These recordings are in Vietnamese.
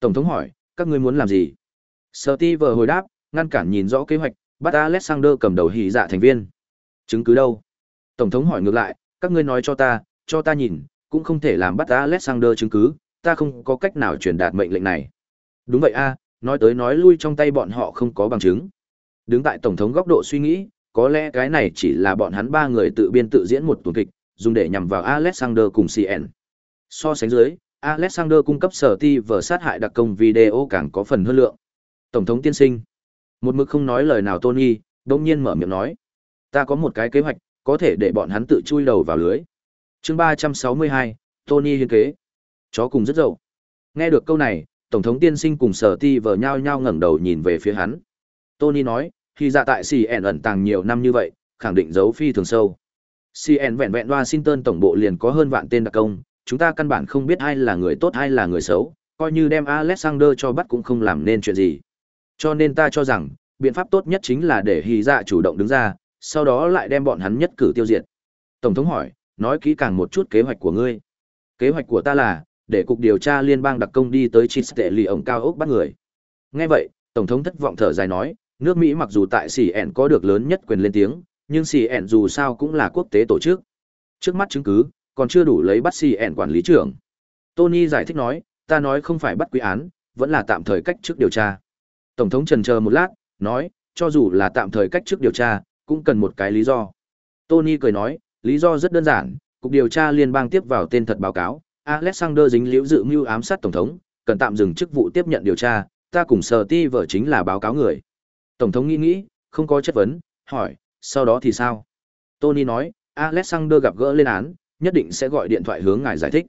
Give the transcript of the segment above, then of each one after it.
Tổng thống hỏi, các ngươi muốn làm gì? Steve hồi đáp, ngăn cản nhìn rõ kế hoạch, bắt Alexander cầm đầu hỉ dạ thành viên. Chứng cứ đâu? Tổng thống hỏi ngược lại, các ngươi nói cho ta, cho ta nhìn, cũng không thể làm bắt Alexander chứng cứ, ta không có cách nào truyền đạt mệnh lệnh này. Đúng vậy a, nói tới nói lui trong tay bọn họ không có bằng chứng. Đứng tại tổng thống góc độ suy nghĩ, có lẽ cái này chỉ là bọn hắn ba người tự biên tự diễn một tuần kịch, dùng để nhằm vào Alexander cùng CN. So sánh dưới, Alexander cung cấp sở ti vở sát hại đặc công video càng có phần hơn lượng. Tổng thống tiên sinh. Một mực không nói lời nào Tony, đông nhiên mở miệng nói. Ta có một cái kế hoạch, có thể để bọn hắn tự chui đầu vào lưới. chương 362, Tony hiên kế. Chó cùng rất dậu. Nghe được câu này, Tổng thống tiên sinh cùng sở ti vở nhau nhau ngẩng đầu nhìn về phía hắn. Tony nói, khi ra tại CN ẩn tàng nhiều năm như vậy, khẳng định dấu phi thường sâu. CN vẹn vẹn Washington tổng bộ liền có hơn vạn tên đặc công, chúng ta căn bản không biết ai là người tốt ai là người xấu, coi như đem Alexander cho bắt cũng không làm nên chuyện gì. Cho nên ta cho rằng, biện pháp tốt nhất chính là để Hy Dạ chủ động đứng ra, sau đó lại đem bọn hắn nhất cử tiêu diệt. Tổng thống hỏi, nói kỹ càng một chút kế hoạch của ngươi. Kế hoạch của ta là, để cục điều tra liên bang đặc công đi tới Chiste lì ổng cao ốc bắt người. Nghe vậy, Tổng thống thất vọng thở dài nói, nước Mỹ mặc dù tại CN có được lớn nhất quyền lên tiếng, nhưng CN dù sao cũng là quốc tế tổ chức. Trước mắt chứng cứ, còn chưa đủ lấy bắt CN quản lý trưởng. Tony giải thích nói, ta nói không phải bắt quy án, vẫn là tạm thời cách trước điều tra. Tổng thống trần chờ một lát, nói, cho dù là tạm thời cách trước điều tra, cũng cần một cái lý do. Tony cười nói, lý do rất đơn giản, cục điều tra liên bang tiếp vào tên thật báo cáo, Alexander dính liễu dự mưu ám sát tổng thống, cần tạm dừng chức vụ tiếp nhận điều tra, ta cùng sở ti vợ chính là báo cáo người. Tổng thống nghĩ nghĩ, không có chất vấn, hỏi, sau đó thì sao? Tony nói, Alexander gặp gỡ lên án, nhất định sẽ gọi điện thoại hướng ngài giải thích.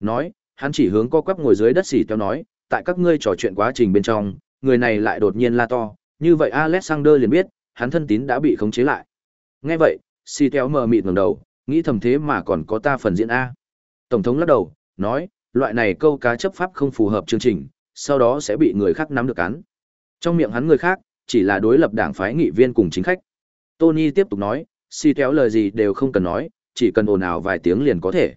Nói, hắn chỉ hướng co quắp ngồi dưới đất xỉ theo nói, tại các ngươi trò chuyện quá trình bên trong, người này lại đột nhiên la to, như vậy Alexander liền biết, hắn thân tín đã bị khống chế lại. Nghe vậy, xỉ theo mờ mịt ngẩng đầu, nghĩ thầm thế mà còn có ta phần diễn A. Tổng thống lắc đầu, nói, loại này câu cá chấp pháp không phù hợp chương trình, sau đó sẽ bị người khác nắm được cắn. Trong miệng hắn người khác, chỉ là đối lập đảng phái nghị viên cùng chính khách. Tony tiếp tục nói, si theo lời gì đều không cần nói, chỉ cần ồn ào vài tiếng liền có thể.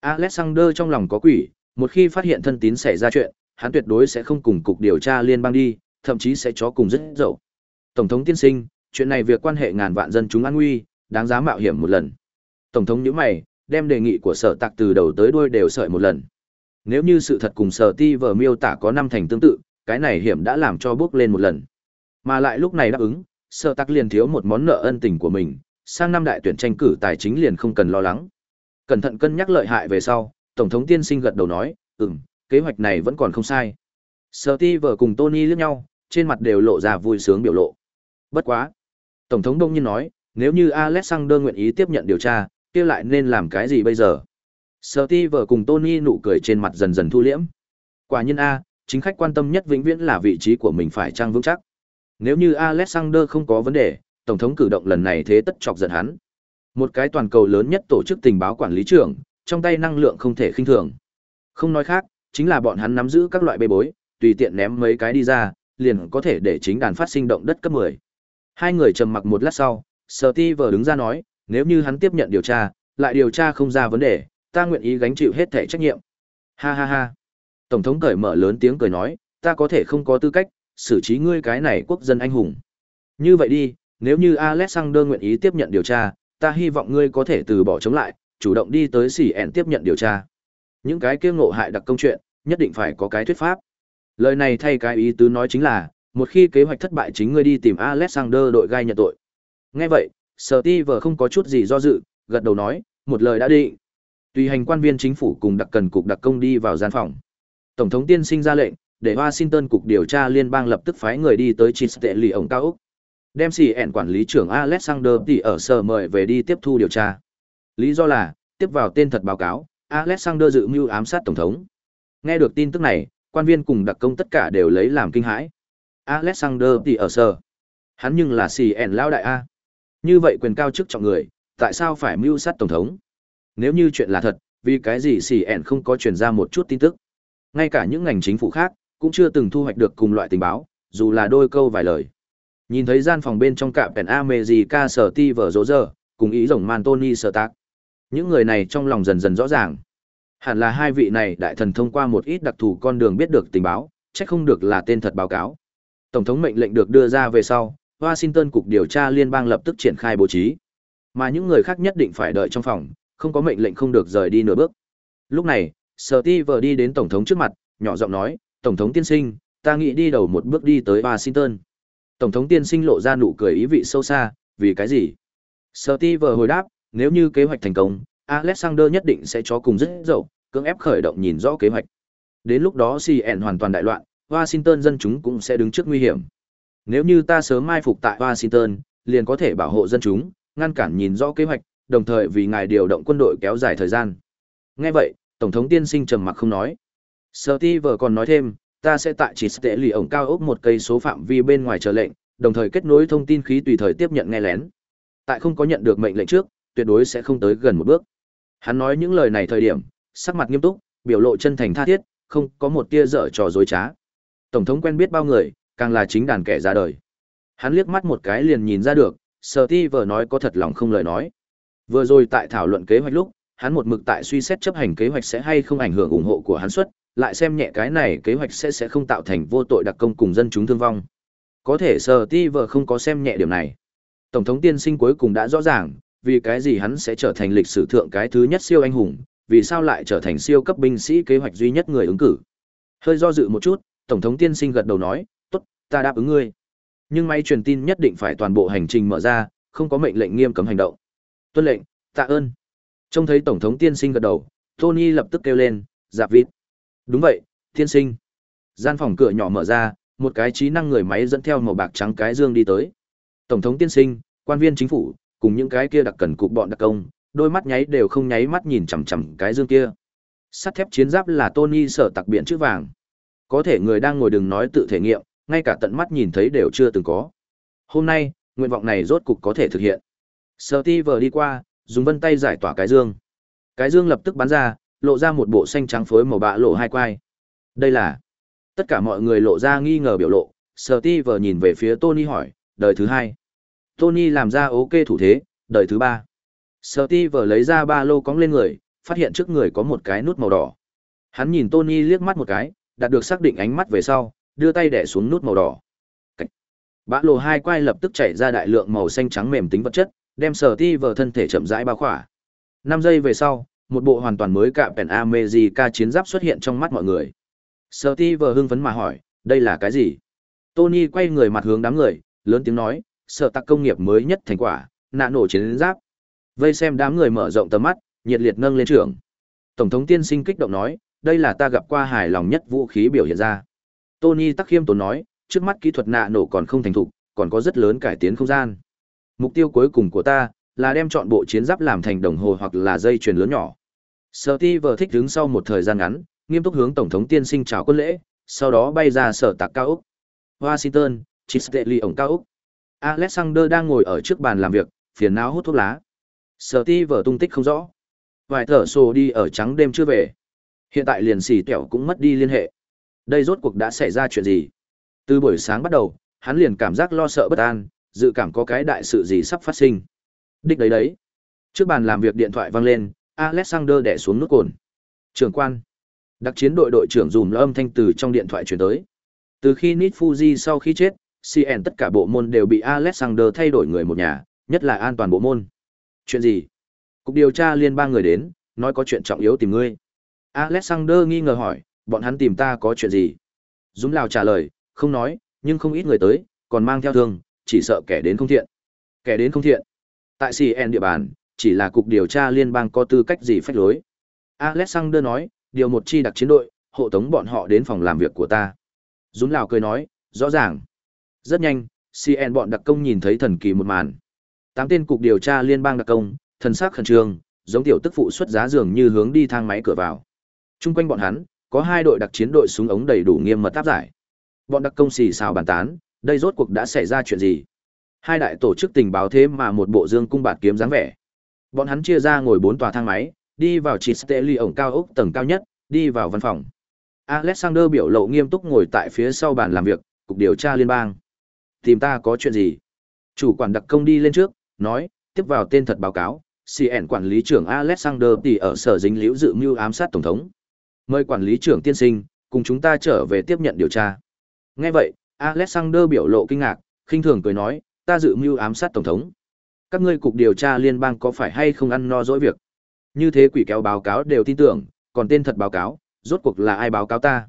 Alexander trong lòng có quỷ, một khi phát hiện thân tín xảy ra chuyện, hắn tuyệt đối sẽ không cùng cục điều tra liên bang đi, thậm chí sẽ chó cùng rất dậu. Tổng thống tiên sinh, chuyện này việc quan hệ ngàn vạn dân chúng an nguy, đáng giá mạo hiểm một lần. Tổng thống nhíu mày, đem đề nghị của sở tạc từ đầu tới đuôi đều sợi một lần. Nếu như sự thật cùng sở ti vờ miêu tả có năm thành tương tự, cái này hiểm đã làm cho bước lên một lần. Mà lại lúc này đáp ứng, sở tạc liền thiếu một món nợ ân tình của mình, sang năm đại tuyển tranh cử tài chính liền không cần lo lắng. Cẩn thận cân nhắc lợi hại về sau, Tổng thống tiên sinh gật đầu nói, ừm, kế hoạch này vẫn còn không sai. Steve cùng Tony liếc nhau, trên mặt đều lộ ra vui sướng biểu lộ. Bất quá. Tổng thống đông nhiên nói, nếu như Alexander nguyện ý tiếp nhận điều tra, kia lại nên làm cái gì bây giờ? Steve cùng Tony nụ cười trên mặt dần dần thu liễm. Quả nhiên A, chính khách quan tâm nhất vĩnh viễn là vị trí của mình phải trang vững chắc. Nếu như Alexander không có vấn đề, tổng thống cử động lần này thế tất chọc giận hắn. Một cái toàn cầu lớn nhất tổ chức tình báo quản lý trưởng, trong tay năng lượng không thể khinh thường. Không nói khác, chính là bọn hắn nắm giữ các loại bê bối, tùy tiện ném mấy cái đi ra, liền có thể để chính đàn phát sinh động đất cấp 10. Hai người trầm mặc một lát sau, Steve đứng ra nói, nếu như hắn tiếp nhận điều tra, lại điều tra không ra vấn đề, ta nguyện ý gánh chịu hết thể trách nhiệm. Ha ha ha. Tổng thống cởi mở lớn tiếng cười nói, ta có thể không có tư cách, xử trí ngươi cái này quốc dân anh hùng. Như vậy đi, nếu như Alexander nguyện ý tiếp nhận điều tra, ta hy vọng ngươi có thể từ bỏ chống lại, chủ động đi tới xỉ ẹn tiếp nhận điều tra. Những cái kia ngộ hại đặc công chuyện, nhất định phải có cái thuyết pháp. Lời này thay cái ý tứ nói chính là, một khi kế hoạch thất bại chính ngươi đi tìm Alexander đội gai nhận tội. Nghe vậy, Steve không có chút gì do dự, gật đầu nói, một lời đã định. Tùy hành quan viên chính phủ cùng đặc cần cục đặc công đi vào gian phòng. Tổng thống tiên sinh ra lệnh, để Washington cục điều tra liên bang lập tức phái người đi tới Chiste lì ổng cao Úc. Đem xì ẹn quản lý trưởng Alexander tỉ ở sở mời về đi tiếp thu điều tra. Lý do là, tiếp vào tên thật báo cáo, Alexander dự mưu ám sát tổng thống. Nghe được tin tức này, quan viên cùng đặc công tất cả đều lấy làm kinh hãi. Alexander tỉ ở sở. Hắn nhưng là xì ẹn lao đại A. Như vậy quyền cao chức trọng người, tại sao phải mưu sát tổng thống? Nếu như chuyện là thật, vì cái gì xì ẹn không có truyền ra một chút tin tức? Ngay cả những ngành chính phủ khác, cũng chưa từng thu hoạch được cùng loại tình báo, dù là đôi câu vài lời. Nhìn thấy gian phòng bên trong cạm pèn America sở ti vở rỗ giờ, cùng ý rồng man Tony sở tác. Những người này trong lòng dần dần rõ ràng. Hẳn là hai vị này đại thần thông qua một ít đặc thù con đường biết được tình báo, chắc không được là tên thật báo cáo. Tổng thống mệnh lệnh được đưa ra về sau, Washington cục điều tra liên bang lập tức triển khai bố trí. Mà những người khác nhất định phải đợi trong phòng, không có mệnh lệnh không được rời đi nửa bước. Lúc này, Steve đi đến tổng thống trước mặt, nhỏ giọng nói, "Tổng thống tiên sinh, ta nghĩ đi đầu một bước đi tới Washington." Tổng thống tiên sinh lộ ra nụ cười ý vị sâu xa, "Vì cái gì?" Steve hồi đáp, "Nếu như kế hoạch thành công, Alexander nhất định sẽ cho cùng rất dậu, cưỡng ép khởi động nhìn rõ kế hoạch. Đến lúc đó CN hoàn toàn đại loạn, Washington dân chúng cũng sẽ đứng trước nguy hiểm. Nếu như ta sớm mai phục tại Washington, liền có thể bảo hộ dân chúng, ngăn cản nhìn rõ kế hoạch, đồng thời vì ngài điều động quân đội kéo dài thời gian. Nghe vậy, Tổng thống tiên sinh trầm mặc không nói. Steve còn nói thêm, ta sẽ tại chỉ tệ lì ổng cao ốc một cây số phạm vi bên ngoài chờ lệnh, đồng thời kết nối thông tin khí tùy thời tiếp nhận nghe lén. Tại không có nhận được mệnh lệnh trước, tuyệt đối sẽ không tới gần một bước. Hắn nói những lời này thời điểm, sắc mặt nghiêm túc, biểu lộ chân thành tha thiết, không có một tia dở trò dối trá. Tổng thống quen biết bao người, càng là chính đàn kẻ ra đời. Hắn liếc mắt một cái liền nhìn ra được, Steve nói có thật lòng không lời nói. Vừa rồi tại thảo luận kế hoạch lúc, hắn một mực tại suy xét chấp hành kế hoạch sẽ hay không ảnh hưởng ủng hộ của hắn xuất, lại xem nhẹ cái này kế hoạch sẽ sẽ không tạo thành vô tội đặc công cùng dân chúng thương vong. Có thể Steve không có xem nhẹ điểm này. Tổng thống tiên sinh cuối cùng đã rõ ràng, vì cái gì hắn sẽ trở thành lịch sử thượng cái thứ nhất siêu anh hùng, vì sao lại trở thành siêu cấp binh sĩ kế hoạch duy nhất người ứng cử. Hơi do dự một chút, Tổng thống tiên sinh gật đầu nói, tốt, ta đáp ứng ngươi. Nhưng máy truyền tin nhất định phải toàn bộ hành trình mở ra, không có mệnh lệnh nghiêm cấm hành động. Tuân lệnh, tạ ơn. Trông thấy Tổng thống tiên sinh gật đầu, Tony lập tức kêu lên, giạp vịt. Đúng vậy, thiên sinh. Gian phòng cửa nhỏ mở ra, một cái trí năng người máy dẫn theo màu bạc trắng cái dương đi tới. Tổng thống tiên sinh, quan viên chính phủ, cùng những cái kia đặc cần cục bọn đặc công, đôi mắt nháy đều không nháy mắt nhìn chằm chằm cái dương kia. Sắt thép chiến giáp là Tony sở tặc biện chữ vàng. Có thể người đang ngồi đừng nói tự thể nghiệm, ngay cả tận mắt nhìn thấy đều chưa từng có. Hôm nay, nguyện vọng này rốt cục có thể thực hiện. Steve đi qua, dùng vân tay giải tỏa cái dương. Cái dương lập tức bắn ra, lộ ra một bộ xanh trắng phối màu bạ lộ hai quai. Đây là... Tất cả mọi người lộ ra nghi ngờ biểu lộ, Steve nhìn về phía Tony hỏi, đời thứ hai. Tony làm ra ok thủ thế, đời thứ ba. Steve lấy ra ba lô cóng lên người, phát hiện trước người có một cái nút màu đỏ. Hắn nhìn Tony liếc mắt một cái, đạt được xác định ánh mắt về sau, đưa tay đẻ xuống nút màu đỏ. Cách. Bã lô hai quai lập tức chảy ra đại lượng màu xanh trắng mềm tính vật chất, đem Steve thân thể chậm rãi bao khỏa. 5 giây về sau, một bộ hoàn toàn mới cạm pèn America chiến giáp xuất hiện trong mắt mọi người. Steve hưng phấn mà hỏi, đây là cái gì? Tony quay người mặt hướng đám người, lớn tiếng nói, sở tạc công nghiệp mới nhất thành quả, nạ nổ chiến giáp. Vây xem đám người mở rộng tầm mắt, nhiệt liệt nâng lên trưởng. Tổng thống tiên sinh kích động nói, đây là ta gặp qua hài lòng nhất vũ khí biểu hiện ra. Tony Tắc Khiêm tốn nói, trước mắt kỹ thuật nạ nổ còn không thành thục, còn có rất lớn cải tiến không gian. Mục tiêu cuối cùng của ta là đem chọn bộ chiến giáp làm thành đồng hồ hoặc là dây chuyền lớn nhỏ. Steve thích đứng sau một thời gian ngắn, nghiêm túc hướng tổng thống tiên sinh chào quân lễ, sau đó bay ra sở tạc cao ốc. Washington, Chisley ổng cao ốc. Alexander đang ngồi ở trước bàn làm việc, phiền não hút thuốc lá. Steve tung tích không rõ. Vài thở sổ đi ở trắng đêm chưa về. Hiện tại liền xỉ tẹo cũng mất đi liên hệ. Đây rốt cuộc đã xảy ra chuyện gì? Từ buổi sáng bắt đầu, hắn liền cảm giác lo sợ bất an, dự cảm có cái đại sự gì sắp phát sinh. Đích đấy đấy. Trước bàn làm việc điện thoại vang lên, Alexander đè xuống nút cồn. Trưởng quan. Đặc chiến đội đội trưởng dùm âm thanh từ trong điện thoại truyền tới. Từ khi Nit Fuji sau khi chết, CN tất cả bộ môn đều bị Alexander thay đổi người một nhà, nhất là an toàn bộ môn. Chuyện gì? Cục điều tra liên bang người đến, nói có chuyện trọng yếu tìm ngươi. Alexander nghi ngờ hỏi, bọn hắn tìm ta có chuyện gì? Dũng Lào trả lời, không nói, nhưng không ít người tới, còn mang theo thương, chỉ sợ kẻ đến không thiện. Kẻ đến không thiện. Tại CN địa bàn, chỉ là cục điều tra liên bang có tư cách gì phách lối. Alexander nói, điều một chi đặc chiến đội, hộ tống bọn họ đến phòng làm việc của ta. Dũng Lào cười nói, rõ ràng. Rất nhanh, CN bọn đặc công nhìn thấy thần kỳ một màn. Tám tên cục điều tra liên bang đặc công, thần sắc khẩn trương, giống tiểu tức phụ xuất giá giường như hướng đi thang máy cửa vào. Trung quanh bọn hắn, có hai đội đặc chiến đội súng ống đầy đủ nghiêm mật áp giải. Bọn đặc công xì xào bàn tán, đây rốt cuộc đã xảy ra chuyện gì? Hai đại tổ chức tình báo thế mà một bộ dương cung bạt kiếm dáng vẻ. Bọn hắn chia ra ngồi bốn tòa thang máy, đi vào chỉ Steli ổng cao ốc tầng cao nhất, đi vào văn phòng. Alexander biểu lộ nghiêm túc ngồi tại phía sau bàn làm việc, cục điều tra liên bang. Tìm ta có chuyện gì? Chủ quản đặc công đi lên trước, nói, tiếp vào tên thật báo cáo, CN quản lý trưởng Alexander tỷ ở sở dính liễu dự mưu ám sát tổng thống. Mời quản lý trưởng tiên sinh, cùng chúng ta trở về tiếp nhận điều tra. Nghe vậy, Alexander biểu lộ kinh ngạc, khinh thường cười nói, ta dự mưu ám sát tổng thống. Các ngươi cục điều tra liên bang có phải hay không ăn no dỗi việc? Như thế quỷ kéo báo cáo đều tin tưởng, còn tên thật báo cáo, rốt cuộc là ai báo cáo ta?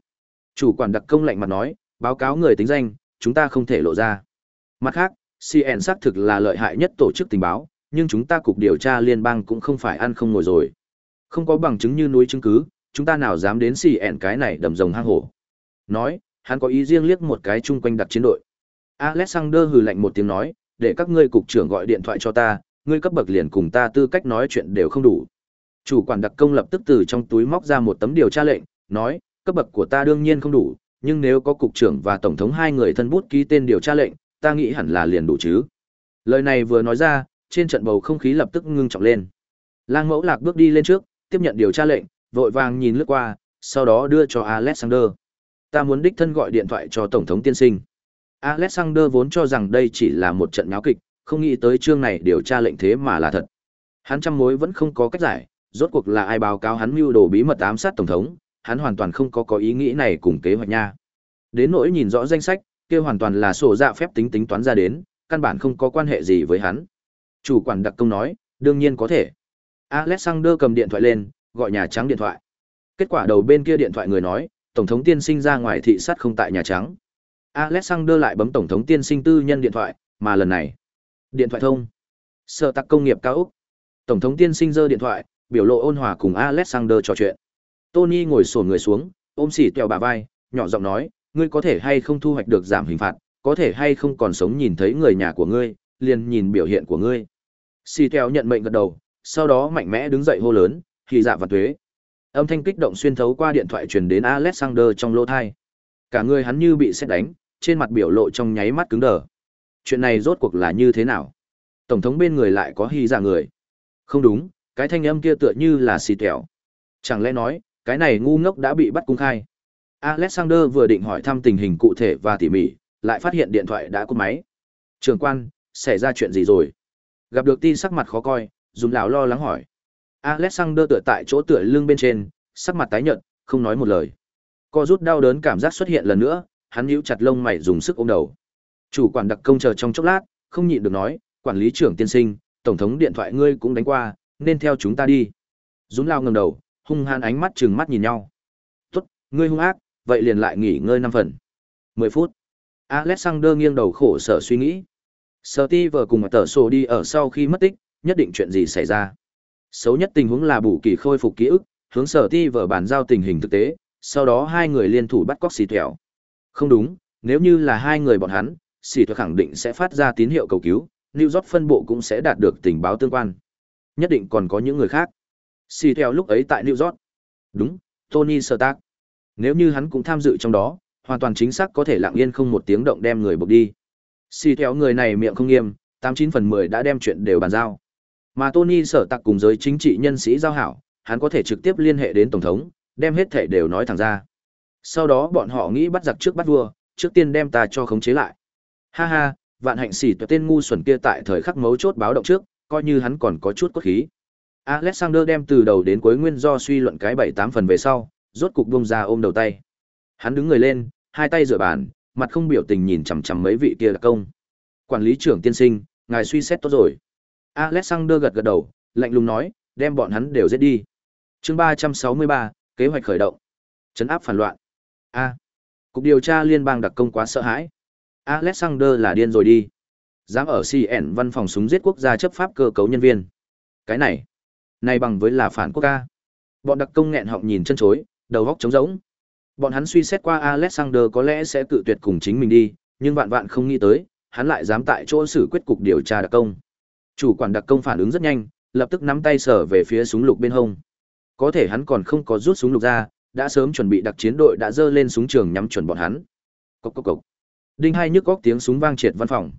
Chủ quản đặc công lạnh mặt nói, báo cáo người tính danh, chúng ta không thể lộ ra. Mặt khác, CN xác thực là lợi hại nhất tổ chức tình báo, nhưng chúng ta cục điều tra liên bang cũng không phải ăn không ngồi rồi. Không có bằng chứng như núi chứng cứ, chúng ta nào dám đến CN cái này đầm rồng hang hổ. Nói, hắn có ý riêng liếc một cái chung quanh đặt chiến đội. Alexander hừ lạnh một tiếng nói, để các ngươi cục trưởng gọi điện thoại cho ta, ngươi cấp bậc liền cùng ta tư cách nói chuyện đều không đủ. Chủ quản đặc công lập tức từ trong túi móc ra một tấm điều tra lệnh, nói, cấp bậc của ta đương nhiên không đủ, nhưng nếu có cục trưởng và tổng thống hai người thân bút ký tên điều tra lệnh, ta nghĩ hẳn là liền đủ chứ. Lời này vừa nói ra, trên trận bầu không khí lập tức ngưng trọng lên. Lang Mẫu Lạc bước đi lên trước, tiếp nhận điều tra lệnh, vội vàng nhìn lướt qua, sau đó đưa cho Alexander. Ta muốn đích thân gọi điện thoại cho tổng thống tiên sinh. Alexander vốn cho rằng đây chỉ là một trận nháo kịch, không nghĩ tới chương này điều tra lệnh thế mà là thật. Hắn trăm mối vẫn không có cách giải, rốt cuộc là ai báo cáo hắn mưu đồ bí mật ám sát tổng thống, hắn hoàn toàn không có có ý nghĩ này cùng kế hoạch nha. Đến nỗi nhìn rõ danh sách, kia hoàn toàn là sổ dạ phép tính tính toán ra đến, căn bản không có quan hệ gì với hắn. Chủ quản đặc công nói, đương nhiên có thể. Alexander cầm điện thoại lên, gọi Nhà Trắng điện thoại. Kết quả đầu bên kia điện thoại người nói, Tổng thống tiên sinh ra ngoài thị sát không tại Nhà Trắng. Alexander lại bấm Tổng thống tiên sinh tư nhân điện thoại, mà lần này, điện thoại thông. Sở tạc công nghiệp cao Úc. Tổng thống tiên sinh giơ điện thoại, biểu lộ ôn hòa cùng Alexander trò chuyện. Tony ngồi xổm người xuống, ôm xỉ tèo bà vai, nhỏ giọng nói, ngươi có thể hay không thu hoạch được giảm hình phạt, có thể hay không còn sống nhìn thấy người nhà của ngươi, liền nhìn biểu hiện của ngươi. Xỉ tèo nhận mệnh gật đầu, sau đó mạnh mẽ đứng dậy hô lớn, thì dạ và thuế. Âm thanh kích động xuyên thấu qua điện thoại truyền đến Alexander trong lỗ thai. Cả người hắn như bị sét đánh, trên mặt biểu lộ trong nháy mắt cứng đờ. Chuyện này rốt cuộc là như thế nào? Tổng thống bên người lại có hy giả người. Không đúng, cái thanh âm kia tựa như là xì tẹo. Chẳng lẽ nói, cái này ngu ngốc đã bị bắt cung khai. Alexander vừa định hỏi thăm tình hình cụ thể và tỉ mỉ, lại phát hiện điện thoại đã cúp máy. Trường quan, xảy ra chuyện gì rồi? Gặp được ti sắc mặt khó coi, dùng lão lo lắng hỏi. Alexander tựa tại chỗ tựa lưng bên trên, sắc mặt tái nhợt, không nói một lời. Co rút đau đớn cảm giác xuất hiện lần nữa, hắn nhíu chặt lông mày dùng sức ôm đầu. Chủ quản đặc công chờ trong chốc lát, không nhịn được nói, quản lý trưởng tiên sinh, tổng thống điện thoại ngươi cũng đánh qua, nên theo chúng ta đi. Dũng lao ngẩng đầu, hung hăng ánh mắt trừng mắt nhìn nhau. Tốt, ngươi hung ác, vậy liền lại nghỉ ngơi năm phần. 10 phút. Alexander nghiêng đầu khổ sở suy nghĩ. Steve cùng tờ sổ đi ở sau khi mất tích, nhất định chuyện gì xảy ra. Xấu nhất tình huống là bù kỳ khôi phục ký ức, hướng sở ti vở bàn giao tình hình thực tế, sau đó hai người liên thủ bắt cóc xì thẻo. Không đúng, nếu như là hai người bọn hắn, xỉ thuật khẳng định sẽ phát ra tín hiệu cầu cứu, New York phân bộ cũng sẽ đạt được tình báo tương quan. Nhất định còn có những người khác. Xỉ theo lúc ấy tại New York. Đúng, Tony Stark. Nếu như hắn cũng tham dự trong đó, hoàn toàn chính xác có thể lặng yên không một tiếng động đem người buộc đi. Xì theo người này miệng không nghiêm, tám chín phần mười đã đem chuyện đều bàn giao. Mà Tony sở tặc cùng giới chính trị nhân sĩ giao hảo, hắn có thể trực tiếp liên hệ đến Tổng thống, đem hết thể đều nói thẳng ra. Sau đó bọn họ nghĩ bắt giặc trước bắt vua, trước tiên đem ta cho khống chế lại. Ha ha, vạn hạnh xỉ tuyệt tên ngu xuẩn kia tại thời khắc mấu chốt báo động trước, coi như hắn còn có chút cốt khí. Alexander đem từ đầu đến cuối nguyên do suy luận cái bảy tám phần về sau, rốt cục buông ra ôm đầu tay. Hắn đứng người lên, hai tay dựa bàn, mặt không biểu tình nhìn chằm chằm mấy vị kia là công. Quản lý trưởng tiên sinh, ngài suy xét tốt rồi. Alexander gật gật đầu, lạnh lùng nói, đem bọn hắn đều giết đi. Chương 363, kế hoạch khởi động. Trấn áp phản loạn. A. Cục điều tra liên bang đặc công quá sợ hãi. Alexander là điên rồi đi. Dám ở CN văn phòng súng giết quốc gia chấp pháp cơ cấu nhân viên. Cái này, này bằng với là phản quốc ca. Bọn đặc công nghẹn họng nhìn chân chối, đầu góc trống rỗng. Bọn hắn suy xét qua Alexander có lẽ sẽ tự tuyệt cùng chính mình đi, nhưng vạn vạn không nghĩ tới, hắn lại dám tại chỗ xử quyết cục điều tra đặc công. Chủ quản đặc công phản ứng rất nhanh, lập tức nắm tay sở về phía súng lục bên hông. Có thể hắn còn không có rút súng lục ra, đã sớm chuẩn bị đặc chiến đội đã dơ lên súng trường nhắm chuẩn bọn hắn. Cốc cốc cốc. Đinh hai nhức góc tiếng súng vang triệt văn phòng.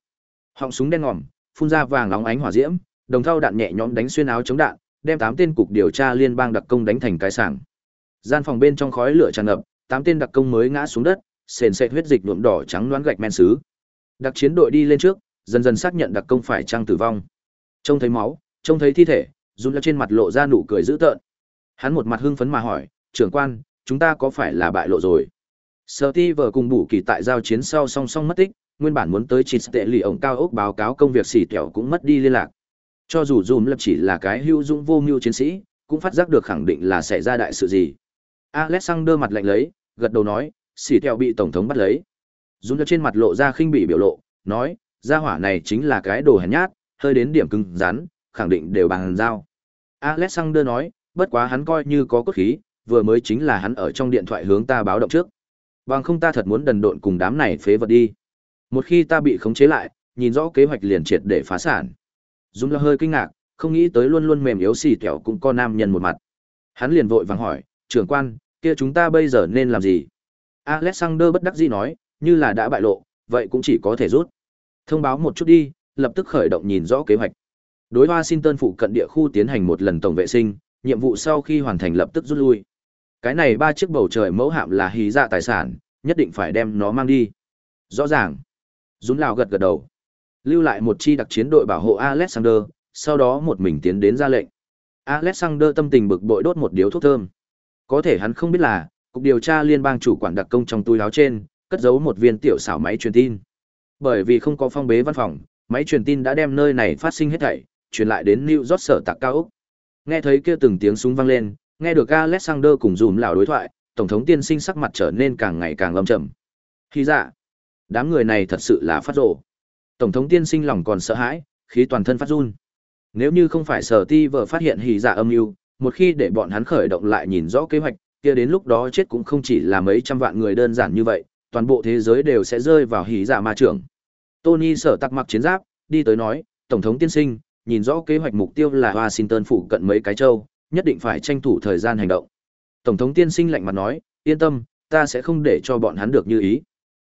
Họng súng đen ngòm, phun ra vàng nóng ánh hỏa diễm, đồng thau đạn nhẹ nhõm đánh xuyên áo chống đạn, đem tám tên cục điều tra liên bang đặc công đánh thành cái sảng. Gian phòng bên trong khói lửa tràn ngập, tám tên đặc công mới ngã xuống đất, sền sệt huyết dịch nhuộm đỏ trắng loáng gạch men sứ. Đặc chiến đội đi lên trước, dần dần xác nhận đặc công phải trang tử vong. Trông thấy máu, trông thấy thi thể, run trên mặt lộ ra nụ cười dữ tợn. Hắn một mặt hưng phấn mà hỏi, trưởng quan, chúng ta có phải là bại lộ rồi? Sở ti vợ cùng bù kỳ tại giao chiến sau song song mất tích, nguyên bản muốn tới chỉ tệ lì ổng cao ốc báo cáo công việc xỉ tẻo cũng mất đi liên lạc. Cho dù dùm lập chỉ là cái hữu dũng vô mưu chiến sĩ, cũng phát giác được khẳng định là xảy ra đại sự gì. Alexander mặt lạnh lấy, gật đầu nói, xỉ tẻo bị tổng thống bắt lấy. Dùm trên mặt lộ ra khinh bỉ biểu lộ, nói, gia hỏa này chính là cái đồ hèn nhát, hơi đến điểm cứng rắn, khẳng định đều bằng giao. Alexander nói, bất quá hắn coi như có cốt khí, vừa mới chính là hắn ở trong điện thoại hướng ta báo động trước. Bằng không ta thật muốn đần độn cùng đám này phế vật đi. Một khi ta bị khống chế lại, nhìn rõ kế hoạch liền triệt để phá sản. Dung là hơi kinh ngạc, không nghĩ tới luôn luôn mềm yếu xì kẹo cũng có nam nhân một mặt. Hắn liền vội vàng hỏi, trưởng quan, kia chúng ta bây giờ nên làm gì? Alexander bất đắc dĩ nói, như là đã bại lộ, vậy cũng chỉ có thể rút. Thông báo một chút đi, lập tức khởi động nhìn rõ kế hoạch. Đối Washington phụ cận địa khu tiến hành một lần tổng vệ sinh, nhiệm vụ sau khi hoàn thành lập tức rút lui. Cái này ba chiếc bầu trời mẫu hạm là hí dạ tài sản, nhất định phải đem nó mang đi. Rõ ràng. dún Lào gật gật đầu. Lưu lại một chi đặc chiến đội bảo hộ Alexander, sau đó một mình tiến đến ra lệnh. Alexander tâm tình bực bội đốt một điếu thuốc thơm. Có thể hắn không biết là, cục điều tra liên bang chủ quản đặc công trong túi láo trên, cất giấu một viên tiểu xảo máy truyền tin. Bởi vì không có phong bế văn phòng, máy truyền tin đã đem nơi này phát sinh hết thảy, truyền lại đến New York sở tạc cao úc Nghe thấy kia từng tiếng súng vang lên, nghe được Alexander cùng dùm lão đối thoại, tổng thống tiên sinh sắc mặt trở nên càng ngày càng âm trầm. Khi dạ, đám người này thật sự là phát rồ. Tổng thống tiên sinh lòng còn sợ hãi, khí toàn thân phát run. Nếu như không phải sở ti vợ phát hiện hỉ dạ âm mưu, một khi để bọn hắn khởi động lại nhìn rõ kế hoạch, kia đến lúc đó chết cũng không chỉ là mấy trăm vạn người đơn giản như vậy, toàn bộ thế giới đều sẽ rơi vào hỉ dạ ma trưởng. Tony sở tặc mặc chiến giáp, đi tới nói, tổng thống tiên sinh, nhìn rõ kế hoạch mục tiêu là Washington phụ cận mấy cái châu, nhất định phải tranh thủ thời gian hành động. Tổng thống tiên sinh lạnh mặt nói, yên tâm, ta sẽ không để cho bọn hắn được như ý.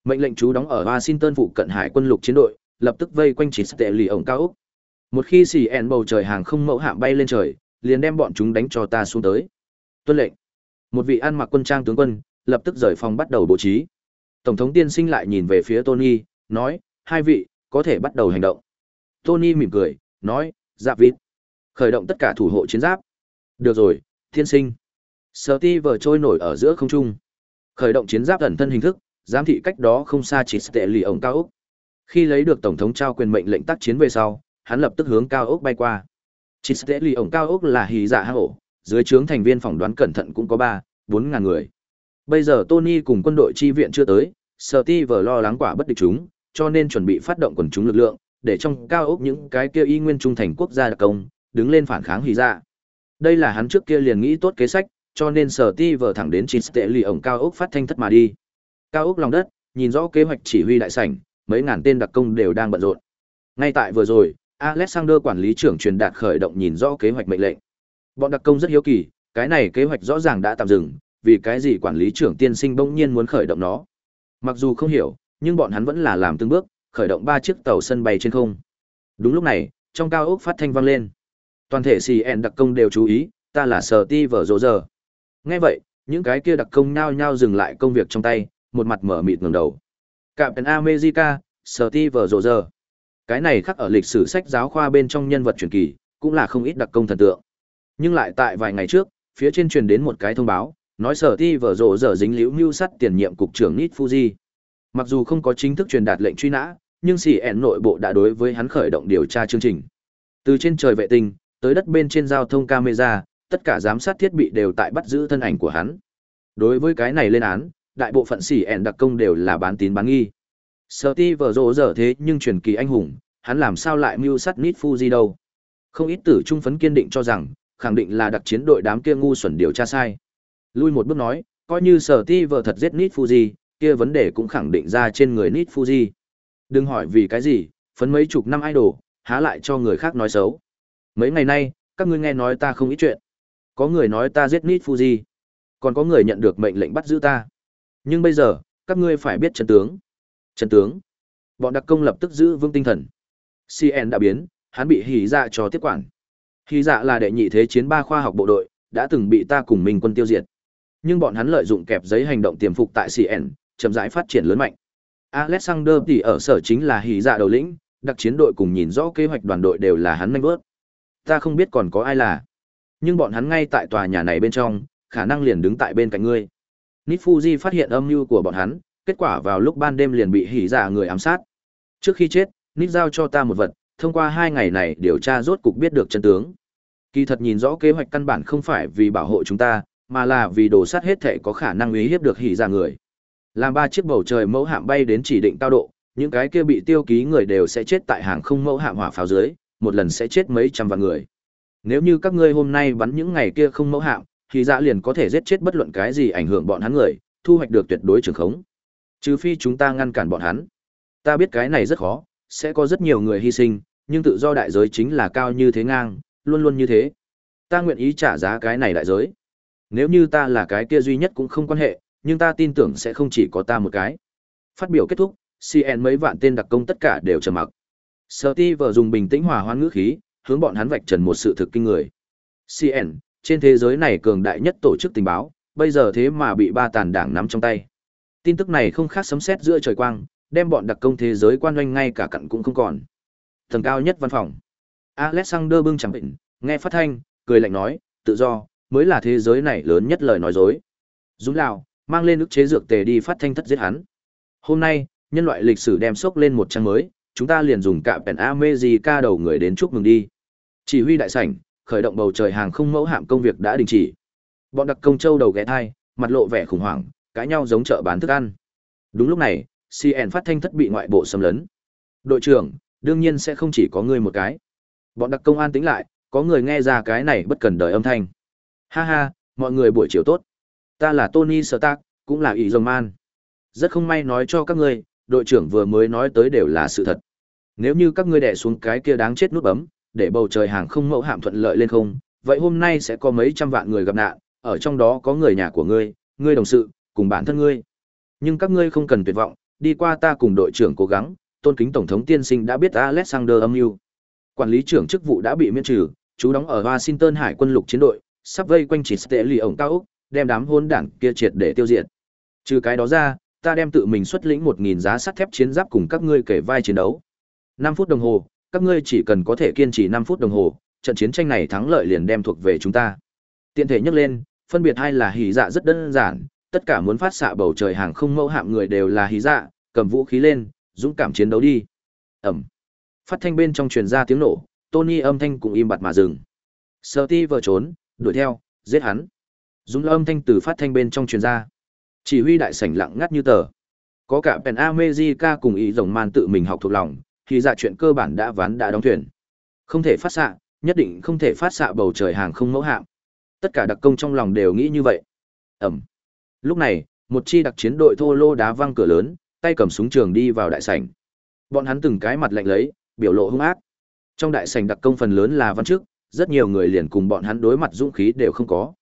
Mệnh lệnh chú đóng ở Washington phụ cận hải quân lục chiến đội, lập tức vây quanh chỉ tệ lì ổng cao ốc. Một khi xì ẻn bầu trời hàng không mẫu hạm bay lên trời, liền đem bọn chúng đánh cho ta xuống tới. Tuân lệnh. Một vị ăn mặc quân trang tướng quân, lập tức rời phòng bắt đầu bố trí. Tổng thống tiên sinh lại nhìn về phía Tony, nói, hai vị, có thể bắt đầu hành động. Tony mỉm cười, nói, giáp vịt. Khởi động tất cả thủ hộ chiến giáp. Được rồi, thiên sinh. Sở ti vờ trôi nổi ở giữa không trung. Khởi động chiến giáp ẩn thân hình thức, giám thị cách đó không xa chỉ tệ lì ổng cao ốc. Khi lấy được tổng thống trao quyền mệnh lệnh tác chiến về sau, hắn lập tức hướng cao ốc bay qua. Chỉ tệ lì ổng cao ốc là hì dạ hang ổ, dưới trướng thành viên phỏng đoán cẩn thận cũng có ba, bốn ngàn người. Bây giờ Tony cùng quân đội chi viện chưa tới, Sở ti vờ lo lắng quả bất địch chúng, cho nên chuẩn bị phát động quần chúng lực lượng, để trong cao ốc những cái kia y nguyên trung thành quốc gia đặc công, đứng lên phản kháng hì dạ. Đây là hắn trước kia liền nghĩ tốt kế sách, cho nên sở ti vờ thẳng đến chín tệ lì ổng cao ốc phát thanh thất mà đi. Cao ốc lòng đất, nhìn rõ kế hoạch chỉ huy đại sảnh, mấy ngàn tên đặc công đều đang bận rộn. Ngay tại vừa rồi, Alexander quản lý trưởng truyền đạt khởi động nhìn rõ kế hoạch mệnh lệnh. Bọn đặc công rất hiếu kỳ, cái này kế hoạch rõ ràng đã tạm dừng, vì cái gì quản lý trưởng tiên sinh bỗng nhiên muốn khởi động nó. Mặc dù không hiểu, nhưng bọn hắn vẫn là làm từng bước, khởi động ba chiếc tàu sân bay trên không. Đúng lúc này, trong cao ốc phát thanh vang lên. Toàn thể CN đặc công đều chú ý, ta là Sở Ti vở rồ giờ. Nghe vậy, những cái kia đặc công nhao nhao dừng lại công việc trong tay, một mặt mở mịt ngẩng đầu. Captain America, Sở Ti vở rồ giờ. Cái này khắc ở lịch sử sách giáo khoa bên trong nhân vật truyền kỳ, cũng là không ít đặc công thần tượng. Nhưng lại tại vài ngày trước, phía trên truyền đến một cái thông báo, nói Sở Ti vở rộ giờ dính liễu mưu sắt tiền nhiệm cục trưởng nít Fuji. Mặc dù không có chính thức truyền đạt lệnh truy nã, nhưng CN nội bộ đã đối với hắn khởi động điều tra chương trình. Từ trên trời vệ tinh, tới đất bên trên giao thông camera, tất cả giám sát thiết bị đều tại bắt giữ thân ảnh của hắn. Đối với cái này lên án, đại bộ phận CN đặc công đều là bán tín bán nghi. Steve vở rộ dở thế nhưng truyền kỳ anh hùng, hắn làm sao lại mưu sát Nít Fuji đâu. Không ít tử trung phấn kiên định cho rằng, khẳng định là đặc chiến đội đám kia ngu xuẩn điều tra sai. Lui một bước nói, coi như sở thi vợ thật giết Nít Fuji, kia vấn đề cũng khẳng định ra trên người Nít Fuji. Đừng hỏi vì cái gì, phấn mấy chục năm idol, há lại cho người khác nói xấu. Mấy ngày nay, các ngươi nghe nói ta không ít chuyện. Có người nói ta giết nít Fuji, còn có người nhận được mệnh lệnh bắt giữ ta. Nhưng bây giờ, các ngươi phải biết Trần tướng. Trần tướng. Bọn đặc công lập tức giữ vững tinh thần. CN đã biến, hắn bị hỉ dạ cho tiếp quản. Hỉ dạ là đệ nhị thế chiến ba khoa học bộ đội, đã từng bị ta cùng mình quân tiêu diệt. Nhưng bọn hắn lợi dụng kẹp giấy hành động tiềm phục tại CN, chậm rãi phát triển lớn mạnh. Alexander thì ở sở chính là hỉ dạ đầu lĩnh, đặc chiến đội cùng nhìn rõ kế hoạch đoàn đội đều là hắn nhanh bước ta không biết còn có ai là. Nhưng bọn hắn ngay tại tòa nhà này bên trong, khả năng liền đứng tại bên cạnh ngươi. Nít Fuji phát hiện âm mưu của bọn hắn, kết quả vào lúc ban đêm liền bị hỉ giả người ám sát. Trước khi chết, Nít giao cho ta một vật, thông qua hai ngày này điều tra rốt cục biết được chân tướng. Kỳ thật nhìn rõ kế hoạch căn bản không phải vì bảo hộ chúng ta, mà là vì đổ sát hết thể có khả năng uy hiếp được hỉ giả người. Làm ba chiếc bầu trời mẫu hạm bay đến chỉ định cao độ, những cái kia bị tiêu ký người đều sẽ chết tại hàng không mẫu hạm hỏa pháo dưới, một lần sẽ chết mấy trăm vạn người. Nếu như các ngươi hôm nay bắn những ngày kia không mẫu hạm, thì dạ liền có thể giết chết bất luận cái gì ảnh hưởng bọn hắn người, thu hoạch được tuyệt đối trường khống. Trừ phi chúng ta ngăn cản bọn hắn. Ta biết cái này rất khó, sẽ có rất nhiều người hy sinh, nhưng tự do đại giới chính là cao như thế ngang, luôn luôn như thế. Ta nguyện ý trả giá cái này đại giới. Nếu như ta là cái kia duy nhất cũng không quan hệ, nhưng ta tin tưởng sẽ không chỉ có ta một cái. Phát biểu kết thúc, CN mấy vạn tên đặc công tất cả đều trầm mặc. Steve dùng bình tĩnh hòa hoãn ngữ khí, hướng bọn hắn vạch trần một sự thực kinh người. CN, trên thế giới này cường đại nhất tổ chức tình báo, bây giờ thế mà bị ba tàn đảng nắm trong tay. Tin tức này không khác sấm sét giữa trời quang, đem bọn đặc công thế giới quan doanh ngay cả cặn cũng không còn. Tầng cao nhất văn phòng. Alexander bưng chẳng bệnh, nghe phát thanh, cười lạnh nói, tự do, mới là thế giới này lớn nhất lời nói dối. Dũng Lào, mang lên ức chế dược tề đi phát thanh thất giết hắn. Hôm nay, nhân loại lịch sử đem sốc lên một trang mới, chúng ta liền dùng cạm pèn America đầu người đến chúc mừng đi. Chỉ huy đại sảnh, khởi động bầu trời hàng không mẫu hạm công việc đã đình chỉ. Bọn đặc công châu đầu ghé thai, mặt lộ vẻ khủng hoảng, cãi nhau giống chợ bán thức ăn. Đúng lúc này, CN phát thanh thất bị ngoại bộ xâm lấn. Đội trưởng, đương nhiên sẽ không chỉ có ngươi một cái. Bọn đặc công an tính lại, có người nghe ra cái này bất cần đời âm thanh. Ha ha, mọi người buổi chiều tốt. Ta là Tony Stark, cũng là ý dòng man. Rất không may nói cho các ngươi, đội trưởng vừa mới nói tới đều là sự thật. Nếu như các ngươi đè xuống cái kia đáng chết nút bấm, để bầu trời hàng không mẫu hạm thuận lợi lên không, vậy hôm nay sẽ có mấy trăm vạn người gặp nạn, ở trong đó có người nhà của ngươi, ngươi đồng sự, cùng bản thân ngươi. Nhưng các ngươi không cần tuyệt vọng, đi qua ta cùng đội trưởng cố gắng, tôn kính tổng thống tiên sinh đã biết Alexander âm mưu. Quản lý trưởng chức vụ đã bị miễn trừ, chú đóng ở Washington Hải quân lục chiến đội, sắp vây quanh chỉ tệ lì ổng cao ốc, đem đám hôn đảng kia triệt để tiêu diệt. Trừ cái đó ra, ta đem tự mình xuất lĩnh một nghìn giá sắt thép chiến giáp cùng các ngươi kể vai chiến đấu. Năm phút đồng hồ, các ngươi chỉ cần có thể kiên trì năm phút đồng hồ, trận chiến tranh này thắng lợi liền đem thuộc về chúng ta. Tiện thể nhắc lên, phân biệt hai là hỉ dạ rất đơn giản, tất cả muốn phát xạ bầu trời hàng không mẫu hạm người đều là hỉ dạ, cầm vũ khí lên, dũng cảm chiến đấu đi. Ẩm. Phát thanh bên trong truyền ra tiếng nổ, Tony âm thanh cũng im bặt mà dừng. Serty vừa trốn, đuổi theo, giết hắn. Dũng âm thanh từ phát thanh bên trong truyền ra. Chỉ huy đại sảnh lặng ngắt như tờ. Có cả Pen America cùng ý rồng man tự mình học thuộc lòng, thì dạ chuyện cơ bản đã ván đã đóng thuyền. Không thể phát xạ, nhất định không thể phát xạ bầu trời hàng không mẫu hạm. Tất cả đặc công trong lòng đều nghĩ như vậy. Ẩm. Lúc này, một chi đặc chiến đội thô lô đá văng cửa lớn, tay cầm súng trường đi vào đại sảnh. Bọn hắn từng cái mặt lạnh lấy, biểu lộ hung ác. Trong đại sảnh đặc công phần lớn là văn chức, rất nhiều người liền cùng bọn hắn đối mặt dũng khí đều không có.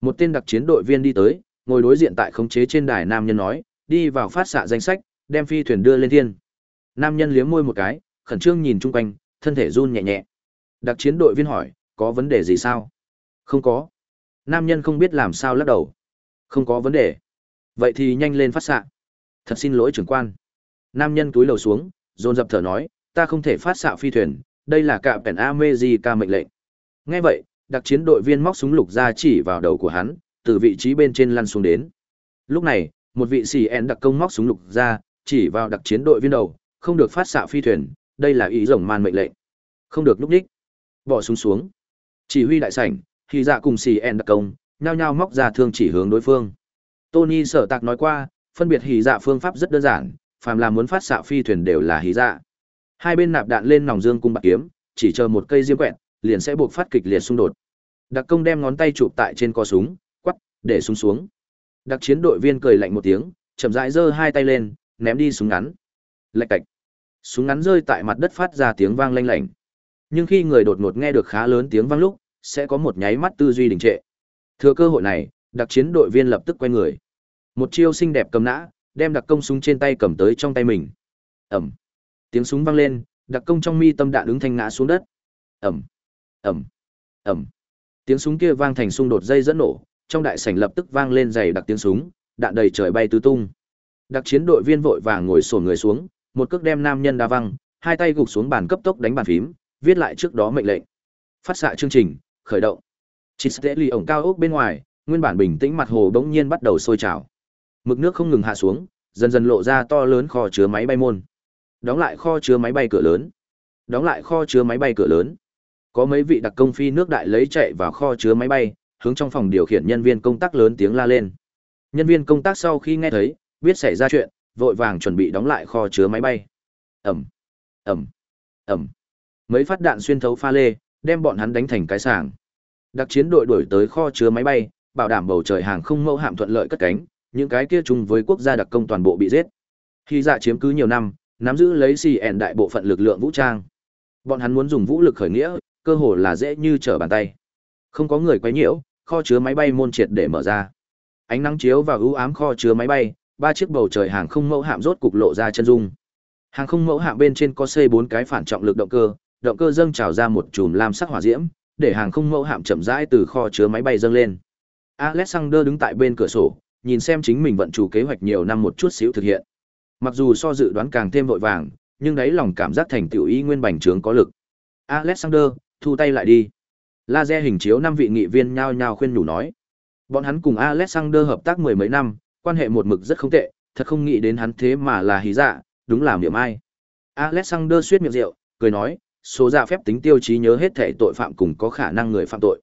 Một tên đặc chiến đội viên đi tới, ngồi đối diện tại khống chế trên đài nam nhân nói, đi vào phát xạ danh sách, đem phi thuyền đưa lên thiên. Nam nhân liếm môi một cái, khẩn trương nhìn chung quanh, thân thể run nhẹ nhẹ. Đặc chiến đội viên hỏi, có vấn đề gì sao? Không có. Nam nhân không biết làm sao lắc đầu. Không có vấn đề. Vậy thì nhanh lên phát xạ. Thật xin lỗi trưởng quan. Nam nhân túi lầu xuống, dồn dập thở nói, ta không thể phát xạ phi thuyền, đây là cạm pèn America mệnh lệnh. Nghe vậy, đặc chiến đội viên móc súng lục ra chỉ vào đầu của hắn, từ vị trí bên trên lăn xuống đến. Lúc này, một vị sĩ en đặc công móc súng lục ra, chỉ vào đặc chiến đội viên đầu, không được phát xạ phi thuyền, đây là ý rồng man mệnh lệnh. Không được núp ních Bỏ súng xuống. Chỉ huy đại sảnh, khi dạ cùng xì en đặc công, nhao nhao móc ra thương chỉ hướng đối phương. Tony sở tạc nói qua, phân biệt hì dạ phương pháp rất đơn giản, phàm là muốn phát xạ phi thuyền đều là hì dạ. Hai bên nạp đạn lên nòng dương cung bạc kiếm, chỉ chờ một cây diêm quẹt, liền sẽ buộc phát kịch liệt xung đột. Đặc công đem ngón tay chụp tại trên co súng, quắp để súng xuống. Đặc chiến đội viên cười lạnh một tiếng, chậm rãi giơ hai tay lên, ném đi súng ngắn. Lạch cạch. Súng ngắn rơi tại mặt đất phát ra tiếng vang lanh lảnh. Nhưng khi người đột ngột nghe được khá lớn tiếng vang lúc, sẽ có một nháy mắt tư duy đình trệ. Thừa cơ hội này, đặc chiến đội viên lập tức quay người. Một chiêu xinh đẹp cầm nã, đem đặc công súng trên tay cầm tới trong tay mình. Ẩm. Tiếng súng vang lên, đặc công trong mi tâm đạn ứng thanh ngã xuống đất. Ẩm. Ẩm. Ẩm. Tiếng súng kia vang thành xung đột dây dẫn nổ, trong đại sảnh lập tức vang lên dày đặc tiếng súng, đạn đầy trời bay tứ tung. Đặc chiến đội viên vội vàng ngồi xổm người xuống, một cước đem nam nhân đa văng, hai tay gục xuống bàn cấp tốc đánh bàn phím, viết lại trước đó mệnh lệnh. Phát xạ chương trình, khởi động. Chisteli ổng cao ốc bên ngoài, nguyên bản bình tĩnh mặt hồ bỗng nhiên bắt đầu sôi trào. Mực nước không ngừng hạ xuống, dần dần lộ ra to lớn kho chứa máy bay môn. Đóng lại kho chứa máy bay cửa lớn. Đóng lại kho chứa máy bay cửa lớn. Có mấy vị đặc công phi nước đại lấy chạy vào kho chứa máy bay, hướng trong phòng điều khiển nhân viên công tác lớn tiếng la lên. Nhân viên công tác sau khi nghe thấy, biết xảy ra chuyện, vội vàng chuẩn bị đóng lại kho chứa máy bay. Ẩm, Ẩm, Ẩm. Mấy phát đạn xuyên thấu pha lê, đem bọn hắn đánh thành cái sàng. Đặc chiến đội đuổi tới kho chứa máy bay, bảo đảm bầu trời hàng không mẫu hạm thuận lợi cất cánh, những cái kia chung với quốc gia đặc công toàn bộ bị giết. Khi dạ chiếm cứ nhiều năm, nắm giữ lấy CN đại bộ phận lực lượng vũ trang. Bọn hắn muốn dùng vũ lực khởi nghĩa, cơ hồ là dễ như trở bàn tay. Không có người quấy nhiễu, kho chứa máy bay môn triệt để mở ra. Ánh nắng chiếu vào ưu ám kho chứa máy bay, ba chiếc bầu trời hàng không mẫu hạm rốt cục lộ ra chân dung. Hàng không mẫu hạm bên trên có xây bốn cái phản trọng lực động cơ, động cơ dâng trào ra một chùm lam sắc hỏa diễm, để hàng không mẫu hạm chậm rãi từ kho chứa máy bay dâng lên. Alexander đứng tại bên cửa sổ, nhìn xem chính mình vận chủ kế hoạch nhiều năm một chút xíu thực hiện. Mặc dù so dự đoán càng thêm vội vàng, nhưng đáy lòng cảm giác thành tựu ý nguyên bành trướng có lực. Alexander, thu tay lại đi. Laser hình chiếu năm vị nghị viên nhao nhao khuyên nhủ nói. Bọn hắn cùng Alexander hợp tác mười mấy năm, quan hệ một mực rất không tệ, thật không nghĩ đến hắn thế mà là hí dạ, đúng là miệng ai. Alexander suýt miệng rượu, cười nói, số dạ phép tính tiêu chí nhớ hết thể tội phạm cùng có khả năng người phạm tội.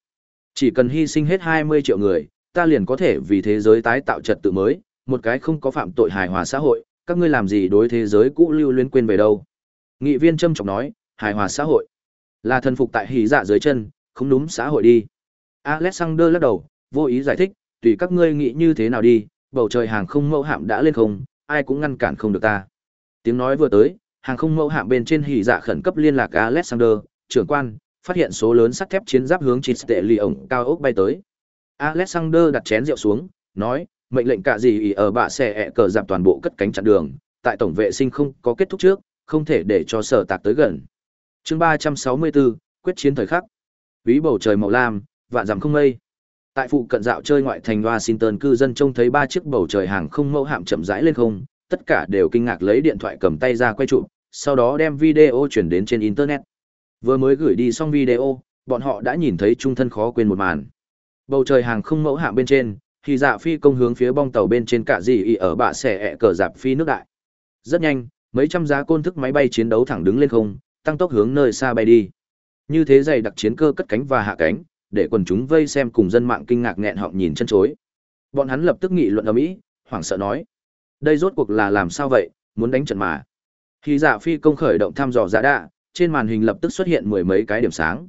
Chỉ cần hy sinh hết 20 triệu người, ta liền có thể vì thế giới tái tạo trật tự mới, một cái không có phạm tội hài hòa xã hội, các ngươi làm gì đối thế giới cũ lưu luyến quên về đâu. Nghị viên châm trọng nói, hài hòa xã hội, là thần phục tại hỉ dạ dưới chân, không đúng xã hội đi. Alexander lắc đầu, vô ý giải thích, tùy các ngươi nghĩ như thế nào đi, bầu trời hàng không mẫu hạm đã lên không, ai cũng ngăn cản không được ta. Tiếng nói vừa tới, hàng không mẫu hạm bên trên hỉ dạ khẩn cấp liên lạc Alexander, trưởng quan, phát hiện số lớn sắt thép chiến giáp hướng chín tệ lì ổng cao ốc bay tới. Alexander đặt chén rượu xuống, nói, mệnh lệnh cả gì ý ở bạ xe ẹ cờ giảm toàn bộ cất cánh chặn đường, tại tổng vệ sinh không có kết thúc trước, không thể để cho sở tạc tới gần. chương 364, quyết chiến thời khắc. Ví bầu trời màu lam, vạn dặm không mây. Tại phụ cận dạo chơi ngoại thành Washington cư dân trông thấy ba chiếc bầu trời hàng không mẫu hạm chậm rãi lên không, tất cả đều kinh ngạc lấy điện thoại cầm tay ra quay chụp, sau đó đem video chuyển đến trên internet. Vừa mới gửi đi xong video, bọn họ đã nhìn thấy trung thân khó quên một màn. Bầu trời hàng không mẫu hạm bên trên, thì dạ phi công hướng phía bong tàu bên trên cả gì y ở bạ xẻ ẹ cờ dạp phi nước đại. Rất nhanh, mấy trăm giá côn thức máy bay chiến đấu thẳng đứng lên không, tăng tốc hướng nơi xa bay đi. Như thế dày đặc chiến cơ cất cánh và hạ cánh, để quần chúng vây xem cùng dân mạng kinh ngạc nghẹn họng nhìn chân chối. Bọn hắn lập tức nghị luận ầm ĩ, hoảng sợ nói: "Đây rốt cuộc là làm sao vậy, muốn đánh trận mà?" Khi Dạ Phi công khởi động thăm dò giả đạ, trên màn hình lập tức xuất hiện mười mấy cái điểm sáng.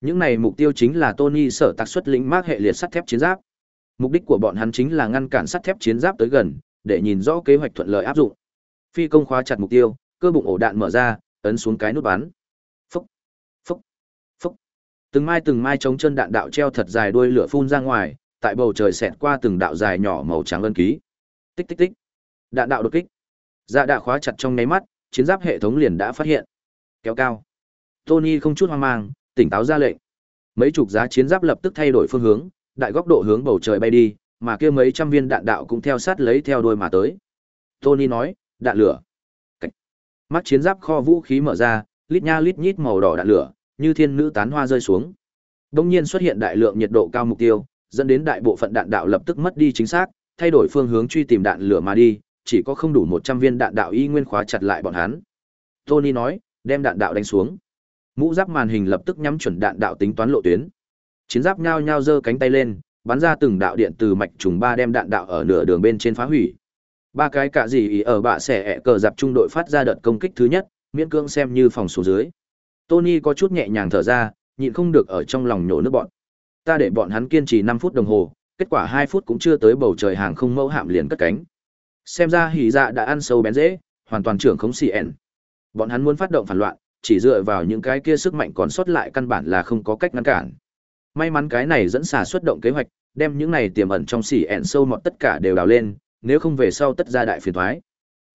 Những này mục tiêu chính là Tony sở tạc xuất lĩnh mác hệ liệt sắt thép chiến giáp. Mục đích của bọn hắn chính là ngăn cản sắt thép chiến giáp tới gần, để nhìn rõ kế hoạch thuận lợi áp dụng. Phi công khóa chặt mục tiêu, cơ bụng ổ đạn mở ra, ấn xuống cái nút bắn. Từng mai từng mai chống chân đạn đạo treo thật dài đuôi lửa phun ra ngoài, tại bầu trời xẹt qua từng đạo dài nhỏ màu trắng ân ký. Tích tích tích. Đạn đạo đột kích. Dạ đạ khóa chặt trong nháy mắt, chiến giáp hệ thống liền đã phát hiện. Kéo cao. Tony không chút hoang mang, tỉnh táo ra lệnh. Mấy chục giá chiến giáp lập tức thay đổi phương hướng, đại góc độ hướng bầu trời bay đi, mà kia mấy trăm viên đạn đạo cũng theo sát lấy theo đuôi mà tới. Tony nói, đạn lửa. Cách. Mắt chiến giáp kho vũ khí mở ra, lít nha lít nhít màu đỏ đạn lửa, như thiên nữ tán hoa rơi xuống. Đông nhiên xuất hiện đại lượng nhiệt độ cao mục tiêu, dẫn đến đại bộ phận đạn đạo lập tức mất đi chính xác, thay đổi phương hướng truy tìm đạn lửa mà đi, chỉ có không đủ 100 viên đạn đạo y nguyên khóa chặt lại bọn hắn. Tony nói, đem đạn đạo đánh xuống. Mũ giáp màn hình lập tức nhắm chuẩn đạn đạo tính toán lộ tuyến. Chiến giáp nhao nhao giơ cánh tay lên, bắn ra từng đạo điện từ mạch trùng ba đem đạn đạo ở nửa đường bên trên phá hủy. Ba cái cả gì ý ở bạ xẻ ẹ cờ dạp trung đội phát ra đợt công kích thứ nhất, miễn cưỡng xem như phòng số dưới. Tony có chút nhẹ nhàng thở ra, nhịn không được ở trong lòng nhổ nước bọn. Ta để bọn hắn kiên trì 5 phút đồng hồ, kết quả 2 phút cũng chưa tới bầu trời hàng không mẫu hạm liền cất cánh. Xem ra hỉ dạ đã ăn sâu bén dễ, hoàn toàn trưởng không CN. Bọn hắn muốn phát động phản loạn, chỉ dựa vào những cái kia sức mạnh còn sót lại căn bản là không có cách ngăn cản. May mắn cái này dẫn xả xuất động kế hoạch, đem những này tiềm ẩn trong xỉ ẹn sâu mọt tất cả đều đào lên, nếu không về sau tất ra đại phiền toái.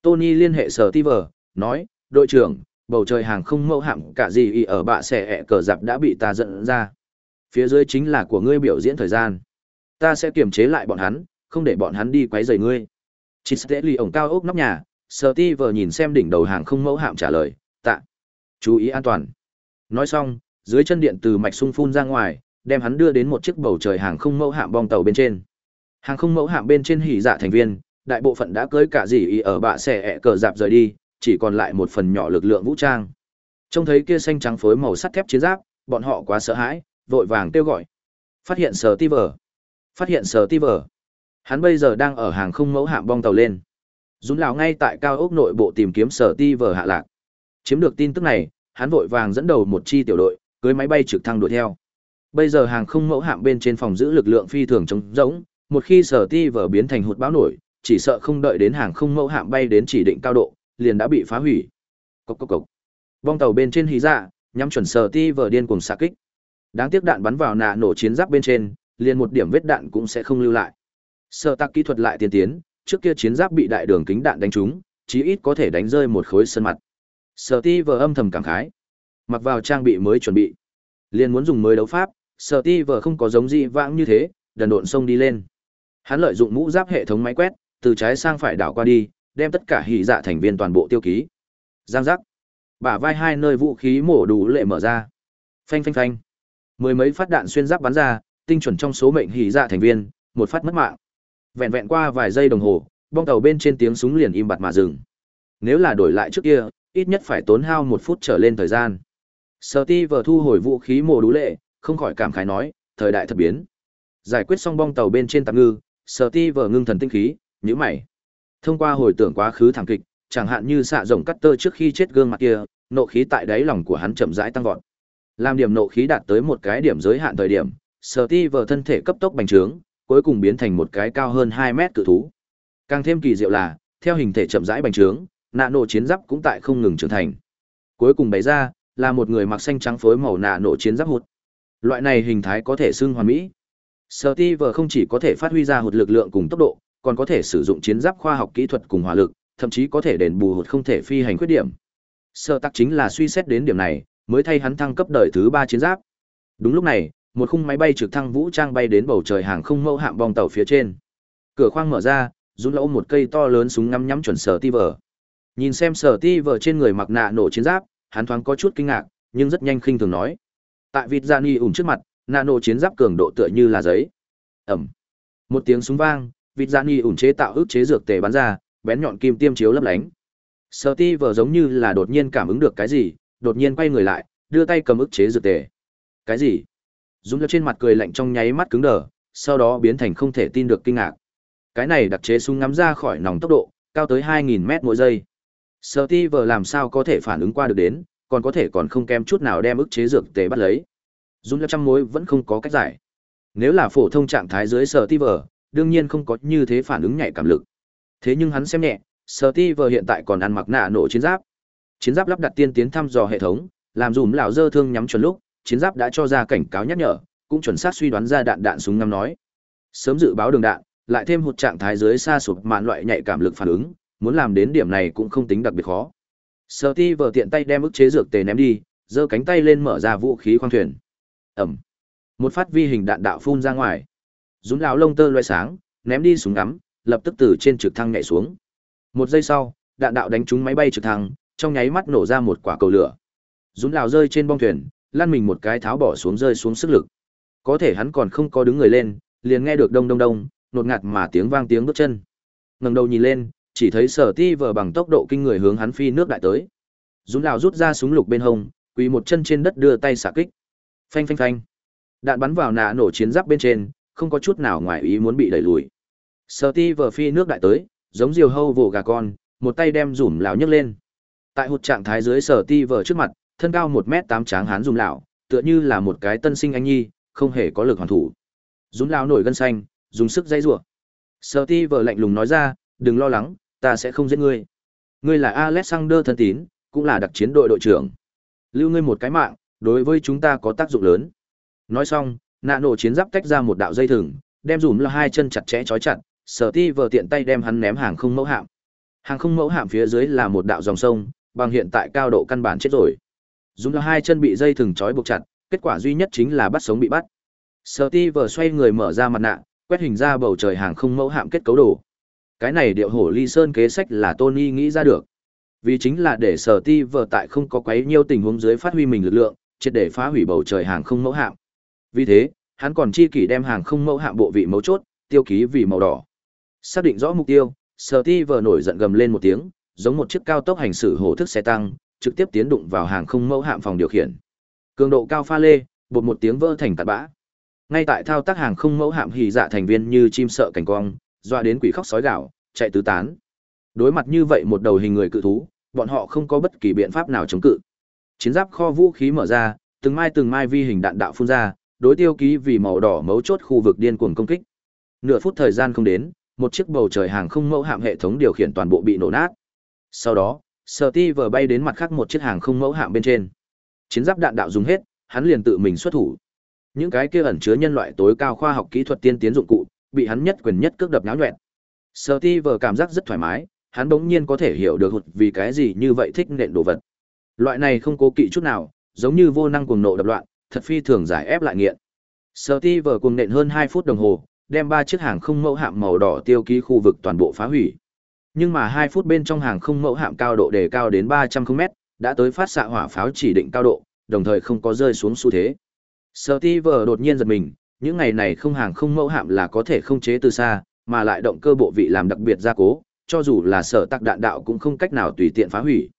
Tony liên hệ sở Tiver, nói, đội trưởng, bầu trời hàng không mẫu hạm cả gì y ở bạ xẻ ẹ cờ dạp đã bị ta dẫn ra. Phía dưới chính là của ngươi biểu diễn thời gian. Ta sẽ kiềm chế lại bọn hắn, không để bọn hắn đi quấy rầy ngươi. chị sẽ lì ổng cao ốc nóc nhà, sờ ti vờ nhìn xem đỉnh đầu hàng không mẫu hạm trả lời, tạ. Chú ý an toàn. Nói xong, Dưới chân điện từ mạch sung phun ra ngoài, đem hắn đưa đến một chiếc bầu trời hàng không mẫu hạm bong tàu bên trên. Hàng không mẫu hạm bên trên hỉ dạ thành viên, đại bộ phận đã cưới cả gì ý ở bạ xẻ ẹ cờ dạp rời đi, chỉ còn lại một phần nhỏ lực lượng vũ trang. Trông thấy kia xanh trắng phối màu sắt thép chiến giáp, bọn họ quá sợ hãi, vội vàng kêu gọi. Phát hiện Sở Ti Vở. Phát hiện Sở Ti Vở. Hắn bây giờ đang ở hàng không mẫu hạm bong tàu lên. Dũng lão ngay tại cao ốc nội bộ tìm kiếm Sở Ti Vở hạ lạc. Chiếm được tin tức này, hắn vội vàng dẫn đầu một chi tiểu đội, cưới máy bay trực thăng đuổi theo. Bây giờ hàng không mẫu hạm bên trên phòng giữ lực lượng phi thường trống rỗng, một khi Sở Ti Vở biến thành hụt báo nổi, chỉ sợ không đợi đến hàng không mẫu hạm bay đến chỉ định cao độ, liền đã bị phá hủy. Cốc cốc cốc. Bong tàu bên trên hí dạ, nhắm chuẩn Sở Ti Vở điên cuồng xa kích. Đáng tiếc đạn bắn vào nạ nổ chiến giáp bên trên, liền một điểm vết đạn cũng sẽ không lưu lại. Sở tạc kỹ thuật lại tiên tiến, trước kia chiến giáp bị đại đường kính đạn đánh trúng, chí ít có thể đánh rơi một khối sân mặt. Sở ti vờ âm thầm cảm khái. Mặc vào trang bị mới chuẩn bị. liền muốn dùng mới đấu pháp, sở ti vờ không có giống gì vãng như thế, đần độn xông đi lên. Hắn lợi dụng mũ giáp hệ thống máy quét, từ trái sang phải đảo qua đi, đem tất cả hỉ dạ thành viên toàn bộ tiêu ký. Giang giác. Bả vai hai nơi vũ khí mổ đủ lệ mở ra. Phanh phanh phanh. Mười mấy phát đạn xuyên giáp bắn ra, tinh chuẩn trong số mệnh hỉ dạ thành viên, một phát mất mạng. Vẹn vẹn qua vài giây đồng hồ, bong tàu bên trên tiếng súng liền im bặt mà dừng. Nếu là đổi lại trước kia, ít nhất phải tốn hao một phút trở lên thời gian. Sở ti vờ thu hồi vũ khí mổ đủ lệ, không khỏi cảm khái nói, thời đại thật biến. Giải quyết xong bong tàu bên trên tạm ngư, sở ti vờ ngưng thần tinh khí, nhữ mày. Thông qua hồi tưởng quá khứ thảm kịch, chẳng hạn như xạ rồng cắt tơ trước khi chết gương mặt kia, nộ khí tại đáy lòng của hắn chậm rãi tăng vọt. Làm điểm nộ khí đạt tới một cái điểm giới hạn thời điểm, Steve thân thể cấp tốc bành trướng, cuối cùng biến thành một cái cao hơn 2 mét cự thú. Càng thêm kỳ diệu là, theo hình thể chậm rãi bành trướng, nạ nổ chiến giáp cũng tại không ngừng trưởng thành. Cuối cùng bày ra, là một người mặc xanh trắng phối màu nạ nổ chiến giáp hụt. Loại này hình thái có thể xưng hoàn mỹ. Steve không chỉ có thể phát huy ra hụt lực lượng cùng tốc độ, còn có thể sử dụng chiến giáp khoa học kỹ thuật cùng hỏa lực, thậm chí có thể đền bù hụt không thể phi hành khuyết điểm. Sở tắc chính là suy xét đến điểm này, mới thay hắn thăng cấp đời thứ ba chiến giáp. Đúng lúc này, một khung máy bay trực thăng vũ trang bay đến bầu trời hàng không mẫu hạm bong tàu phía trên. Cửa khoang mở ra, rút lỗ một cây to lớn súng ngắm nhắm chuẩn sở ti vở. Nhìn xem sở ti vở trên người mặc nạ nổ chiến giáp, hắn thoáng có chút kinh ngạc, nhưng rất nhanh khinh thường nói. Tại vịt ra ni ủng trước mặt, nạ nổ chiến giáp cường độ tựa như là giấy. ầm, Một tiếng súng vang, vịt dạ ra ni ủn chế tạo ức chế dược tề bắn ra, bén nhọn kim tiêm chiếu lấp lánh. sợ ti vờ giống như là đột nhiên cảm ứng được cái gì, đột nhiên quay người lại, đưa tay cầm ức chế dược tề. Cái gì? dùng cho trên mặt cười lạnh trong nháy mắt cứng đờ, sau đó biến thành không thể tin được kinh ngạc. Cái này đặc chế súng ngắm ra khỏi nòng tốc độ, cao tới 2000 mét mỗi giây. Steve làm sao có thể phản ứng qua được đến, còn có thể còn không kém chút nào đem ức chế dược tề bắt lấy. dùng cho trăm mối vẫn không có cách giải. Nếu là phổ thông trạng thái dưới Steve, đương nhiên không có như thế phản ứng nhạy cảm lực. Thế nhưng hắn xem nhẹ, Steve hiện tại còn ăn mặc nạ nổ chiến giáp. Chiến giáp lắp đặt tiên tiến thăm dò hệ thống, làm dùm lão dơ thương nhắm chuẩn lúc, chiến giáp đã cho ra cảnh cáo nhắc nhở, cũng chuẩn xác suy đoán ra đạn đạn súng ngắm nói. Sớm dự báo đường đạn, lại thêm một trạng thái dưới xa sụp mạn loại nhạy cảm lực phản ứng, muốn làm đến điểm này cũng không tính đặc biệt khó. Sở Ti tiện tay đem ức chế dược tề ném đi, giơ cánh tay lên mở ra vũ khí khoang thuyền. Ầm. Một phát vi hình đạn đạo phun ra ngoài. Dũng lão lông tơ loe sáng, ném đi súng ngắm, lập tức từ trên trực thăng nhảy xuống. Một giây sau, đạn đạo đánh trúng máy bay trực thăng, trong nháy mắt nổ ra một quả cầu lửa. Dũng lão rơi trên bong thuyền, lăn mình một cái tháo bỏ xuống rơi xuống sức lực. Có thể hắn còn không có đứng người lên, liền nghe được đông đông đông, nột ngạt mà tiếng vang tiếng bước chân. Ngẩng đầu nhìn lên, chỉ thấy Sở Ti vờ bằng tốc độ kinh người hướng hắn phi nước đại tới. Dũng lão rút ra súng lục bên hông, quỳ một chân trên đất đưa tay xả kích. Phanh phanh phanh. Đạn bắn vào nạ nổ chiến giáp bên trên, không có chút nào ngoài ý muốn bị đẩy lùi. Sở Ti vờ phi nước đại tới, giống diều hâu vồ gà con, một tay đem dùm lão nhấc lên. Tại hụt trạng thái dưới Sở Ti vờ trước mặt, thân cao một m tám tráng hán dùng lão, tựa như là một cái tân sinh anh nhi, không hề có lực hoàn thủ. Dũng lão nổi gân xanh, dùng sức dây rủa. Sở Ti vờ lạnh lùng nói ra, đừng lo lắng, ta sẽ không giết ngươi. Ngươi là Alexander thân tín, cũng là đặc chiến đội đội trưởng. Lưu ngươi một cái mạng, đối với chúng ta có tác dụng lớn. Nói xong, nạ nổ chiến giáp tách ra một đạo dây thừng, đem dùm là hai chân chặt chẽ trói chặt, sở ti vờ tiện tay đem hắn ném hàng không mẫu hạm. Hàng không mẫu hạm phía dưới là một đạo dòng sông, bằng hiện tại cao độ căn bản chết rồi. Dùm là hai chân bị dây thừng trói buộc chặt, kết quả duy nhất chính là bắt sống bị bắt. Sở ti vờ xoay người mở ra mặt nạ, quét hình ra bầu trời hàng không mẫu hạm kết cấu đồ. Cái này điệu hổ ly sơn kế sách là Tony nghĩ ra được. Vì chính là để sở ti vờ tại không có quấy nhiêu tình huống dưới phát huy mình lực lượng, triệt để phá hủy bầu trời hàng không mẫu hạm. Vì thế, hắn còn chi kỷ đem hàng không mẫu hạm bộ vị mấu chốt, tiêu ký vì màu đỏ. Xác định rõ mục tiêu, Steve nổi giận gầm lên một tiếng, giống một chiếc cao tốc hành xử hổ thức xe tăng, trực tiếp tiến đụng vào hàng không mẫu hạm phòng điều khiển. Cường độ cao pha lê, bột một tiếng vỡ thành tạt bã. Ngay tại thao tác hàng không mẫu hạm hì dạ thành viên như chim sợ cảnh quang, doa đến quỷ khóc sói gạo, chạy tứ tán. Đối mặt như vậy một đầu hình người cự thú, bọn họ không có bất kỳ biện pháp nào chống cự. Chiến giáp kho vũ khí mở ra, từng mai từng mai vi hình đạn đạo phun ra, đối tiêu ký vì màu đỏ mấu chốt khu vực điên cuồng công kích. Nửa phút thời gian không đến, một chiếc bầu trời hàng không mẫu hạm hệ thống điều khiển toàn bộ bị nổ nát. Sau đó, Steve bay đến mặt khác một chiếc hàng không mẫu hạm bên trên. Chiến giáp đạn đạo dùng hết, hắn liền tự mình xuất thủ. Những cái kia ẩn chứa nhân loại tối cao khoa học kỹ thuật tiên tiến dụng cụ, bị hắn nhất quyền nhất cước đập náo loạn. Steve cảm giác rất thoải mái, hắn bỗng nhiên có thể hiểu được hụt vì cái gì như vậy thích nện đồ vật. Loại này không cố kỵ chút nào, giống như vô năng cuồng nộ đập loạn, thật phi thường giải ép lại nghiện. Steve cuồng nện hơn 2 phút đồng hồ, đem ba chiếc hàng không mẫu hạm màu đỏ tiêu ký khu vực toàn bộ phá hủy. Nhưng mà 2 phút bên trong hàng không mẫu hạm cao độ đề cao đến 300 km, đã tới phát xạ hỏa pháo chỉ định cao độ, đồng thời không có rơi xuống xu thế. Steve đột nhiên giật mình, những ngày này không hàng không mẫu hạm là có thể không chế từ xa, mà lại động cơ bộ vị làm đặc biệt gia cố, cho dù là sở tạc đạn đạo cũng không cách nào tùy tiện phá hủy.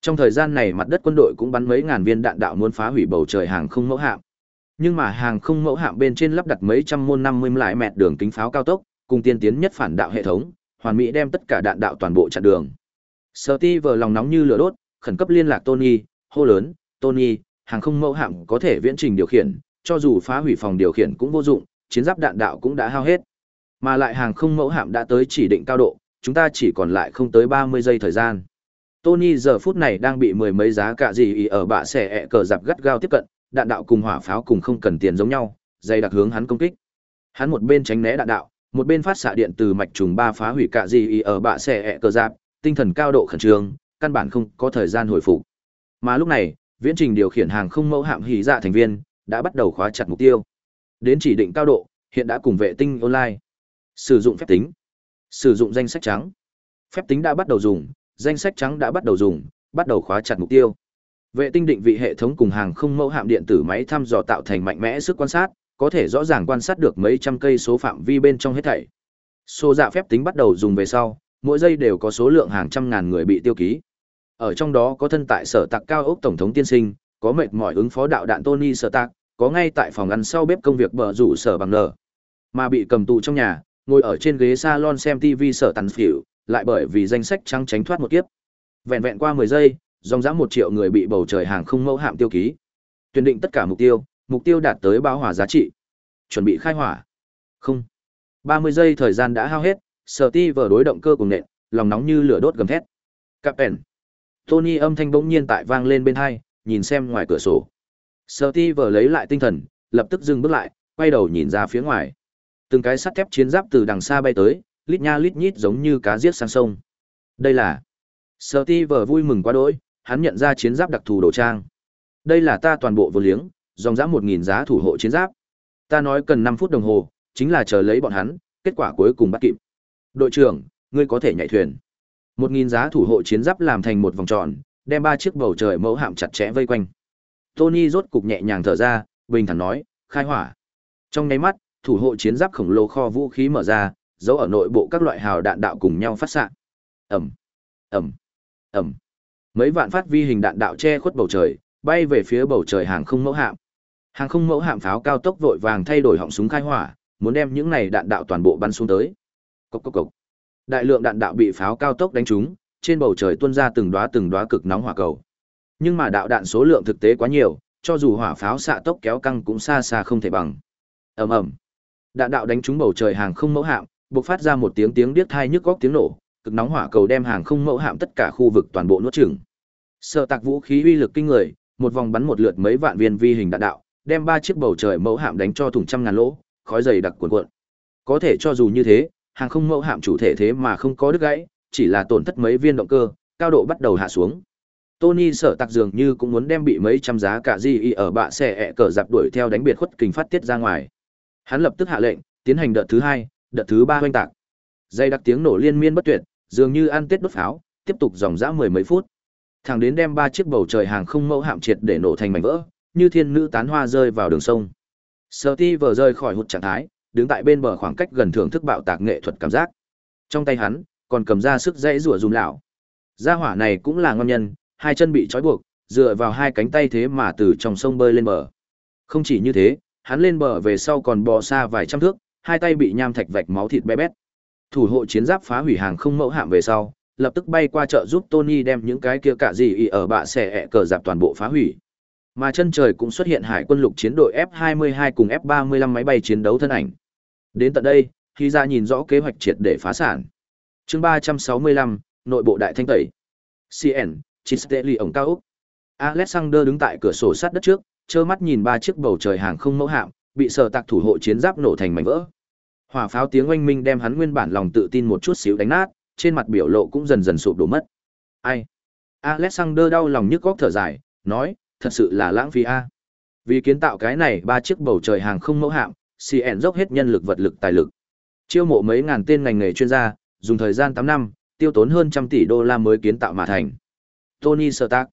Trong thời gian này mặt đất quân đội cũng bắn mấy ngàn viên đạn đạo muốn phá hủy bầu trời hàng không mẫu hạm. Nhưng mà hàng không mẫu hạm bên trên lắp đặt mấy trăm môn 50 lại mẹt đường kính pháo cao tốc, cùng tiên tiến nhất phản đạo hệ thống, hoàn mỹ đem tất cả đạn đạo toàn bộ chặn đường. Steve lòng nóng như lửa đốt, khẩn cấp liên lạc Tony, hô lớn, Tony, hàng không mẫu hạm có thể viễn trình điều khiển, cho dù phá hủy phòng điều khiển cũng vô dụng, chiến giáp đạn đạo cũng đã hao hết. Mà lại hàng không mẫu hạm đã tới chỉ định cao độ, chúng ta chỉ còn lại không tới 30 giây thời gian. Tony giờ phút này đang bị mười mấy giá cả gì ý ở bạ xẻ ẹ cờ dạp gắt gao tiếp cận, đạn đạo cùng hỏa pháo cùng không cần tiền giống nhau, dây đặc hướng hắn công kích. Hắn một bên tránh né đạn đạo, một bên phát xạ điện từ mạch trùng ba phá hủy cả gì ý ở bạ xẻ ẹ cờ dạp, tinh thần cao độ khẩn trương, căn bản không có thời gian hồi phục. Mà lúc này, viễn trình điều khiển hàng không mẫu hạm hỉ dạ thành viên đã bắt đầu khóa chặt mục tiêu. Đến chỉ định cao độ, hiện đã cùng vệ tinh online. Sử dụng phép tính. Sử dụng danh sách trắng. Phép tính đã bắt đầu dùng, danh sách trắng đã bắt đầu dùng, bắt đầu khóa chặt mục tiêu. Vệ tinh định vị hệ thống cùng hàng không mẫu hạm điện tử máy thăm dò tạo thành mạnh mẽ sức quan sát, có thể rõ ràng quan sát được mấy trăm cây số phạm vi bên trong hết thảy. Số dạ phép tính bắt đầu dùng về sau, mỗi giây đều có số lượng hàng trăm ngàn người bị tiêu ký. Ở trong đó có thân tại sở tạc cao ốc tổng thống tiên sinh, có mệt mỏi ứng phó đạo đạn Tony sở tạc, có ngay tại phòng ăn sau bếp công việc bờ rủ sở bằng nở. Mà bị cầm tù trong nhà, ngồi ở trên ghế salon xem TV sở tàn phỉu, lại bởi vì danh sách trắng tránh thoát một kiếp. Vẹn vẹn qua 10 giây, dòng dã một triệu người bị bầu trời hàng không mẫu hạm tiêu ký. Tuyển định tất cả mục tiêu, mục tiêu đạt tới báo hỏa giá trị. Chuẩn bị khai hỏa. Không. 30 giây thời gian đã hao hết, Sở Ti vở đối động cơ cùng nện, lòng nóng như lửa đốt gầm thét. Captain. Tony âm thanh bỗng nhiên tại vang lên bên hai, nhìn xem ngoài cửa sổ. Sở Ti lấy lại tinh thần, lập tức dừng bước lại, quay đầu nhìn ra phía ngoài. Từng cái sắt thép chiến giáp từ đằng xa bay tới, lít nha lít nhít giống như cá giết sang sông. Đây là Sở Ti vở vui mừng quá đỗi, hắn nhận ra chiến giáp đặc thù đồ trang. Đây là ta toàn bộ vô liếng, dòng giá một nghìn giá thủ hộ chiến giáp. Ta nói cần năm phút đồng hồ, chính là chờ lấy bọn hắn, kết quả cuối cùng bắt kịp. Đội trưởng, ngươi có thể nhảy thuyền. Một nghìn giá thủ hộ chiến giáp làm thành một vòng tròn, đem ba chiếc bầu trời mẫu hạm chặt chẽ vây quanh. Tony rốt cục nhẹ nhàng thở ra, bình thản nói, khai hỏa. Trong nháy mắt, thủ hộ chiến giáp khổng lồ kho vũ khí mở ra, giấu ở nội bộ các loại hào đạn đạo cùng nhau phát xạ. Ầm, ầm, ầm. Mấy vạn phát vi hình đạn đạo che khuất bầu trời, bay về phía bầu trời hàng không mẫu hạm. Hàng không mẫu hạm pháo cao tốc vội vàng thay đổi họng súng khai hỏa, muốn đem những này đạn đạo toàn bộ bắn xuống tới. Cốc cốc cốc. Đại lượng đạn đạo bị pháo cao tốc đánh trúng, trên bầu trời tuôn ra từng đóa từng đóa cực nóng hỏa cầu. Nhưng mà đạo đạn số lượng thực tế quá nhiều, cho dù hỏa pháo xạ tốc kéo căng cũng xa xa không thể bằng. Ầm ầm. Đạn đạo đánh trúng bầu trời hàng không mẫu hạm, bộc phát ra một tiếng tiếng điếc thai nhức óc tiếng nổ, cực nóng hỏa cầu đem hàng không mẫu hạm tất cả khu vực toàn bộ nuốt chửng. sợ tạc vũ khí uy lực kinh người, một vòng bắn một lượt mấy vạn viên vi hình đạn đạo, đem ba chiếc bầu trời mẫu hạm đánh cho thủng trăm ngàn lỗ, khói dày đặc cuồn cuộn. Có thể cho dù như thế, hàng không mẫu hạm chủ thể thế mà không có đứt gãy, chỉ là tổn thất mấy viên động cơ, cao độ bắt đầu hạ xuống. Tony sợ tạc dường như cũng muốn đem bị mấy trăm giá cả gì ở bạ xe ẹ cờ dạp đuổi theo đánh biệt khuất kình phát tiết ra ngoài. Hắn lập tức hạ lệnh, tiến hành đợt thứ hai, đợt thứ ba hoanh tạc. Dây đặc tiếng nổ liên miên bất tuyệt, dường như ăn tết đốt pháo, tiếp tục dòng dã mười mấy phút. Thẳng đến đem ba chiếc bầu trời hàng không mẫu hạm triệt để nổ thành mảnh vỡ, như thiên nữ tán hoa rơi vào đường sông. Sở ti vừa rơi khỏi hụt trạng thái, đứng tại bên bờ khoảng cách gần thưởng thức bạo tạc nghệ thuật cảm giác. Trong tay hắn, còn cầm ra sức dãy rủa dùm lão. Gia hỏa này cũng là ngon nhân, hai chân bị trói buộc, dựa vào hai cánh tay thế mà từ trong sông bơi lên bờ. Không chỉ như thế, hắn lên bờ về sau còn bò xa vài trăm thước, hai tay bị nham thạch vạch máu thịt bé bét. Thủ hộ chiến giáp phá hủy hàng không mẫu hạm về sau, lập tức bay qua chợ giúp Tony đem những cái kia cả gì ở bạ xẻ ẹ cờ giáp toàn bộ phá hủy. Mà chân trời cũng xuất hiện hải quân lục chiến đội F-22 cùng F-35 máy bay chiến đấu thân ảnh. Đến tận đây, khi ra nhìn rõ kế hoạch triệt để phá sản. chương 365, nội bộ đại thanh tẩy. CN, Chisteli ổng cao Úc. Alexander đứng tại cửa sổ sát đất trước, trơ mắt nhìn ba chiếc bầu trời hàng không mẫu hạm, bị sở tạc thủ hộ chiến giáp nổ thành mảnh vỡ. Hỏa pháo tiếng oanh minh đem hắn nguyên bản lòng tự tin một chút xíu đánh nát, trên mặt biểu lộ cũng dần dần sụp đổ mất. Ai? Alexander đau lòng nhức góc thở dài, nói, thật sự là lãng phí a. Vì kiến tạo cái này ba chiếc bầu trời hàng không mẫu hạm, CN dốc hết nhân lực vật lực tài lực. Chiêu mộ mấy ngàn tên ngành nghề chuyên gia, dùng thời gian 8 năm, tiêu tốn hơn trăm tỷ đô la mới kiến tạo mà thành. Tony Stark.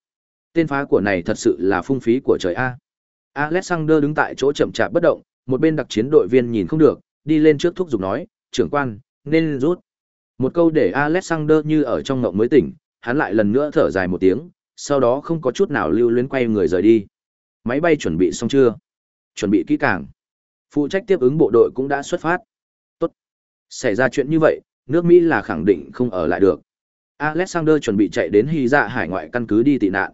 Tên phá của này thật sự là phung phí của trời a. Alexander đứng tại chỗ chậm chạp bất động, một bên đặc chiến đội viên nhìn không được, đi lên trước thúc giục nói, trưởng quan, nên rút. Một câu để Alexander như ở trong ngộng mới tỉnh, hắn lại lần nữa thở dài một tiếng, sau đó không có chút nào lưu luyến quay người rời đi. Máy bay chuẩn bị xong chưa? Chuẩn bị kỹ càng. Phụ trách tiếp ứng bộ đội cũng đã xuất phát. Tốt. Xảy ra chuyện như vậy, nước Mỹ là khẳng định không ở lại được. Alexander chuẩn bị chạy đến Hy dạ hải ngoại căn cứ đi tị nạn.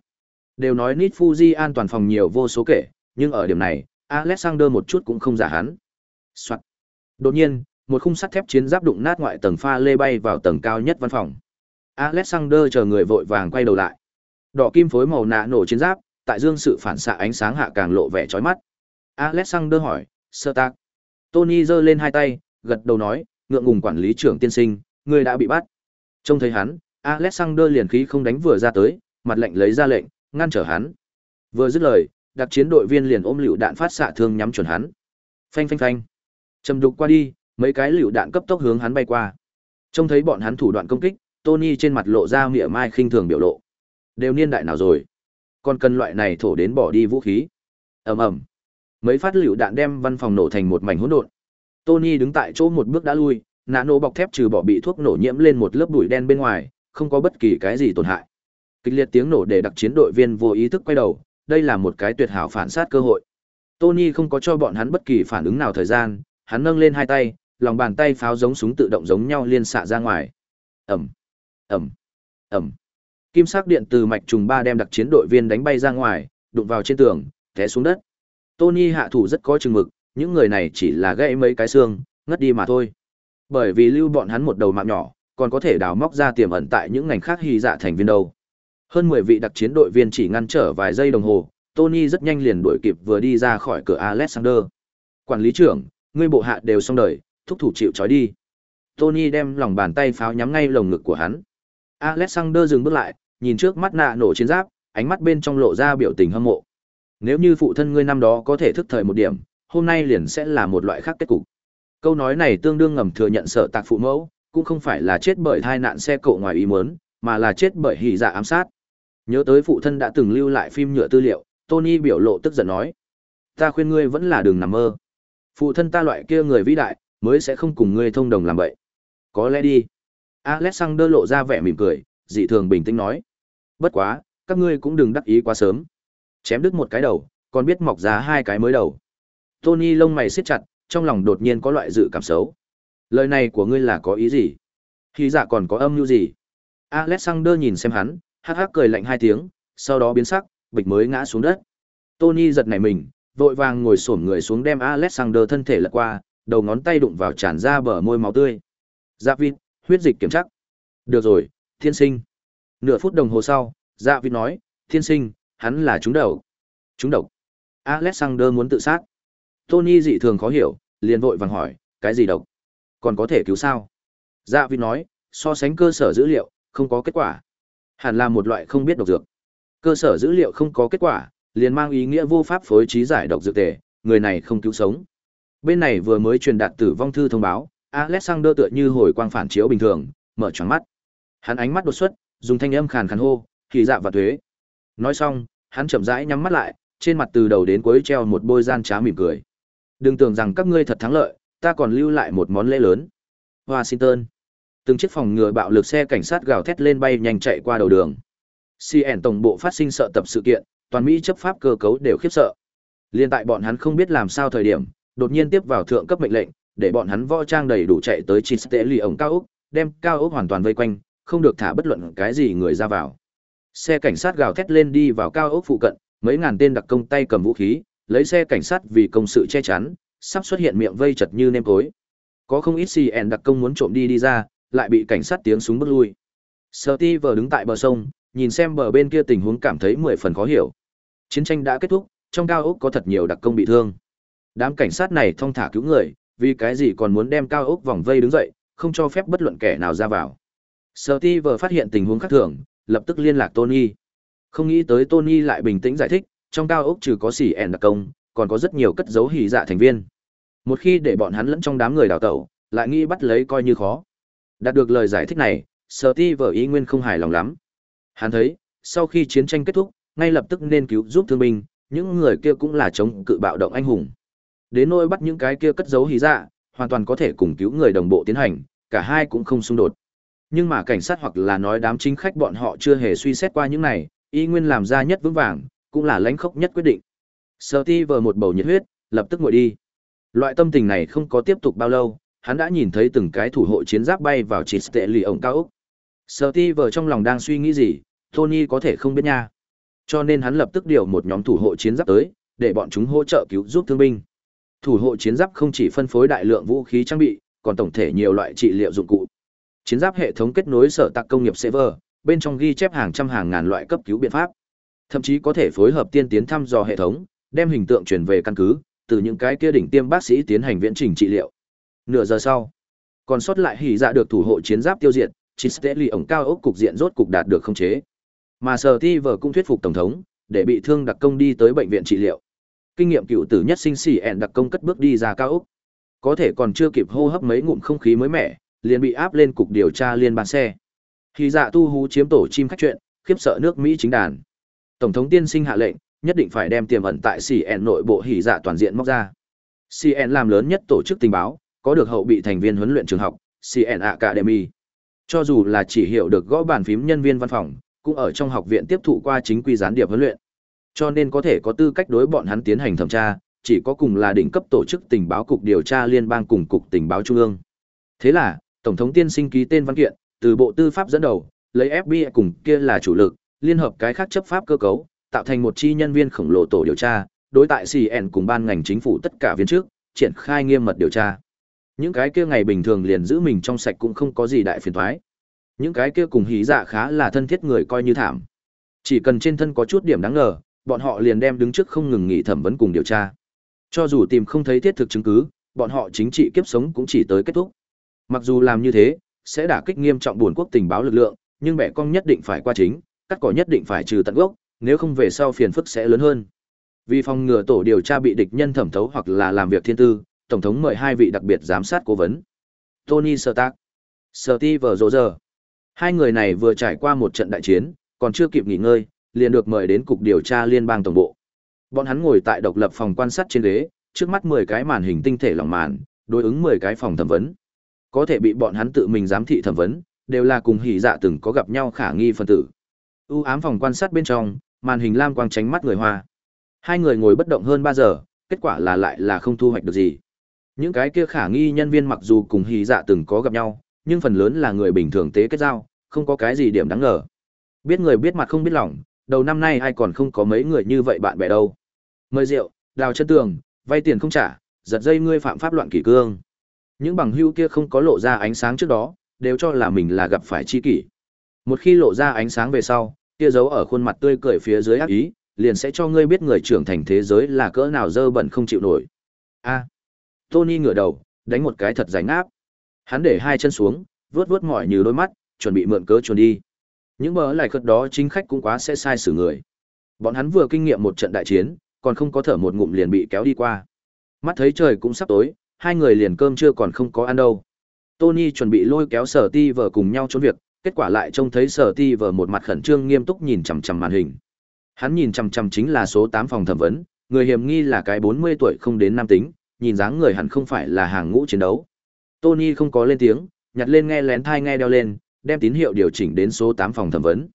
Đều nói Nit Fuji an toàn phòng nhiều vô số kể, nhưng ở điểm này, Alexander một chút cũng không giả hắn. Soạt. Đột nhiên, một khung sắt thép chiến giáp đụng nát ngoại tầng pha lê bay vào tầng cao nhất văn phòng. Alexander chờ người vội vàng quay đầu lại. Đỏ kim phối màu nạ nổ chiến giáp, tại dương sự phản xạ ánh sáng hạ càng lộ vẻ chói mắt. Alexander hỏi, sơ tác. Tony giơ lên hai tay, gật đầu nói, ngượng ngùng quản lý trưởng tiên sinh, người đã bị bắt. Trông thấy hắn, Alexander liền khí không đánh vừa ra tới, mặt lệnh lấy ra lệnh, ngăn trở hắn. Vừa dứt lời, đặc chiến đội viên liền ôm lựu đạn phát xạ thương nhắm chuẩn hắn. Phanh phanh phanh. chầm đục qua đi, mấy cái lựu đạn cấp tốc hướng hắn bay qua. Trông thấy bọn hắn thủ đoạn công kích, Tony trên mặt lộ ra mỉa mai khinh thường biểu lộ. Đều niên đại nào rồi, còn cần loại này thổ đến bỏ đi vũ khí. Ầm ầm. Mấy phát lựu đạn đem văn phòng nổ thành một mảnh hỗn độn. Tony đứng tại chỗ một bước đã lui, nano bọc thép trừ bỏ bị thuốc nổ nhiễm lên một lớp bụi đen bên ngoài, không có bất kỳ cái gì tổn hại. Kịch liệt tiếng nổ để đặc chiến đội viên vô ý thức quay đầu, đây là một cái tuyệt hảo phản sát cơ hội. Tony không có cho bọn hắn bất kỳ phản ứng nào thời gian, hắn nâng lên hai tay, lòng bàn tay pháo giống súng tự động giống nhau liên xạ ra ngoài. Ầm, ầm, ầm. Kim sắc điện từ mạch trùng ba đem đặc chiến đội viên đánh bay ra ngoài, đụng vào trên tường, té xuống đất. Tony hạ thủ rất có chừng mực, những người này chỉ là gãy mấy cái xương, ngất đi mà thôi. Bởi vì lưu bọn hắn một đầu mạng nhỏ, còn có thể đào móc ra tiềm ẩn tại những ngành khác hy dạ thành viên đâu. Hơn 10 vị đặc chiến đội viên chỉ ngăn trở vài giây đồng hồ, Tony rất nhanh liền đuổi kịp vừa đi ra khỏi cửa Alexander. Quản lý trưởng, ngươi bộ hạ đều xong đời, thúc thủ chịu trói đi. Tony đem lòng bàn tay pháo nhắm ngay lồng ngực của hắn. Alexander dừng bước lại, nhìn trước mắt nạ nổ chiến giáp, ánh mắt bên trong lộ ra biểu tình hâm mộ. Nếu như phụ thân ngươi năm đó có thể thức thời một điểm, hôm nay liền sẽ là một loại khác kết cục. Câu nói này tương đương ngầm thừa nhận sợ tạc phụ mẫu, cũng không phải là chết bởi tai nạn xe cộ ngoài ý muốn, mà là chết bởi hỉ dạ ám sát. Nhớ tới phụ thân đã từng lưu lại phim nhựa tư liệu, Tony biểu lộ tức giận nói: "Ta khuyên ngươi vẫn là đừng nằm mơ. Phụ thân ta loại kia người vĩ đại, mới sẽ không cùng ngươi thông đồng làm vậy. Có lẽ đi." Alexander lộ ra vẻ mỉm cười, dị thường bình tĩnh nói: "Bất quá, các ngươi cũng đừng đắc ý quá sớm. Chém đứt một cái đầu, còn biết mọc ra hai cái mới đầu." Tony lông mày siết chặt, trong lòng đột nhiên có loại dự cảm xấu. Lời này của ngươi là có ý gì? Khi dạ còn có âm mưu gì? Alexander nhìn xem hắn, hắc hắc cười lạnh hai tiếng, sau đó biến sắc, bịch mới ngã xuống đất. Tony giật nảy mình, vội vàng ngồi xổm người xuống đem Alexander thân thể lật qua, đầu ngón tay đụng vào tràn ra bờ môi máu tươi. Dạ vịt, huyết dịch kiểm chắc. Được rồi, thiên sinh. Nửa phút đồng hồ sau, dạ vịt nói, thiên sinh, hắn là trúng đầu. Trúng độc. Alexander muốn tự sát. Tony dị thường khó hiểu, liền vội vàng hỏi, cái gì độc? Còn có thể cứu sao? Dạ vịt nói, so sánh cơ sở dữ liệu, không có kết quả. Hẳn là một loại không biết độc dược. Cơ sở dữ liệu không có kết quả, liền mang ý nghĩa vô pháp phối trí giải độc dược tề, người này không cứu sống. Bên này vừa mới truyền đạt tử vong thư thông báo, Alexander tựa như hồi quang phản chiếu bình thường, mở tròn mắt. Hắn ánh mắt đột xuất, dùng thanh âm khàn khàn hô, "Kỳ dạ và thuế." Nói xong, hắn chậm rãi nhắm mắt lại, trên mặt từ đầu đến cuối treo một bôi gian trá mỉm cười. Đừng tưởng rằng các ngươi thật thắng lợi, ta còn lưu lại một món lễ lớn. Washington. Từng chiếc phòng ngừa bạo lực xe cảnh sát gào thét lên bay nhanh chạy qua đầu đường. CN tổng bộ phát sinh sợ tập sự kiện, toàn Mỹ chấp pháp cơ cấu đều khiếp sợ. Liên tại bọn hắn không biết làm sao thời điểm, đột nhiên tiếp vào thượng cấp mệnh lệnh, để bọn hắn võ trang đầy đủ chạy tới Chiste lì ổng cao ốc, đem cao ốc hoàn toàn vây quanh, không được thả bất luận cái gì người ra vào. Xe cảnh sát gào thét lên đi vào cao ốc phụ cận, mấy ngàn tên đặc công tay cầm vũ khí, lấy xe cảnh sát vì công sự che chắn, sắp xuất hiện miệng vây chật như nêm cối. Có không ít CN đặc công muốn trộm đi đi ra, lại bị cảnh sát tiếng súng bước lui. Steve đứng tại bờ sông, nhìn xem bờ bên kia tình huống cảm thấy mười phần khó hiểu. Chiến tranh đã kết thúc, trong cao ốc có thật nhiều đặc công bị thương. Đám cảnh sát này thong thả cứu người, vì cái gì còn muốn đem cao ốc vòng vây đứng dậy, không cho phép bất luận kẻ nào ra vào. Steve phát hiện tình huống khác thường, lập tức liên lạc Tony. Không nghĩ tới Tony lại bình tĩnh giải thích, trong cao ốc trừ có xỉ ẻn đặc công, còn có rất nhiều cất dấu hỉ dạ thành viên. Một khi để bọn hắn lẫn trong đám người đào tẩu, lại nghĩ bắt lấy coi như khó. Đạt được lời giải thích này, Steve ý nguyên không hài lòng lắm. Hắn thấy, sau khi chiến tranh kết thúc, ngay lập tức nên cứu giúp thương binh, những người kia cũng là chống cự bạo động anh hùng. Đến nỗi bắt những cái kia cất giấu hí dạ, hoàn toàn có thể cùng cứu người đồng bộ tiến hành, cả hai cũng không xung đột. Nhưng mà cảnh sát hoặc là nói đám chính khách bọn họ chưa hề suy xét qua những này, y nguyên làm ra nhất vững vàng, cũng là lãnh khốc nhất quyết định. Steve một bầu nhiệt huyết, lập tức ngồi đi. Loại tâm tình này không có tiếp tục bao lâu, hắn đã nhìn thấy từng cái thủ hộ chiến giáp bay vào chít tệ lì ổng cao ốc. vờ trong lòng đang suy nghĩ gì, Tony có thể không biết nha. Cho nên hắn lập tức điều một nhóm thủ hộ chiến giáp tới, để bọn chúng hỗ trợ cứu giúp thương binh. Thủ hộ chiến giáp không chỉ phân phối đại lượng vũ khí trang bị, còn tổng thể nhiều loại trị liệu dụng cụ. Chiến giáp hệ thống kết nối sở tạc công nghiệp server, bên trong ghi chép hàng trăm hàng ngàn loại cấp cứu biện pháp. Thậm chí có thể phối hợp tiên tiến thăm dò hệ thống, đem hình tượng truyền về căn cứ, từ những cái kia đỉnh tiêm bác sĩ tiến hành viễn trình trị liệu. Nửa giờ sau, còn sót lại hỉ dạ được thủ hộ chiến giáp tiêu diệt, Chisteli ổng cao ốc cục diện rốt cục đạt được không chế. Mà Sở Ti vở cũng thuyết phục tổng thống, để bị thương đặc công đi tới bệnh viện trị liệu. Kinh nghiệm cựu tử nhất sinh xỉ ẹn đặc công cất bước đi ra cao ốc. Có thể còn chưa kịp hô hấp mấy ngụm không khí mới mẻ, liền bị áp lên cục điều tra liên bàn xe. Khi dạ tu hú chiếm tổ chim khách chuyện, khiếp sợ nước Mỹ chính đàn. Tổng thống tiên sinh hạ lệnh, nhất định phải đem tiềm ẩn tại CN nội bộ hỉ dạ toàn diện móc ra. CN làm lớn nhất tổ chức tình báo, có được hậu bị thành viên huấn luyện trường học, CN Academy. Cho dù là chỉ hiểu được gõ bàn phím nhân viên văn phòng, cũng ở trong học viện tiếp thụ qua chính quy gián điệp huấn luyện. Cho nên có thể có tư cách đối bọn hắn tiến hành thẩm tra, chỉ có cùng là đỉnh cấp tổ chức tình báo cục điều tra liên bang cùng cục tình báo trung ương. Thế là, tổng thống tiên sinh ký tên văn kiện, từ bộ tư pháp dẫn đầu, lấy FBI cùng kia là chủ lực, liên hợp cái khác chấp pháp cơ cấu, tạo thành một chi nhân viên khổng lồ tổ điều tra, đối tại CN cùng ban ngành chính phủ tất cả viên trước, triển khai nghiêm mật điều tra. Những cái kia ngày bình thường liền giữ mình trong sạch cũng không có gì đại phiền toái. Những cái kia cùng hí dạ khá là thân thiết người coi như thảm. Chỉ cần trên thân có chút điểm đáng ngờ, bọn họ liền đem đứng trước không ngừng nghỉ thẩm vấn cùng điều tra. Cho dù tìm không thấy thiết thực chứng cứ, bọn họ chính trị kiếp sống cũng chỉ tới kết thúc. Mặc dù làm như thế, sẽ đả kích nghiêm trọng buồn quốc tình báo lực lượng, nhưng bẻ cong nhất định phải qua chính, cắt cỏ nhất định phải trừ tận gốc, nếu không về sau phiền phức sẽ lớn hơn. Vì phòng ngừa tổ điều tra bị địch nhân thẩm thấu hoặc là làm việc thiên tư, tổng thống mời hai vị đặc biệt giám sát cố vấn. Tony Stark, Steve Rogers. Hai người này vừa trải qua một trận đại chiến, còn chưa kịp nghỉ ngơi, liền được mời đến cục điều tra liên bang tổng bộ. Bọn hắn ngồi tại độc lập phòng quan sát trên ghế, trước mắt 10 cái màn hình tinh thể lỏng màn, đối ứng 10 cái phòng thẩm vấn. Có thể bị bọn hắn tự mình giám thị thẩm vấn, đều là cùng hỉ dạ từng có gặp nhau khả nghi phân tử. U ám phòng quan sát bên trong, màn hình lam quang tránh mắt người hoa. Hai người ngồi bất động hơn 3 giờ, kết quả là lại là không thu hoạch được gì. Những cái kia khả nghi nhân viên mặc dù cùng hy dạ từng có gặp nhau, nhưng phần lớn là người bình thường tế kết giao, không có cái gì điểm đáng ngờ. Biết người biết mặt không biết lòng, đầu năm nay ai còn không có mấy người như vậy bạn bè đâu. Mời rượu, đào chân tường, vay tiền không trả, giật dây ngươi phạm pháp loạn kỷ cương. Những bằng hữu kia không có lộ ra ánh sáng trước đó, đều cho là mình là gặp phải chi kỷ. Một khi lộ ra ánh sáng về sau, kia giấu ở khuôn mặt tươi cười phía dưới ác ý, liền sẽ cho ngươi biết người trưởng thành thế giới là cỡ nào dơ bẩn không chịu nổi. A. Tony ngửa đầu, đánh một cái thật dài ngáp. Hắn để hai chân xuống, vuốt vuốt mỏi như đôi mắt, chuẩn bị mượn cớ chuồn đi. Những bờ lại cất đó chính khách cũng quá sẽ sai xử người. Bọn hắn vừa kinh nghiệm một trận đại chiến, còn không có thở một ngụm liền bị kéo đi qua. Mắt thấy trời cũng sắp tối, hai người liền cơm chưa còn không có ăn đâu. Tony chuẩn bị lôi kéo sở ti vợ cùng nhau trốn việc, kết quả lại trông thấy sở ti vợ một mặt khẩn trương nghiêm túc nhìn chằm chằm màn hình. Hắn nhìn chằm chằm chính là số 8 phòng thẩm vấn, người hiểm nghi là cái 40 tuổi không đến nam tính, nhìn dáng người hẳn không phải là hàng ngũ chiến đấu. Tony không có lên tiếng, nhặt lên nghe lén thai nghe đeo lên, đem tín hiệu điều chỉnh đến số 8 phòng thẩm vấn.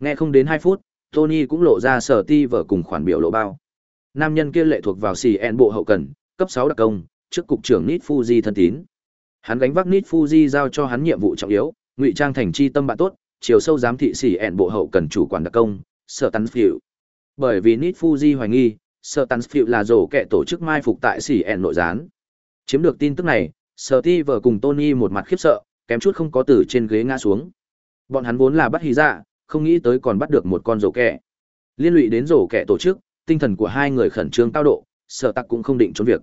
Nghe không đến 2 phút, Tony cũng lộ ra sở ti vở cùng khoản biểu lộ bao. Nam nhân kia lệ thuộc vào CN bộ hậu cần, cấp 6 đặc công, trước cục trưởng Nit Fuji thân tín. Hắn gánh vác Nit Fuji giao cho hắn nhiệm vụ trọng yếu, ngụy trang thành chi tâm bạn tốt, chiều sâu giám thị CN bộ hậu cần chủ quản đặc công, Sở Tansfield. Bởi vì Nit Fuji hoài nghi, Sở Tansfield là rổ kẻ tổ chức mai phục tại CN nội gián. Chiếm được tin tức này, Sở Ti vợ cùng Tony một mặt khiếp sợ, kém chút không có từ trên ghế ngã xuống. Bọn hắn vốn là bắt hí dạ, không nghĩ tới còn bắt được một con rổ kẻ. Liên lụy đến rổ kẻ tổ chức, tinh thần của hai người khẩn trương cao độ, Sở Tặc cũng không định trốn việc.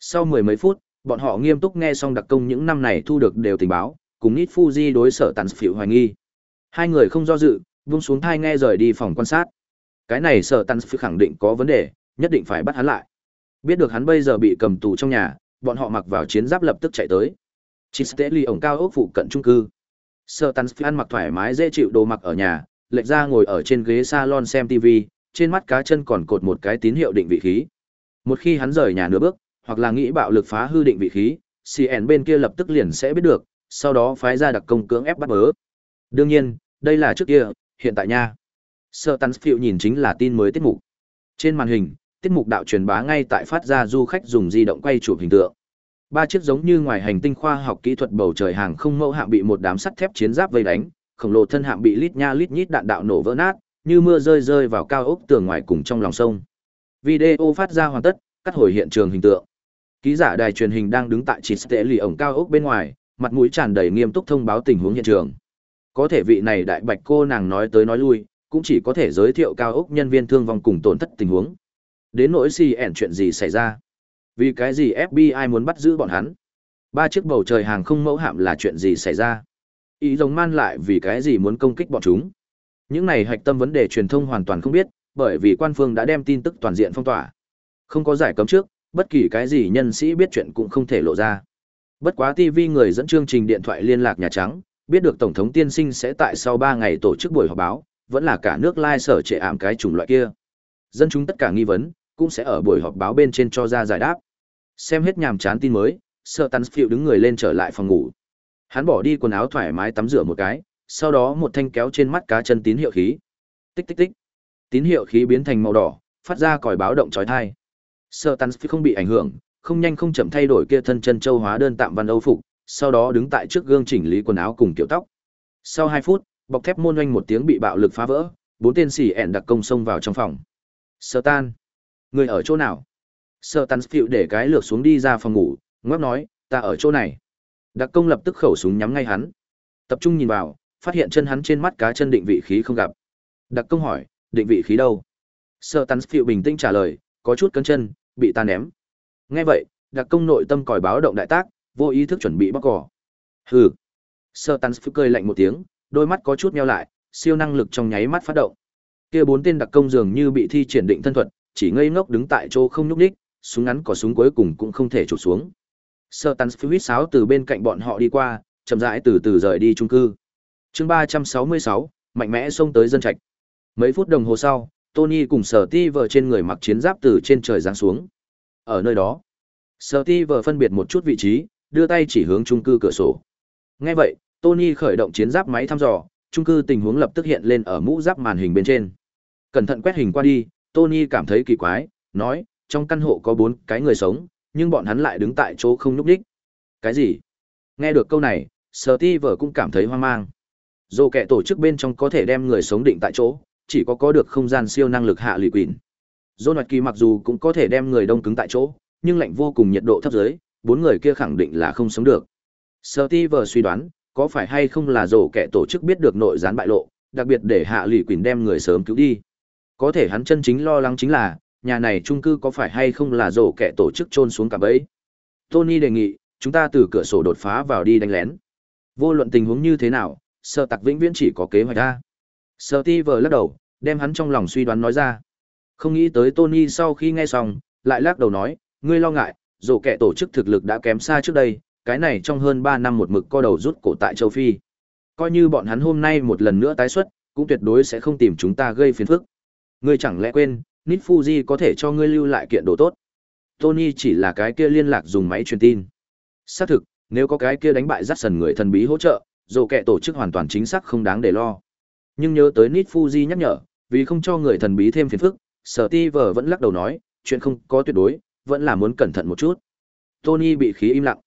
Sau mười mấy phút, bọn họ nghiêm túc nghe xong đặc công những năm này thu được đều tình báo, cùng Nít Fuji đối sở tàn phiệu hoài nghi. Hai người không do dự, vung xuống thai nghe rời đi phòng quan sát. Cái này sở tàn phiệu khẳng định có vấn đề, nhất định phải bắt hắn lại. Biết được hắn bây giờ bị cầm tù trong nhà, bọn họ mặc vào chiến giáp lập tức chạy tới. Chisteli ổng cao ốc phụ cận trung cư. Sơ tàn Phan ăn mặc thoải mái dễ chịu đồ mặc ở nhà, lệch ra ngồi ở trên ghế salon xem TV, trên mắt cá chân còn cột một cái tín hiệu định vị khí. Một khi hắn rời nhà nửa bước, hoặc là nghĩ bạo lực phá hư định vị khí, CN bên kia lập tức liền sẽ biết được, sau đó phái ra đặc công cưỡng ép bắt bớ. Đương nhiên, đây là trước kia, hiện tại nha. Sir phiệu nhìn chính là tin mới tiết mục. Trên màn hình, tiết mục đạo truyền bá ngay tại phát ra du khách dùng di động quay chụp hình tượng. Ba chiếc giống như ngoài hành tinh khoa học kỹ thuật bầu trời hàng không mẫu hạm bị một đám sắt thép chiến giáp vây đánh, khổng lồ thân hạm bị lít nha lít nhít đạn đạo nổ vỡ nát, như mưa rơi rơi vào cao ốc tường ngoài cùng trong lòng sông. Video phát ra hoàn tất, cắt hồi hiện trường hình tượng. Ký giả đài truyền hình đang đứng tại chỉ tệ lì ổng cao ốc bên ngoài, mặt mũi tràn đầy nghiêm túc thông báo tình huống hiện trường. Có thể vị này đại bạch cô nàng nói tới nói lui, cũng chỉ có thể giới thiệu cao ốc nhân viên thương vong cùng tổn thất tình huống. Đến nỗi CN chuyện gì xảy ra? Vì cái gì FBI muốn bắt giữ bọn hắn? Ba chiếc bầu trời hàng không mẫu hạm là chuyện gì xảy ra? Ý rồng man lại vì cái gì muốn công kích bọn chúng? Những này hạch tâm vấn đề truyền thông hoàn toàn không biết, bởi vì quan phương đã đem tin tức toàn diện phong tỏa. Không có giải cấm trước, bất kỳ cái gì nhân sĩ biết chuyện cũng không thể lộ ra. Bất quá TV người dẫn chương trình điện thoại liên lạc Nhà Trắng, biết được Tổng thống tiên sinh sẽ tại sau 3 ngày tổ chức buổi họp báo, vẫn là cả nước lai sở trệ ảm cái chủng loại kia. Dân chúng tất cả nghi vấn, cũng sẽ ở buổi họp báo bên trên cho ra giải đáp. Xem hết nhàm chán tin mới, Sir Tansfield đứng người lên trở lại phòng ngủ. Hắn bỏ đi quần áo thoải mái tắm rửa một cái, sau đó một thanh kéo trên mắt cá chân tín hiệu khí. Tích tích tích. Tín hiệu khí biến thành màu đỏ, phát ra còi báo động chói tai. Sir Tansfield không bị ảnh hưởng, không nhanh không chậm thay đổi kia thân chân châu hóa đơn tạm văn âu phục, sau đó đứng tại trước gương chỉnh lý quần áo cùng kiểu tóc. Sau 2 phút, bọc thép môn oanh một tiếng bị bạo lực phá vỡ, bốn tên xỉ ẻn đặc công xông vào trong phòng. Sơ tan. Người ở chỗ nào? Sơ tắn phịu để cái lược xuống đi ra phòng ngủ, ngoắc nói, ta ở chỗ này. Đặc công lập tức khẩu súng nhắm ngay hắn. Tập trung nhìn vào, phát hiện chân hắn trên mắt cá chân định vị khí không gặp. Đặc công hỏi, định vị khí đâu? Sơ tắn phịu bình tĩnh trả lời, có chút cấn chân, bị ta ném. Nghe vậy, đặc công nội tâm còi báo động đại tác, vô ý thức chuẩn bị bóc cỏ. Hừ. Sơ phịu cười lạnh một tiếng, đôi mắt có chút meo lại, siêu năng lực trong nháy mắt phát động. Kia bốn tên đặc công dường như bị thi triển định thân thuật, chỉ ngây ngốc đứng tại chỗ không nhúc nhích, súng ngắn có súng cuối cùng cũng không thể chụp xuống. Sơ Tans huýt sáo từ bên cạnh bọn họ đi qua, chậm rãi từ từ rời đi trung cư. Chương ba trăm sáu mươi sáu, mạnh mẽ xông tới dân trạch. Mấy phút đồng hồ sau, Tony cùng Sở Ti vợ trên người mặc chiến giáp từ trên trời giáng xuống. Ở nơi đó, Sở Ti vợ phân biệt một chút vị trí, đưa tay chỉ hướng trung cư cửa sổ. Nghe vậy, Tony khởi động chiến giáp máy thăm dò, trung cư tình huống lập tức hiện lên ở mũ giáp màn hình bên trên. Cẩn thận quét hình qua đi, Tony cảm thấy kỳ quái, nói, trong căn hộ có bốn cái người sống, nhưng bọn hắn lại đứng tại chỗ không nhúc nhích. Cái gì? Nghe được câu này, Steve cũng cảm thấy hoang mang. Dù kẻ tổ chức bên trong có thể đem người sống định tại chỗ, chỉ có có được không gian siêu năng lực hạ lụy Dô John Kỳ mặc dù cũng có thể đem người đông cứng tại chỗ, nhưng lạnh vô cùng nhiệt độ thấp dưới, bốn người kia khẳng định là không sống được. Steve suy đoán, có phải hay không là rổ kẻ tổ chức biết được nội gián bại lộ, đặc biệt để hạ lụy quỷ đem người sớm cứu đi. Có thể hắn chân chính lo lắng chính là, nhà này trung cư có phải hay không là rổ kẻ tổ chức trôn xuống cả bẫy. Tony đề nghị, chúng ta từ cửa sổ đột phá vào đi đánh lén. Vô luận tình huống như thế nào, sợ tặc vĩnh viễn chỉ có kế hoạch A. Steve lắc đầu, đem hắn trong lòng suy đoán nói ra. Không nghĩ tới Tony sau khi nghe xong, lại lắc đầu nói, ngươi lo ngại, dù kẻ tổ chức thực lực đã kém xa trước đây, cái này trong hơn 3 năm một mực co đầu rút cổ tại châu Phi. Coi như bọn hắn hôm nay một lần nữa tái xuất, cũng tuyệt đối sẽ không tìm chúng ta gây phiền phức. Ngươi chẳng lẽ quên, Nít Fuji có thể cho ngươi lưu lại kiện đồ tốt. Tony chỉ là cái kia liên lạc dùng máy truyền tin. Xác thực, nếu có cái kia đánh bại rắc sần người thần bí hỗ trợ, dù kẻ tổ chức hoàn toàn chính xác không đáng để lo. Nhưng nhớ tới Nít Fuji nhắc nhở, vì không cho người thần bí thêm phiền phức, Sở Steve vẫn lắc đầu nói, chuyện không có tuyệt đối, vẫn là muốn cẩn thận một chút. Tony bị khí im lặng.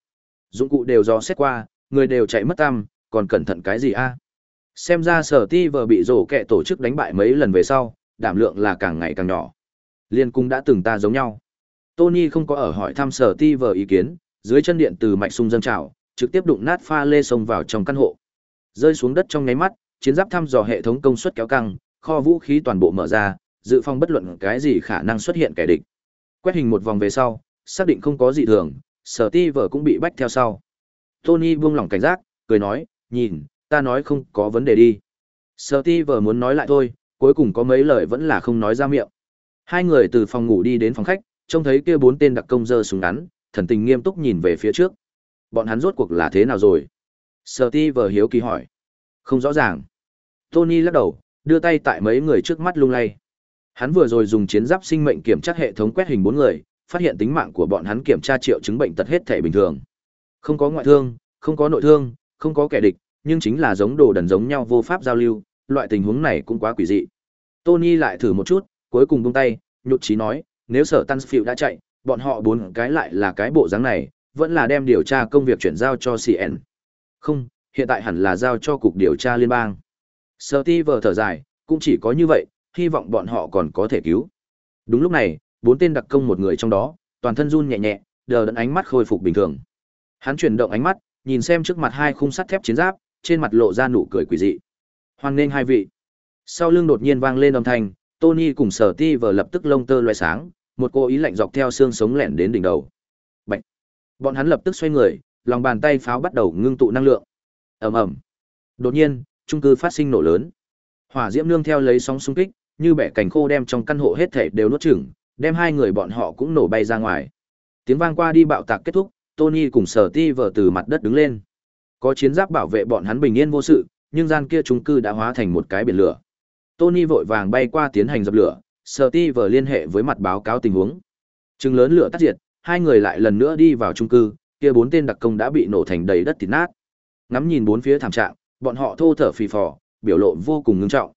Dụng cụ đều do xét qua, người đều chạy mất tăm, còn cẩn thận cái gì a? Xem ra Sở Steve bị rổ kẹ tổ chức đánh bại mấy lần về sau, đảm lượng là càng ngày càng nhỏ. Liên cung đã từng ta giống nhau. Tony không có ở hỏi thăm Sở ti vờ ý kiến, dưới chân điện từ mạch sung dâng trào, trực tiếp đụng nát pha lê sông vào trong căn hộ. Rơi xuống đất trong nháy mắt, chiến giáp thăm dò hệ thống công suất kéo căng, kho vũ khí toàn bộ mở ra, dự phòng bất luận cái gì khả năng xuất hiện kẻ địch. Quét hình một vòng về sau, xác định không có gì thường, sở ti vợ cũng bị bách theo sau. Tony buông lỏng cảnh giác, cười nói, nhìn, ta nói không có vấn đề đi. Sở ti vợ muốn nói lại thôi, cuối cùng có mấy lời vẫn là không nói ra miệng. Hai người từ phòng ngủ đi đến phòng khách, trông thấy kia bốn tên đặc công dơ súng ngắn, thần tình nghiêm túc nhìn về phía trước. Bọn hắn rốt cuộc là thế nào rồi? Sở ti hiếu kỳ hỏi. Không rõ ràng. Tony lắc đầu, đưa tay tại mấy người trước mắt lung lay. Hắn vừa rồi dùng chiến giáp sinh mệnh kiểm tra hệ thống quét hình bốn người, phát hiện tính mạng của bọn hắn kiểm tra triệu chứng bệnh tật hết thể bình thường. Không có ngoại thương, không có nội thương, không có kẻ địch, nhưng chính là giống đồ đần giống nhau vô pháp giao lưu, loại tình huống này cũng quá quỷ dị. Tony lại thử một chút, cuối cùng buông tay, nhụt chí nói, nếu sở Tansfield đã chạy, bọn họ bốn cái lại là cái bộ dáng này, vẫn là đem điều tra công việc chuyển giao cho CN. Không, hiện tại hẳn là giao cho cục điều tra liên bang. Steve thở dài, cũng chỉ có như vậy, hy vọng bọn họ còn có thể cứu. Đúng lúc này, bốn tên đặc công một người trong đó, toàn thân run nhẹ nhẹ, đờ đẫn ánh mắt khôi phục bình thường. Hắn chuyển động ánh mắt, nhìn xem trước mặt hai khung sắt thép chiến giáp, trên mặt lộ ra nụ cười quỷ dị. Hoan nghênh hai vị. Sau lưng đột nhiên vang lên âm thanh, Tony cùng Sở Ti vờ lập tức lông tơ loé sáng, một cô ý lạnh dọc theo xương sống lẻn đến đỉnh đầu. Bạch. Bọn hắn lập tức xoay người, lòng bàn tay pháo bắt đầu ngưng tụ năng lượng. Ầm ầm. Đột nhiên, trung cư phát sinh nổ lớn. Hỏa diễm nương theo lấy sóng xung kích, như bẻ cành khô đem trong căn hộ hết thể đều nuốt chửng, đem hai người bọn họ cũng nổ bay ra ngoài. Tiếng vang qua đi bạo tạc kết thúc, Tony cùng Sở Ti vờ từ mặt đất đứng lên. Có chiến giáp bảo vệ bọn hắn bình yên vô sự, nhưng gian kia trung cư đã hóa thành một cái biển lửa. Tony vội vàng bay qua tiến hành dập lửa, Steve liên hệ với mặt báo cáo tình huống. Trừng lớn lửa tắt diệt, hai người lại lần nữa đi vào trung cư, kia bốn tên đặc công đã bị nổ thành đầy đất thịt nát. Ngắm nhìn bốn phía thảm trạng, bọn họ thô thở phì phò, biểu lộ vô cùng ngưng trọng.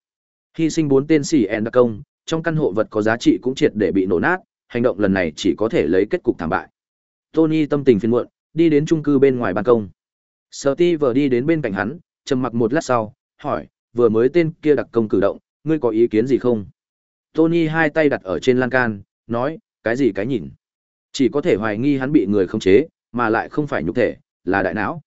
Hy sinh bốn tên sĩ en đặc công, trong căn hộ vật có giá trị cũng triệt để bị nổ nát, hành động lần này chỉ có thể lấy kết cục thảm bại. Tony tâm tình phiền muộn, đi đến trung cư bên ngoài ban công. Steve đi đến bên cạnh hắn, trầm mặc một lát sau, hỏi, vừa mới tên kia đặc công cử động, ngươi có ý kiến gì không? Tony hai tay đặt ở trên lan can, nói, cái gì cái nhìn? Chỉ có thể hoài nghi hắn bị người khống chế, mà lại không phải nhục thể, là đại não.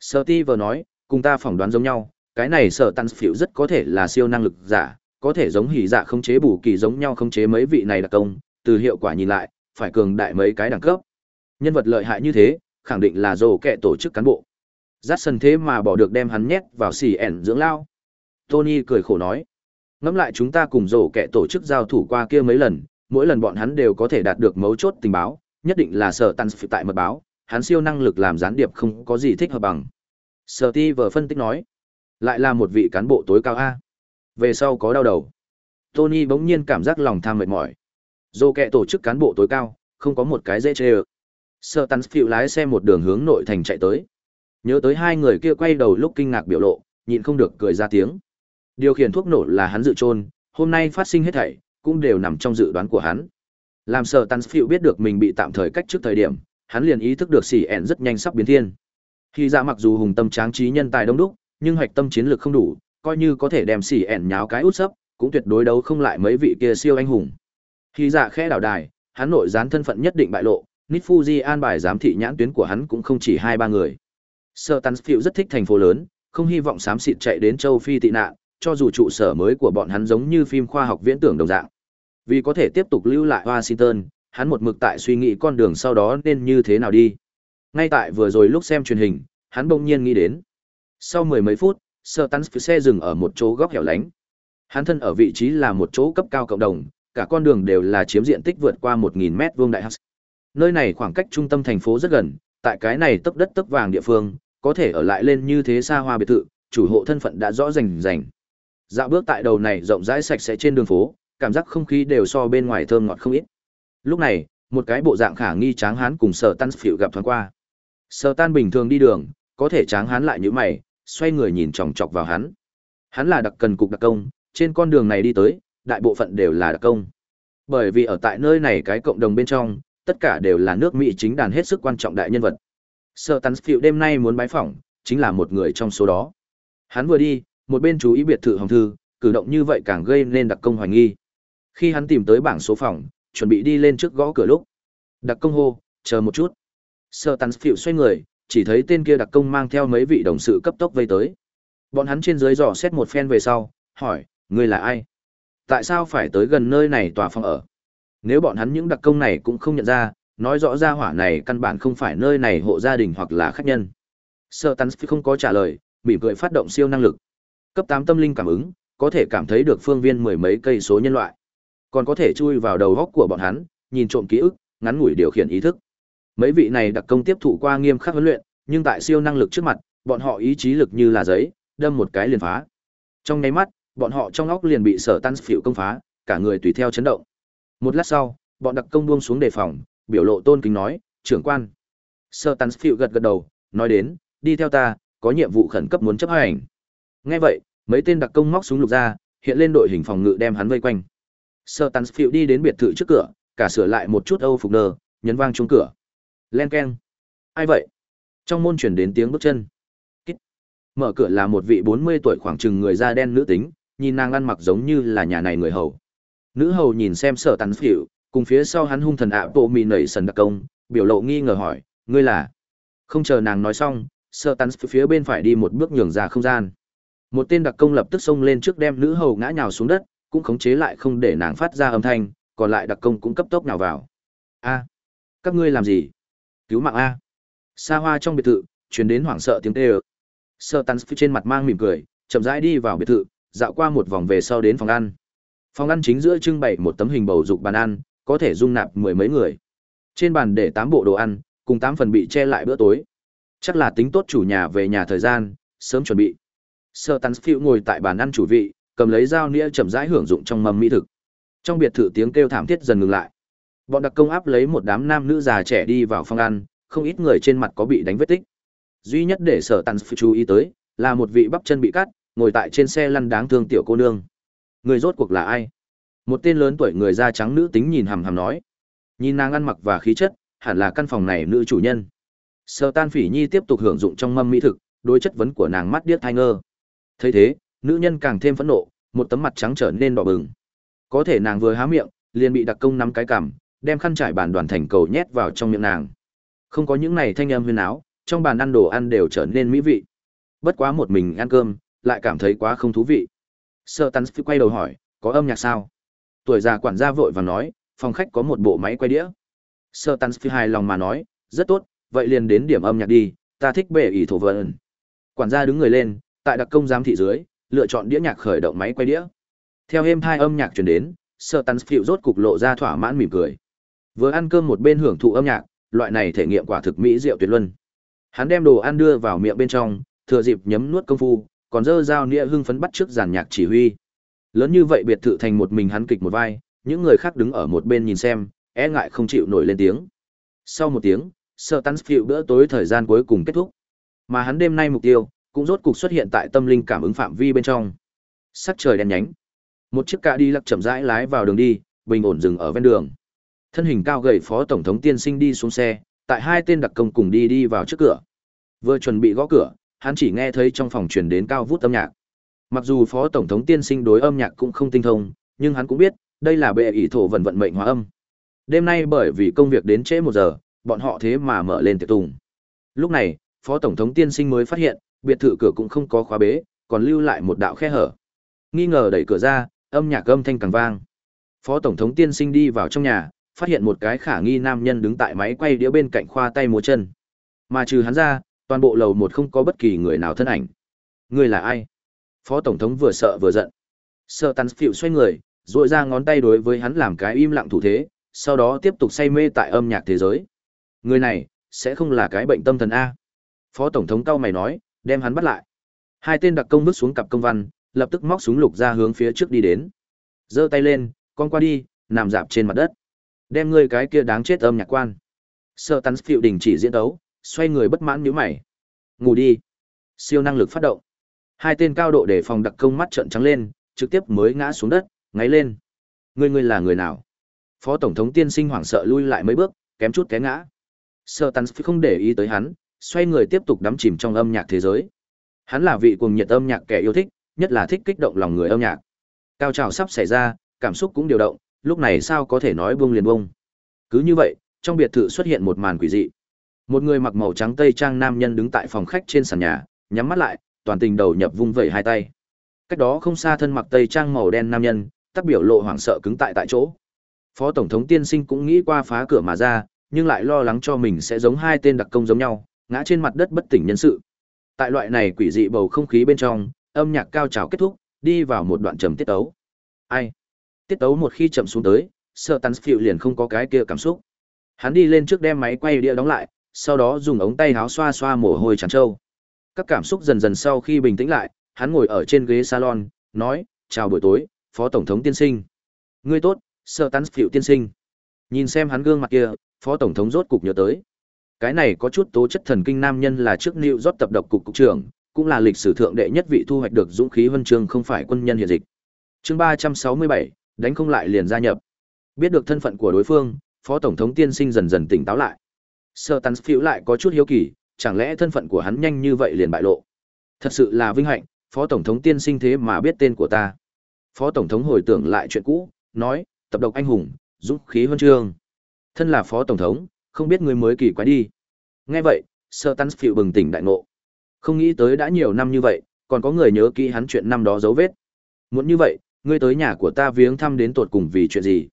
Steve nói, cùng ta phỏng đoán giống nhau, cái này sở tăng phiểu rất có thể là siêu năng lực giả, có thể giống hỉ dạ khống chế bù kỳ giống nhau khống chế mấy vị này đặc công, từ hiệu quả nhìn lại, phải cường đại mấy cái đẳng cấp. Nhân vật lợi hại như thế, khẳng định là rồ kẻ tổ chức cán bộ dắt sân thế mà bỏ được đem hắn nhét vào xì ẻn dưỡng lao. Tony cười khổ nói. Ngẫm lại chúng ta cùng rổ kẻ tổ chức giao thủ qua kia mấy lần, mỗi lần bọn hắn đều có thể đạt được mấu chốt tình báo, nhất định là sở tăng tại mật báo, hắn siêu năng lực làm gián điệp không có gì thích hợp bằng. Sở ti vừa phân tích nói, lại là một vị cán bộ tối cao A. Về sau có đau đầu. Tony bỗng nhiên cảm giác lòng tham mệt mỏi. Dô kẹ tổ chức cán bộ tối cao, không có một cái dễ chê ơ. Sở tăng phụ lái xe một đường hướng nội thành chạy tới. Nhớ tới hai người kia quay đầu lúc kinh ngạc biểu lộ, nhịn không được cười ra tiếng. Điều khiển thuốc nổ là hắn dự trôn, hôm nay phát sinh hết thảy, cũng đều nằm trong dự đoán của hắn. Làm sở Tansfield biết được mình bị tạm thời cách trước thời điểm, hắn liền ý thức được xỉ ẹn rất nhanh sắp biến thiên. Khi ra mặc dù hùng tâm tráng trí nhân tài đông đúc, nhưng hoạch tâm chiến lược không đủ, coi như có thể đem xỉ ẹn nháo cái út sấp, cũng tuyệt đối đấu không lại mấy vị kia siêu anh hùng. Khi dạ khẽ đảo đài, hắn nội gián thân phận nhất định bại lộ, Nifuji an bài giám thị nhãn tuyến của hắn cũng không chỉ hai ba người. Sở Tansfield rất thích thành phố lớn, không hy vọng xám xịt chạy đến châu Phi tị nạn, cho dù trụ sở mới của bọn hắn giống như phim khoa học viễn tưởng đồng dạng. Vì có thể tiếp tục lưu lại Washington, hắn một mực tại suy nghĩ con đường sau đó nên như thế nào đi. Ngay tại vừa rồi lúc xem truyền hình, hắn bỗng nhiên nghĩ đến. Sau mười mấy phút, Sở Tansfield xe dừng ở một chỗ góc hẻo lánh. Hắn thân ở vị trí là một chỗ cấp cao cộng đồng, cả con đường đều là chiếm diện tích vượt qua 1000 mét vuông đại hắc. Nơi này khoảng cách trung tâm thành phố rất gần, tại cái này tấp đất tấp vàng địa phương, có thể ở lại lên như thế xa hoa biệt thự, chủ hộ thân phận đã rõ rành rành. Dạo bước tại đầu này rộng rãi sạch sẽ trên đường phố, cảm giác không khí đều so bên ngoài thơm ngọt không ít. Lúc này, một cái bộ dạng khả nghi tráng hán cùng Sở Tan Phiệu gặp thoáng qua. Sở Tan bình thường đi đường, có thể tráng hán lại như mày, xoay người nhìn chòng chọc vào hắn. Hắn là đặc cần cục đặc công, trên con đường này đi tới, đại bộ phận đều là đặc công. Bởi vì ở tại nơi này cái cộng đồng bên trong, tất cả đều là nước Mỹ chính đàn hết sức quan trọng đại nhân vật. Sở Tấn Phiệu đêm nay muốn bái phỏng, chính là một người trong số đó. Hắn vừa đi, một bên chú ý biệt thự hồng thư, cử động như vậy càng gây nên đặc công hoài nghi. Khi hắn tìm tới bảng số phòng, chuẩn bị đi lên trước gõ cửa lúc. Đặc công hô, chờ một chút. Sơ Tán Phiệu xoay người, chỉ thấy tên kia đặc công mang theo mấy vị đồng sự cấp tốc vây tới. Bọn hắn trên dưới dò xét một phen về sau, hỏi, ngươi là ai? Tại sao phải tới gần nơi này tòa phòng ở? Nếu bọn hắn những đặc công này cũng không nhận ra, nói rõ ra hỏa này căn bản không phải nơi này hộ gia đình hoặc là khách nhân. Sơ Tán không có trả lời, mỉm cười phát động siêu năng lực. Cấp tám tâm linh cảm ứng, có thể cảm thấy được phương viên mười mấy cây số nhân loại. Còn có thể chui vào đầu góc của bọn hắn, nhìn trộm ký ức, ngắn ngủi điều khiển ý thức. Mấy vị này đặc công tiếp thụ qua nghiêm khắc huấn luyện, nhưng tại siêu năng lực trước mặt, bọn họ ý chí lực như là giấy, đâm một cái liền phá. Trong nháy mắt, bọn họ trong óc liền bị sở tan phiểu công phá, cả người tùy theo chấn động. Một lát sau, bọn đặc công buông xuống đề phòng, biểu lộ tôn kính nói, "Trưởng quan." Sơ tán phiệu gật gật đầu, nói đến, "Đi theo ta, có nhiệm vụ khẩn cấp muốn chấp hành." Nghe vậy, mấy tên đặc công móc súng lục ra, hiện lên đội hình phòng ngự đem hắn vây quanh. Sơ Tán Phiệu đi đến biệt thự trước cửa, cả sửa lại một chút Âu phục nơ, nhấn vang chuông cửa. Len keng. Ai vậy? Trong môn chuyển đến tiếng bước chân. Kít. Mở cửa là một vị 40 tuổi khoảng chừng người da đen nữ tính, nhìn nàng ăn mặc giống như là nhà này người hầu. Nữ hầu nhìn xem Sở Tán phỉu, cùng phía sau hắn hung thần ạ bộ mì nảy sần đặc công, biểu lộ nghi ngờ hỏi, ngươi là? Không chờ nàng nói xong, Sở Tán phía bên phải đi một bước nhường ra không gian. Một tên đặc công lập tức xông lên trước đem nữ hầu ngã nhào xuống đất, cũng khống chế lại không để nàng phát ra âm thanh, còn lại đặc công cũng cấp tốc nào vào. A, các ngươi làm gì? Cứu mạng a. Sa hoa trong biệt thự, truyền đến hoảng sợ tiếng kêu. Sơ Tán trên mặt mang mỉm cười, chậm rãi đi vào biệt thự, dạo qua một vòng về sau đến phòng ăn. Phòng ăn chính giữa trưng bày một tấm hình bầu dục bàn ăn, có thể dung nạp mười mấy người. Trên bàn để tám bộ đồ ăn, cùng tám phần bị che lại bữa tối. Chắc là tính tốt chủ nhà về nhà thời gian, sớm chuẩn bị. Sơ Tán Phiêu ngồi tại bàn ăn chủ vị, cầm lấy dao nĩa chậm rãi hưởng dụng trong mâm mỹ thực. Trong biệt thự tiếng kêu thảm thiết dần ngừng lại. Bọn đặc công áp lấy một đám nam nữ già trẻ đi vào phòng ăn, không ít người trên mặt có bị đánh vết tích. Duy nhất để Sở Tán Phiêu chú ý tới, là một vị bắp chân bị cắt, ngồi tại trên xe lăn đáng thương tiểu cô nương. Người rốt cuộc là ai? Một tên lớn tuổi người da trắng nữ tính nhìn hằm hằm nói. Nhìn nàng ăn mặc và khí chất, hẳn là căn phòng này nữ chủ nhân. Sở Tan Phỉ Nhi tiếp tục hưởng dụng trong mâm mỹ thực, đối chất vấn của nàng mắt điếc tai ngơ thấy thế nữ nhân càng thêm phẫn nộ một tấm mặt trắng trở nên đỏ bừng có thể nàng vừa há miệng liền bị đặc công nắm cái cằm đem khăn trải bàn đoàn thành cầu nhét vào trong miệng nàng không có những này thanh âm huyên áo trong bàn ăn đồ ăn đều trở nên mỹ vị bất quá một mình ăn cơm lại cảm thấy quá không thú vị sợ tắn phi quay đầu hỏi có âm nhạc sao tuổi già quản gia vội và nói phòng khách có một bộ máy quay đĩa sợ tắn phi hài lòng mà nói rất tốt vậy liền đến điểm âm nhạc đi ta thích bệ ỷ thổ vợn quản gia đứng người lên tại đặc công giám thị dưới, lựa chọn đĩa nhạc khởi động máy quay đĩa. Theo êm hai âm nhạc truyền đến, Sir Tansfield rốt cục lộ ra thỏa mãn mỉm cười. Vừa ăn cơm một bên hưởng thụ âm nhạc, loại này thể nghiệm quả thực mỹ diệu tuyệt luân. Hắn đem đồ ăn đưa vào miệng bên trong, thừa dịp nhấm nuốt công phu, còn dơ dao nĩa hưng phấn bắt trước giàn nhạc chỉ huy. Lớn như vậy biệt thự thành một mình hắn kịch một vai, những người khác đứng ở một bên nhìn xem, e ngại không chịu nổi lên tiếng. Sau một tiếng, Sir Tansfield bữa tối thời gian cuối cùng kết thúc. Mà hắn đêm nay mục tiêu cũng rốt cục xuất hiện tại tâm linh cảm ứng phạm vi bên trong. Sắc trời đen nhánh. Một chiếc cạ đi lắc chậm rãi lái vào đường đi, bình ổn dừng ở ven đường. Thân hình cao gầy phó tổng thống tiên sinh đi xuống xe, tại hai tên đặc công cùng đi đi vào trước cửa. Vừa chuẩn bị gõ cửa, hắn chỉ nghe thấy trong phòng truyền đến cao vút âm nhạc. Mặc dù phó tổng thống tiên sinh đối âm nhạc cũng không tinh thông, nhưng hắn cũng biết, đây là bệ ỷ thổ vận vận mệnh hóa âm. Đêm nay bởi vì công việc đến trễ một giờ, bọn họ thế mà mở lên tiệc tùng. Lúc này, phó tổng thống tiên sinh mới phát hiện, biệt thự cửa cũng không có khóa bế, còn lưu lại một đạo khe hở. Nghi ngờ đẩy cửa ra, âm nhạc âm thanh càng vang. Phó tổng thống tiên sinh đi vào trong nhà, phát hiện một cái khả nghi nam nhân đứng tại máy quay đĩa bên cạnh khoa tay múa chân. Mà trừ hắn ra, toàn bộ lầu một không có bất kỳ người nào thân ảnh. Người là ai? Phó tổng thống vừa sợ vừa giận. Sợ tắn phịu xoay người, duỗi ra ngón tay đối với hắn làm cái im lặng thủ thế, sau đó tiếp tục say mê tại âm nhạc thế giới. Người này, sẽ không là cái bệnh tâm thần A. Phó tổng thống cao mày nói, đem hắn bắt lại hai tên đặc công vứt xuống cặp công văn lập tức móc súng lục ra hướng phía trước đi đến giơ tay lên con qua đi, nằm dạp trên mặt đất. Đem ngươi cái kia đáng chết âm nhạc quan. Sợ tắn phịu đình chỉ diễn đấu, xoay người bất mãn nhíu mày. Ngủ đi. Siêu năng lực phát động. Hai tên cao độ để phòng đặc công mắt trợn trắng lên, trực tiếp mới ngã xuống đất, ngáy lên. Ngươi ngươi là người nào? Phó tổng thống tiên sinh hoảng sợ lui lại mấy bước, kém chút té ngã. Sơ tắn không để ý tới hắn, xoay người tiếp tục đắm chìm trong âm nhạc thế giới. Hắn là vị cuồng nhiệt âm nhạc kẻ yêu thích, nhất là thích kích động lòng người âm nhạc. Cao trào sắp xảy ra, cảm xúc cũng điều động, lúc này sao có thể nói buông liền buông. Cứ như vậy, trong biệt thự xuất hiện một màn quỷ dị. Một người mặc màu trắng tây trang nam nhân đứng tại phòng khách trên sàn nhà, nhắm mắt lại, toàn tình đầu nhập vung vẩy hai tay. Cách đó không xa thân mặc tây trang màu đen nam nhân, tác biểu lộ hoảng sợ cứng tại tại chỗ. Phó tổng thống tiên sinh cũng nghĩ qua phá cửa mà ra, nhưng lại lo lắng cho mình sẽ giống hai tên đặc công giống nhau, ngã trên mặt đất bất tỉnh nhân sự. Tại loại này quỷ dị bầu không khí bên trong, âm nhạc cao trào kết thúc, đi vào một đoạn trầm tiết tấu. Ai? Tiết tấu một khi chậm xuống tới, sợ tắn Tansfield liền không có cái kia cảm xúc. Hắn đi lên trước đem máy quay đĩa đóng lại, sau đó dùng ống tay áo xoa xoa mồ hôi tràn trâu. Các cảm xúc dần dần sau khi bình tĩnh lại, hắn ngồi ở trên ghế salon, nói, chào buổi tối, Phó Tổng thống tiên sinh. Ngươi tốt, Sir Tansfield tiên sinh. Nhìn xem hắn gương mặt kia, Phó Tổng thống rốt cục nhớ tới. Cái này có chút tố chất thần kinh nam nhân là trước New York tập độc cục cục trưởng, cũng là lịch sử thượng đệ nhất vị thu hoạch được dũng khí huân chương không phải quân nhân hiện dịch. Chương ba trăm sáu mươi bảy đánh không lại liền gia nhập. Biết được thân phận của đối phương, Phó tổng thống tiên sinh dần dần tỉnh táo lại. Sir Tansfield lại có chút hiếu kỳ, chẳng lẽ thân phận của hắn nhanh như vậy liền bại lộ? Thật sự là vinh hạnh, Phó tổng thống tiên sinh thế mà biết tên của ta. Phó tổng thống hồi tưởng lại chuyện cũ, nói, tập độc anh hùng, dũng khí huân chương. Thân là phó tổng thống, không biết người mới kỳ quái đi. Nghe vậy, Sir Tansfield bừng tỉnh đại ngộ. Không nghĩ tới đã nhiều năm như vậy, còn có người nhớ kỹ hắn chuyện năm đó dấu vết. Muốn như vậy, ngươi tới nhà của ta viếng thăm đến tột cùng vì chuyện gì?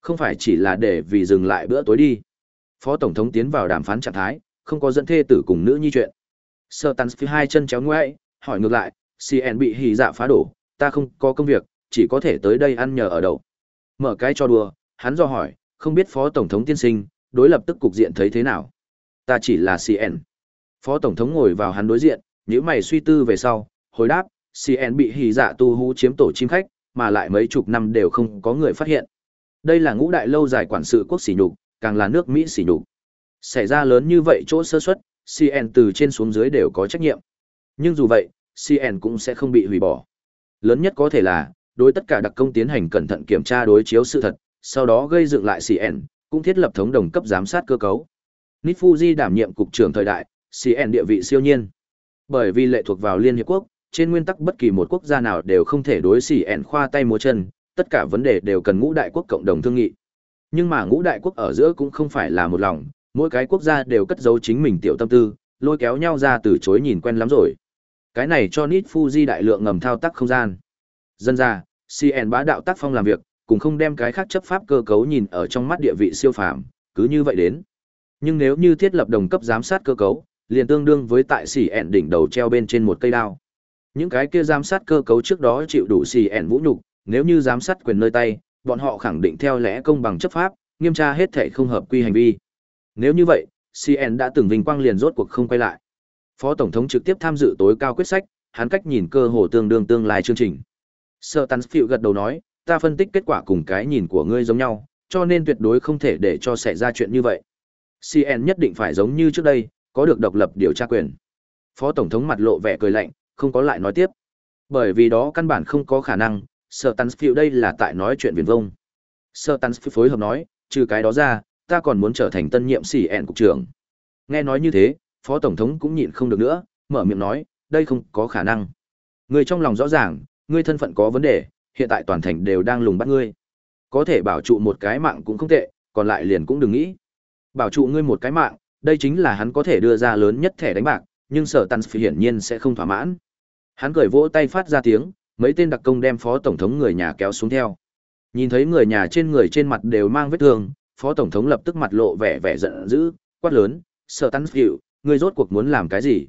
Không phải chỉ là để vì dừng lại bữa tối đi. Phó Tổng thống tiến vào đàm phán trạng thái, không có dẫn thê tử cùng nữ nhi chuyện. Sơ tán phi hai chân chéo ngoại, hỏi ngược lại, CN bị hì dạ phá đổ, ta không có công việc, chỉ có thể tới đây ăn nhờ ở đậu. Mở cái cho đùa, hắn do hỏi, không biết Phó Tổng thống tiên sinh, đối lập tức cục diện thấy thế nào? Ta chỉ là CN. Phó Tổng thống ngồi vào hắn đối diện, nếu mày suy tư về sau, hồi đáp, CN bị hì dạ tu hú chiếm tổ chim khách, mà lại mấy chục năm đều không có người phát hiện. Đây là ngũ đại lâu dài quản sự quốc sỉ nhục, càng là nước Mỹ xỉ nhục. Xảy ra lớn như vậy chỗ sơ suất, CN từ trên xuống dưới đều có trách nhiệm. Nhưng dù vậy, CN cũng sẽ không bị hủy bỏ. Lớn nhất có thể là, đối tất cả đặc công tiến hành cẩn thận kiểm tra đối chiếu sự thật, sau đó gây dựng lại CN, cũng thiết lập thống đồng cấp giám sát cơ cấu. Nifuji đảm nhiệm cục trưởng thời đại, CN địa vị siêu nhiên. Bởi vì lệ thuộc vào Liên Hiệp Quốc, trên nguyên tắc bất kỳ một quốc gia nào đều không thể đối CN khoa tay múa chân, tất cả vấn đề đều cần ngũ đại quốc cộng đồng thương nghị. Nhưng mà ngũ đại quốc ở giữa cũng không phải là một lòng, mỗi cái quốc gia đều cất giấu chính mình tiểu tâm tư, lôi kéo nhau ra từ chối nhìn quen lắm rồi. Cái này cho Nit Fuji đại lượng ngầm thao tác không gian. Dân ra, CN bá đạo tác phong làm việc, cũng không đem cái khác chấp pháp cơ cấu nhìn ở trong mắt địa vị siêu phàm, cứ như vậy đến. Nhưng nếu như thiết lập đồng cấp giám sát cơ cấu, liền tương đương với tại CN đỉnh đầu treo bên trên một cây đao. Những cái kia giám sát cơ cấu trước đó chịu đủ CN vũ nhục, nếu như giám sát quyền nơi tay, bọn họ khẳng định theo lẽ công bằng chấp pháp, nghiêm tra hết thể không hợp quy hành vi. Nếu như vậy, CN đã từng vinh quang liền rốt cuộc không quay lại. Phó tổng thống trực tiếp tham dự tối cao quyết sách, hắn cách nhìn cơ hồ tương đương tương lai chương trình. Sir Tansfield gật đầu nói, ta phân tích kết quả cùng cái nhìn của ngươi giống nhau, cho nên tuyệt đối không thể để cho xảy ra chuyện như vậy. CN nhất định phải giống như trước đây, có được độc lập điều tra quyền. Phó tổng thống mặt lộ vẻ cười lạnh, không có lại nói tiếp. Bởi vì đó căn bản không có khả năng, Sở Tansfield đây là tại nói chuyện viển vông. Sở Tansfield phối hợp nói, trừ cái đó ra, ta còn muốn trở thành tân nhiệm sĩ ẹn cục trưởng. Nghe nói như thế, phó tổng thống cũng nhịn không được nữa, mở miệng nói, đây không có khả năng. Người trong lòng rõ ràng, ngươi thân phận có vấn đề, hiện tại toàn thành đều đang lùng bắt ngươi. Có thể bảo trụ một cái mạng cũng không tệ, còn lại liền cũng đừng nghĩ. Bảo trụ ngươi một cái mạng, đây chính là hắn có thể đưa ra lớn nhất thẻ đánh bạc, nhưng sở Tansfield hiển nhiên sẽ không thỏa mãn. Hắn cười vỗ tay phát ra tiếng, mấy tên đặc công đem phó tổng thống người nhà kéo xuống theo. Nhìn thấy người nhà trên người trên mặt đều mang vết thương, phó tổng thống lập tức mặt lộ vẻ vẻ giận dữ, quát lớn, sợ tắn phiệu, ngươi rốt cuộc muốn làm cái gì?"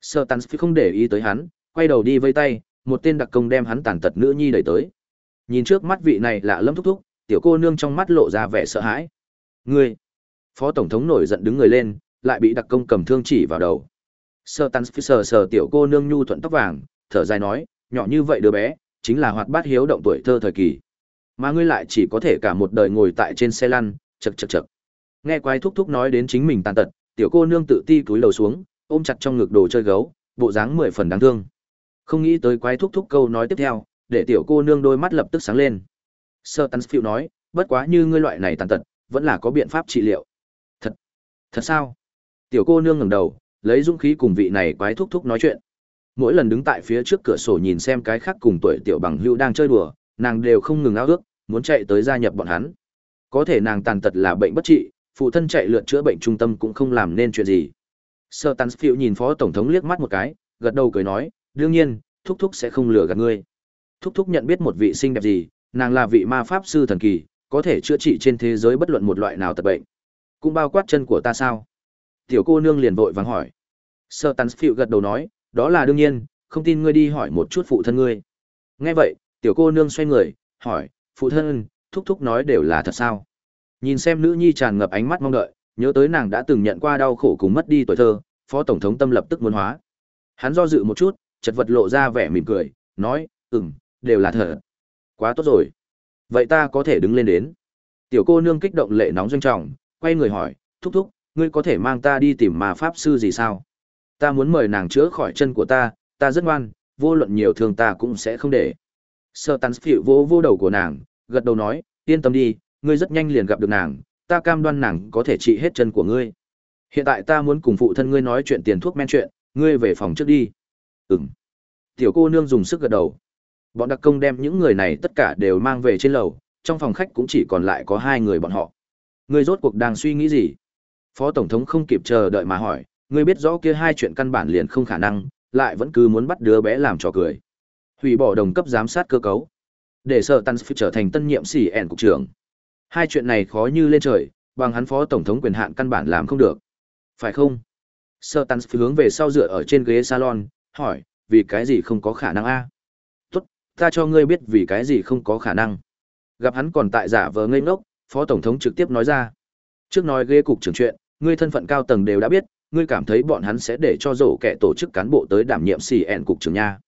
Sợ tắn phiệu không để ý tới hắn, quay đầu đi vây tay, một tên đặc công đem hắn tàn tật nữ nhi đẩy tới. Nhìn trước mắt vị này lạ lâm thúc thúc, tiểu cô nương trong mắt lộ ra vẻ sợ hãi. "Ngươi!" Phó tổng thống nổi giận đứng người lên, lại bị đặc công cầm thương chỉ vào đầu. Sở Tansfield sờ sờ tiểu cô nương nhu thuận tóc vàng, thở dài nói, nhỏ như vậy đứa bé, chính là hoạt bát hiếu động tuổi thơ thời kỳ. Mà ngươi lại chỉ có thể cả một đời ngồi tại trên xe lăn, chật chật chật. Nghe quái thúc thúc nói đến chính mình tàn tật, tiểu cô nương tự ti cúi đầu xuống, ôm chặt trong ngực đồ chơi gấu, bộ dáng mười phần đáng thương. Không nghĩ tới quái thúc thúc câu nói tiếp theo, để tiểu cô nương đôi mắt lập tức sáng lên. Sir Tansfield nói, bất quá như ngươi loại này tàn tật, vẫn là có biện pháp trị liệu. Thật? Thật sao? Tiểu cô nương ngẩng đầu, lấy dũng khí cùng vị này quái thúc thúc nói chuyện. Mỗi lần đứng tại phía trước cửa sổ nhìn xem cái khác cùng tuổi tiểu bằng hữu đang chơi đùa, nàng đều không ngừng ao ước, muốn chạy tới gia nhập bọn hắn. Có thể nàng tàn tật là bệnh bất trị, phụ thân chạy lượn chữa bệnh trung tâm cũng không làm nên chuyện gì. sơ tán phiêu nhìn phó tổng thống liếc mắt một cái, gật đầu cười nói, đương nhiên, thúc thúc sẽ không lừa gạt ngươi. Thúc thúc nhận biết một vị sinh đẹp gì, nàng là vị ma pháp sư thần kỳ, có thể chữa trị trên thế giới bất luận một loại nào tật bệnh. Cũng bao quát chân của ta sao? Tiểu cô nương liền vội vàng hỏi. sơ tán phiêu gật đầu nói, đó là đương nhiên, không tin ngươi đi hỏi một chút phụ thân ngươi. Nghe vậy, tiểu cô nương xoay người, hỏi, phụ thân, thúc thúc nói đều là thật sao? Nhìn xem nữ nhi tràn ngập ánh mắt mong đợi, nhớ tới nàng đã từng nhận qua đau khổ cùng mất đi tuổi thơ, phó tổng thống tâm lập tức muốn hóa. Hắn do dự một chút, chật vật lộ ra vẻ mỉm cười, nói, ừm, đều là thật. Quá tốt rồi. Vậy ta có thể đứng lên đến. Tiểu cô nương kích động lệ nóng doanh trọng, quay người hỏi, thúc thúc, ngươi có thể mang ta đi tìm mà pháp sư gì sao? Ta muốn mời nàng chữa khỏi chân của ta, ta rất ngoan, vô luận nhiều thương ta cũng sẽ không để. Sơ tán phịu vô vô đầu của nàng, gật đầu nói, yên tâm đi, ngươi rất nhanh liền gặp được nàng, ta cam đoan nàng có thể trị hết chân của ngươi. Hiện tại ta muốn cùng phụ thân ngươi nói chuyện tiền thuốc men chuyện, ngươi về phòng trước đi. Ừm. Tiểu cô nương dùng sức gật đầu. Bọn đặc công đem những người này tất cả đều mang về trên lầu, trong phòng khách cũng chỉ còn lại có hai người bọn họ. Ngươi rốt cuộc đang suy nghĩ gì? Phó Tổng thống không kịp chờ đợi mà hỏi, ngươi biết rõ kia hai chuyện căn bản liền không khả năng, lại vẫn cứ muốn bắt đứa bé làm trò cười. Hủy bỏ đồng cấp giám sát cơ cấu. Để sở Phi trở thành tân nhiệm sĩ ẻn cục trưởng. Hai chuyện này khó như lên trời, bằng hắn phó tổng thống quyền hạn căn bản làm không được. Phải không? Sở Tần Phi hướng về sau dựa ở trên ghế salon, hỏi, vì cái gì không có khả năng a? Tốt, ta cho ngươi biết vì cái gì không có khả năng. Gặp hắn còn tại giả vờ ngây ngốc, phó tổng thống trực tiếp nói ra. Trước nói ghế cục trưởng chuyện, ngươi thân phận cao tầng đều đã biết, ngươi cảm thấy bọn hắn sẽ để cho rổ kẻ tổ chức cán bộ tới đảm nhiệm CN cục trưởng nha.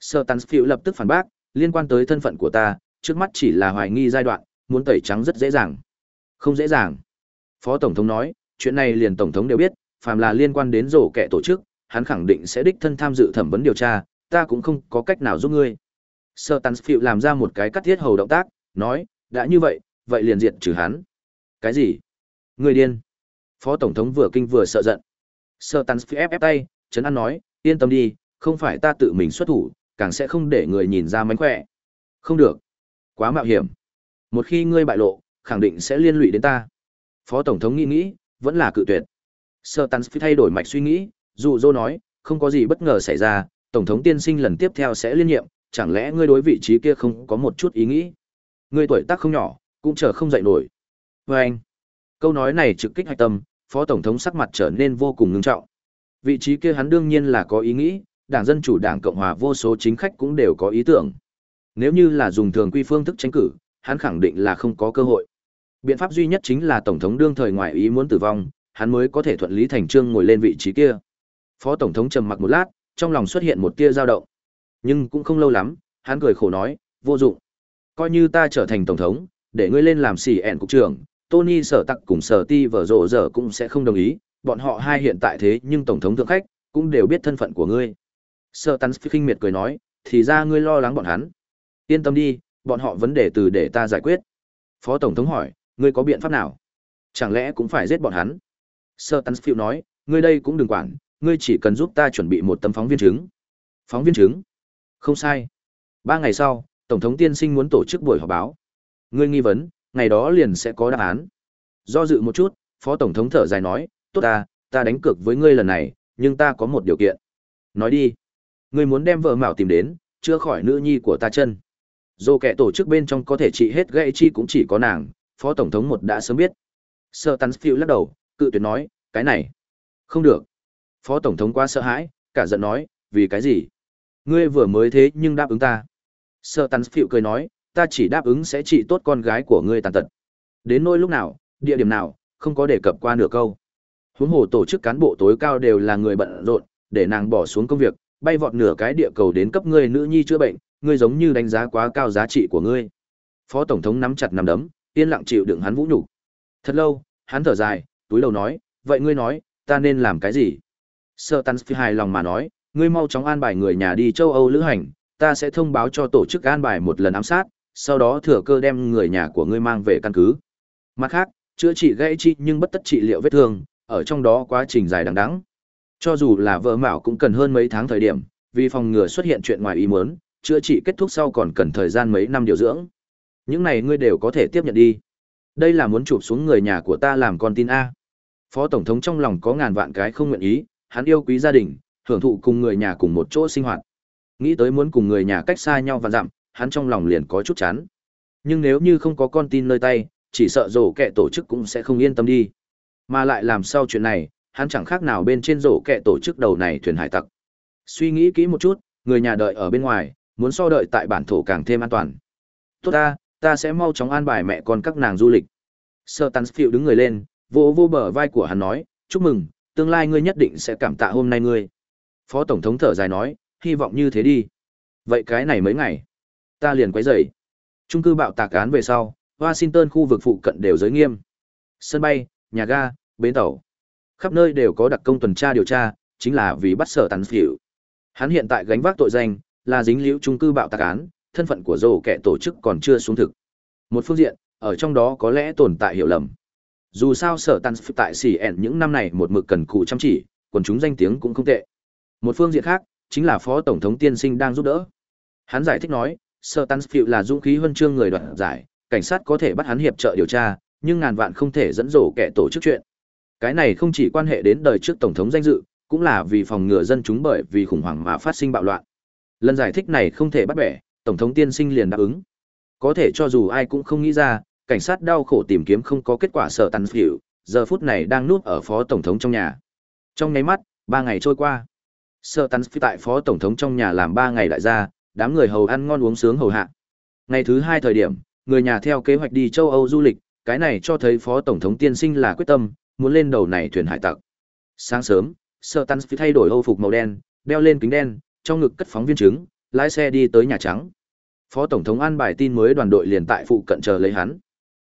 Sơ Tansfield lập tức phản bác, liên quan tới thân phận của ta, trước mắt chỉ là hoài nghi giai đoạn, muốn tẩy trắng rất dễ dàng. Không dễ dàng. Phó Tổng thống nói, chuyện này liền Tổng thống đều biết, phàm là liên quan đến rổ kẻ tổ chức, hắn khẳng định sẽ đích thân tham dự thẩm vấn điều tra, ta cũng không có cách nào giúp ngươi. Sơ Tansfield làm ra một cái cắt thiết hầu động tác, nói, đã như vậy, vậy liền diện trừ hắn. Cái gì? Người điên. Phó Tổng thống vừa kinh vừa sợ giận. Sơ Tansfield ép ép tay, Trấn An nói, yên tâm đi, không phải ta tự mình xuất thủ, càng sẽ không để người nhìn ra mánh khỏe. Không được. Quá mạo hiểm. Một khi ngươi bại lộ, khẳng định sẽ liên lụy đến ta. Phó Tổng thống nghĩ nghĩ, vẫn là cự tuyệt. Sơ Tansfield thay đổi mạch suy nghĩ, dù dô nói, không có gì bất ngờ xảy ra, Tổng thống tiên sinh lần tiếp theo sẽ liên nhiệm, chẳng lẽ ngươi đối vị trí kia không có một chút ý nghĩ? Ngươi tuổi tác không nhỏ, cũng chờ không dậy nổi. Và anh, câu nói này trực kích hạch tâm, Phó Tổng thống sắc mặt trở nên vô cùng ngưng trọng. Vị trí kia hắn đương nhiên là có ý nghĩ, Đảng Dân Chủ Đảng Cộng Hòa vô số chính khách cũng đều có ý tưởng. Nếu như là dùng thường quy phương thức tranh cử, hắn khẳng định là không có cơ hội. Biện pháp duy nhất chính là tổng thống đương thời ngoại ý muốn tử vong, hắn mới có thể thuận lý thành trương ngồi lên vị trí kia. Phó tổng thống trầm mặc một lát, trong lòng xuất hiện một tia dao động. Nhưng cũng không lâu lắm, hắn cười khổ nói, vô dụng. Coi như ta trở thành tổng thống, để ngươi lên làm xỉ ẹn cục trưởng, Tony sở tặc cùng sở ti vở rộ giờ cũng sẽ không đồng ý, bọn họ hai hiện tại thế nhưng tổng thống thượng khách, cũng đều biết thân phận của ngươi. Sở tắn khinh miệt cười nói, thì ra ngươi lo lắng bọn hắn. Yên tâm đi, bọn họ vấn đề từ để ta giải quyết. Phó Tổng thống hỏi, ngươi có biện pháp nào? Chẳng lẽ cũng phải giết bọn hắn? Sir Tansfield nói, ngươi đây cũng đừng quản, ngươi chỉ cần giúp ta chuẩn bị một tấm phóng viên chứng. Phóng viên chứng? Không sai. Ba ngày sau, Tổng thống tiên sinh muốn tổ chức buổi họp báo. Ngươi nghi vấn, ngày đó liền sẽ có đáp án. Do dự một chút, Phó Tổng thống thở dài nói, tốt ta, ta đánh cược với ngươi lần này, nhưng ta có một điều kiện. Nói đi. Ngươi muốn đem vợ mạo tìm đến, chưa khỏi nữ nhi của ta chân. Dù kẻ tổ chức bên trong có thể trị hết gãy chi cũng chỉ có nàng, phó tổng thống một đã sớm biết. Sơ Tắn Phiêu lắc đầu, cự tuyệt nói, cái này, không được. Phó tổng thống quá sợ hãi, cả giận nói, vì cái gì? Ngươi vừa mới thế nhưng đáp ứng ta. Sơ Tắn Phiêu cười nói, ta chỉ đáp ứng sẽ trị tốt con gái của ngươi tàn tật. Đến nỗi lúc nào, địa điểm nào, không có đề cập qua nửa câu. Huống hồ tổ chức cán bộ tối cao đều là người bận rộn, để nàng bỏ xuống công việc, bay vọt nửa cái địa cầu đến cấp ngươi nữ nhi chữa bệnh, ngươi giống như đánh giá quá cao giá trị của ngươi. Phó tổng thống nắm chặt nắm đấm, yên lặng chịu đựng hắn vũ nhục. Thật lâu, hắn thở dài, túi đầu nói, "Vậy ngươi nói, ta nên làm cái gì?" Sơ Tán Phi hài lòng mà nói, "Ngươi mau chóng an bài người nhà đi châu Âu lữ hành, ta sẽ thông báo cho tổ chức an bài một lần ám sát, sau đó thừa cơ đem người nhà của ngươi mang về căn cứ. Mặt khác, chữa trị gãy chi nhưng bất tất trị liệu vết thương, ở trong đó quá trình dài đằng đẵng. Cho dù là vợ mạo cũng cần hơn mấy tháng thời điểm, vì phòng ngừa xuất hiện chuyện ngoài ý muốn, chữa trị kết thúc sau còn cần thời gian mấy năm điều dưỡng. Những này ngươi đều có thể tiếp nhận đi. Đây là muốn chụp xuống người nhà của ta làm con tin a. Phó tổng thống trong lòng có ngàn vạn cái không nguyện ý, hắn yêu quý gia đình, hưởng thụ cùng người nhà cùng một chỗ sinh hoạt. Nghĩ tới muốn cùng người nhà cách xa nhau và dặm, hắn trong lòng liền có chút chán. Nhưng nếu như không có con tin nơi tay, chỉ sợ rổ kẹ tổ chức cũng sẽ không yên tâm đi. Mà lại làm sao chuyện này, hắn chẳng khác nào bên trên rổ kẹ tổ chức đầu này thuyền hải tặc. Suy nghĩ kỹ một chút, người nhà đợi ở bên ngoài, muốn so đợi tại bản thổ càng thêm an toàn. Tốt ta, ta sẽ mau chóng an bài mẹ con các nàng du lịch. Sơ Tansfield đứng người lên, vỗ vô bờ vai của hắn nói, chúc mừng, tương lai ngươi nhất định sẽ cảm tạ hôm nay ngươi. Phó Tổng thống thở dài nói, hy vọng như thế đi. Vậy cái này mấy ngày, ta liền quấy rầy. Trung cư bạo tạc án về sau, Washington khu vực phụ cận đều giới nghiêm. Sân bay, nhà ga, bến tàu. Khắp nơi đều có đặc công tuần tra điều tra, chính là vì bắt sở tán phiểu. Hắn hiện tại gánh vác tội danh, là dính liễu trung cư bạo tạc án, thân phận của rồ kẻ tổ chức còn chưa xuống thực. Một phương diện, ở trong đó có lẽ tồn tại hiểu lầm. Dù sao sở tán phiểu tại CN những năm này một mực cần cù chăm chỉ, quần chúng danh tiếng cũng không tệ. Một phương diện khác, chính là phó tổng thống tiên sinh đang giúp đỡ. Hắn giải thích nói, sở Tán phiểu là dũng khí huân chương người đoạt giải, cảnh sát có thể bắt hắn hiệp trợ điều tra, nhưng ngàn vạn không thể dẫn dỗ kẻ tổ chức chuyện. Cái này không chỉ quan hệ đến đời trước tổng thống danh dự, cũng là vì phòng ngừa dân chúng bởi vì khủng hoảng mà phát sinh bạo loạn. Lần giải thích này không thể bắt bẻ, tổng thống tiên sinh liền đáp ứng. Có thể cho dù ai cũng không nghĩ ra, cảnh sát đau khổ tìm kiếm không có kết quả sở tàn phiểu, giờ phút này đang núp ở phó tổng thống trong nhà. Trong nháy mắt, ba ngày trôi qua. Sở tàn phiểu tại phó tổng thống trong nhà làm ba ngày đại gia, đám người hầu ăn ngon uống sướng hầu hạ. Ngày thứ hai thời điểm, người nhà theo kế hoạch đi châu Âu du lịch, cái này cho thấy phó tổng thống tiên sinh là quyết tâm, muốn lên đầu này thuyền hải tặc. Sáng sớm, Sir Tansfield thay đổi âu phục màu đen, đeo lên kính đen, trong ngực cất phóng viên chứng, lái xe đi tới Nhà Trắng. Phó tổng thống an bài tin mới đoàn đội liền tại phụ cận chờ lấy hắn.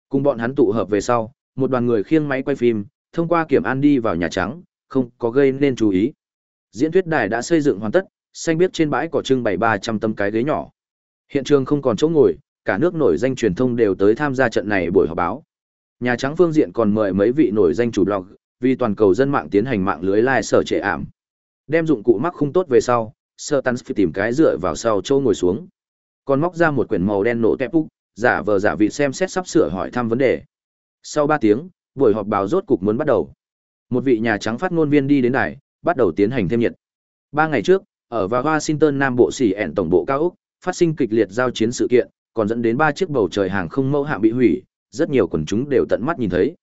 Cùng bọn hắn tụ hợp về sau, một đoàn người khiêng máy quay phim, thông qua kiểm an đi vào Nhà Trắng, không có gây nên chú ý. Diễn thuyết đài đã xây dựng hoàn tất, xanh biết trên bãi cỏ trưng bày 300 tấm cái ghế nhỏ. Hiện trường không còn chỗ ngồi, cả nước nổi danh truyền thông đều tới tham gia trận này buổi họp báo. Nhà Trắng phương diện còn mời mấy vị nổi danh chủ blog, vì toàn cầu dân mạng tiến hành mạng lưới lai sở trẻ ảm. Đem dụng cụ mắc không tốt về sau, Sir Tansfield tìm cái dựa vào sau chỗ ngồi xuống. Còn móc ra một quyển màu đen nổ tép úc, giả vờ giả vị xem xét sắp sửa hỏi thăm vấn đề. Sau 3 tiếng, buổi họp báo rốt cục muốn bắt đầu. Một vị Nhà Trắng phát ngôn viên đi đến đài, bắt đầu tiến hành thêm nhiệt. Ba ngày trước, ở và Washington Nam Bộ xỉ ẹn tổng bộ cao ốc, phát sinh kịch liệt giao chiến sự kiện, còn dẫn đến ba chiếc bầu trời hàng không mẫu hạm bị hủy, rất nhiều quần chúng đều tận mắt nhìn thấy.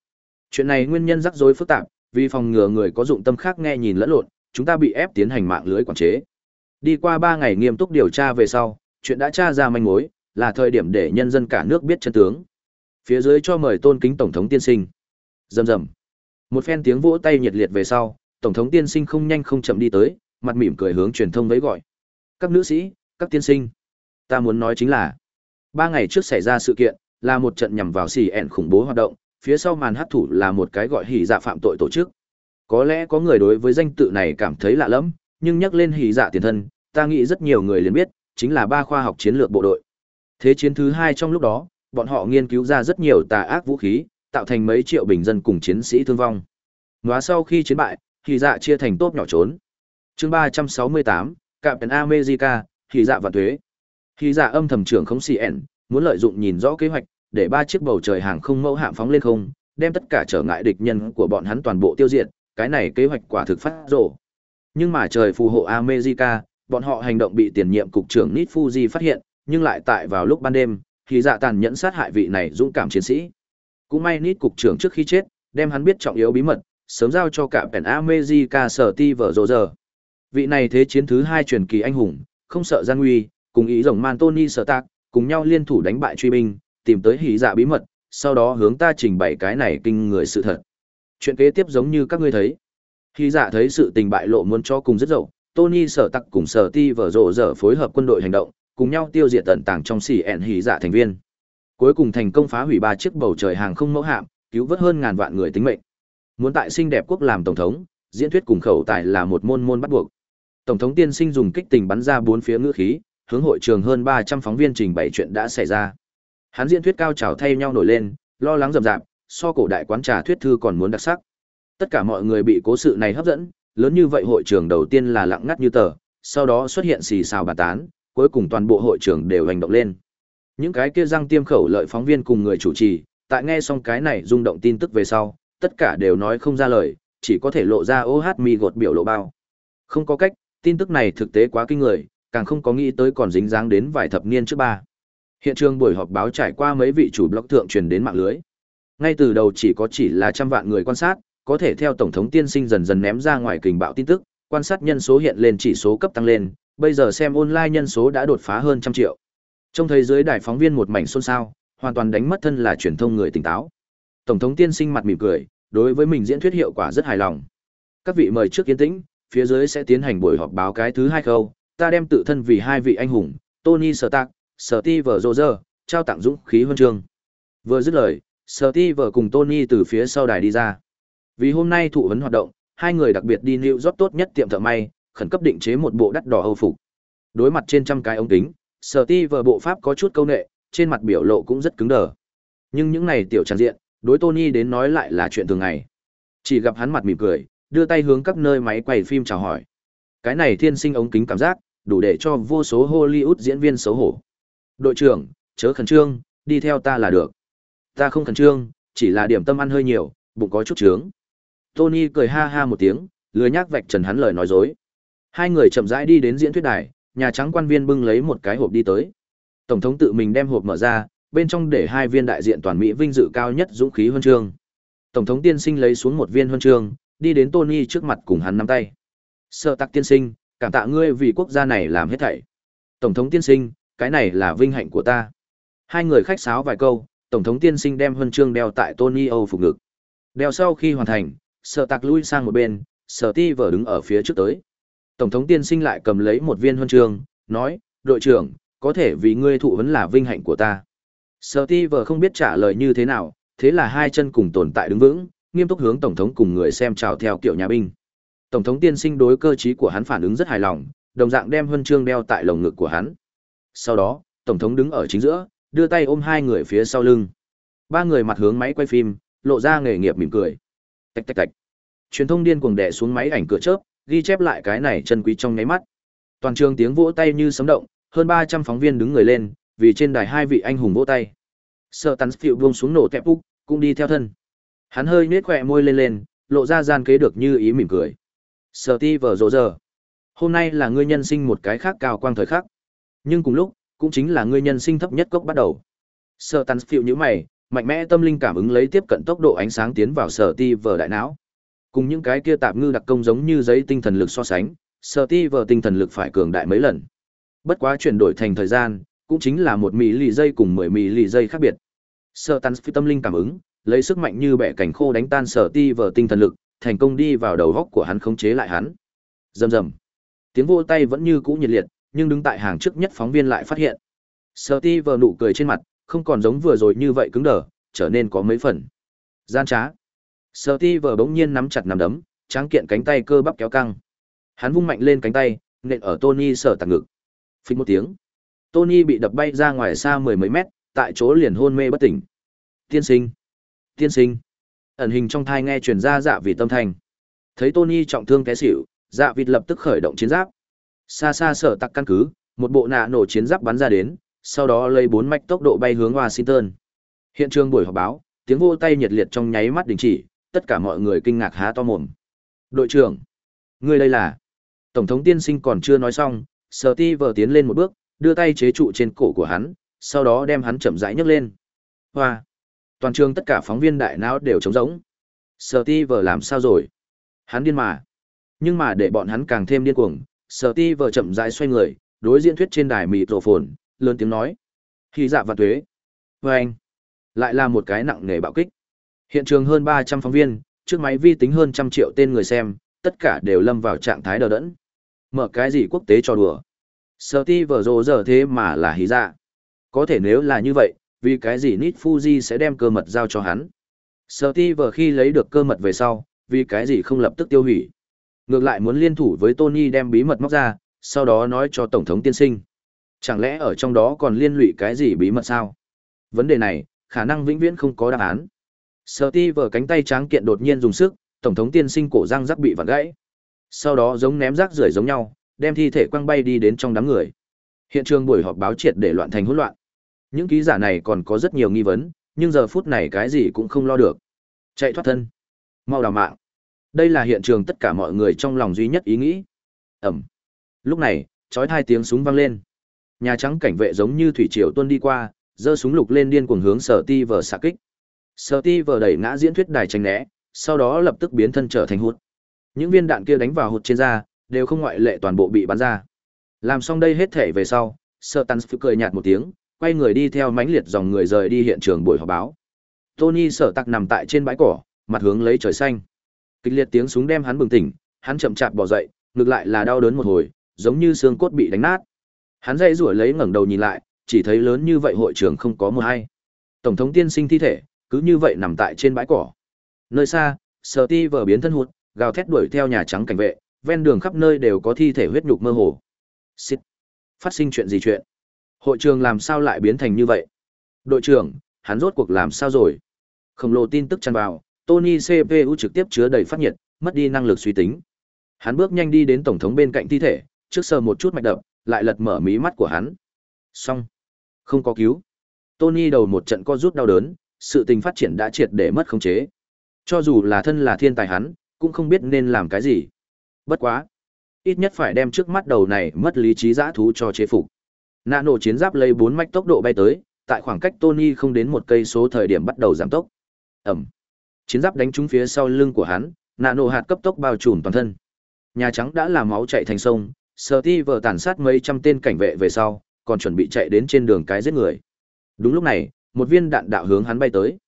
Chuyện này nguyên nhân rắc rối phức tạp, vì phòng ngừa người có dụng tâm khác nghe nhìn lẫn lộn, chúng ta bị ép tiến hành mạng lưới quản chế. Đi qua 3 ngày nghiêm túc điều tra về sau, chuyện đã tra ra manh mối, là thời điểm để nhân dân cả nước biết chân tướng. Phía dưới cho mời tôn kính tổng thống tiên sinh. Rầm rầm. Một phen tiếng vỗ tay nhiệt liệt về sau, tổng thống tiên sinh không nhanh không chậm đi tới, mặt mỉm cười hướng truyền thông vẫy gọi. Các nữ sĩ, các tiên sinh, ta muốn nói chính là Ba ngày trước xảy ra sự kiện, là một trận nhằm vào xì ẹn khủng bố hoạt động, phía sau màn hát thủ là một cái gọi hỉ dạ phạm tội tổ chức. Có lẽ có người đối với danh tự này cảm thấy lạ lẫm, nhưng nhắc lên hỉ dạ tiền thân, ta nghĩ rất nhiều người liền biết, chính là ba khoa học chiến lược bộ đội. Thế chiến thứ hai trong lúc đó, bọn họ nghiên cứu ra rất nhiều tà ác vũ khí, tạo thành mấy triệu bình dân cùng chiến sĩ thương vong. Nóa sau khi chiến bại, hỉ dạ chia thành tốt nhỏ trốn. Chương ba trăm sáu mươi tám, Cạm America, hỉ dạ và thuế. Khi dạ âm thầm trưởng không CN, muốn lợi dụng nhìn rõ kế hoạch, để ba chiếc bầu trời hàng không mẫu hạm phóng lên không, đem tất cả trở ngại địch nhân của bọn hắn toàn bộ tiêu diệt, cái này kế hoạch quả thực phát rồ. Nhưng mà trời phù hộ America, bọn họ hành động bị tiền nhiệm cục trưởng nít Fuji phát hiện, nhưng lại tại vào lúc ban đêm, thì dạ tàn nhẫn sát hại vị này dũng cảm chiến sĩ. Cũng may nít cục trưởng trước khi chết, đem hắn biết trọng yếu bí mật, sớm giao cho cả Pen America sở ti vở rồ giờ. Vị này thế chiến thứ hai truyền kỳ anh hùng, không sợ gian nguy, cùng ý rồng man tony sở tạc cùng nhau liên thủ đánh bại truy binh tìm tới hỉ dạ bí mật sau đó hướng ta trình bày cái này kinh người sự thật chuyện kế tiếp giống như các ngươi thấy hỉ dạ thấy sự tình bại lộ muốn cho cùng rất dậu tony sở tặc cùng sở ti vở rộ dở phối hợp quân đội hành động cùng nhau tiêu diệt tận tàng trong xỉ ẹn hỉ dạ thành viên Cuối cùng thành công phá hủy ba chiếc bầu trời hàng không mẫu hạm, cứu vớt hơn ngàn vạn người tính mệnh. Muốn tại xinh đẹp quốc làm tổng thống, diễn thuyết cùng khẩu tài là một môn môn bắt buộc. Tổng thống tiên sinh dùng kích tình bắn ra bốn phía ngữ khí, hướng hội trường hơn 300 phóng viên trình bày chuyện đã xảy ra. Hắn diễn thuyết cao trào thay nhau nổi lên, lo lắng rầm rạp, so cổ đại quán trà thuyết thư còn muốn đặc sắc. Tất cả mọi người bị cố sự này hấp dẫn, lớn như vậy hội trường đầu tiên là lặng ngắt như tờ, sau đó xuất hiện xì xào bàn tán, cuối cùng toàn bộ hội trường đều hành động lên. Những cái kia răng tiêm khẩu lợi phóng viên cùng người chủ trì, tại nghe xong cái này rung động tin tức về sau, tất cả đều nói không ra lời, chỉ có thể lộ ra ô hát mi gột biểu lộ bao. Không có cách, tin tức này thực tế quá kinh người, càng không có nghĩ tới còn dính dáng đến vài thập niên trước ba. Hiện trường buổi họp báo trải qua mấy vị chủ blog thượng truyền đến mạng lưới. Ngay từ đầu chỉ có chỉ là trăm vạn người quan sát, có thể theo tổng thống tiên sinh dần dần ném ra ngoài kình bạo tin tức, quan sát nhân số hiện lên chỉ số cấp tăng lên, bây giờ xem online nhân số đã đột phá hơn trăm triệu. Trong thế giới đài phóng viên một mảnh xôn xao, hoàn toàn đánh mất thân là truyền thông người tỉnh táo. Tổng thống tiên sinh mặt mỉm cười, đối với mình diễn thuyết hiệu quả rất hài lòng. Các vị mời trước kiến tĩnh, phía dưới sẽ tiến hành buổi họp báo cái thứ hai khâu, ta đem tự thân vì hai vị anh hùng, Tony Stark, Steve Rogers, trao tặng dũng khí huân chương. Vừa dứt lời, Steve cùng Tony từ phía sau đài đi ra. Vì hôm nay thụ vấn hoạt động, hai người đặc biệt đi New York tốt nhất tiệm thợ may, khẩn cấp định chế một bộ đắt đỏ Âu phục. Đối mặt trên trăm cái ống kính, Steve bộ pháp có chút câu nệ, trên mặt biểu lộ cũng rất cứng đờ. Nhưng những này tiểu tràn diện, đối Tony đến nói lại là chuyện thường ngày. Chỉ gặp hắn mặt mỉm cười, đưa tay hướng các nơi máy quay phim chào hỏi. Cái này thiên sinh ống kính cảm giác, đủ để cho vô số Hollywood diễn viên xấu hổ. Đội trưởng, chớ khẩn trương, đi theo ta là được. Ta không khẩn trương, chỉ là điểm tâm ăn hơi nhiều, bụng có chút trướng. Tony cười ha ha một tiếng, lười nhác vạch trần hắn lời nói dối. Hai người chậm rãi đi đến diễn thuyết đài, nhà trắng quan viên bưng lấy một cái hộp đi tới. Tổng thống tự mình đem hộp mở ra, bên trong để hai viên đại diện toàn Mỹ vinh dự cao nhất dũng khí huân chương. Tổng thống tiên sinh lấy xuống một viên huân chương, đi đến Tony trước mặt cùng hắn nắm tay. Sợ tắc tiên sinh, cảm tạ ngươi vì quốc gia này làm hết thảy. Tổng thống tiên sinh, cái này là vinh hạnh của ta. Hai người khách sáo vài câu, tổng thống tiên sinh đem huân chương đeo tại Tony Âu phục ngực. Đeo sau khi hoàn thành, sợ tạc lui sang một bên, sợ ti vở đứng ở phía trước tới. Tổng thống tiên sinh lại cầm lấy một viên huân chương, nói, đội trưởng, có thể vì ngươi thụ vấn là vinh hạnh của ta. Sợ ti vở không biết trả lời như thế nào, thế là hai chân cùng tồn tại đứng vững, nghiêm túc hướng tổng thống cùng người xem chào theo kiểu nhà binh. Tổng thống tiên sinh đối cơ trí của hắn phản ứng rất hài lòng, đồng dạng đem huân chương đeo tại lồng ngực của hắn. Sau đó, tổng thống đứng ở chính giữa, đưa tay ôm hai người phía sau lưng. Ba người mặt hướng máy quay phim, lộ ra nghề nghiệp mỉm cười. Tạch tạch tạch. Truyền thông điên cuồng đè xuống máy ảnh cửa chớp, ghi chép lại cái này chân quý trong nháy mắt. Toàn trường tiếng vỗ tay như sấm động, hơn 300 phóng viên đứng người lên, vì trên đài hai vị anh hùng vỗ tay. Sợ tắn phiệu buông xuống nổ tẹp úc, cũng đi theo thân. Hắn hơi nết khỏe môi lên lên, lộ ra gian kế được như ý mỉm cười. Sở ti vở rộ giờ. Hôm nay là ngươi nhân sinh một cái khác cao quang thời khắc. Nhưng cùng lúc, cũng chính là ngươi nhân sinh thấp nhất cốc bắt đầu. Sở tắn phiệu như mày, mạnh mẽ tâm linh cảm ứng lấy tiếp cận tốc độ ánh sáng tiến vào sở ti vở đại não. Cùng những cái kia tạp ngư đặc công giống như giấy tinh thần lực so sánh, sở ti vở tinh thần lực phải cường đại mấy lần. Bất quá chuyển đổi thành thời gian, cũng chính là một mì lì giây cùng mười mì lì giây khác biệt. Sở tắn phiệu tâm linh cảm ứng, lấy sức mạnh như bẻ cảnh khô đánh tan sở ti vờ tinh thần lực, thành công đi vào đầu góc của hắn khống chế lại hắn. Rầm rầm. Tiếng vô tay vẫn như cũ nhiệt liệt, nhưng đứng tại hàng trước nhất phóng viên lại phát hiện. Sở ti vờ nụ cười trên mặt, không còn giống vừa rồi như vậy cứng đờ, trở nên có mấy phần. Gian trá. Sở ti vờ bỗng nhiên nắm chặt nắm đấm, tráng kiện cánh tay cơ bắp kéo căng. Hắn vung mạnh lên cánh tay, nện ở Tony sở tạc ngực. phình một tiếng. Tony bị đập bay ra ngoài xa mười mấy mét, tại chỗ liền hôn mê bất tỉnh. Tiên sinh. Tiên sinh. Ẩn hình trong thai nghe truyền ra dạ vị tâm thành. Thấy Tony trọng thương té xỉu, dạ vịt lập tức khởi động chiến giáp. Xa xa sở tặc căn cứ, một bộ nạ nổ chiến giáp bắn ra đến, sau đó lấy bốn mạch tốc độ bay hướng Washington. Hiện trường buổi họp báo, tiếng vô tay nhiệt liệt trong nháy mắt đình chỉ, tất cả mọi người kinh ngạc há to mồm. Đội trưởng, người đây là... Tổng thống tiên sinh còn chưa nói xong, Sở Ti vờ tiến lên một bước, đưa tay chế trụ trên cổ của hắn, sau đó đem hắn chậm rãi nhấc lên. Hoa! Toàn trường tất cả phóng viên đại não đều trống rỗng. sợ Ti vờ làm sao rồi? Hắn điên mà. Nhưng mà để bọn hắn càng thêm điên cuồng, sợ Ti vờ chậm rãi xoay người, đối diễn thuyết trên đài mịt rổ phồn, lớn tiếng nói. Khi dạ và thuế. vê anh. Lại là một cái nặng nề bạo kích. Hiện trường hơn 300 phóng viên, trước máy vi tính hơn trăm triệu tên người xem, tất cả đều lâm vào trạng thái đờ đẫn. Mở cái gì quốc tế cho đùa. sợ ti vờ rồ giờ thế mà là hí dạ. Có thể nếu là như vậy, vì cái gì Nít Fuji sẽ đem cơ mật giao cho hắn? Steve khi lấy được cơ mật về sau, vì cái gì không lập tức tiêu hủy? Ngược lại muốn liên thủ với Tony đem bí mật móc ra, sau đó nói cho Tổng thống tiên sinh. Chẳng lẽ ở trong đó còn liên lụy cái gì bí mật sao? Vấn đề này, khả năng vĩnh viễn không có đáp án. Steve cánh tay trắng kiện đột nhiên dùng sức, Tổng thống tiên sinh cổ răng rắc bị vặn gãy. Sau đó giống ném rác rưởi giống nhau, đem thi thể quăng bay đi đến trong đám người. Hiện trường buổi họp báo triệt để loạn thành hỗn loạn. Những ký giả này còn có rất nhiều nghi vấn, nhưng giờ phút này cái gì cũng không lo được. Chạy thoát thân, mau đào mạng. Đây là hiện trường tất cả mọi người trong lòng duy nhất ý nghĩ. Ẩm. Lúc này, chói hai tiếng súng vang lên. Nhà Trắng cảnh vệ giống như thủy triều tuôn đi qua, giơ súng lục lên điên cuồng hướng Sở Ti vờ xạ kích. Sở Ti vờ đẩy ngã diễn thuyết đài tránh né, sau đó lập tức biến thân trở thành hụt. Những viên đạn kia đánh vào hụt trên da, đều không ngoại lệ toàn bộ bị bắn ra. Làm xong đây hết thể về sau, Sở Tans cười nhạt một tiếng, quay người đi theo mãnh liệt dòng người rời đi hiện trường buổi họp báo. Tony Sở Tặc nằm tại trên bãi cỏ, mặt hướng lấy trời xanh. Kịch liệt tiếng súng đem hắn bừng tỉnh, hắn chậm chạp bò dậy, ngược lại là đau đớn một hồi, giống như xương cốt bị đánh nát. Hắn dây rủa lấy ngẩng đầu nhìn lại, chỉ thấy lớn như vậy hội trường không có một ai. Tổng thống tiên sinh thi thể, cứ như vậy nằm tại trên bãi cỏ. Nơi xa, Sở Ti vờ biến thân hụt, gào thét đuổi theo nhà trắng cảnh vệ, ven đường khắp nơi đều có thi thể huyết nhục mơ hồ. Xịt. Phát sinh chuyện gì chuyện? Hội trường làm sao lại biến thành như vậy? Đội trưởng, hắn rốt cuộc làm sao rồi? Khổng lồ tin tức tràn vào, Tony CPU trực tiếp chứa đầy phát nhiệt, mất đi năng lực suy tính. Hắn bước nhanh đi đến tổng thống bên cạnh thi thể, trước sờ một chút mạch đập, lại lật mở mí mắt của hắn. Xong, không có cứu. Tony đầu một trận co rút đau đớn, sự tình phát triển đã triệt để mất khống chế. Cho dù là thân là thiên tài hắn, cũng không biết nên làm cái gì. Bất quá, ít nhất phải đem trước mắt đầu này mất lý trí dã thú cho chế phục. Nạ nổ chiến giáp lấy bốn mạch tốc độ bay tới, tại khoảng cách Tony không đến một cây số thời điểm bắt đầu giảm tốc. Ẩm. Chiến giáp đánh trúng phía sau lưng của hắn, nạ nổ hạt cấp tốc bao trùm toàn thân. Nhà Trắng đã làm máu chạy thành sông, Sở Ti vợ tàn sát mấy trăm tên cảnh vệ về sau, còn chuẩn bị chạy đến trên đường cái giết người. Đúng lúc này, một viên đạn đạo hướng hắn bay tới.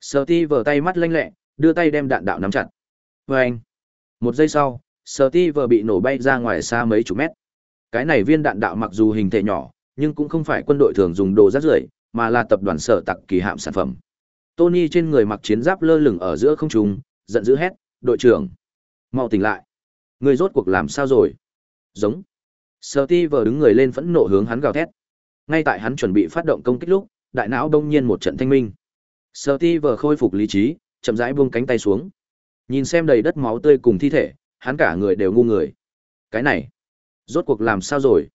Sở Ti vợ tay mắt lanh lẹ, đưa tay đem đạn đạo nắm chặt. Vâng! Một giây sau, Sở Ti vợ bị nổ bay ra ngoài xa mấy chục mét. Cái này viên đạn đạo mặc dù hình thể nhỏ, nhưng cũng không phải quân đội thường dùng đồ rác rưởi, mà là tập đoàn sở tặc kỳ hạm sản phẩm. Tony trên người mặc chiến giáp lơ lửng ở giữa không trung, giận dữ hét, "Đội trưởng, mau tỉnh lại! Người rốt cuộc làm sao rồi?" Giống. Steve đứng người lên phẫn nộ hướng hắn gào thét. Ngay tại hắn chuẩn bị phát động công kích lúc, đại não đông nhiên một trận thanh minh. Steve khôi phục lý trí, chậm rãi buông cánh tay xuống. Nhìn xem đầy đất máu tươi cùng thi thể, hắn cả người đều ngu người. Cái này, rốt cuộc làm sao rồi?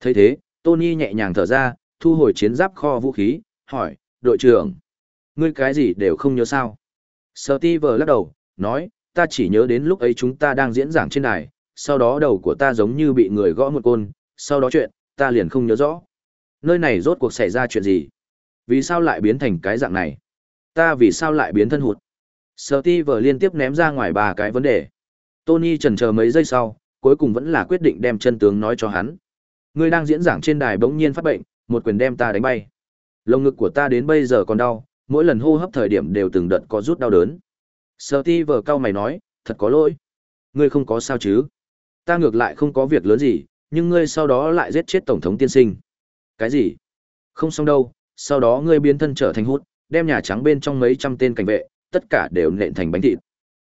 Thấy thế, Tony nhẹ nhàng thở ra, thu hồi chiến giáp kho vũ khí, hỏi, đội trưởng, ngươi cái gì đều không nhớ sao? Steve lắc đầu, nói, ta chỉ nhớ đến lúc ấy chúng ta đang diễn giảng trên đài, sau đó đầu của ta giống như bị người gõ một côn, sau đó chuyện, ta liền không nhớ rõ. Nơi này rốt cuộc xảy ra chuyện gì? Vì sao lại biến thành cái dạng này? Ta vì sao lại biến thân hụt? Steve liên tiếp ném ra ngoài ba cái vấn đề. Tony chần chờ mấy giây sau, cuối cùng vẫn là quyết định đem chân tướng nói cho hắn. Ngươi đang diễn giảng trên đài bỗng nhiên phát bệnh, một quyền đem ta đánh bay. Lồng ngực của ta đến bây giờ còn đau, mỗi lần hô hấp thời điểm đều từng đợt có rút đau đớn. Steve cao mày nói, thật có lỗi. Ngươi không có sao chứ? Ta ngược lại không có việc lớn gì, nhưng ngươi sau đó lại giết chết tổng thống tiên sinh. Cái gì? Không xong đâu, sau đó ngươi biến thân trở thành hút, đem nhà trắng bên trong mấy trăm tên cảnh vệ, tất cả đều nện thành bánh thịt.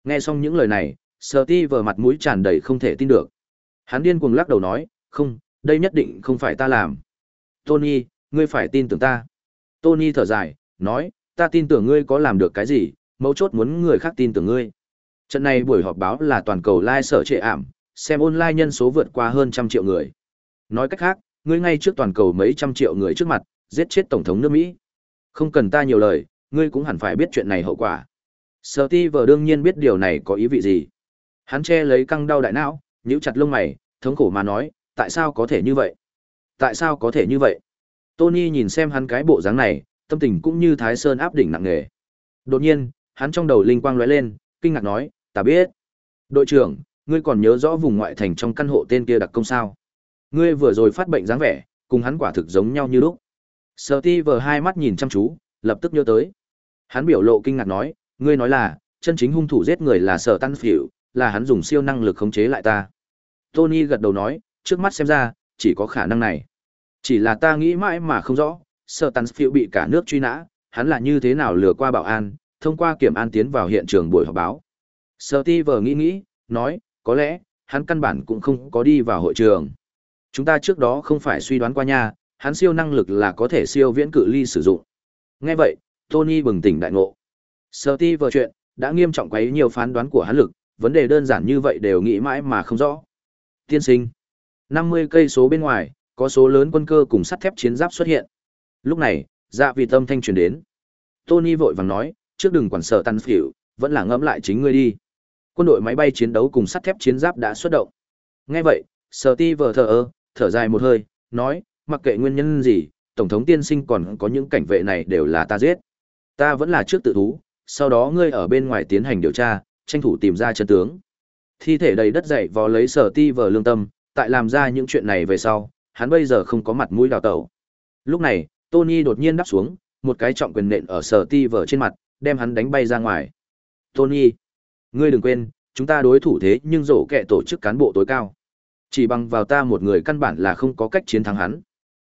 Nghe xong những lời này, Steve mặt mũi tràn đầy không thể tin được. Hắn điên cuồng lắc đầu nói, không, đây nhất định không phải ta làm. Tony, ngươi phải tin tưởng ta. Tony thở dài, nói, ta tin tưởng ngươi có làm được cái gì, mấu chốt muốn người khác tin tưởng ngươi. Trận này buổi họp báo là toàn cầu live sở trệ ảm, xem online nhân số vượt qua hơn trăm triệu người. Nói cách khác, ngươi ngay trước toàn cầu mấy trăm triệu người trước mặt, giết chết tổng thống nước Mỹ. Không cần ta nhiều lời, ngươi cũng hẳn phải biết chuyện này hậu quả. Steve đương nhiên biết điều này có ý vị gì. Hắn che lấy căng đau đại não, nhíu chặt lông mày, thống khổ mà nói, tại sao có thể như vậy? Tại sao có thể như vậy? Tony nhìn xem hắn cái bộ dáng này, tâm tình cũng như Thái Sơn áp đỉnh nặng nề. Đột nhiên, hắn trong đầu linh quang lóe lên, kinh ngạc nói, ta biết. Đội trưởng, ngươi còn nhớ rõ vùng ngoại thành trong căn hộ tên kia đặc công sao? Ngươi vừa rồi phát bệnh dáng vẻ, cùng hắn quả thực giống nhau như lúc. Steve hai mắt nhìn chăm chú, lập tức nhớ tới. Hắn biểu lộ kinh ngạc nói, ngươi nói là, chân chính hung thủ giết người là Sở Tăng Phỉu, là hắn dùng siêu năng lực khống chế lại ta. Tony gật đầu nói, trước mắt xem ra, chỉ có khả năng này. Chỉ là ta nghĩ mãi mà không rõ, sợ Sở phiêu bị cả nước truy nã, hắn là như thế nào lừa qua bảo an, thông qua kiểm an tiến vào hiện trường buổi họp báo. Steve nghĩ nghĩ, nói, có lẽ, hắn căn bản cũng không có đi vào hội trường. Chúng ta trước đó không phải suy đoán qua nha, hắn siêu năng lực là có thể siêu viễn cự ly sử dụng. Nghe vậy, Tony bừng tỉnh đại ngộ. Steve chuyện, đã nghiêm trọng quấy nhiều phán đoán của hắn lực, vấn đề đơn giản như vậy đều nghĩ mãi mà không rõ. Tiên sinh, 50 cây số bên ngoài, có số lớn quân cơ cùng sắt thép chiến giáp xuất hiện. Lúc này, dạ vì tâm thanh truyền đến. Tony vội vàng nói, trước đừng quản sợ tăn phiểu, vẫn là ngẫm lại chính ngươi đi. Quân đội máy bay chiến đấu cùng sắt thép chiến giáp đã xuất động. Nghe vậy, Steve thở ơ, thở dài một hơi, nói, mặc kệ nguyên nhân gì, Tổng thống tiên sinh còn có những cảnh vệ này đều là ta giết. Ta vẫn là trước tự thú, sau đó ngươi ở bên ngoài tiến hành điều tra, tranh thủ tìm ra chân tướng. Thi thể đầy đất dậy vò lấy sở ti vờ lương tâm, tại làm ra những chuyện này về sau, hắn bây giờ không có mặt mũi đào tẩu. Lúc này, Tony đột nhiên đáp xuống, một cái trọng quyền nện ở sở ti vở trên mặt, đem hắn đánh bay ra ngoài. Tony, ngươi đừng quên, chúng ta đối thủ thế nhưng rổ kẹ tổ chức cán bộ tối cao. Chỉ bằng vào ta một người căn bản là không có cách chiến thắng hắn.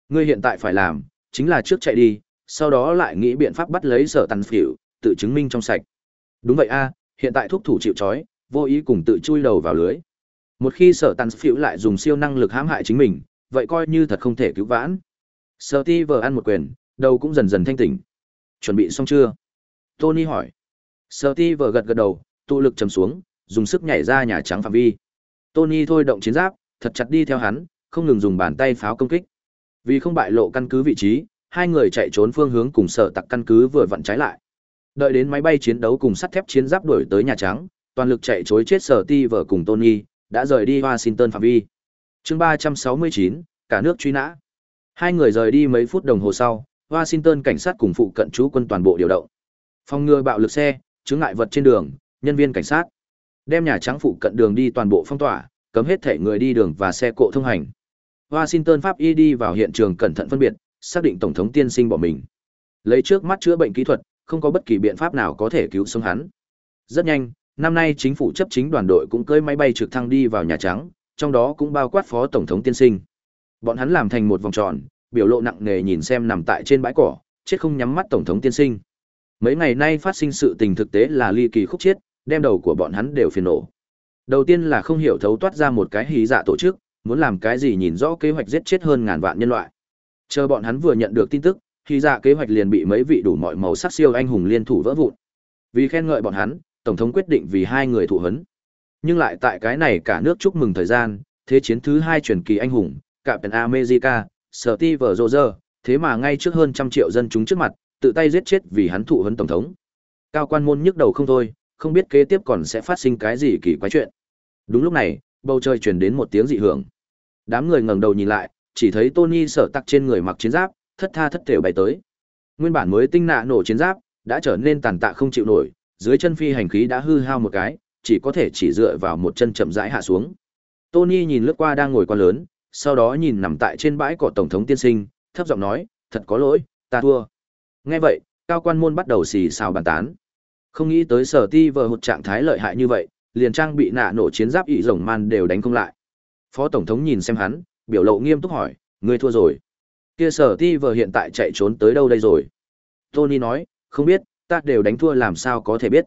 Ngươi hiện tại phải làm, chính là trước chạy đi, sau đó lại nghĩ biện pháp bắt lấy sở tàn phỉu, tự chứng minh trong sạch. Đúng vậy a, hiện tại thúc thủ chịu chói, vô ý cùng tự chui đầu vào lưới. Một khi sở tàn phỉu lại dùng siêu năng lực hãm hại chính mình, vậy coi như thật không thể cứu vãn. Sở ti vờ ăn một quyền, đầu cũng dần dần thanh tỉnh. Chuẩn bị xong chưa? Tony hỏi. Sở ti vờ gật gật đầu, tụ lực trầm xuống, dùng sức nhảy ra nhà trắng phạm vi. Tony thôi động chiến giáp, thật chặt đi theo hắn, không ngừng dùng bàn tay pháo công kích. Vì không bại lộ căn cứ vị trí, hai người chạy trốn phương hướng cùng sở tặc căn cứ vừa vặn trái lại. Đợi đến máy bay chiến đấu cùng sắt thép chiến giáp đuổi tới Nhà Trắng, toàn lực chạy chối chết sở ti vờ cùng Tony, đã rời đi Washington phạm vi. chương 369, cả nước truy nã. Hai người rời đi mấy phút đồng hồ sau, Washington cảnh sát cùng phụ cận trú quân toàn bộ điều động. Phòng ngừa bạo lực xe, chứng ngại vật trên đường, nhân viên cảnh sát. Đem Nhà Trắng phụ cận đường đi toàn bộ phong tỏa, cấm hết thể người đi đường và xe cộ thông hành. Washington Pháp y đi vào hiện trường cẩn thận phân biệt, xác định tổng thống tiên sinh bỏ mình. Lấy trước mắt chữa bệnh kỹ thuật, không có bất kỳ biện pháp nào có thể cứu sống hắn. Rất nhanh, năm nay chính phủ chấp chính đoàn đội cũng cưỡi máy bay trực thăng đi vào Nhà Trắng, trong đó cũng bao quát phó tổng thống tiên sinh. Bọn hắn làm thành một vòng tròn, biểu lộ nặng nề nhìn xem nằm tại trên bãi cỏ, chết không nhắm mắt tổng thống tiên sinh. Mấy ngày nay phát sinh sự tình thực tế là ly kỳ khúc chết, đem đầu của bọn hắn đều phiền nổ. Đầu tiên là không hiểu thấu toát ra một cái hí dạ tổ chức, muốn làm cái gì nhìn rõ kế hoạch giết chết hơn ngàn vạn nhân loại. Chờ bọn hắn vừa nhận được tin tức, hí dạ kế hoạch liền bị mấy vị đủ mọi màu sắc siêu anh hùng liên thủ vỡ vụn. Vì khen ngợi bọn hắn, tổng thống quyết định vì hai người thụ hấn. Nhưng lại tại cái này cả nước chúc mừng thời gian, thế chiến thứ hai truyền kỳ anh hùng, Captain America, Steve Rogers, thế mà ngay trước hơn trăm triệu dân chúng trước mặt, tự tay giết chết vì hắn thụ hấn tổng thống. Cao quan môn nhức đầu không thôi, không biết kế tiếp còn sẽ phát sinh cái gì kỳ quái chuyện. Đúng lúc này, bầu trời truyền đến một tiếng dị hưởng. Đám người ngẩng đầu nhìn lại, chỉ thấy Tony sở tắc trên người mặc chiến giáp, thất tha thất thểu bay tới. Nguyên bản mới tinh nạ nổ chiến giáp, đã trở nên tàn tạ không chịu nổi, dưới chân phi hành khí đã hư hao một cái, chỉ có thể chỉ dựa vào một chân chậm rãi hạ xuống. Tony nhìn lướt qua đang ngồi quan lớn, sau đó nhìn nằm tại trên bãi cỏ tổng thống tiên sinh, thấp giọng nói, thật có lỗi, ta thua. Nghe vậy, cao quan môn bắt đầu xì xào bàn tán. Không nghĩ tới sở ti vờ một trạng thái lợi hại như vậy, liền trang bị nạ nổ chiến giáp ị rồng man đều đánh không lại. Phó tổng thống nhìn xem hắn, biểu lộ nghiêm túc hỏi, ngươi thua rồi. Kia sở ti vờ hiện tại chạy trốn tới đâu đây rồi? Tony nói, không biết, ta đều đánh thua làm sao có thể biết.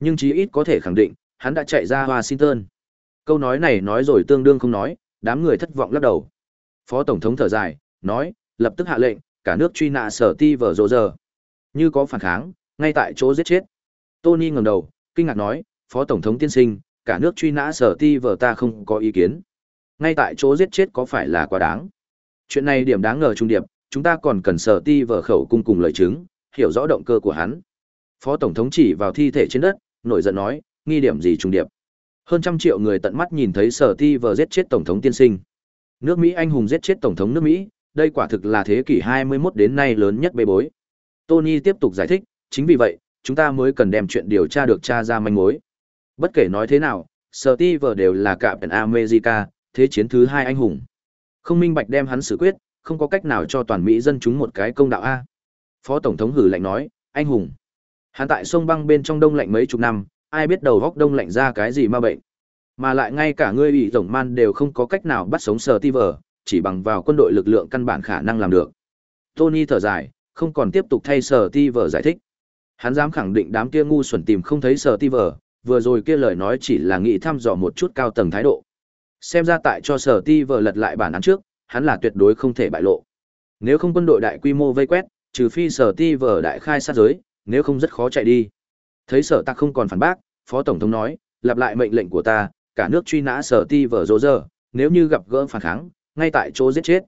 Nhưng chí ít có thể khẳng định, hắn đã chạy ra Washington. Câu nói này nói rồi tương đương không nói, đám người thất vọng lắc đầu. Phó tổng thống thở dài, nói, lập tức hạ lệnh, cả nước truy nã sở ti Vở rộ giờ. Như có phản kháng, ngay tại chỗ giết chết. Tony ngẩng đầu, kinh ngạc nói, Phó Tổng thống tiên sinh, cả nước truy nã sở ti Vở ta không có ý kiến. Ngay tại chỗ giết chết có phải là quá đáng? Chuyện này điểm đáng ngờ trung điệp, chúng ta còn cần sở ti Vở khẩu cung cùng lời chứng, hiểu rõ động cơ của hắn. Phó Tổng thống chỉ vào thi thể trên đất, nổi giận nói, nghi điểm gì trung điệp? Hơn trăm triệu người tận mắt nhìn thấy sở ti vờ giết chết Tổng thống tiên sinh. Nước Mỹ anh hùng giết chết Tổng thống nước Mỹ, đây quả thực là thế kỷ 21 đến nay lớn nhất bê bối. Tony tiếp tục giải thích, chính vì vậy, chúng ta mới cần đem chuyện điều tra được tra ra manh mối. Bất kể nói thế nào, Sở Thi vờ đều là cạm tần America, thế chiến thứ hai anh hùng. Không minh bạch đem hắn xử quyết, không có cách nào cho toàn Mỹ dân chúng một cái công đạo A. Phó Tổng thống hử lạnh nói, anh hùng. Hắn tại sông băng bên trong đông lạnh mấy chục năm, ai biết đầu góc đông lạnh ra cái gì ma bệnh. Mà lại ngay cả ngươi ủy tổng man đều không có cách nào bắt sống Steve, chỉ bằng vào quân đội lực lượng căn bản khả năng làm được. Tony thở dài, không còn tiếp tục thay sở ti vở giải thích. Hắn dám khẳng định đám kia ngu xuẩn tìm không thấy sở ti vở, vừa rồi kia lời nói chỉ là nghĩ thăm dò một chút cao tầng thái độ. Xem ra tại cho sở ti vở lật lại bản án trước, hắn là tuyệt đối không thể bại lộ. Nếu không quân đội đại quy mô vây quét, trừ phi sở ti vở đại khai sát giới, nếu không rất khó chạy đi. Thấy sở ta không còn phản bác, phó tổng thống nói, lặp lại mệnh lệnh của ta, cả nước truy nã sở ti vở rô rơ, nếu như gặp gỡ phản kháng, ngay tại chỗ giết chết.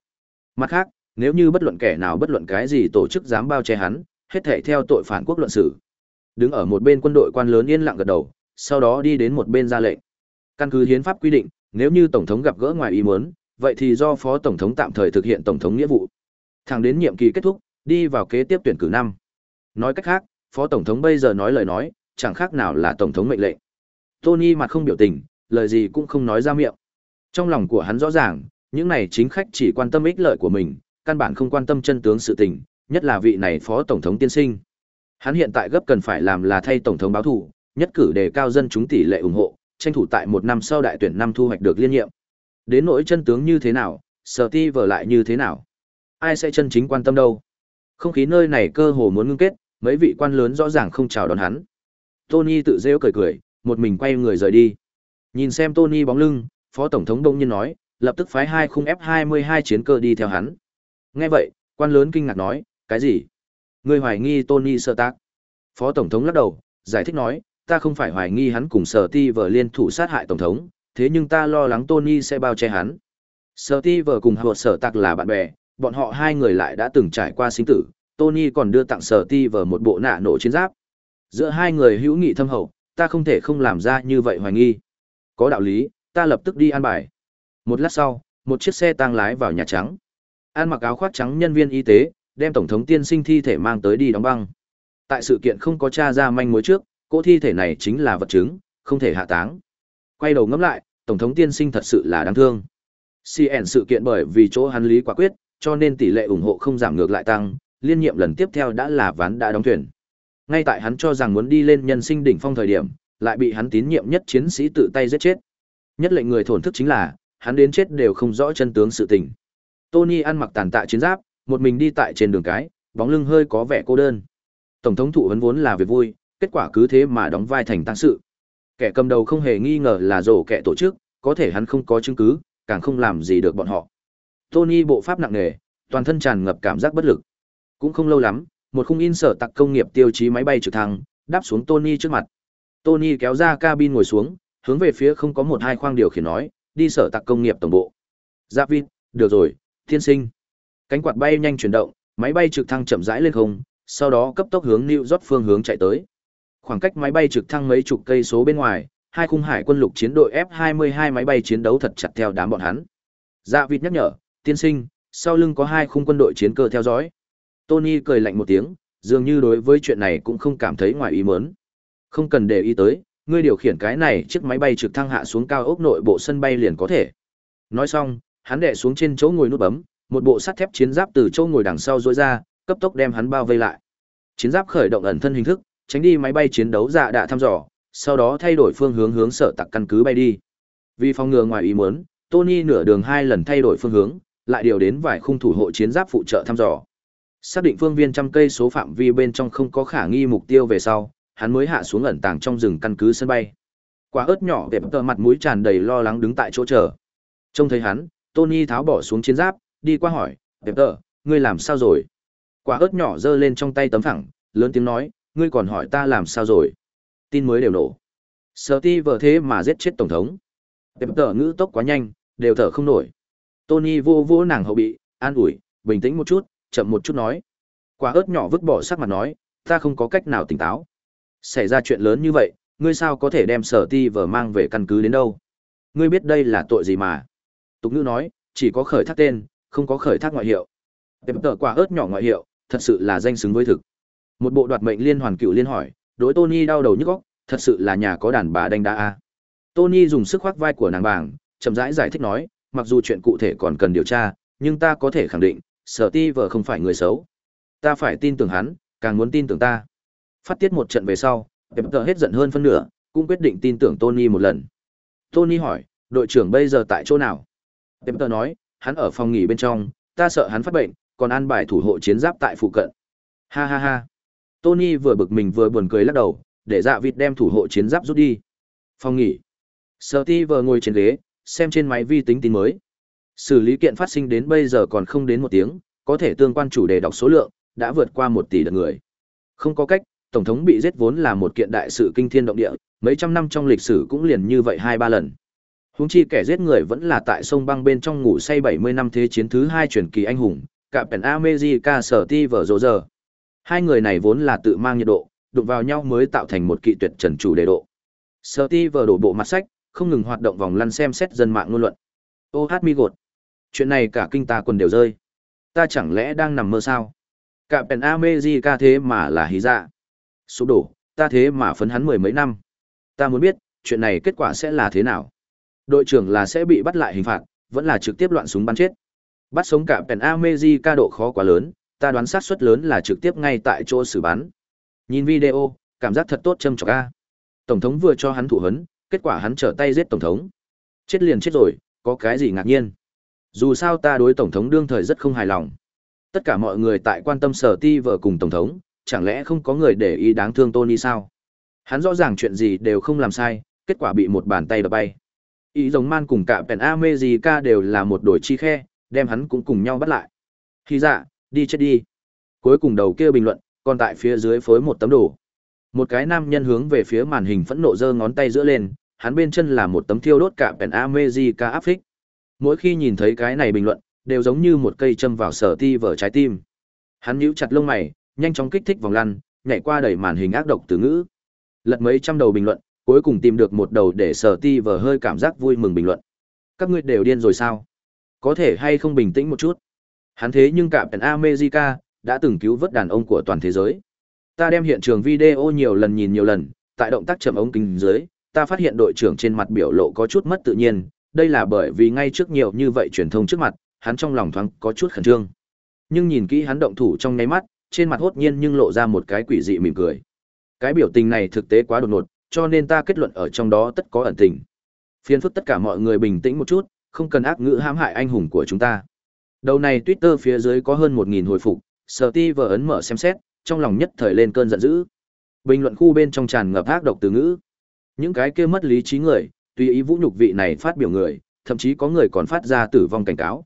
Mặt khác, nếu như bất luận kẻ nào bất luận cái gì tổ chức dám bao che hắn, hết thể theo tội phản quốc luận xử. Đứng ở một bên quân đội quan lớn yên lặng gật đầu, sau đó đi đến một bên ra lệnh. Căn cứ hiến pháp quy định, nếu như tổng thống gặp gỡ ngoài ý muốn, vậy thì do phó tổng thống tạm thời thực hiện tổng thống nghĩa vụ. Thẳng đến nhiệm kỳ kết thúc, đi vào kế tiếp tuyển cử năm. Nói cách khác, phó tổng thống bây giờ nói lời nói, chẳng khác nào là tổng thống mệnh lệnh. Tony mặt không biểu tình, lời gì cũng không nói ra miệng. Trong lòng của hắn rõ ràng, những này chính khách chỉ quan tâm ích lợi của mình, căn bản không quan tâm chân tướng sự tình, nhất là vị này phó tổng thống tiên sinh. Hắn hiện tại gấp cần phải làm là thay tổng thống báo thù, nhất cử đề cao dân chúng tỷ lệ ủng hộ, tranh thủ tại một năm sau đại tuyển năm thu hoạch được liên nhiệm. Đến nỗi chân tướng như thế nào, sở ti vở lại như thế nào? Ai sẽ chân chính quan tâm đâu? Không khí nơi này cơ hồ muốn ngưng kết, mấy vị quan lớn rõ ràng không chào đón hắn. Tony tự rêu cười cười, một mình quay người rời đi. Nhìn xem Tony bóng lưng, Phó Tổng thống Đông Nhiên nói, lập tức phái hai khung F-22 chiến cơ đi theo hắn. Nghe vậy, quan lớn kinh ngạc nói, cái gì? Ngươi hoài nghi Tony sơ tác. Phó Tổng thống lắc đầu, giải thích nói, ta không phải hoài nghi hắn cùng sở ti vợ liên thủ sát hại Tổng thống, thế nhưng ta lo lắng Tony sẽ bao che hắn. Sở ti vợ cùng hợp sở tạc là bạn bè, bọn họ hai người lại đã từng trải qua sinh tử, Tony còn đưa tặng sở ti vở một bộ nạ nổ chiến giáp. Giữa hai người hữu nghị thâm hậu, ta không thể không làm ra như vậy hoài nghi. Có đạo lý, ta lập tức đi an bài. Một lát sau, một chiếc xe tang lái vào Nhà Trắng. An mặc áo khoác trắng nhân viên y tế, đem tổng thống tiên sinh thi thể mang tới đi đóng băng. Tại sự kiện không có tra ra manh mối trước, cỗ thi thể này chính là vật chứng, không thể hạ táng. Quay đầu ngẫm lại, tổng thống tiên sinh thật sự là đáng thương. CN sự kiện bởi vì chỗ hắn lý quả quyết, cho nên tỷ lệ ủng hộ không giảm ngược lại tăng, liên nhiệm lần tiếp theo đã là ván đã đóng thuyền. Ngay tại hắn cho rằng muốn đi lên nhân sinh đỉnh phong thời điểm, lại bị hắn tín nhiệm nhất chiến sĩ tự tay giết chết. Nhất lệnh người thổn thức chính là, hắn đến chết đều không rõ chân tướng sự tình. Tony ăn mặc tàn tạ chiến giáp, một mình đi tại trên đường cái, bóng lưng hơi có vẻ cô đơn. Tổng thống thụ vấn vốn là việc vui, kết quả cứ thế mà đóng vai thành tăng sự. Kẻ cầm đầu không hề nghi ngờ là rổ kẻ tổ chức, có thể hắn không có chứng cứ, càng không làm gì được bọn họ. Tony bộ pháp nặng nề, toàn thân tràn ngập cảm giác bất lực. Cũng không lâu lắm, một khung in sở tặc công nghiệp tiêu chí máy bay trực thăng, đáp xuống Tony trước mặt. Tony kéo ra cabin ngồi xuống, hướng về phía không có một hai khoang điều khiển nói, đi sở tặc công nghiệp tổng bộ. Giáp Vin, được rồi, thiên sinh. Cánh quạt bay nhanh chuyển động, máy bay trực thăng chậm rãi lên không, sau đó cấp tốc hướng New York phương hướng chạy tới. Khoảng cách máy bay trực thăng mấy chục cây số bên ngoài, hai khung hải quân lục chiến đội F-22 máy bay chiến đấu thật chặt theo đám bọn hắn. Dạ vịt nhắc nhở, tiên sinh, sau lưng có hai khung quân đội chiến cơ theo dõi. Tony cười lạnh một tiếng, dường như đối với chuyện này cũng không cảm thấy ngoài ý muốn. Không cần để ý tới, ngươi điều khiển cái này chiếc máy bay trực thăng hạ xuống cao ốc nội bộ sân bay liền có thể. Nói xong, hắn đè xuống trên chỗ ngồi nút bấm, một bộ sắt thép chiến giáp từ chỗ ngồi đằng sau rối ra, cấp tốc đem hắn bao vây lại. Chiến giáp khởi động ẩn thân hình thức, tránh đi máy bay chiến đấu dạ đã thăm dò, sau đó thay đổi phương hướng hướng sở tặc căn cứ bay đi. Vì phòng ngừa ngoài ý muốn, Tony nửa đường hai lần thay đổi phương hướng, lại điều đến vài khung thủ hộ chiến giáp phụ trợ thăm dò. Xác định phương viên trăm cây số phạm vi bên trong không có khả nghi mục tiêu về sau, hắn mới hạ xuống ẩn tàng trong rừng căn cứ sân bay. Quả ớt nhỏ đẹp tờ mặt mũi tràn đầy lo lắng đứng tại chỗ chờ. Trông thấy hắn, Tony tháo bỏ xuống chiến giáp, đi qua hỏi, đẹp tờ, ngươi làm sao rồi? Quả ớt nhỏ giơ lên trong tay tấm phẳng, lớn tiếng nói, ngươi còn hỏi ta làm sao rồi? Tin mới đều nổ. sợ ti vợ thế mà giết chết tổng thống. Đẹp tờ ngữ tốc quá nhanh, đều thở không nổi. Tony vô vô nàng hậu bị, an ủi, bình tĩnh một chút, chậm một chút nói. Quả ớt nhỏ vứt bỏ sắc mặt nói, ta không có cách nào tỉnh táo. Xảy ra chuyện lớn như vậy, ngươi sao có thể đem sở ti vờ mang về căn cứ đến đâu? Ngươi biết đây là tội gì mà? Tục ngữ nói, chỉ có khởi thác tên, không có khởi thác ngoại hiệu. Đẹp tờ quả ớt nhỏ ngoại hiệu, thật sự là danh xứng với thực. Một bộ đoạt mệnh liên hoàn cựu liên hỏi, đối Tony đau đầu nhức óc, thật sự là nhà có đàn bà đánh đá a. Tony dùng sức khoác vai của nàng bảng, chậm rãi giải thích nói, mặc dù chuyện cụ thể còn cần điều tra, nhưng ta có thể khẳng định, sở ti vợ không phải người xấu. Ta phải tin tưởng hắn, càng muốn tin tưởng ta. Phát tiết một trận về sau, Pep hết giận hơn phân nửa, cũng quyết định tin tưởng Tony một lần. Tony hỏi, đội trưởng bây giờ tại chỗ nào? Pep nói, hắn ở phòng nghỉ bên trong, ta sợ hắn phát bệnh, còn an bài thủ hộ chiến giáp tại phụ cận. Ha ha ha. Tony vừa bực mình vừa buồn cười lắc đầu, để dạ vịt đem thủ hộ chiến giáp rút đi. Phòng nghỉ. Sợ Ti vừa ngồi trên ghế, xem trên máy vi tính tin mới. Xử lý kiện phát sinh đến bây giờ còn không đến một tiếng, có thể tương quan chủ đề đọc số lượng, đã vượt qua một tỷ lượt người. Không có cách, Tổng thống bị giết vốn là một kiện đại sự kinh thiên động địa, mấy trăm năm trong lịch sử cũng liền như vậy hai ba lần. Huống chi kẻ giết người vẫn là tại sông băng bên trong ngủ say 70 năm thế chiến thứ hai truyền kỳ anh hùng, cả Penn America sở ti vở rồ giờ. Hai người này vốn là tự mang nhiệt độ, đụng vào nhau mới tạo thành một kỵ tuyệt trần chủ đề độ. Sở ti vở đổ bộ mặt sách, không ngừng hoạt động vòng lăn xem xét dân mạng ngôn luận. Ô hát mi gột. Chuyện này cả kinh ta quần đều rơi. Ta chẳng lẽ đang nằm mơ sao? Cả Penn America thế mà là hí dạ. Sụp đổ, ta thế mà phấn hắn mười mấy năm. Ta muốn biết, chuyện này kết quả sẽ là thế nào? Đội trưởng là sẽ bị bắt lại hình phạt, vẫn là trực tiếp loạn súng bắn chết. Bắt sống cả Penn America độ khó quá lớn, ta đoán sát suất lớn là trực tiếp ngay tại chỗ xử bắn. Nhìn video, cảm giác thật tốt châm chọc a. Tổng thống vừa cho hắn thủ hấn, kết quả hắn trở tay giết tổng thống. Chết liền chết rồi, có cái gì ngạc nhiên. Dù sao ta đối tổng thống đương thời rất không hài lòng. Tất cả mọi người tại quan tâm sở ti vợ cùng tổng thống, chẳng lẽ không có người để ý đáng thương Tony sao? Hắn rõ ràng chuyện gì đều không làm sai, kết quả bị một bàn tay đập bay. Ý giống man cùng cả Penn America đều là một đổi chi khe, đem hắn cũng cùng nhau bắt lại. Khi dạ, đi chết đi. Cuối cùng đầu kia bình luận, còn tại phía dưới phối một tấm đồ. Một cái nam nhân hướng về phía màn hình phẫn nộ giơ ngón tay giữa lên, hắn bên chân là một tấm thiêu đốt cả Penn America áp phích. Mỗi khi nhìn thấy cái này bình luận, đều giống như một cây châm vào sở ti vở trái tim. Hắn nhíu chặt lông mày, nhanh chóng kích thích vòng lăn, nhảy qua đẩy màn hình ác độc từ ngữ. Lật mấy trăm đầu bình luận, cuối cùng tìm được một đầu để sở ti vở hơi cảm giác vui mừng bình luận. Các ngươi đều điên rồi sao? Có thể hay không bình tĩnh một chút? Hắn thế nhưng cả pèn America đã từng cứu vớt đàn ông của toàn thế giới. Ta đem hiện trường video nhiều lần nhìn nhiều lần, tại động tác chậm ống kính dưới, ta phát hiện đội trưởng trên mặt biểu lộ có chút mất tự nhiên, đây là bởi vì ngay trước nhiều như vậy truyền thông trước mặt, hắn trong lòng thoáng có chút khẩn trương. Nhưng nhìn kỹ hắn động thủ trong nháy mắt, trên mặt hốt nhiên nhưng lộ ra một cái quỷ dị mỉm cười. Cái biểu tình này thực tế quá đột ngột, cho nên ta kết luận ở trong đó tất có ẩn tình. Phiên phức tất cả mọi người bình tĩnh một chút, không cần ác ngữ hãm hại anh hùng của chúng ta. Đầu này Twitter phía dưới có hơn 1000 hồi phục, Sở Ti vừa ấn mở xem xét, trong lòng nhất thời lên cơn giận dữ. Bình luận khu bên trong tràn ngập ác độc từ ngữ. Những cái kia mất lý trí người, tùy ý vũ nhục vị này phát biểu người, thậm chí có người còn phát ra tử vong cảnh cáo.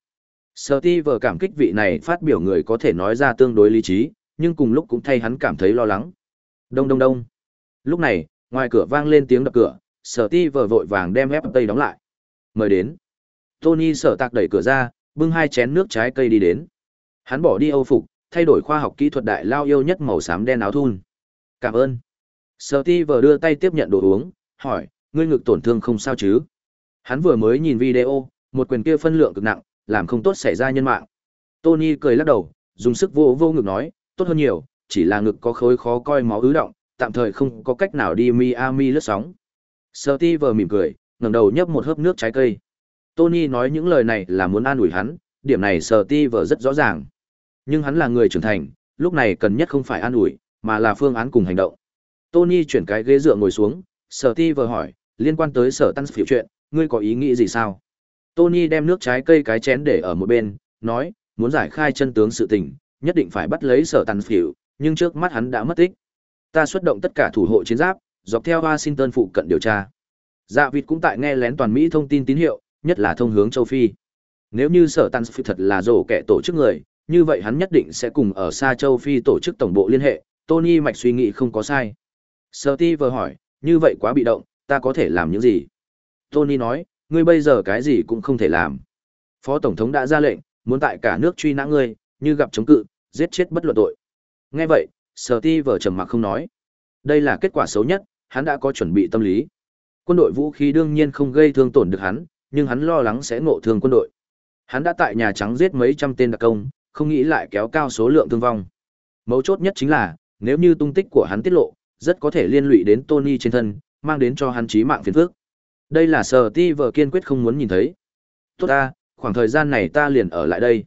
Steve ti vờ cảm kích vị này phát biểu người có thể nói ra tương đối lý trí, nhưng cùng lúc cũng thay hắn cảm thấy lo lắng. Đông đông đông. Lúc này, ngoài cửa vang lên tiếng đập cửa, Steve ti vờ vội vàng đem ép tây đóng lại. Mời đến. Tony sở tạc đẩy cửa ra, bưng hai chén nước trái cây đi đến. Hắn bỏ đi âu phục, thay đổi khoa học kỹ thuật đại lao yêu nhất màu xám đen áo thun. Cảm ơn. Steve ti vờ đưa tay tiếp nhận đồ uống, hỏi, ngươi ngực tổn thương không sao chứ? Hắn vừa mới nhìn video, một quyền kia phân lượng cực nặng, làm không tốt xảy ra nhân mạng. Tony cười lắc đầu, dùng sức vô vô ngực nói, tốt hơn nhiều, chỉ là ngực có khối khó coi máu ứ động, tạm thời không có cách nào đi Miami lướt sóng. Steve mỉm cười, ngẩng đầu nhấp một hớp nước trái cây. Tony nói những lời này là muốn an ủi hắn, điểm này Steve rất rõ ràng. Nhưng hắn là người trưởng thành, lúc này cần nhất không phải an ủi, mà là phương án cùng hành động. Tony chuyển cái ghế dựa ngồi xuống, Steve hỏi, liên quan tới sở tăng phiểu chuyện, ngươi có ý nghĩ gì sao? Tony đem nước trái cây cái chén để ở một bên, nói, muốn giải khai chân tướng sự tình, nhất định phải bắt lấy sở tăng phiểu, nhưng trước mắt hắn đã mất tích. Ta xuất động tất cả thủ hộ chiến giáp, dọc theo Washington phụ cận điều tra. Dạ vịt cũng tại nghe lén toàn Mỹ thông tin tín hiệu, nhất là thông hướng châu Phi. Nếu như sở tăng phiểu thật là rổ kẻ tổ chức người, như vậy hắn nhất định sẽ cùng ở xa châu Phi tổ chức tổng bộ liên hệ, Tony mạch suy nghĩ không có sai. Steve hỏi, như vậy quá bị động, ta có thể làm những gì? Tony nói, ngươi bây giờ cái gì cũng không thể làm. Phó Tổng thống đã ra lệnh, muốn tại cả nước truy nã ngươi, như gặp chống cự, giết chết bất luận tội. Nghe vậy, Sở Ti vợ trầm mặc không nói. Đây là kết quả xấu nhất, hắn đã có chuẩn bị tâm lý. Quân đội vũ khí đương nhiên không gây thương tổn được hắn, nhưng hắn lo lắng sẽ ngộ thương quân đội. Hắn đã tại Nhà Trắng giết mấy trăm tên đặc công, không nghĩ lại kéo cao số lượng thương vong. Mấu chốt nhất chính là, nếu như tung tích của hắn tiết lộ, rất có thể liên lụy đến Tony trên thân, mang đến cho hắn chí mạng phiền phức. Đây là sở ti vợ kiên quyết không muốn nhìn thấy. Tốt ta, khoảng thời gian này ta liền ở lại đây.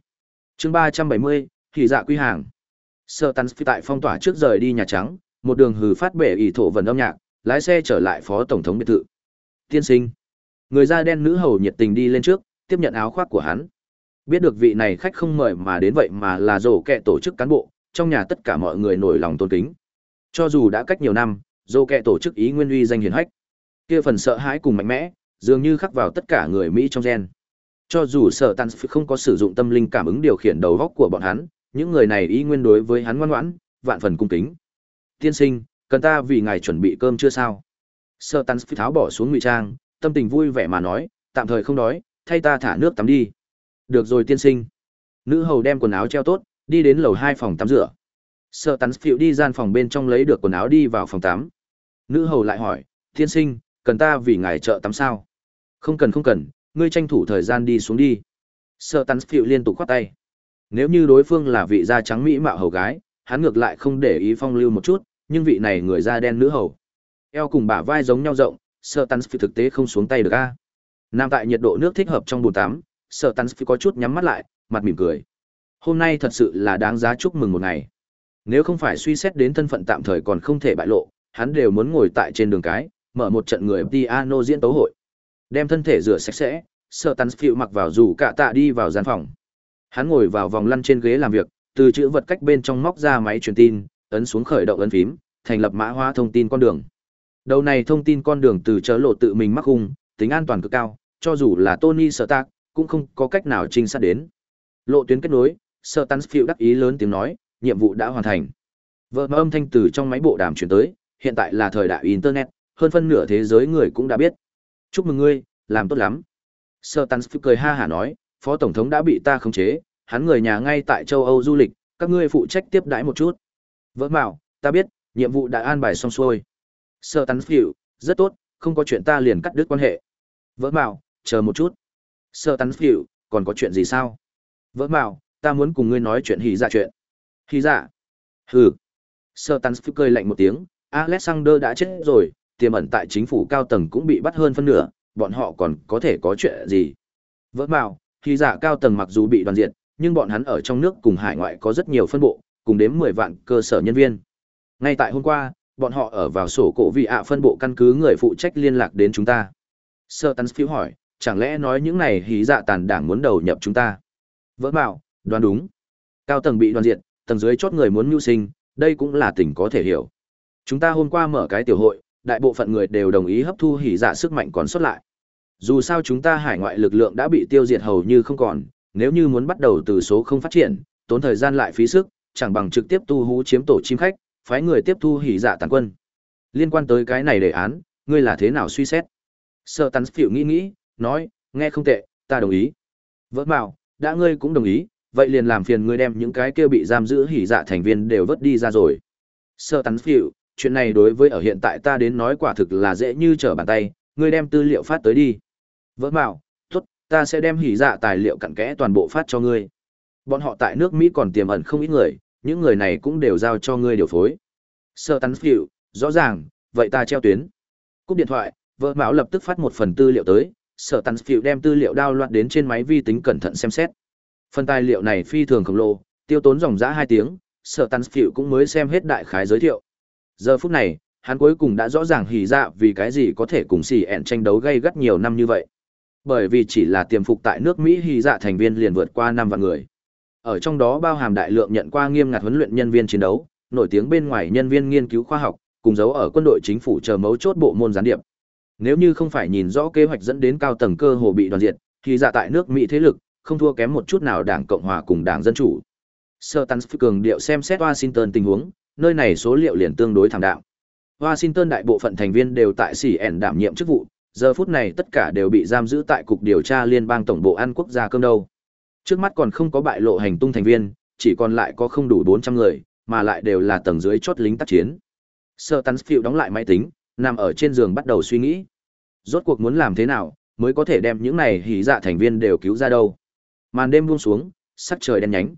chương ba trăm bảy mươi, thì dạ quy hàng. Sở tắn phi tại phong tỏa trước rời đi Nhà Trắng, một đường hừ phát bể ỷ thổ vần âm nhạc, lái xe trở lại phó tổng thống biệt thự. Tiên sinh. Người da đen nữ hầu nhiệt tình đi lên trước, tiếp nhận áo khoác của hắn. Biết được vị này khách không mời mà đến vậy mà là rổ kẹ tổ chức cán bộ, trong nhà tất cả mọi người nổi lòng tôn kính. Cho dù đã cách nhiều năm, Dô kẹ tổ chức ý nguyên uy danh hiển hách. Kia phần sợ hãi cùng mạnh mẽ, dường như khắc vào tất cả người Mỹ trong gen. Cho dù sở tàn không có sử dụng tâm linh cảm ứng điều khiển đầu góc của bọn hắn, những người này ý nguyên đối với hắn ngoan ngoãn, vạn phần cung kính. Tiên sinh, cần ta vì ngài chuẩn bị cơm chưa sao? Sở tàn tháo bỏ xuống ngụy trang, tâm tình vui vẻ mà nói, tạm thời không đói, thay ta thả nước tắm đi. Được rồi tiên sinh. Nữ hầu đem quần áo treo tốt, đi đến lầu hai phòng tắm rửa. Sở Tấn phiệu đi gian phòng bên trong lấy được quần áo đi vào phòng tắm. Nữ hầu lại hỏi, tiên sinh, cần ta vì ngài trợ tắm sao? Không cần không cần, ngươi tranh thủ thời gian đi xuống đi. Sở Tấn phiệu liên tục khoát tay. Nếu như đối phương là vị da trắng mỹ mạo hầu gái, hắn ngược lại không để ý phong lưu một chút, nhưng vị này người da đen nữ hầu. Eo cùng bả vai giống nhau rộng, Sở Tấn phiệu thực tế không xuống tay được a. Nam tại nhiệt độ nước thích hợp trong bồn tắm, Sở Tấn phiệu có chút nhắm mắt lại, mặt mỉm cười. Hôm nay thật sự là đáng giá chúc mừng một ngày. Nếu không phải suy xét đến thân phận tạm thời còn không thể bại lộ, hắn đều muốn ngồi tại trên đường cái, mở một trận người piano diễn tấu hội. Đem thân thể rửa sạch sẽ, sợ tắn Phiệu mặc vào dù cả tạ đi vào gian phòng. Hắn ngồi vào vòng lăn trên ghế làm việc, từ chữ vật cách bên trong móc ra máy truyền tin, ấn xuống khởi động ấn phím, thành lập mã hóa thông tin con đường. Đầu này thông tin con đường từ chớ lộ tự mình mắc hung, tính an toàn cực cao, cho dù là Tony Stark cũng không có cách nào trinh sát đến. Lộ tuyến kết nối, Sở Tán Phiệu đắc ý lớn tiếng nói, nhiệm vụ đã hoàn thành. Vợ âm thanh từ trong máy bộ đàm truyền tới, hiện tại là thời đại internet, hơn phân nửa thế giới người cũng đã biết. Chúc mừng ngươi, làm tốt lắm. Sơ Tán cười ha hả nói, phó tổng thống đã bị ta khống chế, hắn người nhà ngay tại châu Âu du lịch, các ngươi phụ trách tiếp đãi một chút. Vỡ mạo, ta biết, nhiệm vụ đã an bài xong xuôi. Sơ Tán phiệu, rất tốt, không có chuyện ta liền cắt đứt quan hệ. Vỡ mạo, chờ một chút. Sơ Tán phiệu, còn có chuyện gì sao? Vỡ mạo, ta muốn cùng ngươi nói chuyện hỉ ra chuyện. Hỉ dạ? Hừ. Sơ Tán phiệu cười lạnh một tiếng, Alexander đã chết rồi, tiềm ẩn tại chính phủ cao tầng cũng bị bắt hơn phân nửa, bọn họ còn có thể có chuyện gì. Vỡ bảo, khi giả cao tầng mặc dù bị đoàn diệt, nhưng bọn hắn ở trong nước cùng hải ngoại có rất nhiều phân bộ, cùng đếm 10 vạn cơ sở nhân viên. Ngay tại hôm qua, bọn họ ở vào sổ cổ vị ạ phân bộ căn cứ người phụ trách liên lạc đến chúng ta. Sơ Tán phiếu hỏi, chẳng lẽ nói những này hí dạ tàn đảng muốn đầu nhập chúng ta? Vỡ bảo, đoán đúng. Cao tầng bị đoàn diệt, tầng dưới chốt người muốn mưu sinh, đây cũng là tình có thể hiểu. Chúng ta hôm qua mở cái tiểu hội, đại bộ phận người đều đồng ý hấp thu hỉ dạ sức mạnh còn sót lại. Dù sao chúng ta hải ngoại lực lượng đã bị tiêu diệt hầu như không còn, nếu như muốn bắt đầu từ số không phát triển, tốn thời gian lại phí sức, chẳng bằng trực tiếp tu hú chiếm tổ chim khách, phái người tiếp thu hỉ dạ tàn quân. Liên quan tới cái này đề án, ngươi là thế nào suy xét? Sở Tán Phiểu nghĩ nghĩ, nói, nghe không tệ, ta đồng ý. Vỡ bảo, đã ngươi cũng đồng ý, vậy liền làm phiền ngươi đem những cái kia bị giam giữ hỉ dạ thành viên đều vớt đi ra rồi. sơ Tán phiệu chuyện này đối với ở hiện tại ta đến nói quả thực là dễ như trở bàn tay, ngươi đem tư liệu phát tới đi. Vỡ bảo tốt, ta sẽ đem hỉ dạ tài liệu cặn kẽ toàn bộ phát cho ngươi. Bọn họ tại nước Mỹ còn tiềm ẩn không ít người, những người này cũng đều giao cho ngươi điều phối. Sơ tắn phiệu, rõ ràng, vậy ta treo tuyến. Cúp điện thoại, vợ mão lập tức phát một phần tư liệu tới, sở tấn phiệu đem tư liệu đao loạt đến trên máy vi tính cẩn thận xem xét. Phần tài liệu này phi thường khổng lồ, tiêu tốn dòng dã hai tiếng, sở tắn phiệu cũng mới xem hết đại khái giới thiệu. Giờ phút này, hắn cuối cùng đã rõ ràng hỉ dạ vì cái gì có thể cùng xì ẹn tranh đấu gây gắt nhiều năm như vậy. Bởi vì chỉ là tiềm phục tại nước Mỹ hỉ dạ thành viên liền vượt qua năm vạn người. Ở trong đó bao hàm đại lượng nhận qua nghiêm ngặt huấn luyện nhân viên chiến đấu, nổi tiếng bên ngoài nhân viên nghiên cứu khoa học, cùng dấu ở quân đội chính phủ chờ mấu chốt bộ môn gián điệp. Nếu như không phải nhìn rõ kế hoạch dẫn đến cao tầng cơ hồ bị đoàn diệt, thì dạ tại nước Mỹ thế lực không thua kém một chút nào Đảng Cộng hòa cùng Đảng Dân chủ. Sơ tán cường điệu xem xét Washington tình huống, nơi này số liệu liền tương đối thảm đạm. Washington đại bộ phận thành viên đều tại CN đảm nhiệm chức vụ, giờ phút này tất cả đều bị giam giữ tại cục điều tra liên bang tổng bộ an quốc gia cơm đâu. Trước mắt còn không có bại lộ hành tung thành viên, chỉ còn lại có không đủ 400 người, mà lại đều là tầng dưới chốt lính tác chiến. Sơ tán Tansfield đóng lại máy tính, nằm ở trên giường bắt đầu suy nghĩ. Rốt cuộc muốn làm thế nào mới có thể đem những này hỉ dạ thành viên đều cứu ra đâu. Màn đêm buông xuống, sắc trời đen nhánh.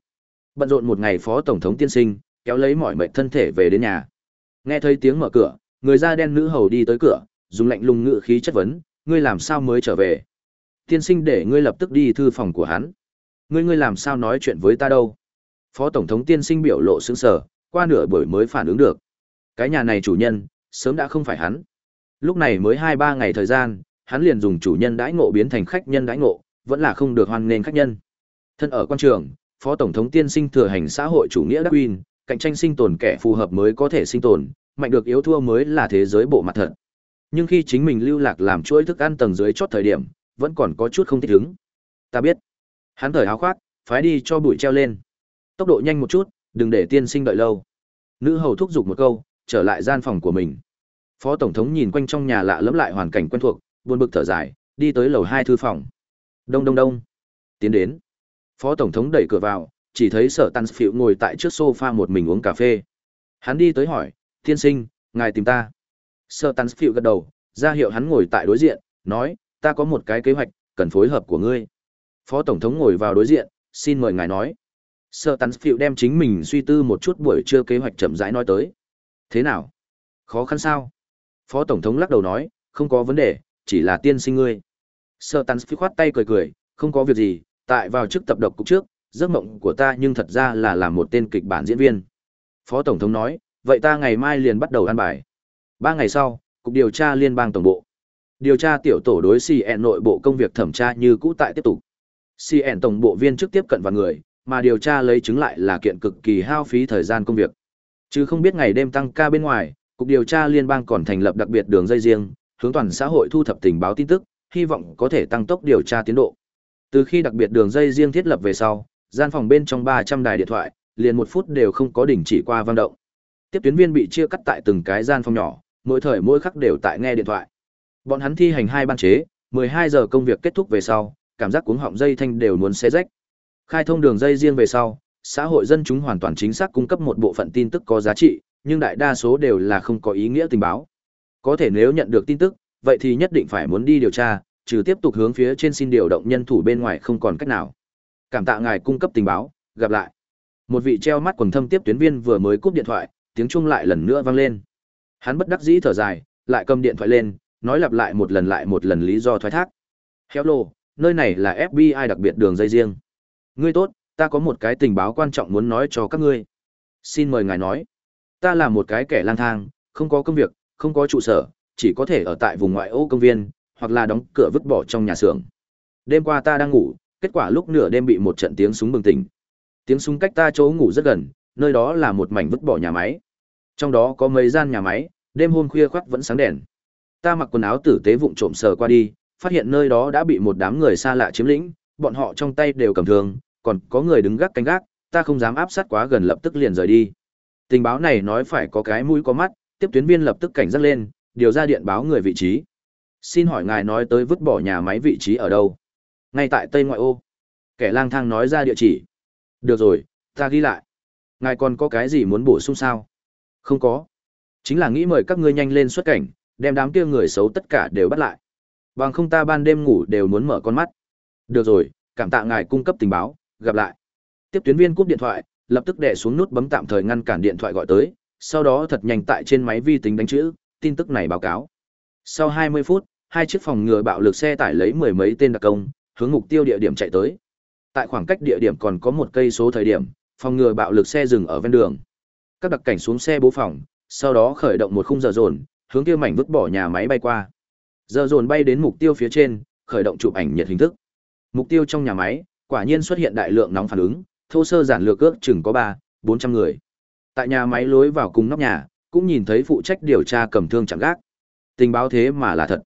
Bận rộn một ngày phó tổng thống tiên sinh, kéo lấy mọi mệnh thân thể về đến nhà. Nghe thấy tiếng mở cửa, người da đen nữ hầu đi tới cửa, dùng lạnh lùng ngự khí chất vấn, ngươi làm sao mới trở về? Tiên sinh để ngươi lập tức đi thư phòng của hắn. Ngươi ngươi làm sao nói chuyện với ta đâu? Phó tổng thống tiên sinh biểu lộ sững sờ, qua nửa buổi mới phản ứng được. Cái nhà này chủ nhân, sớm đã không phải hắn. Lúc này mới hai ba ngày thời gian, hắn liền dùng chủ nhân đãi ngộ biến thành khách nhân đãi ngộ, vẫn là không được hoan nghênh khách nhân. Thân ở quan trường, Phó Tổng thống tiên sinh thừa hành xã hội chủ nghĩa Darwin, cạnh tranh sinh tồn kẻ phù hợp mới có thể sinh tồn, mạnh được yếu thua mới là thế giới bộ mặt thật. Nhưng khi chính mình lưu lạc làm chuỗi thức ăn tầng dưới chót thời điểm, vẫn còn có chút không thích ứng. Ta biết. Hắn thời háo khoác, phái đi cho bụi treo lên. Tốc độ nhanh một chút, đừng để tiên sinh đợi lâu. Nữ hầu thúc giục một câu, trở lại gian phòng của mình. Phó tổng thống nhìn quanh trong nhà lạ lẫm lại hoàn cảnh quen thuộc, buồn bực thở dài, đi tới lầu hai thư phòng. Đông đông đông. Tiến đến. Phó tổng thống đẩy cửa vào, chỉ thấy Sở Tăn Phiệu ngồi tại trước sofa một mình uống cà phê. Hắn đi tới hỏi, "Tiên sinh, ngài tìm ta?" Sở Tăn Phiệu gật đầu, ra hiệu hắn ngồi tại đối diện, nói, "Ta có một cái kế hoạch, cần phối hợp của ngươi." Phó tổng thống ngồi vào đối diện, "Xin mời ngài nói." Sở Tăn Phiệu đem chính mình suy tư một chút buổi trưa kế hoạch chậm rãi nói tới. "Thế nào? Khó khăn sao?" Phó tổng thống lắc đầu nói, "Không có vấn đề, chỉ là tiên sinh ngươi." Sở Tăn Phiệu khoát tay cười cười, "Không có việc gì, tại vào chức tập độc cục trước, giấc mộng của ta nhưng thật ra là làm một tên kịch bản diễn viên. Phó Tổng thống nói, vậy ta ngày mai liền bắt đầu ăn bài. Ba ngày sau, Cục Điều tra Liên bang Tổng bộ. Điều tra tiểu tổ đối CN nội bộ công việc thẩm tra như cũ tại tiếp tục. CN Tổng bộ viên chức tiếp cận vào người, mà điều tra lấy chứng lại là kiện cực kỳ hao phí thời gian công việc. Chứ không biết ngày đêm tăng ca bên ngoài, Cục Điều tra Liên bang còn thành lập đặc biệt đường dây riêng, hướng toàn xã hội thu thập tình báo tin tức, hy vọng có thể tăng tốc điều tra tiến độ. Từ khi đặc biệt đường dây riêng thiết lập về sau, gian phòng bên trong 300 đài điện thoại, liền một phút đều không có đình chỉ qua vang động. Tiếp tuyến viên bị chia cắt tại từng cái gian phòng nhỏ, mỗi thời mỗi khắc đều tại nghe điện thoại. Bọn hắn thi hành hai ban chế, 12 giờ công việc kết thúc về sau, cảm giác cuống họng dây thanh đều muốn xé rách. Khai thông đường dây riêng về sau, xã hội dân chúng hoàn toàn chính xác cung cấp một bộ phận tin tức có giá trị, nhưng đại đa số đều là không có ý nghĩa tình báo. Có thể nếu nhận được tin tức, vậy thì nhất định phải muốn đi điều tra, trừ tiếp tục hướng phía trên xin điều động nhân thủ bên ngoài không còn cách nào. Cảm tạ ngài cung cấp tình báo, gặp lại. Một vị treo mắt quần thâm tiếp tuyến viên vừa mới cúp điện thoại, tiếng chuông lại lần nữa vang lên. Hắn bất đắc dĩ thở dài, lại cầm điện thoại lên, nói lặp lại một lần lại một lần lý do thoái thác. Hello, nơi này là FBI đặc biệt đường dây riêng. Ngươi tốt, ta có một cái tình báo quan trọng muốn nói cho các ngươi. Xin mời ngài nói. Ta là một cái kẻ lang thang, không có công việc, không có trụ sở, chỉ có thể ở tại vùng ngoại ô công viên, hoặc là đóng cửa vứt bỏ trong nhà xưởng. Đêm qua ta đang ngủ, kết quả lúc nửa đêm bị một trận tiếng súng bừng tỉnh. Tiếng súng cách ta chỗ ngủ rất gần, nơi đó là một mảnh vứt bỏ nhà máy. Trong đó có mấy gian nhà máy, đêm hôm khuya khoắt vẫn sáng đèn. Ta mặc quần áo tử tế vụng trộm sờ qua đi, phát hiện nơi đó đã bị một đám người xa lạ chiếm lĩnh, bọn họ trong tay đều cầm thương, còn có người đứng gác canh gác, ta không dám áp sát quá gần lập tức liền rời đi. Tình báo này nói phải có cái mũi có mắt, tiếp tuyến viên lập tức cảnh giác lên, điều ra điện báo người vị trí. Xin hỏi ngài nói tới vứt bỏ nhà máy vị trí ở đâu? Ngay tại Tây Ngoại ô. Kẻ lang thang nói ra địa chỉ. Được rồi, ta ghi lại. Ngài còn có cái gì muốn bổ sung sao? Không có. Chính là nghĩ mời các ngươi nhanh lên xuất cảnh, đem đám kia người xấu tất cả đều bắt lại. Bằng không ta ban đêm ngủ đều muốn mở con mắt. Được rồi, cảm tạ ngài cung cấp tình báo, gặp lại. Tiếp tuyến viên cúp điện thoại, lập tức đè xuống nút bấm tạm thời ngăn cản điện thoại gọi tới, sau đó thật nhanh tại trên máy vi tính đánh chữ, tin tức này báo cáo. Sau 20 phút, hai chiếc phòng ngừa bạo lực xe tải lấy mười mấy tên đặc công, hướng mục tiêu địa điểm chạy tới. Tại khoảng cách địa điểm còn có một cây số thời điểm, phòng ngừa bạo lực xe dừng ở ven đường. Các đặc cảnh xuống xe bố phòng, sau đó khởi động một khung giờ dồn, hướng kia mảnh vứt bỏ nhà máy bay qua. Giờ dồn bay đến mục tiêu phía trên, khởi động chụp ảnh nhiệt hình thức. Mục tiêu trong nhà máy, quả nhiên xuất hiện đại lượng nóng phản ứng, thô sơ giản lược ước chừng có ba, bốn trăm người. Tại nhà máy lối vào cùng nóc nhà, cũng nhìn thấy phụ trách điều tra cầm thương chẳng gác. Tình báo thế mà là thật.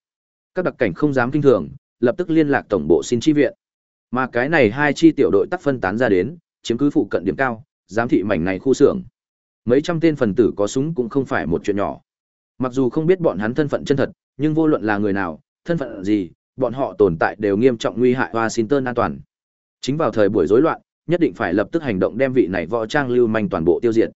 Các đặc cảnh không dám kinh thường, lập tức liên lạc tổng bộ xin chi viện. Mà cái này hai chi tiểu đội tắc phân tán ra đến, chiếm cứ phụ cận điểm cao, giám thị mảnh này khu xưởng. Mấy trăm tên phần tử có súng cũng không phải một chuyện nhỏ. Mặc dù không biết bọn hắn thân phận chân thật, nhưng vô luận là người nào, thân phận gì, bọn họ tồn tại đều nghiêm trọng nguy hại Washington an toàn. Chính vào thời buổi rối loạn, nhất định phải lập tức hành động đem vị này võ trang lưu manh toàn bộ tiêu diệt.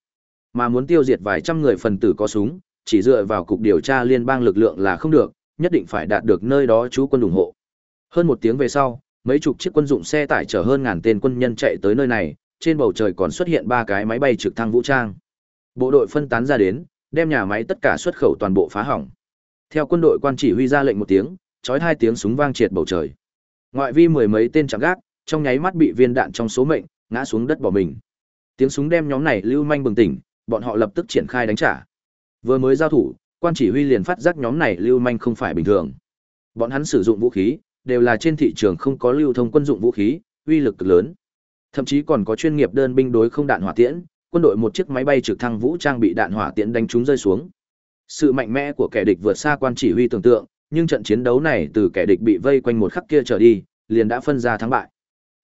Mà muốn tiêu diệt vài trăm người phần tử có súng, chỉ dựa vào cục điều tra liên bang lực lượng là không được, nhất định phải đạt được nơi đó chú quân ủng hộ. Hơn một tiếng về sau, mấy chục chiếc quân dụng xe tải chở hơn ngàn tên quân nhân chạy tới nơi này, trên bầu trời còn xuất hiện ba cái máy bay trực thăng vũ trang. Bộ đội phân tán ra đến, đem nhà máy tất cả xuất khẩu toàn bộ phá hỏng. Theo quân đội quan chỉ huy ra lệnh một tiếng, chói hai tiếng súng vang triệt bầu trời. Ngoại vi mười mấy tên chạm gác, trong nháy mắt bị viên đạn trong số mệnh, ngã xuống đất bỏ mình. Tiếng súng đem nhóm này lưu manh bừng tỉnh, bọn họ lập tức triển khai đánh trả. Vừa mới giao thủ, quan chỉ huy liền phát giác nhóm này lưu manh không phải bình thường. Bọn hắn sử dụng vũ khí, đều là trên thị trường không có lưu thông quân dụng vũ khí, uy lực cực lớn. Thậm chí còn có chuyên nghiệp đơn binh đối không đạn hỏa tiễn, quân đội một chiếc máy bay trực thăng vũ trang bị đạn hỏa tiễn đánh trúng rơi xuống. Sự mạnh mẽ của kẻ địch vượt xa quan chỉ huy tưởng tượng, nhưng trận chiến đấu này từ kẻ địch bị vây quanh một khắc kia trở đi, liền đã phân ra thắng bại.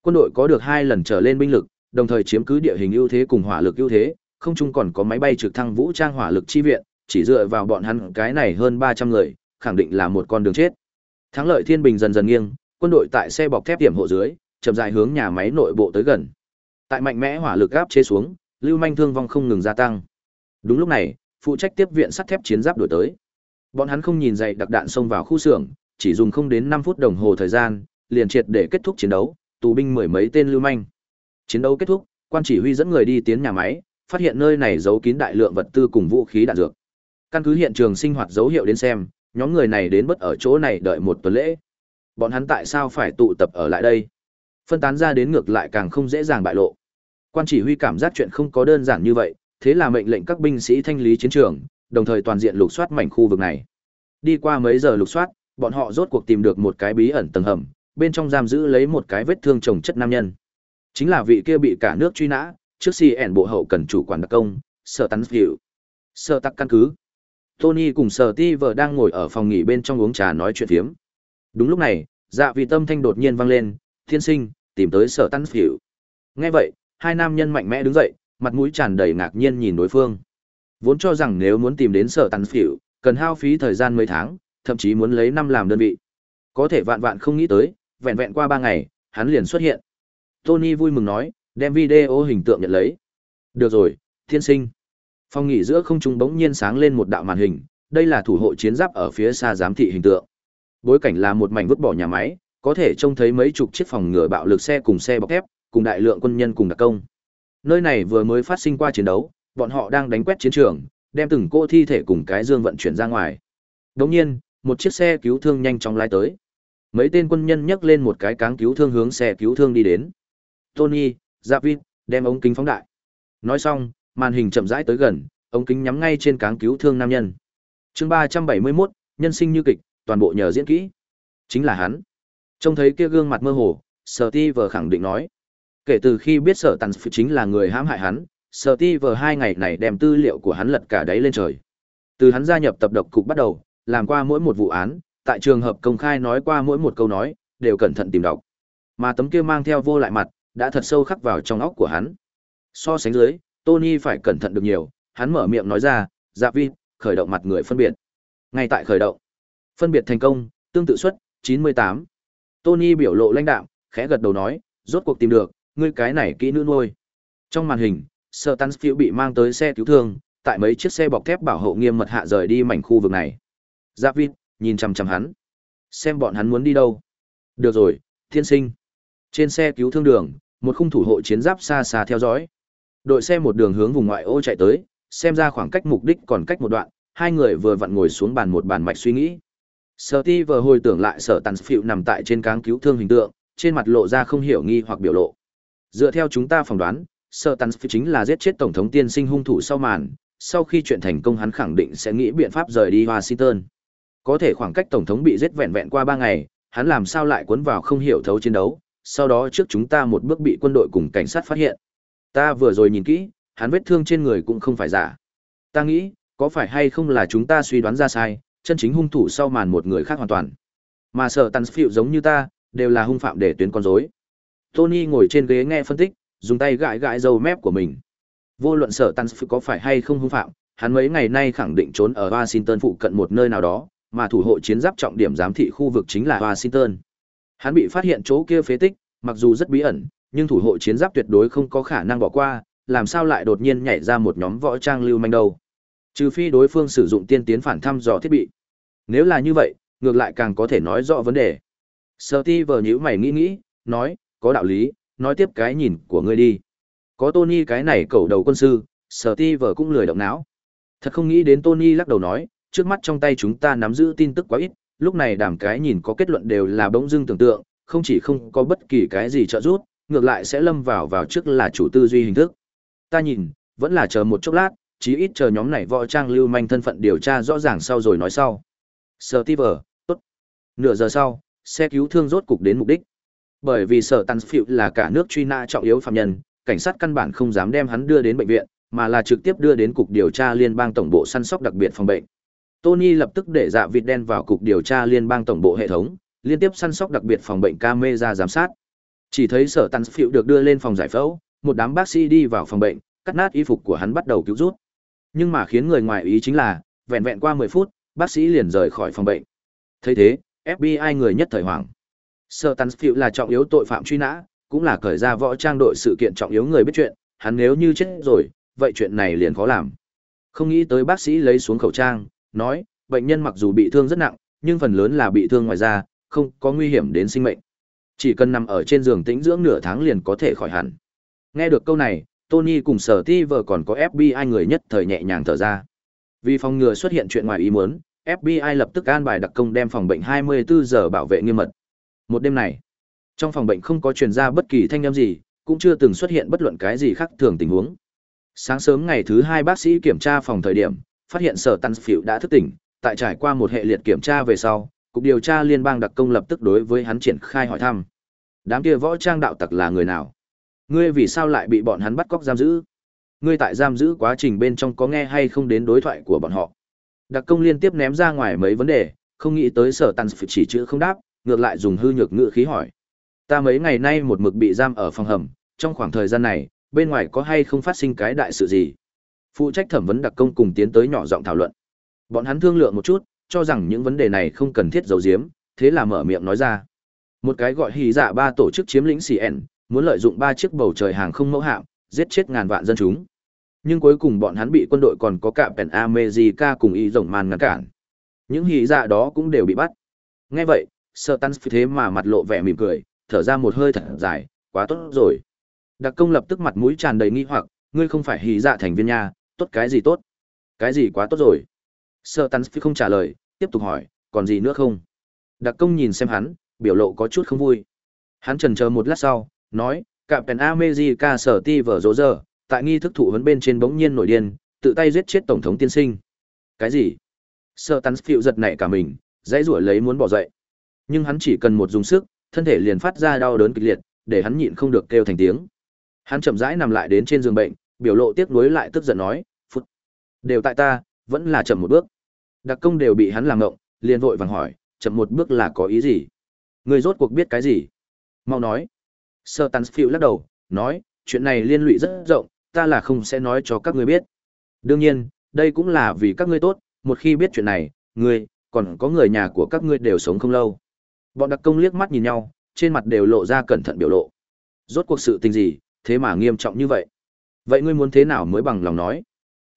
Quân đội có được hai lần trở lên binh lực, đồng thời chiếm cứ địa hình ưu thế cùng hỏa lực ưu thế, không chung còn có máy bay trực thăng vũ trang hỏa lực chi viện, chỉ dựa vào bọn hắn cái này hơn 300 người, khẳng định là một con đường chết. Thắng lợi thiên bình dần dần nghiêng, quân đội tại xe bọc thép tiệm hộ dưới, chậm rãi hướng nhà máy nội bộ tới gần. Tại mạnh mẽ hỏa lực áp chế xuống, lưu manh thương vong không ngừng gia tăng. Đúng lúc này, phụ trách tiếp viện sắt thép chiến giáp đổi tới. Bọn hắn không nhìn dậy đặc đạn xông vào khu xưởng, chỉ dùng không đến 5 phút đồng hồ thời gian, liền triệt để kết thúc chiến đấu, tù binh mười mấy tên lưu manh. Chiến đấu kết thúc, quan chỉ huy dẫn người đi tiến nhà máy, phát hiện nơi này giấu kín đại lượng vật tư cùng vũ khí đạn dược. Căn cứ hiện trường sinh hoạt dấu hiệu đến xem, nhóm người này đến bất ở chỗ này đợi một tuần lễ. Bọn hắn tại sao phải tụ tập ở lại đây? Phân tán ra đến ngược lại càng không dễ dàng bại lộ. Quan chỉ huy cảm giác chuyện không có đơn giản như vậy, thế là mệnh lệnh các binh sĩ thanh lý chiến trường, đồng thời toàn diện lục soát mảnh khu vực này. Đi qua mấy giờ lục soát, bọn họ rốt cuộc tìm được một cái bí ẩn tầng hầm, bên trong giam giữ lấy một cái vết thương chồng chất nam nhân. Chính là vị kia bị cả nước truy nã, trước si ẻn bộ hậu cần chủ quản đặc công, Sở Tắn Phiệu. Sở tắc căn cứ. Tony cùng Sở Ti vợ đang ngồi ở phòng nghỉ bên trong uống trà nói chuyện phiếm. Đúng lúc này, dạ vị tâm thanh đột nhiên vang lên, thiên sinh, tìm tới Sở Tấn Phỉu. Nghe vậy, hai nam nhân mạnh mẽ đứng dậy, mặt mũi tràn đầy ngạc nhiên nhìn đối phương. Vốn cho rằng nếu muốn tìm đến Sở Tấn Phỉu, cần hao phí thời gian mấy tháng, thậm chí muốn lấy năm làm đơn vị. Có thể vạn vạn không nghĩ tới, vẹn vẹn qua ba ngày, hắn liền xuất hiện. Tony vui mừng nói, đem video hình tượng nhận lấy. Được rồi, thiên sinh. Phòng nghỉ giữa không trung bỗng nhiên sáng lên một đạo màn hình, đây là thủ hộ chiến giáp ở phía xa giám thị hình tượng. Bối cảnh là một mảnh vứt bỏ nhà máy, có thể trông thấy mấy chục chiếc phòng ngừa bạo lực xe cùng xe bọc thép, cùng đại lượng quân nhân cùng đặc công. Nơi này vừa mới phát sinh qua chiến đấu, bọn họ đang đánh quét chiến trường, đem từng cô thi thể cùng cái dương vận chuyển ra ngoài. Đồng nhiên, một chiếc xe cứu thương nhanh chóng lái tới. Mấy tên quân nhân nhấc lên một cái cáng cứu thương hướng xe cứu thương đi đến. Tony, David, đem ống kính phóng đại. Nói xong, màn hình chậm rãi tới gần, ống kính nhắm ngay trên cáng cứu thương nam nhân. Chương 371, nhân sinh như kịch, toàn bộ nhờ diễn kỹ. Chính là hắn. Trông thấy kia gương mặt mơ hồ, Steve khẳng định nói. Kể từ khi biết sở tàn chính là người hãm hại hắn, Steve hai ngày này đem tư liệu của hắn lật cả đáy lên trời. Từ hắn gia nhập tập độc cục bắt đầu, làm qua mỗi một vụ án, tại trường hợp công khai nói qua mỗi một câu nói, đều cẩn thận tìm đọc. Mà tấm kia mang theo vô lại mặt, đã thật sâu khắc vào trong óc của hắn. So sánh dưới, Tony phải cẩn thận được nhiều, hắn mở miệng nói ra, dạ vi, khởi động mặt người phân biệt. Ngay tại khởi động, phân biệt thành công, tương tự suất, 98. Tony biểu lộ lãnh đạm, khẽ gật đầu nói, rốt cuộc tìm được, ngươi cái này kỹ nữ nuôi. Trong màn hình, Sir bị mang tới xe cứu thương, tại mấy chiếc xe bọc thép bảo hộ nghiêm mật hạ rời đi mảnh khu vực này. Dạ vi, nhìn chằm chằm hắn. Xem bọn hắn muốn đi đâu. Được rồi, thiên sinh. Trên xe cứu thương đường, một khung thủ hộ chiến giáp xa xa theo dõi. Đội xe một đường hướng vùng ngoại ô chạy tới, xem ra khoảng cách mục đích còn cách một đoạn, hai người vừa vặn ngồi xuống bàn một bàn mạch suy nghĩ. Sở ti vừa hồi tưởng lại sở tàn phịu nằm tại trên cáng cứu thương hình tượng, trên mặt lộ ra không hiểu nghi hoặc biểu lộ. Dựa theo chúng ta phỏng đoán, sở tàn phịu chính là giết chết tổng thống tiên sinh hung thủ sau màn, sau khi chuyện thành công hắn khẳng định sẽ nghĩ biện pháp rời đi Washington. Có thể khoảng cách tổng thống bị giết vẹn vẹn qua ba ngày, hắn làm sao lại cuốn vào không hiểu thấu chiến đấu, sau đó trước chúng ta một bước bị quân đội cùng cảnh sát phát hiện. Ta vừa rồi nhìn kỹ, hắn vết thương trên người cũng không phải giả. Ta nghĩ, có phải hay không là chúng ta suy đoán ra sai, chân chính hung thủ sau màn một người khác hoàn toàn. Mà sợ tàn phiệu giống như ta, đều là hung phạm để tuyến con rối. Tony ngồi trên ghế nghe phân tích, dùng tay gãi gãi râu mép của mình. Vô luận sở tàn có phải hay không hung phạm, hắn mấy ngày nay khẳng định trốn ở Washington phụ cận một nơi nào đó, mà thủ hộ chiến giáp trọng điểm giám thị khu vực chính là Washington. Hắn bị phát hiện chỗ kia phế tích, mặc dù rất bí ẩn, nhưng thủ hộ chiến giáp tuyệt đối không có khả năng bỏ qua, làm sao lại đột nhiên nhảy ra một nhóm võ trang lưu manh đâu. Trừ phi đối phương sử dụng tiên tiến phản thăm dò thiết bị. Nếu là như vậy, ngược lại càng có thể nói rõ vấn đề. Steve nhíu mày nghĩ nghĩ, nói, có đạo lý, nói tiếp cái nhìn của ngươi đi. Có Tony cái này cầu đầu quân sư, Steve cũng lười động não. Thật không nghĩ đến Tony lắc đầu nói, trước mắt trong tay chúng ta nắm giữ tin tức quá ít, lúc này đàm cái nhìn có kết luận đều là bỗng dưng tưởng tượng, không chỉ không có bất kỳ cái gì trợ giúp, ngược lại sẽ lâm vào vào trước là chủ tư duy hình thức. Ta nhìn, vẫn là chờ một chốc lát, chí ít chờ nhóm này võ trang lưu manh thân phận điều tra rõ ràng sau rồi nói sau. Steve, tốt. Nửa giờ sau, xe cứu thương rốt cục đến mục đích. Bởi vì sở Tàn Phiệu là cả nước truy nã trọng yếu phạm nhân, cảnh sát căn bản không dám đem hắn đưa đến bệnh viện, mà là trực tiếp đưa đến cục điều tra liên bang tổng bộ săn sóc đặc biệt phòng bệnh. Tony lập tức để dạ vịt đen vào cục điều tra liên bang tổng bộ hệ thống, liên tiếp săn sóc đặc biệt phòng bệnh camera giám sát. Chỉ thấy sở Tàn Phiệu được đưa lên phòng giải phẫu, một đám bác sĩ đi vào phòng bệnh, cắt nát y phục của hắn bắt đầu cứu rút. Nhưng mà khiến người ngoài ý chính là, vẹn vẹn qua 10 phút, bác sĩ liền rời khỏi phòng bệnh. Thấy thế, FBI người nhất thời hoảng. Sở Tansfield là trọng yếu tội phạm truy nã, cũng là cởi ra võ trang đội sự kiện trọng yếu người biết chuyện, hắn nếu như chết rồi, vậy chuyện này liền khó làm. Không nghĩ tới bác sĩ lấy xuống khẩu trang, nói, bệnh nhân mặc dù bị thương rất nặng, nhưng phần lớn là bị thương ngoài da, không có nguy hiểm đến sinh mệnh. Chỉ cần nằm ở trên giường tĩnh dưỡng nửa tháng liền có thể khỏi hẳn. Nghe được câu này, Tony cùng sở ti vờ còn có FBI người nhất thời nhẹ nhàng thở ra. Vì phòng ngừa xuất hiện chuyện ngoài ý muốn, FBI lập tức an bài đặc công đem phòng bệnh 24 giờ bảo vệ nghiêm mật. Một đêm này, trong phòng bệnh không có truyền ra bất kỳ thanh âm gì, cũng chưa từng xuất hiện bất luận cái gì khác thường tình huống. Sáng sớm ngày thứ hai bác sĩ kiểm tra phòng thời điểm, phát hiện sở Tăng Phiệu đã thức tỉnh, tại trải qua một hệ liệt kiểm tra về sau, cục điều tra liên bang đặc công lập tức đối với hắn triển khai hỏi thăm. Đám kia võ trang đạo tặc là người nào? Ngươi vì sao lại bị bọn hắn bắt cóc giam giữ? Ngươi tại giam giữ quá trình bên trong có nghe hay không đến đối thoại của bọn họ? Đặc công liên tiếp ném ra ngoài mấy vấn đề, không nghĩ tới sở tàn Phiệu chỉ chữ không đáp, ngược lại dùng hư nhược ngữ khí hỏi. Ta mấy ngày nay một mực bị giam ở phòng hầm, trong khoảng thời gian này, bên ngoài có hay không phát sinh cái đại sự gì? Phụ trách thẩm vấn đặc công cùng tiến tới nhỏ giọng thảo luận. Bọn hắn thương lượng một chút, cho rằng những vấn đề này không cần thiết giấu giếm, thế là mở miệng nói ra. Một cái gọi hì dạ ba tổ chức chiếm lĩnh CN, muốn lợi dụng ba chiếc bầu trời hàng không mẫu hạm, giết chết ngàn vạn dân chúng. Nhưng cuối cùng bọn hắn bị quân đội còn có cả Pen America cùng y rồng man ngăn cản. Những hì dạ đó cũng đều bị bắt. Nghe vậy, sợ tan thế mà mặt lộ vẻ mỉm cười thở ra một hơi thật dài quá tốt rồi đặc công lập tức mặt mũi tràn đầy nghi hoặc ngươi không phải hì dạ thành viên nha tốt cái gì tốt cái gì quá tốt rồi sợ tan không trả lời tiếp tục hỏi còn gì nữa không đặc công nhìn xem hắn biểu lộ có chút không vui hắn trần chờ một lát sau nói cả pèn sở ti vở rỗ giờ tại nghi thức thụ vấn bên trên bỗng nhiên nổi điên tự tay giết chết tổng thống tiên sinh cái gì Sở tắn phiệu giật nảy cả mình dãy rủa lấy muốn bỏ dậy nhưng hắn chỉ cần một dùng sức, thân thể liền phát ra đau đớn kịch liệt, để hắn nhịn không được kêu thành tiếng. Hắn chậm rãi nằm lại đến trên giường bệnh, biểu lộ tiếc nuối lại tức giận nói, "Phút, đều tại ta, vẫn là chậm một bước." Đặc công đều bị hắn làm ngộng, liền vội vàng hỏi, "Chậm một bước là có ý gì? Người rốt cuộc biết cái gì?" Mau nói. sơ tán phiu lắc đầu, nói, "Chuyện này liên lụy rất rộng, ta là không sẽ nói cho các ngươi biết. Đương nhiên, đây cũng là vì các ngươi tốt, một khi biết chuyện này, ngươi, còn có người nhà của các ngươi đều sống không lâu." Bọn đặc công liếc mắt nhìn nhau, trên mặt đều lộ ra cẩn thận biểu lộ. Rốt cuộc sự tình gì, thế mà nghiêm trọng như vậy? Vậy ngươi muốn thế nào mới bằng lòng nói?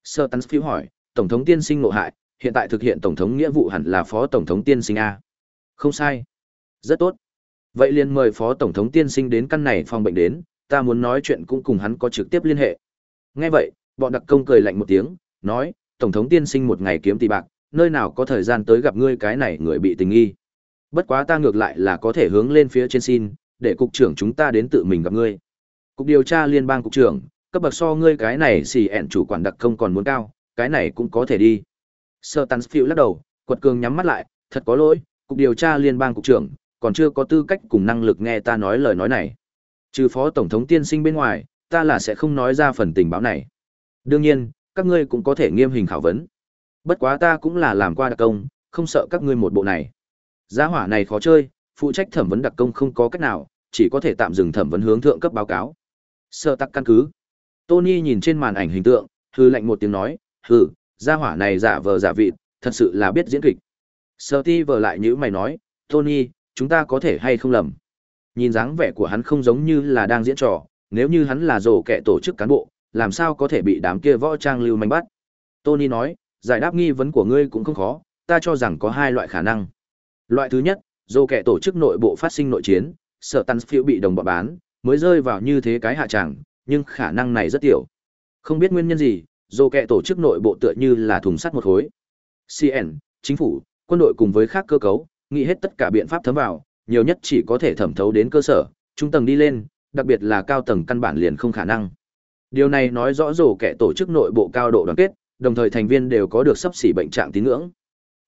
sơ tán phiu hỏi, Tổng thống tiên sinh ngộ hại, hiện tại thực hiện Tổng thống nghĩa vụ hẳn là Phó Tổng thống tiên sinh A. Không sai. Rất tốt. Vậy liền mời Phó Tổng thống tiên sinh đến căn này phòng bệnh đến, ta muốn nói chuyện cũng cùng hắn có trực tiếp liên hệ. Nghe vậy, bọn đặc công cười lạnh một tiếng, nói, Tổng thống tiên sinh một ngày kiếm tỷ bạc, nơi nào có thời gian tới gặp ngươi cái này người bị tình nghi. Bất quá ta ngược lại là có thể hướng lên phía trên xin, để cục trưởng chúng ta đến tự mình gặp ngươi. Cục điều tra liên bang cục trưởng, cấp bậc so ngươi cái này xì ẹn chủ quản đặc công còn muốn cao, cái này cũng có thể đi. Sir Tansfield lắc đầu, quật cường nhắm mắt lại, thật có lỗi, cục điều tra liên bang cục trưởng, còn chưa có tư cách cùng năng lực nghe ta nói lời nói này. Trừ phó tổng thống tiên sinh bên ngoài, ta là sẽ không nói ra phần tình báo này. Đương nhiên, các ngươi cũng có thể nghiêm hình khảo vấn. Bất quá ta cũng là làm qua đặc công, không sợ các ngươi một bộ này. Giá hỏa này khó chơi, phụ trách thẩm vấn đặc công không có cách nào, chỉ có thể tạm dừng thẩm vấn hướng thượng cấp báo cáo. Sơ tắc căn cứ. Tony nhìn trên màn ảnh hình tượng, hư lạnh một tiếng nói, hừ, gia hỏa này giả vờ giả vịt, thật sự là biết diễn kịch. Sơ ti vờ lại như mày nói, Tony, chúng ta có thể hay không lầm. Nhìn dáng vẻ của hắn không giống như là đang diễn trò, nếu như hắn là rồ kẻ tổ chức cán bộ, làm sao có thể bị đám kia võ trang lưu manh bắt. Tony nói, giải đáp nghi vấn của ngươi cũng không khó, ta cho rằng có hai loại khả năng. Loại thứ nhất, dù kẻ tổ chức nội bộ phát sinh nội chiến, sợ tan phiêu bị đồng bọn bán, mới rơi vào như thế cái hạ tràng, nhưng khả năng này rất tiểu. Không biết nguyên nhân gì, dù kẻ tổ chức nội bộ tựa như là thùng sắt một khối. CN, chính phủ, quân đội cùng với khác cơ cấu, nghĩ hết tất cả biện pháp thấm vào, nhiều nhất chỉ có thể thẩm thấu đến cơ sở, trung tầng đi lên, đặc biệt là cao tầng căn bản liền không khả năng. Điều này nói rõ rồ kẻ tổ chức nội bộ cao độ đoàn kết, đồng thời thành viên đều có được sắp xỉ bệnh trạng tín ngưỡng.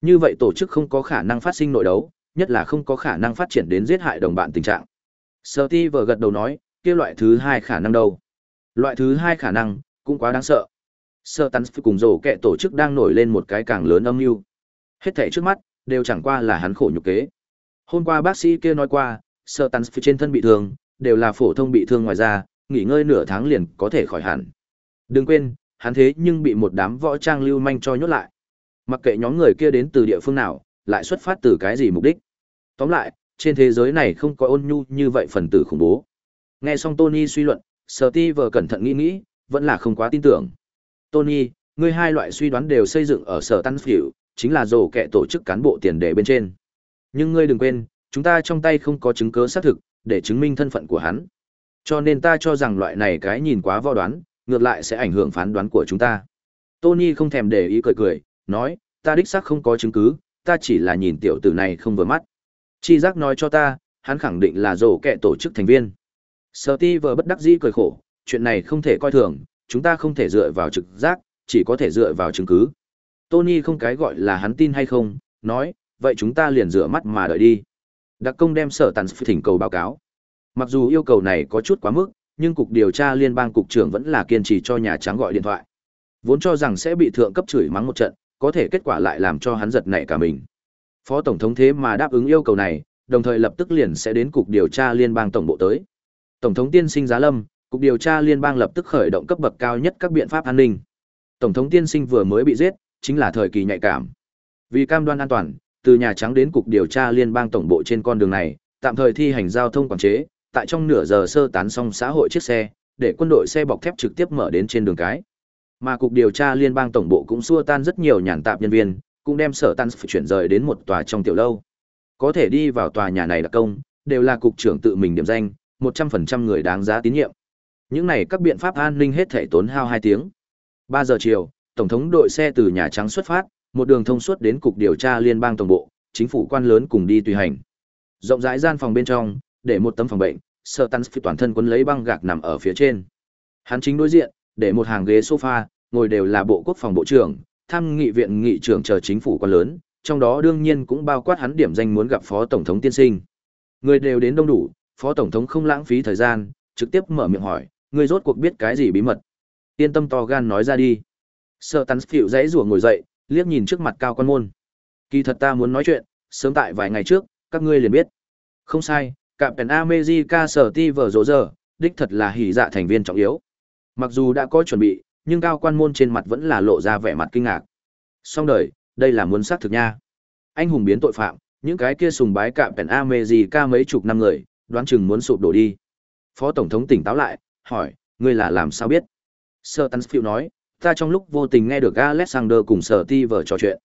Như vậy tổ chức không có khả năng phát sinh nội đấu, nhất là không có khả năng phát triển đến giết hại đồng bạn tình trạng. Sở ti vờ gật đầu nói, kia loại thứ hai khả năng đâu? Loại thứ hai khả năng, cũng quá đáng sợ. Sơ tắn cùng rồ kẹ tổ chức đang nổi lên một cái càng lớn âm mưu Hết thảy trước mắt, đều chẳng qua là hắn khổ nhục kế. Hôm qua bác sĩ kia nói qua, sơ tắn trên thân bị thương, đều là phổ thông bị thương ngoài da, nghỉ ngơi nửa tháng liền có thể khỏi hẳn. Đừng quên, hắn thế nhưng bị một đám võ trang lưu manh cho nhốt lại. Mặc kệ nhóm người kia đến từ địa phương nào, lại xuất phát từ cái gì mục đích. Tóm lại, trên thế giới này không có ôn nhu như vậy phần tử khủng bố. Nghe xong Tony suy luận, Steve cẩn thận nghĩ nghĩ, vẫn là không quá tin tưởng. Tony, ngươi hai loại suy đoán đều xây dựng ở sở tăng Phiểu, chính là rổ kẻ tổ chức cán bộ tiền đề bên trên. Nhưng ngươi đừng quên, chúng ta trong tay không có chứng cứ xác thực, để chứng minh thân phận của hắn. Cho nên ta cho rằng loại này cái nhìn quá vò đoán, ngược lại sẽ ảnh hưởng phán đoán của chúng ta. Tony không thèm để ý cười cười, nói, ta đích xác không có chứng cứ, ta chỉ là nhìn tiểu tử này không vừa mắt. Chi giác nói cho ta, hắn khẳng định là rổ kẻ tổ chức thành viên. Steve bất đắc dĩ cười khổ, chuyện này không thể coi thường, chúng ta không thể dựa vào trực giác, chỉ có thể dựa vào chứng cứ. Tony không cái gọi là hắn tin hay không, nói, vậy chúng ta liền rửa mắt mà đợi đi. Đặc công đem sở tàn thỉnh cầu báo cáo. Mặc dù yêu cầu này có chút quá mức, nhưng cục điều tra liên bang cục trưởng vẫn là kiên trì cho Nhà Trắng gọi điện thoại. Vốn cho rằng sẽ bị thượng cấp chửi mắng một trận, có thể kết quả lại làm cho hắn giật nảy cả mình. Phó tổng thống thế mà đáp ứng yêu cầu này, đồng thời lập tức liền sẽ đến cục điều tra liên bang tổng bộ tới. Tổng thống tiên sinh Giá Lâm, cục điều tra liên bang lập tức khởi động cấp bậc cao nhất các biện pháp an ninh. Tổng thống tiên sinh vừa mới bị giết, chính là thời kỳ nhạy cảm. Vì cam đoan an toàn, từ Nhà Trắng đến cục điều tra liên bang tổng bộ trên con đường này, tạm thời thi hành giao thông quản chế, tại trong nửa giờ sơ tán xong xã hội chiếc xe, để quân đội xe bọc thép trực tiếp mở đến trên đường cái. Mà cục điều tra liên bang tổng bộ cũng xua tan rất nhiều nhàn tạp nhân viên, cũng đem sở tan phải chuyển rời đến một tòa trong tiểu lâu. Có thể đi vào tòa nhà này là công, đều là cục trưởng tự mình điểm danh, 100% người đáng giá tín nhiệm. Những này các biện pháp an ninh hết thể tốn hao 2 tiếng. 3 giờ chiều, tổng thống đội xe từ Nhà Trắng xuất phát, một đường thông suốt đến cục điều tra liên bang tổng bộ, chính phủ quan lớn cùng đi tùy hành. Rộng rãi gian phòng bên trong, để một tấm phòng bệnh, Sở Sir phi toàn thân quấn lấy băng gạc nằm ở phía trên. Hắn chính đối diện, để một hàng ghế sofa, ngồi đều là bộ quốc phòng bộ trưởng, tham nghị viện nghị trưởng chờ chính phủ quan lớn, trong đó đương nhiên cũng bao quát hắn điểm danh muốn gặp phó tổng thống tiên sinh. Người đều đến đông đủ, phó tổng thống không lãng phí thời gian, trực tiếp mở miệng hỏi, người rốt cuộc biết cái gì bí mật? Yên tâm to gan nói ra đi. Sở Tấn Phỉu dãy rủa ngồi dậy, liếc nhìn trước mặt cao quan môn. Kỳ thật ta muốn nói chuyện, sớm tại vài ngày trước, các ngươi liền biết. Không sai, cạm Pen America sở ti vở rồ giờ, đích thật là hỉ dạ thành viên trọng yếu. Mặc dù đã có chuẩn bị, nhưng cao quan môn trên mặt vẫn là lộ ra vẻ mặt kinh ngạc. Xong đời, đây là muốn xác thực nha. Anh hùng biến tội phạm, những cái kia sùng bái cạm Pen America mấy chục năm người, đoán chừng muốn sụp đổ đi. Phó Tổng thống tỉnh táo lại, hỏi, ngươi là làm sao biết? Sir Tansfield nói, ta trong lúc vô tình nghe được Alexander cùng Sở Ti vở trò chuyện.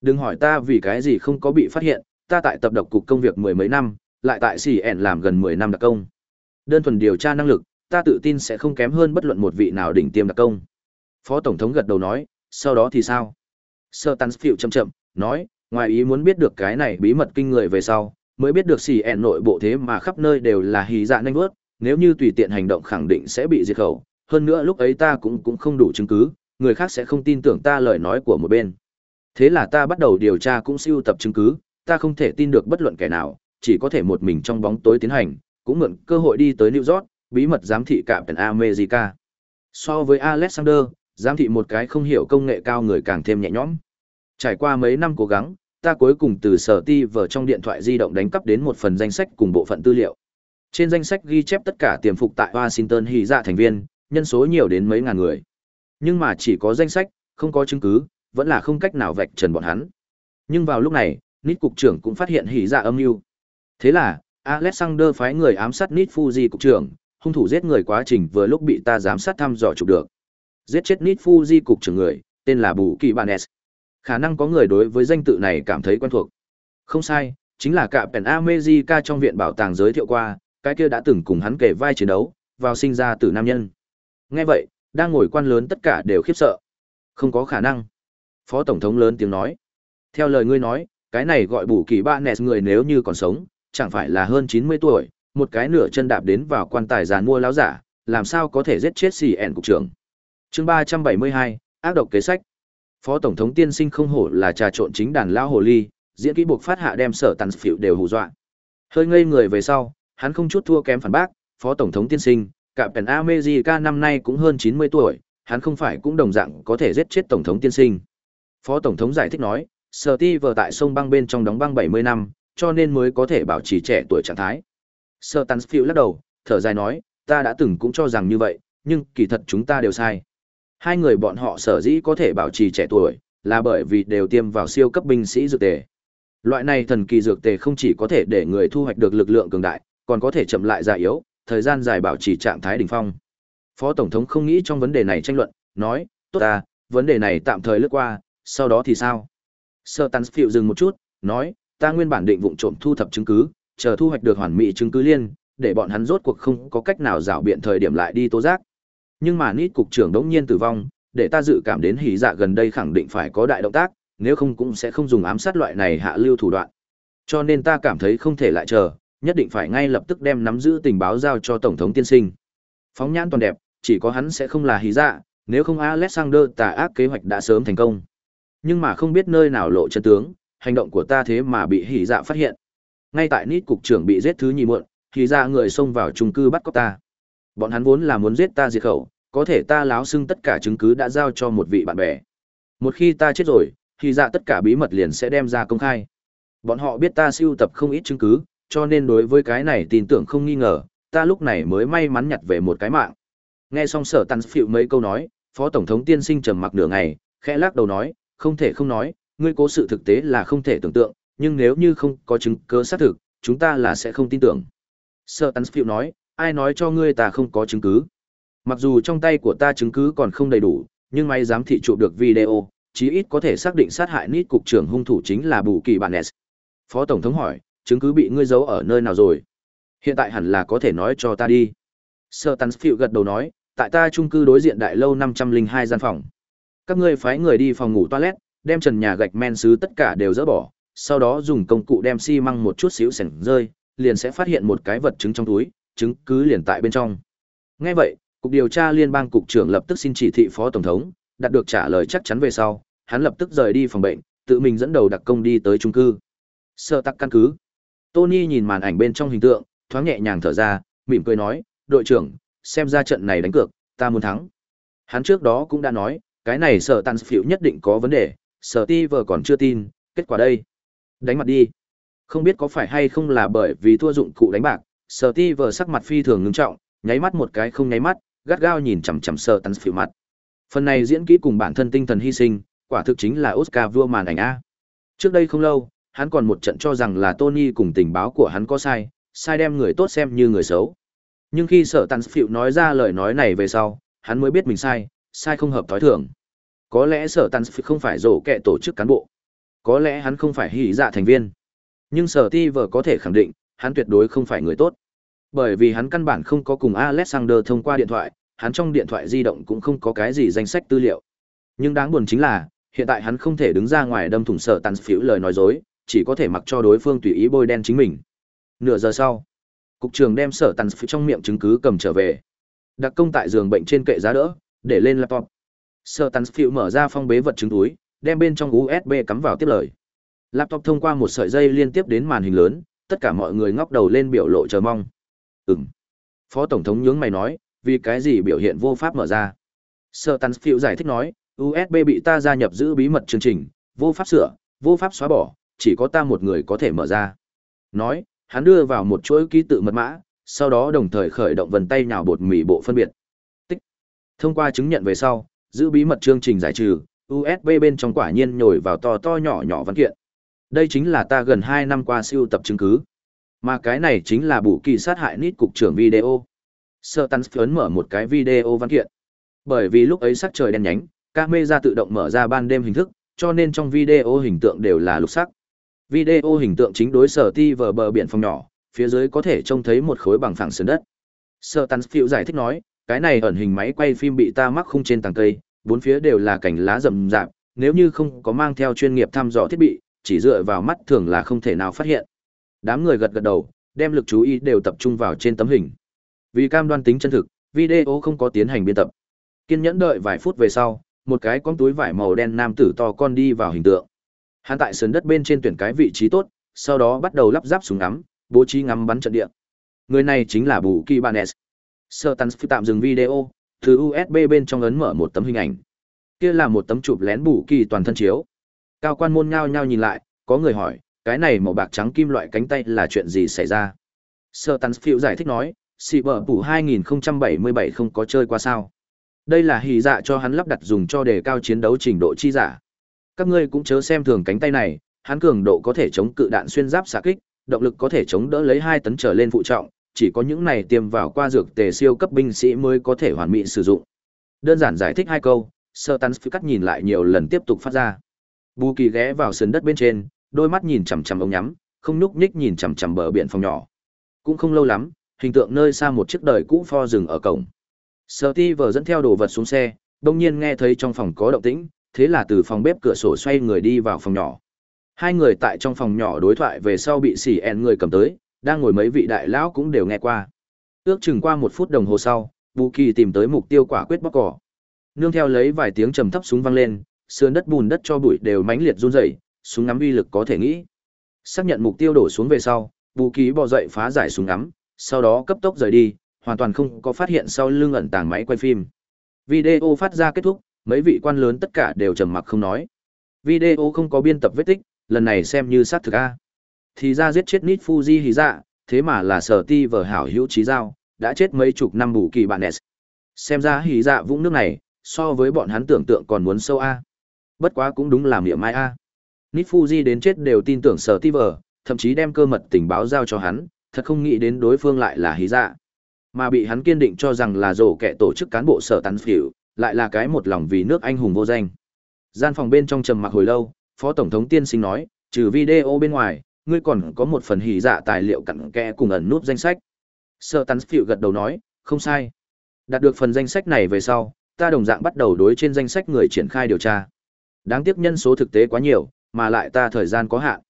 Đừng hỏi ta vì cái gì không có bị phát hiện, ta tại tập độc cục công việc mười mấy năm, lại tại CN làm gần 10 năm đặc công. Đơn thuần điều tra năng lực, ta tự tin sẽ không kém hơn bất luận một vị nào đỉnh tiêm đặc công. Phó Tổng thống gật đầu nói, sau đó thì sao? Sir Tansfield chậm chậm, nói, ngoài ý muốn biết được cái này bí mật kinh người về sau, mới biết được CN nội bộ thế mà khắp nơi đều là hí dạ nhanh bước, nếu như tùy tiện hành động khẳng định sẽ bị diệt khẩu. Hơn nữa lúc ấy ta cũng cũng không đủ chứng cứ, người khác sẽ không tin tưởng ta lời nói của một bên. Thế là ta bắt đầu điều tra cũng siêu tập chứng cứ, ta không thể tin được bất luận kẻ nào, chỉ có thể một mình trong bóng tối tiến hành, cũng mượn cơ hội đi tới New York, bí mật giám thị cả Pen America. So với Alexander, giám thị một cái không hiểu công nghệ cao người càng thêm nhẹ nhõm. Trải qua mấy năm cố gắng, ta cuối cùng từ sở ti vở trong điện thoại di động đánh cắp đến một phần danh sách cùng bộ phận tư liệu. Trên danh sách ghi chép tất cả tiềm phục tại Washington hỉ dạ thành viên, nhân số nhiều đến mấy ngàn người. Nhưng mà chỉ có danh sách, không có chứng cứ, vẫn là không cách nào vạch trần bọn hắn. Nhưng vào lúc này, Nít cục trưởng cũng phát hiện hỉ dạ âm mưu. Thế là, Alexander phái người ám sát Nít Fuji cục trưởng, hung thủ giết người quá trình vừa lúc bị ta giám sát thăm dò chụp được. Giết chết Nít Fuji cục trưởng người, tên là Bù Kỳ Banes. Khả năng có người đối với danh tự này cảm thấy quen thuộc. Không sai, chính là cả Pen America trong viện bảo tàng giới thiệu qua, cái kia đã từng cùng hắn kể vai chiến đấu, vào sinh ra từ nam nhân. Nghe vậy, đang ngồi quan lớn tất cả đều khiếp sợ. Không có khả năng. Phó Tổng thống lớn tiếng nói. Theo lời ngươi nói, cái này gọi bù kỳ ba nẹt người nếu như còn sống, chẳng phải là hơn 90 tuổi, một cái nửa chân đạp đến vào quan tài giàn mua láo giả, làm sao có thể giết chết xì ẻn cục trưởng. chương 372, ác độc kế sách. Phó Tổng thống tiên sinh không hổ là trà trộn chính đàn lao hồ ly, diễn kỹ buộc phát hạ đem sở tàn phiệu đều hù dọa. Hơi ngây người về sau, Hắn không chút thua kém phản bác, Phó Tổng thống tiên sinh, cả Pèn America năm nay cũng hơn 90 tuổi, hắn không phải cũng đồng dạng có thể giết chết Tổng thống tiên sinh. Phó Tổng thống giải thích nói, Steve tại sông băng bên trong đóng băng 70 năm, cho nên mới có thể bảo trì trẻ tuổi trạng thái. Sir Tansfield lắc đầu, thở dài nói, ta đã từng cũng cho rằng như vậy, nhưng kỳ thật chúng ta đều sai. Hai người bọn họ sở dĩ có thể bảo trì trẻ tuổi, là bởi vì đều tiêm vào siêu cấp binh sĩ dược tề. Loại này thần kỳ dược tề không chỉ có thể để người thu hoạch được lực lượng cường đại, còn có thể chậm lại già yếu, thời gian dài bảo trì trạng thái đỉnh phong. Phó tổng thống không nghĩ trong vấn đề này tranh luận, nói, "Tốt ta, vấn đề này tạm thời lướt qua, sau đó thì sao?" Sir Tansfield dừng một chút, nói, "Ta nguyên bản định vụng trộm thu thập chứng cứ, chờ thu hoạch được hoàn mỹ chứng cứ liên, để bọn hắn rốt cuộc không có cách nào giảo biện thời điểm lại đi tố giác. Nhưng mà Nít cục trưởng đống nhiên tử vong, để ta dự cảm đến hỉ dạ gần đây khẳng định phải có đại động tác, nếu không cũng sẽ không dùng ám sát loại này hạ lưu thủ đoạn. Cho nên ta cảm thấy không thể lại chờ, nhất định phải ngay lập tức đem nắm giữ tình báo giao cho tổng thống tiên sinh. Phóng nhãn toàn đẹp, chỉ có hắn sẽ không là hỉ dạ, nếu không Alexander tà ác kế hoạch đã sớm thành công. Nhưng mà không biết nơi nào lộ chân tướng, hành động của ta thế mà bị hỉ dạ phát hiện. Ngay tại Nít cục trưởng bị giết thứ nhì muộn, hỉ dạ người xông vào trung cư bắt cóc ta. Bọn hắn vốn là muốn giết ta diệt khẩu, có thể ta láo xưng tất cả chứng cứ đã giao cho một vị bạn bè. Một khi ta chết rồi, thì dạ tất cả bí mật liền sẽ đem ra công khai. Bọn họ biết ta siêu tập không ít chứng cứ, cho nên đối với cái này tin tưởng không nghi ngờ, ta lúc này mới may mắn nhặt về một cái mạng. Nghe xong sở tàn phiệu mấy câu nói, phó tổng thống tiên sinh trầm mặc nửa ngày, khẽ lắc đầu nói, không thể không nói, ngươi cố sự thực tế là không thể tưởng tượng, nhưng nếu như không có chứng cứ xác thực, chúng ta là sẽ không tin tưởng. Sở tàn phiệu nói, ai nói cho ngươi ta không có chứng cứ. Mặc dù trong tay của ta chứng cứ còn không đầy đủ, nhưng may giám thị chụp được video, chí ít có thể xác định sát hại nít cục trưởng hung thủ chính là bù kỳ bản s phó tổng thống hỏi chứng cứ bị ngươi giấu ở nơi nào rồi hiện tại hẳn là có thể nói cho ta đi sơ tán phiệu gật đầu nói tại ta trung cư đối diện đại lâu năm trăm linh hai gian phòng các ngươi phái người đi phòng ngủ toilet đem trần nhà gạch men xứ tất cả đều dỡ bỏ sau đó dùng công cụ đem xi măng một chút xíu sẻng rơi liền sẽ phát hiện một cái vật chứng trong túi chứng cứ liền tại bên trong ngay vậy cục điều tra liên bang cục trưởng lập tức xin chỉ thị phó tổng thống đạt được trả lời chắc chắn về sau, hắn lập tức rời đi phòng bệnh, tự mình dẫn đầu đặc công đi tới trung cư. Sơ tắc căn cứ. Tony nhìn màn ảnh bên trong hình tượng, thoáng nhẹ nhàng thở ra, mỉm cười nói, đội trưởng, xem ra trận này đánh cược, ta muốn thắng. Hắn trước đó cũng đã nói, cái này sở tàn phiểu nhất định có vấn đề, sở ti vừa còn chưa tin, kết quả đây. Đánh mặt đi. Không biết có phải hay không là bởi vì thua dụng cụ đánh bạc, sở ti vừa sắc mặt phi thường ngưng trọng, nháy mắt một cái không nháy mắt, gắt gao nhìn chằm chằm sở tàn phiểu mặt. Phần này diễn kỹ cùng bản thân tinh thần hy sinh, quả thực chính là Oscar vua màn ảnh A. Trước đây không lâu, hắn còn một trận cho rằng là Tony cùng tình báo của hắn có sai, sai đem người tốt xem như người xấu. Nhưng khi sở tàn phiệu nói ra lời nói này về sau, hắn mới biết mình sai, sai không hợp thói thường. Có lẽ sở tàn phiệu không phải rổ kẹ tổ chức cán bộ. Có lẽ hắn không phải hỷ dạ thành viên. Nhưng sở ti vợ có thể khẳng định, hắn tuyệt đối không phải người tốt. Bởi vì hắn căn bản không có cùng Alexander thông qua điện thoại, hắn trong điện thoại di động cũng không có cái gì danh sách tư liệu. Nhưng đáng buồn chính là, hiện tại hắn không thể đứng ra ngoài đâm thủng sở tàn phiếu lời nói dối, chỉ có thể mặc cho đối phương tùy ý bôi đen chính mình. Nửa giờ sau, cục trưởng đem sở tàn phiếu trong miệng chứng cứ cầm trở về. Đặc công tại giường bệnh trên kệ giá đỡ, để lên laptop. Sở tàn phiếu mở ra phong bế vật chứng túi, đem bên trong USB cắm vào tiếp lời. Laptop thông qua một sợi dây liên tiếp đến màn hình lớn, tất cả mọi người ngóc đầu lên biểu lộ chờ mong. Ừm. Phó tổng thống nhướng mày nói, vì cái gì biểu hiện vô pháp mở ra. sở tàn Phiêu giải thích nói, USB bị ta gia nhập giữ bí mật chương trình, vô pháp sửa, vô pháp xóa bỏ, chỉ có ta một người có thể mở ra. Nói, hắn đưa vào một chuỗi ký tự mật mã, sau đó đồng thời khởi động vần tay nhào bột mì bộ phân biệt. Tích. Thông qua chứng nhận về sau, giữ bí mật chương trình giải trừ, USB bên trong quả nhiên nhồi vào to to nhỏ nhỏ văn kiện. Đây chính là ta gần 2 năm qua siêu tập chứng cứ. Mà cái này chính là bù kỳ sát hại nít cục trưởng video. Sơ Tắn phấn mở một cái video văn kiện. Bởi vì lúc ấy sắc trời đen nhánh, camera tự động mở ra ban đêm hình thức, cho nên trong video hình tượng đều là lục sắc. Video hình tượng chính đối sở ti vờ bờ biển phòng nhỏ, phía dưới có thể trông thấy một khối bằng phẳng sườn đất. Sơ Tắn Phiêu giải thích nói, cái này ẩn hình máy quay phim bị ta mắc khung trên tầng cây, bốn phía đều là cảnh lá rậm rạp, nếu như không có mang theo chuyên nghiệp thăm dò thiết bị, chỉ dựa vào mắt thường là không thể nào phát hiện. Đám người gật gật đầu, đem lực chú ý đều tập trung vào trên tấm hình. Vì cam đoan tính chân thực, video không có tiến hành biên tập. Kiên nhẫn đợi vài phút về sau, một cái con túi vải màu đen nam tử to con đi vào hình tượng. Hắn tại sườn đất bên trên tuyển cái vị trí tốt, sau đó bắt đầu lắp ráp súng ngắm, bố trí ngắm bắn trận địa. Người này chính là Bù Kỳ Banes. Sơ Tans tạm dừng video, từ USB bên trong ấn mở một tấm hình ảnh. Kia là một tấm chụp lén Bù Kỳ toàn thân chiếu. Cao quan môn nhao nhao nhìn lại, có người hỏi, cái này màu bạc trắng kim loại cánh tay là chuyện gì xảy ra? Sơ Tans giải thích nói, xì bờ bù 2077 không có chơi qua sao. Đây là hỉ dạ cho hắn lắp đặt dùng cho đề cao chiến đấu trình độ chi giả. Các ngươi cũng chớ xem thường cánh tay này, hắn cường độ có thể chống cự đạn xuyên giáp xạ kích, động lực có thể chống đỡ lấy 2 tấn trở lên phụ trọng, chỉ có những này tiêm vào qua dược tề siêu cấp binh sĩ mới có thể hoàn mỹ sử dụng. Đơn giản giải thích hai câu, Sơ Tán cắt nhìn lại nhiều lần tiếp tục phát ra. Bù Kỳ ghé vào sườn đất bên trên, đôi mắt nhìn chằm chằm ống nhắm, không nhúc nhích nhìn chằm chằm bờ biển phòng nhỏ. Cũng không lâu lắm, hình tượng nơi xa một chiếc đời cũ pho dừng ở cổng. Sơ Ti vừa dẫn theo đồ vật xuống xe, đông nhiên nghe thấy trong phòng có động tĩnh, thế là từ phòng bếp cửa sổ xoay người đi vào phòng nhỏ. Hai người tại trong phòng nhỏ đối thoại về sau bị xỉ ẹn người cầm tới, đang ngồi mấy vị đại lão cũng đều nghe qua. Ước chừng qua một phút đồng hồ sau, Bù Kỳ tìm tới mục tiêu quả quyết bóc cỏ. Nương theo lấy vài tiếng trầm thấp súng vang lên, sườn đất bùn đất cho bụi đều mãnh liệt run rẩy, súng ngắm uy lực có thể nghĩ. Xác nhận mục tiêu đổ xuống về sau, Bù Kỳ bò dậy phá giải súng ngắm, sau đó cấp tốc rời đi, hoàn toàn không có phát hiện sau lưng ẩn tàng máy quay phim. Video phát ra kết thúc, mấy vị quan lớn tất cả đều trầm mặc không nói. Video không có biên tập vết tích, lần này xem như sát thực a. Thì ra giết chết Nít Fuji hí dạ, thế mà là sở ti vở hảo hữu trí dao đã chết mấy chục năm bù kỳ bạn S. Xem ra hí dạ vũng nước này, so với bọn hắn tưởng tượng còn muốn sâu a. Bất quá cũng đúng là miệng mai a. Nít Fuji đến chết đều tin tưởng sở ti vở, thậm chí đem cơ mật tình báo giao cho hắn, thật không nghĩ đến đối phương lại là hí dạ. Mà bị hắn kiên định cho rằng là rổ kẻ tổ chức cán bộ sở tán phỉu lại là cái một lòng vì nước anh hùng vô danh. Gian phòng bên trong trầm mặc hồi lâu, Phó Tổng thống tiên sinh nói, trừ video bên ngoài, ngươi còn có một phần hỉ dạ tài liệu cặn kẽ cùng ẩn nút danh sách. Sơ tán phiểu gật đầu nói, không sai. Đạt được phần danh sách này về sau, ta đồng dạng bắt đầu đối trên danh sách người triển khai điều tra. Đáng tiếc nhân số thực tế quá nhiều, mà lại ta thời gian có hạn.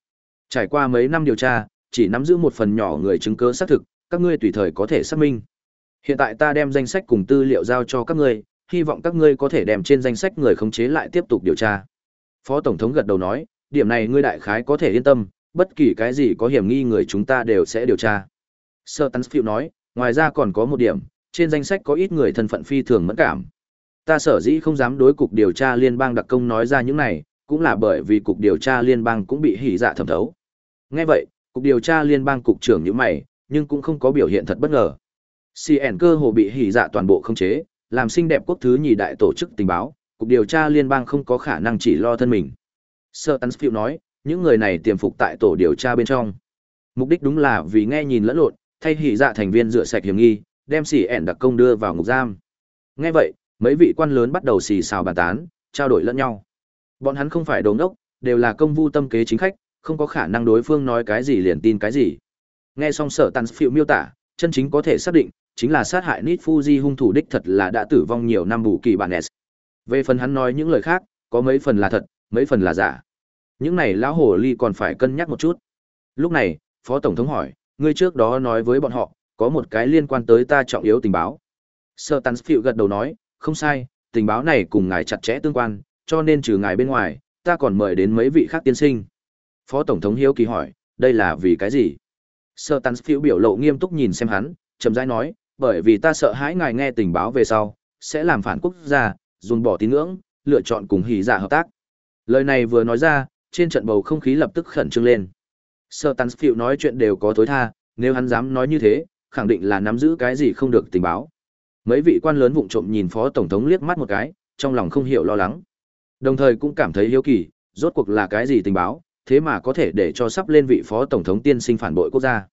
Trải qua mấy năm điều tra, chỉ nắm giữ một phần nhỏ người chứng cứ xác thực, các ngươi tùy thời có thể xác minh. Hiện tại ta đem danh sách cùng tư liệu giao cho các ngươi, hy vọng các ngươi có thể đem trên danh sách người khống chế lại tiếp tục điều tra. Phó Tổng thống gật đầu nói, điểm này ngươi đại khái có thể yên tâm, bất kỳ cái gì có hiểm nghi người chúng ta đều sẽ điều tra. Sir Tansfield nói, ngoài ra còn có một điểm, trên danh sách có ít người thân phận phi thường mẫn cảm. Ta sở dĩ không dám đối cục điều tra liên bang đặc công nói ra những này, cũng là bởi vì cục điều tra liên bang cũng bị hỉ dạ thẩm thấu. Nghe vậy, cục điều tra liên bang cục trưởng như mày, nhưng cũng không có biểu hiện thật bất ngờ. CN cơ hồ bị hỉ dạ toàn bộ không chế, làm xinh đẹp quốc thứ nhì đại tổ chức tình báo, cục điều tra liên bang không có khả năng chỉ lo thân mình. Sir Tansfield nói, những người này tiềm phục tại tổ điều tra bên trong. Mục đích đúng là vì nghe nhìn lẫn lộn, thay hỉ dạ thành viên rửa sạch hiểm nghi, đem CN đặc công đưa vào ngục giam. Nghe vậy, mấy vị quan lớn bắt đầu xì xào bàn tán, trao đổi lẫn nhau. Bọn hắn không phải đồ ngốc, đều là công vu tâm kế chính khách, không có khả năng đối phương nói cái gì liền tin cái gì. Nghe xong sở tàn phiệu miêu tả, chân chính có thể xác định, chính là sát hại Nit Fuji hung thủ đích thật là đã tử vong nhiều năm bù kỳ bản S. Về phần hắn nói những lời khác, có mấy phần là thật, mấy phần là giả. Những này lão hồ ly còn phải cân nhắc một chút. Lúc này, Phó Tổng thống hỏi, ngươi trước đó nói với bọn họ, có một cái liên quan tới ta trọng yếu tình báo. Sơ Tán Phiệu gật đầu nói, không sai, tình báo này cùng ngài chặt chẽ tương quan, cho nên trừ ngài bên ngoài, ta còn mời đến mấy vị khác tiên sinh. Phó Tổng thống Hiếu Kỳ hỏi, đây là vì cái gì? Sơ Tán Phiêu biểu lộ nghiêm túc nhìn xem hắn, chậm rãi nói, bởi vì ta sợ hãi ngài nghe tình báo về sau, sẽ làm phản quốc gia, dồn bỏ tín ngưỡng, lựa chọn cùng hỉ giả dạ hợp tác. Lời này vừa nói ra, trên trận bầu không khí lập tức khẩn trương lên. Sơ Tán Phiêu nói chuyện đều có tối tha, nếu hắn dám nói như thế, khẳng định là nắm giữ cái gì không được tình báo. Mấy vị quan lớn vụng trộm nhìn Phó Tổng thống liếc mắt một cái, trong lòng không hiểu lo lắng. Đồng thời cũng cảm thấy hiếu kỳ, rốt cuộc là cái gì tình báo, thế mà có thể để cho sắp lên vị phó tổng thống tiên sinh phản bội quốc gia.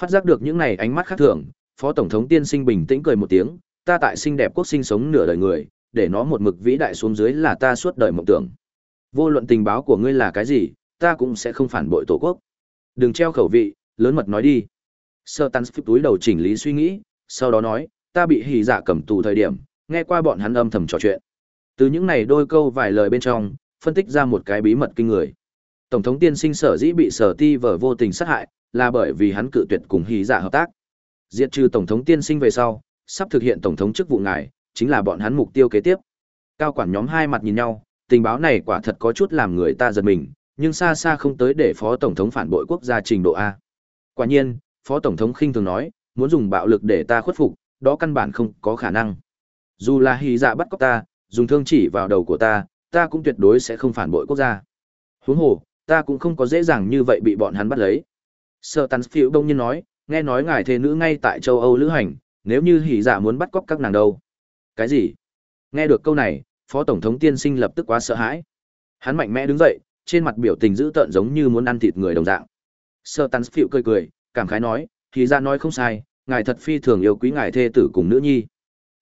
Phát giác được những này ánh mắt khác thường, phó tổng thống tiên sinh bình tĩnh cười một tiếng, ta tại xinh đẹp quốc sinh sống nửa đời người, để nó một mực vĩ đại xuống dưới là ta suốt đời mộng tưởng. Vô luận tình báo của ngươi là cái gì, ta cũng sẽ không phản bội tổ quốc. Đừng treo khẩu vị, lớn mật nói đi. Sơ Tán Phip túi đầu chỉnh lý suy nghĩ, sau đó nói, ta bị hỉ giả cầm tù thời điểm, nghe qua bọn hắn âm thầm trò chuyện. Từ những này đôi câu vài lời bên trong, phân tích ra một cái bí mật kinh người. Tổng thống tiên sinh sở dĩ bị sở ti vở vô tình sát hại, là bởi vì hắn cự tuyệt cùng hỉ giả hợp tác. Diệt trừ tổng thống tiên sinh về sau, sắp thực hiện tổng thống chức vụ ngài, chính là bọn hắn mục tiêu kế tiếp. Cao quản nhóm hai mặt nhìn nhau, tình báo này quả thật có chút làm người ta giật mình, nhưng xa xa không tới để phó tổng thống phản bội quốc gia trình độ A. Quả nhiên, phó tổng thống khinh thường nói, muốn dùng bạo lực để ta khuất phục, đó căn bản không có khả năng. Dù là hy dạ bắt cóc ta, dùng thương chỉ vào đầu của ta, ta cũng tuyệt đối sẽ không phản bội quốc gia. Huống hồ, ta cũng không có dễ dàng như vậy bị bọn hắn bắt lấy. Sơ Tán Phiêu đông nhiên nói, nghe nói ngài thê nữ ngay tại châu Âu lữ hành, nếu như hỉ dạ muốn bắt cóc các nàng đâu. Cái gì? Nghe được câu này, Phó Tổng thống tiên sinh lập tức quá sợ hãi. Hắn mạnh mẽ đứng dậy, trên mặt biểu tình dữ tợn giống như muốn ăn thịt người đồng dạng. Sơ Tán phịu cười cười, cảm khái nói, thì dạ nói không sai, ngài thật phi thường yêu quý ngài thê tử cùng nữ nhi.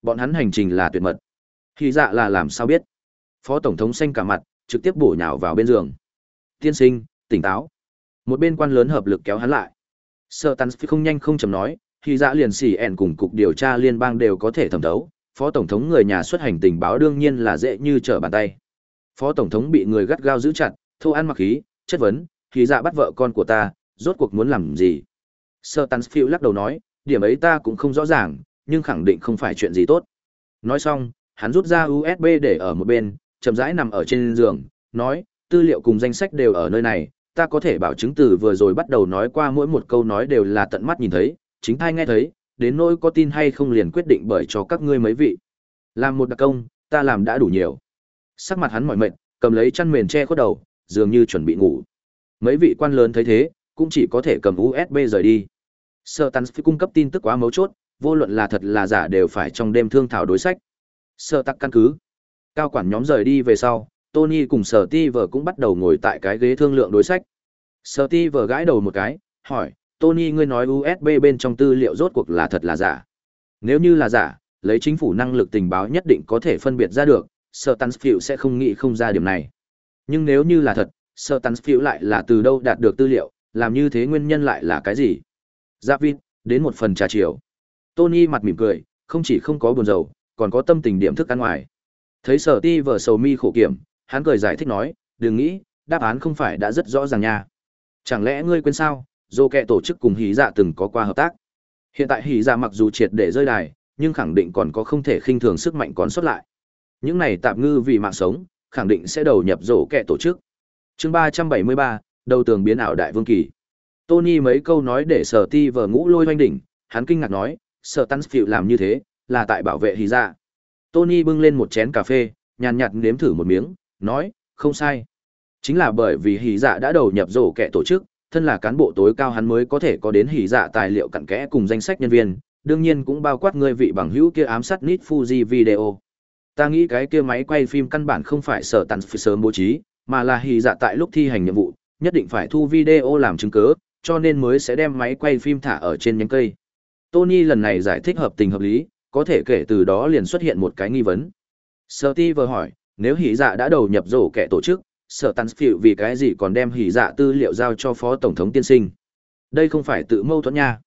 Bọn hắn hành trình là tuyệt mật. thì dạ là làm sao biết? Phó Tổng thống xanh cả mặt, trực tiếp bổ nhào vào bên giường. Tiên sinh, tỉnh táo. Một bên quan lớn hợp lực kéo hắn lại. Sở Tán không nhanh không chậm nói, thì dạ liền xỉ ẻn cùng cục điều tra liên bang đều có thể thẩm thấu phó tổng thống người nhà xuất hành tình báo đương nhiên là dễ như trở bàn tay. Phó tổng thống bị người gắt gao giữ chặt thô ăn mặc khí chất vấn thì dạ bắt vợ con của ta rốt cuộc muốn làm gì? Sở tán lắc đầu nói điểm ấy ta cũng không rõ ràng nhưng khẳng định không phải chuyện gì tốt. Nói xong hắn rút ra usb để ở một bên chậm rãi nằm ở trên giường nói tư liệu cùng danh sách đều ở nơi này ta có thể bảo chứng từ vừa rồi bắt đầu nói qua mỗi một câu nói đều là tận mắt nhìn thấy chính thai nghe thấy, đến nỗi có tin hay không liền quyết định bởi cho các ngươi mấy vị. Làm một đặc công, ta làm đã đủ nhiều. Sắc mặt hắn mỏi mệt, cầm lấy chăn mền che khuất đầu, dường như chuẩn bị ngủ. Mấy vị quan lớn thấy thế, cũng chỉ có thể cầm USB rời đi. Sở Tán cung cấp tin tức quá mấu chốt, vô luận là thật là giả đều phải trong đêm thương thảo đối sách. sở tắc căn cứ. Cao quản nhóm rời đi về sau, Tony cùng Sở Ti vợ cũng bắt đầu ngồi tại cái ghế thương lượng đối sách. Sở Ti vờ gãi đầu một cái, hỏi, Tony ngươi nói USB bên trong tư liệu rốt cuộc là thật là giả. Nếu như là giả, lấy chính phủ năng lực tình báo nhất định có thể phân biệt ra được, Sở Tansfield sẽ không nghĩ không ra điểm này. Nhưng nếu như là thật, Sở Tansfield lại là từ đâu đạt được tư liệu, làm như thế nguyên nhân lại là cái gì? Giáp vịt, đến một phần trà chiều. Tony mặt mỉm cười, không chỉ không có buồn rầu, còn có tâm tình điểm thức ăn ngoài. Thấy Sở Ti vờ sầu mi khổ kiểm, hắn cười giải thích nói, đừng nghĩ, đáp án không phải đã rất rõ ràng nha. Chẳng lẽ ngươi quên sao, dô kẹ tổ chức cùng hí dạ từng có qua hợp tác? Hiện tại hí dạ mặc dù triệt để rơi đài nhưng khẳng định còn có không thể khinh thường sức mạnh còn sót lại. Những này tạm ngư vì mạng sống khẳng định sẽ đầu nhập rổ kẹ tổ chức. Chương ba trăm bảy mươi ba đầu tường biến ảo đại vương kỳ. Tony mấy câu nói để sở ti vờ ngũ lôi oanh đỉnh hắn kinh ngạc nói sở tan phịu làm như thế là tại bảo vệ hí dạ. Tony bưng lên một chén cà phê nhàn nhạt nếm thử một miếng nói không sai chính là bởi vì hỉ dạ đã đầu nhập rổ kẻ tổ chức thân là cán bộ tối cao hắn mới có thể có đến hỉ dạ tài liệu cặn kẽ cùng danh sách nhân viên, đương nhiên cũng bao quát ngươi vị bằng hữu kia ám sát nít Fuji video. Ta nghĩ cái kia máy quay phim căn bản không phải sở tàn phi sớm bố trí, mà là hỉ dạ tại lúc thi hành nhiệm vụ, nhất định phải thu video làm chứng cứ, cho nên mới sẽ đem máy quay phim thả ở trên nhánh cây. Tony lần này giải thích hợp tình hợp lý, có thể kể từ đó liền xuất hiện một cái nghi vấn. Steve hỏi, nếu hỉ dạ đã đầu nhập rổ kẻ tổ chức, sở tàn phiệu vì cái gì còn đem hỉ dạ tư liệu giao cho phó tổng thống tiên sinh? Đây không phải tự mâu thuẫn nha.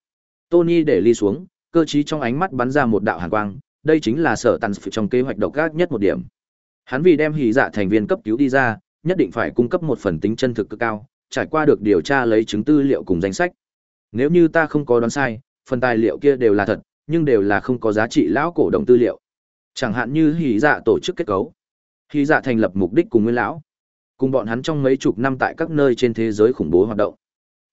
Tony để ly xuống, cơ chí trong ánh mắt bắn ra một đạo hàn quang, đây chính là sở tàn phiệu trong kế hoạch độc ác nhất một điểm. Hắn vì đem hỉ dạ thành viên cấp cứu đi ra, nhất định phải cung cấp một phần tính chân thực cực cao, trải qua được điều tra lấy chứng tư liệu cùng danh sách. Nếu như ta không có đoán sai, phần tài liệu kia đều là thật, nhưng đều là không có giá trị lão cổ động tư liệu. Chẳng hạn như hỉ dạ tổ chức kết cấu. Hỉ dạ thành lập mục đích cùng nguyên lão cùng bọn hắn trong mấy chục năm tại các nơi trên thế giới khủng bố hoạt động.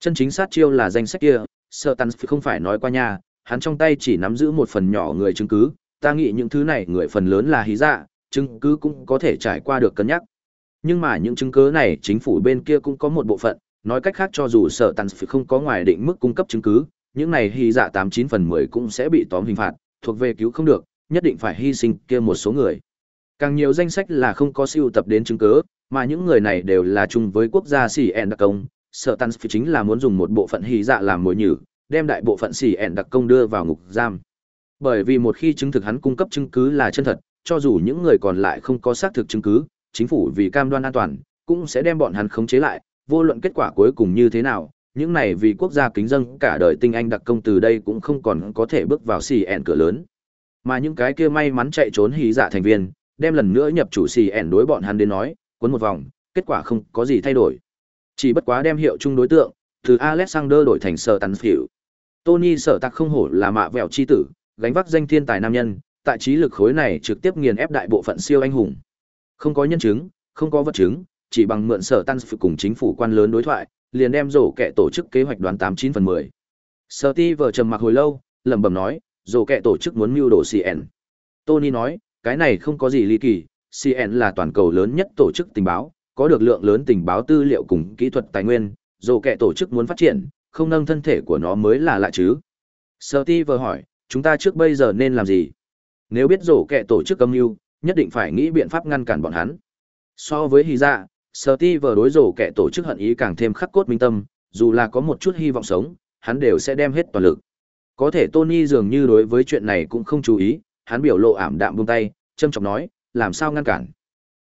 Chân chính sát chiêu là danh sách kia, sợ tàn không phải nói qua nha, hắn trong tay chỉ nắm giữ một phần nhỏ người chứng cứ, ta nghĩ những thứ này người phần lớn là hí dạ chứng cứ cũng có thể trải qua được cân nhắc. Nhưng mà những chứng cứ này chính phủ bên kia cũng có một bộ phận, nói cách khác cho dù sợ tàn không có ngoài định mức cung cấp chứng cứ, những này hí dạ tám chín phần mười cũng sẽ bị tóm hình phạt, thuộc về cứu không được, nhất định phải hy sinh kia một số người. Càng nhiều danh sách là không có siêu tập đến chứng cứ mà những người này đều là chung với quốc gia xì ẻn đặc công. Sợ tan chính là muốn dùng một bộ phận hy dạ làm mồi nhử, đem đại bộ phận xì ẻn đặc công đưa vào ngục giam. Bởi vì một khi chứng thực hắn cung cấp chứng cứ là chân thật, cho dù những người còn lại không có xác thực chứng cứ, chính phủ vì cam đoan an toàn, cũng sẽ đem bọn hắn khống chế lại. Vô luận kết quả cuối cùng như thế nào, những này vì quốc gia kính dân cả đời tinh anh đặc công từ đây cũng không còn có thể bước vào xì ẻn cửa lớn. Mà những cái kia may mắn chạy trốn hí dạ thành viên, đem lần nữa nhập chủ xì ẻn đối bọn hắn đến nói cuốn một vòng, kết quả không có gì thay đổi. Chỉ bất quá đem hiệu chung đối tượng, từ Alexander đổi thành Sở Tắn Phiểu. Tony Sở Tạc không hổ là mạ vẹo chi tử, gánh vác danh thiên tài nam nhân, tại trí lực khối này trực tiếp nghiền ép đại bộ phận siêu anh hùng. Không có nhân chứng, không có vật chứng, chỉ bằng mượn Sở Tắn Phiểu cùng chính phủ quan lớn đối thoại, liền đem rổ kẻ tổ chức kế hoạch đoán 89 phần 10. Sở Ti vợ trầm mặc hồi lâu, lẩm bẩm nói, rổ kẻ tổ chức muốn mưu đồ CN. Tony nói, cái này không có gì ly kỳ, CN là toàn cầu lớn nhất tổ chức tình báo, có được lượng lớn tình báo tư liệu cùng kỹ thuật tài nguyên, dù kẻ tổ chức muốn phát triển, không nâng thân thể của nó mới là lạ chứ. Steve hỏi, chúng ta trước bây giờ nên làm gì? Nếu biết rổ kẻ tổ chức âm mưu, nhất định phải nghĩ biện pháp ngăn cản bọn hắn. So với Hy dạ, Steve đối rổ kẻ tổ chức hận ý càng thêm khắc cốt minh tâm, dù là có một chút hy vọng sống, hắn đều sẽ đem hết toàn lực. Có thể Tony dường như đối với chuyện này cũng không chú ý, hắn biểu lộ ảm đạm buông tay, châm trọng nói, làm sao ngăn cản?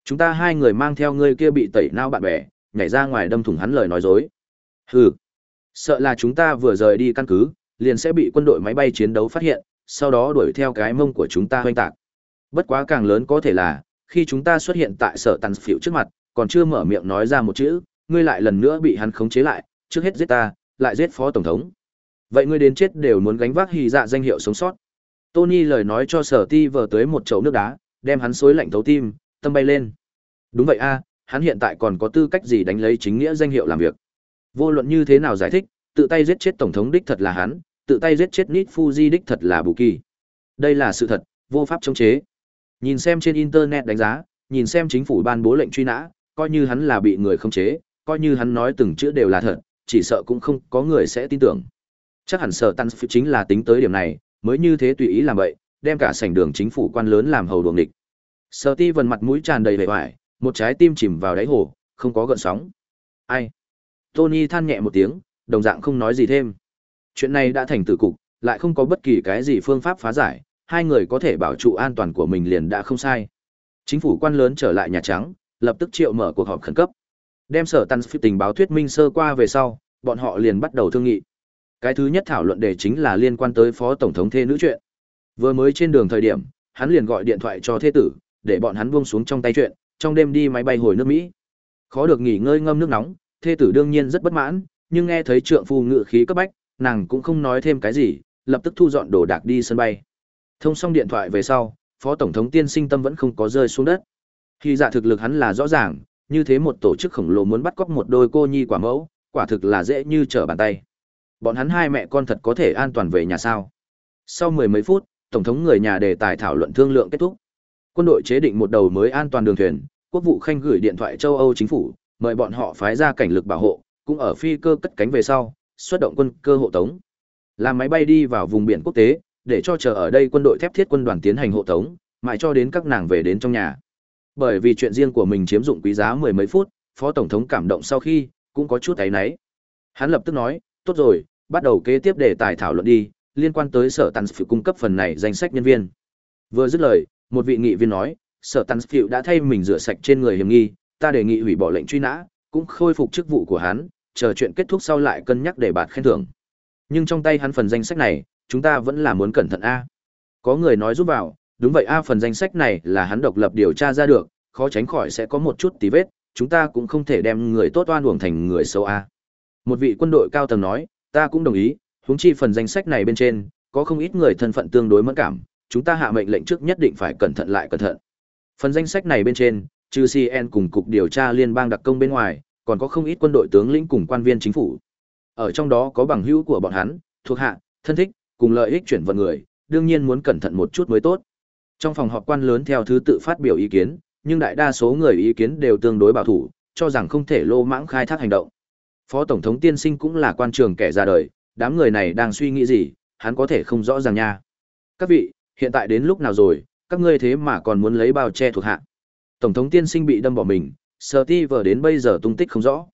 Chúng ta hai người mang theo người kia bị tẩy não bạn bè, nhảy ra ngoài đâm thủng hắn lời nói dối. Hừ, sợ là chúng ta vừa rời đi căn cứ, liền sẽ bị quân đội máy bay chiến đấu phát hiện, sau đó đuổi theo cái mông của chúng ta hoanh tạc. Bất quá càng lớn có thể là, khi chúng ta xuất hiện tại sở tàn phiểu trước mặt, còn chưa mở miệng nói ra một chữ, ngươi lại lần nữa bị hắn khống chế lại, trước hết giết ta, lại giết phó tổng thống. Vậy ngươi đến chết đều muốn gánh vác hy dạ danh hiệu sống sót. Tony lời nói cho sở ti vờ tới một chậu nước đá, đem hắn xối lạnh thấu tim, tâm bay lên. Đúng vậy a, hắn hiện tại còn có tư cách gì đánh lấy chính nghĩa danh hiệu làm việc. Vô luận như thế nào giải thích, tự tay giết chết tổng thống đích thật là hắn, tự tay giết chết Nit Fuji đích thật là Bù Kỳ. Đây là sự thật, vô pháp chống chế. Nhìn xem trên internet đánh giá, nhìn xem chính phủ ban bố lệnh truy nã, coi như hắn là bị người khống chế, coi như hắn nói từng chữ đều là thật, chỉ sợ cũng không có người sẽ tin tưởng. Chắc hẳn sở Tăng chính là tính tới điểm này, mới như thế tùy ý làm vậy, đem cả sảnh đường chính phủ quan lớn làm hầu đuồng địch. Sở Ti vần mặt mũi tràn đầy vẻ vải, một trái tim chìm vào đáy hồ, không có gợn sóng. Ai? Tony than nhẹ một tiếng, đồng dạng không nói gì thêm. Chuyện này đã thành tử cục, lại không có bất kỳ cái gì phương pháp phá giải, hai người có thể bảo trụ an toàn của mình liền đã không sai. Chính phủ quan lớn trở lại Nhà Trắng, lập tức triệu mở cuộc họp khẩn cấp. Đem sở tăng phi tình báo thuyết minh sơ qua về sau, bọn họ liền bắt đầu thương nghị. Cái thứ nhất thảo luận đề chính là liên quan tới phó tổng thống thê nữ chuyện. Vừa mới trên đường thời điểm, hắn liền gọi điện thoại cho thê tử, để bọn hắn buông xuống trong tay chuyện, trong đêm đi máy bay hồi nước Mỹ. Khó được nghỉ ngơi ngâm nước nóng, thê tử đương nhiên rất bất mãn, nhưng nghe thấy trượng phu ngự khí cấp bách, nàng cũng không nói thêm cái gì, lập tức thu dọn đồ đạc đi sân bay. Thông xong điện thoại về sau, phó tổng thống tiên sinh tâm vẫn không có rơi xuống đất. Khi dạ thực lực hắn là rõ ràng, như thế một tổ chức khổng lồ muốn bắt cóc một đôi cô nhi quả mẫu, quả thực là dễ như trở bàn tay. Bọn hắn hai mẹ con thật có thể an toàn về nhà sao? Sau mười mấy phút, tổng thống người nhà đề tài thảo luận thương lượng kết thúc. Quân đội chế định một đầu mới an toàn đường thuyền, quốc vụ khanh gửi điện thoại châu Âu chính phủ, mời bọn họ phái ra cảnh lực bảo hộ, cũng ở phi cơ cất cánh về sau, xuất động quân cơ hộ tống. Làm máy bay đi vào vùng biển quốc tế, để cho chờ ở đây quân đội thép thiết quân đoàn tiến hành hộ tống, mãi cho đến các nàng về đến trong nhà. Bởi vì chuyện riêng của mình chiếm dụng quý giá mười mấy phút, Phó Tổng thống cảm động sau khi, cũng có chút thấy náy. Hắn lập tức nói, tốt rồi, bắt đầu kế tiếp đề tài thảo luận đi, liên quan tới sở tàn phiệu cung cấp phần này danh sách nhân viên. Vừa dứt lời, một vị nghị viên nói, sở tàn phiệu đã thay mình rửa sạch trên người hiểm nghi, ta đề nghị hủy bỏ lệnh truy nã, cũng khôi phục chức vụ của hắn, chờ chuyện kết thúc sau lại cân nhắc để bạt khen thưởng. Nhưng trong tay hắn phần danh sách này, chúng ta vẫn là muốn cẩn thận a. Có người nói giúp vào, đúng vậy a phần danh sách này là hắn độc lập điều tra ra được, khó tránh khỏi sẽ có một chút tí vết, chúng ta cũng không thể đem người tốt oan uổng thành người xấu a. Một vị quân đội cao tầng nói, ta cũng đồng ý, huống chi phần danh sách này bên trên, có không ít người thân phận tương đối mẫn cảm, chúng ta hạ mệnh lệnh trước nhất định phải cẩn thận lại cẩn thận. Phần danh sách này bên trên, trừ CN cùng cục điều tra liên bang đặc công bên ngoài, còn có không ít quân đội tướng lĩnh cùng quan viên chính phủ. Ở trong đó có bằng hữu của bọn hắn, thuộc hạ, thân thích, cùng lợi ích chuyển vận người, đương nhiên muốn cẩn thận một chút mới tốt. Trong phòng họp quan lớn theo thứ tự phát biểu ý kiến, nhưng đại đa số người ý kiến đều tương đối bảo thủ, cho rằng không thể lô mãng khai thác hành động. Phó tổng thống tiên sinh cũng là quan trường kẻ ra đời, đám người này đang suy nghĩ gì, hắn có thể không rõ ràng nha. Các vị, hiện tại đến lúc nào rồi, các ngươi thế mà còn muốn lấy bao che thuộc hạ. Tổng thống tiên sinh bị đâm bỏ mình, Sở Ti vờ đến bây giờ tung tích không rõ.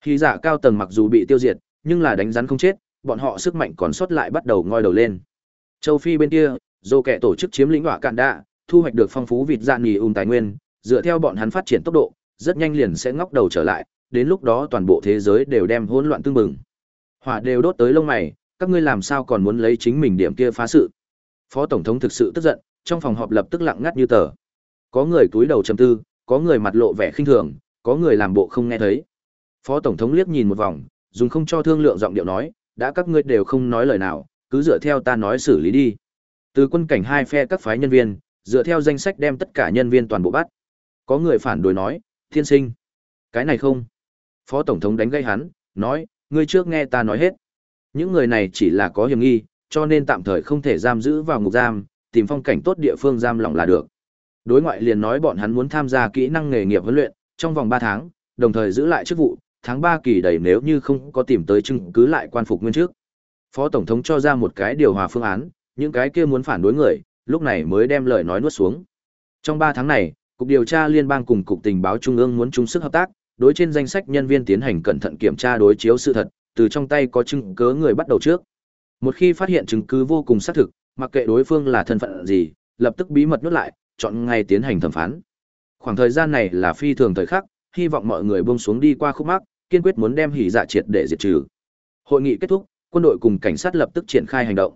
Khi giả cao tầng mặc dù bị tiêu diệt, nhưng là đánh rắn không chết, bọn họ sức mạnh còn sót lại bắt đầu ngoi đầu lên. Châu Phi bên kia, dô kẻ tổ chức chiếm lĩnh hỏa cạn đạ, thu hoạch được phong phú vịt dạng nghỉ ung tài nguyên, dựa theo bọn hắn phát triển tốc độ, rất nhanh liền sẽ ngóc đầu trở lại, đến lúc đó toàn bộ thế giới đều đem hỗn loạn tương mừng. Hỏa đều đốt tới lông mày, các ngươi làm sao còn muốn lấy chính mình điểm kia phá sự? Phó tổng thống thực sự tức giận, trong phòng họp lập tức lặng ngắt như tờ. Có người cúi đầu trầm tư, có người mặt lộ vẻ khinh thường, có người làm bộ không nghe thấy. Phó tổng thống liếc nhìn một vòng, dùng không cho thương lượng giọng điệu nói, đã các ngươi đều không nói lời nào, cứ dựa theo ta nói xử lý đi. Từ quân cảnh hai phe các phái nhân viên, dựa theo danh sách đem tất cả nhân viên toàn bộ bắt. Có người phản đối nói, thiên sinh. Cái này không. Phó tổng thống đánh gây hắn, nói, ngươi trước nghe ta nói hết. Những người này chỉ là có hiểm nghi, cho nên tạm thời không thể giam giữ vào ngục giam, tìm phong cảnh tốt địa phương giam lỏng là được. Đối ngoại liền nói bọn hắn muốn tham gia kỹ năng nghề nghiệp huấn luyện, trong vòng 3 tháng, đồng thời giữ lại chức vụ, tháng 3 kỳ đầy nếu như không có tìm tới chứng cứ lại quan phục nguyên trước. Phó Tổng thống cho ra một cái điều hòa phương án, những cái kia muốn phản đối người, lúc này mới đem lời nói nuốt xuống. Trong 3 tháng này, Cục điều tra liên bang cùng Cục tình báo Trung ương muốn chung sức hợp tác, đối trên danh sách nhân viên tiến hành cẩn thận kiểm tra đối chiếu sự thật, từ trong tay có chứng cứ người bắt đầu trước. Một khi phát hiện chứng cứ vô cùng xác thực, mặc kệ đối phương là thân phận gì, lập tức bí mật nuốt lại, chọn ngày tiến hành thẩm phán. Khoảng thời gian này là phi thường thời khắc, hy vọng mọi người buông xuống đi qua khúc mắc, kiên quyết muốn đem hỉ dạ triệt để diệt trừ. Hội nghị kết thúc, quân đội cùng cảnh sát lập tức triển khai hành động.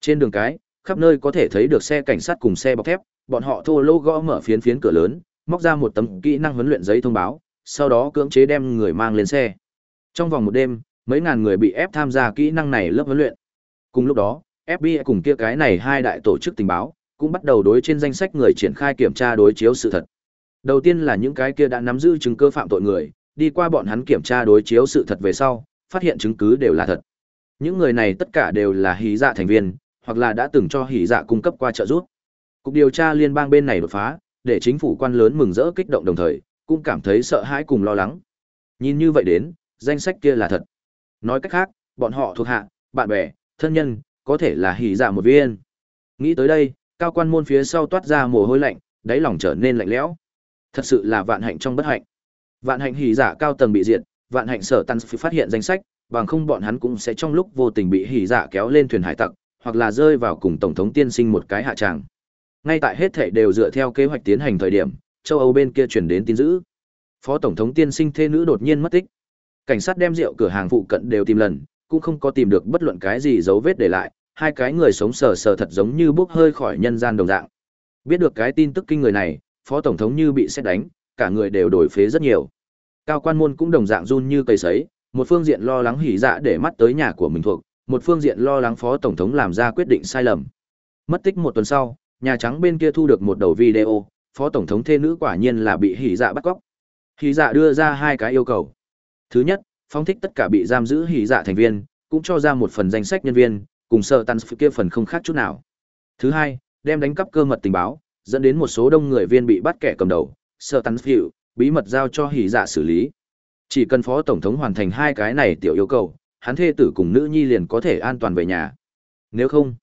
Trên đường cái, khắp nơi có thể thấy được xe cảnh sát cùng xe bọc thép, bọn họ thô lô gõ mở phiến phiến cửa lớn, móc ra một tấm kỹ năng huấn luyện giấy thông báo, sau đó cưỡng chế đem người mang lên xe. Trong vòng một đêm, mấy ngàn người bị ép tham gia kỹ năng này lớp huấn luyện. Cùng lúc đó, FBI cùng kia cái này hai đại tổ chức tình báo cũng bắt đầu đối trên danh sách người triển khai kiểm tra đối chiếu sự thật. Đầu tiên là những cái kia đã nắm giữ chứng cứ phạm tội người, đi qua bọn hắn kiểm tra đối chiếu sự thật về sau, phát hiện chứng cứ đều là thật. Những người này tất cả đều là hí dạ thành viên, hoặc là đã từng cho hỉ dạ cung cấp qua trợ giúp. Cục điều tra liên bang bên này đột phá, để chính phủ quan lớn mừng rỡ kích động đồng thời, cũng cảm thấy sợ hãi cùng lo lắng. Nhìn như vậy đến, danh sách kia là thật. Nói cách khác, bọn họ thuộc hạ, bạn bè, thân nhân, có thể là hỉ dạ một viên. Nghĩ tới đây, cao quan môn phía sau toát ra mồ hôi lạnh, đáy lòng trở nên lạnh lẽo. Thật sự là vạn hạnh trong bất hạnh. Vạn hạnh hỉ dạ cao tầng bị diệt, vạn hạnh sở tăng phát hiện danh sách, bằng không bọn hắn cũng sẽ trong lúc vô tình bị hỉ dạ kéo lên thuyền hải tặc, hoặc là rơi vào cùng tổng thống tiên sinh một cái hạ tràng. Ngay tại hết thảy đều dựa theo kế hoạch tiến hành thời điểm, châu Âu bên kia truyền đến tin dữ. Phó tổng thống tiên sinh thê nữ đột nhiên mất tích. Cảnh sát đem rượu cửa hàng phụ cận đều tìm lần, cũng không có tìm được bất luận cái gì dấu vết để lại, hai cái người sống sờ sờ thật giống như bốc hơi khỏi nhân gian đồng dạng. Biết được cái tin tức kinh người này, phó tổng thống như bị xét đánh, cả người đều đổi phế rất nhiều. Cao quan môn cũng đồng dạng run như cây sấy, một phương diện lo lắng hỉ dạ để mắt tới nhà của mình thuộc, một phương diện lo lắng phó tổng thống làm ra quyết định sai lầm. Mất tích một tuần sau, Nhà Trắng bên kia thu được một đầu video, phó tổng thống thê nữ quả nhiên là bị hỉ dạ bắt cóc. Hỉ dạ đưa ra hai cái yêu cầu. Thứ nhất, phóng thích tất cả bị giam giữ hỉ dạ thành viên, cũng cho ra một phần danh sách nhân viên, cùng sợ tàn kia phần không khác chút nào. Thứ hai, đem đánh cắp cơ mật tình báo, dẫn đến một số đông người viên bị bắt kẻ cầm đầu, sợ tàn phiệu, bí mật giao cho hỉ dạ xử lý. Chỉ cần phó tổng thống hoàn thành hai cái này tiểu yêu cầu, hắn thê tử cùng nữ nhi liền có thể an toàn về nhà. Nếu không,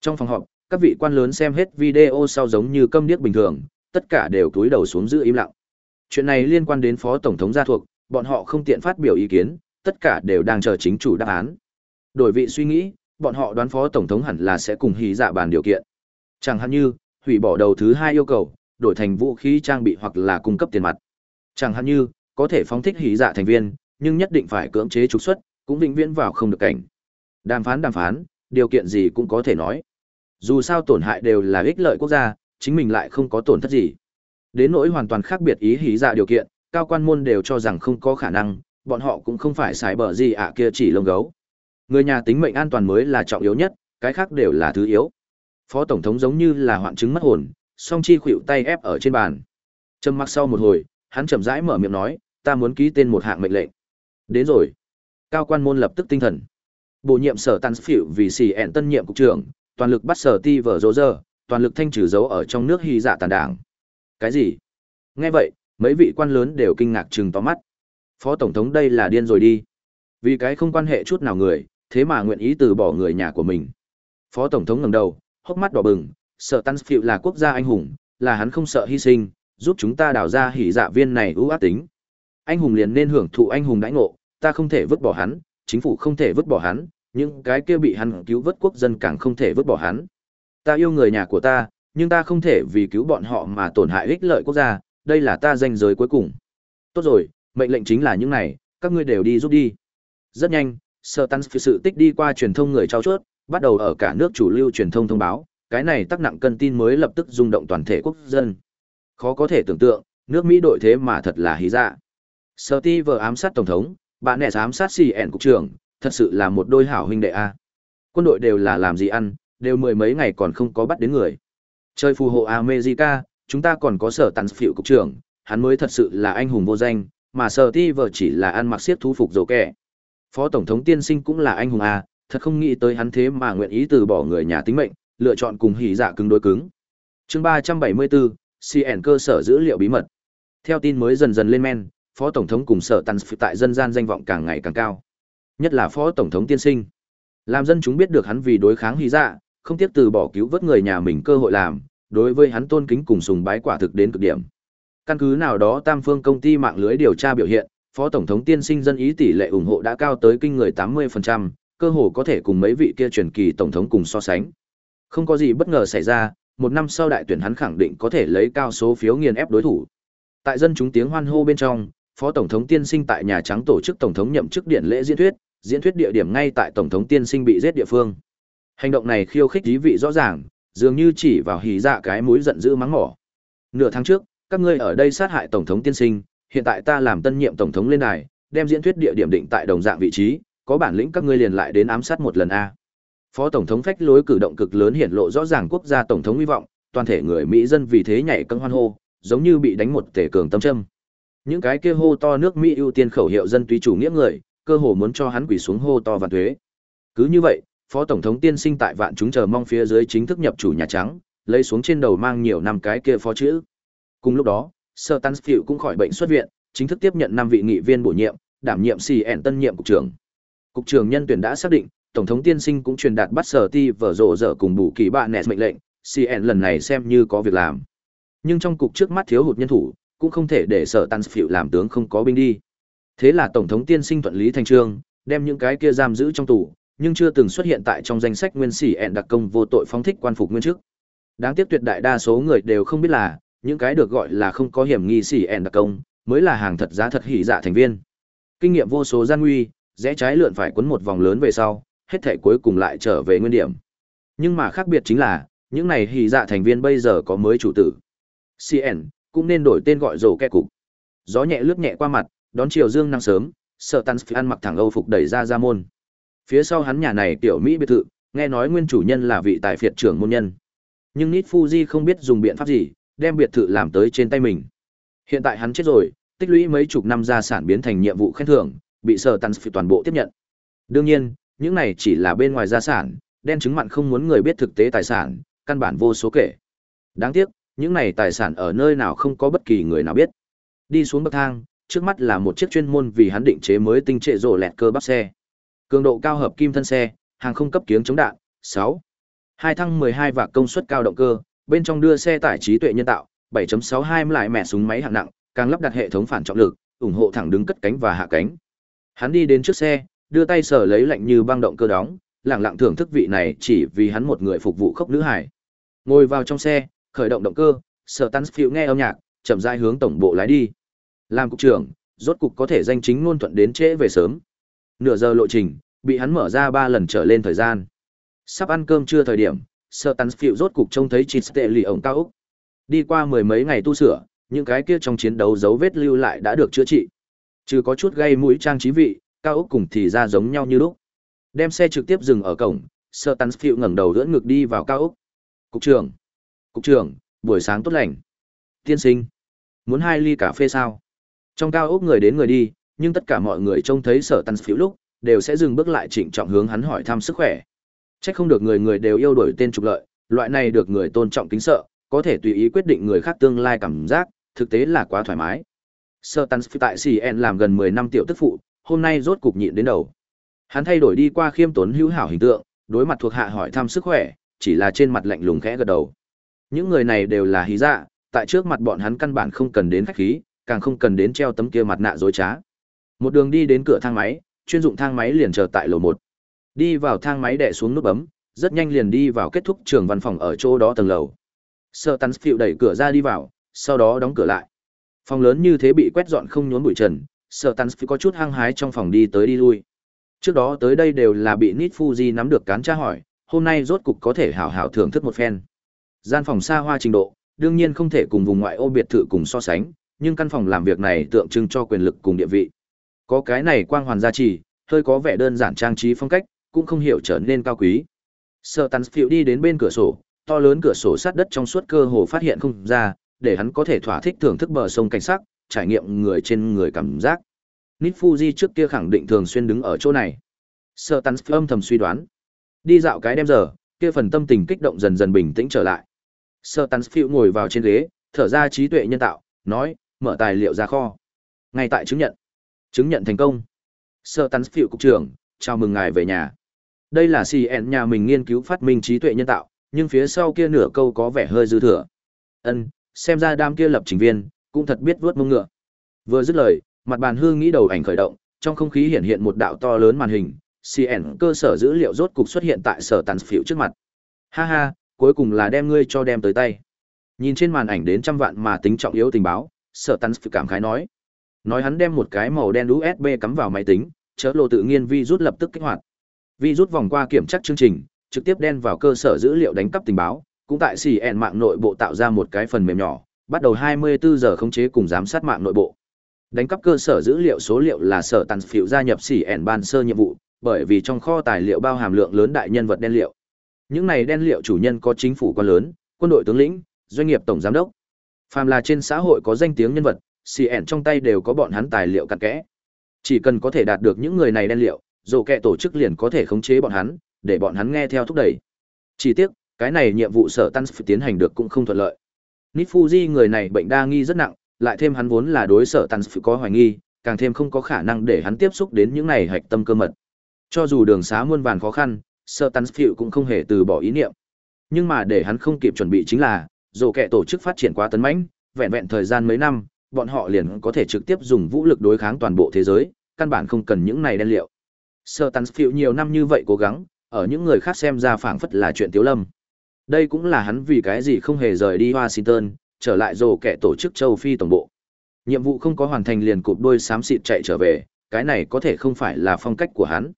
trong phòng họp, các vị quan lớn xem hết video sau giống như câm điếc bình thường, tất cả đều cúi đầu xuống giữ im lặng. Chuyện này liên quan đến phó tổng thống gia thuộc, bọn họ không tiện phát biểu ý kiến, tất cả đều đang chờ chính chủ đáp án. Đổi vị suy nghĩ, bọn họ đoán phó tổng thống hẳn là sẽ cùng hí dạ bàn điều kiện. Chẳng hạn như, hủy bỏ đầu thứ hai yêu cầu, đổi thành vũ khí trang bị hoặc là cung cấp tiền mặt. Chẳng hạn như, có thể phóng thích hí dạ thành viên, nhưng nhất định phải cưỡng chế trục xuất, cũng vĩnh viễn vào không được cảnh. Đàm phán đàm phán, điều kiện gì cũng có thể nói. Dù sao tổn hại đều là ích lợi quốc gia, chính mình lại không có tổn thất gì. Đến nỗi hoàn toàn khác biệt ý hí dạ điều kiện, cao quan môn đều cho rằng không có khả năng, bọn họ cũng không phải xài bờ gì ạ kia chỉ lông gấu. Người nhà tính mệnh an toàn mới là trọng yếu nhất, cái khác đều là thứ yếu. Phó tổng thống giống như là hoạn chứng mất hồn, song chi khuỵu tay ép ở trên bàn. Trầm mặc sau một hồi, hắn chậm rãi mở miệng nói, ta muốn ký tên một hạng mệnh lệnh. Đến rồi. Cao quan môn lập tức tinh thần. Bổ nhiệm sở tàn phiểu vì xì ẹn tân nhiệm cục trưởng, toàn lực bắt sở ti vở rô rơ, toàn lực thanh trừ dấu ở trong nước hy dạ tàn đảng. Cái gì? Nghe vậy, mấy vị quan lớn đều kinh ngạc trừng to mắt. Phó tổng thống đây là điên rồi đi. Vì cái không quan hệ chút nào người, thế mà nguyện ý từ bỏ người nhà của mình. Phó tổng thống ngẩng đầu, hốc mắt đỏ bừng, sợ tàn phiểu là quốc gia anh hùng, là hắn không sợ hy sinh, giúp chúng ta đào ra hỉ dạ viên này ưu ác tính. Anh hùng liền nên hưởng thụ anh hùng đãi ngộ, ta không thể vứt bỏ hắn, chính phủ không thể vứt bỏ hắn, những cái kia bị hắn cứu vớt quốc dân càng không thể vứt bỏ hắn. Ta yêu người nhà của ta, nhưng ta không thể vì cứu bọn họ mà tổn hại ích lợi quốc gia, đây là ta danh giới cuối cùng. Tốt rồi, mệnh lệnh chính là những này, các ngươi đều đi giúp đi. Rất nhanh, Sở Tăng phi sự tích đi qua truyền thông người trao chuốt, bắt đầu ở cả nước chủ lưu truyền thông thông báo, cái này tác nặng cân tin mới lập tức rung động toàn thể quốc dân. Khó có thể tưởng tượng, nước Mỹ đội thế mà thật là hí dạ. Sở Ti vừa ám sát tổng thống, bạn nẻ ám sát CN cục trưởng, thật sự là một đôi hảo huynh đệ a. Quân đội đều là làm gì ăn, đều mười mấy ngày còn không có bắt đến người. Chơi phù hộ America, chúng ta còn có sở tàn phiệu cục trưởng, hắn mới thật sự là anh hùng vô danh, mà sở ti vợ chỉ là ăn mặc siết thú phục dầu kẻ. Phó Tổng thống tiên sinh cũng là anh hùng à, Thật không nghĩ tới hắn thế mà nguyện ý từ bỏ người nhà tính mệnh, lựa chọn cùng hỉ dạ cứng đối cứng. Chương 374, CN cơ sở dữ liệu bí mật. Theo tin mới dần dần lên men, Phó tổng thống cùng Sở Tăn tại dân gian danh vọng càng ngày càng cao. Nhất là Phó tổng thống tiên sinh. Làm dân chúng biết được hắn vì đối kháng hỉ dạ, không tiếc từ bỏ cứu vớt người nhà mình cơ hội làm, đối với hắn tôn kính cùng sùng bái quả thực đến cực điểm. Căn cứ nào đó Tam Phương công ty mạng lưới điều tra biểu hiện, Phó tổng thống tiên sinh dân ý tỷ lệ ủng hộ đã cao tới kinh người 80%, cơ hồ có thể cùng mấy vị kia truyền kỳ tổng thống cùng so sánh. Không có gì bất ngờ xảy ra, một năm sau đại tuyển hắn khẳng định có thể lấy cao số phiếu nghiền ép đối thủ. Tại dân chúng tiếng hoan hô bên trong, Phó tổng thống tiên sinh tại Nhà Trắng tổ chức tổng thống nhậm chức điện lễ diễn thuyết, diễn thuyết địa điểm ngay tại tổng thống tiên sinh bị giết địa phương. Hành động này khiêu khích ý vị rõ ràng, dường như chỉ vào hì dạ cái mũi giận dữ mắng mỏ. Nửa tháng trước, các ngươi ở đây sát hại tổng thống tiên sinh, hiện tại ta làm tân nhiệm tổng thống lên đài, đem diễn thuyết địa điểm định tại đồng dạng vị trí, có bản lĩnh các ngươi liền lại đến ám sát một lần a. Phó tổng thống phách lối cử động cực lớn hiện lộ rõ ràng quốc gia tổng thống hy vọng, toàn thể người Mỹ dân vì thế nhảy cân hoan hô, giống như bị đánh một tể cường tâm châm. Những cái kia hô to nước Mỹ ưu tiên khẩu hiệu dân túy chủ nghĩa người, cơ hồ muốn cho hắn quỳ xuống hô to và thuế. Cứ như vậy, Phó tổng thống tiên sinh tại vạn chúng chờ mong phía dưới chính thức nhập chủ nhà trắng, lấy xuống trên đầu mang nhiều năm cái kia phó chữ. Cùng lúc đó, sơ tan phiệu cũng khỏi bệnh xuất viện, chính thức tiếp nhận năm vị nghị viên bổ nhiệm, đảm nhiệm CN tân nhiệm cục trưởng. Cục trưởng nhân tuyển đã xác định, tổng thống tiên sinh cũng truyền đạt bắt sở ti vở rộ rỡ cùng bù kỳ bạn nẹt mệnh lệnh, CN lần này xem như có việc làm. Nhưng trong cục trước mắt thiếu hụt nhân thủ, cũng không thể để sở Tansfield làm tướng không có binh đi. Thế là tổng thống tiên sinh thuận lý thành trương, đem những cái kia giam giữ trong tù, nhưng chưa từng xuất hiện tại trong danh sách nguyên sĩ ẹn đặc công vô tội phóng thích quan phục nguyên chức. Đáng tiếc tuyệt đại đa số người đều không biết là, những cái được gọi là không có hiểm nghi sĩ ẹn đặc công, mới là hàng thật giá thật hỉ dạ thành viên. Kinh nghiệm vô số gian nguy, rẽ trái lượn phải quấn một vòng lớn về sau, hết thể cuối cùng lại trở về nguyên điểm. Nhưng mà khác biệt chính là, những này hỉ dạ thành viên bây giờ có mới chủ tử. CN cũng nên đổi tên gọi rổ kẹ cục. Gió nhẹ lướt nhẹ qua mặt, đón chiều dương năng sớm, sợ tan ăn mặc thẳng âu phục đẩy ra ra môn. Phía sau hắn nhà này tiểu Mỹ biệt thự, nghe nói nguyên chủ nhân là vị tài phiệt trưởng môn nhân. Nhưng Nít Fuji không biết dùng biện pháp gì, đem biệt thự làm tới trên tay mình. Hiện tại hắn chết rồi, tích lũy mấy chục năm gia sản biến thành nhiệm vụ khen thưởng, bị sở tàn phi toàn bộ tiếp nhận. Đương nhiên, những này chỉ là bên ngoài gia sản, đen chứng mặn không muốn người biết thực tế tài sản, căn bản vô số kể. Đáng tiếc, những này tài sản ở nơi nào không có bất kỳ người nào biết. Đi xuống bậc thang, trước mắt là một chiếc chuyên môn vì hắn định chế mới tinh trệ rồ lẹt cơ bắp xe. Cường độ cao hợp kim thân xe, hàng không cấp kiếng chống đạn, 6. Hai thăng 12 và công suất cao động cơ, bên trong đưa xe tải trí tuệ nhân tạo, 7.62 lại mẹ súng máy hạng nặng, càng lắp đặt hệ thống phản trọng lực, ủng hộ thẳng đứng cất cánh và hạ cánh. Hắn đi đến trước xe, đưa tay sờ lấy lạnh như băng động cơ đóng, lẳng lặng thưởng thức vị này chỉ vì hắn một người phục vụ khốc nữ hải. Ngồi vào trong xe, khởi động động cơ, Sở Tansfield nghe âm nhạc, chậm rãi hướng tổng bộ lái đi. Làm cục trưởng, rốt cục có thể danh chính ngôn thuận đến trễ về sớm. Nửa giờ lộ trình, bị hắn mở ra ba lần trở lên thời gian. Sắp ăn cơm trưa thời điểm, Sở phiệu rốt cục trông thấy Chít Tệ lì ổng cao ốc. Đi qua mười mấy ngày tu sửa, những cái kia trong chiến đấu dấu vết lưu lại đã được chữa trị. Trừ có chút gây mũi trang trí vị, cao ốc cùng thì ra giống nhau như lúc. Đem xe trực tiếp dừng ở cổng, Sir phiệu ngẩng đầu đỡ ngực đi vào cao ốc. "Cục trưởng, cục trưởng, buổi sáng tốt lành." "Tiên sinh, muốn hai ly cà phê sao?" Trong cao ốc người đến người đi, nhưng tất cả mọi người trông thấy Sir phiếu lúc, đều sẽ dừng bước lại trịnh trọng hướng hắn hỏi thăm sức khỏe. trách không được người người đều yêu đổi tên trục lợi, loại này được người tôn trọng kính sợ, có thể tùy ý quyết định người khác tương lai cảm giác, thực tế là quá thoải mái. Sơ Tansfield tại CN làm gần 10 năm tiểu tức phụ, hôm nay rốt cục nhịn đến đầu. Hắn thay đổi đi qua khiêm tốn hữu hảo hình tượng, đối mặt thuộc hạ hỏi thăm sức khỏe, chỉ là trên mặt lạnh lùng khẽ gật đầu. Những người này đều là hí dạ, tại trước mặt bọn hắn căn bản không cần đến khách khí, càng không cần đến treo tấm kia mặt nạ dối trá. Một đường đi đến cửa thang máy, chuyên dụng thang máy liền chờ tại lầu 1. Đi vào thang máy đè xuống nút bấm, rất nhanh liền đi vào kết thúc trường văn phòng ở chỗ đó tầng lầu. Sơ Tansfield đẩy cửa ra đi vào, sau đó đóng cửa lại. Phòng lớn như thế bị quét dọn không nhốn bụi trần, Sở Tansfield có chút hăng hái trong phòng đi tới đi lui. Trước đó tới đây đều là bị Nít Fuji nắm được cán tra hỏi, hôm nay rốt cục có thể hảo hảo thưởng thức một phen. Gian phòng xa hoa trình độ, đương nhiên không thể cùng vùng ngoại ô biệt thự cùng so sánh, nhưng căn phòng làm việc này tượng trưng cho quyền lực cùng địa vị. Có cái này quang hoàn gia trì, hơi có vẻ đơn giản trang trí phong cách, cũng không hiểu trở nên cao quý. Sở Tansfield đi đến bên cửa sổ, to lớn cửa sổ sát đất trong suốt cơ hồ phát hiện không ra, để hắn có thể thỏa thích thưởng thức bờ sông cảnh sắc, trải nghiệm người trên người cảm giác. Nít Fuji trước kia khẳng định thường xuyên đứng ở chỗ này. Sở Tán âm thầm suy đoán. Đi dạo cái đêm giờ, kia phần tâm tình kích động dần dần bình tĩnh trở lại. Sở Tán ngồi vào trên ghế, thở ra trí tuệ nhân tạo, nói, mở tài liệu ra kho. Ngay tại chứng nhận. Chứng nhận thành công. Sở Tán cục trưởng, chào mừng ngài về nhà. Đây là CN nhà mình nghiên cứu phát minh trí tuệ nhân tạo, nhưng phía sau kia nửa câu có vẻ hơi dư thừa. Ân, xem ra đám kia lập trình viên cũng thật biết vuốt mông ngựa. Vừa dứt lời, mặt bàn hương nghĩ đầu ảnh khởi động, trong không khí hiện hiện một đạo to lớn màn hình, CN cơ sở dữ liệu rốt cục xuất hiện tại sở tàn phiệu trước mặt. Ha ha, cuối cùng là đem ngươi cho đem tới tay. Nhìn trên màn ảnh đến trăm vạn mà tính trọng yếu tình báo, sở tàn phiệu cảm khái nói. Nói hắn đem một cái màu đen USB cắm vào máy tính, chớ lộ tự nhiên virus lập tức kích hoạt. Virus vòng qua kiểm tra chương trình, trực tiếp đen vào cơ sở dữ liệu đánh cắp tình báo, cũng tại CN mạng nội bộ tạo ra một cái phần mềm nhỏ, bắt đầu 24 giờ khống chế cùng giám sát mạng nội bộ. Đánh cắp cơ sở dữ liệu số liệu là sở tàn phiểu gia nhập CN ban sơ nhiệm vụ, bởi vì trong kho tài liệu bao hàm lượng lớn đại nhân vật đen liệu. Những này đen liệu chủ nhân có chính phủ quan lớn, quân đội tướng lĩnh, doanh nghiệp tổng giám đốc. Phàm là trên xã hội có danh tiếng nhân vật, xì ẻn trong tay đều có bọn hắn tài liệu cặn kẽ. Chỉ cần có thể đạt được những người này đen liệu, dù kẻ tổ chức liền có thể khống chế bọn hắn, để bọn hắn nghe theo thúc đẩy. Chỉ tiếc, cái này nhiệm vụ sở tăng tiến hành được cũng không thuận lợi. Nifuji người này bệnh đa nghi rất nặng, lại thêm hắn vốn là đối sở tăng có hoài nghi, càng thêm không có khả năng để hắn tiếp xúc đến những này hạch tâm cơ mật. Cho dù đường xá muôn vàn khó khăn, sở tăng cũng không hề từ bỏ ý niệm. Nhưng mà để hắn không kịp chuẩn bị chính là, dù kẻ tổ chức phát triển quá tấn mãnh, vẹn vẹn thời gian mấy năm, bọn họ liền có thể trực tiếp dùng vũ lực đối kháng toàn bộ thế giới, căn bản không cần những này đen liệu. Sở tăng nhiều năm như vậy cố gắng, ở những người khác xem ra phảng phất là chuyện tiếu lâm. Đây cũng là hắn vì cái gì không hề rời đi Washington, trở lại rồ kẻ tổ chức châu Phi tổng bộ. Nhiệm vụ không có hoàn thành liền cụp đôi xám xịt chạy trở về, cái này có thể không phải là phong cách của hắn.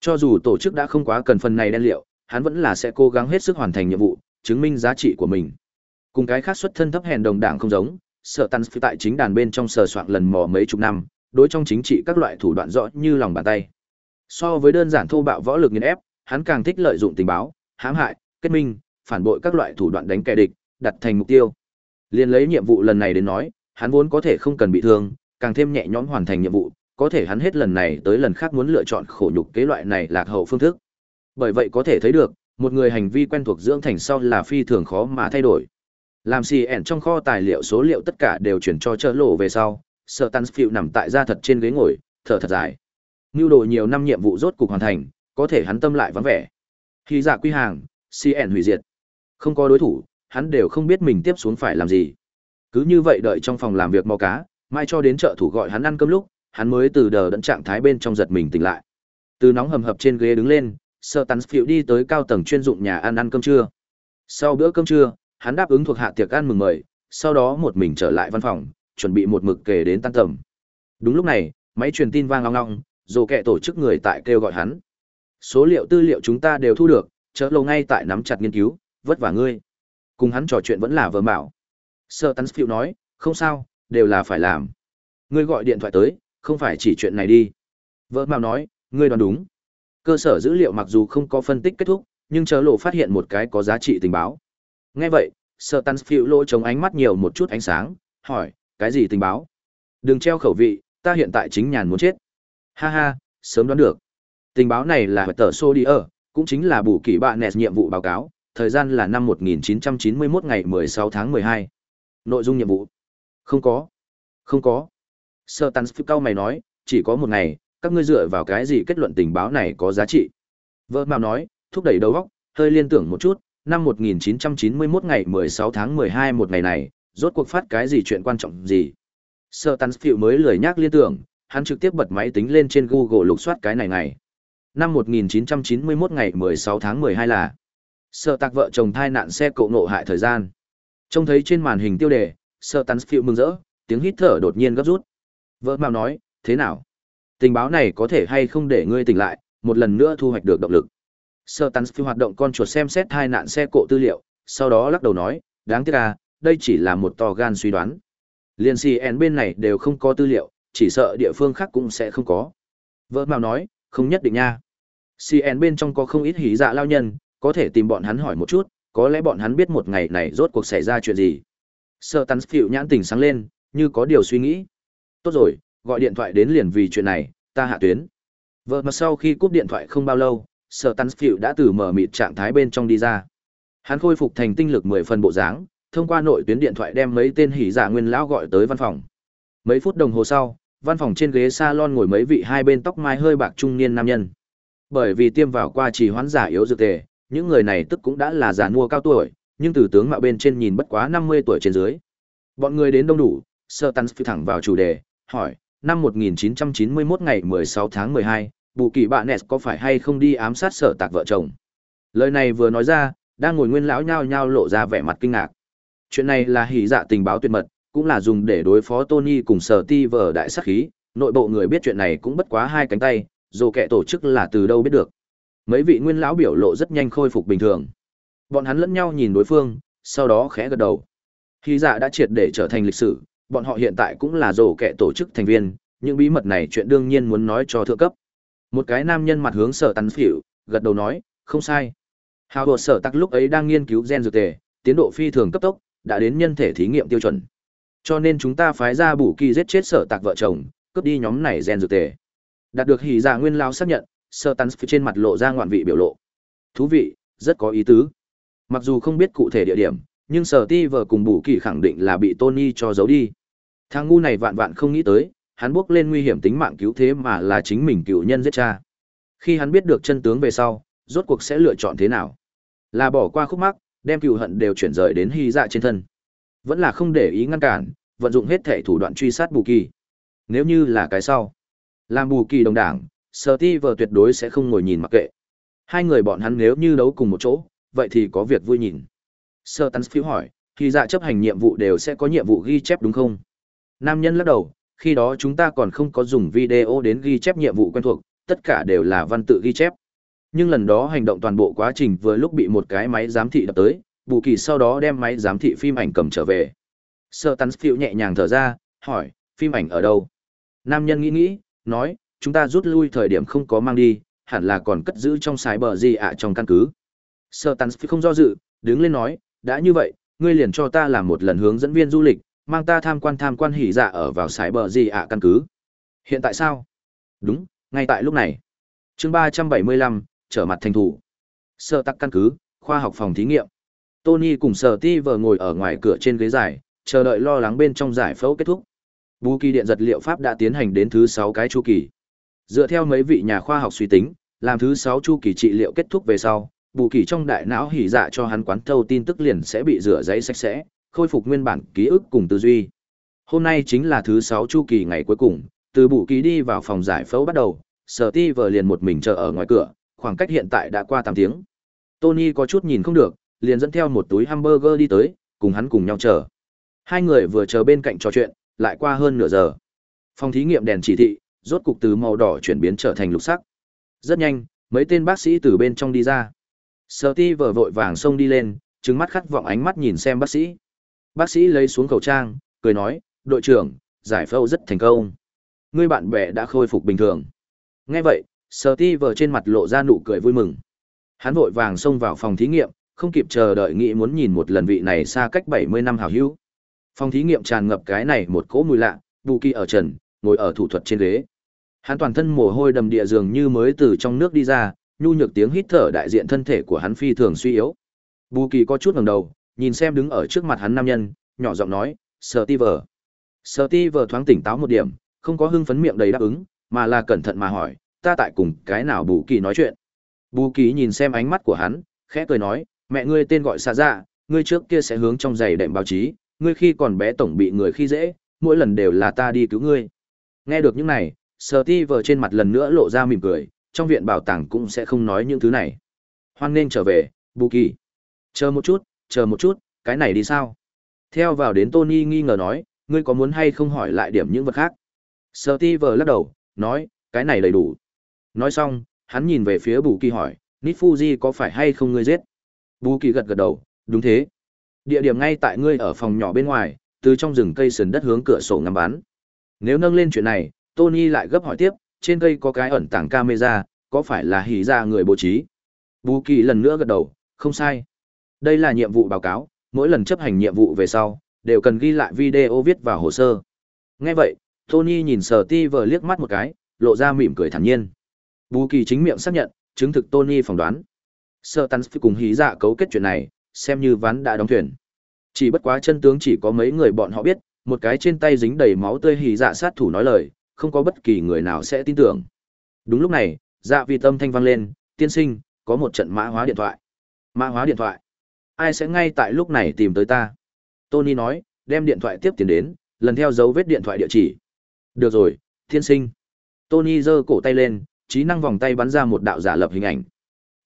Cho dù tổ chức đã không quá cần phần này đen liệu, hắn vẫn là sẽ cố gắng hết sức hoàn thành nhiệm vụ, chứng minh giá trị của mình. Cùng cái khác xuất thân thấp hèn đồng đảng không giống, sợ tàn phi tại chính đàn bên trong sờ soạn lần mò mấy chục năm, đối trong chính trị các loại thủ đoạn rõ như lòng bàn tay. So với đơn giản thô bạo võ lực nghiền ép, hắn càng thích lợi dụng tình báo, hãm hại, kết minh, phản bội các loại thủ đoạn đánh kẻ địch, đặt thành mục tiêu. Liên lấy nhiệm vụ lần này đến nói, hắn vốn có thể không cần bị thương, càng thêm nhẹ nhõm hoàn thành nhiệm vụ, có thể hắn hết lần này tới lần khác muốn lựa chọn khổ nhục kế loại này lạc hậu phương thức. Bởi vậy có thể thấy được, một người hành vi quen thuộc dưỡng thành sau là phi thường khó mà thay đổi. Làm xì ẻn trong kho tài liệu số liệu tất cả đều chuyển cho chợ lộ về sau, sợ tan phiệu nằm tại gia thật trên ghế ngồi, thở thật dài. Nưu đồ nhiều năm nhiệm vụ rốt cục hoàn thành, có thể hắn tâm lại vắng vẻ. Khi giả quy hàng, ẻn hủy diệt. Không có đối thủ, hắn đều không biết mình tiếp xuống phải làm gì. Cứ như vậy đợi trong phòng làm việc mò cá, mai cho đến chợ thủ gọi hắn ăn cơm lúc, hắn mới từ đờ đẫn trạng thái bên trong giật mình tỉnh lại. Từ nóng hầm hập trên ghế đứng lên, sợ Tán Phiệu đi tới cao tầng chuyên dụng nhà ăn ăn cơm trưa. Sau bữa cơm trưa, hắn đáp ứng thuộc hạ tiệc ăn mừng mời, sau đó một mình trở lại văn phòng, chuẩn bị một mực kể đến tan tầm. Đúng lúc này, máy truyền tin vang long long, dù kẻ tổ chức người tại kêu gọi hắn. Số liệu tư liệu chúng ta đều thu được, chớ lâu ngay tại nắm chặt nghiên cứu, vất vả ngươi. Cùng hắn trò chuyện vẫn là vợ bảo. Sơ Tán Phiêu nói, không sao, đều là phải làm. Ngươi gọi điện thoại tới, không phải chỉ chuyện này đi. Vợ Mạo nói, ngươi đoán đúng. Cơ sở dữ liệu mặc dù không có phân tích kết thúc, nhưng chớ lộ phát hiện một cái có giá trị tình báo. Nghe vậy, Sở Tán Phiêu lỗ chống ánh mắt nhiều một chút ánh sáng, hỏi, cái gì tình báo? Đừng treo khẩu vị, ta hiện tại chính nhàn muốn chết. Ha ha, sớm đoán được. Tình báo này là tờ Sô đi ở, cũng chính là bù kỳ bạn nẹt nhiệm vụ báo cáo, thời gian là năm 1991 ngày 16 tháng 12. Nội dung nhiệm vụ. Không có. Không có. Sở Tans Phiêu cao mày nói, chỉ có một ngày, các ngươi dựa vào cái gì kết luận tình báo này có giá trị. Vợ Mạo nói, thúc đẩy đầu óc, hơi liên tưởng một chút, năm 1991 ngày 16 tháng 12 một ngày này, rốt cuộc phát cái gì chuyện quan trọng gì. Sơ Tans phiệu mới lười nhắc liên tưởng, hắn trực tiếp bật máy tính lên trên Google lục soát cái này ngày. Năm 1991 ngày 16 tháng 12 là sợ tạc vợ chồng thai nạn xe cộ nộ hại thời gian. Trông thấy trên màn hình tiêu đề, sợ tắn phiệu mừng rỡ, tiếng hít thở đột nhiên gấp rút. Vợ Mao nói, thế nào? Tình báo này có thể hay không để ngươi tỉnh lại, một lần nữa thu hoạch được động lực. Sơ tán phi hoạt động con chuột xem xét hai nạn xe cộ tư liệu, sau đó lắc đầu nói, đáng tiếc à, đây chỉ là một to gan suy đoán. Liên CN bên này đều không có tư liệu, chỉ sợ địa phương khác cũng sẽ không có. Vợ Mao nói, không nhất định nha. CN bên trong có không ít hỉ dạ lao nhân, có thể tìm bọn hắn hỏi một chút, có lẽ bọn hắn biết một ngày này rốt cuộc xảy ra chuyện gì. Sơ Tán Phiệu nhãn tỉnh sáng lên, như có điều suy nghĩ. Tốt rồi, gọi điện thoại đến liền vì chuyện này, ta hạ tuyến. Vợ mà sau khi cúp điện thoại không bao lâu, Sở Tansfield đã từ mở mịt trạng thái bên trong đi ra. Hắn khôi phục thành tinh lực 10 phần bộ dáng, thông qua nội tuyến điện thoại đem mấy tên hỉ giả nguyên lão gọi tới văn phòng. Mấy phút đồng hồ sau, văn phòng trên ghế salon ngồi mấy vị hai bên tóc mai hơi bạc trung niên nam nhân. Bởi vì tiêm vào qua trì hoán giả yếu dược tề, những người này tức cũng đã là già mua cao tuổi, nhưng từ tướng mạo bên trên nhìn bất quá 50 tuổi trên dưới. Bọn người đến đông đủ, Sơ tắn phi thẳng vào chủ đề, hỏi, năm 1991 ngày 16 tháng 12, bù kỳ bạn Nes có phải hay không đi ám sát sở tạc vợ chồng? Lời này vừa nói ra, đang ngồi nguyên lão nhao nhao lộ ra vẻ mặt kinh ngạc. Chuyện này là hỉ dạ tình báo tuyệt mật, cũng là dùng để đối phó Tony cùng sở ti vờ đại sát khí, nội bộ người biết chuyện này cũng bất quá hai cánh tay, dù kẻ tổ chức là từ đâu biết được. Mấy vị nguyên lão biểu lộ rất nhanh khôi phục bình thường. Bọn hắn lẫn nhau nhìn đối phương, sau đó khẽ gật đầu. hy dạ đã triệt để trở thành lịch sử, bọn họ hiện tại cũng là rổ kẻ tổ chức thành viên, những bí mật này chuyện đương nhiên muốn nói cho thượng cấp. Một cái nam nhân mặt hướng sở tắn phỉu, gật đầu nói, không sai. Hào bột sở tắc lúc ấy đang nghiên cứu gen dược tề, tiến độ phi thường cấp tốc, đã đến nhân thể thí nghiệm tiêu chuẩn. Cho nên chúng ta phái ra bù kỳ giết chết sở tạc vợ chồng, cướp đi nhóm này gen dược tề. Đạt được hỉ dạ nguyên lao xác nhận, sở tắn trên mặt lộ ra ngoạn vị biểu lộ. Thú vị, rất có ý tứ. Mặc dù không biết cụ thể địa điểm, nhưng sở ti vợ cùng bù kỳ khẳng định là bị Tony cho giấu đi. Thằng ngu này vạn vạn không nghĩ tới, hắn bước lên nguy hiểm tính mạng cứu thế mà là chính mình cựu nhân giết cha. Khi hắn biết được chân tướng về sau, rốt cuộc sẽ lựa chọn thế nào? Là bỏ qua khúc mắc, đem cựu hận đều chuyển rời đến hy dạ trên thân. Vẫn là không để ý ngăn cản, vận dụng hết thể thủ đoạn truy sát bù kỳ. Nếu như là cái sau, làm bù kỳ đồng đảng, sở ti vợ tuyệt đối sẽ không ngồi nhìn mặc kệ. Hai người bọn hắn nếu như đấu cùng một chỗ, vậy thì có việc vui nhìn. Sở Tắn phiếu hỏi, khi dạ chấp hành nhiệm vụ đều sẽ có nhiệm vụ ghi chép đúng không? Nam nhân lắc đầu, khi đó chúng ta còn không có dùng video đến ghi chép nhiệm vụ quen thuộc, tất cả đều là văn tự ghi chép. Nhưng lần đó hành động toàn bộ quá trình vừa lúc bị một cái máy giám thị đập tới, bù kỳ sau đó đem máy giám thị phim ảnh cầm trở về. Sơ Tắn phiệu nhẹ nhàng thở ra, hỏi, phim ảnh ở đâu? Nam nhân nghĩ nghĩ, nói, chúng ta rút lui thời điểm không có mang đi, hẳn là còn cất giữ trong sái bờ gì ạ trong căn cứ. Sơ Tắn phiếu không do dự, đứng lên nói, đã như vậy, ngươi liền cho ta làm một lần hướng dẫn viên du lịch, mang ta tham quan tham quan hỉ dạ ở vào sải bờ gì ạ căn cứ. Hiện tại sao? Đúng, ngay tại lúc này. chương ba trăm bảy mươi lăm trở mặt thành thủ. sở tắc căn cứ, khoa học phòng thí nghiệm. Tony cùng sở ti vờ ngồi ở ngoài cửa trên ghế dài, chờ đợi lo lắng bên trong giải phẫu kết thúc. Bù kỳ điện giật liệu pháp đã tiến hành đến thứ sáu cái chu kỳ. Dựa theo mấy vị nhà khoa học suy tính, làm thứ sáu chu kỳ trị liệu kết thúc về sau, bù kỳ trong đại não hỉ dạ cho hắn quán thâu tin tức liền sẽ bị rửa giấy sạch sẽ, khôi phục nguyên bản ký ức cùng tư duy. Hôm nay chính là thứ sáu chu kỳ ngày cuối cùng, từ bụ ký đi vào phòng giải phẫu bắt đầu, sở ti vờ liền một mình chờ ở ngoài cửa, khoảng cách hiện tại đã qua tám tiếng. Tony có chút nhìn không được, liền dẫn theo một túi hamburger đi tới, cùng hắn cùng nhau chờ. Hai người vừa chờ bên cạnh trò chuyện, lại qua hơn nửa giờ. Phòng thí nghiệm đèn chỉ thị, rốt cục từ màu đỏ chuyển biến trở thành lục sắc. Rất nhanh, mấy tên bác sĩ từ bên trong đi ra. Sở ti vờ vội vàng xông đi lên, trừng mắt khát vọng ánh mắt nhìn xem bác sĩ. Bác sĩ lấy xuống khẩu trang, cười nói, đội trưởng, giải phẫu rất thành công. Ngươi bạn bè đã khôi phục bình thường. Nghe vậy, Sở ti vờ trên mặt lộ ra nụ cười vui mừng. Hắn vội vàng xông vào phòng thí nghiệm, không kịp chờ đợi nghĩ muốn nhìn một lần vị này xa cách 70 năm hảo hữu. Phòng thí nghiệm tràn ngập cái này một cỗ mùi lạ, Bù Kỳ ở trần, ngồi ở thủ thuật trên ghế. Hắn toàn thân mồ hôi đầm địa dường như mới từ trong nước đi ra, nhu nhược tiếng hít thở đại diện thân thể của hắn phi thường suy yếu. Bù Kỳ có chút ngẩng đầu, nhìn xem đứng ở trước mặt hắn nam nhân, nhỏ giọng nói, "Steve." Steve thoáng tỉnh táo một điểm, không có hưng phấn miệng đầy đáp ứng, mà là cẩn thận mà hỏi, "Ta tại cùng cái nào Bù Kỳ nói chuyện?" Bù Kỳ nhìn xem ánh mắt của hắn, khẽ cười nói, "Mẹ ngươi tên gọi xa Dạ, ngươi trước kia sẽ hướng trong giày đệm báo chí, ngươi khi còn bé tổng bị người khi dễ, mỗi lần đều là ta đi cứu ngươi." Nghe được những này, Steve trên mặt lần nữa lộ ra mỉm cười, trong viện bảo tàng cũng sẽ không nói những thứ này. Hoan nên trở về, Bù Kỳ. Chờ một chút, chờ một chút, cái này đi sao? Theo vào đến Tony nghi ngờ nói, ngươi có muốn hay không hỏi lại điểm những vật khác? Steve lắc đầu, nói, cái này đầy đủ. Nói xong, hắn nhìn về phía Bù Kỳ hỏi, Nít Fuji có phải hay không ngươi giết? Bù Kỳ gật gật đầu, đúng thế. Địa điểm ngay tại ngươi ở phòng nhỏ bên ngoài, từ trong rừng cây sườn đất hướng cửa sổ ngắm bắn. Nếu nâng lên chuyện này, Tony lại gấp hỏi tiếp, trên cây có cái ẩn tàng camera, có phải là hỉ ra người bố trí? Bù Kỳ lần nữa gật đầu, không sai. Đây là nhiệm vụ báo cáo, mỗi lần chấp hành nhiệm vụ về sau, đều cần ghi lại video viết vào hồ sơ. Nghe vậy, Tony nhìn Sở Ti vờ liếc mắt một cái, lộ ra mỉm cười thản nhiên. Bù kỳ chính miệng xác nhận, chứng thực Tony phỏng đoán. Sơ Tans cùng hí dạ cấu kết chuyện này, xem như ván đã đóng thuyền. Chỉ bất quá chân tướng chỉ có mấy người bọn họ biết, một cái trên tay dính đầy máu tươi hí dạ sát thủ nói lời, không có bất kỳ người nào sẽ tin tưởng. Đúng lúc này, dạ vì tâm thanh vang lên, tiên sinh, có một trận mã hóa điện thoại. Mã hóa điện thoại? Ai sẽ ngay tại lúc này tìm tới ta? Tony nói, đem điện thoại tiếp tiền đến, lần theo dấu vết điện thoại địa chỉ. Được rồi, Thiên sinh. Tony giơ cổ tay lên, trí năng vòng tay bắn ra một đạo giả lập hình ảnh.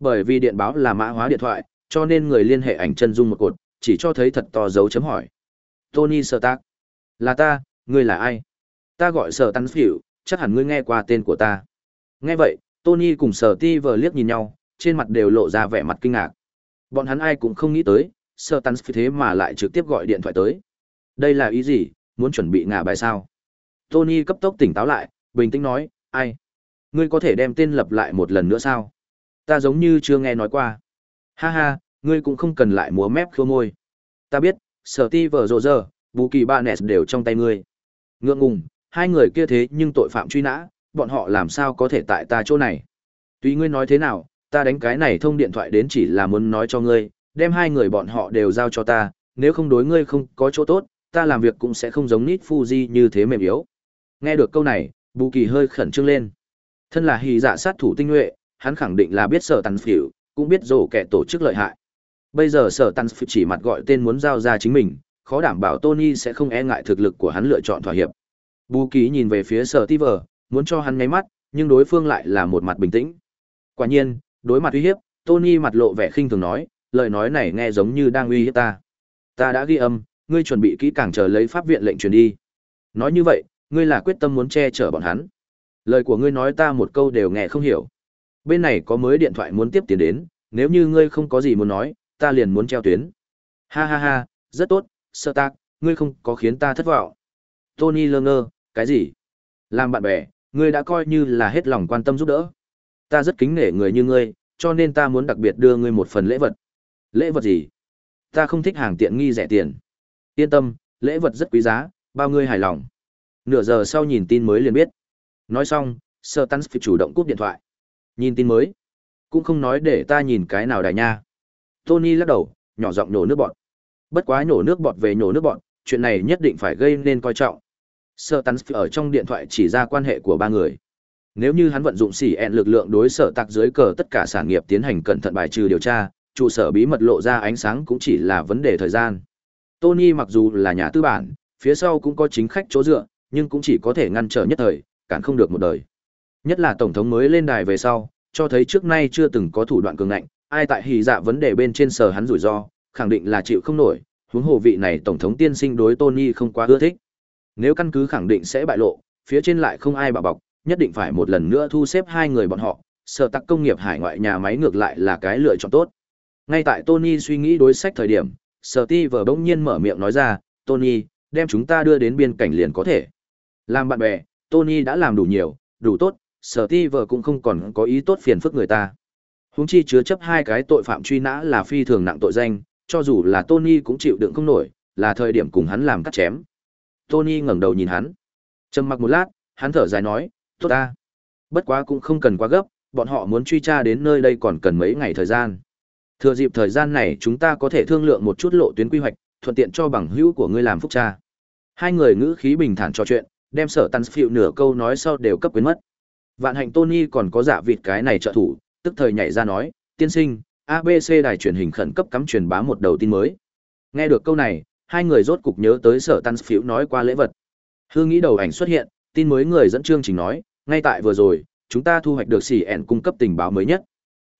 Bởi vì điện báo là mã hóa điện thoại, cho nên người liên hệ ảnh chân dung một cột, chỉ cho thấy thật to dấu chấm hỏi. Tony Stark. Là ta, ngươi là ai? Ta gọi sở tắn phỉu, chắc hẳn ngươi nghe qua tên của ta. Nghe vậy, Tony cùng sở ti vờ liếc nhìn nhau, trên mặt đều lộ ra vẻ mặt kinh ngạc. Bọn hắn ai cũng không nghĩ tới, sở Tán phỉu thế mà lại trực tiếp gọi điện thoại tới. Đây là ý gì, muốn chuẩn bị ngả bài sao? Tony cấp tốc tỉnh táo lại, bình tĩnh nói, ai? Ngươi có thể đem tên lập lại một lần nữa sao? Ta giống như chưa nghe nói qua. Ha ha, ngươi cũng không cần lại múa mép khô môi. Ta biết, sở ti vở rộ giờ, bù kỳ ba nẹt đều trong tay ngươi. Ngượng ngùng, hai người kia thế nhưng tội phạm truy nã, bọn họ làm sao có thể tại ta chỗ này. Tuy ngươi nói thế nào, ta đánh cái này thông điện thoại đến chỉ là muốn nói cho ngươi, đem hai người bọn họ đều giao cho ta, nếu không đối ngươi không có chỗ tốt, ta làm việc cũng sẽ không giống Nít Fuji như thế mềm yếu. Nghe được câu này, Bù Kỳ hơi khẩn trương lên. Thân là hì dạ sát thủ tinh nhuệ, hắn khẳng định là biết sở tàn phiểu, cũng biết rổ kẻ tổ chức lợi hại. Bây giờ sở tàn phiểu chỉ mặt gọi tên muốn giao ra chính mình, khó đảm bảo Tony sẽ không e ngại thực lực của hắn lựa chọn thỏa hiệp. Bù Kỳ nhìn về phía sở Tiver, muốn cho hắn ngáy mắt, nhưng đối phương lại là một mặt bình tĩnh. Quả nhiên, đối mặt uy hiếp, Tony mặt lộ vẻ khinh thường nói, lời nói này nghe giống như đang uy hiếp ta. Ta đã ghi âm, ngươi chuẩn bị kỹ càng chờ lấy pháp viện lệnh truyền đi. Nói như vậy, ngươi là quyết tâm muốn che chở bọn hắn. Lời của ngươi nói ta một câu đều nghe không hiểu. Bên này có mới điện thoại muốn tiếp tiền đến, nếu như ngươi không có gì muốn nói, ta liền muốn treo tuyến. Ha ha ha, rất tốt, sơ tác, ngươi không có khiến ta thất vọng. Tony lơ ngơ, cái gì? Làm bạn bè, ngươi đã coi như là hết lòng quan tâm giúp đỡ. Ta rất kính nể người như ngươi, cho nên ta muốn đặc biệt đưa ngươi một phần lễ vật. Lễ vật gì? Ta không thích hàng tiện nghi rẻ tiền. Yên tâm, lễ vật rất quý giá, bao ngươi hài lòng. Nửa giờ sau nhìn tin mới liền biết. Nói xong, Sơ Tans chủ động cúp điện thoại. Nhìn tin mới, cũng không nói để ta nhìn cái nào đài nha. Tony lắc đầu, nhỏ giọng nhổ nước bọt. Bất quá nhổ nước bọt về nhổ nước bọt, chuyện này nhất định phải gây nên coi trọng. Sơ Tans ở trong điện thoại chỉ ra quan hệ của ba người. Nếu như hắn vận dụng xỉ ẹn lực lượng đối sở tạc dưới cờ tất cả sản nghiệp tiến hành cẩn thận bài trừ điều tra, trụ sở bí mật lộ ra ánh sáng cũng chỉ là vấn đề thời gian. Tony mặc dù là nhà tư bản, phía sau cũng có chính khách chỗ dựa, nhưng cũng chỉ có thể ngăn trở nhất thời, cản không được một đời. Nhất là tổng thống mới lên đài về sau, cho thấy trước nay chưa từng có thủ đoạn cường ngạnh, ai tại hỉ dạ vấn đề bên trên sở hắn rủi ro, khẳng định là chịu không nổi, huống hồ vị này tổng thống tiên sinh đối Tony không quá ưa thích. Nếu căn cứ khẳng định sẽ bại lộ, phía trên lại không ai bảo bọc, nhất định phải một lần nữa thu xếp hai người bọn họ, sở tắc công nghiệp hải ngoại nhà máy ngược lại là cái lựa chọn tốt. Ngay tại Tony suy nghĩ đối sách thời điểm, sở ti vờ bỗng nhiên mở miệng nói ra, Tony, đem chúng ta đưa đến biên cảnh liền có thể. Làm bạn bè, Tony đã làm đủ nhiều, đủ tốt, sở ti vờ cũng không còn có ý tốt phiền phức người ta. Huống chi chứa chấp hai cái tội phạm truy nã là phi thường nặng tội danh, cho dù là Tony cũng chịu đựng không nổi, là thời điểm cùng hắn làm cắt chém. Tony ngẩng đầu nhìn hắn. Trầm mặc một lát, hắn thở dài nói, tốt ta. Bất quá cũng không cần quá gấp, bọn họ muốn truy tra đến nơi đây còn cần mấy ngày thời gian. Thừa dịp thời gian này chúng ta có thể thương lượng một chút lộ tuyến quy hoạch, thuận tiện cho bằng hữu của ngươi làm phúc tra. Hai người ngữ khí bình thản trò chuyện, đem sở tăng phiệu nửa câu nói sau đều cấp quyến mất. Vạn hạnh Tony còn có giả vịt cái này trợ thủ, tức thời nhảy ra nói, tiên sinh, ABC đài truyền hình khẩn cấp cắm truyền bá một đầu tin mới. Nghe được câu này, hai người rốt cục nhớ tới sở tăng phiệu nói qua lễ vật. Hương nghĩ đầu ảnh xuất hiện, tin mới người dẫn chương trình nói, ngay tại vừa rồi, chúng ta thu hoạch được xỉ ẻn cung cấp tình báo mới nhất.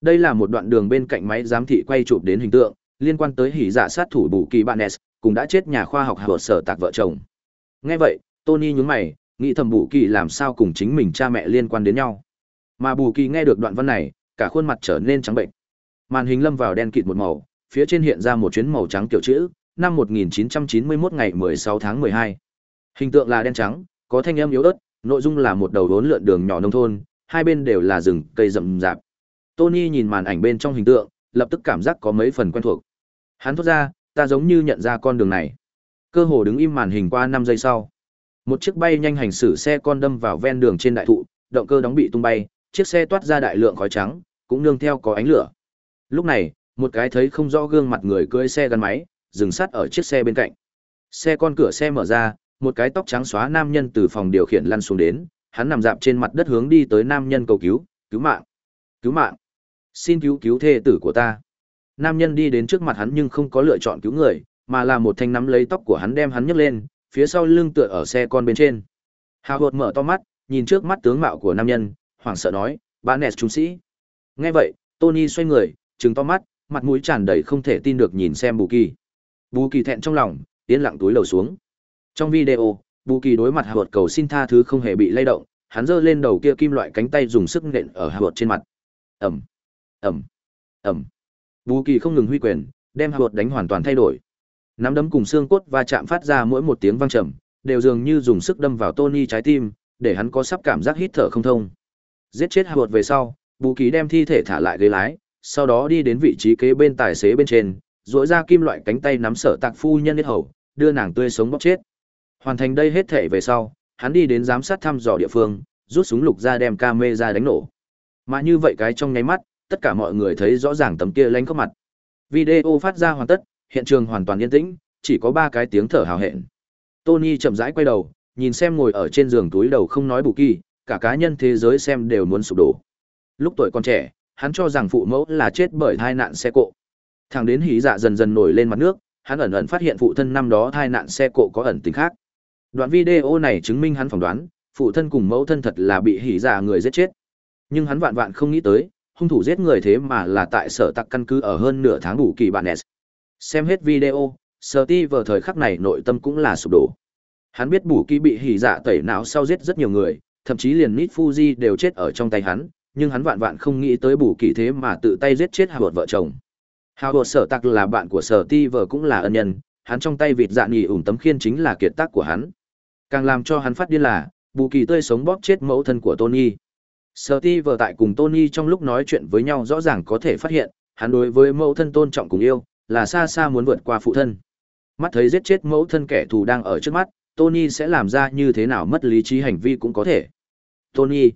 Đây là một đoạn đường bên cạnh máy giám thị quay chụp đến hình tượng, liên quan tới hỉ dạ sát thủ bù kỳ Banes, cùng đã chết nhà khoa học Howard sở tạc vợ chồng. Nghe vậy, Tony nhướng mày, nghĩ thầm bù kỳ làm sao cùng chính mình cha mẹ liên quan đến nhau. Mà bù kỳ nghe được đoạn văn này, cả khuôn mặt trở nên trắng bệnh. Màn hình lâm vào đen kịt một màu, phía trên hiện ra một chuyến màu trắng kiểu chữ, năm 1991 ngày 16 tháng 12. Hình tượng là đen trắng, có thanh âm yếu ớt, nội dung là một đầu đốn lượn đường nhỏ nông thôn, hai bên đều là rừng cây rậm rạp. Tony nhìn màn ảnh bên trong hình tượng, lập tức cảm giác có mấy phần quen thuộc. Hắn thốt ra, ta giống như nhận ra con đường này. Cơ hồ đứng im màn hình qua 5 giây sau. Một chiếc bay nhanh hành xử xe con đâm vào ven đường trên đại thụ, động cơ đóng bị tung bay, chiếc xe toát ra đại lượng khói trắng, cũng nương theo có ánh lửa. Lúc này, một cái thấy không rõ gương mặt người cưỡi xe gắn máy, dừng sát ở chiếc xe bên cạnh. Xe con cửa xe mở ra, một cái tóc trắng xóa nam nhân từ phòng điều khiển lăn xuống đến, hắn nằm dạp trên mặt đất hướng đi tới nam nhân cầu cứu, cứu mạng, cứu mạng, xin cứu cứu thê tử của ta. Nam nhân đi đến trước mặt hắn nhưng không có lựa chọn cứu người, mà là một thanh nắm lấy tóc của hắn đem hắn nhấc lên, phía sau lưng tựa ở xe con bên trên. Hào hột mở to mắt, nhìn trước mắt tướng mạo của nam nhân, hoảng sợ nói, bà nẹt trung sĩ. Nghe vậy, Tony xoay người, trừng to mắt, mặt mũi tràn đầy không thể tin được nhìn xem Bù Kỳ. Bù Kỳ thẹn trong lòng, yên lặng túi lầu xuống. Trong video, Bù Kỳ đối mặt Hạ Bột cầu xin tha thứ không hề bị lay động, hắn giơ lên đầu kia kim loại cánh tay dùng sức nện ở Hạ Bột trên mặt. Ầm, ầm, ầm. Bù Kỳ không ngừng huy quyền, đem Hạ Bột đánh hoàn toàn thay đổi. Nắm đấm cùng xương cốt va chạm phát ra mỗi một tiếng vang trầm, đều dường như dùng sức đâm vào Tony trái tim, để hắn có sắp cảm giác hít thở không thông. Giết chết Hạ Bột về sau, Bù Kỳ đem thi thể thả lại ghế lái, sau đó đi đến vị trí kế bên tài xế bên trên, duỗi ra kim loại cánh tay nắm sở tạc phu nhân hết hầu, đưa nàng tươi sống bóc chết. Hoàn thành đây hết thể về sau, hắn đi đến giám sát thăm dò địa phương, rút súng lục ra đem camera đánh nổ. Mà như vậy cái trong nháy mắt, tất cả mọi người thấy rõ ràng tấm kia lánh có mặt. Video phát ra hoàn tất, hiện trường hoàn toàn yên tĩnh, chỉ có ba cái tiếng thở hào hẹn. Tony chậm rãi quay đầu, nhìn xem ngồi ở trên giường túi đầu không nói bù kỳ, cả cá nhân thế giới xem đều muốn sụp đổ. Lúc tuổi còn trẻ, hắn cho rằng phụ mẫu là chết bởi tai nạn xe cộ. Thằng đến hí dạ dần dần nổi lên mặt nước, hắn ẩn ẩn phát hiện phụ thân năm đó tai nạn xe cộ có ẩn tình khác. Đoạn video này chứng minh hắn phỏng đoán, phụ thân cùng mẫu thân thật là bị hỉ giả người giết chết. Nhưng hắn vạn vạn không nghĩ tới, hung thủ giết người thế mà là tại sở tặc căn cứ ở hơn nửa tháng đủ kỳ bạn S. Xem hết video, sở ti vào thời khắc này nội tâm cũng là sụp đổ. Hắn biết bù kỳ bị hỉ giả tẩy não sau giết rất nhiều người, thậm chí liền Nít Fuji đều chết ở trong tay hắn, nhưng hắn vạn vạn không nghĩ tới bù kỳ thế mà tự tay giết chết hai vợ chồng. Hào Bột Sở Tặc là bạn của Sở Ti vợ cũng là ân nhân, hắn trong tay vịt dạ nghỉ ủng tấm khiên chính là kiệt tác của hắn. Càng làm cho hắn phát điên là, bù kỳ tươi sống bóp chết mẫu thân của Tony. sợ Ti vợ tại cùng Tony trong lúc nói chuyện với nhau rõ ràng có thể phát hiện, hắn đối với mẫu thân tôn trọng cùng yêu, là xa xa muốn vượt qua phụ thân. Mắt thấy giết chết mẫu thân kẻ thù đang ở trước mắt, Tony sẽ làm ra như thế nào mất lý trí hành vi cũng có thể. Tony.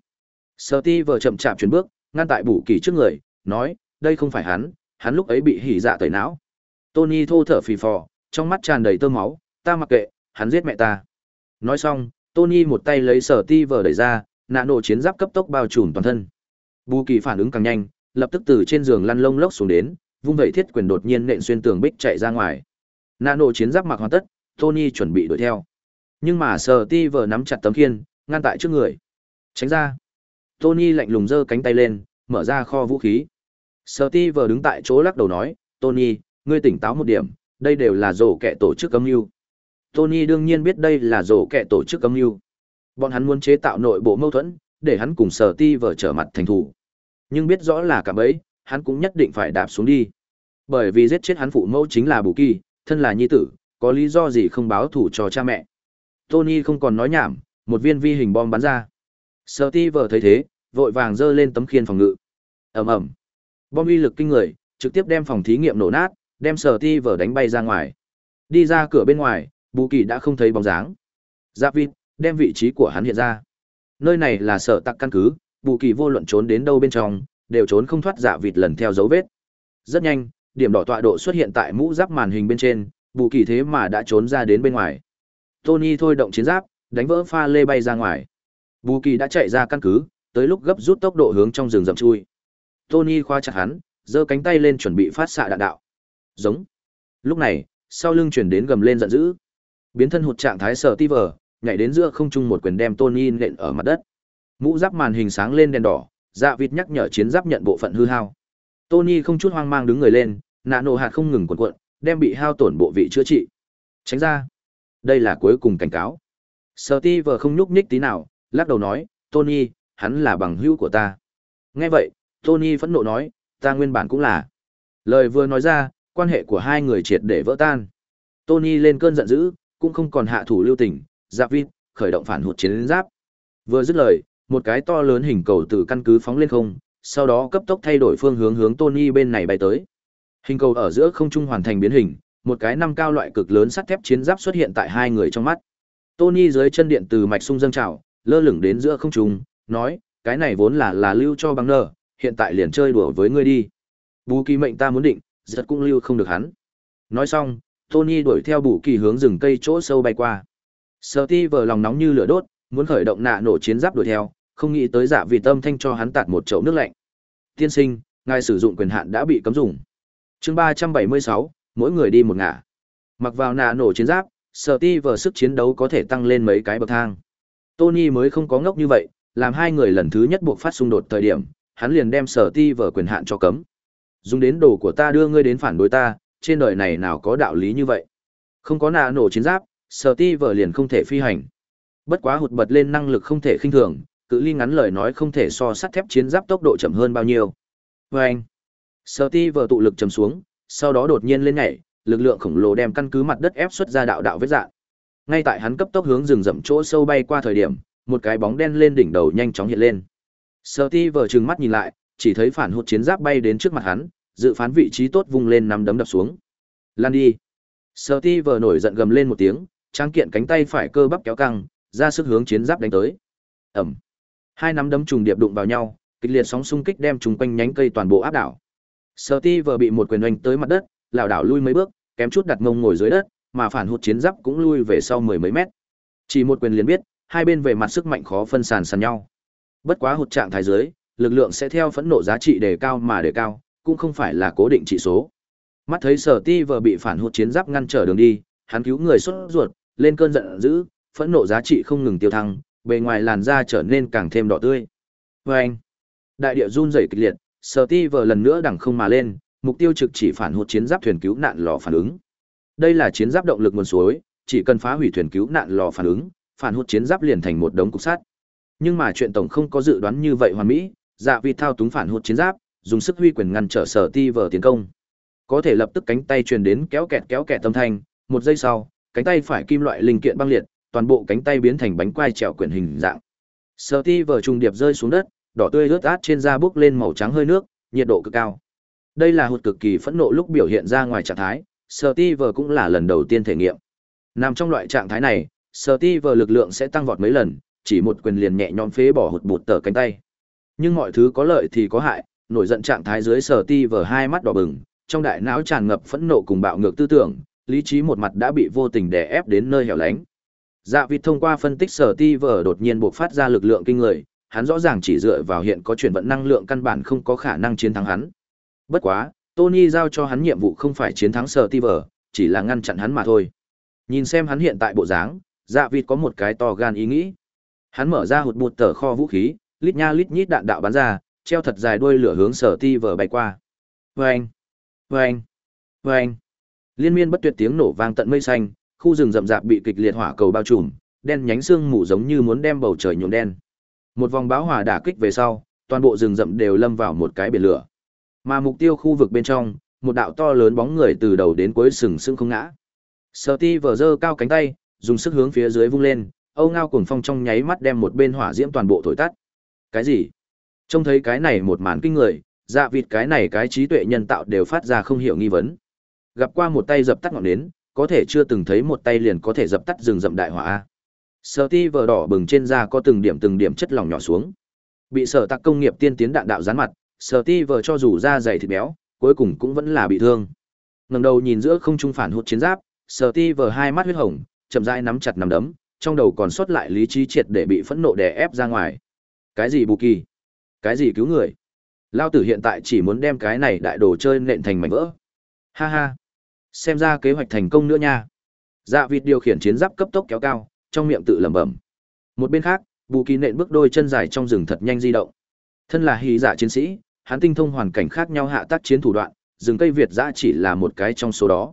sợ Ti vợ chậm chạp chuyển bước, ngăn tại bù kỳ trước người, nói, đây không phải hắn, hắn lúc ấy bị hỉ dạ tẩy não. Tony thô thở phì phò, trong mắt tràn đầy tơ máu, ta mặc kệ, hắn giết mẹ ta. Nói xong, Tony một tay lấy sở ti vờ đẩy ra, nạ nổ chiến giáp cấp tốc bao trùm toàn thân. Bù kỳ phản ứng càng nhanh, lập tức từ trên giường lăn lông lốc xuống đến, vung vẩy thiết quyền đột nhiên nện xuyên tường bích chạy ra ngoài. Nạ nổ chiến giáp mặc hoàn tất, Tony chuẩn bị đuổi theo. Nhưng mà sở ti vờ nắm chặt tấm khiên, ngăn tại trước người. Tránh ra. Tony lạnh lùng giơ cánh tay lên, mở ra kho vũ khí. Sở ti vờ đứng tại chỗ lắc đầu nói, Tony, ngươi tỉnh táo một điểm, đây đều là rổ kẻ tổ chức âm mưu. Tony đương nhiên biết đây là rổ kẻ tổ chức âm mưu. Bọn hắn muốn chế tạo nội bộ mâu thuẫn, để hắn cùng sở ti vờ trở mặt thành thủ. Nhưng biết rõ là cả bấy, hắn cũng nhất định phải đạp xuống đi. Bởi vì giết chết hắn phụ mẫu chính là Bù Kỳ, thân là nhi tử, có lý do gì không báo thủ cho cha mẹ. Tony không còn nói nhảm, một viên vi hình bom bắn ra. Sở ti vờ thấy thế, vội vàng giơ lên tấm khiên phòng ngự. ầm ầm Bom uy lực kinh người, trực tiếp đem phòng thí nghiệm nổ nát, đem sở ti vở đánh bay ra ngoài. Đi ra cửa bên ngoài, Bù Kỳ đã không thấy bóng dáng. Giáp vịt, đem vị trí của hắn hiện ra. Nơi này là sở tặc căn cứ, Bù Kỳ vô luận trốn đến đâu bên trong, đều trốn không thoát dạ vịt lần theo dấu vết. Rất nhanh, điểm đỏ tọa độ xuất hiện tại mũ giáp màn hình bên trên, Bù Kỳ thế mà đã trốn ra đến bên ngoài. Tony thôi động chiến giáp, đánh vỡ pha lê bay ra ngoài. Bù Kỳ đã chạy ra căn cứ, tới lúc gấp rút tốc độ hướng trong rừng rậm chui. Tony khoa chặt hắn, giơ cánh tay lên chuẩn bị phát xạ đạn đạo. Giống. Lúc này, sau lưng chuyển đến gầm lên giận dữ. Biến thân hụt trạng thái sở ti vờ, nhảy đến giữa không trung một quyền đem Tony nện ở mặt đất. Mũ giáp màn hình sáng lên đèn đỏ, dạ vịt nhắc nhở chiến giáp nhận bộ phận hư hao. Tony không chút hoang mang đứng người lên, nạ nổ hạt không ngừng cuộn cuộn, đem bị hao tổn bộ vị chữa trị. Tránh ra. Đây là cuối cùng cảnh cáo. Sở ti vờ không nhúc nhích tí nào, lắc đầu nói, Tony, hắn là bằng hữu của ta. Nghe vậy, Tony phẫn nộ nói, ta nguyên bản cũng là. Lời vừa nói ra, quan hệ của hai người triệt để vỡ tan. Tony lên cơn giận dữ, cũng không còn hạ thủ lưu tình, giáp vịt, khởi động phản hụt chiến giáp. Vừa dứt lời, một cái to lớn hình cầu từ căn cứ phóng lên không, sau đó cấp tốc thay đổi phương hướng hướng Tony bên này bay tới. Hình cầu ở giữa không trung hoàn thành biến hình, một cái năm cao loại cực lớn sắt thép chiến giáp xuất hiện tại hai người trong mắt. Tony dưới chân điện từ mạch sung dâng trào, lơ lửng đến giữa không trung, nói, cái này vốn là là lưu cho băng nở, hiện tại liền chơi đùa với ngươi đi. Bù kỳ mệnh ta muốn định, giật cũng lưu không được hắn. Nói xong, Tony đuổi theo bù kỳ hướng rừng cây chỗ sâu bay qua. Steve lòng nóng như lửa đốt, muốn khởi động nạ nổ chiến giáp đuổi theo, không nghĩ tới giả vì tâm thanh cho hắn tạt một chậu nước lạnh. Tiên sinh, ngài sử dụng quyền hạn đã bị cấm dùng. Chương 376, mỗi người đi một ngả. Mặc vào nạ nổ chiến giáp, Steve sức chiến đấu có thể tăng lên mấy cái bậc thang. Tony mới không có ngốc như vậy, làm hai người lần thứ nhất buộc phát xung đột thời điểm, hắn liền đem Steve quyền hạn cho cấm. Dùng đến đồ của ta đưa ngươi đến phản đối ta, trên đời này nào có đạo lý như vậy. Không có nạ nổ chiến giáp, Steve liền không thể phi hành. Bất quá hụt bật lên năng lực không thể khinh thường, cự ly ngắn lời nói không thể so sắt thép chiến giáp tốc độ chậm hơn bao nhiêu. vê anh, Steve tụ lực chầm xuống, sau đó đột nhiên lên nhảy, lực lượng khổng lồ đem căn cứ mặt đất ép xuất ra đạo đạo vết dạng. Ngay tại hắn cấp tốc hướng rừng rậm chỗ sâu bay qua thời điểm, một cái bóng đen lên đỉnh đầu nhanh chóng hiện lên. Steve trừng mắt nhìn lại, chỉ thấy phản hụt chiến giáp bay đến trước mặt hắn, dự phán vị trí tốt vung lên nắm đấm đập xuống. Lan đi. Steve nổi giận gầm lên một tiếng, trang kiện cánh tay phải cơ bắp kéo căng, ra sức hướng chiến giáp đánh tới. Ầm. Hai nắm đấm trùng điệp đụng vào nhau, kịch liệt sóng xung kích đem chúng quanh nhánh cây toàn bộ áp đảo. Steve bị một quyền oanh tới mặt đất, lảo đảo lui mấy bước, kém chút đặt mông ngồi dưới đất, mà phản hụt chiến giáp cũng lui về sau mười mấy mét. Chỉ một quyền liền biết, hai bên về mặt sức mạnh khó phân sàn sàn nhau. Bất quá hụt trạng thái dưới, lực lượng sẽ theo phẫn nộ giá trị đề cao mà đề cao, cũng không phải là cố định trị số. Mắt thấy Sở Ti vừa bị phản hụt chiến giáp ngăn trở đường đi, hắn cứu người xuất ruột, lên cơn giận dữ, phẫn nộ giá trị không ngừng tiêu thăng, bề ngoài làn da trở nên càng thêm đỏ tươi. Và anh, đại địa run rẩy kịch liệt, Sở Ti vừa lần nữa đằng không mà lên, mục tiêu trực chỉ phản hụt chiến giáp thuyền cứu nạn lò phản ứng. Đây là chiến giáp động lực nguồn suối, chỉ cần phá hủy thuyền cứu nạn lò phản ứng, phản hụt chiến giáp liền thành một đống cục sắt. Nhưng mà chuyện tổng không có dự đoán như vậy hoàn mỹ, dạ vị thao túng phản hụt chiến giáp, dùng sức huy quyền ngăn trở sở ti vờ tiến công. Có thể lập tức cánh tay truyền đến kéo kẹt kéo kẹt tâm thanh, một giây sau, cánh tay phải kim loại linh kiện băng liệt, toàn bộ cánh tay biến thành bánh quai trèo quyển hình dạng. Sở ti vờ trùng điệp rơi xuống đất, đỏ tươi rớt át trên da bốc lên màu trắng hơi nước, nhiệt độ cực cao. Đây là hụt cực kỳ phẫn nộ lúc biểu hiện ra ngoài trạng thái, Sở ti vờ cũng là lần đầu tiên thể nghiệm. Nằm trong loại trạng thái này, Sở ti vờ lực lượng sẽ tăng vọt mấy lần, chỉ một quyền liền nhẹ nhõm phế bỏ hụt bụt tờ cánh tay. Nhưng mọi thứ có lợi thì có hại, nổi giận trạng thái dưới sở ti vờ hai mắt đỏ bừng, trong đại não tràn ngập phẫn nộ cùng bạo ngược tư tưởng, lý trí một mặt đã bị vô tình đè ép đến nơi hẻo lánh. Dạ vịt thông qua phân tích sở ti vờ đột nhiên bộc phát ra lực lượng kinh người, hắn rõ ràng chỉ dựa vào hiện có chuyển vận năng lượng căn bản không có khả năng chiến thắng hắn. Bất quá, Tony giao cho hắn nhiệm vụ không phải chiến thắng sở ti vờ, chỉ là ngăn chặn hắn mà thôi. Nhìn xem hắn hiện tại bộ dáng, dạ vịt có một cái to gan ý nghĩ. Hắn mở ra hụt bụt tờ kho vũ khí, lít nha lít nhít đạn đạo bắn ra, treo thật dài đuôi lửa hướng sở ti vờ bay qua. Vâng! Vâng! Vâng! Liên miên bất tuyệt tiếng nổ vang tận mây xanh, khu rừng rậm rạp bị kịch liệt hỏa cầu bao trùm, đen nhánh xương mù giống như muốn đem bầu trời nhuộm đen. Một vòng báo hỏa đả kích về sau, toàn bộ rừng rậm đều lâm vào một cái biển lửa. Mà mục tiêu khu vực bên trong, một đạo to lớn bóng người từ đầu đến cuối sừng sững không ngã. Sở Ti vờ giơ cao cánh tay, dùng sức hướng phía dưới vung lên, Âu Ngao cuồng phong trong nháy mắt đem một bên hỏa diễm toàn bộ thổi tắt. Cái gì? Trông thấy cái này một màn kinh người, dạ vịt cái này cái trí tuệ nhân tạo đều phát ra không hiểu nghi vấn. Gặp qua một tay dập tắt ngọn nến, có thể chưa từng thấy một tay liền có thể dập tắt rừng rậm đại hỏa Sở ti vờ đỏ bừng trên da có từng điểm từng điểm chất lỏng nhỏ xuống. Bị sở tạc công nghiệp tiên tiến đạn đạo gián mặt, sở ti vờ cho dù da dày thịt béo, cuối cùng cũng vẫn là bị thương. ngẩng đầu nhìn giữa không trung phản hụt chiến giáp, sở ti vờ hai mắt huyết hồng, chậm rãi nắm chặt nắm đấm, trong đầu còn sót lại lý trí triệt để bị phẫn nộ đè ép ra ngoài. Cái gì bù kỳ? Cái gì cứu người? Lao tử hiện tại chỉ muốn đem cái này đại đồ chơi nện thành mảnh vỡ. Ha ha. Xem ra kế hoạch thành công nữa nha. Dạ vịt điều khiển chiến giáp cấp tốc kéo cao, trong miệng tự lẩm bẩm. Một bên khác, bù kỳ nện bước đôi chân dài trong rừng thật nhanh di động. Thân là hí dạ chiến sĩ, hắn tinh thông hoàn cảnh khác nhau hạ tác chiến thủ đoạn, rừng cây Việt dã chỉ là một cái trong số đó.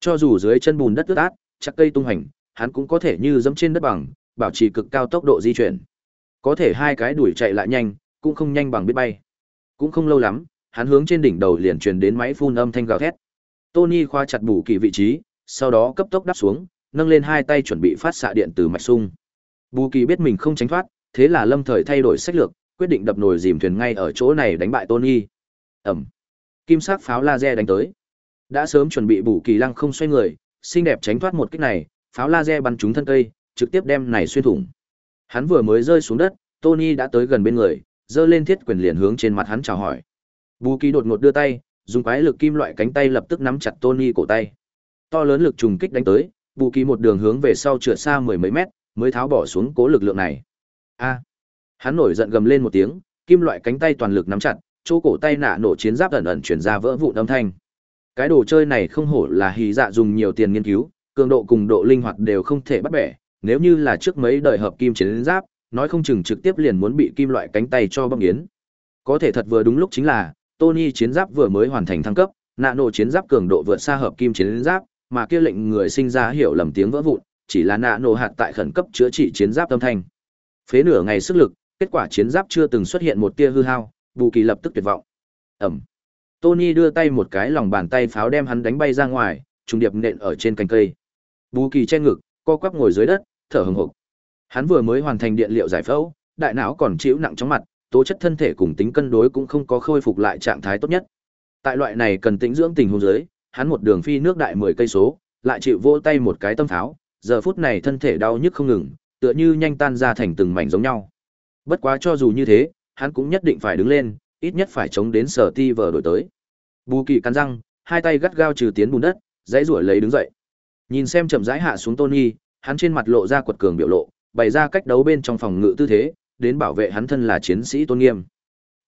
Cho dù dưới chân bùn đất ướt át, chắc cây tung hành, hắn cũng có thể như dẫm trên đất bằng, bảo trì cực cao tốc độ di chuyển. Có thể hai cái đuổi chạy lại nhanh, cũng không nhanh bằng biết bay. Cũng không lâu lắm, hắn hướng trên đỉnh đầu liền truyền đến máy phun âm thanh gào thét. Tony khoa chặt bù kỳ vị trí, sau đó cấp tốc đáp xuống, nâng lên hai tay chuẩn bị phát xạ điện từ mạch sung. Bù kỳ biết mình không tránh thoát, thế là lâm thời thay đổi sách lược, quyết định đập nồi dìm thuyền ngay ở chỗ này đánh bại Tony. Ẩm. Kim sắc pháo laser đánh tới. Đã sớm chuẩn bị bù kỳ lăng không xoay người, xinh đẹp tránh thoát một kích này, pháo laser bắn trúng thân cây, trực tiếp đem này xuyên thủng. Hắn vừa mới rơi xuống đất, Tony đã tới gần bên người, giơ lên thiết quyền liền hướng trên mặt hắn chào hỏi. Bù Kỳ đột ngột đưa tay, dùng quái lực kim loại cánh tay lập tức nắm chặt Tony cổ tay. To lớn lực trùng kích đánh tới, Bù Kỳ một đường hướng về sau trượt xa mười mấy mét, mới tháo bỏ xuống cố lực lượng này. A! Hắn nổi giận gầm lên một tiếng, kim loại cánh tay toàn lực nắm chặt, chỗ cổ tay nạ nổ chiến giáp ẩn ẩn chuyển ra vỡ vụn âm thanh. Cái đồ chơi này không hổ là hì dạ dùng nhiều tiền nghiên cứu, cường độ cùng độ linh hoạt đều không thể bắt bẻ, nếu như là trước mấy đời hợp kim chiến giáp, nói không chừng trực tiếp liền muốn bị kim loại cánh tay cho băng yến. Có thể thật vừa đúng lúc chính là, Tony chiến giáp vừa mới hoàn thành thăng cấp, nano nổ chiến giáp cường độ vượt xa hợp kim chiến giáp, mà kia lệnh người sinh ra hiểu lầm tiếng vỡ vụn, chỉ là nano nổ hạt tại khẩn cấp chữa trị chiến giáp âm thanh. Phế nửa ngày sức lực, kết quả chiến giáp chưa từng xuất hiện một tia hư hao, Bù Kỳ lập tức tuyệt vọng. Ẩm. Tony đưa tay một cái lòng bàn tay pháo đem hắn đánh bay ra ngoài, trùng điệp nện ở trên cành cây. Bù Kỳ che ngực, co quắp ngồi dưới đất, thở hừng hực. Hắn vừa mới hoàn thành điện liệu giải phẫu, đại não còn chịu nặng trong mặt, tố chất thân thể cùng tính cân đối cũng không có khôi phục lại trạng thái tốt nhất. Tại loại này cần tĩnh dưỡng tình huống dưới, hắn một đường phi nước đại 10 cây số, lại chịu vỗ tay một cái tâm tháo, giờ phút này thân thể đau nhức không ngừng, tựa như nhanh tan ra thành từng mảnh giống nhau. Bất quá cho dù như thế, hắn cũng nhất định phải đứng lên, ít nhất phải chống đến sở ti vờ đổi tới. Bù kỳ cắn răng, hai tay gắt gao trừ tiến bùn đất, dãy rủi lấy đứng dậy. Nhìn xem chậm rãi hạ xuống Tony, hắn trên mặt lộ ra quật cường biểu lộ, bày ra cách đấu bên trong phòng ngự tư thế, đến bảo vệ hắn thân là chiến sĩ tôn nghiêm.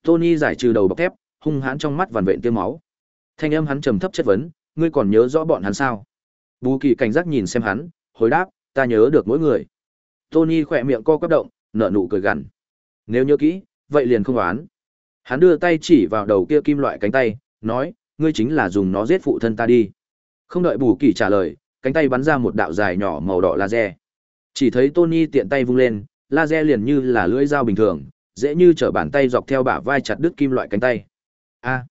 Tony giải trừ đầu bọc thép, hung hãn trong mắt vằn vện tia máu. Thanh âm hắn trầm thấp chất vấn, ngươi còn nhớ rõ bọn hắn sao? Bù kỳ cảnh giác nhìn xem hắn, hồi đáp, ta nhớ được mỗi người. Tony khỏe miệng co quắp động, nở nụ cười gằn. Nếu nhớ kỹ, vậy liền không oán. Hắn đưa tay chỉ vào đầu kia kim loại cánh tay, nói, ngươi chính là dùng nó giết phụ thân ta đi. Không đợi bù kỳ trả lời, cánh tay bắn ra một đạo dài nhỏ màu đỏ laser. Chỉ thấy Tony tiện tay vung lên, laser liền như là lưỡi dao bình thường, dễ như trở bàn tay dọc theo bả vai chặt đứt kim loại cánh tay. A.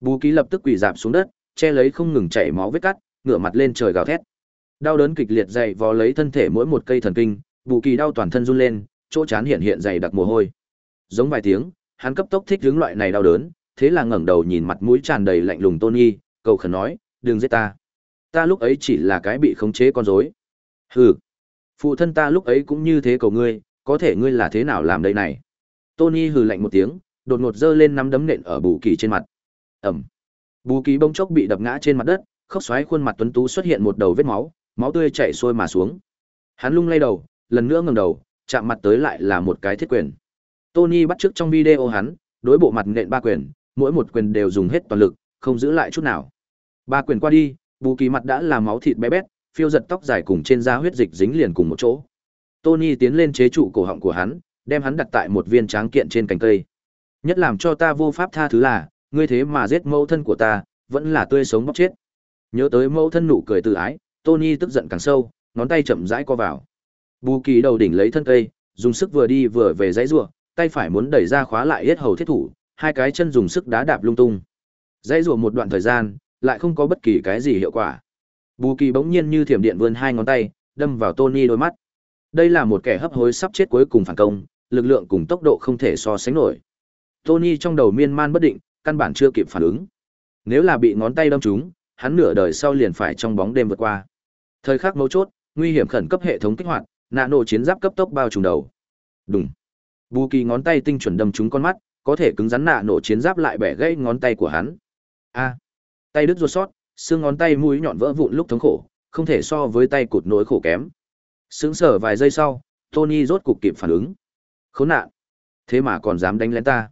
Bú ký lập tức quỳ rạp xuống đất, che lấy không ngừng chảy máu vết cắt, ngửa mặt lên trời gào thét. Đau đớn kịch liệt dày vò lấy thân thể mỗi một cây thần kinh, bù kỳ đau toàn thân run lên, chỗ chán hiện hiện dày đặc mồ hôi. Giống vài tiếng, hắn cấp tốc thích hướng loại này đau đớn, thế là ngẩng đầu nhìn mặt mũi tràn đầy lạnh lùng Tony, cầu khẩn nói, "Đừng giết ta. Ta lúc ấy chỉ là cái bị khống chế con rối." Hừ. Phụ thân ta lúc ấy cũng như thế cầu ngươi, có thể ngươi là thế nào làm đây này? Tony hừ lạnh một tiếng, đột ngột giơ lên nắm đấm nện ở Bù Kỳ trên mặt. Ầm. Bù Kỳ bỗng chốc bị đập ngã trên mặt đất, khóc xoáy khuôn mặt tuấn tú xuất hiện một đầu vết máu, máu tươi chảy xuôi mà xuống. Hắn lung lay đầu, lần nữa ngẩng đầu, chạm mặt tới lại là một cái thiết quyền. Tony bắt trước trong video hắn, đối bộ mặt nện ba quyền, mỗi một quyền đều dùng hết toàn lực, không giữ lại chút nào. Ba quyền qua đi, Bù Kỳ mặt đã là máu thịt bé bét, phiêu giật tóc dài cùng trên da huyết dịch dính liền cùng một chỗ. Tony tiến lên chế trụ cổ họng của hắn, đem hắn đặt tại một viên tráng kiện trên cành cây. Nhất làm cho ta vô pháp tha thứ là, ngươi thế mà giết mẫu thân của ta, vẫn là tươi sống bóc chết. Nhớ tới mẫu thân nụ cười từ ái, Tony tức giận càng sâu, ngón tay chậm rãi co vào. Bù Kỳ đầu đỉnh lấy thân cây, dùng sức vừa đi vừa về dãy rủa, tay phải muốn đẩy ra khóa lại hết hầu thiết thủ, hai cái chân dùng sức đá đạp lung tung. Dãy rủa một đoạn thời gian, lại không có bất kỳ cái gì hiệu quả. Bù Kỳ bỗng nhiên như thiểm điện vươn hai ngón tay, đâm vào Tony đôi mắt. Đây là một kẻ hấp hối sắp chết cuối cùng phản công, lực lượng cùng tốc độ không thể so sánh nổi. Tony trong đầu miên man bất định, căn bản chưa kịp phản ứng. Nếu là bị ngón tay đâm trúng, hắn nửa đời sau liền phải trong bóng đêm vượt qua. Thời khắc mấu chốt, nguy hiểm khẩn cấp hệ thống kích hoạt, nạ nổ chiến giáp cấp tốc bao trùm đầu. Đùng. Bù Kỳ ngón tay tinh chuẩn đâm trúng con mắt, có thể cứng rắn nạ nổ chiến giáp lại bẻ gãy ngón tay của hắn. A. Tay đứt ruột sót, xương ngón tay mũi nhọn vỡ vụn lúc thống khổ, không thể so với tay cụt nỗi khổ kém. Sững sờ vài giây sau, Tony rốt cục kịp phản ứng. Khốn nạn, thế mà còn dám đánh lén ta.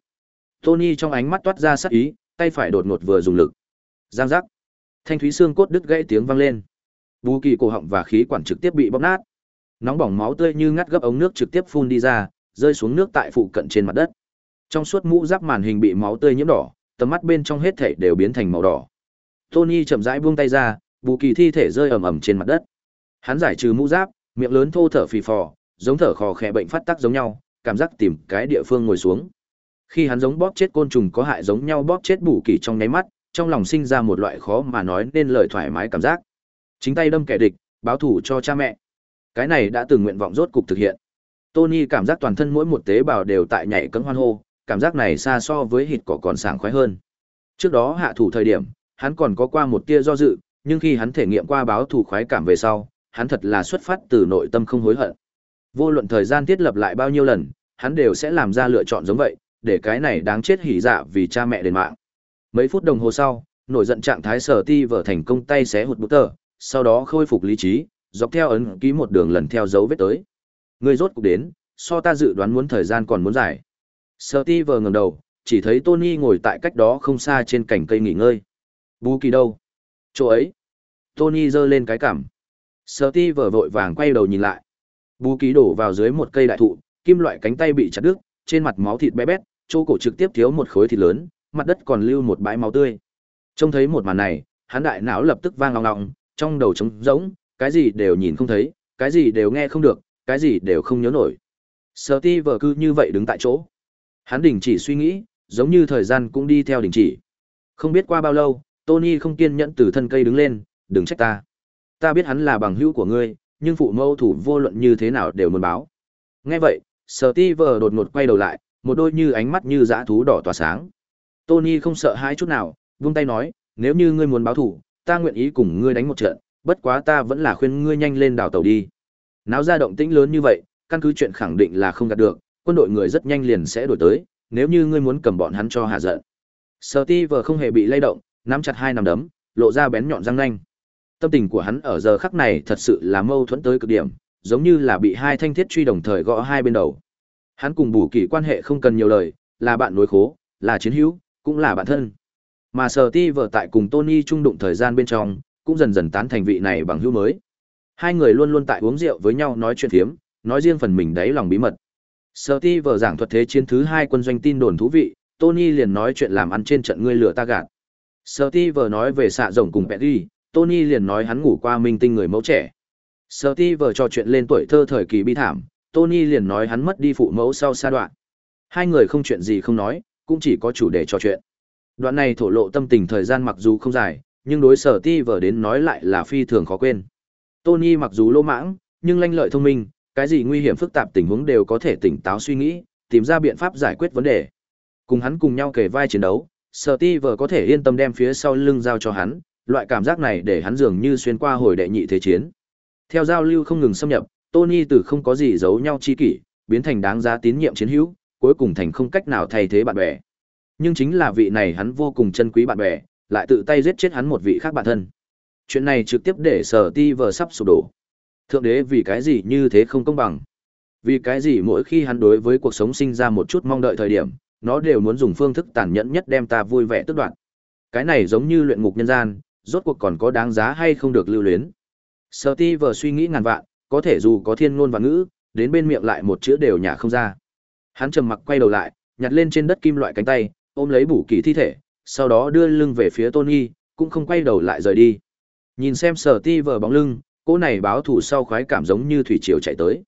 Tony trong ánh mắt toát ra sắc ý, tay phải đột ngột vừa dùng lực. Giang giác. Thanh thúy xương cốt đứt gãy tiếng vang lên. Bù kỳ cổ họng và khí quản trực tiếp bị bóp nát. Nóng bỏng máu tươi như ngắt gấp ống nước trực tiếp phun đi ra, rơi xuống nước tại phụ cận trên mặt đất. Trong suốt mũ giáp màn hình bị máu tươi nhiễm đỏ, tầm mắt bên trong hết thảy đều biến thành màu đỏ. Tony chậm rãi buông tay ra, bù kỳ thi thể rơi ầm ầm trên mặt đất. Hắn giải trừ mũ giáp, miệng lớn thô thở phì phò, giống thở khò khè bệnh phát tác giống nhau, cảm giác tìm cái địa phương ngồi xuống. Khi hắn giống bóp chết côn trùng có hại giống nhau bóp chết bù kỳ trong nháy mắt, trong lòng sinh ra một loại khó mà nói nên lời thoải mái cảm giác. Chính tay đâm kẻ địch, báo thù cho cha mẹ. Cái này đã từng nguyện vọng rốt cục thực hiện. Tony cảm giác toàn thân mỗi một tế bào đều tại nhảy cẫng hoan hô, cảm giác này xa so với hít cỏ còn sảng khoái hơn. Trước đó hạ thủ thời điểm, hắn còn có qua một tia do dự, nhưng khi hắn thể nghiệm qua báo thù khoái cảm về sau, hắn thật là xuất phát từ nội tâm không hối hận. Vô luận thời gian thiết lập lại bao nhiêu lần, hắn đều sẽ làm ra lựa chọn giống vậy, để cái này đáng chết hỉ dạ vì cha mẹ đền mạng. Mấy phút đồng hồ sau, nổi giận trạng thái sở ti vở thành công tay xé hụt bút tờ, sau đó khôi phục lý trí, dọc theo ấn ký một đường lần theo dấu vết tới. Người rốt cục đến, so ta dự đoán muốn thời gian còn muốn dài. Sở ti vở ngẩng đầu, chỉ thấy Tony ngồi tại cách đó không xa trên cành cây nghỉ ngơi. Bú kỳ đâu? Chỗ ấy. Tony giơ lên cái cằm. Steve vội vàng quay đầu nhìn lại. Bú kỳ đổ vào dưới một cây đại thụ, kim loại cánh tay bị chặt đứt, trên mặt máu thịt bé bét, chỗ cổ trực tiếp thiếu một khối thịt lớn, mặt đất còn lưu một bãi máu tươi. Trông thấy một màn này, hắn đại não lập tức vang ngọng ngọng, trong đầu trống rỗng, cái gì đều nhìn không thấy, cái gì đều nghe không được, cái gì đều không nhớ nổi. Steve vờ cứ như vậy đứng tại chỗ. Hắn đình chỉ suy nghĩ, giống như thời gian cũng đi theo đình chỉ. Không biết qua bao lâu, Tony không kiên nhẫn từ thân cây đứng lên, đừng trách ta. Ta biết hắn là bằng hữu của ngươi, nhưng phụ mâu thủ vô luận như thế nào đều muốn báo. Nghe vậy, Steve đột ngột quay đầu lại, một đôi như ánh mắt như dã thú đỏ tỏa sáng. Tony không sợ hãi chút nào, vung tay nói, nếu như ngươi muốn báo thủ, ta nguyện ý cùng ngươi đánh một trận, bất quá ta vẫn là khuyên ngươi nhanh lên đào tàu đi. Náo ra động tĩnh lớn như vậy, căn cứ chuyện khẳng định là không đạt được, quân đội người rất nhanh liền sẽ đổi tới, nếu như ngươi muốn cầm bọn hắn cho hạ giận. Steve không hề bị lay động, nắm chặt hai nắm đấm, lộ ra bén nhọn răng nanh. Tâm tình của hắn ở giờ khắc này thật sự là mâu thuẫn tới cực điểm, giống như là bị hai thanh thiết truy đồng thời gõ hai bên đầu. Hắn cùng Bù Kỳ quan hệ không cần nhiều lời, là bạn nối khố, là chiến hữu, cũng là bạn thân. Mà Sở Ti vợ tại cùng Tony chung đụng thời gian bên trong, cũng dần dần tán thành vị này bằng hữu mới. Hai người luôn luôn tại uống rượu với nhau nói chuyện phiếm, nói riêng phần mình đấy lòng bí mật. Sở Ti vợ giảng thuật thế chiến thứ hai quân doanh tin đồn thú vị, Tony liền nói chuyện làm ăn trên trận ngươi lửa ta gạt. Sở Ti nói về xạ rồng cùng Petty, Tony liền nói hắn ngủ qua minh tinh người mẫu trẻ. Sở Ti trò chuyện lên tuổi thơ thời kỳ bi thảm, Tony liền nói hắn mất đi phụ mẫu sau xa đoạn. Hai người không chuyện gì không nói, cũng chỉ có chủ đề trò chuyện. Đoạn này thổ lộ tâm tình thời gian mặc dù không dài, nhưng đối sở ti vở đến nói lại là phi thường khó quên. Tony mặc dù lỗ mãng, nhưng lanh lợi thông minh, cái gì nguy hiểm phức tạp tình huống đều có thể tỉnh táo suy nghĩ, tìm ra biện pháp giải quyết vấn đề. Cùng hắn cùng nhau kề vai chiến đấu, sở ti vở có thể yên tâm đem phía sau lưng giao cho hắn, loại cảm giác này để hắn dường như xuyên qua hồi đệ nhị thế chiến. Theo giao lưu không ngừng xâm nhập, Tony từ không có gì giấu nhau chi kỷ, biến thành đáng giá tín nhiệm chiến hữu, cuối cùng thành không cách nào thay thế bạn bè. Nhưng chính là vị này hắn vô cùng chân quý bạn bè, lại tự tay giết chết hắn một vị khác bạn thân. Chuyện này trực tiếp để sở ti vờ sắp sụp đổ. Thượng đế vì cái gì như thế không công bằng? Vì cái gì mỗi khi hắn đối với cuộc sống sinh ra một chút mong đợi thời điểm, nó đều muốn dùng phương thức tàn nhẫn nhất đem ta vui vẻ tức đoạn. Cái này giống như luyện ngục nhân gian, rốt cuộc còn có đáng giá hay không được lưu luyến. Sở ti vờ suy nghĩ ngàn vạn, có thể dù có thiên ngôn và ngữ, đến bên miệng lại một chữ đều nhả không ra. Hắn trầm mặc quay đầu lại, nhặt lên trên đất kim loại cánh tay, ôm lấy bủ kỳ thi thể, sau đó đưa lưng về phía Tony, cũng không quay đầu lại rời đi. Nhìn xem sở ti vờ bóng lưng, cô này báo thủ sau khoái cảm giống như thủy triều chạy tới.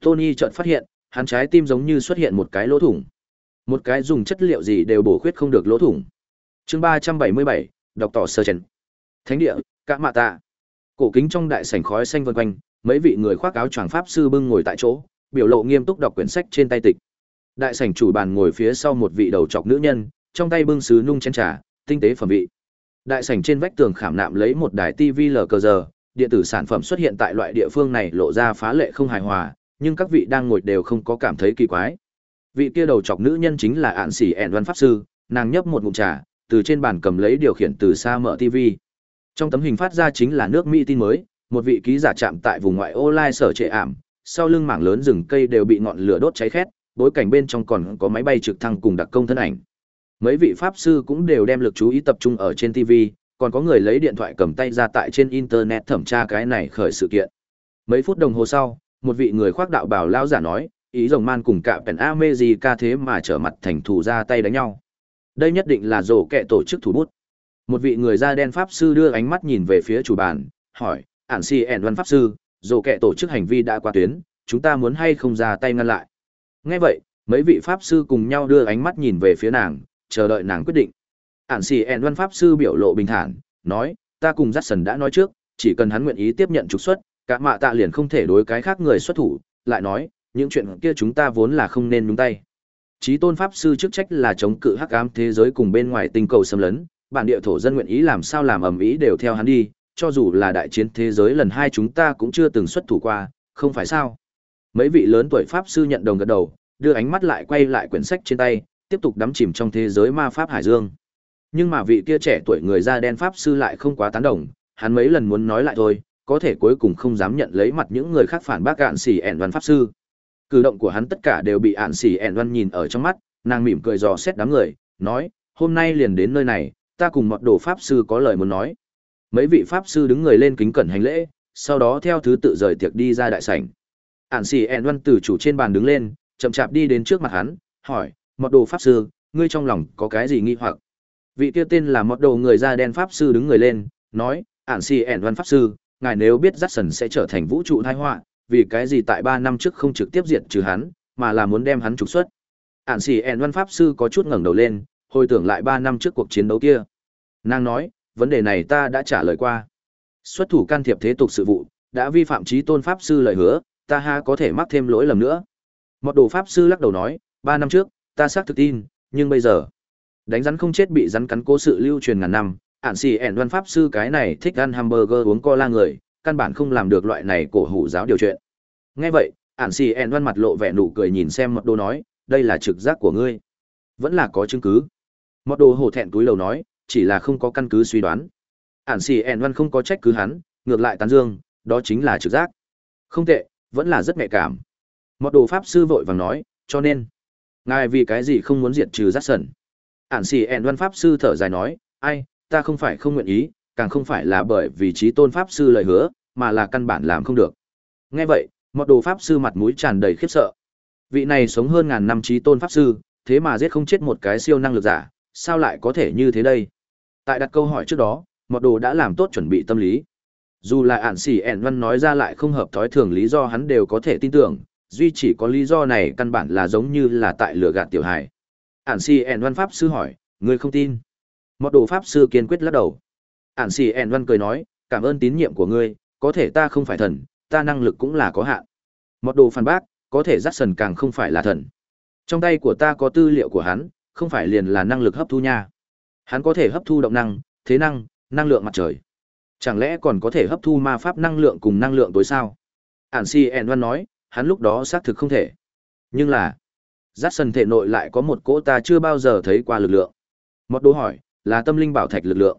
Tony chợt phát hiện, hắn trái tim giống như xuất hiện một cái lỗ thủng. Một cái dùng chất liệu gì đều bổ khuyết không được lỗ thủng. Chương 377, đọc tỏ sơ trần. Thánh địa, cả mạ tạ. Cổ kính trong đại sảnh khói xanh vân quanh, mấy vị người khoác áo choàng pháp sư bưng ngồi tại chỗ, biểu lộ nghiêm túc đọc quyển sách trên tay tịch. Đại sảnh chủ bàn ngồi phía sau một vị đầu trọc nữ nhân, trong tay bưng sứ nung chén trà, tinh tế phẩm vị. Đại sảnh trên vách tường khảm nạm lấy một đài TV LCD, điện tử sản phẩm xuất hiện tại loại địa phương này lộ ra phá lệ không hài hòa, nhưng các vị đang ngồi đều không có cảm thấy kỳ quái. Vị kia đầu chọc nữ nhân chính là Ản Sĩ ẻn văn pháp sư, nàng nhấp một ngụm trà, từ trên bàn cầm lấy điều khiển từ xa mở TV. Trong tấm hình phát ra chính là nước Mỹ tin mới, một vị ký giả chạm tại vùng ngoại ô lai sở trệ ảm, sau lưng mảng lớn rừng cây đều bị ngọn lửa đốt cháy khét, bối cảnh bên trong còn có máy bay trực thăng cùng đặc công thân ảnh. Mấy vị pháp sư cũng đều đem lực chú ý tập trung ở trên TV, còn có người lấy điện thoại cầm tay ra tại trên internet thẩm tra cái này khởi sự kiện. Mấy phút đồng hồ sau, một vị người khoác đạo bảo lao giả nói, ý rồng man cùng cả pèn America thế mà trở mặt thành thủ ra tay đánh nhau. Đây nhất định là rổ kẹ tổ chức thủ bút. Một vị người da đen pháp sư đưa ánh mắt nhìn về phía chủ bàn, hỏi, ản si ẻn văn pháp sư, rổ kẹ tổ chức hành vi đã qua tuyến, chúng ta muốn hay không ra tay ngăn lại. Nghe vậy, mấy vị pháp sư cùng nhau đưa ánh mắt nhìn về phía nàng, chờ đợi nàng quyết định. Ản si ẻn văn pháp sư biểu lộ bình thản, nói, ta cùng dắt sần đã nói trước, chỉ cần hắn nguyện ý tiếp nhận trục xuất, cả mạ tạ liền không thể đối cái khác người xuất thủ, lại nói, những chuyện kia chúng ta vốn là không nên nhúng tay. Chí tôn pháp sư chức trách là chống cự hắc ám thế giới cùng bên ngoài tinh cầu xâm lấn, bản địa thổ dân nguyện ý làm sao làm ầm ĩ đều theo hắn đi, cho dù là đại chiến thế giới lần hai chúng ta cũng chưa từng xuất thủ qua, không phải sao? Mấy vị lớn tuổi pháp sư nhận đồng gật đầu, đưa ánh mắt lại quay lại quyển sách trên tay, tiếp tục đắm chìm trong thế giới ma pháp hải dương. Nhưng mà vị kia trẻ tuổi người da đen pháp sư lại không quá tán đồng, hắn mấy lần muốn nói lại thôi, có thể cuối cùng không dám nhận lấy mặt những người khác phản bác gạn xỉ ẻn văn pháp sư. Cử động của hắn tất cả đều bị ạn xỉ ẻn văn nhìn ở trong mắt, nàng mỉm cười dò xét đám người, nói, hôm nay liền đến nơi này, ta cùng một đồ pháp sư có lời muốn nói. Mấy vị pháp sư đứng người lên kính cẩn hành lễ, sau đó theo thứ tự rời tiệc đi ra đại sảnh. Ản xỉ ẹn văn từ chủ trên bàn đứng lên, chậm chạp đi đến trước mặt hắn, hỏi, một đồ pháp sư, ngươi trong lòng có cái gì nghi hoặc? Vị kia tên là một đồ người da đen pháp sư đứng người lên, nói, Ản xỉ ẹn văn pháp sư, ngài nếu biết Jackson sẽ trở thành vũ trụ tai họa, vì cái gì tại ba năm trước không trực tiếp diệt trừ hắn, mà là muốn đem hắn trục xuất. Ản xì ẻn văn pháp sư có chút ngẩng đầu lên, hồi tưởng lại ba năm trước cuộc chiến đấu kia. Nàng nói, vấn đề này ta đã trả lời qua. Xuất thủ can thiệp thế tục sự vụ, đã vi phạm trí tôn pháp sư lời hứa, ta ha có thể mắc thêm lỗi lầm nữa. Một đồ pháp sư lắc đầu nói, ba năm trước, ta xác thực tin, nhưng bây giờ, đánh rắn không chết bị rắn cắn cố sự lưu truyền ngàn năm, ản xì ẻn văn pháp sư cái này thích ăn hamburger uống cola người, căn bản không làm được loại này cổ hủ giáo điều chuyện. Nghe vậy, ản xì ẻn văn mặt lộ vẻ nụ cười nhìn xem một đồ nói, đây là trực giác của ngươi. Vẫn là có chứng cứ. Một đồ hổ thẹn túi lầu nói, chỉ là không có căn cứ suy đoán. Ản xì ẻn văn không có trách cứ hắn, ngược lại tán dương, đó chính là trực giác. Không tệ, vẫn là rất nhạy cảm. Một đồ pháp sư vội vàng nói, cho nên, ngài vì cái gì không muốn diệt trừ giác sẩn. Ản xì ẻn văn pháp sư thở dài nói, ai, ta không phải không nguyện ý, càng không phải là bởi vì trí tôn pháp sư lời hứa, mà là căn bản làm không được. Nghe vậy, một đồ pháp sư mặt mũi tràn đầy khiếp sợ. Vị này sống hơn ngàn năm trí tôn pháp sư, thế mà giết không chết một cái siêu năng lực giả, sao lại có thể như thế đây? Tại đặt câu hỏi trước đó, một đồ đã làm tốt chuẩn bị tâm lý. Dù là ản xỉ ẻn văn nói ra lại không hợp thói thường lý do hắn đều có thể tin tưởng, duy chỉ có lý do này căn bản là giống như là tại lửa gạt tiểu hài. Ản xỉ ẻn văn pháp sư hỏi, ngươi không tin? Một đồ pháp sư kiên quyết lắc đầu. Ản xì ẻn văn cười nói, cảm ơn tín nhiệm của ngươi, có thể ta không phải thần, ta năng lực cũng là có hạn. Một đồ phản bác, có thể dắt sần càng không phải là thần. Trong tay của ta có tư liệu của hắn, không phải liền là năng lực hấp thu nha. Hắn có thể hấp thu động năng, thế năng, năng lượng mặt trời. Chẳng lẽ còn có thể hấp thu ma pháp năng lượng cùng năng lượng tối sao? Ản Si En Văn nói, hắn lúc đó xác thực không thể. Nhưng là, giác sần thể nội lại có một cỗ ta chưa bao giờ thấy qua lực lượng. Một đố hỏi, là tâm linh bảo thạch lực lượng.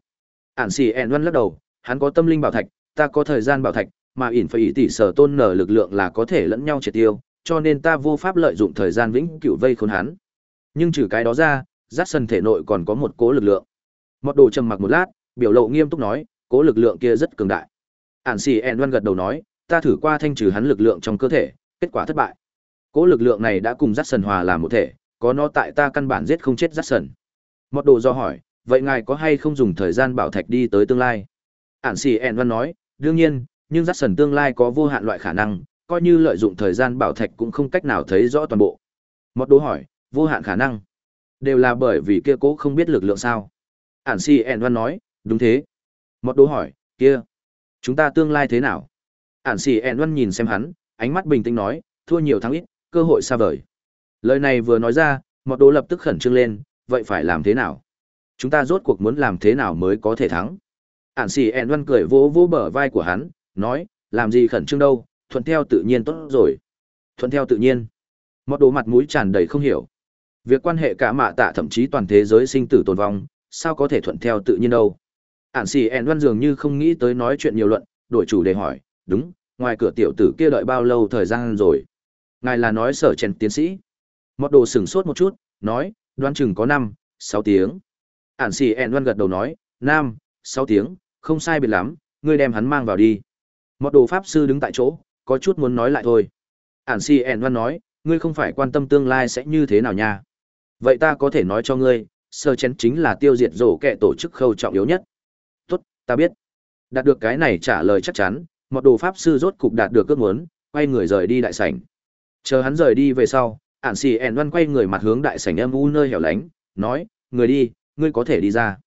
Ản xì En Văn lắc đầu, hắn có tâm linh bảo thạch, ta có thời gian bảo thạch, mà ỉn phải ý tỷ sở tôn nở lực lượng là có thể lẫn nhau triệt tiêu, cho nên ta vô pháp lợi dụng thời gian vĩnh cửu vây khốn hắn. Nhưng trừ cái đó ra, giác sân thể nội còn có một cố lực lượng. Mọt đồ trầm mặc một lát, biểu lộ nghiêm túc nói, cố lực lượng kia rất cường đại. Ản xì ẹn văn gật đầu nói, ta thử qua thanh trừ hắn lực lượng trong cơ thể, kết quả thất bại. Cố lực lượng này đã cùng giác sân hòa làm một thể, có nó tại ta căn bản giết không chết giác sân mọt đồ do hỏi, vậy ngài có hay không dùng thời gian bảo thạch đi tới tương lai? Ản xì ẹn văn nói, đương nhiên, nhưng giác sần tương lai có vô hạn loại khả năng, coi như lợi dụng thời gian bảo thạch cũng không cách nào thấy rõ toàn bộ. Một đố hỏi, vô hạn khả năng, đều là bởi vì kia cố không biết lực lượng sao? Ản xì ẹn văn nói, đúng thế. Một đố hỏi, kia, chúng ta tương lai thế nào? Ản xì ẹn văn nhìn xem hắn, ánh mắt bình tĩnh nói, thua nhiều thắng ít, cơ hội xa vời. Lời này vừa nói ra, một đố lập tức khẩn trương lên, vậy phải làm thế nào? Chúng ta rốt cuộc muốn làm thế nào mới có thể thắng? ạn xì ẹn văn cười vỗ vỗ bờ vai của hắn, nói, làm gì khẩn trương đâu, thuận theo tự nhiên tốt rồi. Thuận theo tự nhiên. Một đồ mặt mũi tràn đầy không hiểu. Việc quan hệ cả mạ tạ thậm chí toàn thế giới sinh tử tồn vong, sao có thể thuận theo tự nhiên đâu? ạn xì ẹn văn dường như không nghĩ tới nói chuyện nhiều luận đổi chủ đề hỏi đúng ngoài cửa tiểu tử kia đợi bao lâu thời gian rồi ngài là nói sở chèn tiến sĩ mọt đồ sửng sốt một chút nói đoán chừng có năm sáu tiếng ản xì ẹn văn gật đầu nói Nam, sáu tiếng không sai biệt lắm ngươi đem hắn mang vào đi. Mọt đồ pháp sư đứng tại chỗ có chút muốn nói lại thôi. Ản xì ẹn văn nói ngươi không phải quan tâm tương lai sẽ như thế nào nha. Vậy ta có thể nói cho ngươi sơ chén chính là tiêu diệt rổ kẹ tổ chức khâu trọng yếu nhất. Ta biết. Đạt được cái này trả lời chắc chắn một đồ pháp sư rốt cục đạt được ước muốn quay người rời đi đại sảnh. Chờ hắn rời đi về sau ản xì ẻn văn quay người mặt hướng đại sảnh âm u nơi hẻo lánh nói người đi ngươi có thể đi ra.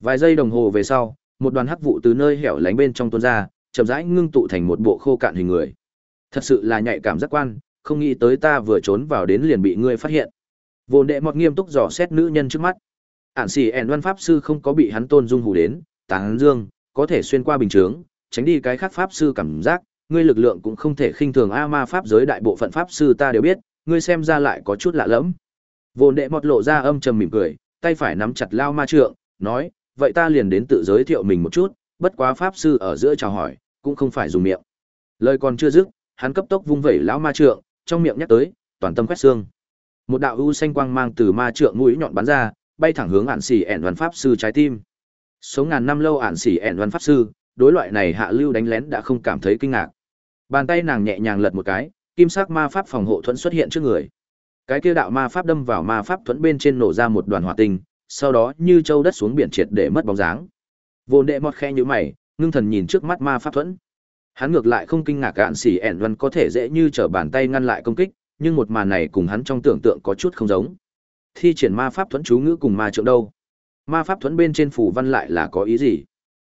Vài giây đồng hồ về sau một đoàn hắc vụ từ nơi hẻo lánh bên trong tuôn ra chậm rãi ngưng tụ thành một bộ khô cạn hình người. Thật sự là nhạy cảm giác quan không nghĩ tới ta vừa trốn vào đến liền bị ngươi phát hiện. Vồn đệ mọt nghiêm túc dò xét nữ nhân trước mắt. Ản xì ẻn văn pháp sư không có bị hắn tôn dung hù đến tán dương, có thể xuyên qua bình chướng, tránh đi cái khác pháp sư cảm giác, ngươi lực lượng cũng không thể khinh thường a ma pháp giới đại bộ phận pháp sư ta đều biết, ngươi xem ra lại có chút lạ lẫm. Vô đệ mọt lộ ra âm trầm mỉm cười tay phải nắm chặt lao ma trượng, nói, vậy ta liền đến tự giới thiệu mình một chút, bất quá pháp sư ở giữa chào hỏi, cũng không phải dùng miệng. Lời còn chưa dứt, hắn cấp tốc vung vẩy lão ma trượng, trong miệng nhắc tới, toàn tâm quét xương. Một đạo u xanh quang mang từ ma trượng mũi nhọn bắn ra, bay thẳng hướng ản xỉ ẻn văn pháp sư trái tim. Sống ngàn năm lâu ản xỉ ẻn văn pháp sư, đối loại này hạ lưu đánh lén đã không cảm thấy kinh ngạc. Bàn tay nàng nhẹ nhàng lật một cái, kim sắc ma pháp phòng hộ thuẫn xuất hiện trước người cái kia đạo ma pháp đâm vào ma pháp thuẫn bên trên nổ ra một đoàn hỏa tinh, sau đó như châu đất xuống biển triệt để mất bóng dáng. Vô đệ mọt khe như mày, ngưng thần nhìn trước mắt ma pháp thuẫn. Hắn ngược lại không kinh ngạc cạn xỉ ẻn văn có thể dễ như t r ở bàn tay ngăn lại công kích, nhưng một màn này cùng hắn trong tưởng tượng có chút không giống. Thi triển ma pháp thuẫn chú ngữ cùng ma trượng đâu? Ma pháp thuẫn bên trên phủ văn lại là có ý gì?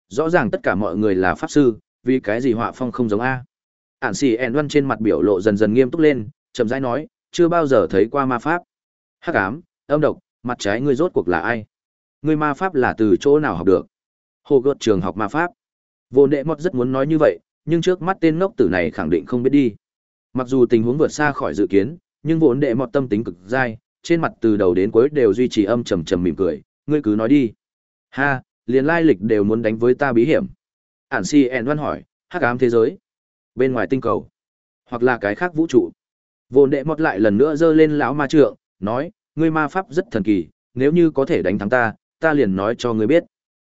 Rõ ràng tất cả mọi người là pháp sư, vì cái gì họa phong không giống a? Ản xì ẻn văn trên mặt biểu lộ dần dần nghiêm túc lên, chậm rãi nói chưa bao giờ thấy qua ma pháp. Hắc ám, âm độc, mặt trái ngươi rốt cuộc là ai? Ngươi ma pháp là từ chỗ nào học được? Hồ gợt trường học ma pháp. Vô nệ mọt rất muốn nói như vậy, nhưng trước mắt tên ngốc tử này khẳng định không biết đi. Mặc dù tình huống vượt xa khỏi dự kiến, nhưng vốn đệ mọt tâm tính cực dai, trên mặt từ đầu đến cuối đều duy trì âm trầm trầm mỉm cười. Ngươi cứ nói đi. Ha, liền lai lịch đều muốn đánh với ta bí hiểm. Ản si en văn hỏi, hắc ám thế giới, bên ngoài tinh cầu, hoặc là cái khác vũ trụ? Vồn đệ mọt lại lần nữa giơ lên lão ma trượng, nói, ngươi ma pháp rất thần kỳ, nếu như có thể đánh thắng ta ta liền nói cho ngươi biết.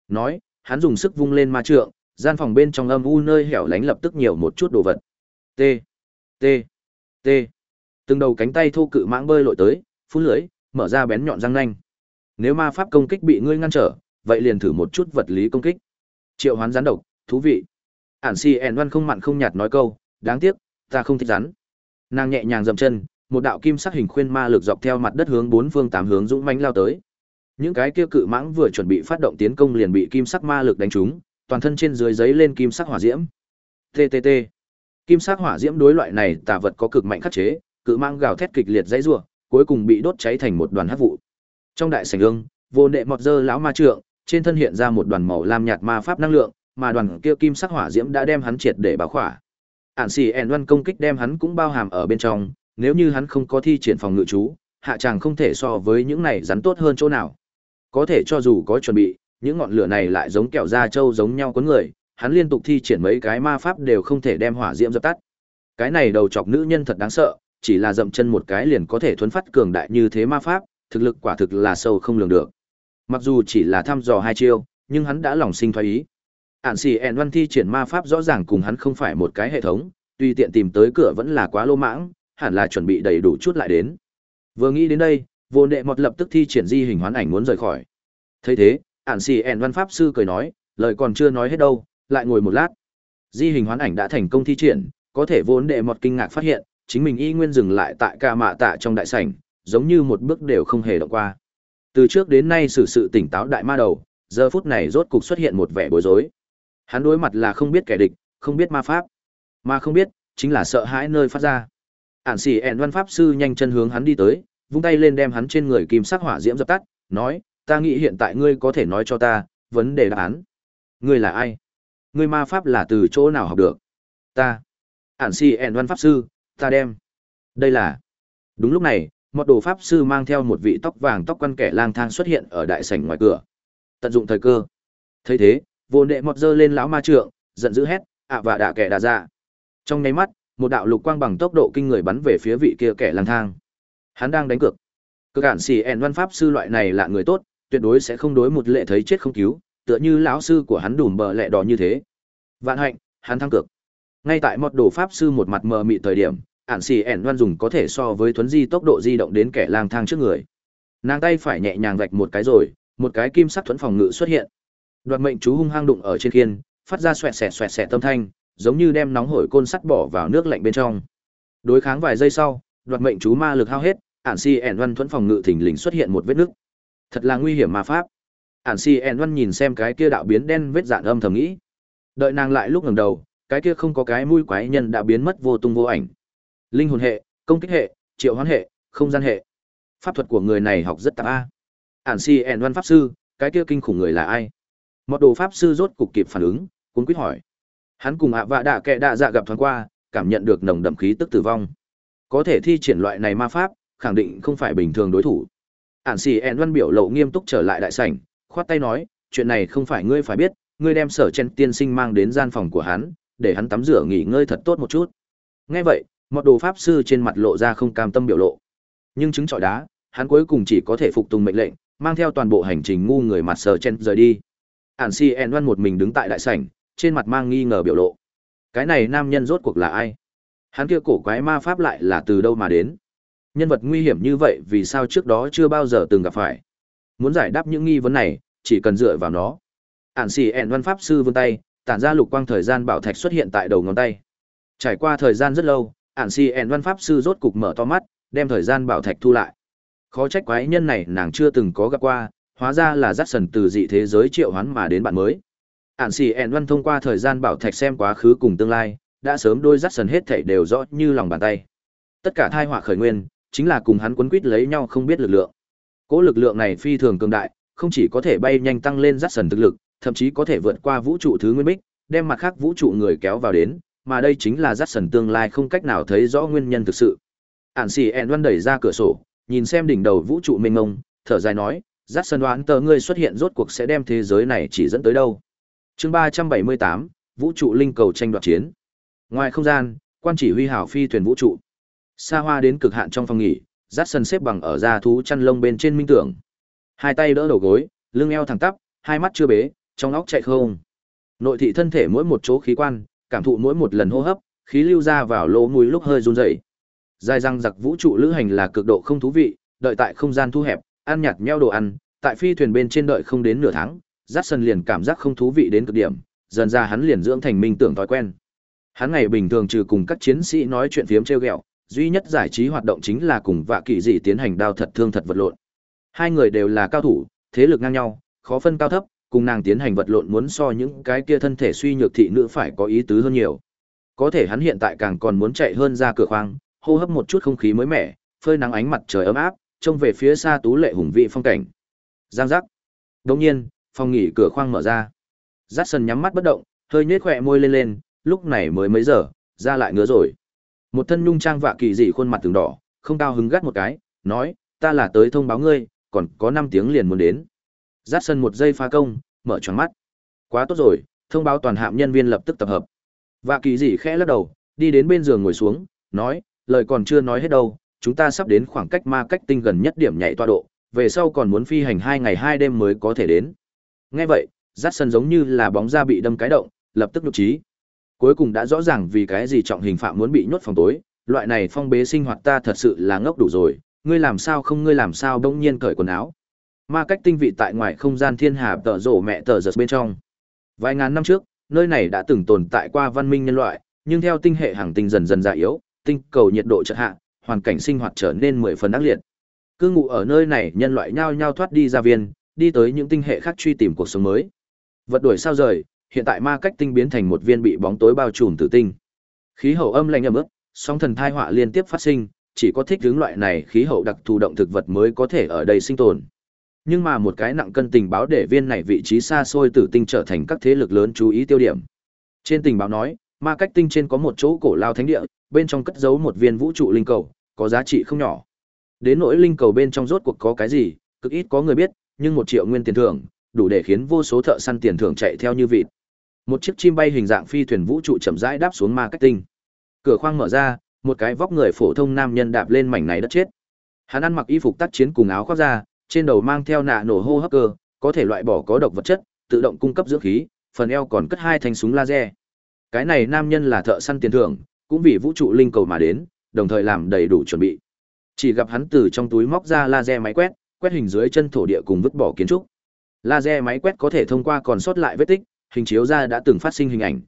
Nói, hắn dùng sức vung lên ma trượng, gian phòng bên trong âm u nơi hẻo lánh lập tức nhiều một chút đồ vật. T t t. Từng đầu cánh tay thô cự mãng bơi lội tới, phun lưới, mở ra bén nhọn răng nanh. Nếu ma pháp công kích bị ngươi ngăn trở, vậy liền thử một chút vật lý công kích. Triệu hoán rắn độc, thú vị. Ản si ẻn văn không mặn không nhạt nói câu, đáng tiếc, ta không thích rắn nàng nhẹ nhàng dậm chân, một đạo kim sắc hình khuyên ma lực dọc theo mặt đất hướng bốn phương tám hướng dũng mãnh lao tới. Những cái kia cự mãng vừa chuẩn bị phát động tiến công liền bị kim sắc ma lực đánh trúng, toàn thân trên dưới giấy lên kim sắc hỏa diễm. Ttt kim sắc hỏa diễm đối loại này tà vật có cực mạnh khắc chế, cự mãng gào thét kịch liệt dãy rủa, cuối cùng bị đốt cháy thành một đoàn hắc vụ. Trong đại sảnh ương vô nệ mọt dơ lão ma trượng, trên thân hiện ra một đoàn màu lam nhạt ma pháp năng lượng, mà đoàn kia kim sắc hỏa diễm đã đem hắn triệt để báo khỏa ản xì ẻn văn công kích đem hắn cũng bao hàm ở bên trong, nếu như hắn không có thi triển phòng ngự chú, hạ chàng không thể so với những này rắn tốt hơn chỗ nào. Có thể cho dù có chuẩn bị, những ngọn lửa này lại giống kẹo da trâu giống nhau có người, hắn liên tục thi triển mấy cái ma pháp đều không thể đem hỏa diễm dập tắt. Cái này đầu chọc nữ nhân thật đáng sợ, chỉ là dậm chân một cái liền có thể thuấn phát cường đại như thế ma pháp, thực lực quả thực là sâu không lường được. Mặc dù chỉ là thăm dò hai chiêu, nhưng hắn đã lòng sinh thoái ý ạn xì ẹn văn thi triển ma pháp rõ ràng cùng hắn không phải một cái hệ thống, tuy tiện tìm tới cửa vẫn là quá lô mãng, hẳn là chuẩn bị đầy đủ chút lại đến. Vừa nghĩ đến đây, vô nệ mọt lập tức thi triển di hình hoán ảnh muốn rời khỏi. Thấy thế ạn xì ẹn văn pháp sư cười nói, lời còn chưa nói hết đâu, lại ngồi một lát. Di hình hoán ảnh đã thành công thi triển, có thể vô nệ mọt kinh ngạc phát hiện, chính mình y nguyên dừng lại tại ca mạ tạ trong đại sảnh, giống như một bước đều không hề động qua. Từ trước đến nay sự sự tỉnh táo đại ma đầu, giờ phút này rốt cục xuất hiện một vẻ bối rối hắn đối mặt là không biết kẻ địch, không biết ma pháp. Mà không biết, chính là sợ hãi nơi phát ra. Ản xỉ ẹn văn pháp sư nhanh chân hướng hắn đi tới, vung tay lên đem hắn trên người kim sắc hỏa diễm dập tắt, nói, ta nghĩ hiện tại ngươi có thể nói cho ta vấn đề đáp án. Ngươi là ai? Ngươi ma pháp là từ chỗ nào học được? Ta. Ản xỉ ẹn văn pháp sư, ta đem. Đây là. Đúng lúc này, một đồ pháp sư mang theo một vị tóc vàng tóc quăn kẻ lang thang xuất hiện ở đại sảnh ngoài cửa. Tận dụng thời cơ. Thấy thế vô đệ mọt dơ lên lão ma trượng, giận dữ hét, ạ và đạ kẻ đà ra dạ. trong nháy mắt, một đạo lục quang bằng tốc độ kinh người bắn về phía vị kia kẻ lang thang. Hắn đang đánh cược. Cơ cản xì ẹn văn pháp sư loại này là người tốt, tuyệt đối sẽ không đối một lệ thấy chết không cứu, tựa như lão sư của hắn đùm bờ lẹ đỏ như thế. Vạn hạnh, hắn thăng cược. Ngay tại một đồ pháp sư một mặt mờ mị thời điểm ản xì ẻn đoan dùng có thể so với thuấn di tốc độ di động đến kẻ lang thang trước người. Nàng tay phải nhẹ nhàng vạch một cái rồi, một cái kim sắc thuẫn phòng ngự xuất hiện đoạt mệnh chú hung hăng đụng ở trên khiên, phát ra xoẹt xẹt xoẹt xẹt tâm thanh, giống như đem nóng hổi côn sắt bỏ vào nước lạnh bên trong. Đối kháng vài giây sau, đoạt mệnh chú ma lực hao hết, ản si ẻn văn thuẫn phòng ngự thình lình xuất hiện một vết nứt. Thật là nguy hiểm ma pháp. Ản si ẻn văn nhìn xem cái kia đạo biến đen vết dạn âm thầm nghĩ. Đợi nàng lại lúc ngẩng đầu, cái kia không có cái mũi quái nhân đã biến mất vô tung vô ảnh. Linh hồn hệ, công kích hệ, triệu hoán hệ, không gian hệ. Pháp thuật của người này học rất tạp a. Ản si ẻn văn pháp sư, cái kia kinh khủng người là ai? Mọt đồ pháp sư rốt cục kịp phản ứng cuốn quyết hỏi hắn cùng ạ vạ đạ kệ đạ dạ gặp thoáng qua cảm nhận được nồng đậm khí tức tử vong Có thể thi triển loại này ma pháp, khẳng định không phải bình thường đối thủ. Ản xì ẹn văn biểu lộ nghiêm túc trở lại đại sảnh, khoát tay nói, chuyện này không phải ngươi phải biết, ngươi đem sở chen tiên sinh mang đến gian phòng của hắn, để hắn tắm rửa nghỉ ngơi thật tốt một chút. Nghe vậy, một đồ pháp sư trên mặt lộ ra không cam tâm biểu lộ. Nhưng chứng trọi đá, hắn cuối cùng chỉ có thể phục tùng mệnh lệnh, mang theo toàn bộ hành trình ngu người mặt sở chen rời đi. Ản Si En văn một mình đứng tại đại sảnh, trên mặt mang nghi ngờ biểu lộ. Cái này nam nhân rốt cuộc là ai? Hắn kia cổ quái ma pháp lại là từ đâu mà đến? Nhân vật nguy hiểm như vậy vì sao trước đó chưa bao giờ từng gặp phải? Muốn giải đáp những nghi vấn này, chỉ cần dựa vào nó. Ản xì ẹn văn pháp sư vươn tay, tản ra lục quang thời gian bảo thạch xuất hiện tại đầu ngón tay. Trải qua thời gian rất lâu, Ản xì ẹn văn pháp sư rốt cục mở to mắt, đem thời gian bảo thạch thu lại. Khó trách quái nhân này nàng chưa từng có gặp qua, hóa ra là dắt sần từ dị thế giới triệu hoán mà đến bạn mới. Ản xì ẹn văn thông qua thời gian bảo thạch xem quá khứ cùng tương lai, đã sớm đôi dắt sần hết thảy đều rõ như lòng bàn tay. Tất cả thai họa khởi nguyên, chính là cùng hắn quấn quýt lấy nhau không biết lực lượng. Cố lực lượng này phi thường cường đại, không chỉ có thể bay nhanh tăng lên dắt sần thực lực, thậm chí có thể vượt qua vũ trụ thứ nguyên bích, đem mặt khác vũ trụ người kéo vào đến, mà đây chính là dắt sần tương lai không cách nào thấy rõ nguyên nhân thực sự. Ản xì ẹn văn đẩy ra cửa sổ, nhìn xem đỉnh đầu vũ trụ mênh mông, thở dài nói, Giác sân đoán tờ ngươi xuất hiện rốt cuộc sẽ đem thế giới này chỉ dẫn tới đâu. chương ba trăm bảy mươi tám vũ trụ linh cầu tranh đoạt chiến. Ngoài không gian, quan chỉ huy hảo phi thuyền vũ trụ. Xa hoa đến cực hạn trong phòng nghỉ, giác sân xếp bằng ở da thú chăn lông bên trên minh tưởng. Hai tay đỡ đầu gối, lưng eo thẳng tắp, hai mắt chưa bế, trong óc chạy không. Nội thị thân thể mỗi một chỗ khí quan, cảm thụ mỗi một lần hô hấp, khí lưu ra vào lỗ mũi lúc hơi run rẩy. Dài răng giặc vũ trụ lữ hành là cực độ không thú vị, đợi tại không gian thu hẹp, ăn nhạt nheo đồ ăn, tại phi thuyền bên trên đợi không đến nửa tháng, Jackson liền cảm giác không thú vị đến cực điểm, dần ra hắn liền dưỡng thành minh tưởng thói quen. Hắn ngày bình thường trừ cùng các chiến sĩ nói chuyện phiếm trêu ghẹo, duy nhất giải trí hoạt động chính là cùng Vạ Kỳ Dị tiến hành đao thật thương thật vật lộn. Hai người đều là cao thủ, thế lực ngang nhau, khó phân cao thấp, cùng nàng tiến hành vật lộn muốn so những cái kia thân thể suy nhược thị nữ phải có ý tứ hơn nhiều. Có thể hắn hiện tại càng còn muốn chạy hơn ra cửa khoang, hô hấp một chút không khí mới mẻ, phơi nắng ánh mặt trời ấm áp, trông về phía xa tú lệ hùng vị phong cảnh. Giang giác. Đồng nhiên, phòng nghỉ cửa khoang mở ra. Jackson nhắm mắt bất động, hơi nhếch khỏe môi lên lên, lúc này mới mấy giờ, ra lại ngứa rồi. Một thân nhung trang vạ kỳ dị khuôn mặt từng đỏ, không cao hứng gắt một cái, nói, ta là tới thông báo ngươi, còn có 5 tiếng liền muốn đến. Jackson một giây phá công, mở tròn mắt. Quá tốt rồi, thông báo toàn hạm nhân viên lập tức tập hợp. Vạ kỳ dị khẽ lắc đầu, đi đến bên giường ngồi xuống, nói, lời còn chưa nói hết đâu, chúng ta sắp đến khoảng cách ma cách tinh gần nhất điểm nhảy toa độ, về sau còn muốn phi hành hai ngày hai đêm mới có thể đến. Nghe vậy, rát sân giống như là bóng da bị đâm cái động, lập tức nhục trí. Cuối cùng đã rõ ràng vì cái gì trọng hình phạm muốn bị nhốt phòng tối, loại này phong bế sinh hoạt ta thật sự là ngốc đủ rồi, ngươi làm sao không ngươi làm sao bỗng nhiên cởi quần áo. Ma cách tinh vị tại ngoài không gian thiên hà tợ rổ mẹ tờ giật bên trong. Vài ngàn năm trước, nơi này đã từng tồn tại qua văn minh nhân loại, nhưng theo tinh hệ hàng tinh dần dần già yếu, tinh cầu nhiệt độ chợt hạ, hoàn cảnh sinh hoạt trở nên mười phần ác liệt. Cư ngụ ở nơi này nhân loại nhao nhao thoát đi ra viên, đi tới những tinh hệ khác truy tìm cuộc sống mới. Vật đuổi sao rời, hiện tại ma cách tinh biến thành một viên bị bóng tối bao trùm tử tinh. Khí hậu âm lạnh ẩm ướt, sóng thần thai họa liên tiếp phát sinh, chỉ có thích hướng loại này khí hậu đặc thù động thực vật mới có thể ở đây sinh tồn. Nhưng mà một cái nặng cân tình báo để viên này vị trí xa xôi tử tinh trở thành các thế lực lớn chú ý tiêu điểm. Trên tình báo nói, ma cách tinh trên có một chỗ cổ lao thánh địa, bên trong cất giấu một viên vũ trụ linh cầu, có giá trị không nhỏ. Đến nỗi linh cầu bên trong rốt cuộc có cái gì, cực ít có người biết, nhưng một triệu nguyên tiền thưởng, đủ để khiến vô số thợ săn tiền thưởng chạy theo như vịt. Một chiếc chim bay hình dạng phi thuyền vũ trụ chậm rãi đáp xuống ma cách tinh. Cửa khoang mở ra, một cái vóc người phổ thông nam nhân đạp lên mảnh này đất chết. Hắn ăn mặc y phục tác chiến cùng áo khoác da, trên đầu mang theo nạ nổ hô hấp cơ, có thể loại bỏ có độc vật chất, tự động cung cấp dưỡng khí, phần eo còn cất hai thanh súng laser. Cái này nam nhân là thợ săn tiền thưởng, cũng vì vũ trụ linh cầu mà đến, đồng thời làm đầy đủ chuẩn bị. Chỉ gặp hắn từ trong túi móc ra laser máy quét, quét hình dưới chân thổ địa cùng vứt bỏ kiến trúc. Laser máy quét có thể thông qua còn sót lại vết tích, hình chiếu ra đã từng phát sinh hình ảnh.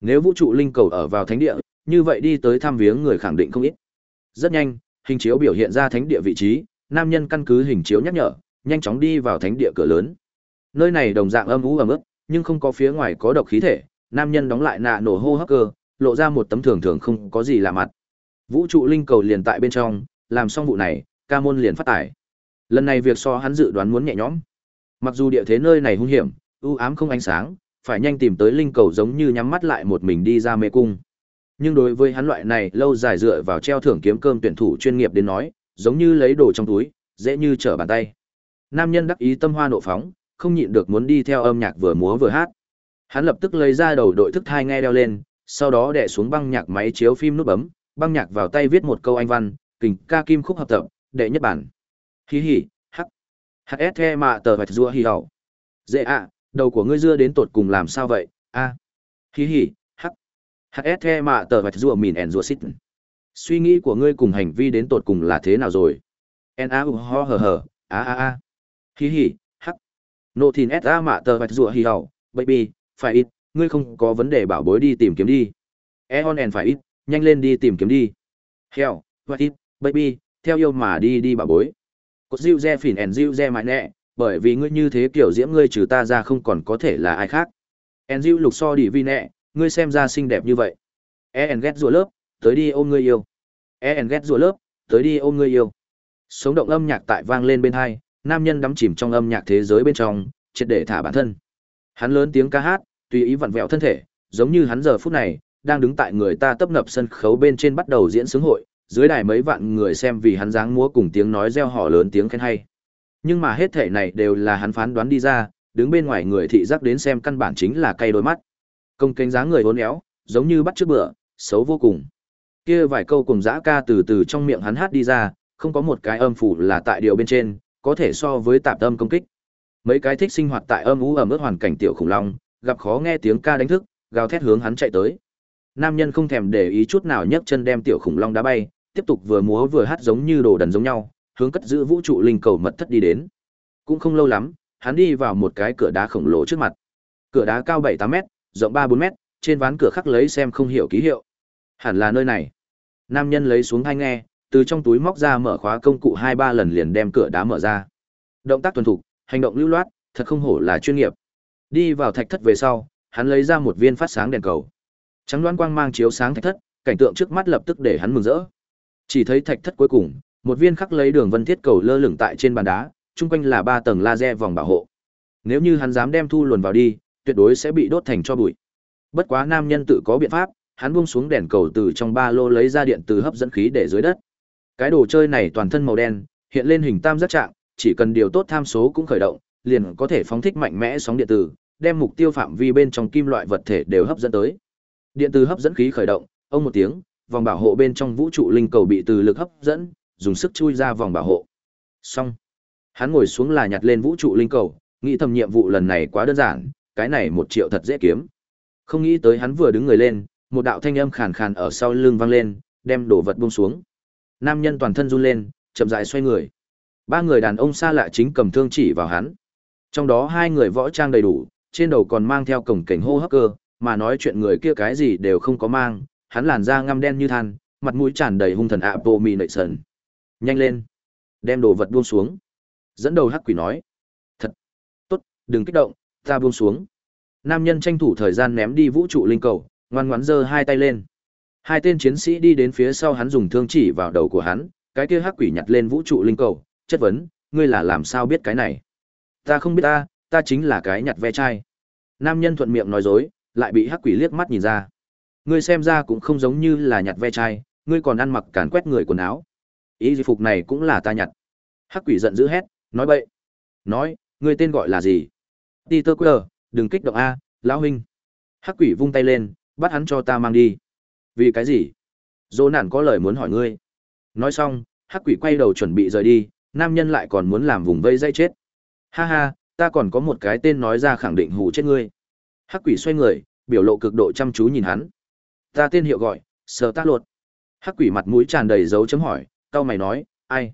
Nếu vũ trụ linh cầu ở vào thánh địa, như vậy đi tới thăm viếng người khẳng định không ít. Rất nhanh, hình chiếu biểu hiện ra thánh địa vị trí, nam nhân căn cứ hình chiếu nhắc nhở, nhanh chóng đi vào thánh địa cửa lớn. Nơi này đồng dạng âm u ẩm ướt, nhưng không có phía ngoài có độc khí thể, nam nhân đóng lại nạ nổ hô hấp cơ, lộ ra một tấm thường thường không có gì lạ mặt. Vũ trụ linh cầu liền tại bên trong, làm xong vụ này, ca môn liền phát tải. Lần này việc so hắn dự đoán muốn nhẹ nhõm. Mặc dù địa thế nơi này hung hiểm, u ám không ánh sáng, phải nhanh tìm tới linh cầu giống như nhắm mắt lại một mình đi ra mê cung. Nhưng đối với hắn loại này lâu dài dựa vào treo thưởng kiếm cơm tuyển thủ chuyên nghiệp đến nói, giống như lấy đồ trong túi, dễ như trở bàn tay. Nam nhân đắc ý tâm hoa nộ phóng, không nhịn được muốn đi theo âm nhạc vừa múa vừa hát. Hắn lập tức lấy ra đầu đội thức thai nghe đeo lên, sau đó đè xuống băng nhạc máy chiếu phim nút bấm, băng nhạc vào tay viết một câu anh văn, kình ca kim khúc hợp tập, đệ nhất bản. Hí hỉ hắc. Hắc S the mạ tờ vạch rùa hì hậu. Dễ ạ, đầu của ngươi dưa đến tột cùng làm sao vậy? A. À. Hí hí, hắc. Hắc S the mạ tờ vạch rùa mìn ẻn rùa xít. Suy nghĩ của ngươi cùng hành vi đến tột cùng là thế nào rồi? N a u ho hờ hờ, a a a. Hí hỉ hắc. Nộ thìn S a mạ tờ vạch rùa hì hậu, baby, phải ít, ngươi không có vấn đề bảo bối đi tìm kiếm đi. Eon and phải ít, nhanh lên đi tìm kiếm đi. Hell, what it, baby, theo yêu mà đi đi bà bối. Cột Diu re phỉn and Diu re mãi nẹ, bởi vì ngươi như thế kiểu diễm ngươi trừ ta ra không còn có thể là ai khác. And Diu lục so đi vi nẹ, ngươi xem ra xinh đẹp như vậy. E and ghét rùa lớp, tới đi ôm ngươi yêu. E and ghét rùa lớp, tới đi ôm ngươi yêu. Sống động âm nhạc tại vang lên bên hai, nam nhân đắm chìm trong âm nhạc thế giới bên trong, triệt để thả bản thân. Hắn lớn tiếng ca hát, tùy ý vặn vẹo thân thể, giống như hắn giờ phút này đang đứng tại người ta tấp nập sân khấu bên trên bắt đầu diễn sướng hội, dưới đài mấy vạn người xem vì hắn dáng múa cùng tiếng nói reo hò lớn tiếng khen hay. Nhưng mà hết thể này đều là hắn phán đoán đi ra, đứng bên ngoài người thị giác đến xem căn bản chính là cay đôi mắt. Công kênh dáng người hốn éo, giống như bắt trước bữa, xấu vô cùng. Kia vài câu cùng dã ca từ từ trong miệng hắn hát đi ra, không có một cái âm phủ là tại điều bên trên, có thể so với tạp âm công kích. Mấy cái thích sinh hoạt tại âm ú ở mức hoàn cảnh tiểu khủng long, gặp khó nghe tiếng ca đánh thức, gào thét hướng hắn chạy tới. Nam nhân không thèm để ý chút nào nhấc chân đem tiểu khủng long đá bay, tiếp tục vừa múa vừa hát giống như đồ đần giống nhau, hướng cất giữ vũ trụ linh cầu mật thất đi đến. Cũng không lâu lắm, hắn đi vào một cái cửa đá khổng lồ trước mặt. Cửa đá cao 7-8 mét, rộng 3-4 mét, trên ván cửa khắc lấy xem không hiểu ký hiệu. Hẳn là nơi này. Nam nhân lấy xuống thanh nghe, từ trong túi móc ra mở khóa công cụ 2-3 lần liền đem cửa đá mở ra. Động tác tuần thục, hành động lưu loát, thật không hổ là chuyên nghiệp. Đi vào thạch thất về sau, hắn lấy ra một viên phát sáng đèn cầu. Trắng đoán quang mang chiếu sáng thạch thất, cảnh tượng trước mắt lập tức để hắn mừng rỡ. Chỉ thấy thạch thất cuối cùng, một viên khắc lấy đường vân thiết cầu lơ lửng tại trên bàn đá, chung quanh là ba tầng laser vòng bảo hộ. Nếu như hắn dám đem thu luồn vào đi, tuyệt đối sẽ bị đốt thành cho bụi. Bất quá nam nhân tự có biện pháp, hắn buông xuống đèn cầu từ trong ba lô lấy ra điện từ hấp dẫn khí để dưới đất. Cái đồ chơi này toàn thân màu đen, hiện lên hình tam giác trạng, chỉ cần điều tốt tham số cũng khởi động, liền có thể phóng thích mạnh mẽ sóng điện tử, đem mục tiêu phạm vi bên trong kim loại vật thể đều hấp dẫn tới. Điện từ hấp dẫn khí khởi động, ông một tiếng, vòng bảo hộ bên trong vũ trụ linh cầu bị từ lực hấp dẫn, dùng sức chui ra vòng bảo hộ. Xong. Hắn ngồi xuống là nhặt lên vũ trụ linh cầu, nghĩ thầm nhiệm vụ lần này quá đơn giản, cái này một triệu thật dễ kiếm. Không nghĩ tới hắn vừa đứng người lên, một đạo thanh âm khàn khàn ở sau lưng vang lên, đem đồ vật buông xuống. Nam nhân toàn thân run lên, chậm rãi xoay người. Ba người đàn ông xa lạ chính cầm thương chỉ vào hắn. Trong đó hai người võ trang đầy đủ, trên đầu còn mang theo cổng cảnh hô hấp cơ, mà nói chuyện người kia cái gì đều không có mang, hắn làn da ngăm đen như than, mặt mũi tràn đầy hung thần ạ bộ mì nệ sần. Nhanh lên, đem đồ vật buông xuống. Dẫn đầu hắc quỷ nói. Thật, tốt, đừng kích động, ta buông xuống. Nam nhân tranh thủ thời gian ném đi vũ trụ linh cầu, ngoan ngoãn giơ hai tay lên. Hai tên chiến sĩ đi đến phía sau hắn dùng thương chỉ vào đầu của hắn, cái kia hắc quỷ nhặt lên vũ trụ linh cầu, chất vấn, ngươi là làm sao biết cái này? Ta không biết ta, ta chính là cái nhặt ve chai. Nam nhân thuận miệng nói dối, lại bị hắc quỷ liếc mắt nhìn ra. Ngươi xem ra cũng không giống như là nhặt ve chai, ngươi còn ăn mặc càn quét người quần áo. Ý gì phục này cũng là ta nhặt. Hắc quỷ giận dữ hét, nói bậy. Nói, ngươi tên gọi là gì? ti tơ quơ đừng kích động a, lão huynh. Hắc quỷ vung tay lên, bắt hắn cho ta mang đi. Vì cái gì? Dỗ nản có lời muốn hỏi ngươi. Nói xong, hắc quỷ quay đầu chuẩn bị rời đi, nam nhân lại còn muốn làm vùng vây dây chết. Ha ha, ta còn có một cái tên nói ra khẳng định hù chết ngươi. Hắc quỷ xoay người, biểu lộ cực độ chăm chú nhìn hắn. Ta tên hiệu gọi, Sở Ta Lột. Hắc quỷ mặt mũi tràn đầy dấu chấm hỏi, cao mày nói, ai?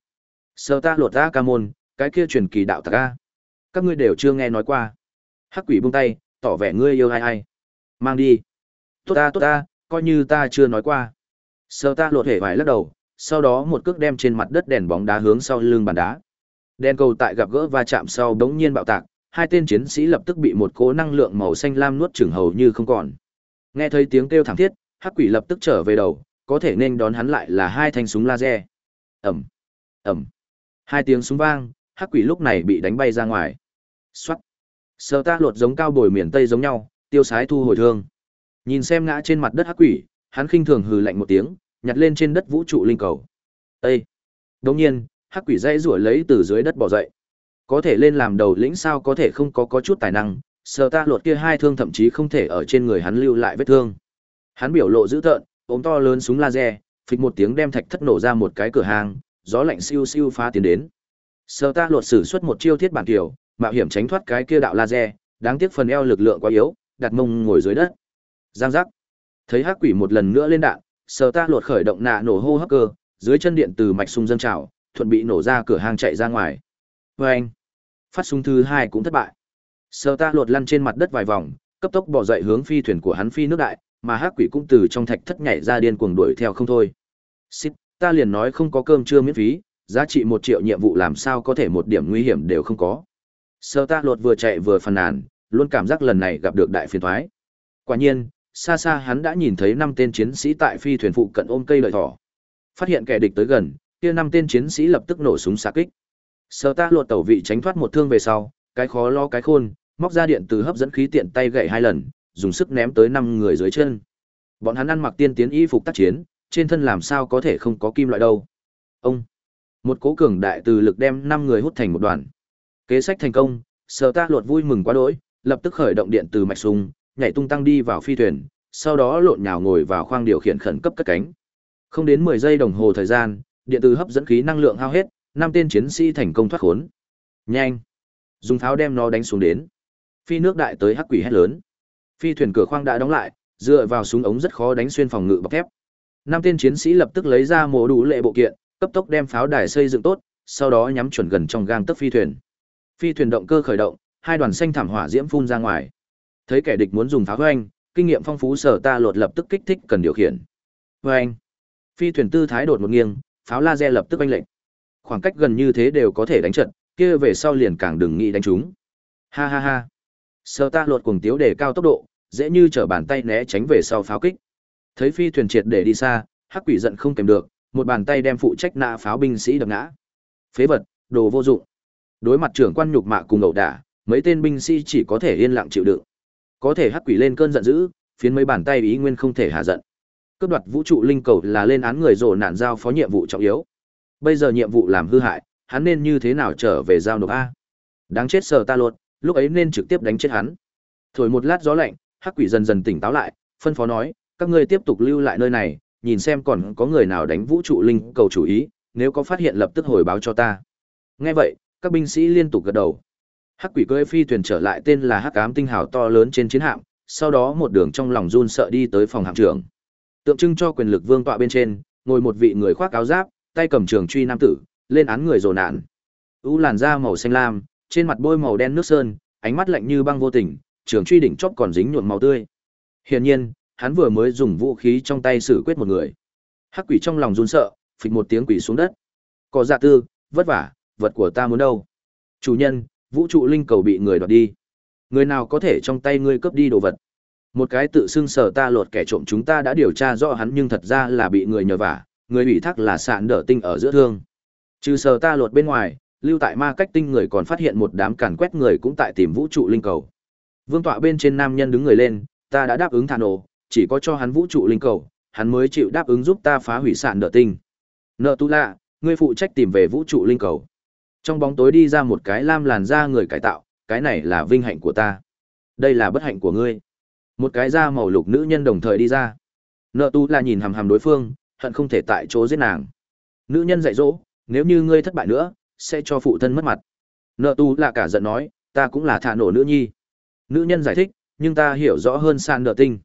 Sở Ta Lột ra, ca môn, cái kia truyền kỳ đạo tạc ca. Các ngươi đều chưa nghe nói qua. Hắc quỷ buông tay, tỏ vẻ ngươi yêu ai ai. Mang đi. Tốt ta tốt ta, coi như ta chưa nói qua. Sở Ta Lột hề vải lắc đầu, sau đó một cước đem trên mặt đất đèn bóng đá hướng sau lưng bàn đá. Đèn cầu tại gặp gỡ va chạm sau đống nhiên bạo tạc, hai tên chiến sĩ lập tức bị một cỗ năng lượng màu xanh lam nuốt chửng hầu như không còn. Nghe thấy tiếng kêu thảm thiết, Hắc Quỷ lập tức trở về đầu, có thể nên đón hắn lại là hai thanh súng laser. Ầm, ầm. Hai tiếng súng vang, Hắc Quỷ lúc này bị đánh bay ra ngoài. Soát. Sơ ta lột giống cao bồi miền Tây giống nhau, tiêu sái thu hồi thương. Nhìn xem ngã trên mặt đất Hắc Quỷ, hắn khinh thường hừ lạnh một tiếng, nhặt lên trên đất vũ trụ linh cầu. Ê! Đồng nhiên, hắc quỷ dây rủa lấy từ dưới đất bò dậy. Có thể lên làm đầu lĩnh sao có thể không có có chút tài năng, sờ ta lột kia hai thương thậm chí không thể ở trên người hắn lưu lại vết thương. Hắn biểu lộ dữ tợn, ống to lớn súng laser, phịch một tiếng đem thạch thất nổ ra một cái cửa hàng, gió lạnh siêu siêu phá tiến đến. Sờ ta lột sử xuất một chiêu thiết bản tiểu, mạo hiểm tránh thoát cái kia đạo laser, đáng tiếc phần eo lực lượng quá yếu, đặt mông ngồi dưới đất. Giang giác. Thấy hắc quỷ một lần nữa lên đạn, sờ ta lột khởi động nạ nổ hô hấp cơ, dưới chân điện từ mạch sung dâng trào, thuận bị nổ ra cửa hàng chạy ra ngoài. Với anh, phát súng thứ hai cũng thất bại. sợ ta lột lăn trên mặt đất vài vòng, cấp tốc bỏ dậy hướng phi thuyền của hắn phi nước đại, mà hắc quỷ cũng từ trong thạch thất nhảy ra điên cuồng đuổi theo không thôi. Xít, ta liền nói không có cơm trưa miễn phí, giá trị một triệu nhiệm vụ làm sao có thể một điểm nguy hiểm đều không có. sợ ta lột vừa chạy vừa phàn nàn, luôn cảm giác lần này gặp được đại phiền thoái. Quả nhiên, xa xa hắn đã nhìn thấy năm tên chiến sĩ tại phi thuyền phụ cận ôm cây lợi thỏ. Phát hiện kẻ địch tới gần, kia năm tên chiến sĩ lập tức nổ súng xạ kích. Sở ta lột tẩu vị tránh thoát một thương về sau, cái khó lo cái khôn, móc ra điện từ hấp dẫn khí tiện tay gậy hai lần, dùng sức ném tới năm người dưới chân. Bọn hắn ăn mặc tiên tiến y phục tác chiến, trên thân làm sao có thể không có kim loại đâu. Ông, một cố cường đại từ lực đem năm người hút thành một đoàn. Kế sách thành công, Sở Ta lột vui mừng quá đỗi, lập tức khởi động điện từ mạch súng, nhảy tung tăng đi vào phi thuyền, sau đó lộn nhào ngồi vào khoang điều khiển khẩn cấp cất cánh. Không đến 10 giây đồng hồ thời gian, điện từ hấp dẫn khí năng lượng hao hết, năm tên chiến sĩ thành công thoát khốn. Nhanh, dùng tháo đem nó đánh xuống đến. Phi nước đại tới hắc quỷ hét lớn. Phi thuyền cửa khoang đã đóng lại, dựa vào súng ống rất khó đánh xuyên phòng ngự bọc thép. Năm tên chiến sĩ lập tức lấy ra mổ đủ lệ bộ kiện, cấp tốc đem pháo đài xây dựng tốt, sau đó nhắm chuẩn gần trong gang tấc phi thuyền. Phi thuyền động cơ khởi động, hai đoàn xanh thảm hỏa diễm phun ra ngoài. Thấy kẻ địch muốn dùng pháo hoành, kinh nghiệm phong phú sở ta lột lập tức kích thích cần điều khiển. Hoành. Phi thuyền tư thái đột một nghiêng, pháo laser lập tức oanh lệnh. Khoảng cách gần như thế đều có thể đánh trận, kia về sau liền càng đừng nghĩ đánh chúng. Ha ha ha. sơ ta lột cuồng tiếu để cao tốc độ, dễ như trở bàn tay né tránh về sau pháo kích. Thấy phi thuyền triệt để đi xa, Hắc Quỷ giận không kèm được, một bàn tay đem phụ trách nã pháo binh sĩ đập ngã. Phế vật, đồ vô dụng. Đối mặt trưởng quan nhục mạ cùng ẩu đả, mấy tên binh sĩ chỉ có thể yên lặng chịu đựng. Có thể Hắc Quỷ lên cơn giận dữ, phiến mấy bàn tay ý nguyên không thể hạ giận. Cướp đoạt vũ trụ linh cầu là lên án người rồ nạn giao phó nhiệm vụ trọng yếu. Bây giờ nhiệm vụ làm hư hại, hắn nên như thế nào trở về giao nộp a? Đáng chết sờ ta luôn, lúc ấy nên trực tiếp đánh chết hắn. Thổi một lát gió lạnh, Hắc Quỷ dần dần tỉnh táo lại, phân phó nói, các ngươi tiếp tục lưu lại nơi này, nhìn xem còn có người nào đánh vũ trụ linh cầu chủ ý, nếu có phát hiện lập tức hồi báo cho ta. Nghe vậy, các binh sĩ liên tục gật đầu. Hắc quỷ cưỡi phi thuyền trở lại tên là Hắc ám tinh hào to lớn trên chiến hạm, sau đó một đường trong lòng run sợ đi tới phòng hạm trưởng. Tượng trưng cho quyền lực vương tọa bên trên, ngồi một vị người khoác áo giáp, tay cầm trường truy nam tử, lên án người rồ nạn. U làn da màu xanh lam, trên mặt bôi màu đen nước sơn, ánh mắt lạnh như băng vô tình, trường truy đỉnh chóp còn dính nhuộm màu tươi. Hiển nhiên, hắn vừa mới dùng vũ khí trong tay xử quyết một người. Hắc quỷ trong lòng run sợ, phịch một tiếng quỷ xuống đất. Có dạ tư, vất vả, vật của ta muốn đâu? Chủ nhân, vũ trụ linh cầu bị người đoạt đi. Người nào có thể trong tay ngươi cướp đi đồ vật? Một cái tự xưng sở ta lột kẻ trộm chúng ta đã điều tra rõ hắn nhưng thật ra là bị người nhờ vả, người ủy thác là sạn đỡ tinh ở giữa thương. Trừ sờ ta lột bên ngoài, lưu tại ma cách tinh người còn phát hiện một đám càn quét người cũng tại tìm vũ trụ linh cầu. Vương tọa bên trên nam nhân đứng người lên, ta đã đáp ứng thả nổ, chỉ có cho hắn vũ trụ linh cầu, hắn mới chịu đáp ứng giúp ta phá hủy sạn nợ tinh. Nợ tu lạ, ngươi phụ trách tìm về vũ trụ linh cầu. Trong bóng tối đi ra một cái lam làn da người cải tạo, cái này là vinh hạnh của ta. Đây là bất hạnh của ngươi. Một cái da màu lục nữ nhân đồng thời đi ra. Nợ tu là nhìn hằm hằm đối phương, hận không thể tại chỗ giết nàng. Nữ nhân dạy dỗ, nếu như ngươi thất bại nữa, sẽ cho phụ thân mất mặt. Nợ tu là cả giận nói, ta cũng là thả nổ nữ nhi. Nữ nhân giải thích, nhưng ta hiểu rõ hơn san nợ tinh.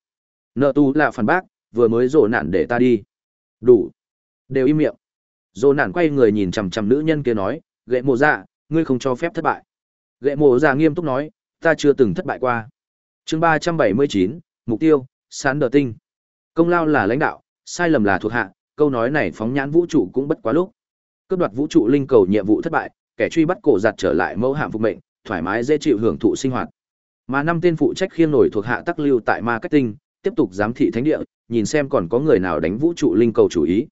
Nợ tu là phản bác vừa mới rổ nạn để ta đi. Đủ. Đều im miệng. Rổ nạn quay người nhìn chằm chằm nữ nhân kia nói gậy mộ dạ ngươi không cho phép thất bại. Gậy mộ dạ nghiêm túc nói ta chưa từng thất bại qua. Chương ba trăm bảy mươi chín mục tiêu sán đờ tinh. Công lao là lãnh đạo sai lầm là thuộc hạ câu nói này phóng nhãn vũ trụ cũng bất quá lúc cướp đoạt vũ trụ linh cầu nhiệm vụ thất bại kẻ truy bắt cổ giặt trở lại mẫu hạm phục mệnh thoải mái dễ chịu hưởng thụ sinh hoạt mà năm tên phụ trách khiêng nổi thuộc hạ tắc lưu tại ma cách tinh tiếp tục giám thị thánh địa, nhìn xem còn có người nào đánh vũ trụ linh cầu chủ ý.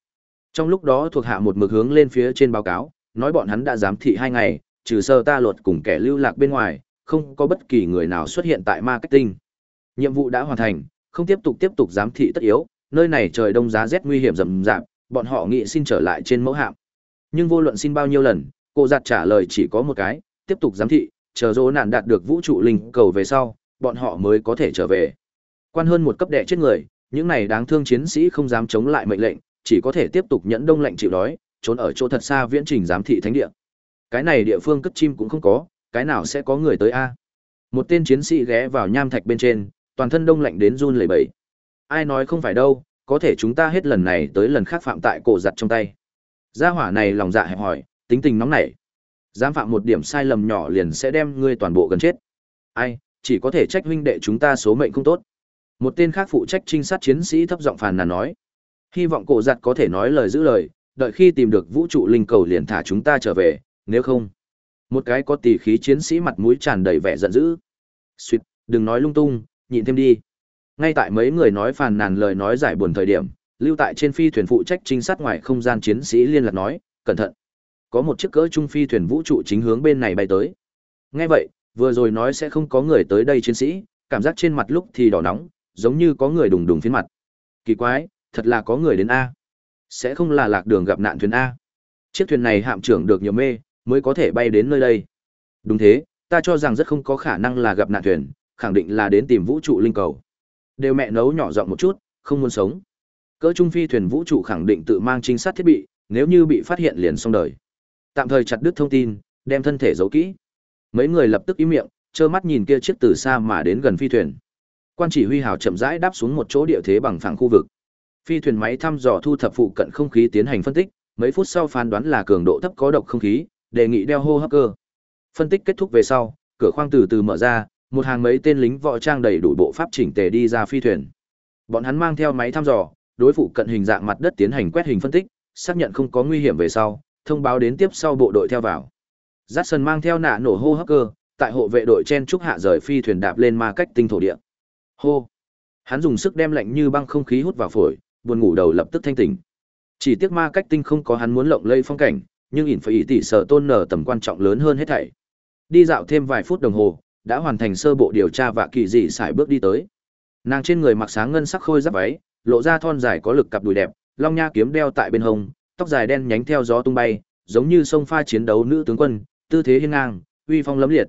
Trong lúc đó thuộc hạ một mực hướng lên phía trên báo cáo, nói bọn hắn đã giám thị hai ngày, trừ sơ ta luật cùng kẻ lưu lạc bên ngoài, không có bất kỳ người nào xuất hiện tại marketing. Nhiệm vụ đã hoàn thành, không tiếp tục tiếp tục giám thị tất yếu, nơi này trời đông giá rét nguy hiểm rầm rạp, bọn họ nghĩ xin trở lại trên mẫu hạm. Nhưng vô luận xin bao nhiêu lần, cô giặt trả lời chỉ có một cái, tiếp tục giám thị, chờ dỗ nạn đạt được vũ trụ linh cầu về sau, bọn họ mới có thể trở về. Quan hơn một cấp đệ chết người, những này đáng thương chiến sĩ không dám chống lại mệnh lệnh, chỉ có thể tiếp tục nhẫn đông lạnh chịu đói, trốn ở chỗ thật xa viễn trình giám thị thánh địa. Cái này địa phương cất chim cũng không có, cái nào sẽ có người tới a? Một tên chiến sĩ ghé vào nham thạch bên trên, toàn thân đông lạnh đến run lẩy bẩy. Ai nói không phải đâu, có thể chúng ta hết lần này tới lần khác phạm tại cổ giặt trong tay. Gia hỏa này lòng dạ hẹp hỏi, tính tình nóng nảy. Dám phạm một điểm sai lầm nhỏ liền sẽ đem ngươi toàn bộ gần chết. Ai, chỉ có thể trách huynh đệ chúng ta số mệnh không tốt. Một tên khác phụ trách trinh sát chiến sĩ thấp giọng phàn nàn nói. Hy vọng cổ giặt có thể nói lời giữ lời, đợi khi tìm được vũ trụ linh cầu liền thả chúng ta trở về, nếu không. Một cái có tỷ khí chiến sĩ mặt mũi tràn đầy vẻ giận dữ. Xuyệt, đừng nói lung tung, nhịn thêm đi. Ngay tại mấy người nói phàn nàn lời nói giải buồn thời điểm, lưu tại trên phi thuyền phụ trách trinh sát ngoài không gian chiến sĩ liên lạc nói, cẩn thận. Có một chiếc cỡ trung phi thuyền vũ trụ chính hướng bên này bay tới. Nghe vậy, vừa rồi nói sẽ không có người tới đây chiến sĩ, cảm giác trên mặt lúc thì đỏ nóng, giống như có người đùng đùng phiến mặt. Kỳ quái, thật là có người đến A. Sẽ không là lạc đường gặp nạn thuyền A. Chiếc thuyền này hạm trưởng được nhiều mê, mới có thể bay đến nơi đây. Đúng thế, ta cho rằng rất không có khả năng là gặp nạn thuyền, khẳng định là đến tìm vũ trụ linh cầu. Đều mẹ nấu nhỏ giọng một chút, không muốn sống. Cỡ trung phi thuyền vũ trụ khẳng định tự mang trinh sát thiết bị, nếu như bị phát hiện liền xong đời. Tạm thời chặt đứt thông tin, đem thân thể giấu kỹ. Mấy người lập tức im miệng, trơ mắt nhìn kia chiếc từ xa mà đến gần phi thuyền. Quan chỉ huy hào chậm rãi đáp xuống một chỗ địa thế bằng phẳng khu vực. Phi thuyền máy thăm dò thu thập phụ cận không khí tiến hành phân tích, mấy phút sau phán đoán là cường độ thấp có độc không khí, đề nghị đeo hô hấp cơ. Phân tích kết thúc về sau, cửa khoang từ từ mở ra, một hàng mấy tên lính võ trang đầy đủ bộ pháp chỉnh tề đi ra phi thuyền. Bọn hắn mang theo máy thăm dò, đối phụ cận hình dạng mặt đất tiến hành quét hình phân tích, xác nhận không có nguy hiểm về sau, thông báo đến tiếp sau bộ đội theo vào. Jackson mang theo nạ nổ hô hấp cơ, tại hộ vệ đội chen trúc hạ rời phi thuyền đạp lên ma cách tinh thổ địa. Hô. Hắn dùng sức đem lạnh như băng không khí hút vào phổi, buồn ngủ đầu lập tức thanh tỉnh. Chỉ tiếc ma cách tinh không có hắn muốn lộng lây phong cảnh, nhưng ỉn phải ý tỷ sở tôn nở tầm quan trọng lớn hơn hết thảy. Đi dạo thêm vài phút đồng hồ, đã hoàn thành sơ bộ điều tra và kỳ dị sải bước đi tới. Nàng trên người mặc sáng ngân sắc khôi giáp váy, lộ ra thon dài có lực cặp đùi đẹp, long nha kiếm đeo tại bên hông, tóc dài đen nhánh theo gió tung bay, giống như sông pha chiến đấu nữ tướng quân, tư thế hiên ngang, uy phong lẫm liệt.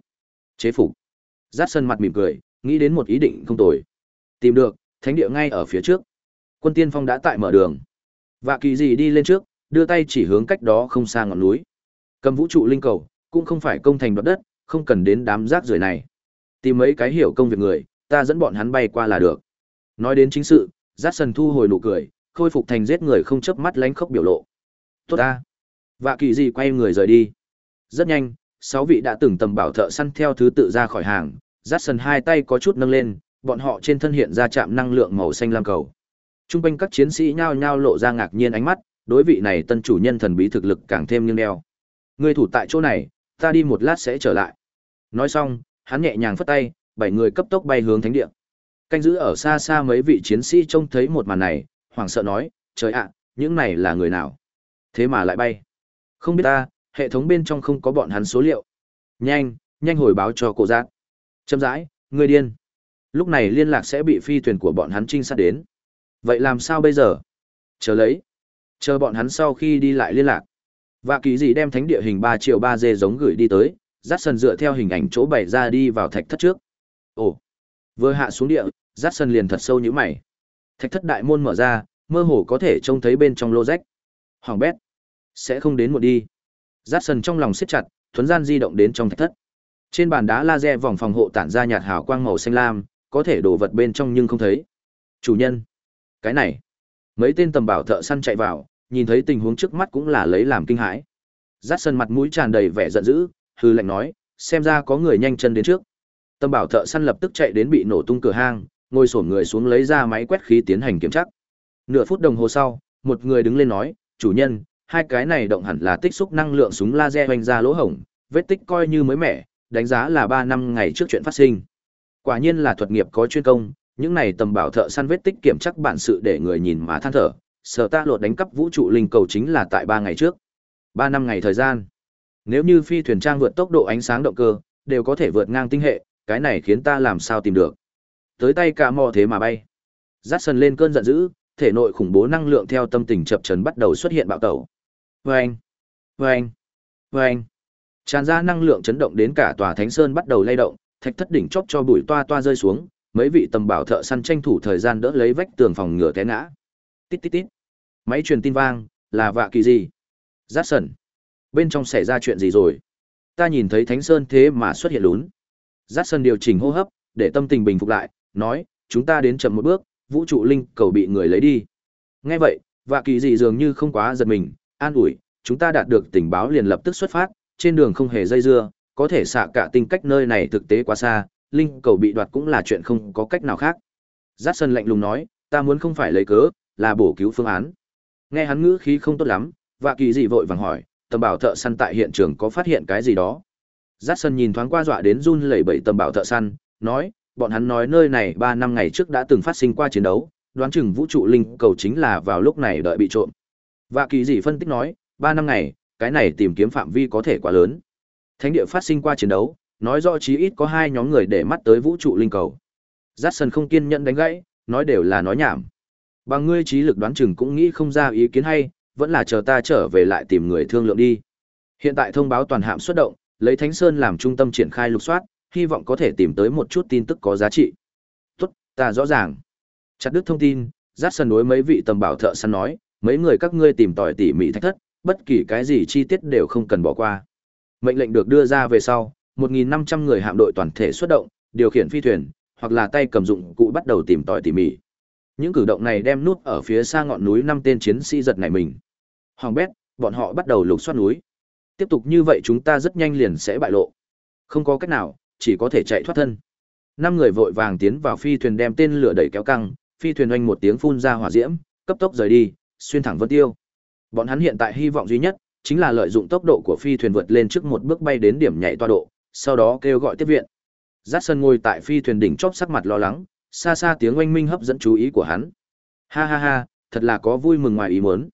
Chế phục. Dát sân mặt mỉm cười, nghĩ đến một ý định không tồi. Tìm được, thánh địa ngay ở phía trước. Quân tiên phong đã tại mở đường. Và kỳ dị đi lên trước, đưa tay chỉ hướng cách đó không xa ngọn núi. Cầm vũ trụ linh cầu, cũng không phải công thành đoạt đất, không cần đến đám rác rưởi này. Tìm mấy cái hiểu công việc người, ta dẫn bọn hắn bay qua là được. Nói đến chính sự, Dát Sần thu hồi nụ cười, khôi phục thành giết người không chớp mắt lánh khốc biểu lộ. Tốt ta. Vạ kỳ gì quay người rời đi. Rất nhanh, sáu vị đã từng tầm bảo thợ săn theo thứ tự ra khỏi hàng, Dát Sần hai tay có chút nâng lên, bọn họ trên thân hiện ra chạm năng lượng màu xanh lam cầu. Trung quanh các chiến sĩ nhao nhao lộ ra ngạc nhiên ánh mắt, đối vị này tân chủ nhân thần bí thực lực càng thêm nghiêng đeo. Người thủ tại chỗ này, ta đi một lát sẽ trở lại. Nói xong, hắn nhẹ nhàng phất tay, bảy người cấp tốc bay hướng thánh địa. Canh giữ ở xa xa mấy vị chiến sĩ trông thấy một màn này, hoảng sợ nói, trời ạ, những này là người nào? Thế mà lại bay. Không biết ta, hệ thống bên trong không có bọn hắn số liệu. Nhanh, nhanh hồi báo cho cổ giác. chậm rãi, người điên. Lúc này liên lạc sẽ bị phi thuyền của bọn hắn trinh sát đến. Vậy làm sao bây giờ? Chờ lấy. Chờ bọn hắn sau khi đi lại liên lạc. Và kỳ gì đem thánh địa hình 3 triệu 3 dê giống gửi đi tới, dắt sân dựa theo hình ảnh chỗ bày ra đi vào thạch thất trước. Ồ, vừa hạ xuống địa, dắt sân liền thật sâu như mày. Thạch thất đại môn mở ra, mơ hồ có thể trông thấy bên trong lô rách. Hoàng bét, sẽ không đến một đi. Dắt sân trong lòng siết chặt, thuấn gian di động đến trong thạch thất. Trên bàn đá laser vòng phòng hộ tản ra nhạt hào quang màu xanh lam, có thể đổ vật bên trong nhưng không thấy. Chủ nhân, cái này. Mấy tên tầm bảo thợ săn chạy vào, nhìn thấy tình huống trước mắt cũng là lấy làm kinh hãi. Dát sân mặt mũi tràn đầy vẻ giận dữ, hư lạnh nói, xem ra có người nhanh chân đến trước. Tâm bảo thợ săn lập tức chạy đến bị nổ tung cửa hang, ngồi xổm người xuống lấy ra máy quét khí tiến hành kiểm tra. Nửa phút đồng hồ sau, một người đứng lên nói, chủ nhân, hai cái này động hẳn là tích xúc năng lượng súng laser hoành ra lỗ hổng, vết tích coi như mới mẻ, đánh giá là 3 năm ngày trước chuyện phát sinh. Quả nhiên là thuật nghiệp có chuyên công, những này tầm bảo thợ săn vết tích kiểm chắc bản sự để người nhìn mà than thở, sở ta lột đánh cắp vũ trụ linh cầu chính là tại ba ngày trước ba năm ngày thời gian nếu như phi thuyền trang vượt tốc độ ánh sáng động cơ đều có thể vượt ngang tinh hệ cái này khiến ta làm sao tìm được tới tay cả mò thế mà bay Rát sần lên cơn giận dữ thể nội khủng bố năng lượng theo tâm tình chập chấn bắt đầu xuất hiện bạo tẩu. Vâng, vâng, vâng. Tràn ra năng lượng chấn động đến cả tòa Thánh Sơn bắt đầu lay động, thạch thất đỉnh chóp cho bụi toa toa rơi xuống, mấy vị tầm bảo thợ săn tranh thủ thời gian đỡ lấy vách tường phòng ngừa té ngã. Tít tít tít. Máy truyền tin vang, là vạ kỳ gì? Giác sần. Bên trong xảy ra chuyện gì rồi? Ta nhìn thấy Thánh Sơn thế mà xuất hiện lún. Giác sần điều chỉnh hô hấp, để tâm tình bình phục lại, nói, chúng ta đến chậm một bước, vũ trụ linh cầu bị người lấy đi. Nghe vậy, vạ kỳ gì dường như không quá giật mình, an ủi, chúng ta đạt được tình báo liền lập tức xuất phát, trên đường không hề dây dưa, có thể xạ cả tinh cách nơi này thực tế quá xa, linh cầu bị đoạt cũng là chuyện không có cách nào khác. Giác sân lạnh lùng nói, ta muốn không phải lấy cớ, là bổ cứu phương án. Nghe hắn ngữ khí không tốt lắm, vạ kỳ gì vội vàng hỏi, tầm bảo thợ săn tại hiện trường có phát hiện cái gì đó. giắt sân nhìn thoáng qua dọa đến run lẩy bẩy tầm bảo thợ săn, nói, bọn hắn nói nơi này ba năm ngày trước đã từng phát sinh qua chiến đấu, đoán chừng vũ trụ linh cầu chính là vào lúc này đợi bị trộm. Vạ kỳ gì phân tích nói, ba năm ngày, cái này tìm kiếm phạm vi có thể quá lớn. Thánh địa phát sinh qua chiến đấu, nói rõ chí ít có hai nhóm người để mắt tới vũ trụ linh cầu. Jackson không kiên nhẫn đánh gãy, nói đều là nói nhảm. Bằng ngươi trí lực đoán chừng cũng nghĩ không ra ý kiến hay, vẫn là chờ ta trở về lại tìm người thương lượng đi. Hiện tại thông báo toàn hạm xuất động, lấy Thánh Sơn làm trung tâm triển khai lục soát, hy vọng có thể tìm tới một chút tin tức có giá trị. Tốt, ta rõ ràng. Chặt đứt thông tin, Jackson đối mấy vị tầm bảo thợ săn nói, mấy người các ngươi tìm tòi tỉ mỉ thách thất, bất kỳ cái gì chi tiết đều không cần bỏ qua. Mệnh lệnh được đưa ra về sau, 1.500 người hạm đội toàn thể xuất động, điều khiển phi thuyền, hoặc là tay cầm dụng cụ bắt đầu tìm tòi tỉ mỉ. Những cử động này đem nút ở phía xa ngọn núi năm tên chiến sĩ giật nảy mình. Hoàng bét, bọn họ bắt đầu lục soát núi. Tiếp tục như vậy chúng ta rất nhanh liền sẽ bại lộ. Không có cách nào, chỉ có thể chạy thoát thân. Năm người vội vàng tiến vào phi thuyền đem tên lửa đẩy kéo căng, phi thuyền oanh một tiếng phun ra hỏa diễm, cấp tốc rời đi, xuyên thẳng vân tiêu. Bọn hắn hiện tại hy vọng duy nhất chính là lợi dụng tốc độ của phi thuyền vượt lên trước một bước bay đến điểm nhảy toa độ, sau đó kêu gọi tiếp viện. Dát sân ngồi tại phi thuyền đỉnh chóp sắc mặt lo lắng, xa xa tiếng oanh minh hấp dẫn chú ý của hắn. Ha ha ha, thật là có vui mừng ngoài ý muốn.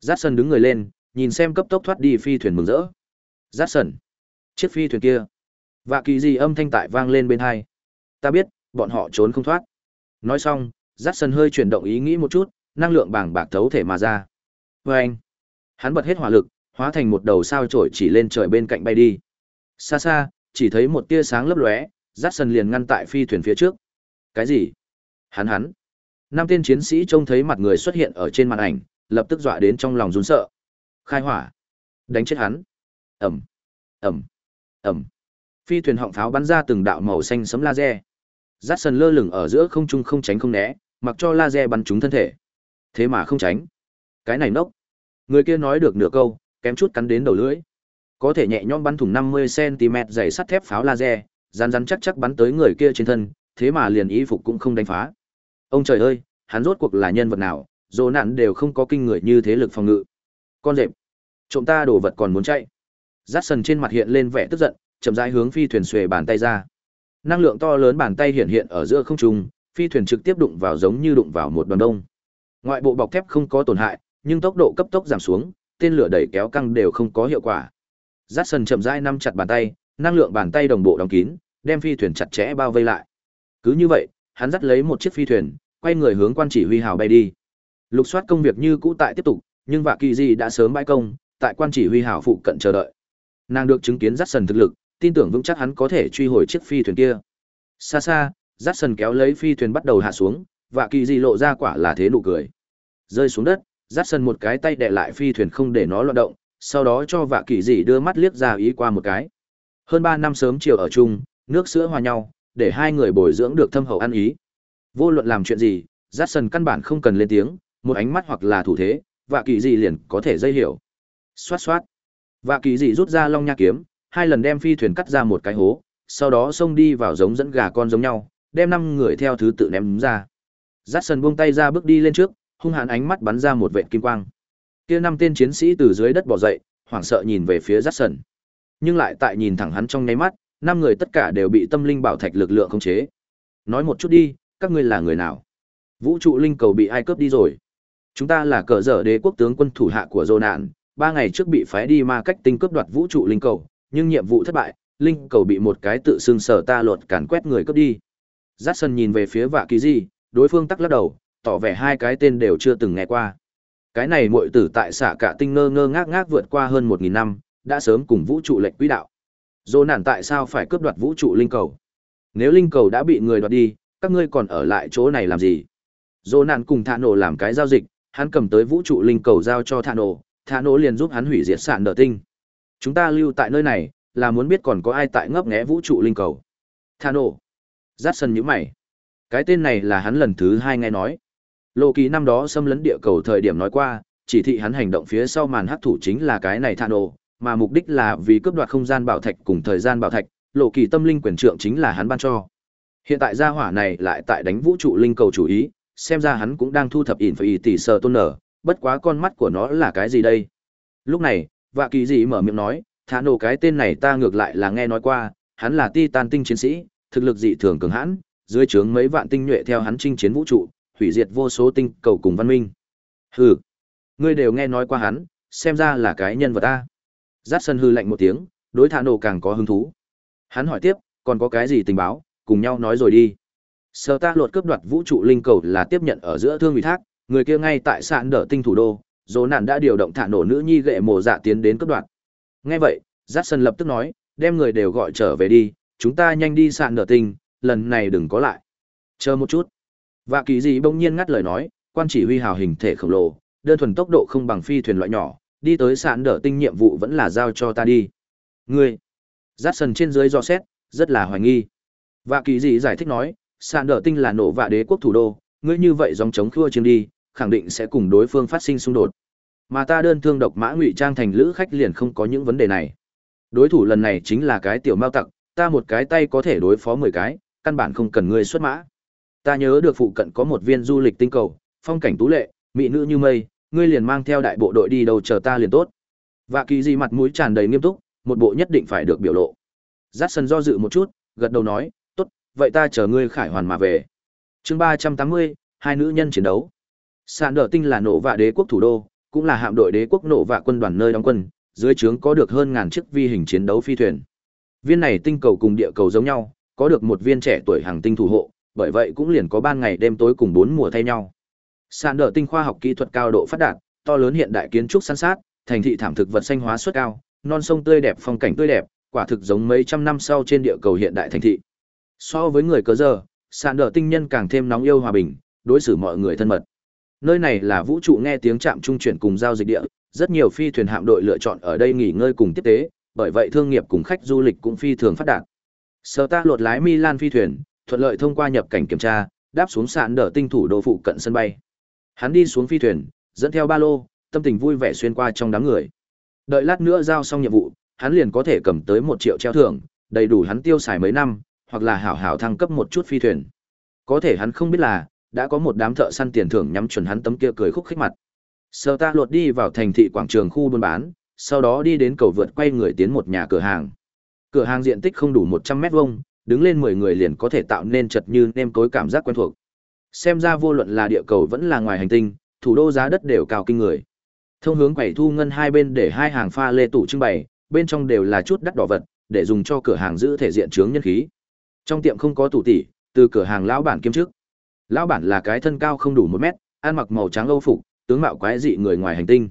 Dát đứng người lên, nhìn xem cấp tốc thoát đi phi thuyền mừng rỡ. Dát chiếc phi thuyền kia. Vạ kỳ gì âm thanh tại vang lên bên hai. Ta biết, bọn họ trốn không thoát. Nói xong, Dát hơi chuyển động ý nghĩ một chút, năng lượng bảng bạc thấu thể mà ra. Và anh, hắn bật hết hỏa lực, hóa thành một đầu sao trổi chỉ lên trời bên cạnh bay đi. Xa xa, chỉ thấy một tia sáng lấp lóe, Dát liền ngăn tại phi thuyền phía trước. Cái gì? Hắn hắn. Năm tên chiến sĩ trông thấy mặt người xuất hiện ở trên màn ảnh, lập tức dọa đến trong lòng run sợ. Khai hỏa. Đánh chết hắn. Ẩm. Ẩm. Ẩm. Phi thuyền họng pháo bắn ra từng đạo màu xanh sấm laser. Dát sân lơ lửng ở giữa không trung không tránh không né, mặc cho laser bắn trúng thân thể. Thế mà không tránh. Cái này nốc. Người kia nói được nửa câu, kém chút cắn đến đầu lưỡi. Có thể nhẹ nhõm bắn thủng 50cm dày sắt thép pháo laser, rắn rắn chắc chắc bắn tới người kia trên thân, thế mà liền y phục cũng không đánh phá. Ông trời ơi, hắn rốt cuộc là nhân vật nào, dồ nạn đều không có kinh người như thế lực phòng ngự. Con rệp, trộm ta đồ vật còn muốn chạy. Dát sần trên mặt hiện lên vẻ tức giận, chậm rãi hướng phi thuyền xuề bàn tay ra. Năng lượng to lớn bàn tay hiện hiện ở giữa không trung, phi thuyền trực tiếp đụng vào giống như đụng vào một đoàn đông. Ngoại bộ bọc thép không có tổn hại, nhưng tốc độ cấp tốc giảm xuống, tên lửa đẩy kéo căng đều không có hiệu quả. Dát sần chậm rãi nắm chặt bàn tay, năng lượng bàn tay đồng bộ đóng kín, đem phi thuyền chặt chẽ bao vây lại. Cứ như vậy, hắn dắt lấy một chiếc phi thuyền, quay người hướng quan chỉ huy hào bay đi. Lục soát công việc như cũ tại tiếp tục, nhưng Vạ Kỳ Di đã sớm bãi công, tại quan chỉ huy hào phụ cận chờ đợi. Nàng được chứng kiến dắt sần thực lực, tin tưởng vững chắc hắn có thể truy hồi chiếc phi thuyền kia. Xa xa, dắt sần kéo lấy phi thuyền bắt đầu hạ xuống, Vạ Kỳ Di lộ ra quả là thế nụ cười. Rơi xuống đất, dắt sần một cái tay đè lại phi thuyền không để nó loạn động, sau đó cho Vạ Kỳ Di đưa mắt liếc ra ý qua một cái. Hơn ba năm sớm chiều ở chung, nước sữa hòa nhau, để hai người bồi dưỡng được thâm hậu ăn ý. Vô luận làm chuyện gì, Jackson căn bản không cần lên tiếng, một ánh mắt hoặc là thủ thế, vạ kỳ gì liền có thể dây hiểu. Xoát xoát. Vạ kỳ gì rút ra long nha kiếm, hai lần đem phi thuyền cắt ra một cái hố, sau đó xông đi vào giống dẫn gà con giống nhau, đem năm người theo thứ tự ném ra. Jackson buông tay ra bước đi lên trước, hung hãn ánh mắt bắn ra một vệt kim quang. Kia năm tên chiến sĩ từ dưới đất bò dậy, hoảng sợ nhìn về phía Jackson. Nhưng lại tại nhìn thẳng hắn trong nháy mắt, năm người tất cả đều bị tâm linh bảo thạch lực lượng khống chế. Nói một chút đi, các ngươi là người nào? Vũ trụ linh cầu bị ai cướp đi rồi? Chúng ta là cờ dở đế quốc tướng quân thủ hạ của Dô nạn, ba ngày trước bị phái đi ma cách tinh cướp đoạt vũ trụ linh cầu, nhưng nhiệm vụ thất bại, linh cầu bị một cái tự xưng sở ta lột càn quét người cướp đi. Jackson nhìn về phía vạ kỳ di, đối phương tắc lắc đầu, tỏ vẻ hai cái tên đều chưa từng nghe qua. Cái này muội tử tại xạ cả tinh ngơ ngơ ngác ngác vượt qua hơn 1.000 năm, đã sớm cùng vũ trụ lệnh quỹ đạo. Dô nản tại sao phải cướp đoạt vũ trụ linh cầu? Nếu linh cầu đã bị người đoạt đi, các ngươi còn ở lại chỗ này làm gì? Dô nản cùng Thạ nổ làm cái giao dịch, hắn cầm tới vũ trụ linh cầu giao cho Thạ nổ, Thạ nổ liền giúp hắn hủy diệt sạn đờ tinh. Chúng ta lưu tại nơi này, là muốn biết còn có ai tại ngấp nghé vũ trụ linh cầu. Thạ nổ. Rát sân như mày. Cái tên này là hắn lần thứ hai nghe nói. Lộ kỳ năm đó xâm lấn địa cầu thời điểm nói qua, chỉ thị hắn hành động phía sau màn hắc thủ chính là cái này Thạ nổ, mà mục đích là vì cướp đoạt không gian bảo thạch cùng thời gian bảo thạch, lộ kỳ tâm linh quyền trượng chính là hắn ban cho. Hiện tại gia hỏa này lại tại đánh vũ trụ linh cầu chủ ý, xem ra hắn cũng đang thu thập ỉn phải tỷ sờ tôn nở, bất quá con mắt của nó là cái gì đây? Lúc này, vạ kỳ dị mở miệng nói, thả nổ cái tên này ta ngược lại là nghe nói qua, hắn là titan tinh chiến sĩ, thực lực dị thường cường hãn, dưới trướng mấy vạn tinh nhuệ theo hắn chinh chiến vũ trụ, hủy diệt vô số tinh cầu cùng văn minh. Hừ, ngươi đều nghe nói qua hắn, xem ra là cái nhân vật ta. Dát sân hư lạnh một tiếng, đối thả nổ càng có hứng thú. Hắn hỏi tiếp, còn có cái gì tình báo, cùng nhau nói rồi đi. Sở ta luật cướp đoạt vũ trụ linh cầu là tiếp nhận ở giữa thương ủy thác, người kia ngay tại sạn đỡ tinh thủ đô, dỗ nạn đã điều động thả nổ nữ nhi gệ mồ dạ tiến đến cướp đoạt. Nghe vậy, Dát sân lập tức nói, đem người đều gọi trở về đi, chúng ta nhanh đi sạn đỡ tinh, lần này đừng có lại. Chờ một chút. Vạ kỳ gì bỗng nhiên ngắt lời nói, quan chỉ huy hào hình thể khổng lồ, đơn thuần tốc độ không bằng phi thuyền loại nhỏ, đi tới sạn đỡ tinh nhiệm vụ vẫn là giao cho ta đi. Ngươi, Dát sần trên dưới do xét, rất là hoài nghi. Vạ kỳ dị giải thích nói, sạn đỡ tinh là nổ vạ đế quốc thủ đô, ngươi như vậy dòng chống khua chiếm đi, khẳng định sẽ cùng đối phương phát sinh xung đột. Mà ta đơn thương độc mã ngụy trang thành lữ khách liền không có những vấn đề này. Đối thủ lần này chính là cái tiểu mao tặc, ta một cái tay có thể đối phó 10 cái, căn bản không cần ngươi xuất mã. Ta nhớ được phụ cận có một viên du lịch tinh cầu, phong cảnh tú lệ, mỹ nữ như mây, ngươi liền mang theo đại bộ đội đi đâu chờ ta liền tốt. Vạ kỳ di mặt mũi tràn đầy nghiêm túc, một bộ nhất định phải được biểu lộ. giắt sân do dự một chút, gật đầu nói, tốt, vậy ta chờ ngươi khải hoàn mà về. chương ba trăm tám mươi, hai nữ nhân chiến đấu. Sàn đỡ tinh là nổ vạ đế quốc thủ đô, cũng là hạm đội đế quốc nổ vạ quân đoàn nơi đóng quân, dưới trướng có được hơn ngàn chiếc vi hình chiến đấu phi thuyền. Viên này tinh cầu cùng địa cầu giống nhau, có được một viên trẻ tuổi hàng tinh thủ hộ, bởi vậy cũng liền có ban ngày đêm tối cùng bốn mùa thay nhau. Sàn đỡ tinh khoa học kỹ thuật cao độ phát đạt, to lớn hiện đại kiến trúc san sát, thành thị thảm thực vật xanh hóa suất cao, non sông tươi đẹp phong cảnh tươi đẹp, quả thực giống mấy trăm năm sau trên địa cầu hiện đại thành thị. So với người cớ giờ, sàn đỡ tinh nhân càng thêm nóng yêu hòa bình, đối xử mọi người thân mật. Nơi này là vũ trụ nghe tiếng chạm trung chuyển cùng giao dịch địa, rất nhiều phi thuyền hạm đội lựa chọn ở đây nghỉ ngơi cùng tiếp tế, bởi vậy thương nghiệp cùng khách du lịch cũng phi thường phát đạt. Sở ta lột lái Milan phi thuyền, thuận lợi thông qua nhập cảnh kiểm tra, đáp xuống sạn đỡ tinh thủ đô phụ cận sân bay. Hắn đi xuống phi thuyền, dẫn theo ba lô, tâm tình vui vẻ xuyên qua trong đám người. Đợi lát nữa giao xong nhiệm vụ, hắn liền có thể cầm tới một triệu treo thưởng, đầy đủ hắn tiêu xài mấy năm, hoặc là hảo hảo thăng cấp một chút phi thuyền. Có thể hắn không biết là, đã có một đám thợ săn tiền thưởng nhắm chuẩn hắn tấm kia cười khúc khích mặt. Sơ ta lột đi vào thành thị quảng trường khu buôn bán, sau đó đi đến cầu vượt quay người tiến một nhà cửa hàng. Cửa hàng diện tích không đủ 100 mét vuông, đứng lên 10 người liền có thể tạo nên chật như nêm tối cảm giác quen thuộc. Xem ra vô luận là địa cầu vẫn là ngoài hành tinh, thủ đô giá đất đều cao kinh người. Thông hướng quầy thu ngân hai bên để hai hàng pha lê tủ trưng bày, bên trong đều là chút đắt đỏ vật, để dùng cho cửa hàng giữ thể diện chướng nhân khí. Trong tiệm không có tủ tỷ, từ cửa hàng lão bản kiêm trước. Lão bản là cái thân cao không đủ một mét, ăn mặc màu trắng âu phục, tướng mạo quái dị người ngoài hành tinh.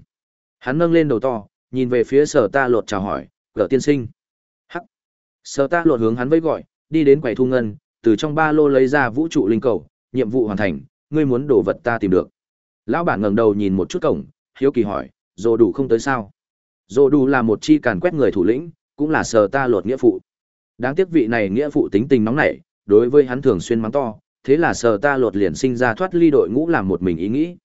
Hắn nâng lên đầu to, nhìn về phía sở ta lột chào hỏi, "Gở tiên sinh. Hắc. Sở ta lột hướng hắn vẫy gọi, đi đến quầy thu ngân, từ trong ba lô lấy ra vũ trụ linh cầu, nhiệm vụ hoàn thành, ngươi muốn đồ vật ta tìm được. Lão bản ngẩng đầu nhìn một chút cổng, hiếu kỳ hỏi, dồ đủ không tới sao? Dồ đủ là một chi càn quét người thủ lĩnh, cũng là sở ta lột nghĩa phụ. Đáng tiếc vị này nghĩa phụ tính tình nóng nảy, đối với hắn thường xuyên mắng to, thế là sở ta lột liền sinh ra thoát ly đội ngũ làm một mình ý nghĩ.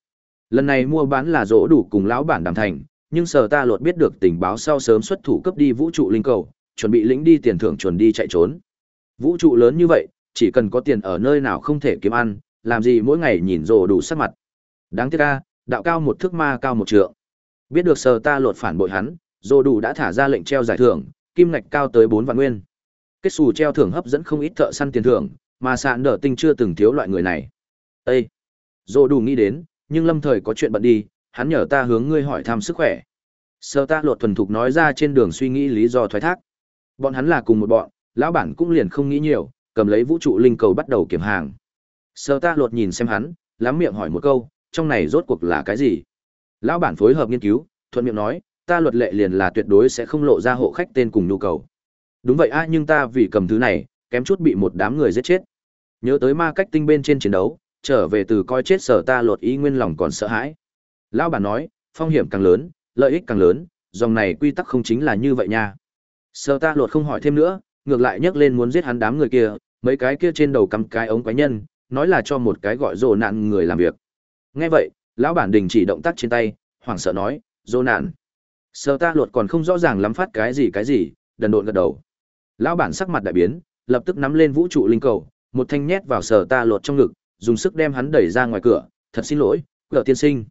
Lần này mua bán là dỗ đủ cùng lão bản đàm thành, nhưng sở ta lột biết được tình báo sau sớm xuất thủ cấp đi vũ trụ linh cầu, chuẩn bị lĩnh đi tiền thưởng chuẩn đi chạy trốn. Vũ trụ lớn như vậy, chỉ cần có tiền ở nơi nào không thể kiếm ăn, làm gì mỗi ngày nhìn rồ đủ sắc mặt. Đáng tiếc a, đạo cao một thước ma cao một trượng. Biết được sờ ta lột phản bội hắn, rồ đủ đã thả ra lệnh treo giải thưởng, kim ngạch cao tới 4 vạn nguyên. Kết xù treo thưởng hấp dẫn không ít thợ săn tiền thưởng, mà sạn nở tinh chưa từng thiếu loại người này. Ê! Rồ đủ nghĩ đến, nhưng lâm thời có chuyện bận đi, hắn nhờ ta hướng ngươi hỏi thăm sức khỏe. Sơ ta lột thuần thục nói ra trên đường suy nghĩ lý do thoái thác. Bọn hắn là cùng một bọn, lão bản cũng liền không nghĩ nhiều, cầm lấy vũ trụ linh cầu bắt đầu kiểm hàng. Sở ta lột nhìn xem hắn, lắm miệng hỏi một câu, trong này rốt cuộc là cái gì? Lão bản phối hợp nghiên cứu, thuận miệng nói, ta luật lệ liền là tuyệt đối sẽ không lộ ra hộ khách tên cùng nhu cầu. Đúng vậy a, nhưng ta vì cầm thứ này, kém chút bị một đám người giết chết. Nhớ tới ma cách tinh bên trên chiến đấu, trở về từ coi chết sở ta luật ý nguyên lòng còn sợ hãi. Lão bản nói, phong hiểm càng lớn, lợi ích càng lớn, dòng này quy tắc không chính là như vậy nha. Sở ta luật không hỏi thêm nữa, ngược lại nhắc lên muốn giết hắn đám người kia, mấy cái kia trên đầu cắm cái ống quái nhân, nói là cho một cái gọi rồ nạn người làm việc. Nghe vậy, lão bản đình chỉ động tác trên tay, hoảng sợ nói, rồ nạn. Sở ta luật còn không rõ ràng lắm phát cái gì cái gì, đần độn gật đầu. Lão bản sắc mặt đại biến, lập tức nắm lên vũ trụ linh cầu, một thanh nhét vào sở ta luật trong ngực, dùng sức đem hắn đẩy ra ngoài cửa, thật xin lỗi, cửa tiên sinh.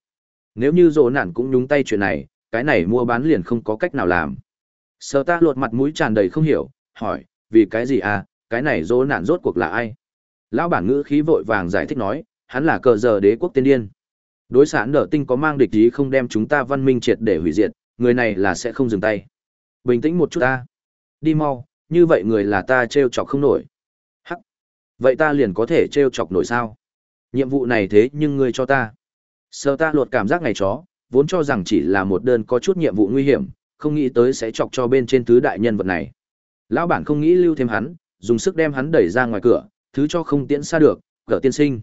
Nếu như rồ nạn cũng nhúng tay chuyện này, cái này mua bán liền không có cách nào làm. Sở ta luật mặt mũi tràn đầy không hiểu, hỏi, vì cái gì à, cái này dỗ nạn rốt cuộc là ai? Lão bản ngữ khí vội vàng giải thích nói, hắn là cờ giờ đế quốc tiên điên. Đối sản nở tinh có mang địch ý không đem chúng ta văn minh triệt để hủy diệt, người này là sẽ không dừng tay. Bình tĩnh một chút ta. Đi mau, như vậy người là ta treo chọc không nổi. Hắc. Vậy ta liền có thể treo chọc nổi sao? Nhiệm vụ này thế nhưng ngươi cho ta. Sơ ta luật cảm giác ngày chó, vốn cho rằng chỉ là một đơn có chút nhiệm vụ nguy hiểm, không nghĩ tới sẽ chọc cho bên trên tứ đại nhân vật này. Lão bản không nghĩ lưu thêm hắn, dùng sức đem hắn đẩy ra ngoài cửa, thứ cho không tiễn xa được, cửa tiên sinh.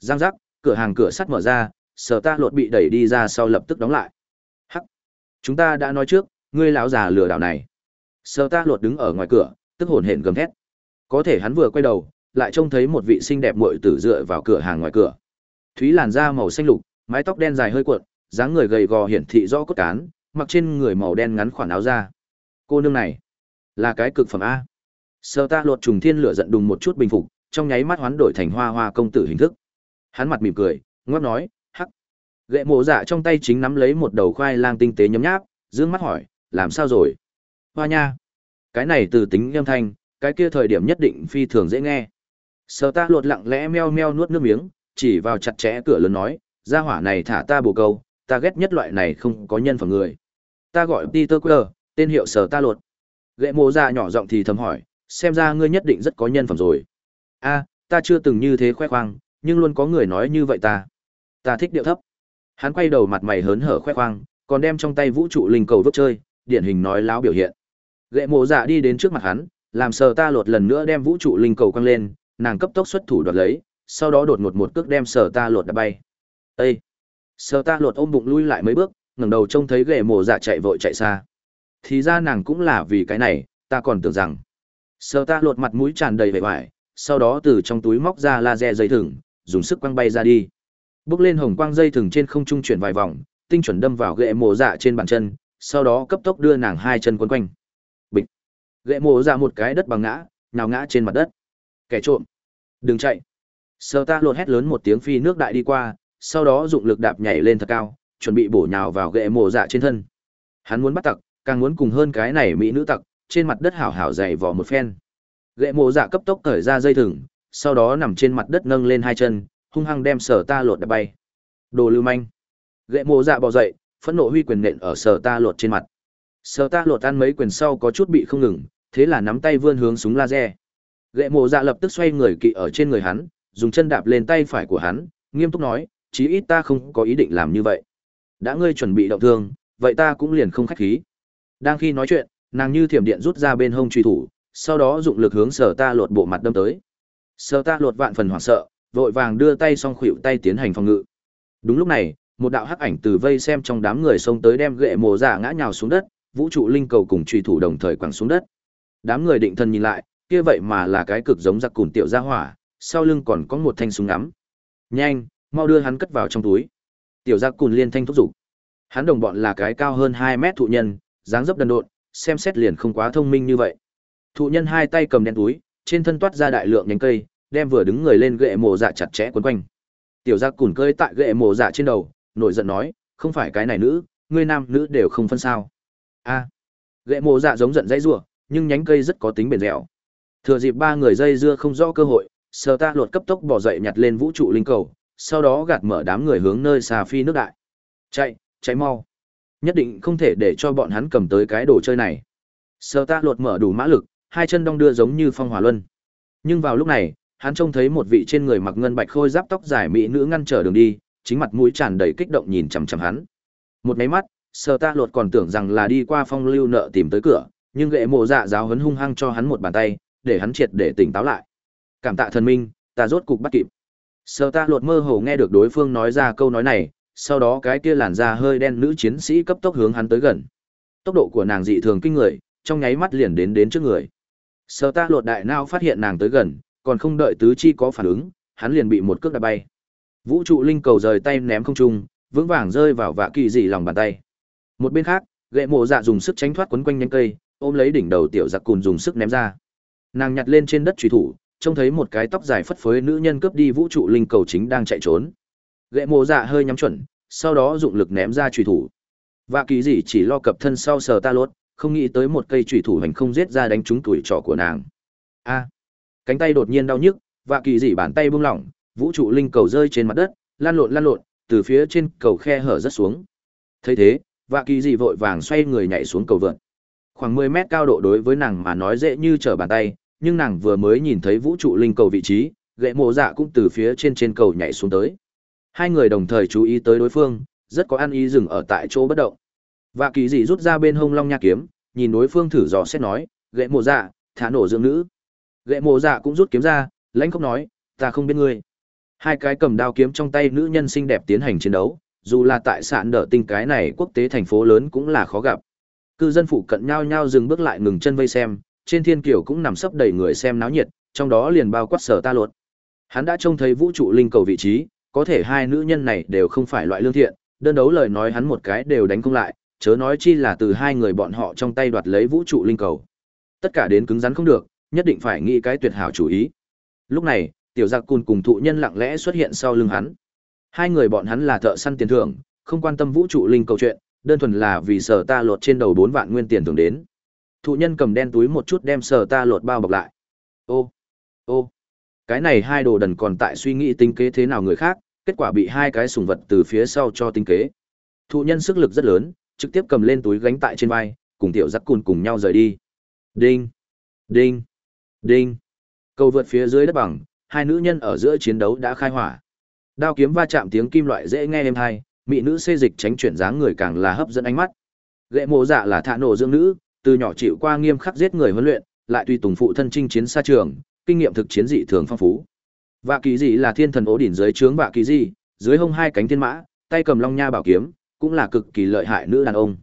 Giang giác, cửa hàng cửa sắt mở ra, sở ta lột bị đẩy đi ra sau lập tức đóng lại. Hắc, chúng ta đã nói trước, ngươi lão già lừa đảo này. Sở ta lột đứng ở ngoài cửa, tức hồn hển gầm thét. Có thể hắn vừa quay đầu, lại trông thấy một vị xinh đẹp muội tử dựa vào cửa hàng ngoài cửa. Thúy làn da màu xanh lục, mái tóc đen dài hơi cuộn, dáng người gầy gò hiển thị rõ cốt cán, mặc trên người màu đen ngắn khoản áo da. Cô nương này, là cái cực phẩm a. Sở ta lột trùng thiên lửa giận đùng một chút bình phục, trong nháy mắt hoán đổi thành hoa hoa công tử hình thức. Hắn mặt mỉm cười, ngoắc nói, hắc. gậy mộ dạ trong tay chính nắm lấy một đầu khoai lang tinh tế nhấm nháp, dương mắt hỏi, làm sao rồi? Hoa nha. Cái này từ tính âm thanh, cái kia thời điểm nhất định phi thường dễ nghe. Sở ta lột lặng lẽ meo meo nuốt nước miếng, chỉ vào chặt chẽ cửa lớn nói, gia hỏa này thả ta bồ câu, ta ghét nhất loại này không có nhân phẩm người. Ta gọi Peter quơ tên hiệu sở ta lột. Gệ mộ ra nhỏ giọng thì thầm hỏi, xem ra ngươi nhất định rất có nhân phẩm rồi. A ta chưa từng như thế khoe khoang nhưng luôn có người nói như vậy ta. Ta thích điệu thấp. Hắn quay đầu mặt mày hớn hở khoe khoang còn đem trong tay vũ trụ linh cầu vớt chơi điển hình nói láo biểu hiện. Gậy mộ dạ đi đến trước mặt hắn làm sờ ta lột lần nữa đem vũ trụ linh cầu quăng lên nàng cấp tốc xuất thủ đoạt lấy sau đó đột ngột một cước đem sờ ta lột đã bay. Ây sờ ta lột ôm bụng lui lại mấy bước ngẩng đầu trông thấy gậy mộ dạ chạy vội chạy xa thì ra nàng cũng là vì cái này ta còn tưởng rằng sợ ta lột mặt mũi tràn đầy vẻ vải sau đó từ trong túi móc ra laser dây thừng, dùng sức quăng bay ra đi. Bước lên hồng quang dây thừng trên không trung chuyển vài vòng, tinh chuẩn đâm vào gậy mộ dạ trên bàn chân, sau đó cấp tốc đưa nàng hai chân quấn quanh. Bịch. Gậy mộ dạ một cái đất bằng ngã, nào ngã trên mặt đất. Kẻ trộm, đừng chạy. sợ ta lột hét lớn một tiếng phi nước đại đi qua, sau đó dụng lực đạp nhảy lên thật cao, chuẩn bị bổ nhào vào gậy mộ dạ trên thân. Hắn muốn bắt tặc, càng muốn cùng hơn cái này mỹ nữ tặc, trên mặt đất hảo hảo dày vò một phen. Gậy mộ dạ cấp tốc cởi ra dây thừng sau đó nằm trên mặt đất nâng lên hai chân hung hăng đem sở ta lột đập bay. Đồ lưu manh. Gậy mộ dạ bỏ dậy phẫn nộ huy quyền nện ở sở ta lột trên mặt. Sở ta lột ăn mấy quyền sau có chút bị không ngừng thế là nắm tay vươn hướng súng laser. Gậy mộ dạ lập tức xoay người kỵ ở trên người hắn dùng chân đạp lên tay phải của hắn nghiêm túc nói chí ít ta không có ý định làm như vậy. Đã ngươi chuẩn bị động thương vậy ta cũng liền không khách khí đang khi nói chuyện, nàng như thiểm điện rút ra bên hông truy thủ, sau đó dụng lực hướng sở ta lột bộ mặt đâm tới. Sở ta lột vạn phần hoảng sợ, vội vàng đưa tay xong khuỵu tay tiến hành phòng ngự. Đúng lúc này, một đạo hắc ảnh từ vây xem trong đám người xông tới đem gậy mồ giả ngã nhào xuống đất, vũ trụ linh cầu cùng truy thủ đồng thời quẳng xuống đất. Đám người định thân nhìn lại, kia vậy mà là cái cực giống giặc cùn tiểu gia hỏa, sau lưng còn có một thanh súng ngắm. Nhanh, mau đưa hắn cất vào trong túi. Tiểu giặc cùn liên thanh thúc giục. Hắn đồng bọn là cái cao hơn hai mét thụ nhân dáng dấp đần độn xem xét liền không quá thông minh như vậy Thụ nhân hai tay cầm đen túi, trên thân toát ra đại lượng nhánh cây, đem vừa đứng người lên gậy mồ dạ chặt chẽ quấn quanh. Tiểu Giác cùn cơi tại gậy mồ dạ trên đầu, nổi giận nói, không phải cái này nữ, ngươi nam nữ đều không phân sao? A. À. Gậy mồ dạ giống giận dãy rủa, nhưng nhánh cây rất có tính bền dẻo. Thừa dịp ba người dây dưa không rõ cơ hội, Sở Ta lột cấp tốc bỏ dậy nhặt lên vũ trụ linh cầu, sau đó gạt mở đám người hướng nơi xà phi nước đại. Chạy, chạy mau. Nhất định không thể để cho bọn hắn cầm tới cái đồ chơi này. Sở Ta lột mở đủ mã lực, hai chân đong đưa giống như phong hỏa luân. Nhưng vào lúc này, hắn trông thấy một vị trên người mặc ngân bạch khôi giáp tóc dài mỹ nữ ngăn trở đường đi, chính mặt mũi tràn đầy kích động nhìn chằm chằm hắn. Một máy mắt, Sở Ta Lột còn tưởng rằng là đi qua phong lưu nợ tìm tới cửa, nhưng gệ mộ dạ giáo hấn hung hăng cho hắn một bàn tay, để hắn triệt để tỉnh táo lại. Cảm tạ thần minh, ta rốt cục bắt kịp. Sở Ta Lột mơ hồ nghe được đối phương nói ra câu nói này, sau đó cái kia làn da hơi đen nữ chiến sĩ cấp tốc hướng hắn tới gần. Tốc độ của nàng dị thường kinh người, trong nháy mắt liền đến đến trước người. Sở Ta Lột đại não phát hiện nàng tới gần, còn không đợi tứ chi có phản ứng, hắn liền bị một cước đạp bay. Vũ trụ linh cầu rời tay ném không trung, vững vàng rơi vào vạ kỳ dị lòng bàn tay. Một bên khác, gậy mộ dạ dùng sức tránh thoát quấn quanh nhánh cây, ôm lấy đỉnh đầu tiểu giặc cùn dùng sức ném ra. Nàng nhặt lên trên đất truy thủ, trông thấy một cái tóc dài phất phới nữ nhân cướp đi vũ trụ linh cầu chính đang chạy trốn. Gậy mộ dạ hơi nhắm chuẩn, sau đó dụng lực ném ra truy thủ. Vạ kỳ dị chỉ lo cập thân sau sờ ta lốt, không nghĩ tới một cây truy thủ hành không giết ra đánh trúng tuổi trỏ của nàng. A cánh tay đột nhiên đau nhức vạ kỳ dị bàn tay buông lỏng vũ trụ linh cầu rơi trên mặt đất lan lộn lan lộn từ phía trên cầu khe hở rất xuống thấy thế vạ kỳ dị vội vàng xoay người nhảy xuống cầu vượn. khoảng mười mét cao độ đối với nàng mà nói dễ như trở bàn tay nhưng nàng vừa mới nhìn thấy vũ trụ linh cầu vị trí gậy mộ dạ cũng từ phía trên trên cầu nhảy xuống tới hai người đồng thời chú ý tới đối phương rất có ăn ý dừng ở tại chỗ bất động và kỳ dị rút ra bên hông long nha kiếm nhìn đối phương thử dò xét nói gậy mộ dạ thả nổ dưỡng nữ ghệ mộ dạ cũng rút kiếm ra, lãnh không nói, ta không biết ngươi. Hai cái cầm đao kiếm trong tay nữ nhân xinh đẹp tiến hành chiến đấu, dù là tại sạn đỡ tinh cái này quốc tế thành phố lớn cũng là khó gặp. Cư dân phụ cận nhau nhau dừng bước lại ngừng chân vây xem, trên thiên kiều cũng nằm sấp đầy người xem náo nhiệt, trong đó liền bao quát sở ta lột. Hắn đã trông thấy vũ trụ linh cầu vị trí, có thể hai nữ nhân này đều không phải loại lương thiện, đơn đấu lời nói hắn một cái đều đánh không lại, chớ nói chi là từ hai người bọn họ trong tay đoạt lấy vũ trụ linh cầu. Tất cả đến cứng rắn không được, nhất định phải nghĩ cái tuyệt hảo chủ ý. Lúc này, tiểu giặc cùn cùng thụ nhân lặng lẽ xuất hiện sau lưng hắn. Hai người bọn hắn là thợ săn tiền thưởng, không quan tâm vũ trụ linh cầu chuyện, đơn thuần là vì sở ta lột trên đầu 4 vạn nguyên tiền thưởng đến. Thụ nhân cầm đen túi một chút đem sở ta lột bao bọc lại. Ô, ô, cái này hai đồ đần còn tại suy nghĩ tính kế thế nào người khác, kết quả bị hai cái sùng vật từ phía sau cho tính kế. Thụ nhân sức lực rất lớn, trực tiếp cầm lên túi gánh tại trên vai, cùng tiểu giặc cùn cùng nhau rời đi. Đinh, đinh, Đinh. Cầu vượt phía dưới đất bằng, hai nữ nhân ở giữa chiến đấu đã khai hỏa. Đao kiếm va chạm tiếng kim loại dễ nghe êm hay, mỹ nữ xê dịch tránh chuyển dáng người càng là hấp dẫn ánh mắt. Gệ mộ dạ là thạ nổ dưỡng nữ, từ nhỏ chịu qua nghiêm khắc giết người huấn luyện, lại tùy tùng phụ thân chinh chiến xa trường, kinh nghiệm thực chiến dị thường phong phú. Vạ kỳ dị là thiên thần ố đỉnh dưới trướng vạ kỳ dị, dưới hông hai cánh thiên mã, tay cầm long nha bảo kiếm, cũng là cực kỳ lợi hại nữ đàn ông.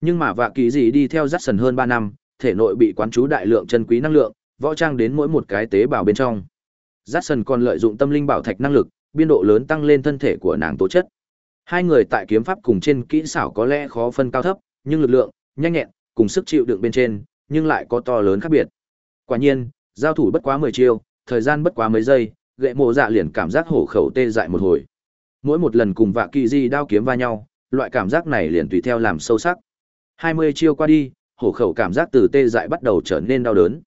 Nhưng mà vạ kỳ dị đi theo dắt sần hơn 3 năm, thể nội bị quán chú đại lượng chân quý năng lượng, võ trang đến mỗi một cái tế bào bên trong. Jackson còn lợi dụng tâm linh bảo thạch năng lực, biên độ lớn tăng lên thân thể của nàng tố chất. Hai người tại kiếm pháp cùng trên kỹ xảo có lẽ khó phân cao thấp, nhưng lực lượng, nhanh nhẹn, cùng sức chịu đựng bên trên, nhưng lại có to lớn khác biệt. Quả nhiên, giao thủ bất quá 10 chiêu, thời gian bất quá mấy giây, gệ mộ dạ liền cảm giác hổ khẩu tê dại một hồi. Mỗi một lần cùng vạ kỳ di đao kiếm va nhau, loại cảm giác này liền tùy theo làm sâu sắc. 20 chiêu qua đi, hổ khẩu cảm giác từ tê dại bắt đầu trở nên đau đớn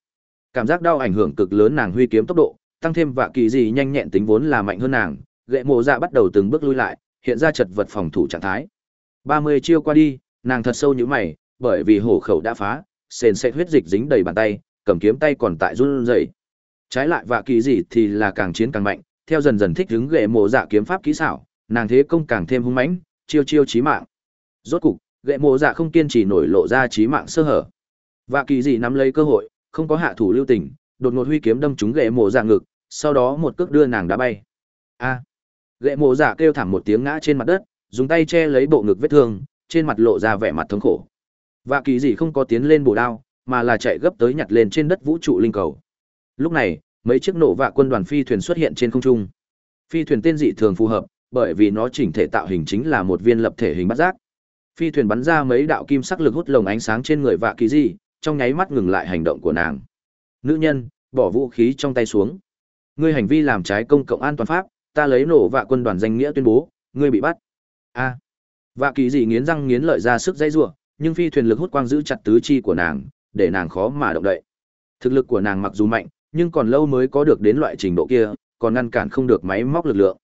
cảm giác đau ảnh hưởng cực lớn nàng huy kiếm tốc độ tăng thêm vạ kỳ di nhanh nhẹn tính vốn là mạnh hơn nàng gậy mộ dạ bắt đầu từng bước lui lại hiện ra chật vật phòng thủ trạng thái ba mươi chiêu qua đi nàng thật sâu như mày bởi vì hổ khẩu đã phá sền sệt huyết dịch dính đầy bàn tay cầm kiếm tay còn tại run rẩy trái lại vạ kỳ gì thì là càng chiến càng mạnh theo dần dần thích hứng gậy mộ dạ kiếm pháp kỹ xảo nàng thế công càng thêm hung mãnh chiêu chiêu chí mạng rốt cục gậy mộ dạ không kiên trì nổi lộ ra chí mạng sơ hở vạ kỳ gì nắm lấy cơ hội không có hạ thủ lưu tình, đột ngột huy kiếm đâm trúng gệ mộ dạ ngực, sau đó một cước đưa nàng đá bay. A! À. Gệ mộ dạ kêu thảm một tiếng ngã trên mặt đất, dùng tay che lấy bộ ngực vết thương, trên mặt lộ ra vẻ mặt thống khổ. Vạ kỳ gì không có tiến lên bổ đao, mà là chạy gấp tới nhặt lên trên đất vũ trụ linh cầu. Lúc này, mấy chiếc nổ vạ quân đoàn phi thuyền xuất hiện trên không trung. Phi thuyền tên dị thường phù hợp, bởi vì nó chỉnh thể tạo hình chính là một viên lập thể hình bát giác. Phi thuyền bắn ra mấy đạo kim sắc lực hút lồng ánh sáng trên người vạ kỳ gì, trong nháy mắt ngừng lại hành động của nàng. Nữ nhân, bỏ vũ khí trong tay xuống. Ngươi hành vi làm trái công cộng an toàn pháp, ta lấy nổ vạ quân đoàn danh nghĩa tuyên bố, ngươi bị bắt. A. Vạ kỳ dị nghiến răng nghiến lợi ra sức dây rủa, nhưng phi thuyền lực hút quang giữ chặt tứ chi của nàng, để nàng khó mà động đậy. Thực lực của nàng mặc dù mạnh, nhưng còn lâu mới có được đến loại trình độ kia, còn ngăn cản không được máy móc lực lượng.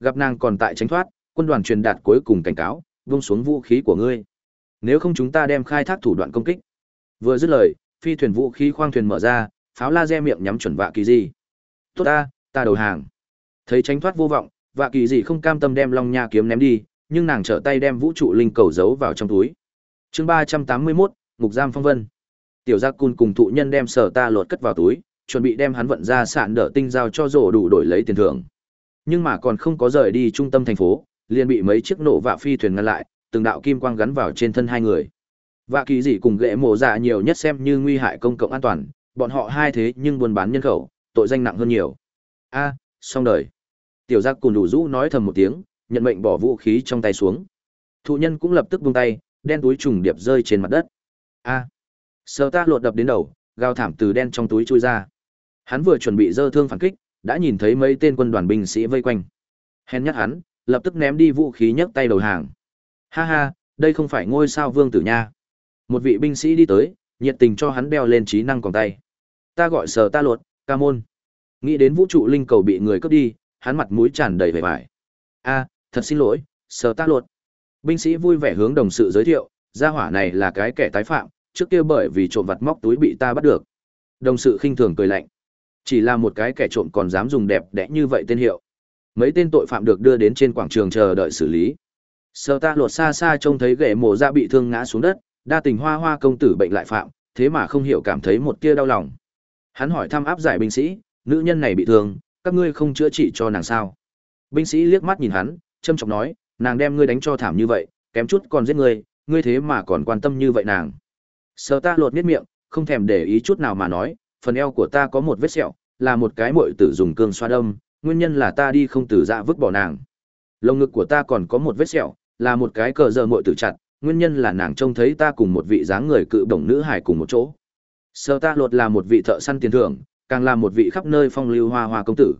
Gặp nàng còn tại tránh thoát, quân đoàn truyền đạt cuối cùng cảnh cáo, vung xuống vũ khí của ngươi. Nếu không chúng ta đem khai thác thủ đoạn công kích. Vừa dứt lời, phi thuyền vũ khí khoang thuyền mở ra, pháo laser miệng nhắm chuẩn vạ kỳ dị. tốt ta ta đầu hàng thấy tránh thoát vô vọng vạ kỳ dị không cam tâm đem long nha kiếm ném đi nhưng nàng trở tay đem vũ trụ linh cầu giấu vào trong túi chương ba trăm tám mươi mốt ngục giam phong vân tiểu giác cun cùng thụ nhân đem sở ta lột cất vào túi, chuẩn bị đem hắn vận ra sạn đỡ tinh giao cho rổ đủ đổi lấy tiền thưởng. Nhưng mà còn không có rời đi trung tâm thành phố, liền bị mấy chiếc nổ vạ phi thuyền ngăn lại, từng đạo kim quang gắn vào trên thân hai người. Vạ kỳ dị cùng ghệ mộ dạ nhiều nhất xem như nguy hại công cộng an toàn, bọn họ hai thế nhưng buôn bán nhân khẩu, tội danh nặng hơn nhiều. A, xong đời. Tiểu giác cùn đủ rũ nói thầm một tiếng, nhận mệnh bỏ vũ khí trong tay xuống. Thụ nhân cũng lập tức buông tay, đen túi trùng điệp rơi trên mặt đất. A. à sơ ta lột đập đến đầu, gào thảm từ đen trong túi chui ra. Hắn vừa chuẩn bị dơ thương phản kích, đã nhìn thấy mấy tên quân đoàn binh sĩ vây quanh. Hèn nhắc hắn, lập tức ném đi vũ khí nhấc tay đầu hàng. Ha ha, đây không phải ngôi sao vương tử nha. Một vị binh sĩ đi tới, nhiệt tình cho hắn đeo lên trí năng còn tay. Ta gọi sờ ta lột, ca môn. Nghĩ đến vũ trụ linh cầu bị người cướp đi, hắn mặt mũi tràn đầy vẻ vải. A, thật xin lỗi sờ ta lột. Binh sĩ vui vẻ hướng đồng sự giới thiệu, gia hỏa này là cái kẻ tái phạm trước kia bởi vì trộm vặt móc túi bị ta bắt được. Đồng sự khinh thường cười lạnh. Chỉ là một cái kẻ trộm còn dám dùng đẹp đẽ như vậy tên hiệu. Mấy tên tội phạm được đưa đến trên quảng trường chờ đợi xử lý. Sơ ta lột xa xa trông thấy ghệ mồ ra bị thương ngã xuống đất, đa tình hoa hoa công tử bệnh lại phạm, thế mà không hiểu cảm thấy một tia đau lòng. Hắn hỏi thăm áp giải binh sĩ, nữ nhân này bị thương, các ngươi không chữa trị cho nàng sao? Binh sĩ liếc mắt nhìn hắn, trâm trọng nói, nàng đem ngươi đánh cho thảm như vậy, kém chút còn giết ngươi ngươi thế mà còn quan tâm như vậy nàng sờ ta lột miết miệng, không thèm để ý chút nào mà nói, phần eo của ta có một vết sẹo, là một cái muội tử dùng cương xoa đâm, nguyên nhân là ta đi không từ dạ vứt bỏ nàng. Lồng ngực của ta còn có một vết sẹo, là một cái cờ giờ muội tử chặt, nguyên nhân là nàng trông thấy ta cùng một vị dáng người cự bổng nữ hải cùng một chỗ. Sơ ta lột là một vị thợ săn tiền thưởng, càng là một vị khắp nơi phong lưu hoa hoa công tử.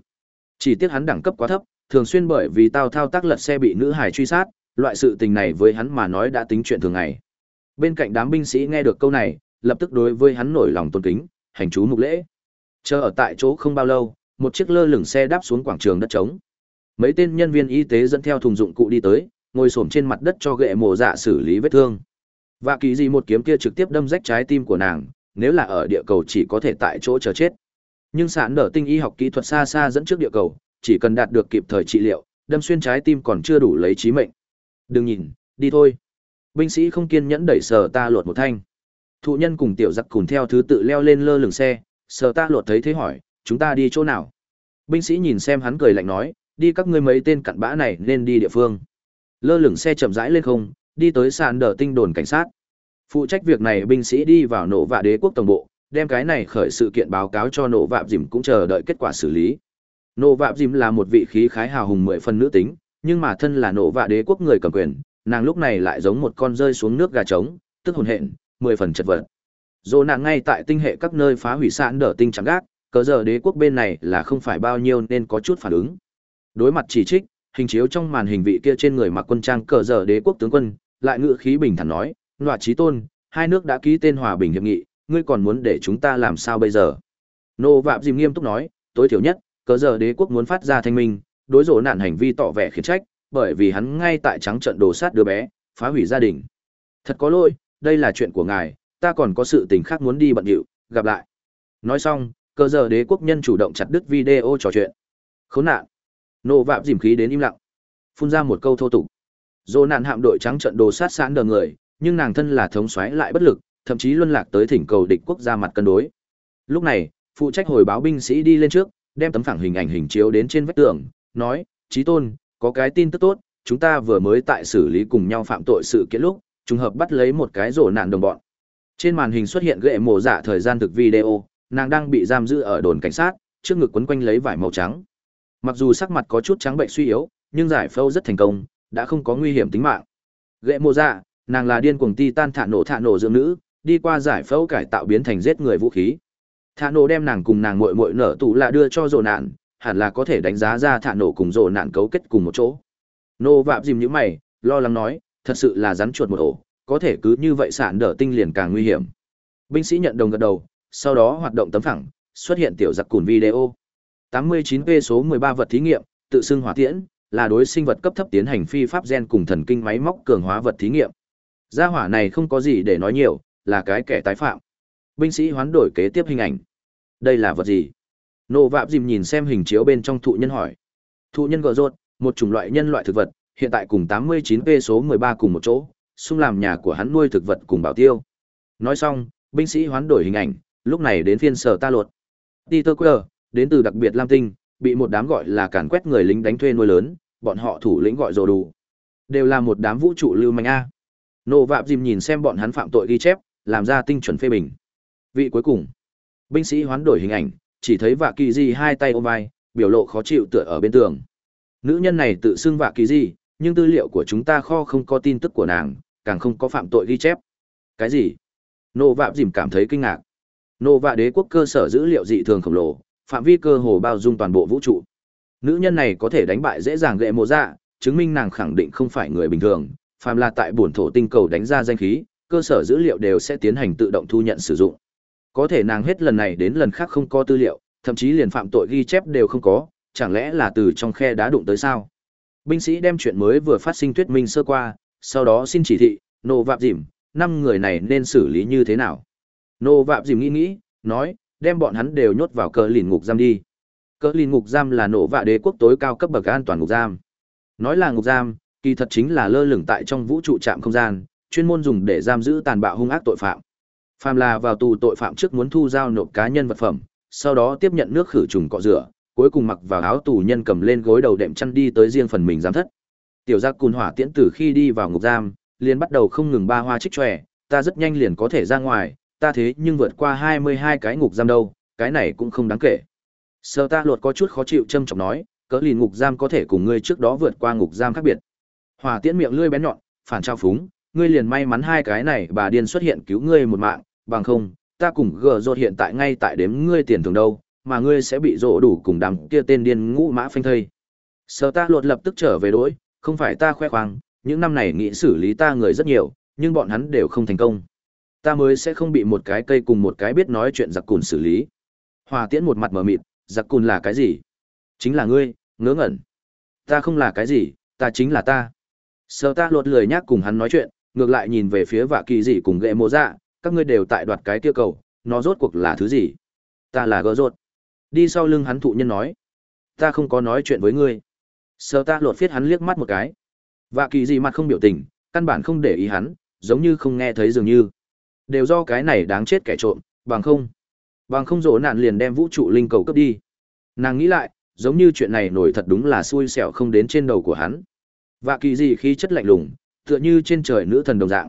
Chỉ tiếc hắn đẳng cấp quá thấp, thường xuyên bởi vì tao thao tác lật xe bị nữ hải truy sát, loại sự tình này với hắn mà nói đã tính chuyện thường ngày bên cạnh đám binh sĩ nghe được câu này, lập tức đối với hắn nổi lòng tôn kính, hành chú mục lễ. Chờ ở tại chỗ không bao lâu, một chiếc lơ lửng xe đáp xuống quảng trường đất trống. Mấy tên nhân viên y tế dẫn theo thùng dụng cụ đi tới, ngồi xổm trên mặt đất cho gệ mổ dạ xử lý vết thương. Và kỳ gì một kiếm kia trực tiếp đâm rách trái tim của nàng, nếu là ở địa cầu chỉ có thể tại chỗ chờ chết. Nhưng sản nở tinh y học kỹ thuật xa xa dẫn trước địa cầu, chỉ cần đạt được kịp thời trị liệu, đâm xuyên trái tim còn chưa đủ lấy trí mệnh. Đừng nhìn, đi thôi binh sĩ không kiên nhẫn đẩy sờ ta lột một thanh. Thụ nhân cùng tiểu giặc cùng theo thứ tự leo lên lơ lửng xe, sờ ta lột thấy thế hỏi, chúng ta đi chỗ nào? Binh sĩ nhìn xem hắn cười lạnh nói, đi các ngươi mấy tên cặn bã này nên đi địa phương. Lơ lửng xe chậm rãi lên không, đi tới sàn đờ tinh đồn cảnh sát. Phụ trách việc này binh sĩ đi vào nổ vạ đế quốc tổng bộ, đem cái này khởi sự kiện báo cáo cho nổ vạ dìm cũng chờ đợi kết quả xử lý. Nổ vạ dìm là một vị khí khái hào hùng mười phân nữ tính, nhưng mà thân là nổ vạ đế quốc người cầm quyền nàng lúc này lại giống một con rơi xuống nước gà trống, tức hồn hện, mười phần chật vật. Dồ nàng ngay tại tinh hệ các nơi phá hủy sạn đỡ tinh chẳng gác, cờ giờ đế quốc bên này là không phải bao nhiêu nên có chút phản ứng. Đối mặt chỉ trích, hình chiếu trong màn hình vị kia trên người mặc quân trang cờ giờ đế quốc tướng quân, lại ngự khí bình thản nói, nọa trí tôn, hai nước đã ký tên hòa bình hiệp nghị, ngươi còn muốn để chúng ta làm sao bây giờ? Nô vạm dìm nghiêm túc nói, tối thiểu nhất, cờ giờ đế quốc muốn phát ra thanh minh, đối rộ nạn hành vi tỏ vẻ khiển trách bởi vì hắn ngay tại trắng trận đồ sát đứa bé, phá hủy gia đình. Thật có lỗi, đây là chuyện của ngài, ta còn có sự tình khác muốn đi bận điệu, gặp lại. Nói xong, cơ giờ đế quốc nhân chủ động chặt đứt video trò chuyện. Khốn nạn. Nộ vạm dìm khí đến im lặng. Phun ra một câu thô tục. Dô nạn hạm đội trắng trận đồ sát sẵn đờ người, nhưng nàng thân là thống soái lại bất lực, thậm chí luân lạc tới thỉnh cầu địch quốc ra mặt cân đối. Lúc này, phụ trách hồi báo binh sĩ đi lên trước, đem tấm phẳng hình ảnh hình chiếu đến trên vách tường, nói trí tôn có cái tin tức tốt, chúng ta vừa mới tại xử lý cùng nhau phạm tội sự kiện lúc, trùng hợp bắt lấy một cái rổ nạn đồng bọn. Trên màn hình xuất hiện gậy mổ giả thời gian thực video, nàng đang bị giam giữ ở đồn cảnh sát, trước ngực quấn quanh lấy vải màu trắng. Mặc dù sắc mặt có chút trắng bệnh suy yếu, nhưng giải phẫu rất thành công, đã không có nguy hiểm tính mạng. Gậy mổ giả, nàng là điên cuồng titan thả nổ thả nổ dưỡng nữ, đi qua giải phẫu cải tạo biến thành giết người vũ khí. Thả nổ đem nàng cùng nàng muội muội nở tủ là đưa cho rổ nạn hẳn là có thể đánh giá ra thả nổ cùng rồ nạn cấu kết cùng một chỗ. Nô vạm dìm những mày, lo lắng nói, thật sự là rắn chuột một ổ, có thể cứ như vậy sản đỡ tinh liền càng nguy hiểm. Binh sĩ nhận đồng gật đầu, sau đó hoạt động tấm phẳng, xuất hiện tiểu giặc cùn video. 89p số 13 vật thí nghiệm, tự xưng hỏa tiễn, là đối sinh vật cấp thấp tiến hành phi pháp gen cùng thần kinh máy móc cường hóa vật thí nghiệm. Gia hỏa này không có gì để nói nhiều, là cái kẻ tái phạm. Binh sĩ hoán đổi kế tiếp hình ảnh. Đây là vật gì? Nộ vạm dìm nhìn xem hình chiếu bên trong thụ nhân hỏi. Thụ nhân gợ rốt, một chủng loại nhân loại thực vật, hiện tại cùng 89 p số 13 cùng một chỗ, xung làm nhà của hắn nuôi thực vật cùng bảo tiêu. Nói xong, binh sĩ hoán đổi hình ảnh, lúc này đến phiên sở ta luật peter quơ đến từ đặc biệt lam tinh, bị một đám gọi là càn quét người lính đánh thuê nuôi lớn, bọn họ thủ lĩnh gọi rồ đủ. Đều là một đám vũ trụ lưu manh a. Nộ vạm dìm nhìn xem bọn hắn phạm tội ghi chép, làm ra tinh chuẩn phê bình. Vị cuối cùng. Binh sĩ hoán đổi hình ảnh chỉ thấy vạ kỳ di hai tay ôm vai, biểu lộ khó chịu tựa ở bên tường. Nữ nhân này tự xưng vạ kỳ di, nhưng tư liệu của chúng ta kho không có tin tức của nàng, càng không có phạm tội ghi chép. Cái gì? Nộ vạ dìm cảm thấy kinh ngạc. Nộ vạ đế quốc cơ sở dữ liệu dị thường khổng lồ, phạm vi cơ hồ bao dung toàn bộ vũ trụ. Nữ nhân này có thể đánh bại dễ dàng gệ mộ dạ chứng minh nàng khẳng định không phải người bình thường. Phàm là tại bổn thổ tinh cầu đánh ra danh khí, cơ sở dữ liệu đều sẽ tiến hành tự động thu nhận sử dụng có thể nàng hết lần này đến lần khác không có tư liệu, thậm chí liền phạm tội ghi chép đều không có, chẳng lẽ là từ trong khe đá đụng tới sao? Binh sĩ đem chuyện mới vừa phát sinh thuyết minh sơ qua, sau đó xin chỉ thị, nô vạp dìm, năm người này nên xử lý như thế nào? Nô vạp dìm nghĩ nghĩ, nói, đem bọn hắn đều nhốt vào cờ lìn ngục giam đi. Cờ lìn ngục giam là nổ vạ đế quốc tối cao cấp bậc an toàn ngục giam. Nói là ngục giam, kỳ thật chính là lơ lửng tại trong vũ trụ trạm không gian, chuyên môn dùng để giam giữ tàn bạo hung ác tội phạm phàm là vào tù tội phạm trước muốn thu giao nộp cá nhân vật phẩm, sau đó tiếp nhận nước khử trùng cọ rửa, cuối cùng mặc vào áo tù nhân cầm lên gối đầu đệm chăn đi tới riêng phần mình giam thất. Tiểu giác cùn hỏa tiễn từ khi đi vào ngục giam, liền bắt đầu không ngừng ba hoa trích tròe ta rất nhanh liền có thể ra ngoài, ta thế nhưng vượt qua hai mươi hai cái ngục giam đâu, cái này cũng không đáng kể. Sơ ta luật có chút khó chịu châm trọng nói cỡ lìn ngục giam có thể cùng ngươi trước đó vượt qua ngục giam khác biệt. Hỏa tiễn miệng lưỡi bén nhọn, phản trao phúng, ngươi liền may mắn hai cái này, bà điên xuất hiện cứu ngươi một mạng bằng không ta cùng gờ rột hiện tại ngay tại đếm ngươi tiền thường đâu mà ngươi sẽ bị rộ đủ cùng đám kia tên điên ngũ mã phanh thây. Sở ta lột lập tức trở về đối, không phải ta khoe khoang những năm này nghĩ xử lý ta người rất nhiều nhưng bọn hắn đều không thành công. Ta mới sẽ không bị một cái cây cùng một cái biết nói chuyện giặc cùn xử lý. Hòa tiễn một mặt mở mịt giặc cùn là cái gì? Chính là ngươi ngớ ngẩn. Ta không là cái gì ta chính là ta. Sở ta lột lười nhác cùng hắn nói chuyện ngược lại nhìn về phía vạ kỳ dị cùng ghệ mộ dạ các ngươi đều tại đoạt cái kia cầu, nó rốt cuộc là thứ gì? Ta là gỡ rốt. Đi sau lưng hắn thụ nhân nói, ta không có nói chuyện với ngươi. Sơ ta lột phiết hắn liếc mắt một cái. Và kỳ dị mặt không biểu tình, căn bản không để ý hắn, giống như không nghe thấy dường như. Đều do cái này đáng chết kẻ trộm, bằng không. Bằng không rỗ nạn liền đem vũ trụ linh cầu cấp đi. Nàng nghĩ lại, giống như chuyện này nổi thật đúng là xui xẻo không đến trên đầu của hắn. Và kỳ dị khí chất lạnh lùng, tựa như trên trời nữ thần đồng dạng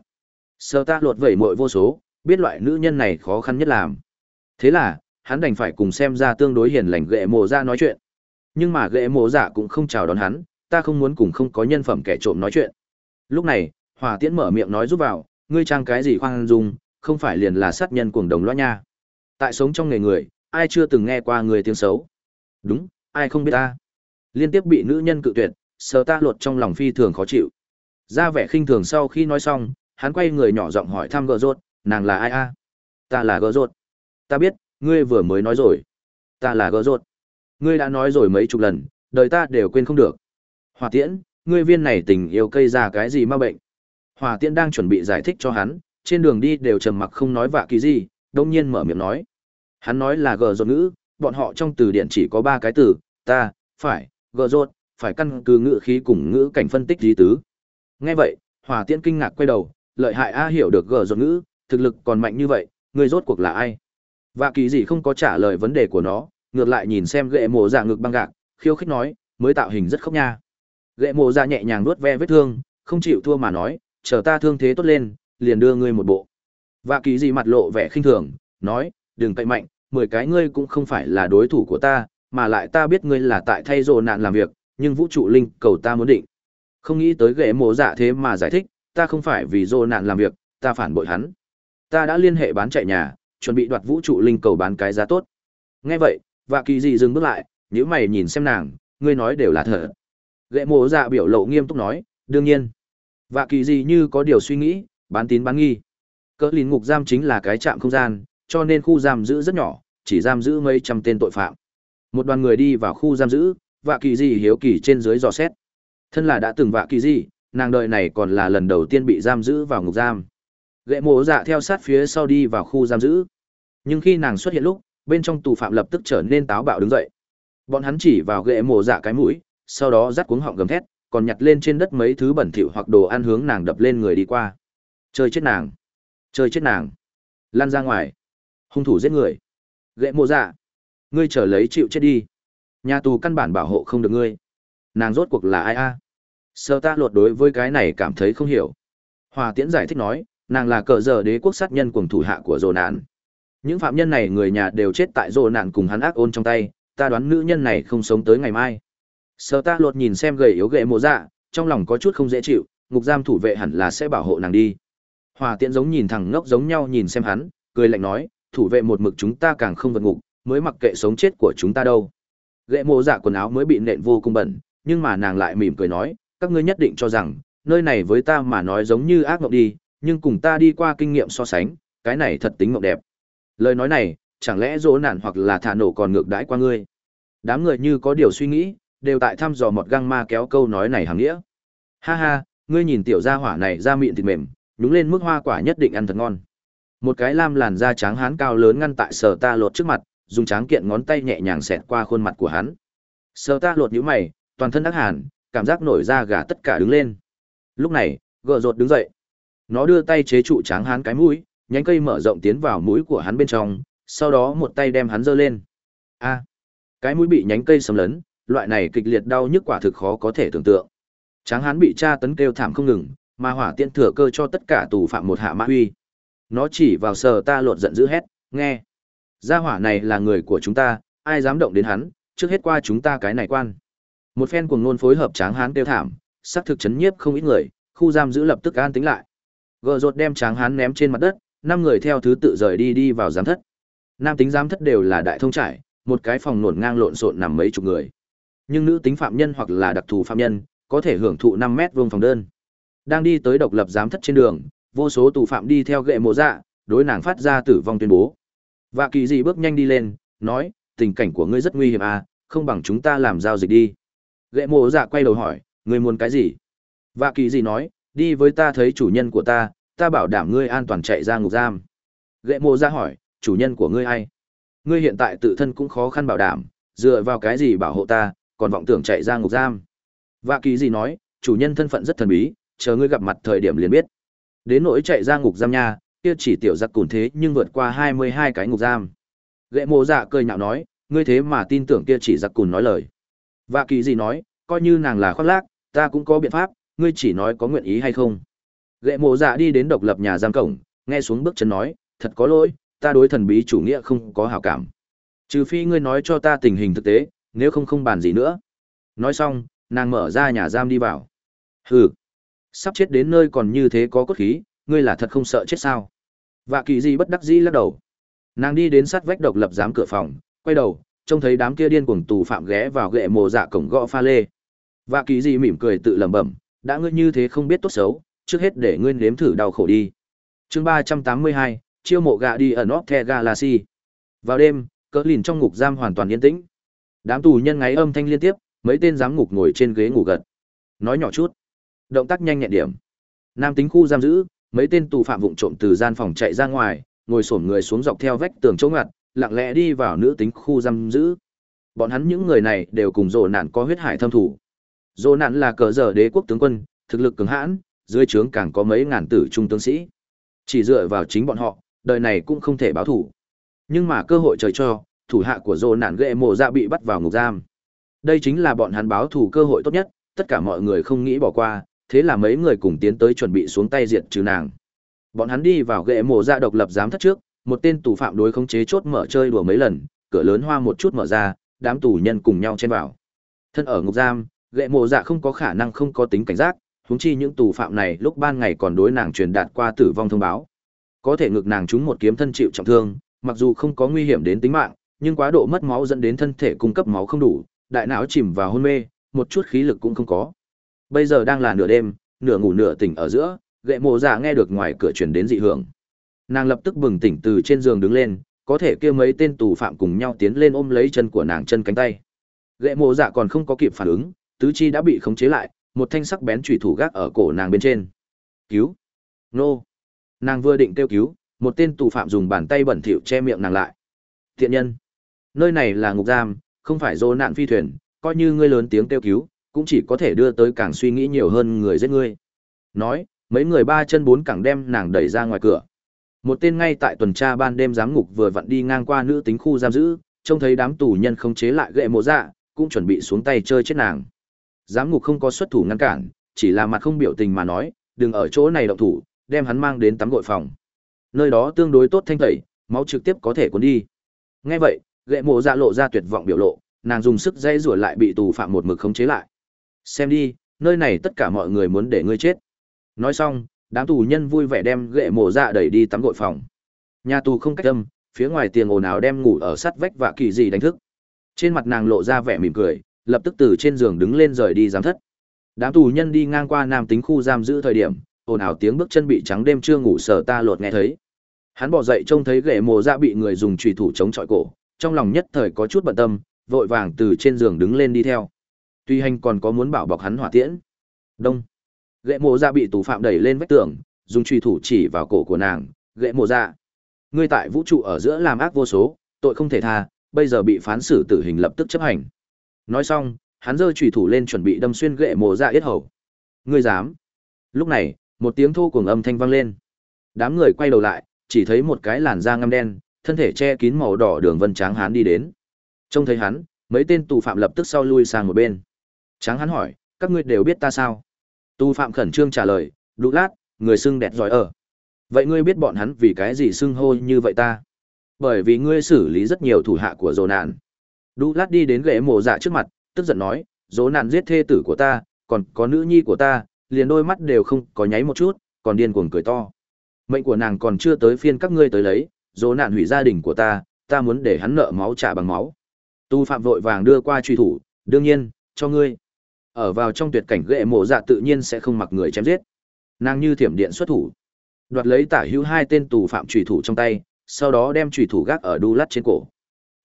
sơ ta lột vẩy mội vô số, biết loại nữ nhân này khó khăn nhất làm. Thế là, hắn đành phải cùng xem ra tương đối hiền lành ghệ mộ ra nói chuyện. Nhưng mà ghệ mộ giả cũng không chào đón hắn, ta không muốn cùng không có nhân phẩm kẻ trộm nói chuyện. Lúc này, hòa tiễn mở miệng nói giúp vào, ngươi trang cái gì khoan dung, không phải liền là sát nhân cuồng đồng loa nha. Tại sống trong nghề người, ai chưa từng nghe qua người tiếng xấu? Đúng, ai không biết ta? Liên tiếp bị nữ nhân cự tuyệt sờ ta lột trong lòng phi thường khó chịu. Ra vẻ khinh thường sau khi nói xong hắn quay người nhỏ giọng hỏi thăm gợ rốt, nàng là ai a? Ta là gợ rốt. Ta biết, ngươi vừa mới nói rồi. Ta là gợ rốt. Ngươi đã nói rồi mấy chục lần, đời ta đều quên không được. Hòa tiễn, ngươi viên này tình yêu cây ra cái gì ma bệnh? Hòa tiễn đang chuẩn bị giải thích cho hắn, trên đường đi đều trầm mặc không nói vạ kỳ gì, đông nhiên mở miệng nói. Hắn nói là gờ rốt ngữ, bọn họ trong từ điển chỉ có ba cái từ, ta, phải, gờ rốt, phải căn cứ ngữ khí cùng ngữ cảnh phân tích lý tứ. Nghe vậy hòa tiễn kinh ngạc quay đầu lợi hại a hiểu được gờ rốt ngữ, thực lực còn mạnh như vậy người rốt cuộc là ai? Và kỳ gì không có trả lời vấn đề của nó, ngược lại nhìn xem gệ mộ dạ ngực băng gạc, khiêu khích nói, mới tạo hình rất khóc nha. Gệ mộ dạ nhẹ nhàng nuốt ve vết thương, không chịu thua mà nói, chờ ta thương thế tốt lên, liền đưa ngươi một bộ. Và kỳ gì mặt lộ vẻ khinh thường, nói, đừng cậy mạnh, mười cái ngươi cũng không phải là đối thủ của ta, mà lại ta biết ngươi là tại thay rồ nạn làm việc, nhưng vũ trụ linh cầu ta muốn định. Không nghĩ tới ghệ mộ dạ thế mà giải thích ta không phải vì dô nạn làm việc, ta phản bội hắn. Ta đã liên hệ bán chạy nhà, chuẩn bị đoạt vũ trụ linh cầu bán cái giá tốt. Nghe vậy và kỳ dị dừng bước lại nếu mày nhìn xem nàng, ngươi nói đều là thở ghệ mộ dạ biểu lộ nghiêm túc nói, đương nhiên. Và kỳ dị như có điều suy nghĩ, bán tín bán nghi. Cỡ lìn ngục giam chính là cái trạm không gian, cho nên khu giam giữ rất nhỏ, chỉ giam giữ mấy trăm tên tội phạm. Một đoàn người đi vào khu giam giữ, vạ kỳ dị hiếu kỳ trên dưới dò xét. Thân là đã từng vạ kỳ dị nàng đợi này còn là lần đầu tiên bị giam giữ vào ngục giam. Ghệ mộ dạ theo sát phía sau đi vào khu giam giữ. Nhưng khi nàng xuất hiện lúc, bên trong tù phạm lập tức trở nên táo bạo đứng dậy. Bọn hắn chỉ vào ghệ mộ dạ cái mũi, sau đó dắt cuống họng gầm thét, còn nhặt lên trên đất mấy thứ bẩn thỉu hoặc đồ ăn hướng nàng đập lên người đi qua. Chơi chết nàng! Chơi chết nàng! Lan ra ngoài! Hung thủ giết người! Ghệ mộ dạ! Ngươi trở lấy chịu chết đi! Nhà tù căn bản bảo hộ không được ngươi! Nàng rốt cuộc là ai a? Sơ ta lột đối với cái này cảm thấy không hiểu. Hòa tiễn giải thích nói, nàng là cờ giờ đế quốc sát nhân cùng thủ hạ của dồ nạn. Những phạm nhân này người nhà đều chết tại dồ nạn cùng hắn ác ôn trong tay, ta đoán nữ nhân này không sống tới ngày mai. Sơ ta lột nhìn xem gầy yếu ghệ mộ dạ trong lòng có chút không dễ chịu, ngục giam thủ vệ hẳn là sẽ bảo hộ nàng đi. Hòa tiễn giống nhìn thẳng ngốc giống nhau nhìn xem hắn, cười lạnh nói, thủ vệ một mực chúng ta càng không vượt ngục, mới mặc kệ sống chết của chúng ta đâu. Ghệ mộ dạ quần áo mới bị nện vô cùng bẩn, nhưng mà nàng lại mỉm cười nói các ngươi nhất định cho rằng, nơi này với ta mà nói giống như ác mộng đi, nhưng cùng ta đi qua kinh nghiệm so sánh, cái này thật tính mộng đẹp. Lời nói này, chẳng lẽ dỗ nạn hoặc là thả nổ còn ngược đãi qua ngươi? Đám người như có điều suy nghĩ, đều tại thăm dò một găng ma kéo câu nói này hàng nghĩa. Ha ha, ngươi nhìn tiểu gia hỏa này ra miệng thịt mềm, nhúng lên mức hoa quả nhất định ăn thật ngon. Một cái lam làn da trắng hán cao lớn ngăn tại sở ta lột trước mặt, dùng tráng kiện ngón tay nhẹ nhàng xẹt qua khuôn mặt của hắn. Sở ta lột nhũ mày, toàn thân đắc hàn cảm giác nổi da gà tất cả đứng lên. Lúc này, gợ rột đứng dậy. Nó đưa tay chế trụ tráng hán cái mũi, nhánh cây mở rộng tiến vào mũi của hắn bên trong, sau đó một tay đem hắn giơ lên. A! Cái mũi bị nhánh cây xâm lấn, loại này kịch liệt đau nhức quả thực khó có thể tưởng tượng. Tráng hán bị tra tấn kêu thảm không ngừng, mà hỏa tiễn thừa cơ cho tất cả tù phạm một hạ mã huy nó chỉ vào sờ ta lột giận dữ hét, nghe! Gia hỏa này là người của chúng ta, ai dám động đến hắn? Trước hết qua chúng ta cái này quan một phen cuồng nôn phối hợp tráng hán tiêu thảm, xác thực chấn nhiếp không ít người, khu giam giữ lập tức an tính lại. Gợ rột đem tráng hán ném trên mặt đất, năm người theo thứ tự rời đi đi vào giám thất. Nam tính giám thất đều là đại thông trải, một cái phòng nổn ngang lộn xộn nằm mấy chục người. Nhưng nữ tính phạm nhân hoặc là đặc thù phạm nhân, có thể hưởng thụ năm mét vuông phòng đơn. Đang đi tới độc lập giám thất trên đường, vô số tù phạm đi theo gậy mộ dạ đối nàng phát ra tử vong tuyên bố. Và kỳ dị bước nhanh đi lên, nói, tình cảnh của ngươi rất nguy hiểm à không bằng chúng ta làm giao dịch đi gậy mộ dạ quay đầu hỏi ngươi muốn cái gì? Vạ kỳ gì nói đi với ta thấy chủ nhân của ta ta bảo đảm ngươi an toàn chạy ra ngục giam. Gậy mộ dạ hỏi chủ nhân của ngươi ai? Ngươi hiện tại tự thân cũng khó khăn bảo đảm dựa vào cái gì bảo hộ ta còn vọng tưởng chạy ra ngục giam? Vạ kỳ gì nói chủ nhân thân phận rất thần bí chờ ngươi gặp mặt thời điểm liền biết. Đến nỗi chạy ra ngục giam nha, kia chỉ tiểu giặc cùn thế nhưng vượt qua 22 cái ngục giam. Gệ mộ dạ cười nhạo nói, ngươi thế mà tin tưởng kia chỉ giặc cùn nói lời. Vạ kỳ gì nói, coi như nàng là khoác lác, ta cũng có biện pháp, ngươi chỉ nói có nguyện ý hay không. Gệ mộ dạ đi đến độc lập nhà giam cổng, nghe xuống bước chân nói, thật có lỗi, ta đối thần bí chủ nghĩa không có hảo cảm. Trừ phi ngươi nói cho ta tình hình thực tế, nếu không không bàn gì nữa. Nói xong, nàng mở ra nhà giam đi vào. Hừ, Sắp chết đến nơi còn như thế có cốt khí, ngươi là thật không sợ chết sao? Vạ kỳ gì bất đắc dĩ lắc đầu. Nàng đi đến sát vách độc lập giám cửa phòng, quay đầu, trông thấy đám kia điên cuồng tù phạm ghé vào ghệ mồ dạ cổng gõ pha lê. và kỳ gì mỉm cười tự lẩm bẩm, đã ngươi như thế không biết tốt xấu, trước hết để ngươi nếm thử đau khổ đi. Chương ba trăm tám mươi hai, chiêu mộ gạ đi ở nóc the Galaxy. Vào đêm, cỡ lìn trong ngục giam hoàn toàn yên tĩnh. Đám tù nhân ngáy âm thanh liên tiếp, mấy tên giám ngục ngồi trên ghế ngủ gật. Nói nhỏ chút. Động tác nhanh nhẹn điểm. Nam tính khu giam giữ, mấy tên tù phạm vụng trộm từ gian phòng chạy ra ngoài, ngồi xổm người xuống dọc theo vách tường chỗ ngặt, lặng lẽ đi vào nữ tính khu giam giữ. Bọn hắn những người này đều cùng Dỗ Nạn có huyết hải thâm thủ. Dỗ Nạn là cờ giờ đế quốc tướng quân, thực lực cứng hãn, dưới trướng càng có mấy ngàn tử trung tướng sĩ. Chỉ dựa vào chính bọn họ, đời này cũng không thể báo thủ. Nhưng mà cơ hội trời cho, thủ hạ của Dỗ Nạn ghệ mộ ra bị bắt vào ngục giam. Đây chính là bọn hắn báo thủ cơ hội tốt nhất, tất cả mọi người không nghĩ bỏ qua, thế là mấy người cùng tiến tới chuẩn bị xuống tay diệt trừ nàng. Bọn hắn đi vào ghệ mộ ra độc lập giám thất trước, một tên tù phạm đối khống chế chốt mở chơi đùa mấy lần, cửa lớn hoa một chút mở ra, đám tù nhân cùng nhau chen vào. Thân ở ngục giam, gậy mộ dạ không có khả năng không có tính cảnh giác, huống chi những tù phạm này lúc ban ngày còn đối nàng truyền đạt qua tử vong thông báo. Có thể ngực nàng trúng một kiếm thân chịu trọng thương, mặc dù không có nguy hiểm đến tính mạng, nhưng quá độ mất máu dẫn đến thân thể cung cấp máu không đủ, đại não chìm vào hôn mê, một chút khí lực cũng không có. Bây giờ đang là nửa đêm, nửa ngủ nửa tỉnh ở giữa, gậy mộ dạ nghe được ngoài cửa truyền đến dị hưởng. Nàng lập tức bừng tỉnh từ trên giường đứng lên, có thể kia mấy tên tù phạm cùng nhau tiến lên ôm lấy chân của nàng chân cánh tay. Gệ mộ dạ còn không có kịp phản ứng, tứ chi đã bị khống chế lại, một thanh sắc bén chủy thủ gác ở cổ nàng bên trên. Cứu! Nô! Nàng vừa định kêu cứu, một tên tù phạm dùng bàn tay bẩn thỉu che miệng nàng lại. Thiện nhân. Nơi này là ngục giam, không phải dô nạn phi thuyền, coi như ngươi lớn tiếng kêu cứu, cũng chỉ có thể đưa tới càng suy nghĩ nhiều hơn người giết ngươi. Nói, mấy người ba chân bốn càng đem nàng đẩy ra ngoài cửa. Một tên ngay tại tuần tra ban đêm giám ngục vừa vặn đi ngang qua nữ tính khu giam giữ, trông thấy đám tù nhân không chế lại gậy mộ dạ, cũng chuẩn bị xuống tay chơi chết nàng. Giám ngục không có xuất thủ ngăn cản, chỉ là mặt không biểu tình mà nói, đừng ở chỗ này động thủ, đem hắn mang đến tắm gội phòng. Nơi đó tương đối tốt thanh tẩy, máu trực tiếp có thể cuốn đi. Nghe vậy, gậy mộ dạ lộ ra tuyệt vọng biểu lộ, nàng dùng sức dây rủa lại bị tù phạm một mực khống chế lại. Xem đi, nơi này tất cả mọi người muốn để ngươi chết. Nói xong, đám tù nhân vui vẻ đem gậy mổ dạ đẩy đi tắm gội phòng. Nhà tù không cách âm, phía ngoài tiền ồn ào đem ngủ ở sắt vách và kỳ gì đánh thức. Trên mặt nàng lộ ra vẻ mỉm cười, lập tức từ trên giường đứng lên rời đi giám thất. Đám tù nhân đi ngang qua nam tính khu giam giữ thời điểm, ồn ào tiếng bước chân bị trắng đêm chưa ngủ sở ta lột nghe thấy. Hắn bỏ dậy trông thấy gậy mồ dạ bị người dùng trùy thủ chống chọi cổ, trong lòng nhất thời có chút bận tâm, vội vàng từ trên giường đứng lên đi theo. Tuy hành còn có muốn bảo bọc hắn hỏa tiễn. Đông. Gậy mộ ra bị tù phạm đẩy lên vách tường, dùng chùy thủ chỉ vào cổ của nàng, gậy mộ ra. Ngươi tại vũ trụ ở giữa làm ác vô số, tội không thể tha, bây giờ bị phán xử tử hình lập tức chấp hành. Nói xong, hắn giơ chùy thủ lên chuẩn bị đâm xuyên gậy mộ dạ yết hầu. Ngươi dám? Lúc này, một tiếng thô cuồng âm thanh vang lên. Đám người quay đầu lại, chỉ thấy một cái làn da ngăm đen, thân thể che kín màu đỏ đường vân tráng hán đi đến. Trông thấy hắn, mấy tên tù phạm lập tức sau lui sang một bên. Tráng hắn hỏi, các ngươi đều biết ta sao? Tu phạm khẩn trương trả lời, "Đủ lát, người xưng đẹp giỏi ở. Vậy ngươi biết bọn hắn vì cái gì xưng hô như vậy ta? Bởi vì ngươi xử lý rất nhiều thủ hạ của Dỗ nạn. Đu lát đi đến ghế mộ dạ trước mặt, tức giận nói, dỗ nạn giết thê tử của ta, còn có nữ nhi của ta, liền đôi mắt đều không có nháy một chút, còn điên cuồng cười to. Mệnh của nàng còn chưa tới phiên các ngươi tới lấy, dỗ nạn hủy gia đình của ta, ta muốn để hắn nợ máu trả bằng máu. Tu phạm vội vàng đưa qua truy thủ, đương nhiên, cho ngươi. Ở vào trong tuyệt cảnh ghệ mộ dạ tự nhiên sẽ không mặc người chém giết. Nàng như thiểm điện xuất thủ, đoạt lấy tả hữu hai tên tù phạm trùy thủ trong tay, sau đó đem trùy thủ gác ở đu lắt trên cổ.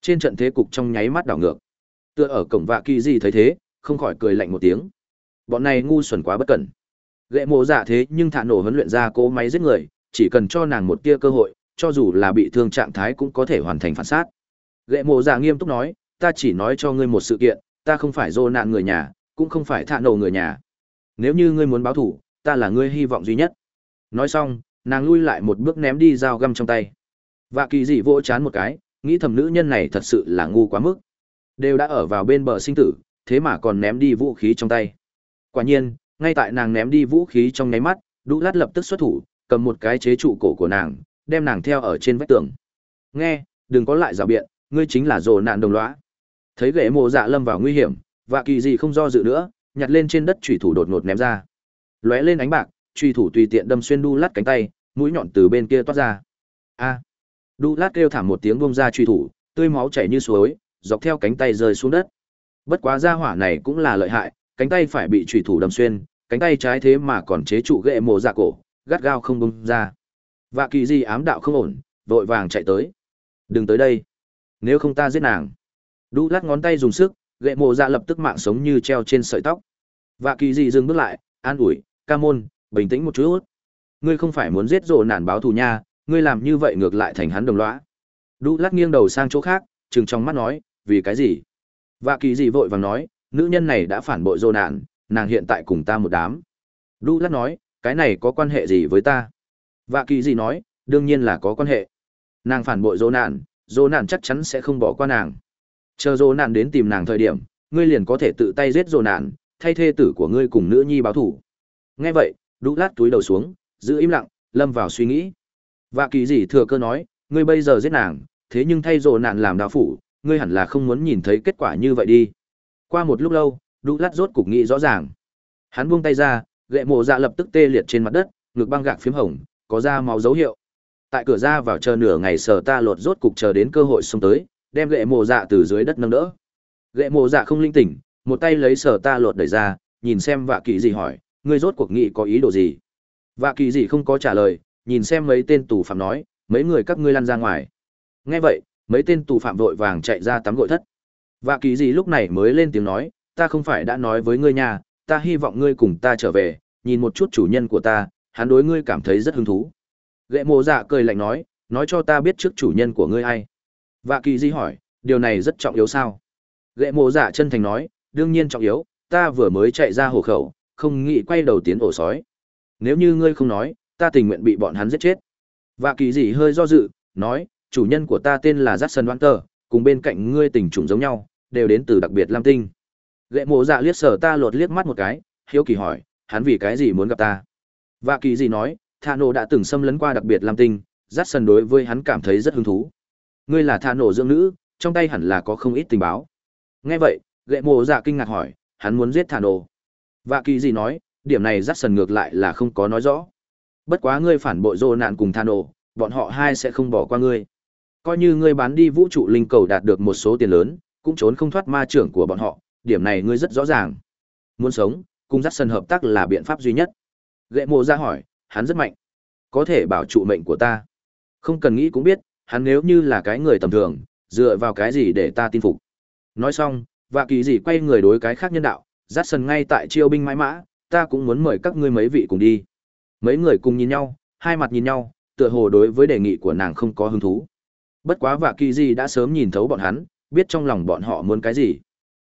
Trên trận thế cục trong nháy mắt đảo ngược. Tựa ở cổng vạ kỳ gì thấy thế, không khỏi cười lạnh một tiếng. Bọn này ngu xuẩn quá bất cẩn. ghệ mộ dạ thế nhưng thả nổ huấn luyện ra cố máy giết người, chỉ cần cho nàng một tia cơ hội, cho dù là bị thương trạng thái cũng có thể hoàn thành phản sát. ghệ mộ dạ nghiêm túc nói, ta chỉ nói cho ngươi một sự kiện, ta không phải dô nạn người nhà, cũng không phải thạ nổ người nhà. Nếu như ngươi muốn báo thủ, ta là ngươi hy vọng duy nhất. Nói xong, nàng lui lại một bước ném đi dao găm trong tay. Vạ kỳ dị vỗ chán một cái, nghĩ thầm nữ nhân này thật sự là ngu quá mức. Đều đã ở vào bên bờ sinh tử, thế mà còn ném đi vũ khí trong tay. Quả nhiên, ngay tại nàng ném đi vũ khí trong nháy mắt, đũ Lát lập tức xuất thủ, cầm một cái chế trụ cổ của nàng, đem nàng theo ở trên vách tường. Nghe, đừng có lại rào biện, ngươi chính là rồ nạn đồng lõa. Thấy ghệ mộ dạ lâm vào nguy hiểm, vạ kỳ gì không do dự nữa, nhặt lên trên đất chủy thủ đột ngột ném ra. Lóe lên ánh bạc, chủy thủ tùy tiện đâm xuyên Đu Lát cánh tay, mũi nhọn từ bên kia toát ra. A! Đu Lát kêu thảm một tiếng buông ra chủy thủ, tươi máu chảy như suối, dọc theo cánh tay rơi xuống đất. Bất quá gia hỏa này cũng là lợi hại, cánh tay phải bị chủy thủ đâm xuyên, cánh tay trái thế mà còn chế trụ ghệ mồ dạ cổ, gắt gao không buông ra. Vạ kỳ di ám đạo không ổn, vội vàng chạy tới. Đừng tới đây. Nếu không ta giết nàng. Đu lát ngón tay dùng sức, gậy mộ dạ lập tức mạng sống như treo trên sợi tóc. Vạ kỳ Dị dừng bước lại, an ủi, ca môn, bình tĩnh một chút. Ngươi không phải muốn giết rồ nản báo thù nha, ngươi làm như vậy ngược lại thành hắn đồng lõa. Đu lát nghiêng đầu sang chỗ khác, chừng trong mắt nói, vì cái gì? Vạ kỳ Dị vội vàng nói, nữ nhân này đã phản bội rộ nản nàng hiện tại cùng ta một đám. Đu lát nói, cái này có quan hệ gì với ta? Vạ kỳ Dị nói, đương nhiên là có quan hệ. Nàng phản bội rộ nản rộ nản chắc chắn sẽ không bỏ qua nàng. Chờ dỗ nạn đến tìm nàng thời điểm, ngươi liền có thể tự tay giết dỗ nạn, thay thê tử của ngươi cùng nữ nhi báo thủ. Nghe vậy, đu lát túi đầu xuống, giữ im lặng, lâm vào suy nghĩ. và kỳ gì thừa cơ nói, ngươi bây giờ giết nàng, thế nhưng thay dỗ nạn làm đạo phủ, ngươi hẳn là không muốn nhìn thấy kết quả như vậy đi. Qua một lúc lâu, đu lát rốt cục nghĩ rõ ràng. Hắn buông tay ra, gậy mộ dạ lập tức tê liệt trên mặt đất, ngực băng gạc phím hồng, có ra máu dấu hiệu. Tại cửa ra vào chờ nửa ngày sở ta lột rốt cục chờ đến cơ hội xông tới, đem gậy mộ dạ từ dưới đất nâng đỡ. Gậy mộ dạ không linh tỉnh, một tay lấy sở ta lột đẩy ra, nhìn xem vạ kỳ gì hỏi, ngươi rốt cuộc nghĩ có ý đồ gì? Vạ kỳ gì không có trả lời, nhìn xem mấy tên tù phạm nói, mấy người các ngươi lăn ra ngoài. Nghe vậy, mấy tên tù phạm vội vàng chạy ra tắm gội thất. Vạ kỳ gì lúc này mới lên tiếng nói, ta không phải đã nói với ngươi nhà, ta hy vọng ngươi cùng ta trở về, nhìn một chút chủ nhân của ta, hắn đối ngươi cảm thấy rất hứng thú. Gậy mộ dạ cười lạnh nói, nói cho ta biết trước chủ nhân của ngươi ai. Vạ kỳ di hỏi, điều này rất trọng yếu sao? Lệ mộ dạ chân thành nói, đương nhiên trọng yếu, ta vừa mới chạy ra hồ khẩu, không nghĩ quay đầu tiến ổ sói. Nếu như ngươi không nói, ta tình nguyện bị bọn hắn giết chết. Vạ kỳ gì hơi do dự, nói, chủ nhân của ta tên là Jackson Walter, cùng bên cạnh ngươi tình chủng giống nhau, đều đến từ đặc biệt Lam Tinh. Lệ mộ dạ liếc sở ta lột liếc mắt một cái, hiếu kỳ hỏi, hắn vì cái gì muốn gặp ta? Vạ kỳ gì nói, Thà đã từng xâm lấn qua đặc biệt Lam Tinh, Jackson đối với hắn cảm thấy rất hứng thú. Ngươi là tha nổ dưỡng nữ, trong tay hẳn là có không ít tình báo. Nghe vậy, gậy mộ dạ kinh ngạc hỏi, hắn muốn giết Thà nổ. Vạ kỳ gì nói, điểm này Jackson ngược lại là không có nói rõ. Bất quá ngươi phản bội dô nạn cùng Thà nổ, bọn họ hai sẽ không bỏ qua ngươi. Coi như ngươi bán đi vũ trụ linh cầu đạt được một số tiền lớn, cũng trốn không thoát ma trưởng của bọn họ, điểm này ngươi rất rõ ràng. Muốn sống, cùng rắt sần hợp tác là biện pháp duy nhất. gậy mộ ra hỏi, hắn rất mạnh. Có thể bảo trụ mệnh của ta. Không cần nghĩ cũng biết, hắn nếu như là cái người tầm thường, dựa vào cái gì để ta tin phục. Nói xong, và kỳ gì quay người đối cái khác nhân đạo, dắt sân ngay tại chiêu binh mãi mã, ta cũng muốn mời các ngươi mấy vị cùng đi. Mấy người cùng nhìn nhau, hai mặt nhìn nhau, tựa hồ đối với đề nghị của nàng không có hứng thú. Bất quá và kỳ gì đã sớm nhìn thấu bọn hắn, biết trong lòng bọn họ muốn cái gì.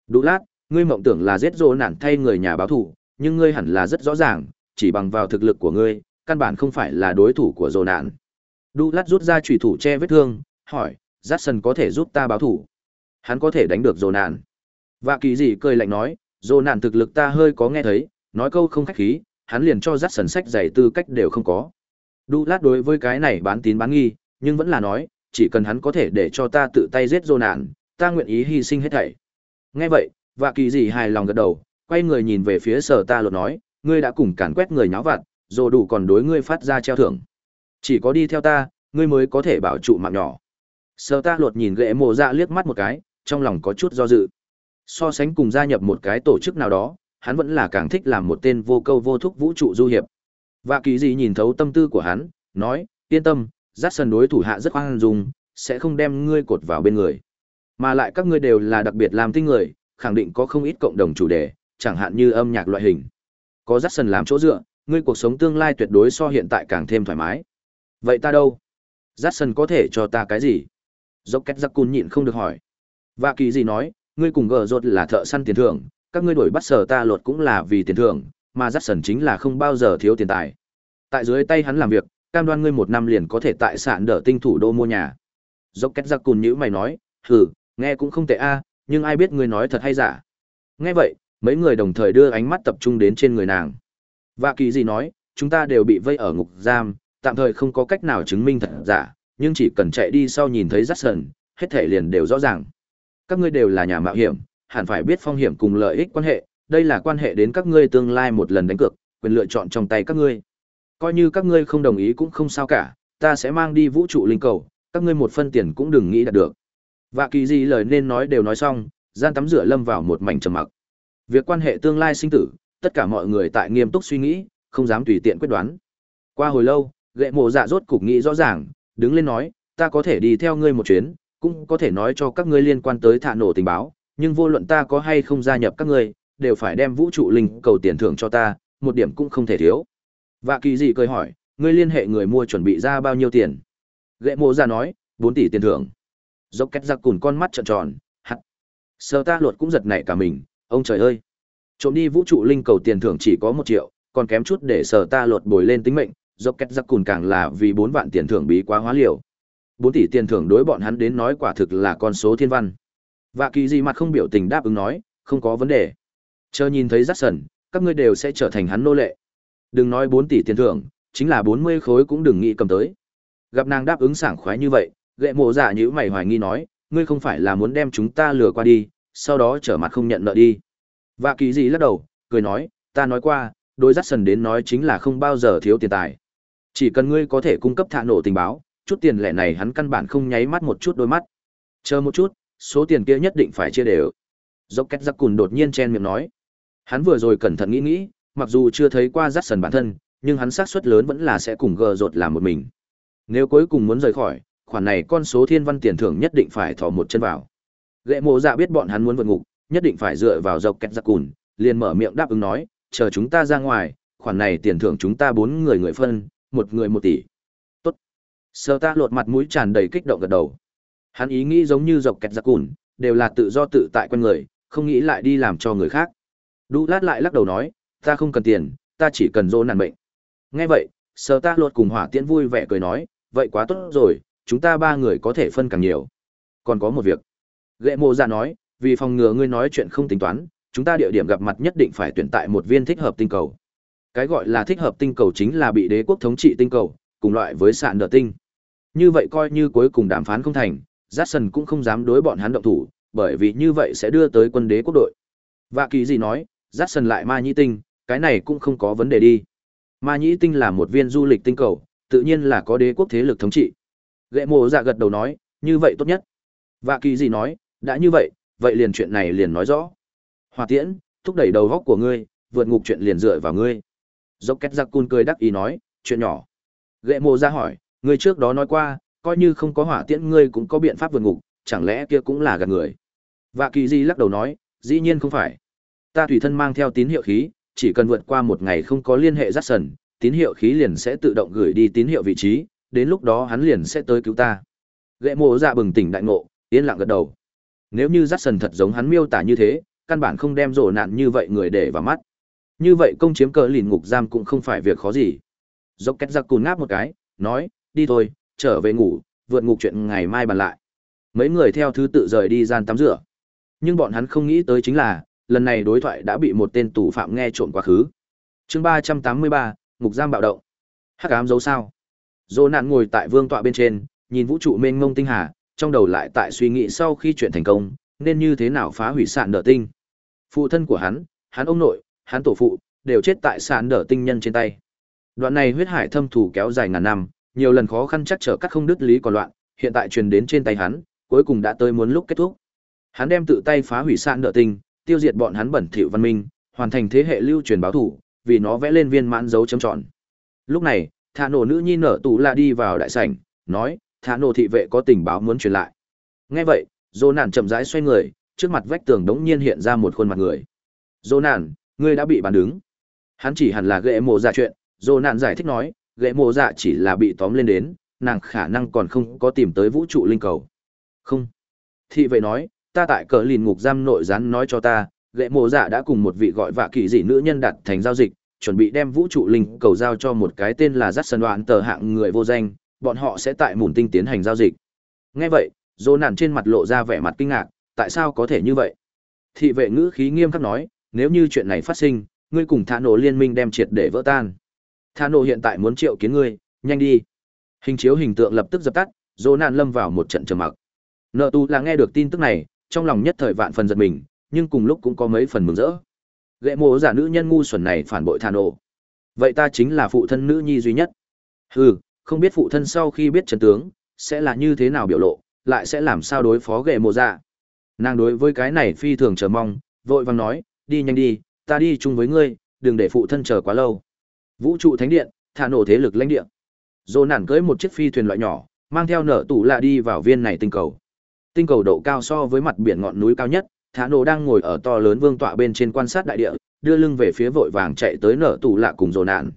Đủ lát, ngươi mộng tưởng là giết rô nản thay người nhà báo thù, nhưng ngươi hẳn là rất rõ ràng, chỉ bằng vào thực lực của ngươi, căn bản không phải là đối thủ của rô Nạn. Đu lát rút ra chủy thủ che vết thương, hỏi, Jackson có thể giúp ta báo thù? Hắn có thể đánh được rô Nạn." Và kỳ gì cười lạnh nói, rô Nạn thực lực ta hơi có nghe thấy, nói câu không khách khí, hắn liền cho Jackson sách giày tư cách đều không có. Đu lát đối với cái này bán tín bán nghi, nhưng vẫn là nói, chỉ cần hắn có thể để cho ta tự tay giết rô nạn, ta nguyện ý hy sinh hết thảy. Nghe vậy, vạ kỳ gì hài lòng gật đầu, quay người nhìn về phía sở ta lột nói, ngươi đã cùng càn quét người nháo vặt, rồi đủ còn đối ngươi phát ra treo thưởng. Chỉ có đi theo ta, ngươi mới có thể bảo trụ mạng nhỏ. Sơ ta lột nhìn ghệ mộ dạ liếc mắt một cái, trong lòng có chút do dự. So sánh cùng gia nhập một cái tổ chức nào đó, hắn vẫn là càng thích làm một tên vô câu vô thúc vũ trụ du hiệp. Vạ kỳ gì nhìn thấu tâm tư của hắn, nói, yên tâm, giác sân đối thủ hạ rất khoan dung, sẽ không đem ngươi cột vào bên người. Mà lại các ngươi đều là đặc biệt làm tinh người, khẳng định có không ít cộng đồng chủ đề, chẳng hạn như âm nhạc loại hình. Có giác sân làm chỗ dựa, ngươi cuộc sống tương lai tuyệt đối so hiện tại càng thêm thoải mái. Vậy ta đâu? giắt sân có thể cho ta cái gì? Dốc két giặc cùn nhịn không được hỏi. và kỳ gì nói, ngươi cùng gờ rột là thợ săn tiền thưởng, các ngươi đuổi bắt sở ta luật cũng là vì tiền thưởng, mà giắt sân chính là không bao giờ thiếu tiền tài. Tại dưới tay hắn làm việc, cam đoan ngươi một năm liền có thể tại sạn đỡ tinh thủ đô mua nhà dốc két giặc cùn nhữ mày nói hừ nghe cũng không tệ a nhưng ai biết ngươi nói thật hay giả nghe vậy mấy người đồng thời đưa ánh mắt tập trung đến trên người nàng và kỳ gì nói chúng ta đều bị vây ở ngục giam tạm thời không có cách nào chứng minh thật giả, nhưng chỉ cần chạy đi sau nhìn thấy rắt sần, hết thể liền đều rõ ràng. Các ngươi đều là nhà mạo hiểm, hẳn phải biết phong hiểm cùng lợi ích quan hệ, đây là quan hệ đến các ngươi tương lai một lần đánh cược, quyền lựa chọn trong tay các ngươi. Coi như các ngươi không đồng ý cũng không sao cả, ta sẽ mang đi vũ trụ linh cầu, các ngươi một phân tiền cũng đừng nghĩ đạt được. Và kỳ gì lời nên nói đều nói xong, gian tắm rửa lâm vào một mảnh trầm mặc. Việc quan hệ tương lai sinh tử, tất cả mọi người tại nghiêm túc suy nghĩ, không dám tùy tiện quyết đoán. Qua hồi lâu gậy mộ dạ rốt cục nghĩ rõ ràng đứng lên nói ta có thể đi theo ngươi một chuyến cũng có thể nói cho các ngươi liên quan tới thả nổ tình báo nhưng vô luận ta có hay không gia nhập các ngươi đều phải đem vũ trụ linh cầu tiền thưởng cho ta một điểm cũng không thể thiếu và kỳ dị cười hỏi, ngươi liên hệ người mua chuẩn bị ra bao nhiêu tiền? gậy mộ dạ nói, bốn tỷ tiền thưởng. Dốc két giặc cùn con mắt trợn tròn, hắt. Sơ ta luật cũng giật nảy cả mình, ông trời ơi. Trộm đi vũ trụ linh cầu tiền thưởng chỉ có một triệu, còn kém chút để sờ ta lột bồi lên tính mệnh, dọc két giặc cùn càng là vì bốn vạn tiền thưởng bí quá hóa liều. Bốn tỷ tiền thưởng đối bọn hắn đến nói quả thực là con số thiên văn. Và kỳ gì mặt không biểu tình đáp ứng nói, không có vấn đề. Chờ nhìn thấy rắc sần, các ngươi đều sẽ trở thành hắn nô lệ. Đừng nói 4 tỷ tiền thưởng, chính là 40 khối cũng đừng nghĩ cầm tới. Gặp nàng đáp ứng sảng khoái như vậy, gệ mộ dạ giả như mày hoài nghi nói, ngươi không phải là muốn đem chúng ta lừa qua đi, sau đó trở mặt không nhận nợ đi. Và kỳ gì lắc đầu, cười nói, ta nói qua, đối dắt sần đến nói chính là không bao giờ thiếu tiền tài. Chỉ cần ngươi có thể cung cấp thạ nổ tình báo, chút tiền lẻ này hắn căn bản không nháy mắt một chút đôi mắt. Chờ một chút, số tiền kia nhất định phải chia đều. Dốc két giặc cùn đột nhiên chen miệng nói. Hắn vừa rồi cẩn thận nghĩ nghĩ, mặc dù chưa thấy qua rắt sần bản thân, nhưng hắn xác suất lớn vẫn là sẽ cùng gờ rột làm một mình. Nếu cuối cùng muốn rời khỏi, khoản này con số thiên văn tiền thưởng nhất định phải thò một chân vào. lệ mộ dạ biết bọn hắn muốn vượt ngục, nhất định phải dựa vào dọc kẹt giặc cùn, liền mở miệng đáp ứng nói, chờ chúng ta ra ngoài, khoản này tiền thưởng chúng ta bốn người người phân, một người một tỷ. Tốt. Sơ ta lột mặt mũi tràn đầy kích động gật đầu. Hắn ý nghĩ giống như dọc kẹt giặc cùn, đều là tự do tự tại con người, không nghĩ lại đi làm cho người khác. Đu lát lại lắc đầu nói, ta không cần tiền, ta chỉ cần dỗ nạn bệnh. Nghe vậy, sơ ta lột cùng hỏa tiễn vui vẻ cười nói, vậy quá tốt rồi, chúng ta ba người có thể phân càng nhiều. Còn có một việc. Ghệ mộ ra nói, vì phòng ngừa ngươi nói chuyện không tính toán, chúng ta địa điểm gặp mặt nhất định phải tuyển tại một viên thích hợp tinh cầu. Cái gọi là thích hợp tinh cầu chính là bị đế quốc thống trị tinh cầu, cùng loại với sạn đợt tinh. Như vậy coi như cuối cùng đàm phán không thành, Jackson cũng không dám đối bọn hắn động thủ, bởi vì như vậy sẽ đưa tới quân đế quốc đội. Và kỳ gì nói, Jackson lại ma nhĩ tinh, cái này cũng không có vấn đề đi. Ma nhĩ tinh là một viên du lịch tinh cầu, tự nhiên là có đế quốc thế lực thống trị. Gệ mồ dạ gật đầu nói, như vậy tốt nhất. Và kỳ gì nói, đã như vậy, vậy liền chuyện này liền nói rõ. Hòa tiễn, thúc đẩy đầu góc của ngươi, vượt ngục chuyện liền dựa vào ngươi. Dốc két giặc cun cười đắc ý nói, chuyện nhỏ. Gệ mồ ra hỏi, người trước đó nói qua, coi như không có hỏa tiễn ngươi cũng có biện pháp vượt ngục, chẳng lẽ kia cũng là gạt người. Và kỳ di lắc đầu nói, dĩ nhiên không phải. Ta tùy thân mang theo tín hiệu khí, chỉ cần vượt qua một ngày không có liên hệ rắt sần, tín hiệu khí liền sẽ tự động gửi đi tín hiệu vị trí, đến lúc đó hắn liền sẽ tới cứu ta. Gệ mộ dạ bừng tỉnh đại ngộ, yên lặng gật đầu. Nếu như rắt sần thật giống hắn miêu tả như thế, căn bản không đem rổ nạn như vậy người để vào mắt. Như vậy công chiếm cờ lìn ngục giam cũng không phải việc khó gì. Dốc két giặc cùn ngáp một cái, nói, đi thôi, trở về ngủ, vượt ngục chuyện ngày mai bàn lại. Mấy người theo thứ tự rời đi gian tắm rửa. Nhưng bọn hắn không nghĩ tới chính là, lần này đối thoại đã bị một tên tù phạm nghe trộm quá khứ. chương ba trăm tám mươi ba ngục giam bạo động. Hắc ám dấu sao. dỗ nạn ngồi tại vương tọa bên trên, nhìn vũ trụ mênh mông tinh hà, trong đầu lại tại suy nghĩ sau khi chuyện thành công, nên như thế nào phá hủy sạn nợ tinh. Phụ thân của hắn, hắn ông nội, hắn tổ phụ, đều chết tại sàn đỡ tinh nhân trên tay. Đoạn này huyết hải thâm thủ kéo dài ngàn năm, nhiều lần khó khăn chắc trở cắt không đứt lý còn loạn, hiện tại truyền đến trên tay hắn, cuối cùng đã tới muốn lúc kết thúc. Hắn đem tự tay phá hủy sạn đỡ tinh, tiêu diệt bọn hắn bẩn thỉu văn minh, hoàn thành thế hệ lưu truyền báo thủ, vì nó vẽ lên viên mãn dấu chấm tròn. Lúc này, Thả nổ nữ nhi nở tù la đi vào đại sảnh, nói, Thả nổ thị vệ có tình báo muốn truyền lại. Nghe vậy, Dô Nản chậm rãi xoay người, trước mặt vách tường đống nhiên hiện ra một khuôn mặt người. Dô Nản, ngươi đã bị bán đứng. Hắn chỉ hẳn là ghệ mộ dạ chuyện, Dô nạn giải thích nói, ghệ mộ dạ chỉ là bị tóm lên đến, nàng khả năng còn không có tìm tới vũ trụ linh cầu. Không. Thị vệ nói, ta tại cờ lìn ngục giam nội gián nói cho ta, ghệ mộ dạ đã cùng một vị gọi vạ kỳ dị nữ nhân đặt thành giao dịch, chuẩn bị đem vũ trụ linh cầu giao cho một cái tên là Dắt Sân Đoạn tờ hạng người vô danh, bọn họ sẽ tại mùn tinh tiến hành giao dịch. Nghe vậy, dô nạn trên mặt lộ ra vẻ mặt kinh ngạc, tại sao có thể như vậy? Thị vệ ngữ khí nghiêm khắc nói, nếu như chuyện này phát sinh, ngươi cùng thả nổ liên minh đem triệt để vỡ tan. Thả nổ hiện tại muốn triệu kiến ngươi, nhanh đi. Hình chiếu hình tượng lập tức dập tắt, dô nản lâm vào một trận trầm mặc. Nợ tu là nghe được tin tức này, trong lòng nhất thời vạn phần giật mình, nhưng cùng lúc cũng có mấy phần mừng rỡ. Gệ mộ giả nữ nhân ngu xuẩn này phản bội Thả nổ. Vậy ta chính là phụ thân nữ nhi duy nhất. Hừ, không biết phụ thân sau khi biết trận tướng, sẽ là như thế nào biểu lộ, lại sẽ làm sao đối phó ghệ mộ giả. Nàng đối với cái này phi thường chờ mong, vội vàng nói, đi nhanh đi, ta đi chung với ngươi, đừng để phụ thân chờ quá lâu. Vũ trụ thánh điện, thả nổ thế lực lãnh địa. Dô nản cưỡi một chiếc phi thuyền loại nhỏ, mang theo nở tủ lạ đi vào viên này tinh cầu. Tinh cầu độ cao so với mặt biển ngọn núi cao nhất, Thả nổ đang ngồi ở to lớn vương tọa bên trên quan sát đại địa, đưa lưng về phía vội vàng chạy tới nở tủ lạ cùng rồ nản.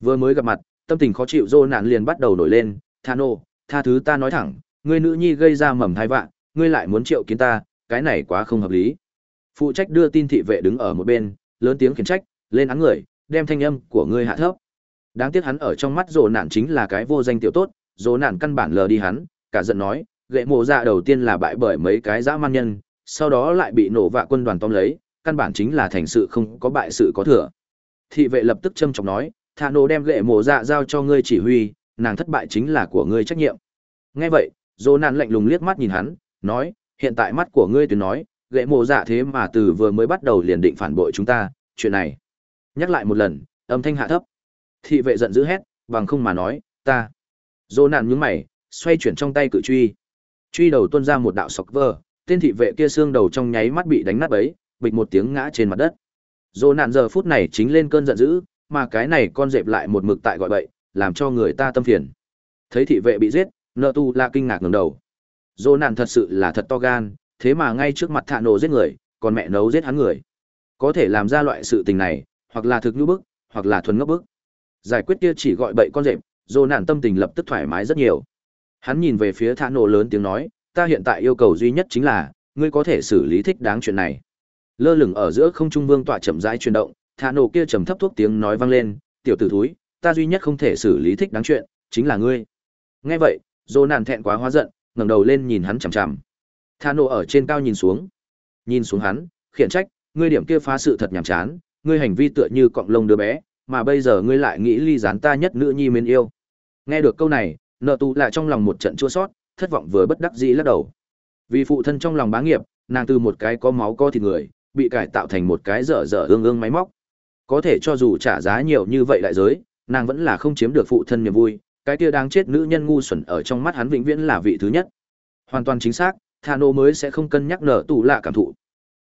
Vừa mới gặp mặt, tâm tình khó chịu rồ nản liền bắt đầu nổi lên, Thả nổ, tha thứ ta nói thẳng, ngươi nữ nhi gây ra mầm thai vạn, ngươi lại muốn triệu kiến ta, cái này quá không hợp lý. Phụ trách đưa tin thị vệ đứng ở một bên, lớn tiếng khiển trách, lên án người, đem thanh âm của ngươi hạ thấp. Đáng tiếc hắn ở trong mắt rồ nạn chính là cái vô danh tiểu tốt, rồ nạn căn bản lờ đi hắn, cả giận nói, gậy mộ dạ đầu tiên là bại bởi mấy cái dã man nhân, sau đó lại bị nổ vạ quân đoàn tóm lấy, căn bản chính là thành sự không có bại sự có thừa. Thị vệ lập tức châm trọng nói, thà nổ đem gậy mộ dạ giao cho ngươi chỉ huy, nàng thất bại chính là của ngươi trách nhiệm. Nghe vậy, dô nạn lạnh lùng liếc mắt nhìn hắn, nói, hiện tại mắt của ngươi tuyến nói, gậy mộ dạ thế mà từ vừa mới bắt đầu liền định phản bội chúng ta, chuyện này. Nhắc lại một lần, âm thanh hạ thấp. Thị vệ giận dữ hét, bằng không mà nói, ta. Dô nạn nhúng mày, xoay chuyển trong tay cự truy. Truy đầu tuân ra một đạo sọc vơ, tên thị vệ kia xương đầu trong nháy mắt bị đánh nát ấy, bịch một tiếng ngã trên mặt đất. Dỗ nạn giờ phút này chính lên cơn giận dữ, mà cái này con dẹp lại một mực tại gọi bậy, làm cho người ta tâm phiền. Thấy thị vệ bị giết, nợ tu la kinh ngạc ngẩng đầu. Dỗ nạn thật sự là thật to gan, thế mà ngay trước mặt thạ nổ giết người, còn mẹ nấu giết hắn người. Có thể làm ra loại sự tình này, hoặc là thực nhu bức, hoặc là thuần ngốc bức. Giải quyết kia chỉ gọi bậy con rệp dồ nản tâm tình lập tức thoải mái rất nhiều. Hắn nhìn về phía thạ nổ lớn tiếng nói, ta hiện tại yêu cầu duy nhất chính là ngươi có thể xử lý thích đáng chuyện này lơ lửng ở giữa không trung vương tọa chậm rãi chuyển động thạ nổ kia trầm thấp thuốc tiếng nói vang lên tiểu tử thúi ta duy nhất không thể xử lý thích đáng chuyện chính là ngươi nghe vậy dồ nản thẹn quá hóa giận ngẩng đầu lên nhìn hắn chằm chằm Tha nổ ở trên cao nhìn xuống. Nhìn xuống hắn, khiển trách, ngươi điểm kia phá sự thật nhàm chán, ngươi hành vi tựa như cọng lông đứa bé, mà bây giờ ngươi lại nghĩ ly gián ta nhất nữ nhi mến yêu. Nghe được câu này, nợ tù lại trong lòng một trận chua sót, thất vọng vừa bất đắc dĩ lắc đầu. Vì phụ thân trong lòng bá nghiệp, nàng từ một cái có máu có thịt người, bị cải tạo thành một cái dở dở ương ương máy móc. Có thể cho dù trả giá nhiều như vậy đại giới, nàng vẫn là không chiếm được phụ thân niềm vui, cái kia đáng chết nữ nhân ngu xuẩn ở trong mắt hắn vĩnh viễn là vị thứ nhất. Hoàn toàn chính xác thà nô mới sẽ không cân nhắc nở tù lạ cảm thụ.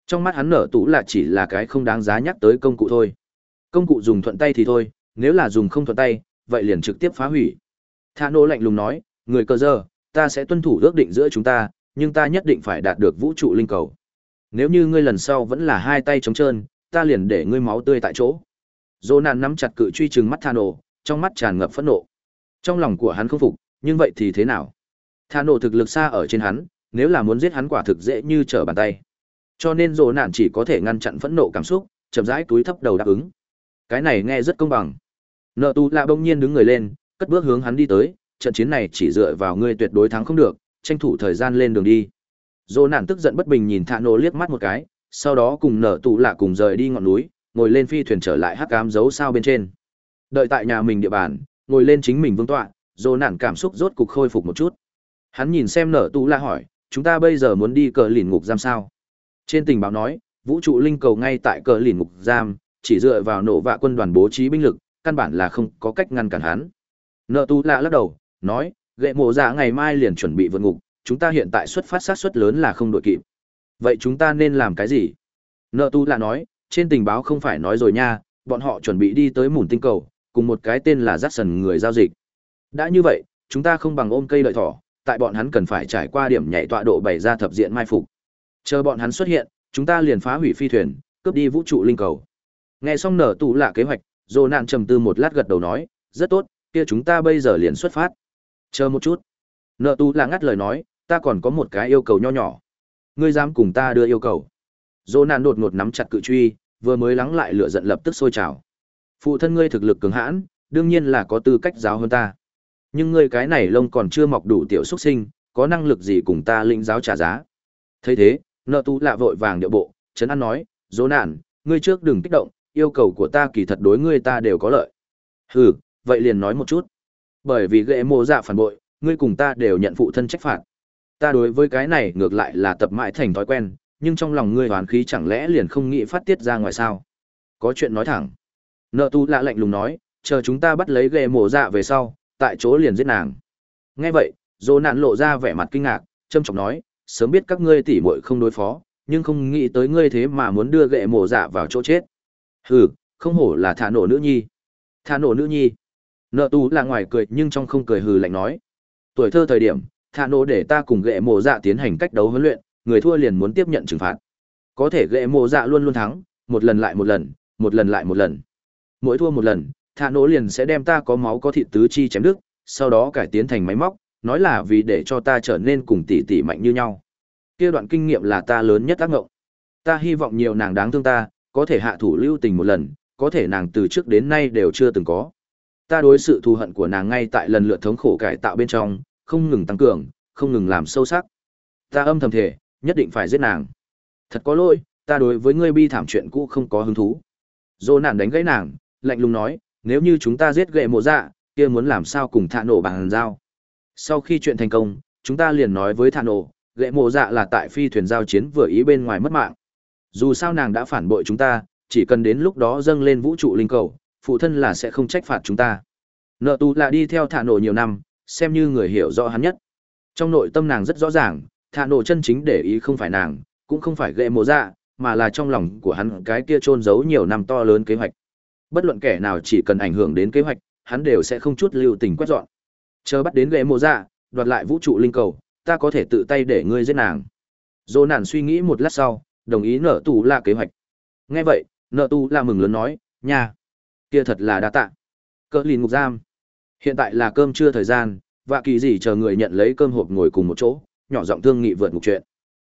Trong mắt hắn nở tù lạ chỉ là cái không đáng giá nhắc tới công cụ thôi. Công cụ dùng thuận tay thì thôi, nếu là dùng không thuận tay, vậy liền trực tiếp phá hủy. Thà nô lạnh lùng nói, người cơ giờ, ta sẽ tuân thủ ước định giữa chúng ta, nhưng ta nhất định phải đạt được vũ trụ linh cầu. Nếu như ngươi lần sau vẫn là hai tay trống trơn, ta liền để ngươi máu tươi tại chỗ. Dô nạn nắm chặt cự truy chừng mắt thà nô trong mắt tràn ngập phẫn nộ. Trong lòng của hắn không phục, nhưng vậy thì thế nào? Thà nổ thực lực xa ở trên hắn nếu là muốn giết hắn quả thực dễ như trở bàn tay. Cho nên dỗ nạn chỉ có thể ngăn chặn phẫn nộ cảm xúc, chậm rãi túi thấp đầu đáp ứng. Cái này nghe rất công bằng. Nợ tu lạ bỗng nhiên đứng người lên, cất bước hướng hắn đi tới, trận chiến này chỉ dựa vào ngươi tuyệt đối thắng không được, tranh thủ thời gian lên đường đi. Dỗ nạn tức giận bất bình nhìn thạ nổ liếc mắt một cái, sau đó cùng nở tù lạ cùng rời đi ngọn núi, ngồi lên phi thuyền trở lại hắc cám giấu sao bên trên. Đợi tại nhà mình địa bàn, ngồi lên chính mình vương tọa, dỗ nạn cảm xúc rốt cục khôi phục một chút. Hắn nhìn xem nở tù lạ hỏi chúng ta bây giờ muốn đi cờ lìn ngục giam sao? Trên tình báo nói, vũ trụ linh cầu ngay tại cờ lìn ngục giam, chỉ dựa vào nổ vạ quân đoàn bố trí binh lực, căn bản là không có cách ngăn cản hắn. Nợ tu lạ lắc đầu, nói gậy mộ dạ ngày mai liền chuẩn bị vượt ngục, chúng ta hiện tại xuất phát sát xuất lớn là không đội kịp. Vậy chúng ta nên làm cái gì? Nợ tu lạ nói, trên tình báo không phải nói rồi nha, bọn họ chuẩn bị đi tới mùn tinh cầu, cùng một cái tên là j a c k s o n người giao dịch. Đã như vậy, chúng ta không bằng ôm cây lợi thỏ tại bọn hắn cần phải trải qua điểm nhảy tọa độ bày ra thập diện mai phục. Chờ bọn hắn xuất hiện, chúng ta liền phá hủy phi thuyền, cướp đi vũ trụ linh cầu. Nghe xong nở tù lạ kế hoạch dồ nạn trầm tư một lát gật đầu nói, rất tốt, kia chúng ta bây giờ liền xuất phát. Chờ một chút. Nợ tù lạ ngắt lời nói, ta còn có một cái yêu cầu nho nhỏ. Ngươi dám cùng ta đưa yêu cầu. Dồ nạn đột ngột nắm chặt cự truy, vừa mới lắng lại lửa giận lập tức sôi trào. Phụ thân ngươi thực lực cường hãn, đương nhiên là có tư cách giáo hơn ta nhưng ngươi cái này lông còn chưa mọc đủ tiểu xuất sinh, có năng lực gì cùng ta lĩnh giáo trả giá? Thấy thế, nợ tu lạ vội vàng điệu bộ, trấn an nói, dỗ nạn, ngươi trước đừng kích động, yêu cầu của ta kỳ thật đối ngươi ta đều có lợi. Hừ, vậy liền nói một chút. Bởi vì ghệ mộ dạ phản bội, ngươi cùng ta đều nhận phụ thân trách phạt. Ta đối với cái này ngược lại là tập mãi thành thói quen, nhưng trong lòng ngươi hoán khí chẳng lẽ liền không nghĩ phát tiết ra ngoài sao? Có chuyện nói thẳng. Nợ tu lạ lạnh lùng nói, chờ chúng ta bắt lấy ghệ mộ dạ về sau tại chỗ liền giết nàng. Nghe vậy, dỗ nạn lộ ra vẻ mặt kinh ngạc, trâm trọng nói, sớm biết các ngươi tỉ muội không đối phó, nhưng không nghĩ tới ngươi thế mà muốn đưa gệ mổ dạ vào chỗ chết. Hừ, không hổ là thả nổ nữ nhi. Thả nổ nữ nhi? Nợ tu là ngoài cười nhưng trong không cười hừ lạnh nói. Tuổi thơ thời điểm, thả nổ để ta cùng gệ mổ dạ tiến hành cách đấu huấn luyện, người thua liền muốn tiếp nhận trừng phạt. Có thể gệ mổ dạ luôn luôn thắng, một lần lại một lần một lần lại một lần. Mỗi thua một lần thả nổ liền sẽ đem ta có máu có thịt tứ chi chém đứt, sau đó cải tiến thành máy móc, nói là vì để cho ta trở nên cùng tỷ tỷ mạnh như nhau. Kia đoạn kinh nghiệm là ta lớn nhất tác ngộng. Ta hy vọng nhiều nàng đáng thương ta, có thể hạ thủ lưu tình một lần, có thể nàng từ trước đến nay đều chưa từng có. Ta đối sự thù hận của nàng ngay tại lần lượt thống khổ cải tạo bên trong, không ngừng tăng cường, không ngừng làm sâu sắc. Ta âm thầm thể nhất định phải giết nàng. Thật có lỗi, ta đối với ngươi bi thảm chuyện cũ không có hứng thú. Dô nạn đánh gãy nàng, lạnh lùng nói nếu như chúng ta giết gậy mộ dạ kia muốn làm sao cùng thạ nổ bằng dao sau khi chuyện thành công, chúng ta liền nói với thạ nổ, gậy mộ dạ là tại phi thuyền giao chiến vừa ý bên ngoài mất mạng. Dù sao nàng đã phản bội chúng ta, chỉ cần đến lúc đó dâng lên vũ trụ linh cầu, phụ thân là sẽ không trách phạt chúng ta. Nợ tù là đi theo thạ nổ nhiều năm, xem như người hiểu rõ hắn nhất. Trong nội tâm nàng rất rõ ràng, thạ nổ chân chính để ý không phải nàng, cũng không phải gậy mộ dạ mà là trong lòng của hắn cái kia trôn giấu nhiều năm to lớn kế hoạch bất luận kẻ nào chỉ cần ảnh hưởng đến kế hoạch, hắn đều sẽ không chút lưu tình quét dọn. Chờ bắt đến ghế mộ dạ đoạt lại vũ trụ linh cầu, ta có thể tự tay để ngươi giết nàng. Dỗ nản suy nghĩ một lát sau, đồng ý nợ tù là kế hoạch. Nghe vậy, nợ tù là mừng lớn nói, nha, kia thật là đa tạ. Cỡ lìn ngục giam. Hiện tại là cơm trưa thời gian và kỳ gì chờ người nhận lấy cơm hộp ngồi cùng một chỗ, nhỏ giọng thương nghị vượt ngục chuyện.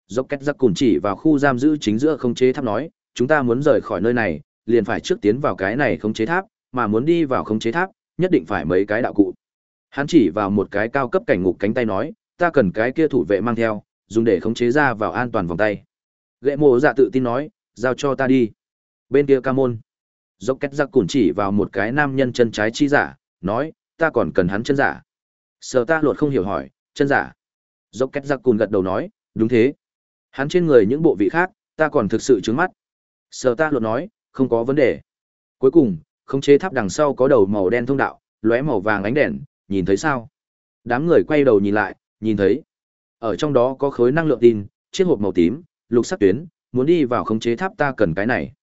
Dốc két giặc cùn chỉ vào khu giam giữ chính giữa không chế tháp nói, chúng ta muốn rời khỏi nơi này liền phải trước tiến vào cái này khống chế tháp mà muốn đi vào khống chế tháp nhất định phải mấy cái đạo cụ. Hắn chỉ vào một cái cao cấp cảnh ngục cánh tay nói ta cần cái kia thủ vệ mang theo dùng để khống chế ra vào an toàn vòng tay. Gậy mộ dạ tự tin nói giao cho ta đi. Bên kia Camôn, dốc két giặc cùn chỉ vào một cái nam nhân chân trái chi giả nói ta còn cần hắn chân giả. Sở ta luật không hiểu hỏi chân giả? Dốc két giặc cùn gật đầu nói đúng thế. Hắn trên người những bộ vị khác ta còn thực sự trứng mắt. Sở ta luật nói không có vấn đề. Cuối cùng, khống chế tháp đằng sau có đầu màu đen thông đạo, lóe màu vàng ánh đèn, nhìn thấy sao? Đám người quay đầu nhìn lại, nhìn thấy. Ở trong đó có khối năng lượng tin, chiếc hộp màu tím, lục sắc tuyến, muốn đi vào khống chế tháp ta cần cái này.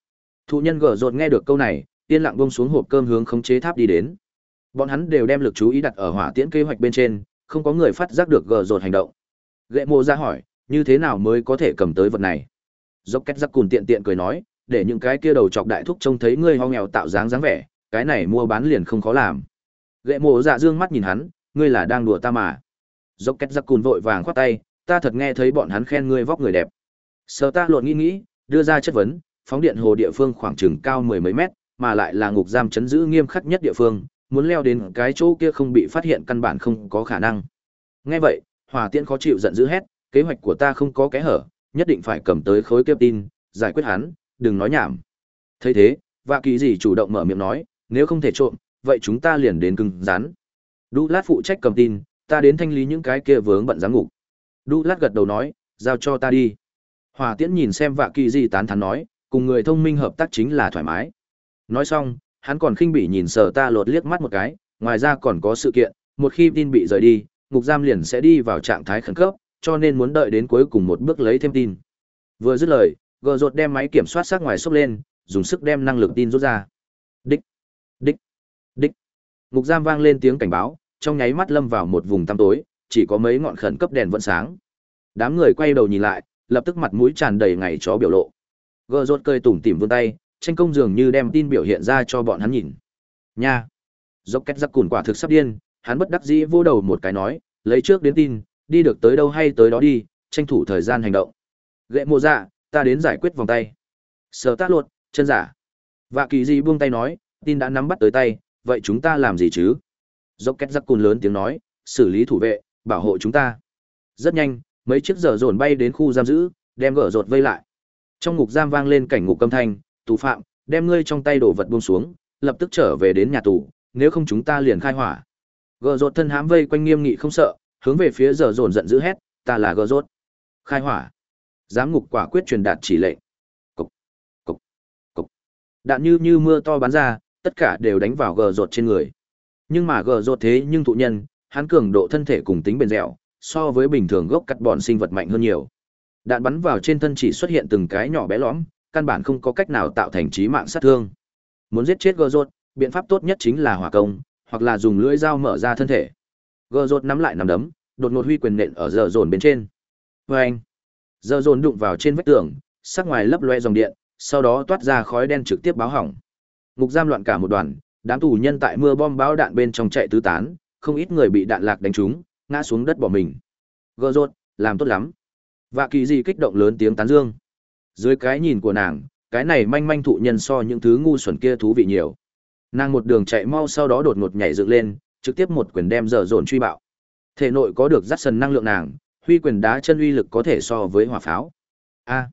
Thụ nhân gở rột nghe được câu này, yên lặng buông xuống hộp cơm hướng khống chế tháp đi đến. Bọn hắn đều đem lực chú ý đặt ở hỏa tiễn kế hoạch bên trên, không có người phát giác được gở rột hành động. Lệ mộ ra hỏi, như thế nào mới có thể cầm tới vật này? Dốc két giặc cùn tiện tiện cười nói để những cái kia đầu chọc đại thúc trông thấy ngươi ho nghèo tạo dáng dáng vẻ, cái này mua bán liền không khó làm. Gệ mộ dạ dương mắt nhìn hắn, ngươi là đang đùa ta mà. Dốc két giặc cùn vội vàng khoát tay, ta thật nghe thấy bọn hắn khen ngươi vóc người đẹp. Sở ta luận nghĩ nghĩ, đưa ra chất vấn, phóng điện hồ địa phương khoảng chừng cao mười mấy mét, mà lại là ngục giam chấn giữ nghiêm khắc nhất địa phương, muốn leo đến cái chỗ kia không bị phát hiện căn bản không có khả năng. Nghe vậy Hỏa tiễn khó chịu giận dữ hét, kế hoạch của ta không có kẽ hở, nhất định phải cầm tới khối kép tin, giải quyết hắn đừng nói nhảm. Thấy thế và kỳ gì chủ động mở miệng nói, nếu không thể trộm, vậy chúng ta liền đến cứng rắn. Đu lát phụ trách cầm tin, ta đến thanh lý những cái kia vướng bận giám ngục. Đu lát gật đầu nói, giao cho ta đi. Hòa tiễn nhìn xem vạ kỳ gì tán thắn nói, cùng người thông minh hợp tác chính là thoải mái. Nói xong, hắn còn khinh bỉ nhìn sở ta lột liếc mắt một cái, ngoài ra còn có sự kiện, một khi tin bị rời đi, ngục giam liền sẽ đi vào trạng thái khẩn cấp, cho nên muốn đợi đến cuối cùng một bước lấy thêm tin. Vừa dứt lời gờ rột đem máy kiểm soát sát ngoài xốc lên, dùng sức đem năng lực tin rút ra. Đích đích đích. Ngục giam vang lên tiếng cảnh báo, trong nháy mắt lâm vào một vùng tăm tối, chỉ có mấy ngọn khẩn cấp đèn vẫn sáng. Đám người quay đầu nhìn lại, lập tức mặt mũi tràn đầy ngày chó biểu lộ. Gờ rột cơi tủm tỉm vươn tay, tranh công dường như đem tin biểu hiện ra cho bọn hắn nhìn. Nha. Dốc két giặc cùn quả thực sắp điên, hắn bất đắc dĩ vô đầu một cái nói, lấy trước đến tin, đi được tới đâu hay tới đó đi, tranh thủ thời gian hành động. Gậy mộ dạ ta đến giải quyết vòng tay. Sờ tát luật chân giả. Vạ kỳ di buông tay nói, tin đã nắm bắt tới tay, vậy chúng ta làm gì chứ? Dốc két giặc cùn lớn tiếng nói, xử lý thủ vệ, bảo hộ chúng ta. Rất nhanh, mấy chiếc dở dồn bay đến khu giam giữ, đem gỡ rột vây lại. Trong ngục giam vang lên cảnh ngục âm thanh, tù phạm, đem ngươi trong tay đổ vật buông xuống, lập tức trở về đến nhà tù, nếu không chúng ta liền khai hỏa. Gỡ rột thân hám vây quanh nghiêm nghị không sợ, hướng về phía dở dồn giận dữ hét, ta là gỡ rốt khai hỏa giám ngục quả quyết truyền đạt chỉ lệnh cục cục cục đạn như như mưa to bắn ra tất cả đều đánh vào gờ rột trên người nhưng mà gờ rột thế nhưng thụ nhân hắn cường độ thân thể cùng tính bền dẻo so với bình thường gốc cắt bọn sinh vật mạnh hơn nhiều. Đạn bắn vào trên thân chỉ xuất hiện từng cái nhỏ bé lõm, căn bản không có cách nào tạo thành chí mạng sát thương. Muốn giết chết gờ rột biện pháp tốt nhất chính là hỏa công, hoặc là dùng lưỡi dao mở ra thân thể. gờ rột nắm lại nắm đấm, đột ngột huy quyền nện ở giờ dồn bên trên. Oeng! Giờ dồn đụng vào trên vách tường, sắc ngoài lấp loe dòng điện, sau đó toát ra khói đen trực tiếp báo hỏng. Ngục giam loạn cả một đoàn, đám tù nhân tại mưa bom bão đạn bên trong chạy tứ tán, không ít người bị đạn lạc đánh trúng, ngã xuống đất bỏ mình. Gợ rột làm tốt lắm. Vạ kỳ gì kích động lớn tiếng tán dương. Dưới cái nhìn của nàng cái này manh manh thụ nhân so những thứ ngu xuẩn kia thú vị nhiều. Nàng một đường chạy mau sau đó đột ngột nhảy dựng lên trực tiếp một quyền đem dở dồn truy bạo. Thể nội có được dắt sần năng lượng nàng huy quyền đá chân uy lực có thể so với hỏa pháo a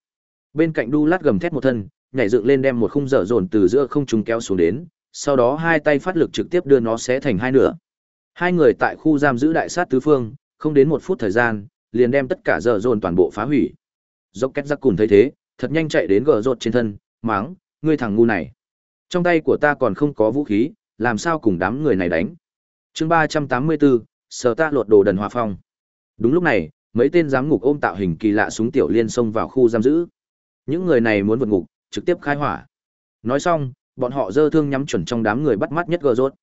bên cạnh đu lát gầm thét một thân nhảy dựng lên đem một khung dở dồn từ giữa không trung kéo xuống đến sau đó hai tay phát lực trực tiếp đưa nó xé thành hai nửa Hai người tại khu giam giữ đại sát tứ phương, không đến một phút thời gian, liền đem tất cả dở dồn toàn bộ phá hủy. Dốc két giặc cùn thấy thế, thật nhanh chạy đến gờ rột trên thân, máng, ngươi thằng ngu này. Trong tay của ta còn không có vũ khí, làm sao cùng đám người này đánh. chương ba trăm tám mươi bốn, sở ta lột đồ đần hòa phong. Đúng lúc này, mấy tên giám ngục ôm tạo hình kỳ lạ súng tiểu liên xông vào khu giam giữ. Những người này muốn vượt ngục, trực tiếp khai hỏa. Nói xong, bọn họ dơ thương nhắm chuẩn trong đám người bắt mắt nhất gờ rốt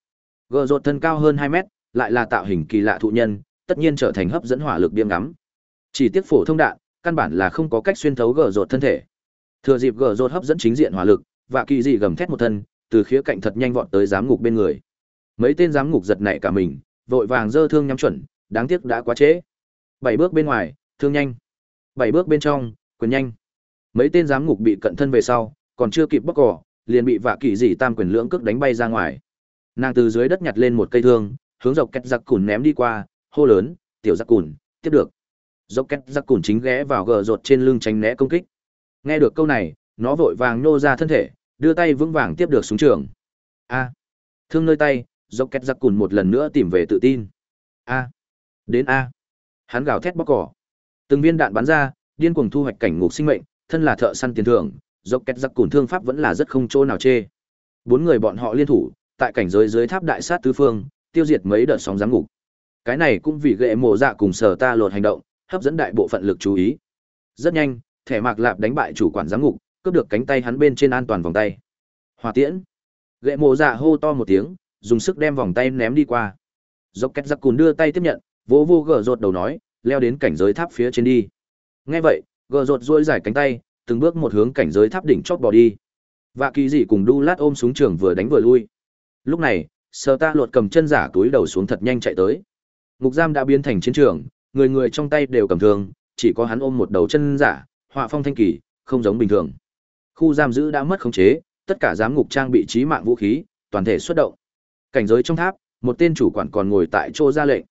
Gờ rốt thân cao hơn hai mét, lại là tạo hình kỳ lạ thụ nhân, tất nhiên trở thành hấp dẫn hỏa lực biếng ngắm. Chỉ tiếc phổ thông đạn, căn bản là không có cách xuyên thấu gờ rột thân thể. Thừa dịp gờ rột hấp dẫn chính diện hỏa lực, và kỳ dị gầm thét một thân, từ khía cạnh thật nhanh vọt tới giám ngục bên người. Mấy tên giám ngục giật nảy cả mình, vội vàng dơ thương nhắm chuẩn, đáng tiếc đã quá trễ. Bảy bước bên ngoài, thương nhanh. Bảy bước bên trong quyền nhanh. Mấy tên giám ngục bị cận thân về sau còn chưa kịp bóc cỏ liền bị vạ kỳ dị tam quyền lưỡng cước đánh bay ra ngoài. Nàng từ dưới đất nhặt lên một cây thương hướng dọc két giặc cùn ném đi qua hô lớn tiểu giặc cùn tiếp được. Dọc két giặc cùn chính ghé vào gờ rột trên lưng tránh né công kích. Nghe được câu này nó vội vàng nô ra thân thể đưa tay vững vàng tiếp được súng trường. A. Thương nơi tay dọc két giặc cùn một lần nữa tìm về tự tin. A. Đến a hắn gào thét bóc cỏ. Từng viên đạn bắn ra, điên cuồng thu hoạch cảnh ngục sinh mệnh, thân là thợ săn tiền thưởng, dốc két giặc cùn thương pháp vẫn là rất không chỗ nào chê. Bốn người bọn họ liên thủ, tại cảnh giới dưới tháp đại sát tứ phương, tiêu diệt mấy đợt sóng giám ngục. Cái này cũng vì ghệ mộ dạ cùng sở ta lột hành động, hấp dẫn đại bộ phận lực chú ý. Rất nhanh, thẻ mạc lạp đánh bại chủ quản giám ngục, cướp được cánh tay hắn bên trên an toàn vòng tay. Hòa tiễn. Ghệ mộ dạ hô to một tiếng, dùng sức đem vòng tay ném đi qua. Dốc két giặc cùn đưa tay tiếp nhận vỗ vô gờ rột đầu nói, leo đến cảnh giới tháp phía trên đi. Nghe vậy, gờ rột dỗi dài cánh tay, từng bước một hướng cảnh giới tháp đỉnh chót bỏ đi. Vạ kỳ dị cùng đu lát ôm súng trường vừa đánh vừa lui. Lúc này sờ ta lột cầm chân giả túi đầu xuống thật nhanh chạy tới. Ngục giam đã biến thành chiến trường, người người trong tay đều cầm thương, chỉ có hắn ôm một đầu chân giả, họa phong thanh kỳ, không giống bình thường. Khu giam giữ đã mất khống chế, tất cả giám ngục trang bị trí mạng vũ khí, toàn thể xuất động. Cảnh giới trong tháp, một tên chủ quản còn ngồi tại chỗ ra lệnh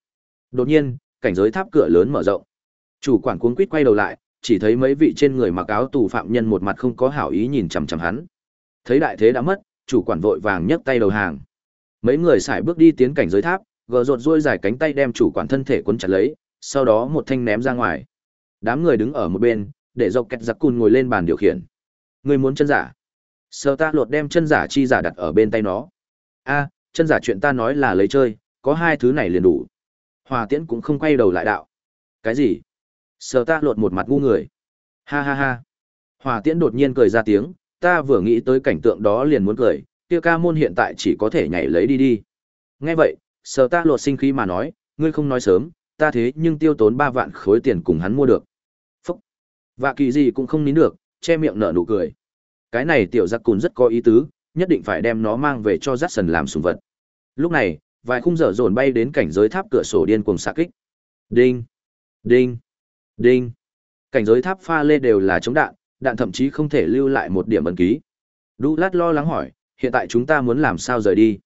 đột nhiên cảnh giới tháp cửa lớn mở rộng chủ quản cuống quýt quay đầu lại chỉ thấy mấy vị trên người mặc áo tù phạm nhân một mặt không có hảo ý nhìn chằm chằm hắn. Thấy đại thế đã mất, chủ quản vội vàng nhấc tay đầu hàng. Mấy người xài bước đi tiến cảnh giới tháp, gờ rột duỗi dài cánh tay đem chủ quản thân thể cuốn chặt lấy, sau đó một thanh ném ra ngoài. Đám người đứng ở một bên, để dọc kẹt giặc cùn ngồi lên bàn điều khiển. Người muốn chân giả? Sơ ta lột đem chân giả chi giả đặt ở bên tay nó. A, chân giả chuyện ta nói là lấy chơi, có hai thứ này liền đủ. Hòa Tiễn cũng không quay đầu lại đạo. Cái gì? Sở ta lột một mặt ngu người. Ha ha ha. Hòa tiễn đột nhiên cười ra tiếng, ta vừa nghĩ tới cảnh tượng đó liền muốn cười, kia ca môn hiện tại chỉ có thể nhảy lấy đi đi. Nghe vậy, sở ta lột sinh khí mà nói, ngươi không nói sớm, ta thế nhưng tiêu tốn ba vạn khối tiền cùng hắn mua được. Phúc. Vạ kỳ gì cũng không nín được, che miệng nở nụ cười. Cái này tiểu giặc cùn rất có ý tứ, nhất định phải đem nó mang về cho Jackson làm sùng vật. Lúc này, vài khung dở dồn bay đến cảnh giới tháp cửa sổ điên cuồng xạ kích. Đinh, đinh, Đinh. Cảnh giới tháp pha lê đều là chống đạn, đạn thậm chí không thể lưu lại một điểm ẩn ký. Đu lát lo lắng hỏi, hiện tại chúng ta muốn làm sao rời đi?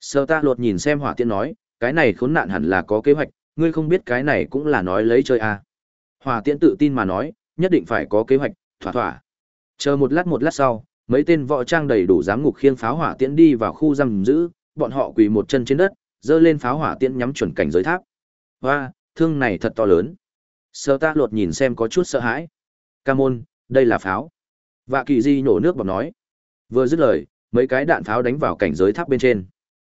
Sơ ta lột nhìn xem hỏa Tiễn nói, cái này khốn nạn hẳn là có kế hoạch, ngươi không biết cái này cũng là nói lấy chơi à. Hỏa tiễn tự tin mà nói, nhất định phải có kế hoạch, thỏa thỏa. Chờ một lát một lát sau, mấy tên võ trang đầy đủ giám ngục khiêng pháo hỏa tiễn đi vào khu giam giữ, bọn họ quỳ một chân trên đất, dơ lên pháo hỏa tiễn nhắm chuẩn cảnh giới tháp. Hoa, thương này thật to lớn. Sơ ta lột nhìn xem có chút sợ hãi. Ca môn, đây là pháo. Vạ kỳ di nổ nước bọc nói. Vừa dứt lời, mấy cái đạn pháo đánh vào cảnh giới tháp bên trên.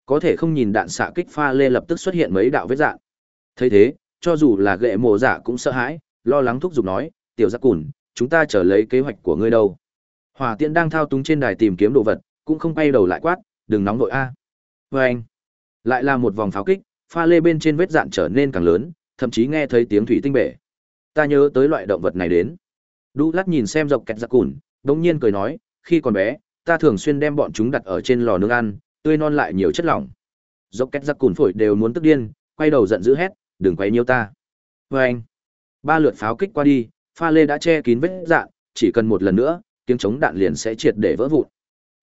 Có thể không nhìn đạn xạ kích pha lê lập tức xuất hiện mấy đạo vết dạng. thấy thế, cho dù là gệ mộ giả cũng sợ hãi, lo lắng thúc giục nói, tiểu giác cùn, chúng ta chờ lấy kế hoạch của ngươi đâu. Hỏa tiễn đang thao túng trên đài tìm kiếm đồ vật, cũng không bay đầu lại quát, đừng nóng vội a. À. Và anh, lại là một vòng pháo kích, pha lê bên trên vết dạn trở nên càng lớn, thậm chí nghe thấy tiếng thủy tinh bể. Ta nhớ tới loại động vật này đến. Đu lát nhìn xem dọc kẹt giặc cùn đ ỗ n g nhiên cười nói khi còn bé ta thường xuyên đem bọn chúng đặt ở trên lò nướng ăn tươi non lại nhiều chất lỏng. Dọc kẹt giặc cùn phổi đều muốn tức điên quay đầu giận dữ hét đừng quay nhiêu ta. Vê anh. Ba lượt pháo kích qua đi pha lê đã che kín vết dạn chỉ cần một lần nữa tiếng chống đạn liền sẽ triệt để vỡ vụn.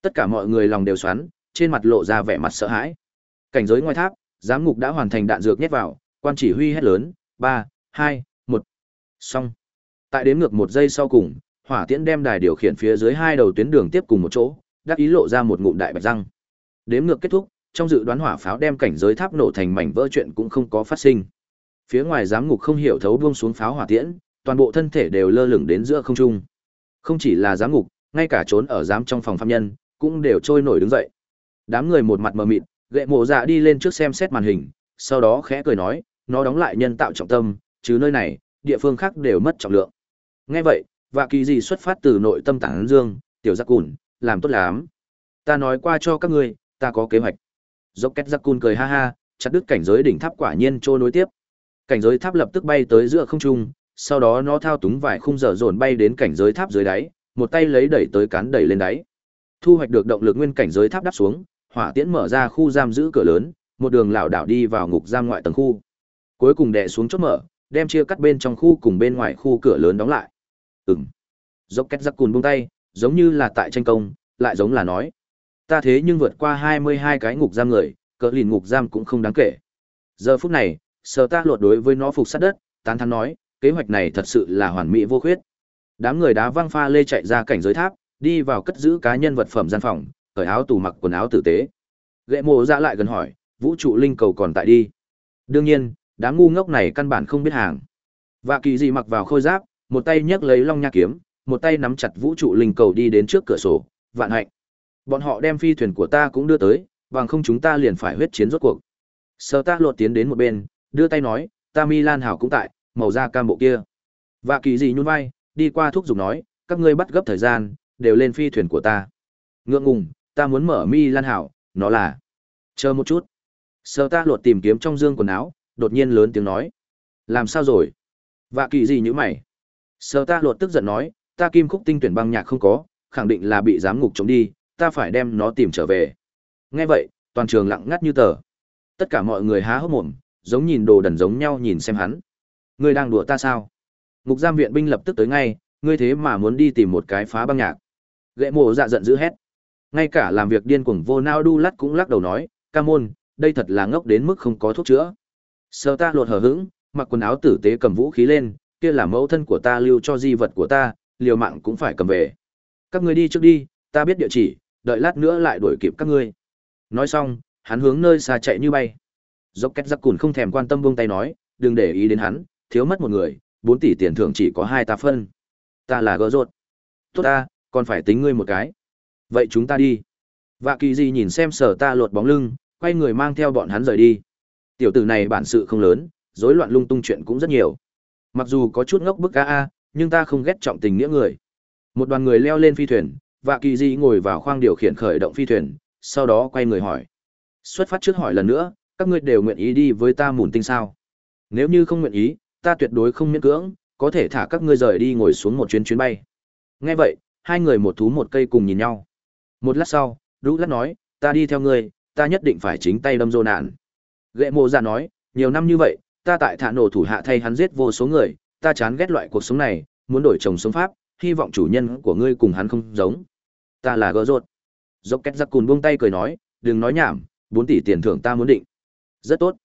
Tất cả mọi người lòng đều xoắn trên mặt lộ ra vẻ mặt sợ hãi cảnh giới ngoài tháp giám ngục đã hoàn thành đạn dược nhét vào quan chỉ huy hét lớn ba hai Xong. Tại đếm ngược một giây sau cùng, hỏa tiễn đem đài điều khiển phía dưới hai đầu tuyến đường tiếp cùng một chỗ, đắc ý lộ ra một ngụm đại bạch răng. Đếm ngược kết thúc, trong dự đoán hỏa pháo đem cảnh giới tháp nổ thành mảnh vỡ chuyện cũng không có phát sinh. Phía ngoài giám ngục không hiểu thấu buông xuống pháo hỏa tiễn, toàn bộ thân thể đều lơ lửng đến giữa không trung. Không chỉ là giám ngục, ngay cả trốn ở giám trong phòng phạm nhân, cũng đều trôi nổi đứng dậy. Đám người một mặt mờ mịt, ghệ mộ dạ đi lên trước xem xét màn hình, sau đó khẽ cười nói, nó đóng lại nhân tạo trọng tâm, chứ nơi này, địa phương khác đều mất trọng lượng. Nghe vậy, Vạ Kỳ gì xuất phát từ nội tâm tảng dương, tiểu Giác Cùn, làm tốt lắm. Ta nói qua cho các ngươi, ta có kế hoạch. Dốc Két Giác Cùn cười ha ha, chặt đứt cảnh giới đỉnh tháp quả nhiên trôi nối tiếp. Cảnh giới tháp lập tức bay tới giữa không trung, sau đó nó thao túng vài khung giờ dồn bay đến cảnh giới tháp dưới đáy, một tay lấy đẩy tới cán đẩy lên đáy. Thu hoạch được động lực nguyên cảnh giới tháp đáp xuống, hỏa tiễn mở ra khu giam giữ cửa lớn, một đường lảo đảo đi vào ngục giam ngoại tầng khu. Cuối cùng đè xuống chốt mở, đem chia cắt bên trong khu cùng bên ngoài khu cửa lớn đóng lại. Ừm. Dốc két giặc cùn buông tay, giống như là tại tranh công, lại giống là nói. Ta thế nhưng vượt qua 22 cái ngục giam người, cỡ lìn ngục giam cũng không đáng kể. Giờ phút này, sở ta lột đối với nó phục sát đất, tán thán nói, kế hoạch này thật sự là hoàn mỹ vô khuyết. Đám người đá văng pha lê chạy ra cảnh giới tháp, đi vào cất giữ cá nhân vật phẩm gian phòng, cởi áo tù mặc quần áo tử tế. ghệ mộ ra lại gần hỏi, vũ trụ linh cầu còn tại đi. Đương nhiên, đám ngu ngốc này căn bản không biết hàng. và kỳ Dị mặc vào khôi giáp, một tay nhấc lấy long nha kiếm, một tay nắm chặt vũ trụ linh cầu đi đến trước cửa sổ, vạn hạnh. Bọn họ đem phi thuyền của ta cũng đưa tới, bằng không chúng ta liền phải huyết chiến rốt cuộc. Sơ ta lột tiến đến một bên, đưa tay nói, ta Milan hảo cũng tại, màu da cam bộ kia. và kỳ Dị nhún vai, đi qua thuốc dùng nói, các ngươi bắt gấp thời gian, đều lên phi thuyền của ta. Ngượng ngùng, ta muốn mở Milan hảo, nó là. Chờ một chút. Sơ ta lột tìm kiếm trong dương quần áo, đột nhiên lớn tiếng nói. Làm sao rồi? Vạ kỳ gì như mày? Sơ ta lột tức giận nói, ta kim khúc tinh tuyển băng nhạc không có, khẳng định là bị giám ngục chống đi, ta phải đem nó tìm trở về. Nghe vậy, toàn trường lặng ngắt như tờ. Tất cả mọi người há hốc mồm, giống nhìn đồ đần giống nhau nhìn xem hắn. Ngươi đang đùa ta sao? Ngục giam viện binh lập tức tới ngay, ngươi thế mà muốn đi tìm một cái phá băng nhạc. Gệ mộ dạ giận dữ hét. Ngay cả làm việc điên cuồng vô nao đu lắt cũng lắc đầu nói, ca môn, đây thật là ngốc đến mức không có thuốc chữa. Sơ ta lột hờ hững, mặc quần áo tử tế cầm vũ khí lên, kia là mẫu thân của ta lưu cho di vật của ta, liều mạng cũng phải cầm về. Các ngươi đi trước đi, ta biết địa chỉ, đợi lát nữa lại đuổi kịp các ngươi. Nói xong, hắn hướng nơi xa chạy như bay. Dốc két giặc cùn không thèm quan tâm buông tay nói, đừng để ý đến hắn, thiếu mất một người, bốn tỷ tiền thưởng chỉ có hai ta phân. Ta là gỡ rột. Tốt ta, còn phải tính ngươi một cái. Vậy chúng ta đi. Vạ kỳ gì nhìn xem sở ta lột bóng lưng, quay người mang theo bọn hắn rời đi. Tiểu tử này bản sự không lớn, rối loạn lung tung chuyện cũng rất nhiều. Mặc dù có chút ngốc bức a a, nhưng ta không ghét trọng tình nghĩa người. Một đoàn người leo lên phi thuyền, Vạ Kỳ Di ngồi vào khoang điều khiển khởi động phi thuyền, sau đó quay người hỏi. Xuất phát trước hỏi lần nữa, các ngươi đều nguyện ý đi với ta mùn tinh sao? Nếu như không nguyện ý, ta tuyệt đối không miễn cưỡng, có thể thả các ngươi rời đi ngồi xuống một chuyến chuyến bay. Nghe vậy, hai người một thú một cây cùng nhìn nhau. Một lát sau, Rũ lát nói, ta đi theo ngươi, ta nhất định phải chính tay đâm dô nạn. ghệ mộ ra nói, nhiều năm như vậy, ta tại thả nổ thủ hạ thay hắn giết vô số người, ta chán ghét loại cuộc sống này, muốn đổi chồng sống pháp, hy vọng chủ nhân của ngươi cùng hắn không giống. Ta là gỡ rột. Dốc két giặc cùn buông tay cười nói, đừng nói nhảm, bốn tỷ tiền thưởng ta muốn định. Rất tốt.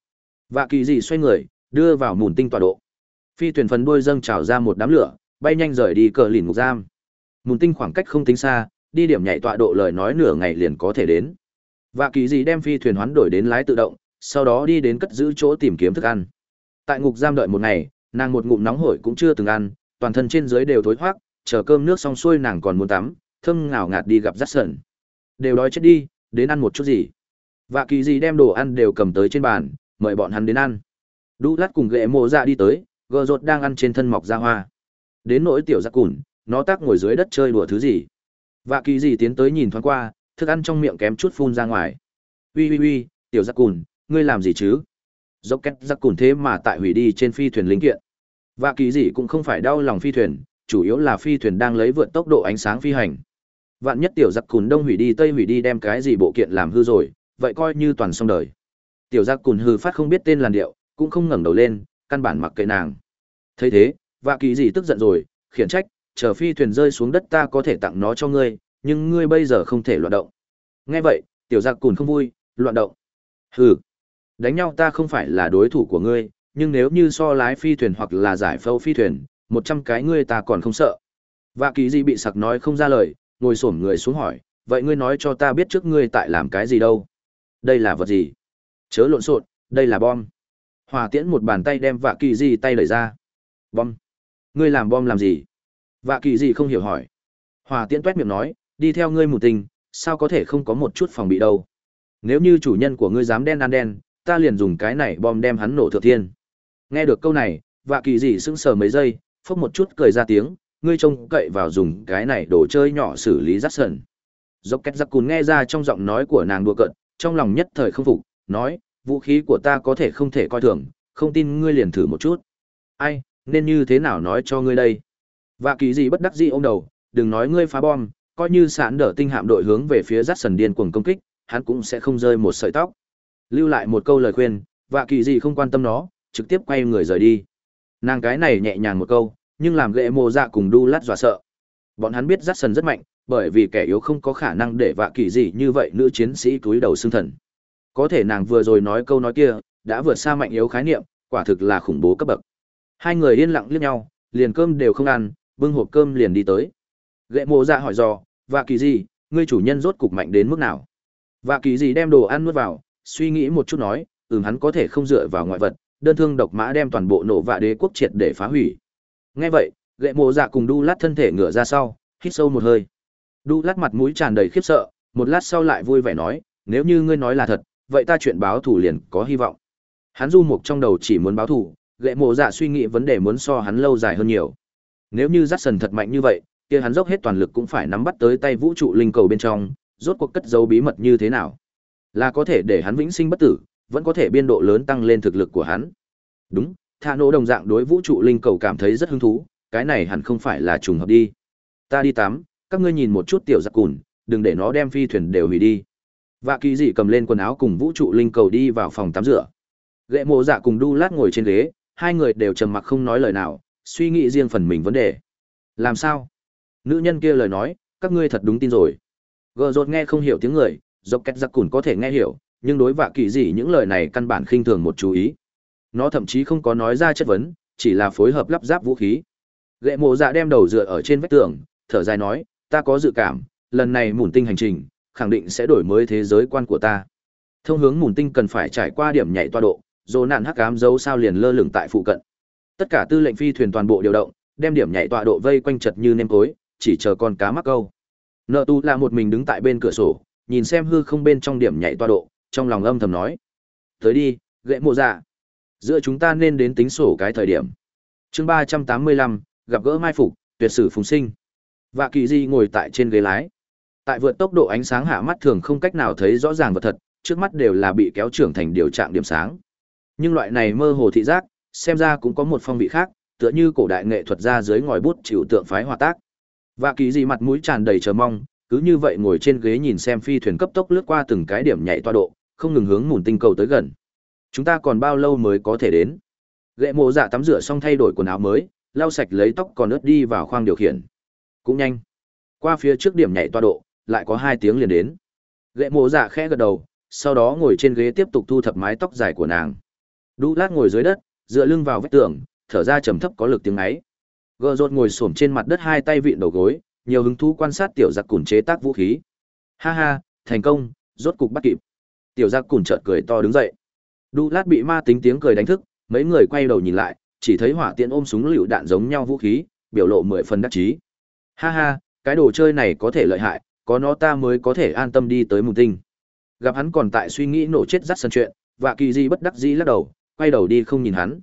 và kỳ dị xoay người, đưa vào mùn tinh tọa độ. Phi thuyền phần đuôi dâng trào ra một đám lửa, bay nhanh rời đi cờ lìn ngục giam. Mùn tinh khoảng cách không tính xa, đi điểm nhảy tọa độ lời nói nửa ngày liền có thể đến. Vạ kỳ dị đem phi thuyền hoán đổi đến lái tự động, sau đó đi đến cất giữ chỗ tìm kiếm thức ăn. Tại ngục giam đợi một ngày, nàng một ngụm nóng hổi cũng chưa từng ăn, toàn thân trên dưới đều thối thoát, chờ cơm nước xong xuôi nàng còn muốn tắm, thơm ngào ngạt đi gặp rắt sần. Đều đói chết đi, đến ăn một chút gì. Vạ kỳ gì đem đồ ăn đều cầm tới trên bàn, mời bọn hắn đến ăn. Đu lát cùng ghệ mộ ra đi tới, gờ rột đang ăn trên thân mọc ra hoa. Đến nỗi tiểu giặc cùn, nó tác ngồi dưới đất chơi đùa thứ gì. Vạ kỳ gì tiến tới nhìn thoáng qua, thức ăn trong miệng kém chút phun ra ngoài. Ui ui ui, tiểu giặc cùn, ngươi làm gì chứ? Dốc két giặc cùn thế mà tại hủy đi trên phi thuyền linh kiện. Vạ kỳ gì cũng không phải đau lòng phi thuyền, chủ yếu là phi thuyền đang lấy vượt tốc độ ánh sáng phi hành. Vạn nhất tiểu giặc cùn đông hủy đi tây hủy đi đem cái gì bộ kiện làm hư rồi, vậy coi như toàn xong đời. Tiểu giặc cùn hư phát không biết tên làn điệu, cũng không ngẩng đầu lên, căn bản mặc kệ nàng. thấy thế, vạ kỳ gì tức giận rồi, khiển trách, chờ phi thuyền rơi xuống đất ta có thể tặng nó cho ngươi, nhưng ngươi bây giờ không thể loạn động. Nghe vậy, tiểu giặc cùn không vui, loạn động. Hừ, đánh nhau ta không phải là đối thủ của ngươi, nhưng nếu như so lái phi thuyền hoặc là giải phẫu phi thuyền, một trăm cái ngươi ta còn không sợ. Vạ kỳ gì bị sặc nói không ra lời, ngồi xổm người xuống hỏi, vậy ngươi nói cho ta biết trước ngươi tại làm cái gì đâu? Đây là vật gì? Chớ lộn xộn, đây là bom. Hòa tiễn một bàn tay đem vạ kỳ gì tay đẩy ra. Bom? Ngươi làm bom làm gì? Vạ kỳ gì không hiểu hỏi. Hòa tiễn tuét miệng nói, đi theo ngươi mù tình, sao có thể không có một chút phòng bị đâu. Nếu như chủ nhân của ngươi dám đen ăn đen, ta liền dùng cái này bom đem hắn nổ thượng thiên. Nghe được câu này, vạ kỳ gì sững sờ mấy giây, phốc một chút cười ra tiếng, ngươi trông cậy vào dùng cái này đồ chơi nhỏ xử lý rắc sần. Dốc két giặc cùn nghe ra trong giọng nói của nàng đùa cợt, trong lòng nhất thời không phục, nói, vũ khí của ta có thể không thể coi thường, không tin ngươi liền thử một chút. Ai, nên như thế nào nói cho ngươi đây? Vạ kỳ gì bất đắc dĩ ôm đầu, đừng nói ngươi phá bom, coi như sạn đỡ tinh hạm đội hướng về phía rắc sần điên cuồng công kích, hắn cũng sẽ không rơi một sợi tóc. Lưu lại một câu lời khuyên, vạ kỳ gì không quan tâm nó, trực tiếp quay người rời đi. nàng cái này nhẹ nhàng một câu nhưng làm ghệ mộ dạ cùng đu lát dọa sợ bọn hắn biết rát sần rất mạnh bởi vì kẻ yếu không có khả năng để vạ kỳ gì như vậy nữ chiến sĩ túi đầu xương thần có thể nàng vừa rồi nói câu nói kia đã vượt xa mạnh yếu khái niệm quả thực là khủng bố cấp bậc hai người yên lặng liếc nhau liền cơm đều không ăn bưng hộp cơm liền đi tới. Ghệ mộ dạ hỏi dò, vạ kỳ gì, ngươi chủ nhân rốt cục mạnh đến mức nào? Vạ kỳ gì đem đồ ăn nuốt vào, suy nghĩ một chút nói, ừm, hắn có thể không dựa vào ngoại vật, đơn thương độc mã đem toàn bộ nổ vạ đế quốc triệt để phá hủy. Nghe vậy ghệ mộ dạ cùng đu lát thân thể ngửa ra sau, hít sâu một hơi. Đu lát mặt mũi tràn đầy khiếp sợ, một lát sau lại vui vẻ nói, nếu như ngươi nói là thật, vậy ta chuyện báo thủ liền có hy vọng. Hắn du mục trong đầu chỉ muốn báo thủ ghệ mộ dạ suy nghĩ vấn đề muốn so hắn lâu dài hơn nhiều nếu như rát sần thật mạnh như vậy, kia hắn dốc hết toàn lực cũng phải nắm bắt tới tay vũ trụ linh cầu bên trong, rốt cuộc cất giấu bí mật như thế nào? Là có thể để hắn vĩnh sinh bất tử, vẫn có thể biên độ lớn tăng lên thực lực của hắn. Đúng thả nổ đồng dạng đối vũ trụ linh cầu cảm thấy rất hứng thú, cái này hẳn không phải là trùng hợp đi. Ta đi tắm, các ngươi nhìn một chút tiểu giặc cùn, đừng để nó đem phi thuyền đều hủy đi. Vạ kỳ dị cầm lên quần áo cùng vũ trụ linh cầu đi vào phòng tắm rửa. Ghệ mộ dạ cùng đu lát ngồi trên ghế, hai người đều trầm mặc không nói lời nào suy nghĩ riêng phần mình vấn đề. Làm sao? Nữ nhân kia lời nói, các ngươi thật đúng tin rồi. Gờ rột nghe không hiểu tiếng người, dọc két giặc cùn có thể nghe hiểu, nhưng đối vạ kỳ dị những lời này căn bản khinh thường một chú ý. Nó thậm chí không có nói ra chất vấn, chỉ là phối hợp lắp ráp vũ khí. Gệ mộ dạ đem đầu dựa ở trên vách tường, thở dài nói, ta có dự cảm, lần này mùn tinh hành trình, khẳng định sẽ đổi mới thế giới quan của ta. Thông hướng mùn tinh cần phải trải qua điểm nhảy toa độ, dồ nạn hắc ám dấu sao liền lơ lửng tại phụ cận tất cả tư lệnh phi thuyền toàn bộ điều động, đem điểm nhảy tọa độ vây quanh chật như nêm tối chỉ chờ con cá mắc câu. Nợ tu là một mình đứng tại bên cửa sổ, nhìn xem hư không bên trong điểm nhảy tọa độ, trong lòng âm thầm nói, tới đi, ghệ mộ dạ. Giữa chúng ta nên đến tính sổ cái thời điểm. Chương ba trăm tám mươi lăm, gặp gỡ mai phục, tuyệt sử phùng sinh. Và kỳ di ngồi tại trên ghế lái. Tại vượt tốc độ ánh sáng hạ mắt thường không cách nào thấy rõ ràng vật thật, trước mắt đều là bị kéo trưởng thành điều trạng điểm sáng. Nhưng loại này mơ hồ thị giác xem ra cũng có một phong vị khác, tựa như cổ đại nghệ thuật ra dưới ngòi bút chịu tượng phái hòa tác. Và kỳ dị mặt mũi tràn đầy chờ mong, cứ như vậy ngồi trên ghế nhìn xem phi thuyền cấp tốc lướt qua từng cái điểm nhảy toa độ, không ngừng hướng mùn tinh cầu tới gần. Chúng ta còn bao lâu mới có thể đến? Gậy mộ dạ tắm rửa xong thay đổi quần áo mới, lau sạch lấy tóc còn ướt đi vào khoang điều khiển. Cũng nhanh. Qua phía trước điểm nhảy toa độ, lại có hai tiếng liền đến. Gậy mộ dạ khẽ gật đầu, sau đó ngồi trên ghế tiếp tục thu thập mái tóc dài của nàng. Đu lát ngồi dưới đất dựa lưng vào vách tường, thở ra trầm thấp có lực tiếng ấy. Gơ rột ngồi xổm trên mặt đất hai tay vịn đầu gối, nhiều hứng thú quan sát tiểu giặc cùn chế tác vũ khí. Ha ha, thành công, rốt cục bắt kịp. Tiểu giặc cùn chợt cười to đứng dậy. Đu lát bị ma tính tiếng cười đánh thức, mấy người quay đầu nhìn lại, chỉ thấy hỏa tiễn ôm súng lựu đạn giống nhau vũ khí, biểu lộ mười phần đắc chí. Ha ha, cái đồ chơi này có thể lợi hại, có nó ta mới có thể an tâm đi tới mù tinh. Gặp hắn còn tại suy nghĩ nổ chết rắt sân chuyện và kỳ di bất đắc dĩ lắc đầu quay đầu đi không nhìn hắn.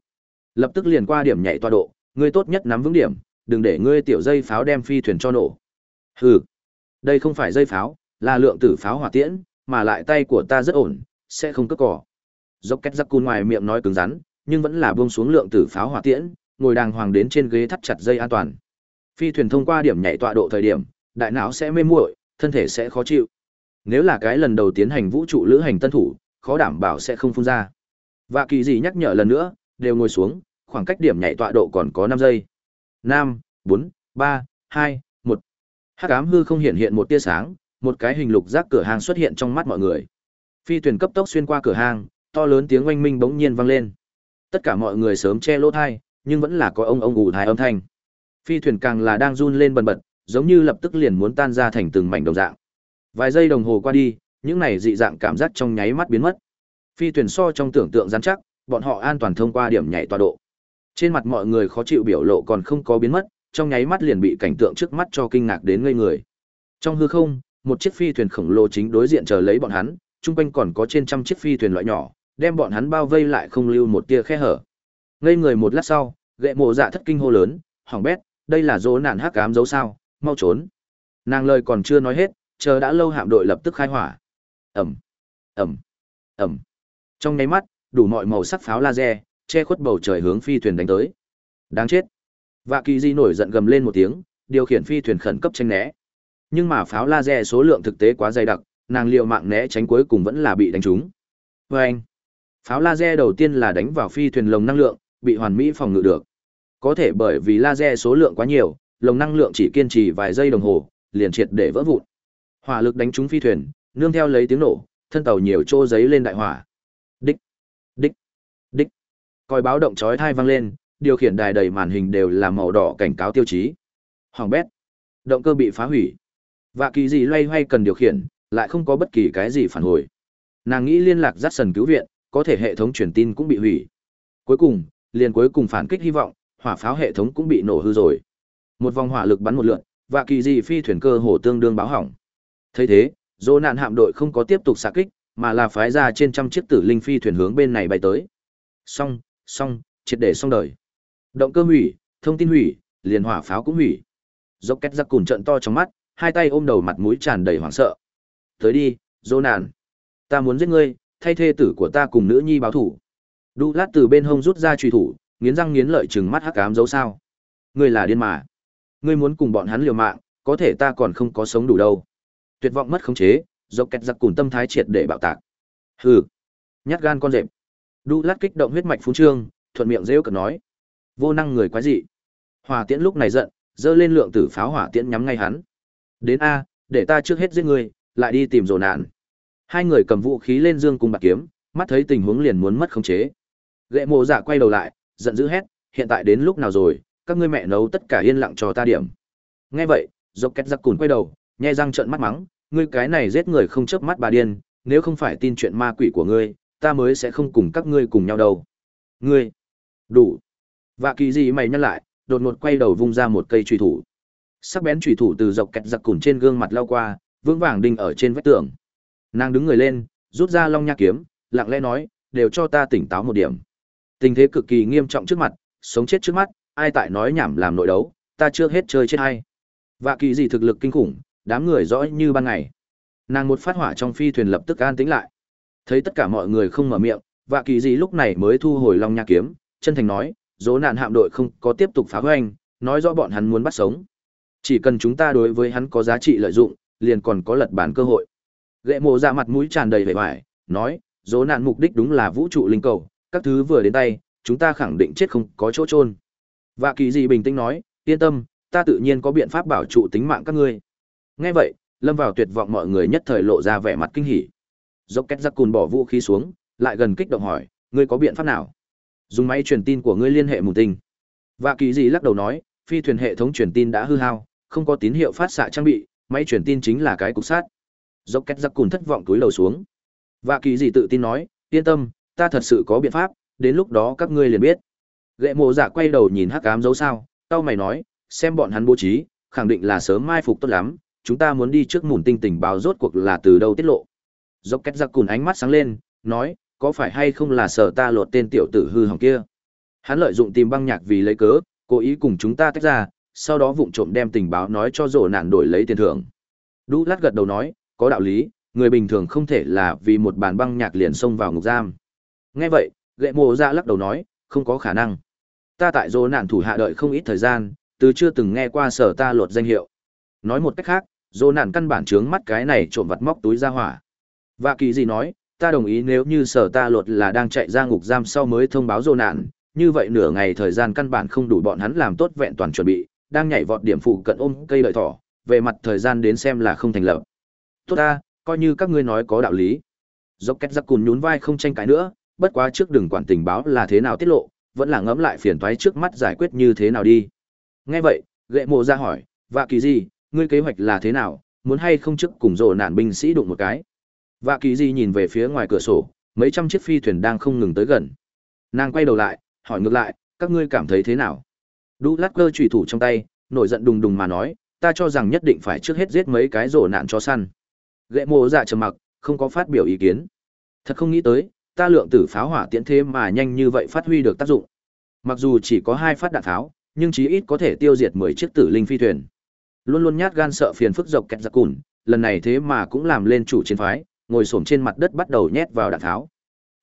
Lập tức liền qua điểm nhảy toa độ, ngươi tốt nhất nắm vững điểm, đừng để ngươi tiểu dây pháo đem phi thuyền cho nổ. Hừ, đây không phải dây pháo, là lượng tử pháo hỏa tiễn, mà lại tay của ta rất ổn, sẽ không cất cỏ. Dốc két giặc cun ngoài miệng nói cứng rắn, nhưng vẫn là buông xuống lượng tử pháo hỏa tiễn, ngồi đàng hoàng đến trên ghế thắt chặt dây an toàn. Phi thuyền thông qua điểm nhảy tọa độ thời điểm, đại não sẽ mê muội, thân thể sẽ khó chịu. Nếu là cái lần đầu tiến hành vũ trụ lữ hành tân thủ, khó đảm bảo sẽ không phun ra và kỳ gì nhắc nhở lần nữa, đều ngồi xuống, khoảng cách điểm nhảy tọa độ còn có năm giây. Năm bốn, ba, hai, một. Hắc ám hư không hiện hiện một tia sáng, một cái hình lục giác cửa hàng xuất hiện trong mắt mọi người. Phi thuyền cấp tốc xuyên qua cửa hàng, to lớn tiếng oanh minh bỗng nhiên vang lên. Tất cả mọi người sớm che lỗ thai, nhưng vẫn là có ông ông ngủ thai âm thanh. Phi thuyền càng là đang run lên bần bật, giống như lập tức liền muốn tan ra thành từng mảnh đồng dạng. Vài giây đồng hồ qua đi, những này dị dạng cảm giác trong nháy mắt biến mất phi thuyền so trong tưởng tượng dán chắc, bọn họ an toàn thông qua điểm nhảy tọa độ. Trên mặt mọi người khó chịu biểu lộ còn không có biến mất, trong nháy mắt liền bị cảnh tượng trước mắt cho kinh ngạc đến ngây người. Trong hư không, một chiếc phi thuyền khổng lồ chính đối diện chờ lấy bọn hắn, chung quanh còn có trên trăm chiếc phi thuyền loại nhỏ, đem bọn hắn bao vây lại không lưu một tia khe hở. Ngây người một lát sau gậy mộ dạ thất kinh hô lớn hỏng bét, đây là dỗ nạn hắc ám dấu sao? Mau trốn. Nàng lời còn chưa nói hết, chờ đã lâu hạm đội lập tức khai hỏa. Ẩm ẩm ẩm trong nháy mắt đủ mọi màu sắc pháo laser che khuất bầu trời hướng phi thuyền đánh tới. Đáng chết. Vạ kỳ di nổi giận gầm lên một tiếng điều khiển phi thuyền khẩn cấp tranh né. Nhưng mà pháo laser số lượng thực tế quá dày đặc nàng liệu mạng né tránh cuối cùng vẫn là bị đánh trúng. Vê anh pháo laser đầu tiên là đánh vào phi thuyền lồng năng lượng bị hoàn mỹ phòng ngự được. Có thể bởi vì laser số lượng quá nhiều, lồng năng lượng chỉ kiên trì vài giây đồng hồ, liền triệt để vỡ vụn. Hỏa lực đánh trúng phi thuyền, nương theo lấy tiếng nổ, thân tàu nhiều chỗ giấy lên đại hỏa coi. Còi báo động chói tai vang lên, điều khiển đài đầy màn hình đều là màu đỏ cảnh cáo tiêu chí. Hoàng bét. Động cơ bị phá hủy. Vạ kỳ gì loay hoay cần điều khiển, lại không có bất kỳ cái gì phản hồi. Nàng nghĩ liên lạc dắt sần cứu viện, có thể hệ thống truyền tin cũng bị hủy. Cuối cùng, liền cuối cùng phản kích hy vọng, hỏa pháo hệ thống cũng bị nổ hư rồi. Một vòng hỏa lực bắn một lượt, và kỳ gì phi thuyền cơ hồ tương đương báo hỏng. Thấy thế, dỗ nạn hạm đội không có tiếp tục xạ kích, mà là phái ra trên trăm chiếc tử linh phi thuyền hướng bên này bay tới. Xong, xong, triệt để xong đời. Động cơ hủy, thông tin hủy, liền hỏa pháo cũng hủy. Dốc két giặc cùn trận to trong mắt, hai tay ôm đầu mặt mũi tràn đầy hoảng sợ. Tới đi, dỗ nàn Ta muốn giết ngươi, thay thê tử của ta cùng nữ nhi báo thủ. Đu lát từ bên hông rút ra truy thủ, nghiến răng nghiến lợi chừng mắt hắc ám dấu sao. Ngươi là điên mà. Ngươi muốn cùng bọn hắn liều mạng, có thể ta còn không có sống đủ đâu. Tuyệt vọng mất khống chế, dốc kẹt giặc cùn tâm thái triệt để bạo tạc. Hừ, nhát gan con rệp. Đu lát kích động huyết mạch phú trương, thuận miệng rêu cợt nói. Vô năng người quái dị. Hỏa tiễn lúc này giận, dơ lên lượng tử pháo hỏa tiễn nhắm ngay hắn. Đến a, để ta trước hết giết ngươi, lại đi tìm rồ nạn. Hai người cầm vũ khí lên dương cùng bạc kiếm, mắt thấy tình huống liền muốn mất khống chế. Gệ mộ dạ quay đầu lại, giận dữ hét, hiện tại đến lúc nào rồi, các ngươi mẹ nấu tất cả yên lặng cho ta điểm. Nghe vậy, dọc két giặc cùn quay đầu, nhai răng trợn mắt mắng, ngươi cái này giết người không chớp mắt bà điên, nếu không phải tin chuyện ma quỷ của ngươi, ta mới sẽ không cùng các ngươi cùng nhau đâu. Ngươi, đủ. Vạ kỳ gì mày nhăn lại, đột ngột quay đầu vung ra một cây truy thủ. Sắc bén truy thủ từ dọc kẹt giặc cùn trên gương mặt lao qua, vững vàng đinh ở trên vách tường. Nàng đứng người lên, rút ra long nha kiếm, lặng lẽ nói, đều cho ta tỉnh táo một điểm. Tình thế cực kỳ nghiêm trọng trước mặt, sống chết trước mắt, ai tại nói nhảm làm nội đấu, ta chưa hết chơi chết hay. Vạ kỳ gì thực lực kinh khủng, đám người rõ như ban ngày. Nàng một phát hỏa trong phi thuyền lập tức an tĩnh lại. Thấy tất cả mọi người không mở miệng, vạ kỳ gì lúc này mới thu hồi long nha kiếm, chân thành nói, dỗ nạn hạm đội không có tiếp tục phá hoành, nói rõ bọn hắn muốn bắt sống. Chỉ cần chúng ta đối với hắn có giá trị lợi dụng, liền còn có lật bản cơ hội. Gệ mộ ra mặt mũi tràn đầy vẻ vải, nói, dỗ nạn mục đích đúng là vũ trụ linh cầu, các thứ vừa đến tay, chúng ta khẳng định chết không có chỗ trôn. Vạ kỳ gì bình tĩnh nói, yên tâm, ta tự nhiên có biện pháp bảo trụ tính mạng các ngươi. Nghe vậy, lâm vào tuyệt vọng mọi người nhất thời lộ ra vẻ mặt kinh hỉ. Dốc két giặc cùn bỏ vũ khí xuống, lại gần kích động hỏi, ngươi có biện pháp nào? Dùng máy truyền tin của ngươi liên hệ mù tinh. Vạ kỳ gì lắc đầu nói, phi thuyền hệ thống truyền tin đã hư hao, không có tín hiệu phát xạ trang bị, máy truyền tin chính là cái cục sát. Dốc két giặc cùn thất vọng túi lầu xuống. Vạ kỳ gì tự tin nói, yên tâm, ta thật sự có biện pháp, đến lúc đó các ngươi liền biết. gậy mộ dạ quay đầu nhìn hắc ám dấu sao, tao mày nói, xem bọn hắn bố trí, khẳng định là sớm mai phục tốt lắm, chúng ta muốn đi trước mùn tinh tình báo rốt cuộc là từ đâu tiết lộ. Dốc két giặc cùn ánh mắt sáng lên, nói, có phải hay không là sở ta lột tên tiểu tử hư hỏng kia. Hắn lợi dụng tìm băng nhạc vì lấy cớ, cố ý cùng chúng ta tách ra, sau đó vụng trộm đem tình báo nói cho rổ nạn đổi lấy tiền thưởng. Đu lát gật đầu nói, có đạo lý, người bình thường không thể là vì một bàn băng nhạc liền xông vào ngục giam. Nghe vậy, gậy mộ ra lắc đầu nói, không có khả năng. Ta tại rổ nạn thủ hạ đợi không ít thời gian, từ chưa từng nghe qua sở ta lột danh hiệu. Nói một cách khác, rổ nạn căn bản trướng mắt cái này trộm vặt móc túi ra hỏa. Và kỳ gì nói, ta đồng ý nếu như sở ta luật là đang chạy ra ngục giam sau mới thông báo rổ nạn, như vậy nửa ngày thời gian căn bản không đủ bọn hắn làm tốt vẹn toàn chuẩn bị, đang nhảy vọt điểm phụ cận ôm cây lợi thỏ, về mặt thời gian đến xem là không thành lập. Tốt ta, coi như các ngươi nói có đạo lý. Dốc két giặc cùn nhún vai không tranh cãi nữa, bất quá trước đừng quản tình báo là thế nào tiết lộ, vẫn là ngẫm lại phiền toái trước mắt giải quyết như thế nào đi. Nghe vậy, gệ mộ ra hỏi, vạ kỳ gì, ngươi kế hoạch là thế nào, muốn hay không trước cùng rồ nạn binh sĩ đụng một cái. Vạ kỳ Di nhìn về phía ngoài cửa sổ, mấy trăm chiếc phi thuyền đang không ngừng tới gần. Nàng quay đầu lại, hỏi ngược lại, các ngươi cảm thấy thế nào? Đu lát cơ chủy thủ trong tay, nổi giận đùng đùng mà nói, ta cho rằng nhất định phải trước hết giết mấy cái rổ nạn cho săn. Gệ mộ dạ trầm mặc, không có phát biểu ý kiến. Thật không nghĩ tới, ta lượng tử pháo hỏa tiễn thế mà nhanh như vậy phát huy được tác dụng. Mặc dù chỉ có hai phát đạn tháo, nhưng chí ít có thể tiêu diệt 10 chiếc tử linh phi thuyền. Luôn luôn nhát gan sợ phiền phức dọc kẹt giặc cùn, lần này thế mà cũng làm lên chủ chiến phái, ngồi xổm trên mặt đất bắt đầu nhét vào đạn tháo.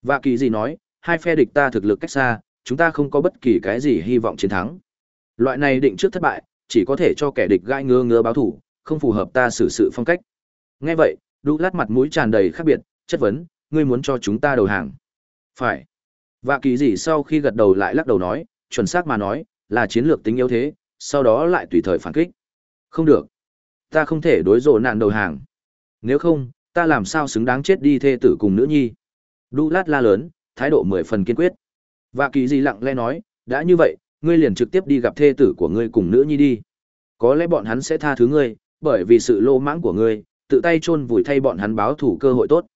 Và kỳ gì nói, hai phe địch ta thực lực cách xa, chúng ta không có bất kỳ cái gì hy vọng chiến thắng. Loại này định trước thất bại, chỉ có thể cho kẻ địch gãi ngơ ngơ báo thủ, không phù hợp ta xử sự phong cách. Nghe vậy, đu lát mặt mũi tràn đầy khác biệt, chất vấn, ngươi muốn cho chúng ta đầu hàng. Phải. Và kỳ gì sau khi gật đầu lại lắc đầu nói, chuẩn xác mà nói, là chiến lược tính yếu thế, sau đó lại tùy thời phản kích. Không được. Ta không thể đối rộ nạn đầu hàng. Nếu không, ta làm sao xứng đáng chết đi thê tử cùng nữ nhi. Đu lát la lớn, thái độ mười phần kiên quyết. Và kỳ di lặng lẽ nói, đã như vậy, ngươi liền trực tiếp đi gặp thê tử của ngươi cùng nữ nhi đi. Có lẽ bọn hắn sẽ tha thứ ngươi, bởi vì sự lô mãng của ngươi, tự tay chôn vùi thay bọn hắn báo thủ cơ hội tốt.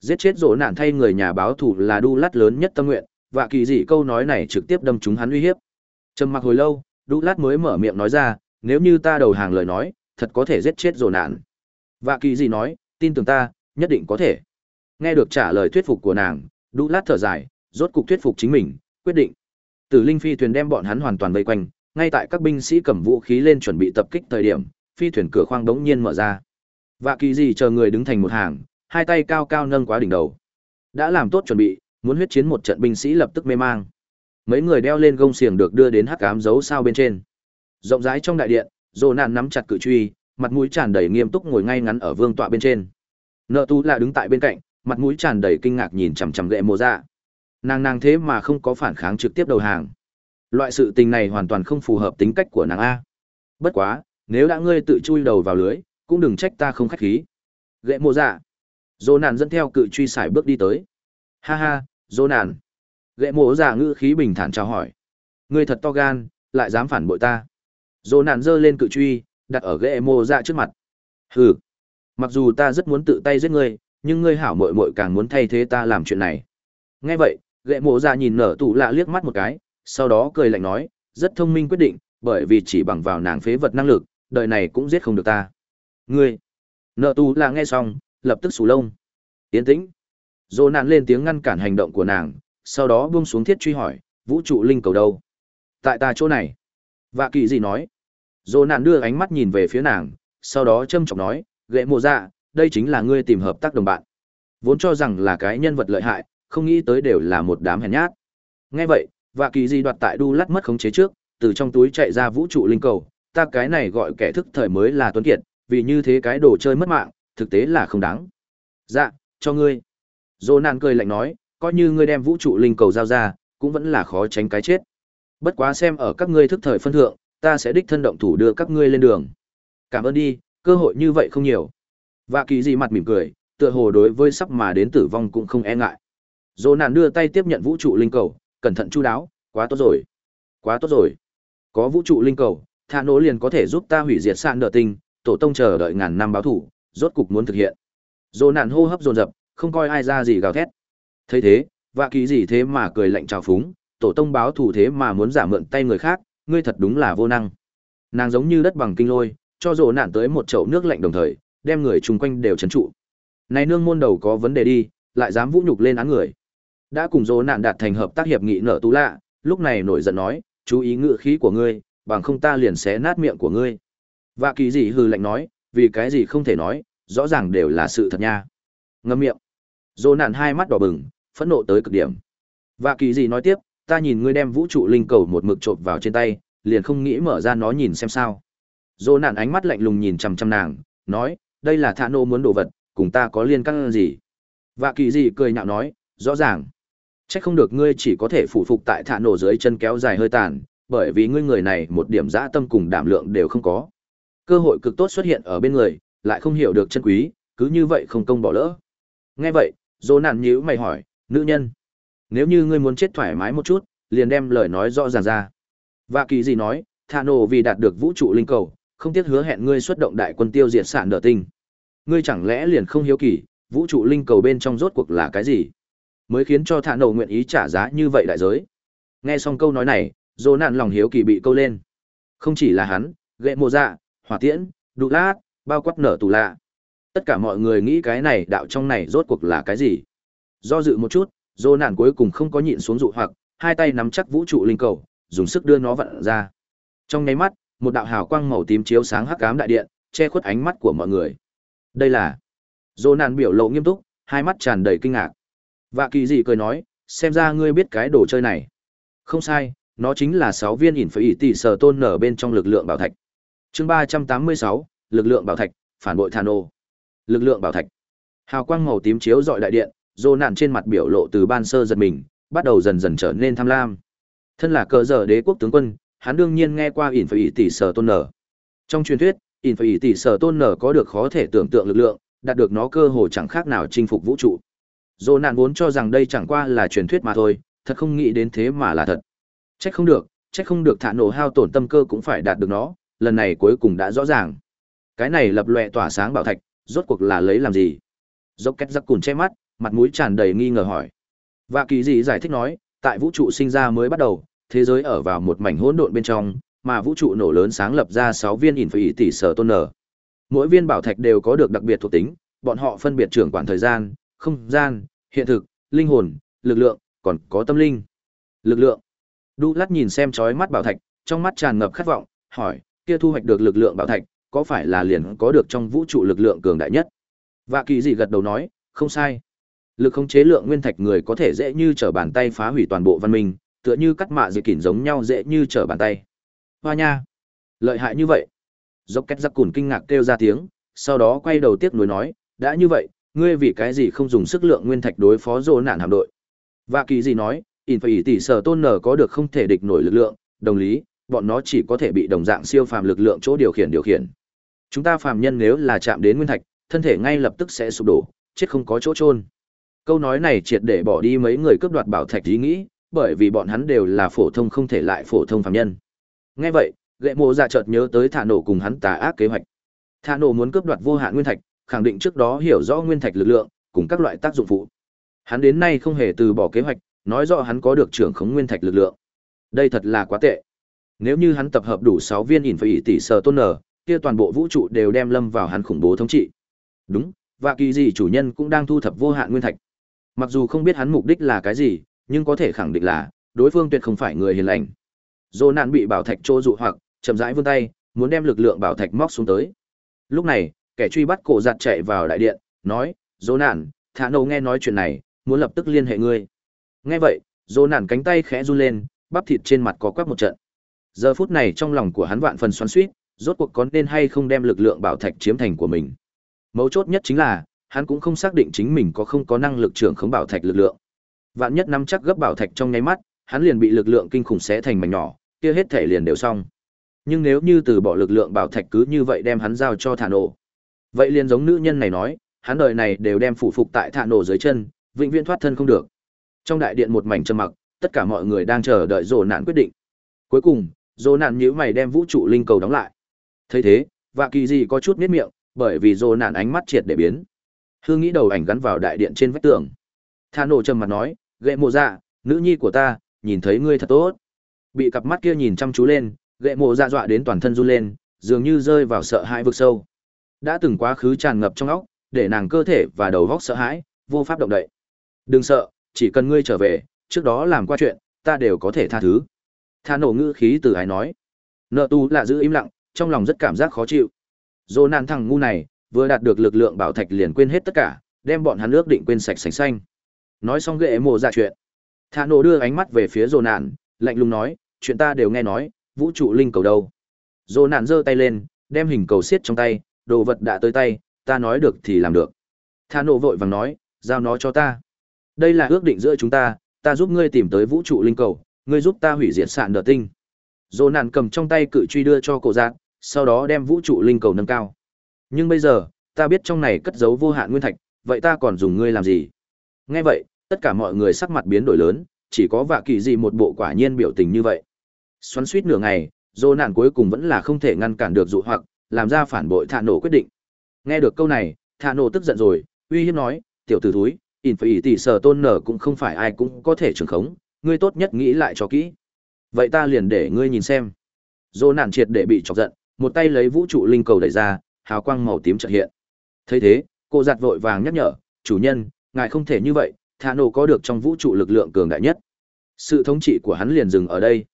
Giết chết rỗ nạn thay người nhà báo thủ là đu lát lớn nhất tâm nguyện, và kỳ dị câu nói này trực tiếp đâm trúng hắn uy hiếp. Trầm mặc hồi lâu, đu lát mới mở miệng nói ra, nếu như ta đầu hàng lời nói, thật có thể giết chết rỗ nạn. Và kỳ dị nói, tin tưởng ta, nhất định có thể. Nghe được trả lời thuyết phục của nàng, đu lát thở dài, rốt cục thuyết phục chính mình, quyết định. Tử Linh phi thuyền đem bọn hắn hoàn toàn vây quanh, ngay tại các binh sĩ cầm vũ khí lên chuẩn bị tập kích thời điểm, phi thuyền cửa khoang đống nhiên mở ra. Và kỳ gì chờ người đứng thành một hàng, hai tay cao cao nâng quá đỉnh đầu. Đã làm tốt chuẩn bị, muốn huyết chiến một trận binh sĩ lập tức mê mang. Mấy người đeo lên gông xiềng được đưa đến hắc ám dấu sao bên trên. Rộng rãi trong đại điện, Dỗ Nạn nắm chặt cự truy, mặt mũi tràn đầy nghiêm túc ngồi ngay ngắn ở vương tọa bên trên. Nợ Tu là đứng tại bên cạnh, mặt mũi tràn đầy kinh ngạc nhìn chằm chằm gậy mồ dạ. Nàng nàng thế mà không có phản kháng trực tiếp đầu hàng. Loại sự tình này hoàn toàn không phù hợp tính cách của nàng a. Bất quá, nếu đã ngươi tự chui đầu vào lưới, cũng đừng trách ta không khách khí. gậy mồ dạ. dỗ nạn dẫn theo cự truy xài bước đi tới. Ha ha, dỗ nạn. gậy mồ dạ ngữ khí bình thản chào hỏi. Ngươi thật to gan, lại dám phản bội ta. dỗ nạn giơ lên cự truy, đặt ở ghế Mô dạ trước mặt. Hừ. Mặc dù ta rất muốn tự tay giết ngươi, nhưng ngươi hảo muội muội càng muốn thay thế ta làm chuyện này. Nghe vậy, ghế mộ dạ nhìn nở tủ lạ liếc mắt một cái, sau đó cười lạnh nói, rất thông minh quyết định, bởi vì chỉ bằng vào nàng phế vật năng lực, đời này cũng giết không được ta. Ngươi! Nợ tù là nghe xong, lập tức sù lông. Tiến tĩnh. Dô nạn lên tiếng ngăn cản hành động của nàng, sau đó buông xuống thiết truy hỏi, vũ trụ linh cầu đâu? Tại ta chỗ này. Vạ kỳ gì nói? Dô nạn đưa ánh mắt nhìn về phía nàng, sau đó châm trọng nói, ghệ mộ dạ, đây chính là ngươi tìm hợp tác đồng bạn. Vốn cho rằng là cái nhân vật lợi hại, không nghĩ tới đều là một đám hèn nhát. Nghe vậy, Vạ Kỳ Di đoạt tại đu lát mất khống chế trước, từ trong túi chạy ra vũ trụ linh cầu, ta cái này gọi kẻ thức thời mới là tuấn kiệt, vì như thế cái đồ chơi mất mạng, thực tế là không đáng. Dạ, cho ngươi. Jonan cười lạnh nói, coi như ngươi đem vũ trụ linh cầu giao ra, cũng vẫn là khó tránh cái chết. Bất quá xem ở các ngươi thức thời phân thượng, ta sẽ đích thân động thủ đưa các ngươi lên đường. Cảm ơn đi, cơ hội như vậy không nhiều. Vạ Kỳ dị mặt mỉm cười, tựa hồ đối với sắp mà đến tử vong cũng không e ngại. Jonan đưa tay tiếp nhận vũ trụ linh cầu, cẩn thận chu đáo, quá tốt rồi. Quá tốt rồi. Có vũ trụ linh cầu, thả nỗ liền có thể giúp ta hủy diệt sạn nợ tinh, tổ tông chờ đợi ngàn năm báo thủ, rốt cục muốn thực hiện. Dỗ nạn hô hấp dồn dập, không coi ai ra gì gào thét. thấy thế, vạ kỳ gì thế mà cười lạnh trào phúng, tổ tông báo thủ thế mà muốn giả mượn tay người khác, ngươi thật đúng là vô năng. Nàng giống như đất bằng kinh lôi, cho dỗ nạn tới một chậu nước lạnh đồng thời, đem người chung quanh đều chấn trụ. Này nương môn đầu có vấn đề đi, lại dám vũ nhục lên án người. Đã cùng dỗ nạn đạt thành hợp tác hiệp nghị nợ tú lạ, lúc này nổi giận nói, chú ý ngựa khí của ngươi, bằng không ta liền xé nát miệng của ngươi. Vạ kỳ gì hư lạnh nói, vì cái gì không thể nói, rõ ràng đều là sự thật nha. Ngâm miệng. dỗ nạn hai mắt đỏ bừng, phẫn nộ tới cực điểm. Vạ kỳ gì nói tiếp, ta nhìn ngươi đem vũ trụ linh cầu một mực trộn vào trên tay, liền không nghĩ mở ra nó nhìn xem sao. Dô nạn ánh mắt lạnh lùng nhìn chằm chằm nàng, nói, đây là thả nô muốn đồ vật, cùng ta có liên căn gì. Vạ kỳ gì cười nhạo nói, rõ ràng. Chắc không được ngươi chỉ có thể phụ phục tại thả nổ dưới chân kéo dài hơi tàn, bởi vì ngươi người này một điểm dã tâm cùng đảm lượng đều không có. Cơ hội cực tốt xuất hiện ở bên người, lại không hiểu được chân quý, cứ như vậy không công bỏ lỡ. Nghe vậy, dô nạn nhíu mày hỏi, nữ nhân, nếu như ngươi muốn chết thoải mái một chút, liền đem lời nói rõ ràng ra. Và kỳ gì nói, thả nổ vì đạt được vũ trụ linh cầu, không tiếc hứa hẹn ngươi xuất động đại quân tiêu diệt sản đỡ tinh. Ngươi chẳng lẽ liền không hiếu kỳ, vũ trụ linh cầu bên trong rốt cuộc là cái gì? mới khiến cho thả nổ nguyện ý trả giá như vậy đại giới nghe xong câu nói này dồ nạn lòng hiếu kỳ bị câu lên không chỉ là hắn ghệ mộ dạ hỏa tiễn đụ lát bao quát nở tù lạ tất cả mọi người nghĩ cái này đạo trong này rốt cuộc là cái gì do dự một chút dô nạn cuối cùng không có nhịn xuống dụ hoặc hai tay nắm chắc vũ trụ linh cầu dùng sức đưa nó vặn ra trong nháy mắt một đạo hào quang màu tím chiếu sáng hắc cám đại điện che khuất ánh mắt của mọi người đây là dô nạn biểu lộ nghiêm túc hai mắt tràn đầy kinh ngạc Vạ kỳ dị cười nói, xem ra ngươi biết cái đồ chơi này. Không sai, nó chính là sáu viên ỉn phải ỉ tỷ sở tôn nở bên trong lực lượng bảo thạch. chương ba trăm tám mươi sáu, lực lượng bảo thạch, phản bội thà nô Lực lượng bảo thạch. Hào quang màu tím chiếu dọi đại điện, rô nạn trên mặt biểu lộ từ ban sơ giật mình, bắt đầu dần dần trở nên tham lam. Thân là cờ giờ đế quốc tướng quân, hắn đương nhiên nghe qua ỉn phải ỉ tỷ sở tôn nở. Trong truyền thuyết, ỉn phải ỉ tỷ sở tôn nở có được khó thể tưởng tượng lực lượng, đạt được nó cơ hồ chẳng khác nào chinh phục vũ trụ. Dô nạn vốn cho rằng đây chẳng qua là truyền thuyết mà thôi, thật không nghĩ đến thế mà là thật. Trách không được, trách không được thả nổ hao tổn tâm cơ cũng phải đạt được nó, lần này cuối cùng đã rõ ràng. Cái này lập lòe tỏa sáng bảo thạch, rốt cuộc là lấy làm gì? Dốc két giặc cùn che mắt, mặt mũi tràn đầy nghi ngờ hỏi. Và kỳ gì giải thích nói, tại vũ trụ sinh ra mới bắt đầu, thế giới ở vào một mảnh hỗn độn bên trong, mà vũ trụ nổ lớn sáng lập ra 6 viên ỉn phỉ tỷ sở tôn nở. Mỗi viên bảo thạch đều có được đặc biệt thuộc tính, bọn họ phân biệt trưởng quản thời gian, không gian, hiện thực, linh hồn, lực lượng, còn có tâm linh. Lực lượng. Đu lát nhìn xem chói mắt bảo thạch, trong mắt tràn ngập khát vọng, hỏi, kia thu hoạch được lực lượng bảo thạch, có phải là liền có được trong vũ trụ lực lượng cường đại nhất? Vạ kỳ dị gật đầu nói, không sai. Lực khống chế lượng nguyên thạch người có thể dễ như trở bàn tay phá hủy toàn bộ văn minh, tựa như cắt mạ dị kỉn giống nhau dễ như trở bàn tay. Hoa nha, lợi hại như vậy. Dốc két giặc cùn kinh ngạc kêu ra tiếng, sau đó quay đầu tiếc nuối nói, đã như vậy, ngươi vì cái gì không dùng sức lượng nguyên thạch đối phó rồ nạn hạm đội? Và kỳ gì nói, in phải tỷ sở tôn nở có được không thể địch nổi lực lượng, đồng lý, bọn nó chỉ có thể bị đồng dạng siêu phàm lực lượng chỗ điều khiển điều khiển. Chúng ta phàm nhân nếu là chạm đến nguyên thạch, thân thể ngay lập tức sẽ sụp đổ, chết không có chỗ chôn. Câu nói này triệt để bỏ đi mấy người cướp đoạt bảo thạch ý nghĩ, bởi vì bọn hắn đều là phổ thông không thể lại phổ thông phàm nhân. Nghe vậy, Gệ Mộ Dạ chợt nhớ tới Thả Nổ cùng hắn tà ác kế hoạch. Thả Nổ muốn cướp đoạt vô hạn nguyên thạch, khẳng định trước đó hiểu rõ nguyên thạch lực lượng cùng các loại tác dụng phụ. Hắn đến nay không hề từ bỏ kế hoạch, nói rõ hắn có được trưởng khống nguyên thạch lực lượng. Đây thật là quá tệ. Nếu như hắn tập hợp đủ 6 viên ỉn phải tỷ sở tôn nở, kia toàn bộ vũ trụ đều đem lâm vào hắn khủng bố thống trị. Đúng, và kỳ gì chủ nhân cũng đang thu thập vô hạn nguyên thạch. Mặc dù không biết hắn mục đích là cái gì, nhưng có thể khẳng định là đối phương tuyệt không phải người hiền lành. Dỗ nạn bị bảo thạch trô dụ hoặc chậm rãi vươn tay, muốn đem lực lượng bảo thạch móc xuống tới. Lúc này, kẻ truy bắt cổ giặt chạy vào đại điện, nói, Dỗ nạn, thả nổ nghe nói chuyện này, muốn lập tức liên hệ ngươi. Nghe vậy, Dỗ nạn cánh tay khẽ run lên, bắp thịt trên mặt có quắc một trận. Giờ phút này trong lòng của hắn vạn phần xoắn xuýt, rốt cuộc có nên hay không đem lực lượng bảo thạch chiếm thành của mình. Mấu chốt nhất chính là, hắn cũng không xác định chính mình có không có năng lực trưởng khống bảo thạch lực lượng. Vạn nhất nắm chắc gấp bảo thạch trong nháy mắt, hắn liền bị lực lượng kinh khủng xé thành mảnh nhỏ, kia hết thể liền đều xong. Nhưng nếu như từ bỏ lực lượng bảo thạch cứ như vậy đem hắn giao cho thả nổ. Vậy liền giống nữ nhân này nói, hắn đời này đều đem phụ phục tại thả nổ dưới chân, vĩnh viễn thoát thân không được. Trong đại điện một mảnh trầm mặc, tất cả mọi người đang chờ đợi rồ nạn quyết định. Cuối cùng, rồ nạn nhíu mày đem vũ trụ linh cầu đóng lại. thấy thế, vạ kỳ gì có chút miết miệng, bởi vì rồ nạn ánh mắt triệt để biến. Hương nghĩ đầu ảnh gắn vào đại điện trên vách tường. Tha nổ trầm mặt nói, gệ mộ dạ, nữ nhi của ta, nhìn thấy ngươi thật tốt. Bị cặp mắt kia nhìn chăm chú lên, gệ mộ dạ dọa đến toàn thân run lên, dường như rơi vào sợ hãi vực sâu. Đã từng quá khứ tràn ngập trong óc, để nàng cơ thể và đầu góc sợ hãi, vô pháp động đậy. Đừng sợ, chỉ cần ngươi trở về, trước đó làm qua chuyện, ta đều có thể tha thứ. Tha nổ ngữ khí từ ái nói. Nợ tu là giữ im lặng, trong lòng rất cảm giác khó chịu. dồ nan thằng ngu này, vừa đạt được lực lượng bảo thạch liền quên hết tất cả, đem bọn hắn ước định quên sạch sành xanh. Nói xong ghệ mộ ra chuyện. thà nổ đưa ánh mắt về phía dô nạn, lạnh lùng nói, chuyện ta đều nghe nói, vũ trụ linh cầu đâu. Dô nạn giơ tay lên, đem hình cầu xiết trong tay, đồ vật đã tới tay, ta nói được thì làm được. thà nổ vội vàng nói, giao nó cho ta. Đây là ước định giữa chúng ta, ta giúp ngươi tìm tới vũ trụ linh cầu, ngươi giúp ta hủy diệt sạn đờ tinh. dồ nạn cầm trong tay cự truy đưa cho cổ dạng sau đó đem vũ trụ linh cầu nâng cao. Nhưng bây giờ, ta biết trong này cất giấu vô hạn nguyên thạch, vậy ta còn dùng ngươi làm gì? Nghe vậy, tất cả mọi người sắc mặt biến đổi lớn, chỉ có vạ kỳ gì một bộ quả nhiên biểu tình như vậy. Xoắn suýt nửa ngày, dô nạn cuối cùng vẫn là không thể ngăn cản được dụ hoặc, làm ra phản bội thạ nổ quyết định. Nghe được câu này, thạ nổ tức giận rồi, uy hiếp nói, tiểu tử thúi, in phải tỷ sở tôn nở cũng không phải ai cũng có thể trường khống, ngươi tốt nhất nghĩ lại cho kỹ. Vậy ta liền để ngươi nhìn xem. Dô nạn triệt để bị chọc giận, một tay lấy vũ trụ linh cầu đẩy ra, hào quang màu tím chợt hiện. thấy thế, cô giặt vội vàng nhắc nhở, chủ nhân, ngài không thể như vậy, thả nổ có được trong vũ trụ lực lượng cường đại nhất. Sự thống trị của hắn liền dừng ở đây.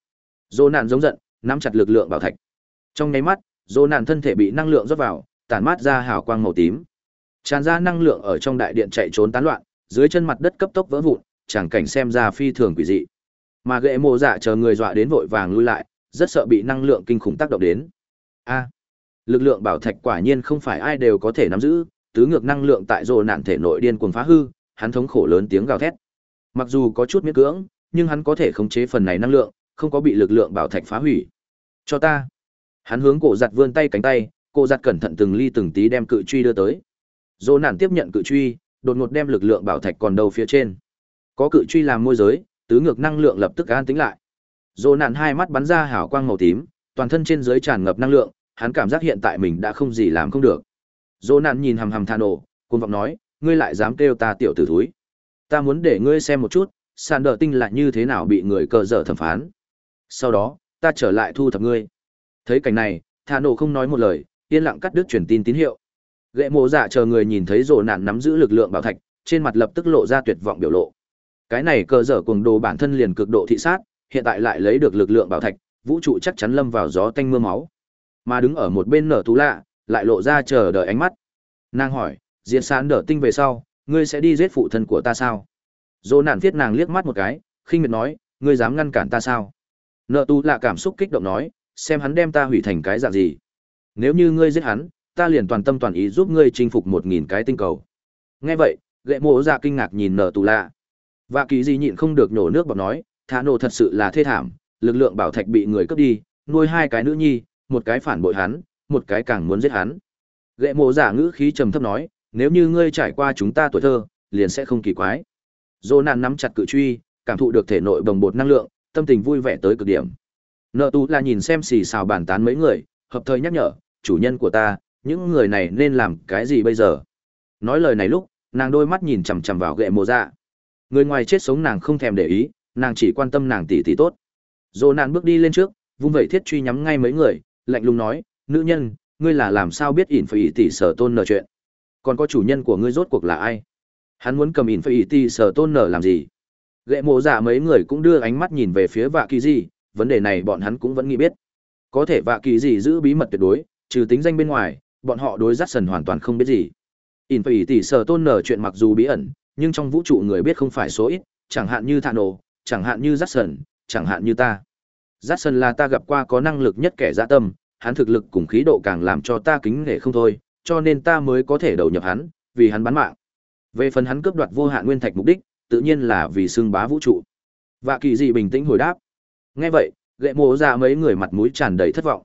Dỗ nạn giống giận, nắm chặt lực lượng bảo thạch. Trong nháy mắt, dỗ nạn thân thể bị năng lượng rót vào, tản mát ra hào quang màu tím. Tràn ra năng lượng ở trong đại điện chạy trốn tán loạn, dưới chân mặt đất cấp tốc vỡ vụn, chẳng cảnh xem ra phi thường quỷ dị. Mà gệ mồ dạ chờ người dọa đến vội vàng lui lại, rất sợ bị năng lượng kinh khủng tác động đến. A. Lực lượng bảo thạch quả nhiên không phải ai đều có thể nắm giữ, tứ ngược năng lượng tại rồ nạn thể nội điên cuồng phá hư, hắn thống khổ lớn tiếng gào thét. Mặc dù có chút miễn cưỡng, nhưng hắn có thể khống chế phần này năng lượng, không có bị lực lượng bảo thạch phá hủy. Cho ta. Hắn hướng cổ giặt vươn tay cánh tay, cổ giặt cẩn thận từng ly từng tí đem cự truy đưa tới. Dỗ nạn tiếp nhận cự truy, đột ngột đem lực lượng bảo thạch còn đầu phía trên. Có cự truy làm môi giới, tứ ngược năng lượng lập tức an tĩnh lại. Dỗ nạn hai mắt bắn ra hào quang màu tím, toàn thân trên dưới tràn ngập năng lượng, hắn cảm giác hiện tại mình đã không gì làm không được. Dỗ nạn nhìn hầm hầm Thà nổ, cuồng vọng nói, ngươi lại dám kêu ta tiểu tử thúi. Ta muốn để ngươi xem một chút, sàn đỡ tinh lại như thế nào bị người cờ dở thẩm phán. Sau đó, ta trở lại thu thập ngươi. Thấy cảnh này, thà nổ không nói một lời, yên lặng cắt đứt truyền tin tín hiệu. Gệ mộ dạ chờ người nhìn thấy rồ nạn nắm giữ lực lượng bảo thạch, trên mặt lập tức lộ ra tuyệt vọng biểu lộ. Cái này cờ dở cuồng đồ bản thân liền cực độ thị sát, hiện tại lại lấy được lực lượng bảo thạch, vũ trụ chắc chắn lâm vào gió tanh mưa máu. Mà đứng ở một bên nở tú lạ, lại lộ ra chờ đợi ánh mắt. Nàng hỏi, diễn sán đỡ tinh về sau, ngươi sẽ đi giết phụ thân của ta sao? Dỗ nạn viết nàng liếc mắt một cái, khinh miệt nói, ngươi dám ngăn cản ta sao? Nợ tu lạ cảm xúc kích động nói, xem hắn đem ta hủy thành cái dạng gì. Nếu như ngươi giết hắn, ta liền toàn tâm toàn ý giúp ngươi chinh phục một nghìn cái tinh cầu. Nghe vậy, gậy mộ dạ kinh ngạc nhìn nợ tù lạ. Và kỳ di nhịn không được nhổ nước bọc nói, thả nổ thật sự là thê thảm, lực lượng bảo thạch bị người cướp đi, nuôi hai cái nữ nhi, một cái phản bội hắn, một cái càng muốn giết hắn. Gệ mộ giả ngữ khí trầm thấp nói, nếu như ngươi trải qua chúng ta tuổi thơ, liền sẽ không kỳ quái. Dô nạn nắm chặt cự truy, cảm thụ được thể nội bồng bột năng lượng, tâm tình vui vẻ tới cực điểm. Nợ tú là nhìn xem xì xào bàn tán mấy người, hợp thời nhắc nhở, chủ nhân của ta, những người này nên làm cái gì bây giờ? Nói lời này lúc, nàng đôi mắt nhìn chằm chằm vào Gệ mộ dạ. Người ngoài chết sống nàng không thèm để ý, nàng chỉ quan tâm nàng tỷ tỷ tốt. Dô nạn bước đi lên trước, vung vẩy thiết truy nhắm ngay mấy người, lạnh lùng nói, nữ nhân, ngươi là làm sao biết ỉn phải tỷ sở tôn nở chuyện? Còn có chủ nhân của ngươi rốt cuộc là ai? Hắn muốn cầm ỉn phải tỷ sở tôn nở làm gì? Gệ mộ dạ mấy người cũng đưa ánh mắt nhìn về phía vạ kỳ gì, vấn đề này bọn hắn cũng vẫn nghĩ biết. Có thể vạ kỳ gì giữ bí mật tuyệt đối, trừ tính danh bên ngoài, bọn họ đối dắt sần hoàn toàn không biết gì. ỉn phải tỷ sở tôn nở chuyện mặc dù bí ẩn, nhưng trong vũ trụ người biết không phải số ít, chẳng hạn như Thạ Nổ, chẳng hạn như dắt sần, chẳng hạn như ta. Dắt là ta gặp qua có năng lực nhất kẻ dạ tâm, hắn thực lực cùng khí độ càng làm cho ta kính nể không thôi, cho nên ta mới có thể đầu nhập hắn, vì hắn bán mạng. Về phần hắn cướp đoạt vô hạn nguyên thạch mục đích, tự nhiên là vì xương bá vũ trụ. Vạ kỳ dị bình tĩnh hồi đáp. Nghe vậy, gệ mộ ra mấy người mặt mũi tràn đầy thất vọng.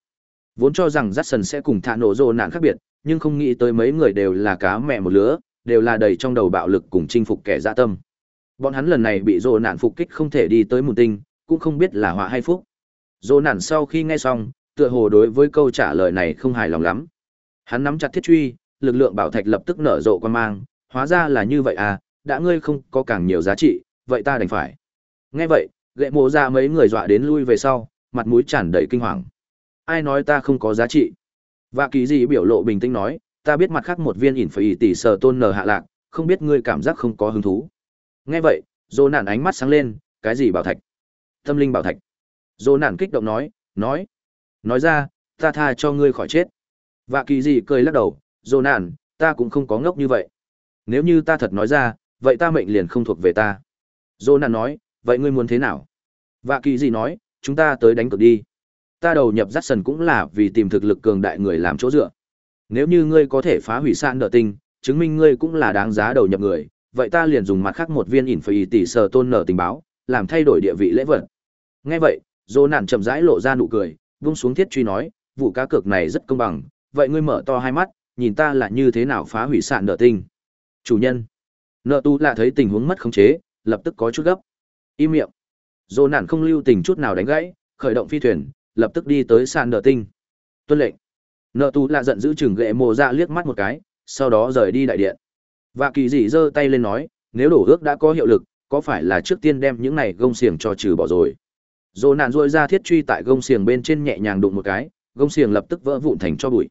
Vốn cho rằng Jackson sẽ cùng thả nổ rồ nạn khác biệt, nhưng không nghĩ tới mấy người đều là cá mẹ một lứa, đều là đầy trong đầu bạo lực cùng chinh phục kẻ dạ tâm. Bọn hắn lần này bị rồ nạn phục kích không thể đi tới một tinh, cũng không biết là họa hay phúc. Dô nản sau khi nghe xong, tựa hồ đối với câu trả lời này không hài lòng lắm. Hắn nắm chặt thiết truy, lực lượng bảo thạch lập tức nở rộ quan mang, hóa ra là như vậy à, đã ngươi không có càng nhiều giá trị, vậy ta đành phải. Nghe vậy, gệ mộ ra mấy người dọa đến lui về sau, mặt mũi tràn đầy kinh hoàng. Ai nói ta không có giá trị? Và kỳ gì biểu lộ bình tĩnh nói, ta biết mặt khác một viên ỉn phải tỷ sở tôn nở hạ lạc, không biết ngươi cảm giác không có hứng thú. Nghe vậy, dô nản ánh mắt sáng lên, cái gì bảo thạch? Tâm linh bảo thạch. Dô nản kích động nói, nói. Nói ra, ta tha cho ngươi khỏi chết. Vạ kỳ gì cười lắc đầu, dô nản, ta cũng không có ngốc như vậy. Nếu như ta thật nói ra, vậy ta mệnh liền không thuộc về ta. Dô nản nói, vậy ngươi muốn thế nào? Vạ kỳ gì nói, chúng ta tới đánh cược đi. Ta đầu nhập rắt sần cũng là vì tìm thực lực cường đại người làm chỗ dựa. Nếu như ngươi có thể phá hủy sạn nợ tinh, chứng minh ngươi cũng là đáng giá đầu nhập người, vậy ta liền dùng mặt khác một viên ỉn phải tỷ sở tôn nợ tình báo, làm thay đổi địa vị lễ vật. Nghe vậy, dô nạn chậm rãi lộ ra nụ cười, vung xuống thiết truy nói, vụ cá cược này rất công bằng, vậy ngươi mở to hai mắt, nhìn ta là như thế nào phá hủy sạn nợ tinh. Chủ nhân, nợ tu lạ thấy tình huống mất khống chế, lập tức có chút gấp. Im miệng. Dô nạn không lưu tình chút nào đánh gãy, khởi động phi thuyền, lập tức đi tới sàn nợ tinh. Tuân lệnh. Nợ tu lạ giận giữ chừng ghệ mồ ra liếc mắt một cái, sau đó rời đi đại điện. Và kỳ dị giơ tay lên nói, nếu đổ ước đã có hiệu lực, có phải là trước tiên đem những này gông xiềng cho trừ bỏ rồi. Dô nạn rôi ra thiết truy tại gông xiềng bên trên nhẹ nhàng đụng một cái, gông xiềng lập tức vỡ vụn thành cho bụi.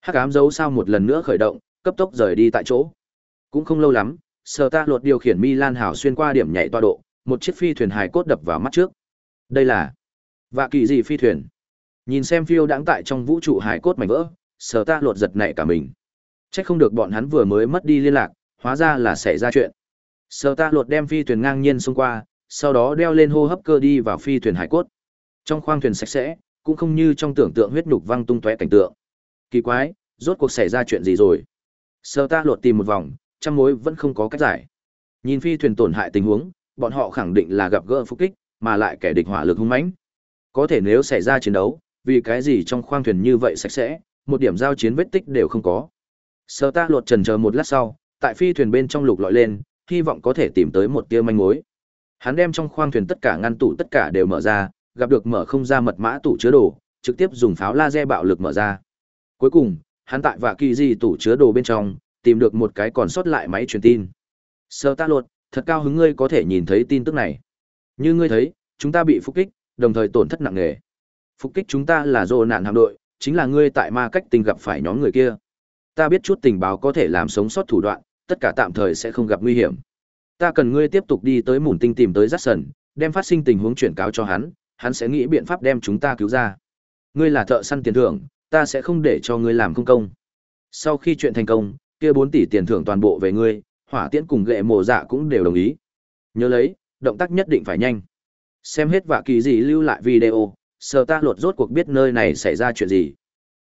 Hắc ám dấu sao một lần nữa khởi động, cấp tốc rời đi tại chỗ. Cũng không lâu lắm, Sở Ta Luật điều khiển Milan hảo xuyên qua điểm nhảy toa độ, một chiếc phi thuyền hài cốt đập vào mắt trước. Đây là Vạ kỳ gì phi thuyền? Nhìn xem phiêu đãng tại trong vũ trụ hài cốt mảnh vỡ, Sở Ta Luật giật nảy cả mình. Chắc không được bọn hắn vừa mới mất đi liên lạc, hóa ra là xảy ra chuyện. Sở Ta Luật đem phi thuyền ngang nhiên xông qua, sau đó đeo lên hô hấp cơ đi vào phi thuyền hải cốt. Trong khoang thuyền sạch sẽ, cũng không như trong tưởng tượng huyết nhục văng tung tóe cảnh tượng. Kỳ quái, rốt cuộc xảy ra chuyện gì rồi? Sơ ta lột tìm một vòng, trăm mối vẫn không có cách giải. Nhìn phi thuyền tổn hại tình huống, bọn họ khẳng định là gặp gỡ phục kích, mà lại kẻ địch hỏa lực hung mãnh. Có thể nếu xảy ra chiến đấu, vì cái gì trong khoang thuyền như vậy sạch sẽ, một điểm giao chiến vết tích đều không có. Sơ ta lột trần chờ một lát sau, tại phi thuyền bên trong lục lọi lên, hy vọng có thể tìm tới một tia manh mối. Hắn đem trong khoang thuyền tất cả ngăn tủ tất cả đều mở ra, gặp được mở không ra mật mã tủ chứa đồ, trực tiếp dùng pháo laser bạo lực mở ra. Cuối cùng, hắn tại vạ kỳ di tủ chứa đồ bên trong, tìm được một cái còn sót lại máy truyền tin. Sơ ta lột, thật cao hứng ngươi có thể nhìn thấy tin tức này. Như ngươi thấy, chúng ta bị phục kích, đồng thời tổn thất nặng nề. Phục kích chúng ta là dồ nạn hạm đội, chính là ngươi tại ma cách tình gặp phải nhóm người kia. Ta biết chút tình báo có thể làm sống sót thủ đoạn, tất cả tạm thời sẽ không gặp nguy hiểm. Ta cần ngươi tiếp tục đi tới mủn tinh tìm tới Jackson, đem phát sinh tình huống chuyển cáo cho hắn, hắn sẽ nghĩ biện pháp đem chúng ta cứu ra. Ngươi là thợ săn tiền thưởng, ta sẽ không để cho ngươi làm công công. Sau khi chuyện thành công, kia bốn tỷ tiền thưởng toàn bộ về ngươi, hỏa tiễn cùng gệ mộ dạ cũng đều đồng ý. Nhớ lấy, động tác nhất định phải nhanh. Xem hết vạ kỳ gì lưu lại video, sờ ta lột rốt cuộc biết nơi này xảy ra chuyện gì.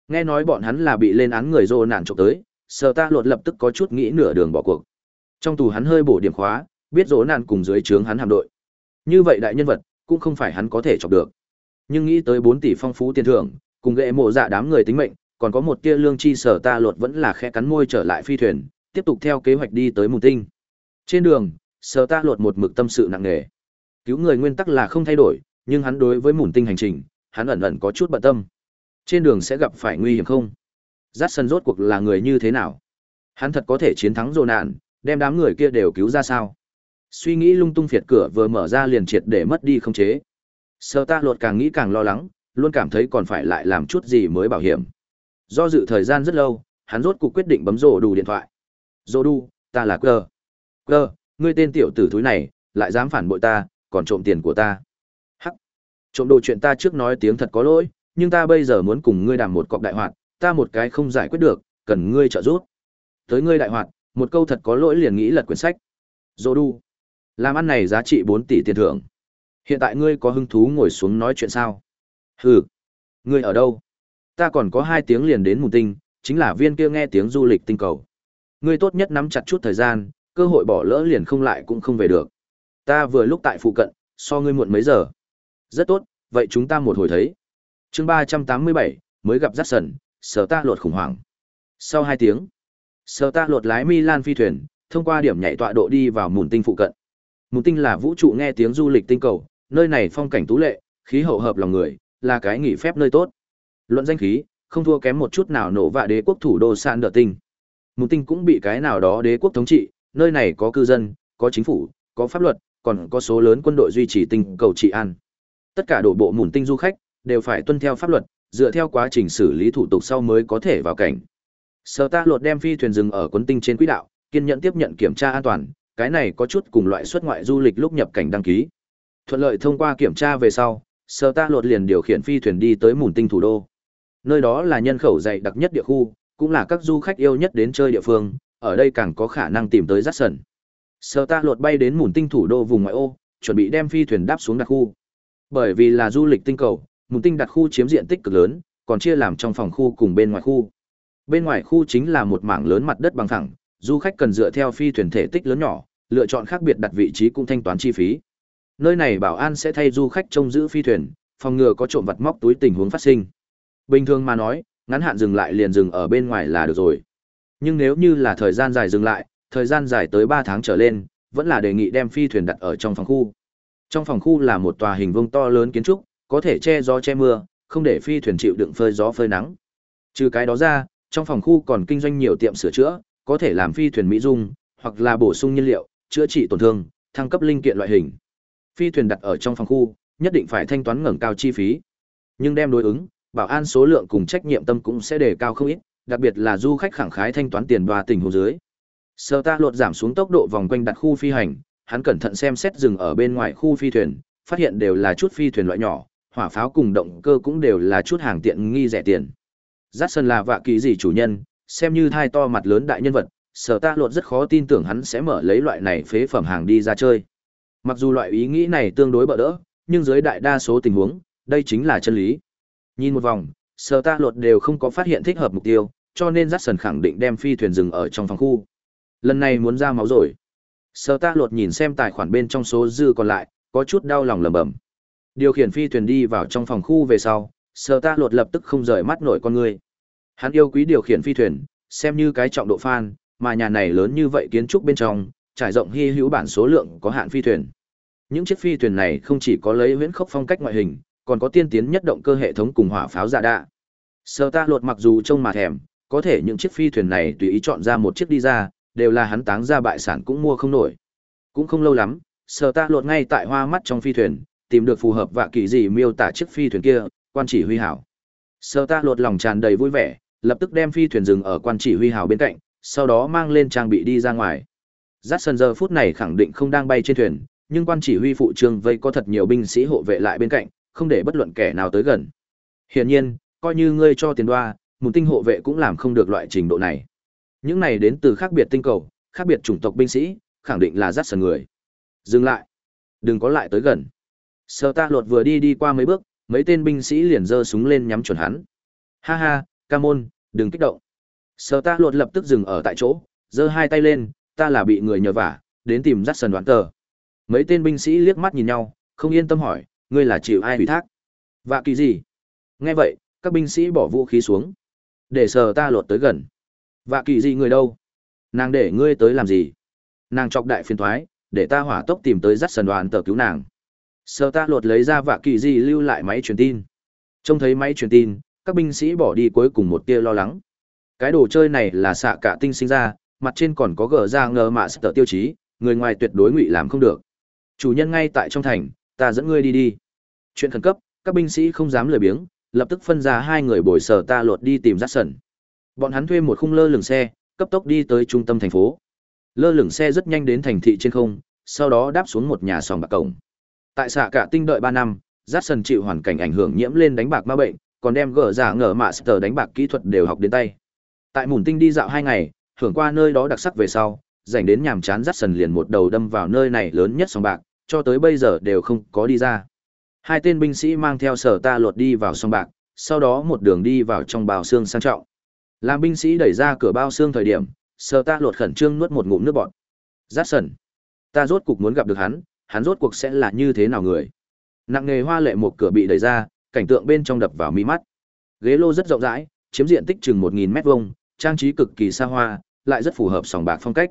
Nghe nói bọn hắn là bị lên án người dô nạn trộm tới, sờ ta lột lập tức có chút nghĩ nửa đường bỏ cuộc. Trong tù hắn hơi bổ điểm khóa, biết rỗ nạn cùng dưới trướng hắn hạm đội. Như vậy đại nhân vật, cũng không phải hắn có thể chọc được. Nhưng nghĩ tới bốn tỷ phong phú tiền thưởng, cùng ghệ mộ dạ đám người tính mệnh, còn có một tia lương chi sở ta lột vẫn là khe cắn môi trở lại phi thuyền, tiếp tục theo kế hoạch đi tới mù tinh. Trên đường, sở ta lột một mực tâm sự nặng nề. Cứu người nguyên tắc là không thay đổi, nhưng hắn đối với mùn tinh hành trình, hắn ẩn ẩn có chút bận tâm. Trên đường sẽ gặp phải nguy hiểm không? giắt sân rốt cuộc là người như thế nào? Hắn thật có thể chiến thắng dồn nạn, đem đám người kia đều cứu ra sao? Suy nghĩ lung tung phiệt cửa vừa mở ra liền triệt để mất đi không chế. sợ ta lột càng nghĩ càng lo lắng, luôn cảm thấy còn phải lại làm chút gì mới bảo hiểm. Do dự thời gian rất lâu, hắn rốt cuộc quyết định bấm rồ đủ điện thoại. Rồ đủ, ta là Cơ. Cơ, ngươi tên tiểu tử thúi này, lại dám phản bội ta, còn trộm tiền của ta. Hắc. Trộm đồ chuyện ta trước nói tiếng thật có lỗi, nhưng ta bây giờ muốn cùng ngươi đàm một cọc đại hoạt, ta một cái không giải quyết được, cần ngươi trợ giúp. Tới ngươi đại hoạt, một câu thật có lỗi liền nghĩ lật quyển sách. dô đu Làm ăn này giá trị bốn tỷ tiền thưởng. Hiện tại ngươi có hứng thú ngồi xuống nói chuyện sao? Hừ, ngươi ở đâu? Ta còn có hai tiếng liền đến mù tinh, chính là viên kia nghe tiếng du lịch tinh cầu. Ngươi tốt nhất nắm chặt chút thời gian, cơ hội bỏ lỡ liền không lại cũng không về được. Ta vừa lúc tại phụ cận, so ngươi muộn mấy giờ. Rất tốt, vậy chúng ta một hồi thấy. chương ba trăm tám mươi bảy mới gặp rắc sần, sở ta lột khủng hoảng. Sau hai tiếng, sở ta lột lái Milan phi thuyền, thông qua điểm nhảy tọa độ đi vào mùn tinh phụ cận. Mùn tinh là vũ trụ nghe tiếng du lịch tinh cầu, nơi này phong cảnh tú lệ, khí hậu hợp lòng người, là cái nghỉ phép nơi tốt. Luận danh khí, không thua kém một chút nào nổ vạ đế quốc thủ đô San Đờ Tinh. Mùn tinh cũng bị cái nào đó đế quốc thống trị, nơi này có cư dân, có chính phủ, có pháp luật, còn có số lớn quân đội duy trì tinh cầu trị an. Tất cả đổ bộ mùn tinh du khách đều phải tuân theo pháp luật, dựa theo quá trình xử lý thủ tục sau mới có thể vào cảnh. Sở ta lột đem phi thuyền dừng ở quấn tinh trên quỹ đạo, kiên nhẫn tiếp nhận kiểm tra an toàn, cái này có chút cùng loại xuất ngoại du lịch lúc nhập cảnh đăng ký. Thuận lợi thông qua kiểm tra về sau, Sở ta lột liền điều khiển phi thuyền đi tới mùn tinh thủ đô. Nơi đó là nhân khẩu dày đặc nhất địa khu, cũng là các du khách yêu nhất đến chơi địa phương, ở đây càng có khả năng tìm tới rất sần. Sở ta lột bay đến mùn tinh thủ đô vùng ngoại ô, chuẩn bị đem phi thuyền đáp xuống đặc khu. Bởi vì là du lịch tinh cầu, mùn tinh đặc khu chiếm diện tích cực lớn, còn chia làm trong phòng khu cùng bên ngoài khu. Bên ngoài khu chính là một mảng lớn mặt đất bằng phẳng, du khách cần dựa theo phi thuyền thể tích lớn nhỏ, lựa chọn khác biệt đặt vị trí cũng thanh toán chi phí. Nơi này bảo an sẽ thay du khách trông giữ phi thuyền, phòng ngừa có trộm vật móc túi tình huống phát sinh. Bình thường mà nói, ngắn hạn dừng lại liền dừng ở bên ngoài là được rồi. Nhưng nếu như là thời gian dài dừng lại, thời gian dài tới 3 tháng trở lên, vẫn là đề nghị đem phi thuyền đặt ở trong phòng khu. Trong phòng khu là một tòa hình vuông to lớn kiến trúc, có thể che gió che mưa, không để phi thuyền chịu đựng phơi gió phơi nắng. Trừ cái đó ra, trong phòng khu còn kinh doanh nhiều tiệm sửa chữa, có thể làm phi thuyền mỹ dung, hoặc là bổ sung nhiên liệu, chữa trị tổn thương, thăng cấp linh kiện loại hình. Phi thuyền đặt ở trong phòng khu, nhất định phải thanh toán ngẩng cao chi phí. Nhưng đem đối ứng, bảo an số lượng cùng trách nhiệm tâm cũng sẽ đề cao không ít, đặc biệt là du khách khẳng khái thanh toán tiền đoa tình hồ dưới. Sơ ta lột giảm xuống tốc độ vòng quanh đặt khu phi hành, hắn cẩn thận xem xét dừng ở bên ngoài khu phi thuyền, phát hiện đều là chút phi thuyền loại nhỏ, hỏa pháo cùng động cơ cũng đều là chút hàng tiện nghi rẻ tiền. Dát sân là vạ kỳ gì chủ nhân, xem như thai to mặt lớn đại nhân vật, sở ta lột rất khó tin tưởng hắn sẽ mở lấy loại này phế phẩm hàng đi ra chơi. Mặc dù loại ý nghĩ này tương đối bỡ đỡ, nhưng dưới đại đa số tình huống, đây chính là chân lý. Nhìn một vòng, sở ta luật đều không có phát hiện thích hợp mục tiêu, cho nên Jackson khẳng định đem phi thuyền dừng ở trong phòng khu. Lần này muốn ra máu rồi. Sở ta luật nhìn xem tài khoản bên trong số dư còn lại, có chút đau lòng lầm bầm. Điều khiển phi thuyền đi vào trong phòng khu về sau, Sở ta lột lập tức không rời mắt nổi con người. Hắn yêu quý điều khiển phi thuyền, xem như cái trọng độ fan, mà nhà này lớn như vậy kiến trúc bên trong, trải rộng hy hữu bản số lượng có hạn phi thuyền. Những chiếc phi thuyền này không chỉ có lấy huyễn khốc phong cách ngoại hình, còn có tiên tiến nhất động cơ hệ thống cùng hỏa pháo giả đạ. Sở ta lột mặc dù trông mà thèm, có thể những chiếc phi thuyền này tùy ý chọn ra một chiếc đi ra, đều là hắn táng ra bại sản cũng mua không nổi. Cũng không lâu lắm, sở ta lột ngay tại hoa mắt trong phi thuyền, tìm được phù hợp và kỳ gì miêu tả chiếc phi thuyền kia, quan chỉ huy hảo. sơ ta lột lòng tràn đầy vui vẻ, lập tức đem phi thuyền dừng ở quan chỉ huy hảo bên cạnh, sau đó mang lên trang bị đi ra ngoài. giắt sân giờ phút này khẳng định không đang bay trên thuyền, nhưng quan chỉ huy phụ trương vây có thật nhiều binh sĩ hộ vệ lại bên cạnh, không để bất luận kẻ nào tới gần. Hiển nhiên, coi như ngươi cho tiền đoa, một tinh hộ vệ cũng làm không được loại trình độ này. Những này đến từ khác biệt tinh cầu, khác biệt chủng tộc binh sĩ, khẳng định là dắt sần người. Dừng lại, đừng có lại tới gần. Sơ ta lột vừa đi đi qua mấy bước, mấy tên binh sĩ liền giơ súng lên nhắm chuẩn hắn. Ha ha, ca môn, đừng kích động. Sở ta lột lập tức dừng ở tại chỗ, giơ hai tay lên, ta là bị người nhờ vả, đến tìm dắt sần đoán tờ. Mấy tên binh sĩ liếc mắt nhìn nhau, không yên tâm hỏi, ngươi là chịu ai ủy thác? Vạ kỳ gì? Nghe vậy, các binh sĩ bỏ vũ khí xuống. Để sở ta lột tới gần. Vạ kỳ gì người đâu? Nàng để ngươi tới làm gì? Nàng chọc đại phiền thoái, để ta hỏa tốc tìm tới dắt sần đoán tờ cứu nàng. Sở ta lột lấy ra vạ kỳ gì lưu lại máy truyền tin. Trông thấy máy truyền tin, các binh sĩ bỏ đi cuối cùng một tia lo lắng. Cái đồ chơi này là xạ cả tinh sinh ra, mặt trên còn có gờ ra ngờ mạ sở tiêu chí, người ngoài tuyệt đối ngụy làm không được. Chủ nhân ngay tại trong thành, ta dẫn ngươi đi đi. Chuyện khẩn cấp, các binh sĩ không dám lười biếng, lập tức phân ra hai người bồi sở ta lột đi tìm rát sần. Bọn hắn thuê một khung lơ lửng xe, cấp tốc đi tới trung tâm thành phố. Lơ lửng xe rất nhanh đến thành thị trên không, sau đó đáp xuống một nhà sòng bạc cổng. Tại xạ cả tinh đợi ba năm, giáp sần chịu hoàn cảnh ảnh hưởng nhiễm lên đánh bạc ma bệnh, còn đem gỡ giả ngờ mạ sờ đánh bạc kỹ thuật đều học đến tay. Tại mùn tinh đi dạo hai ngày, hưởng qua nơi đó đặc sắc về sau, dành đến nhàm chán giáp sần liền một đầu đâm vào nơi này lớn nhất sòng bạc, cho tới bây giờ đều không có đi ra. Hai tên binh sĩ mang theo sở ta lột đi vào sông bạc, sau đó một đường đi vào trong bào xương sang trọng. Làm binh sĩ đẩy ra cửa bao xương thời điểm, sở ta lột khẩn trương nuốt một ngụm nước bọt. giáp sần. Ta rốt cục muốn gặp được hắn, hắn rốt cuộc sẽ là như thế nào người. Nặng nghề hoa lệ một cửa bị đẩy ra, cảnh tượng bên trong đập vào mi mắt. Ghế lô rất rộng rãi, chiếm diện tích chừng 1000 mét vuông, trang trí cực kỳ xa hoa, lại rất phù hợp sòng bạc phong cách.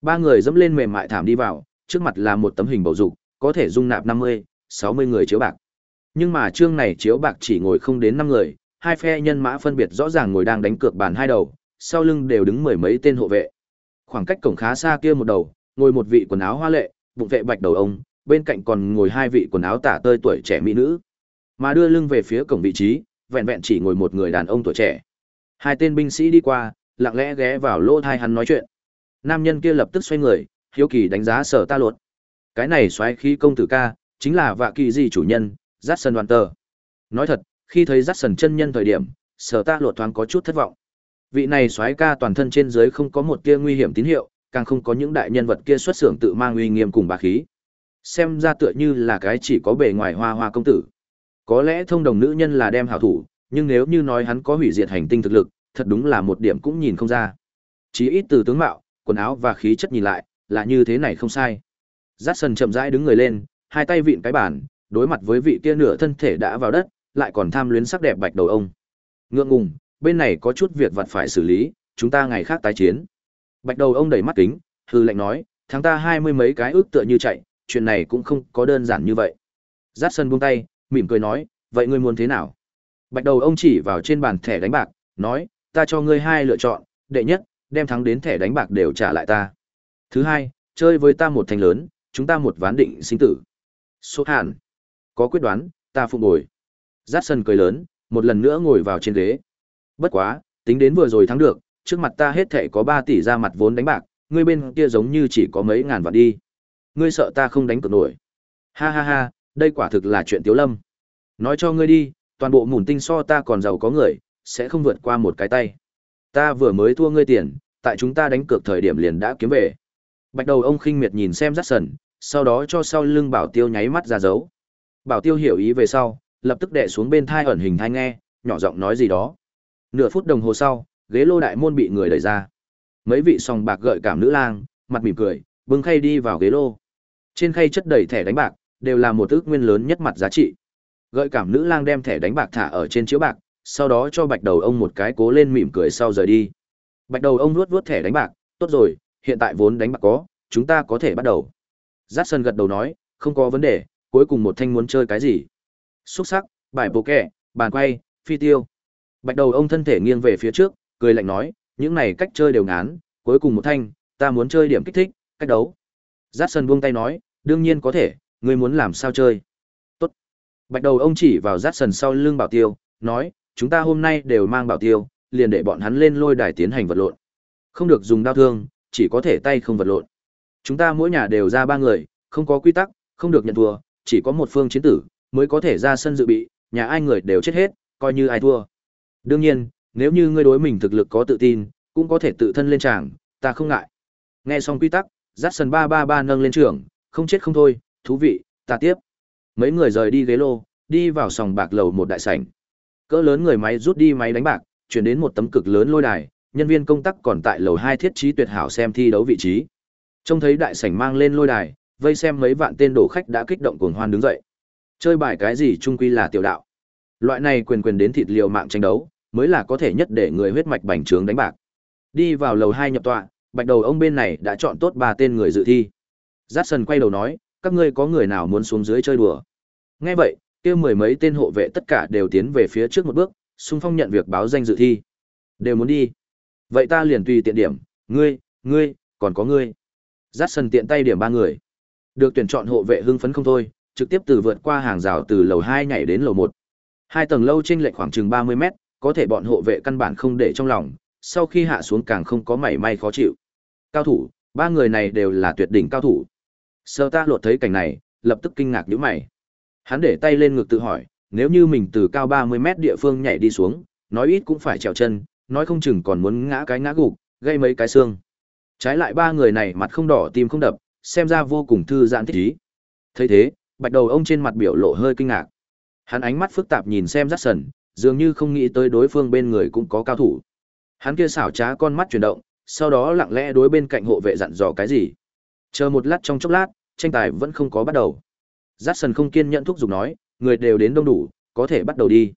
Ba người dẫm lên mềm mại thảm đi vào, trước mặt là một tấm hình bầu dục, có thể dung nạp 50, 60 người chiếu bạc. Nhưng mà chương này chiếu bạc chỉ ngồi không đến năm người, hai phe nhân mã phân biệt rõ ràng ngồi đang đánh cược bàn hai đầu, sau lưng đều đứng mười mấy tên hộ vệ. Khoảng cách cổng khá xa kia một đầu, ngồi một vị quần áo hoa lệ, bụng vệ bạch đầu ông, bên cạnh còn ngồi hai vị quần áo tả tơi tuổi trẻ mỹ nữ. Mà đưa lưng về phía cổng vị trí, vẹn vẹn chỉ ngồi một người đàn ông tuổi trẻ. Hai tên binh sĩ đi qua, lặng lẽ ghé vào lỗ tai hắn nói chuyện. Nam nhân kia lập tức xoay người, hiếu kỳ đánh giá sở ta luật. Cái này xoáy khí công tử ca, chính là vạ kỳ gì chủ nhân, Dát Sân Đoàn Tờ. Nói thật, khi thấy Dát Sân chân nhân thời điểm, sở ta luật thoáng có chút thất vọng. Vị này xoáy ca toàn thân trên dưới không có một tia nguy hiểm tín hiệu, càng không có những đại nhân vật kia xuất xưởng tự mang uy nghiêm cùng bá khí. Xem ra tựa như là cái chỉ có bề ngoài hoa hoa công tử. Có lẽ thông đồng nữ nhân là đem hảo thủ, nhưng nếu như nói hắn có hủy diệt hành tinh thực lực, thật đúng là một điểm cũng nhìn không ra. Chỉ ít từ tướng mạo, quần áo và khí chất nhìn lại, là như thế này không sai. Dát chậm rãi đứng người lên, hai tay vịn cái bàn, đối mặt với vị kia nửa thân thể đã vào đất, lại còn tham luyến sắc đẹp bạch đầu ông. Ngượng ngùng, bên này có chút việc vặt phải xử lý, chúng ta ngày khác tái chiến. Bạch đầu ông đẩy mắt kính, hư lệnh nói, tháng ta hai mươi mấy cái ước tựa như chạy, chuyện này cũng không có đơn giản như vậy. Giác sân buông tay, mỉm cười nói, vậy ngươi muốn thế nào? Bạch đầu ông chỉ vào trên bàn thẻ đánh bạc, nói, ta cho ngươi hai lựa chọn, đệ nhất, đem thắng đến thẻ đánh bạc đều trả lại ta. Thứ hai, chơi với ta một thành lớn, chúng ta một ván định sinh tử. Số hàn. Có quyết đoán, ta phục bồi. Giác sân cười lớn, một lần nữa ngồi vào trên ghế. Bất quá, tính đến vừa rồi thắng được, trước mặt ta hết thể có 3 tỷ ra mặt vốn đánh bạc, ngươi bên kia giống như chỉ có mấy ngàn vạn đi. Ngươi sợ ta không đánh cược nổi. Ha ha ha, đây quả thực là chuyện tiếu lâm. Nói cho ngươi đi, toàn bộ mùn tinh so ta còn giàu có người, sẽ không vượt qua một cái tay. Ta vừa mới thua ngươi tiền, tại chúng ta đánh cược thời điểm liền đã kiếm về. Bạch đầu ông khinh miệt nhìn xem rắc sần, sau đó cho sau lưng bảo tiêu nháy mắt ra dấu. Bảo tiêu hiểu ý về sau, lập tức đè xuống bên thai ẩn hình thai nghe, nhỏ giọng nói gì đó. Nửa phút đồng hồ sau, ghế lô đại môn bị người đẩy ra. Mấy vị sòng bạc gợi cảm nữ lang, mặt mỉm cười, bưng khay đi vào ghế lô. Trên khay chất đầy thẻ đánh bạc, đều là một ước nguyên lớn nhất mặt giá trị. Gợi cảm nữ lang đem thẻ đánh bạc thả ở trên chiếu bạc, sau đó cho bạch đầu ông một cái cố lên mỉm cười sau rời đi. Bạch đầu ông nuốt vuốt thẻ đánh bạc, tốt rồi, hiện tại vốn đánh bạc có, chúng ta có thể bắt đầu. Giác sân gật đầu nói, không có vấn đề, cuối cùng một thanh muốn chơi cái gì? Xúc sắc, bài bồ kẹ, bàn quay, phi tiêu. Bạch đầu ông thân thể nghiêng về phía trước, cười lạnh nói, những này cách chơi đều ngán, cuối cùng một thanh, ta muốn chơi điểm kích thích, cách đấu. Giác sân buông tay nói, đương nhiên có thể, ngươi muốn làm sao chơi. Tốt. Bạch đầu ông chỉ vào giác sân sau lưng bảo tiêu, nói, chúng ta hôm nay đều mang bảo tiêu, liền để bọn hắn lên lôi đài tiến hành vật lộn. Không được dùng đao thương, chỉ có thể tay không vật lộn. Chúng ta mỗi nhà đều ra ba người, không có quy tắc, không được nhận thua, chỉ có một phương chiến tử, mới có thể ra sân dự bị, nhà ai người đều chết hết, coi như ai thua. Đương nhiên, nếu như ngươi đối mình thực lực có tự tin, cũng có thể tự thân lên tràng, ta không ngại. Nghe xong quy tắc, dắt sân ba ba ba nâng lên trường, không chết không thôi, thú vị, ta tiếp. Mấy người rời đi ghế lô, đi vào sòng bạc lầu một đại sảnh. Cỡ lớn người máy rút đi máy đánh bạc, chuyển đến một tấm cực lớn lôi đài, nhân viên công tác còn tại lầu hai thiết trí tuyệt hảo xem thi đấu vị trí. Trông thấy đại sảnh mang lên lôi đài, vây xem mấy vạn tên đổ khách đã kích động cuồng hoan đứng dậy. Chơi bài cái gì trung quy là tiểu đạo. Loại này quyền quyền đến thịt liều mạng tranh đấu, mới là có thể nhất để người huyết mạch bành trướng đánh bạc. Đi vào lầu hai nhập tọa, bạch đầu ông bên này đã chọn tốt ba tên người dự thi. Jackson quay đầu nói, các ngươi có người nào muốn xuống dưới chơi đùa? Nghe vậy, kia mười mấy tên hộ vệ tất cả đều tiến về phía trước một bước, xung phong nhận việc báo danh dự thi. Đều muốn đi. Vậy ta liền tùy tiện điểm, ngươi, ngươi, còn có ngươi. Jackson tiện tay điểm ba người. Được tuyển chọn hộ vệ hưng phấn không thôi, trực tiếp từ vượt qua hàng rào từ lầu 2 nhảy đến lầu 1. Hai tầng lâu trên lệch khoảng chừng 30 mét, có thể bọn hộ vệ căn bản không để trong lòng, sau khi hạ xuống càng không có mảy may khó chịu. Cao thủ, ba người này đều là tuyệt đỉnh cao thủ. Sơ ta lột thấy cảnh này, lập tức kinh ngạc nhíu mày. Hắn để tay lên ngực tự hỏi, nếu như mình từ cao 30 mét địa phương nhảy đi xuống, nói ít cũng phải trèo chân, nói không chừng còn muốn ngã cái ngã gục, gây mấy cái xương. Trái lại ba người này mặt không đỏ tim không đập, xem ra vô cùng thư giãn thích ý. thấy thế, bạch đầu ông trên mặt biểu lộ hơi kinh ngạc. Hắn ánh mắt phức tạp nhìn xem Jackson, dường như không nghĩ tới đối phương bên người cũng có cao thủ. Hắn kia xảo trá con mắt chuyển động, sau đó lặng lẽ đối bên cạnh hộ vệ dặn dò cái gì. Chờ một lát trong chốc lát, tranh tài vẫn không có bắt đầu. Jackson không kiên nhẫn thúc giục nói, người đều đến đông đủ, có thể bắt đầu đi.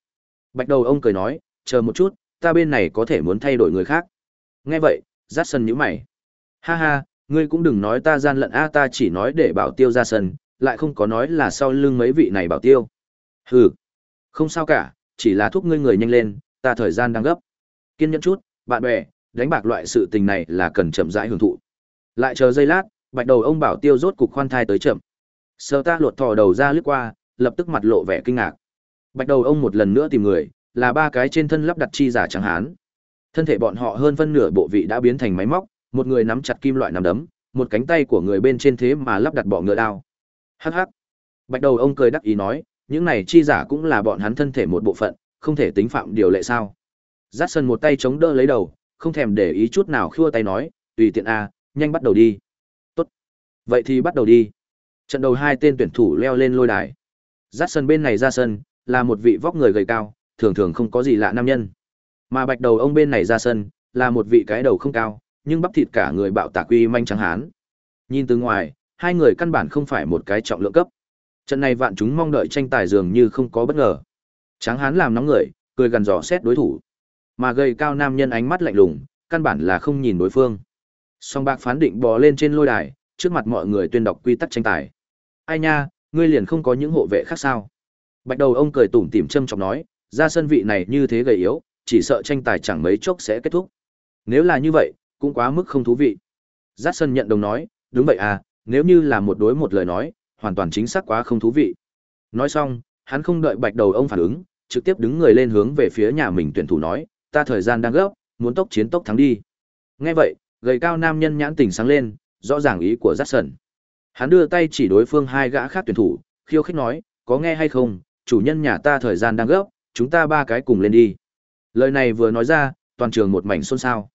Bạch đầu ông cười nói, chờ một chút, ta bên này có thể muốn thay đổi người khác. Nghe vậy, Jackson nhíu mày. Ha ha, ngươi cũng đừng nói ta gian lận a ta chỉ nói để bảo tiêu ra sân, lại không có nói là sau lưng mấy vị này bảo tiêu. Hừ, không sao cả, chỉ là thúc ngươi người nhanh lên, ta thời gian đang gấp. Kiên nhẫn chút, bạn bè, đánh bạc loại sự tình này là cần chậm rãi hưởng thụ. Lại chờ giây lát, bạch đầu ông bảo tiêu rốt cục khoan thai tới chậm. Sơ ta lột thò đầu ra lướt qua, lập tức mặt lộ vẻ kinh ngạc. Bạch đầu ông một lần nữa tìm người, là ba cái trên thân lắp đặt chi giả chẳng hán. Thân thể bọn họ hơn phân nửa bộ vị đã biến thành máy móc, một người nắm chặt kim loại nắm đấm, một cánh tay của người bên trên thế mà lắp đặt bọ ngựa đao. Hắc hắc. Bạch đầu ông cười đắc ý nói, những này chi giả cũng là bọn hắn thân thể một bộ phận, không thể tính phạm điều lệ sao. Dát Sơn một tay chống đỡ lấy đầu, không thèm để ý chút nào khua tay nói, tùy tiện a, nhanh bắt đầu đi. Tốt. Vậy thì bắt đầu đi. Trận đầu hai tên tuyển thủ leo lên lôi đài. Dát Sơn bên này ra sân, là một vị vóc người gầy cao, thường thường không có gì lạ nam nhân. Mà bạch đầu ông bên này ra sân, là một vị cái đầu không cao, nhưng bắp thịt cả người bạo tạc uy manh trắng hán. Nhìn từ ngoài, hai người căn bản không phải một cái trọng lượng cấp. Trận này vạn chúng mong đợi tranh tài dường như không có bất ngờ. Tráng hán làm nóng người, cười gần dò xét đối thủ. Mà gầy cao nam nhân ánh mắt lạnh lùng, căn bản là không nhìn đối phương. Song bạc phán định bò lên trên lôi đài, trước mặt mọi người tuyên đọc quy tắc tranh tài. Ai nha, ngươi liền không có những hộ vệ khác sao? Bạch đầu ông cười tủm tỉm châm trọng nói, ra sân vị này như thế gầy yếu, chỉ sợ tranh tài chẳng mấy chốc sẽ kết thúc. Nếu là như vậy, cũng quá mức không thú vị. Giác sân nhận đồng nói, đúng vậy à, nếu như là một đối một lời nói, hoàn toàn chính xác quá không thú vị. Nói xong, hắn không đợi bạch đầu ông phản ứng, trực tiếp đứng người lên hướng về phía nhà mình tuyển thủ nói, ta thời gian đang gấp, muốn tốc chiến tốc thắng đi. Nghe vậy, gầy cao nam nhân nhãn tỉnh sáng lên, rõ ràng ý của Giác sân. Hắn đưa tay chỉ đối phương hai gã khác tuyển thủ, khiêu khích nói, có nghe hay không, chủ nhân nhà ta thời gian đang gấp, chúng ta ba cái cùng lên đi. Lời này vừa nói ra, toàn trường một mảnh xôn xao.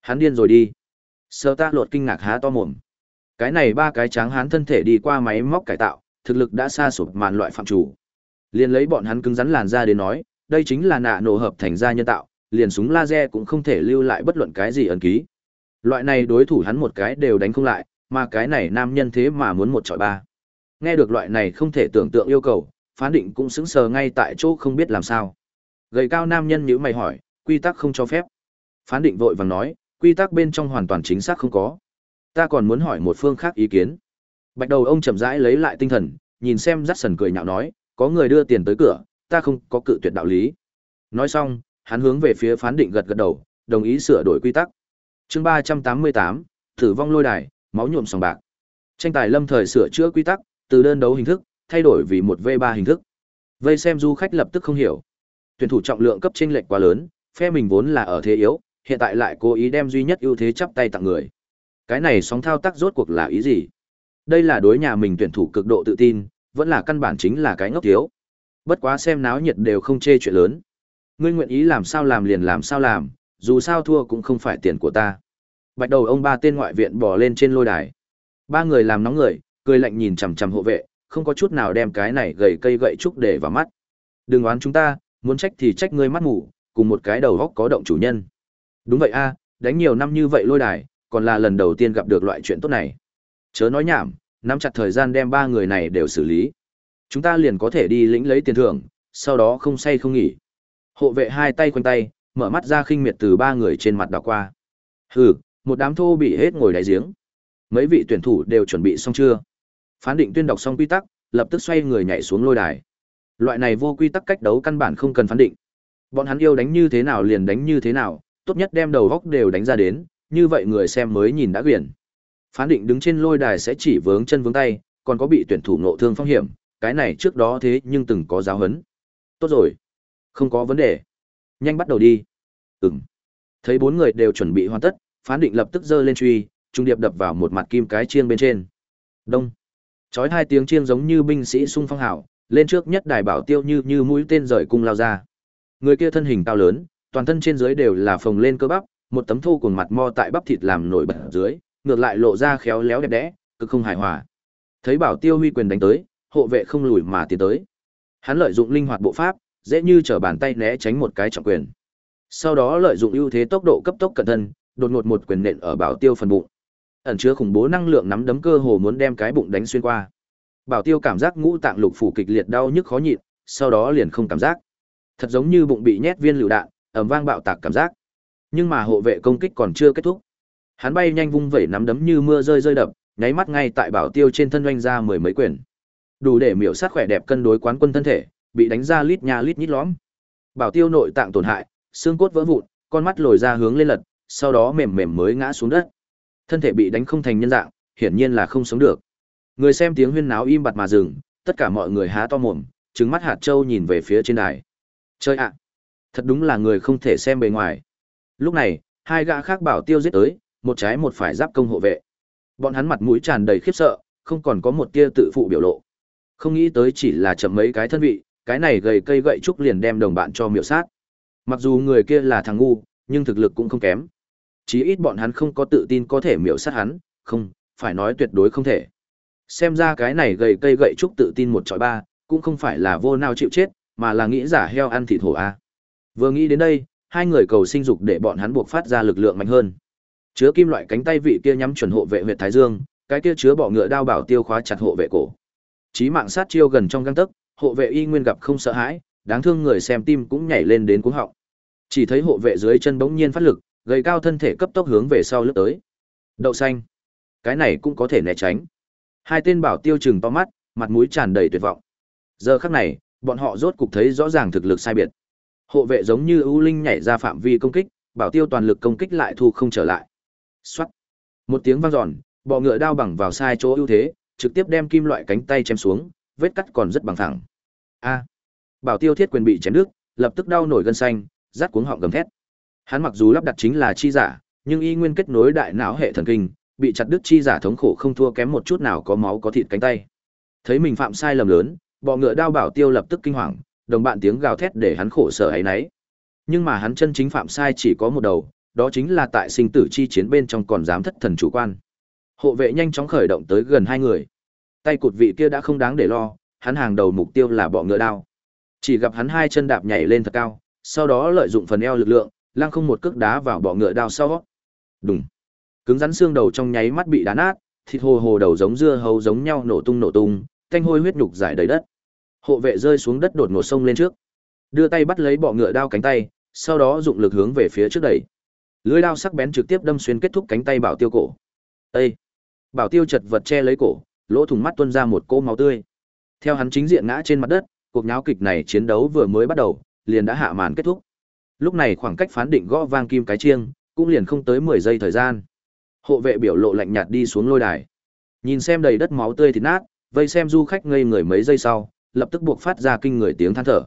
Hắn điên rồi đi. Sơ ta lột kinh ngạc há to mồm. Cái này ba cái tráng hắn thân thể đi qua máy móc cải tạo, thực lực đã xa sụp màn loại phạm chủ. Liền lấy bọn hắn cứng rắn làn ra đến nói, đây chính là nạ nổ hợp thành ra nhân tạo, liền súng laser cũng không thể lưu lại bất luận cái gì ẩn ký. Loại này đối thủ hắn một cái đều đánh không lại, mà cái này nam nhân thế mà muốn một trọi ba. Nghe được loại này không thể tưởng tượng yêu cầu, phán định cũng sững sờ ngay tại chỗ không biết làm sao. Gầy cao nam nhân nhíu mày hỏi, quy tắc không cho phép. Phán định vội vàng nói, quy tắc bên trong hoàn toàn chính xác không có. Ta còn muốn hỏi một phương khác ý kiến. Bạch đầu ông chậm rãi lấy lại tinh thần, nhìn xem rắt sần cười nhạo nói, có người đưa tiền tới cửa, ta không có cự tuyệt đạo lý. Nói xong, hắn hướng về phía phán định gật gật đầu, đồng ý sửa đổi quy tắc. Chương ba trăm tám mươi tám, tử vong lôi đài, máu nhuộm sòng bạc. Tranh tài lâm thời sửa chữa quy tắc, từ đơn đấu hình thức thay đổi vì một v ba hình thức. Vây xem du khách lập tức không hiểu. Tuyển thủ trọng lượng cấp chênh lệch quá lớn, phe mình vốn là ở thế yếu, hiện tại lại cố ý đem duy nhất ưu thế chắp tay tặng người. Cái này sóng thao tác rốt cuộc là ý gì? Đây là đối nhà mình tuyển thủ cực độ tự tin, vẫn là căn bản chính là cái ngốc thiếu. Bất quá xem náo nhiệt đều không chê chuyện lớn. Ngươi nguyện ý làm sao làm liền làm sao làm, dù sao thua cũng không phải tiền của ta. Bạch đầu ông ba tên ngoại viện bỏ lên trên lôi đài. Ba người làm nóng người, cười lạnh nhìn chằm chằm hộ vệ, không có chút nào đem cái này gầy cây gậy trúc để vào mắt. Đừng oán chúng ta, muốn trách thì trách ngươi mắt mù, cùng một cái đầu góc có động chủ nhân. Đúng vậy a, đánh nhiều năm như vậy lôi đài, còn là lần đầu tiên gặp được loại chuyện tốt này. Chớ nói nhảm, nắm chặt thời gian đem ba người này đều xử lý. Chúng ta liền có thể đi lĩnh lấy tiền thưởng, sau đó không say không nghỉ. Hộ vệ hai tay quanh tay, mở mắt ra khinh miệt từ ba người trên mặt đảo qua. Hừ, một đám thô bị hết ngồi đáy giếng. Mấy vị tuyển thủ đều chuẩn bị xong chưa? Phán định tuyên đọc xong quy tắc, lập tức xoay người nhảy xuống lôi đài. Loại này vô quy tắc cách đấu căn bản không cần phán định. Bọn hắn yêu đánh như thế nào liền đánh như thế nào, tốt nhất đem đầu góc đều đánh ra đến, như vậy người xem mới nhìn đã quyển. Phán định đứng trên lôi đài sẽ chỉ vướng chân vướng tay, còn có bị tuyển thủ nộ thương phong hiểm, cái này trước đó thế nhưng từng có giáo huấn. Tốt rồi, không có vấn đề. Nhanh bắt đầu đi. Ừm. Thấy bốn người đều chuẩn bị hoàn tất, phán định lập tức giơ lên truy, trung điệp đập vào một mặt kim cái chiêng bên trên. Đông. Chói hai tiếng chiêng giống như binh sĩ sung phong hảo, lên trước nhất đài bảo tiêu như như mũi tên rời cung lao ra. Người kia thân hình cao lớn, toàn thân trên dưới đều là phồng lên cơ bắp, một tấm thô cùng mặt mo tại bắp thịt làm nổi bật dưới, ngược lại lộ ra khéo léo đẹp đẽ, cực không hài hòa. Thấy Bảo Tiêu huy quyền đánh tới, hộ vệ không lùi mà tiến tới. Hắn lợi dụng linh hoạt bộ pháp, dễ như trở bàn tay né tránh một cái trọng quyền. Sau đó lợi dụng ưu thế tốc độ cấp tốc cận thân, đột ngột một quyền nện ở Bảo Tiêu phần bụng. Ẩn chứa khủng bố năng lượng nắm đấm cơ hồ muốn đem cái bụng đánh xuyên qua. Bảo Tiêu cảm giác ngũ tạng lục phủ kịch liệt đau nhức khó nhịn, sau đó liền không cảm giác. Thật giống như bụng bị nhét viên lựu đạn, ầm vang bạo tạc cảm giác. Nhưng mà hộ vệ công kích còn chưa kết thúc. Hắn bay nhanh vung vẩy nắm đấm như mưa rơi rơi đập, nháy mắt ngay tại bảo tiêu trên thân doanh ra mười mấy quyền. Đủ để miểu sát khỏe đẹp cân đối quán quân thân thể, bị đánh ra lít nha lít nhít lõm. Bảo tiêu nội tạng tổn hại, xương cốt vỡ vụn, con mắt lồi ra hướng lên lật, sau đó mềm mềm mới ngã xuống đất. Thân thể bị đánh không thành nhân dạng, hiển nhiên là không sống được. Người xem tiếng huyên náo im bặt mà dừng, tất cả mọi người há to mồm, trừng mắt hạt châu nhìn về phía trên đài. Chơi ạ, thật đúng là người không thể xem bề ngoài. Lúc này, hai gã khác bảo tiêu giết tới, một trái một phải giáp công hộ vệ. Bọn hắn mặt mũi tràn đầy khiếp sợ, không còn có một tia tự phụ biểu lộ. Không nghĩ tới chỉ là chậm mấy cái thân vị, cái này gầy cây gậy trúc liền đem đồng bạn cho miểu sát. Mặc dù người kia là thằng ngu, nhưng thực lực cũng không kém. Chí ít bọn hắn không có tự tin có thể miểu sát hắn, không, phải nói tuyệt đối không thể. Xem ra cái này gầy cây gậy trúc tự tin một chọi ba, cũng không phải là vô nào chịu chết, mà là nghĩ giả heo ăn thịt hổ a. Vừa nghĩ đến đây, hai người cầu sinh dục để bọn hắn buộc phát ra lực lượng mạnh hơn. Chứa kim loại cánh tay vị kia nhắm chuẩn hộ vệ huyệt thái dương, cái kia chứa bỏ ngựa đao bảo tiêu khóa chặt hộ vệ cổ. Chí mạng sát chiêu gần trong gang tấc, hộ vệ y nguyên gặp không sợ hãi, đáng thương người xem tim cũng nhảy lên đến cuống họng. Chỉ thấy hộ vệ dưới chân bỗng nhiên phát lực, gầy cao thân thể cấp tốc hướng về sau lướt tới. Đậu xanh, cái này cũng có thể né tránh. Hai tên bảo tiêu chừng to mắt, mặt mũi tràn đầy tuyệt vọng. Giờ khắc này, bọn họ rốt cục thấy rõ ràng thực lực sai biệt. Hộ vệ giống như ưu linh nhảy ra phạm vi công kích, bảo tiêu toàn lực công kích lại thu không trở lại. Xoát. Một tiếng vang giòn bọ ngựa đao bằng vào sai chỗ ưu thế, trực tiếp đem kim loại cánh tay chém xuống, vết cắt còn rất bằng thẳng. A. Bảo Tiêu Thiết quyền bị chém đứt, lập tức đau nổi gân xanh, rát cuống họng gầm thét. Hắn mặc dù lắp đặt chính là chi giả, nhưng y nguyên kết nối đại não hệ thần kinh, bị chặt đứt chi giả thống khổ không thua kém một chút nào có máu có thịt cánh tay. Thấy mình phạm sai lầm lớn, bọ ngựa đao Bảo Tiêu lập tức kinh hoàng, đồng bạn tiếng gào thét để hắn khổ sở ấy nấy. Nhưng mà hắn chân chính phạm sai chỉ có một đầu, đó chính là tại sinh tử chi chiến bên trong còn dám thất thần chủ quan. Hộ vệ nhanh chóng khởi động tới gần hai người. Tay cụt vị kia đã không đáng để lo, hắn hàng đầu mục tiêu là bọ ngựa đao. Chỉ gặp hắn hai chân đạp nhảy lên thật cao, sau đó lợi dụng phần eo lực lượng, lăng không một cước đá vào bọ ngựa đao sau. Đùng. Cứng rắn xương đầu trong nháy mắt bị đá nát, thịt hồ hồ đầu giống dưa hấu giống nhau nổ tung nổ tung, thanh hôi huyết nhục giải đầy đất. Hộ vệ rơi xuống đất đột ngột sông lên trước, đưa tay bắt lấy bọ ngựa đao cánh tay, sau đó dụng lực hướng về phía trước đẩy. Lưỡi đao sắc bén trực tiếp đâm xuyên kết thúc cánh tay Bảo Tiêu cổ. Ê! Bảo Tiêu chật vật che lấy cổ, lỗ thủng mắt tuôn ra một cỗ máu tươi. Theo hắn chính diện ngã trên mặt đất, cuộc nháo kịch này chiến đấu vừa mới bắt đầu, liền đã hạ màn kết thúc. Lúc này khoảng cách phán định gõ vang kim cái chiêng, cũng liền không tới 10 giây thời gian. Hộ vệ biểu lộ lạnh nhạt đi xuống lôi đài. Nhìn xem đầy đất máu tươi thịt nát, vây xem du khách ngây người mấy giây sau, lập tức buộc phát ra kinh người tiếng than thở.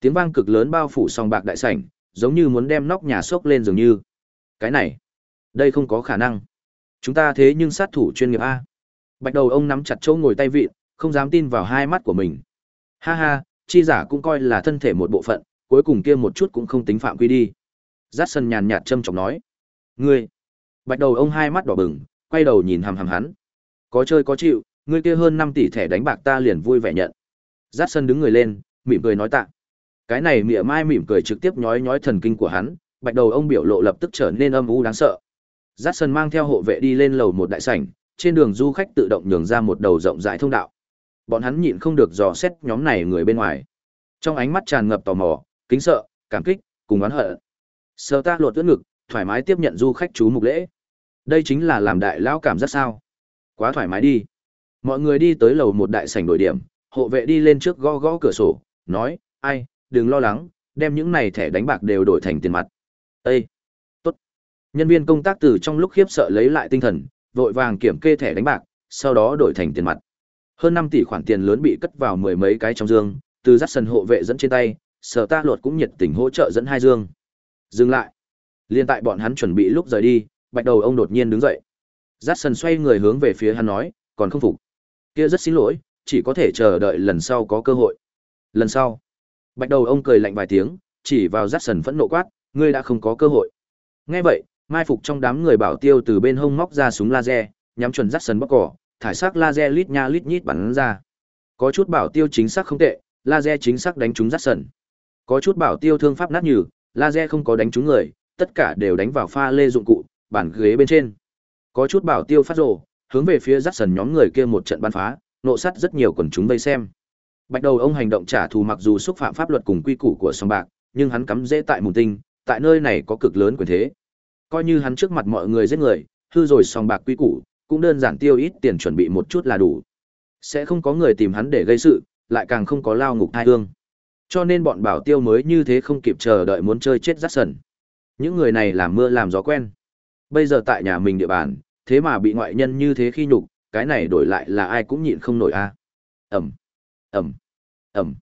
Tiếng vang cực lớn bao phủ song bạc đại sảnh, giống như muốn đem nóc nhà sốc lên dường như. Cái này, đây không có khả năng. Chúng ta thế nhưng sát thủ chuyên nghiệp a. Bạch đầu ông nắm chặt chỗ ngồi tay vịn, không dám tin vào hai mắt của mình. Ha ha, chi giả cũng coi là thân thể một bộ phận, cuối cùng kia một chút cũng không tính phạm quy đi. Dát sân nhàn nhạt châm trọng nói. Ngươi. Bạch đầu ông hai mắt đỏ bừng, quay đầu nhìn hằm hằm hắn. Có chơi có chịu, ngươi kia hơn 5 tỷ thẻ đánh bạc ta liền vui vẻ nhận. Dát sân đứng người lên, mỉm cười nói tạ. Cái này mỉa mai mỉm cười trực tiếp nhói nhói thần kinh của hắn, bạch đầu ông biểu lộ lập tức trở nên âm u đáng sợ. Dát sân mang theo hộ vệ đi lên lầu một đại sảnh, trên đường du khách tự động nhường ra một đầu rộng rãi thông đạo. Bọn hắn nhịn không được dò xét nhóm này người bên ngoài. Trong ánh mắt tràn ngập tò mò, kính sợ, cảm kích, cùng oán hận. Sơ ta lột ưỡn ngực, thoải mái tiếp nhận du khách chú mục lễ. Đây chính là làm đại lão cảm giác sao? Quá thoải mái đi. Mọi người đi tới lầu một đại sảnh đổi điểm, hộ vệ đi lên trước gõ gõ cửa sổ, nói, ai, đừng lo lắng, đem những này thẻ đánh bạc đều đổi thành tiền mặt. Ê! Tốt! Nhân viên công tác từ trong lúc khiếp sợ lấy lại tinh thần, vội vàng kiểm kê thẻ đánh bạc, sau đó đổi thành tiền mặt. Hơn 5 tỷ khoản tiền lớn bị cất vào mười mấy cái trong dương, từ dắt sân hộ vệ dẫn trên tay, sở ta luật cũng nhiệt tình hỗ trợ dẫn hai dương. Dừng lại. Liên tại bọn hắn chuẩn bị lúc rời đi, bạch đầu ông đột nhiên đứng dậy. Dắt sân xoay người hướng về phía hắn nói, còn không phục. Kia rất xin lỗi, chỉ có thể chờ đợi lần sau có cơ hội. Lần sau. Bạch đầu ông cười lạnh vài tiếng, chỉ vào dắt sần phẫn nộ quát, ngươi đã không có cơ hội. Nghe vậy, mai phục trong đám người bảo tiêu từ bên hông móc ra súng laser, nhắm chuẩn dắt sần bóc cỏ, thải sắc laser lít nha lít nhít bắn ra. Có chút bảo tiêu chính xác không tệ, laser chính xác đánh trúng dắt sần. Có chút bảo tiêu thương pháp nát nhừ, laser không có đánh trúng người, tất cả đều đánh vào pha lê dụng cụ, bàn ghế bên trên. Có chút bảo tiêu phát rồ, hướng về phía dắt sần nhóm người kia một trận bắn phá, nộ sát rất nhiều quần chúng vây xem. Bạch đầu ông hành động trả thù mặc dù xúc phạm pháp luật cùng quy củ của song bạc, nhưng hắn cắm dễ tại mù tinh, tại nơi này có cực lớn quyền thế. Coi như hắn trước mặt mọi người giết người, hư rồi song bạc quy củ, cũng đơn giản tiêu ít tiền chuẩn bị một chút là đủ. Sẽ không có người tìm hắn để gây sự, lại càng không có lao ngục thai hương. Cho nên bọn bảo tiêu mới như thế không kịp chờ đợi muốn chơi chết rắc sần. Những người này làm mưa làm gió quen. Bây giờ tại nhà mình địa bàn, thế mà bị ngoại nhân như thế khi nhục, cái này đổi lại là ai cũng nhịn không nổi a. Ẩm, Ẩm, Ẩm.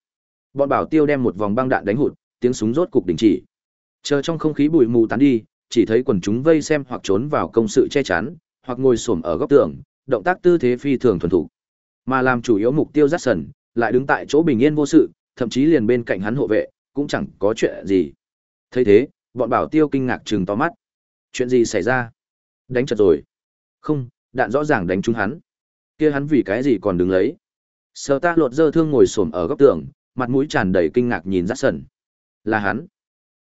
Bọn bảo tiêu đem một vòng băng đạn đánh hụt, tiếng súng rốt cục đình chỉ. Chờ trong không khí bụi mù tán đi, chỉ thấy quần chúng vây xem hoặc trốn vào công sự che chắn, hoặc ngồi xổm ở góc tường, động tác tư thế phi thường thuần thục Mà làm chủ yếu mục tiêu Jackson, lại đứng tại chỗ bình yên vô sự, thậm chí liền bên cạnh hắn hộ vệ, cũng chẳng có chuyện gì. thấy thế, bọn bảo tiêu kinh ngạc trừng to mắt. Chuyện gì xảy ra? Đánh chật rồi. Không, đạn rõ ràng đánh trúng hắn kia hắn vì cái gì còn đứng lấy? sợ ta lột dơ thương ngồi xổm ở góc tường, mặt mũi tràn đầy kinh ngạc nhìn Jackson. Là hắn.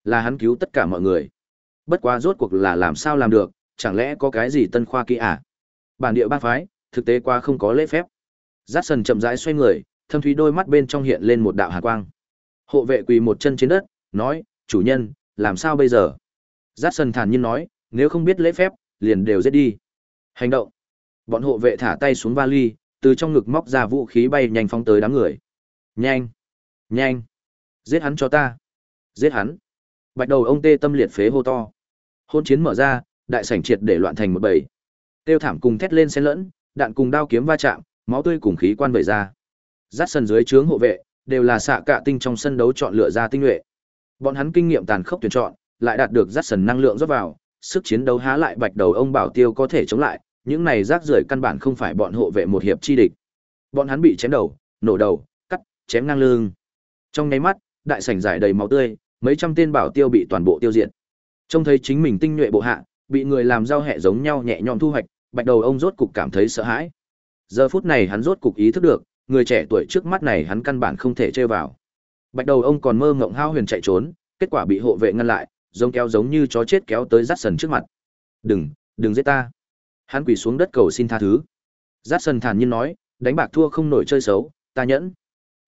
Là hắn cứu tất cả mọi người. Bất quá rốt cuộc là làm sao làm được, chẳng lẽ có cái gì tân khoa kỹ à? Bản địa bang phái, thực tế qua không có lễ phép. Jackson chậm rãi xoay người, thâm thúy đôi mắt bên trong hiện lên một đạo hàn quang. Hộ vệ quỳ một chân trên đất, nói, chủ nhân, làm sao bây giờ? Jackson thản nhiên nói, nếu không biết lễ phép, liền đều giết đi. Hành động. Bọn hộ vệ thả tay xuống vali, từ trong ngực móc ra vũ khí bay nhanh phóng tới đám người. Nhanh! Nhanh! Giết hắn cho ta! Giết hắn! Bạch đầu ông tê tâm liệt phế hô to. Hôn chiến mở ra, đại sảnh triệt để loạn thành một bầy. Tiêu thảm cùng thét lên xen lẫn, đạn cùng đao kiếm va chạm, máu tươi cùng khí quan vẩy ra. Dắt sân dưới trướng hộ vệ, đều là xạ cạ tinh trong sân đấu chọn lựa ra tinh nhuệ. Bọn hắn kinh nghiệm tàn khốc tuyển chọn, lại đạt được dắt sân năng lượng rót vào, sức chiến đấu há lại bạch đầu ông bảo tiêu có thể chống lại, những này rác rưởi căn bản không phải bọn hộ vệ một hiệp chi địch. Bọn hắn bị chém đầu, nổ đầu, cắt, chém ngang lưng. Trong nháy mắt, đại sảnh giải đầy máu tươi, mấy trăm tên bảo tiêu bị toàn bộ tiêu diệt. Trông thấy chính mình tinh nhuệ bộ hạ, bị người làm giao hẹ giống nhau nhẹ nhõm thu hoạch, bạch đầu ông rốt cục cảm thấy sợ hãi. Giờ phút này hắn rốt cục ý thức được, người trẻ tuổi trước mắt này hắn căn bản không thể chơi vào. Bạch đầu ông còn mơ ngộng hao huyền chạy trốn, kết quả bị hộ vệ ngăn lại, giống kéo giống như chó chết kéo tới rắt sần trước mặt. "Đừng, đừng giết ta." Hắn quỳ xuống đất cầu xin tha thứ. Rát sần thản nhiên nói, "Đánh bạc thua không nổi chơi xấu, ta nhẫn."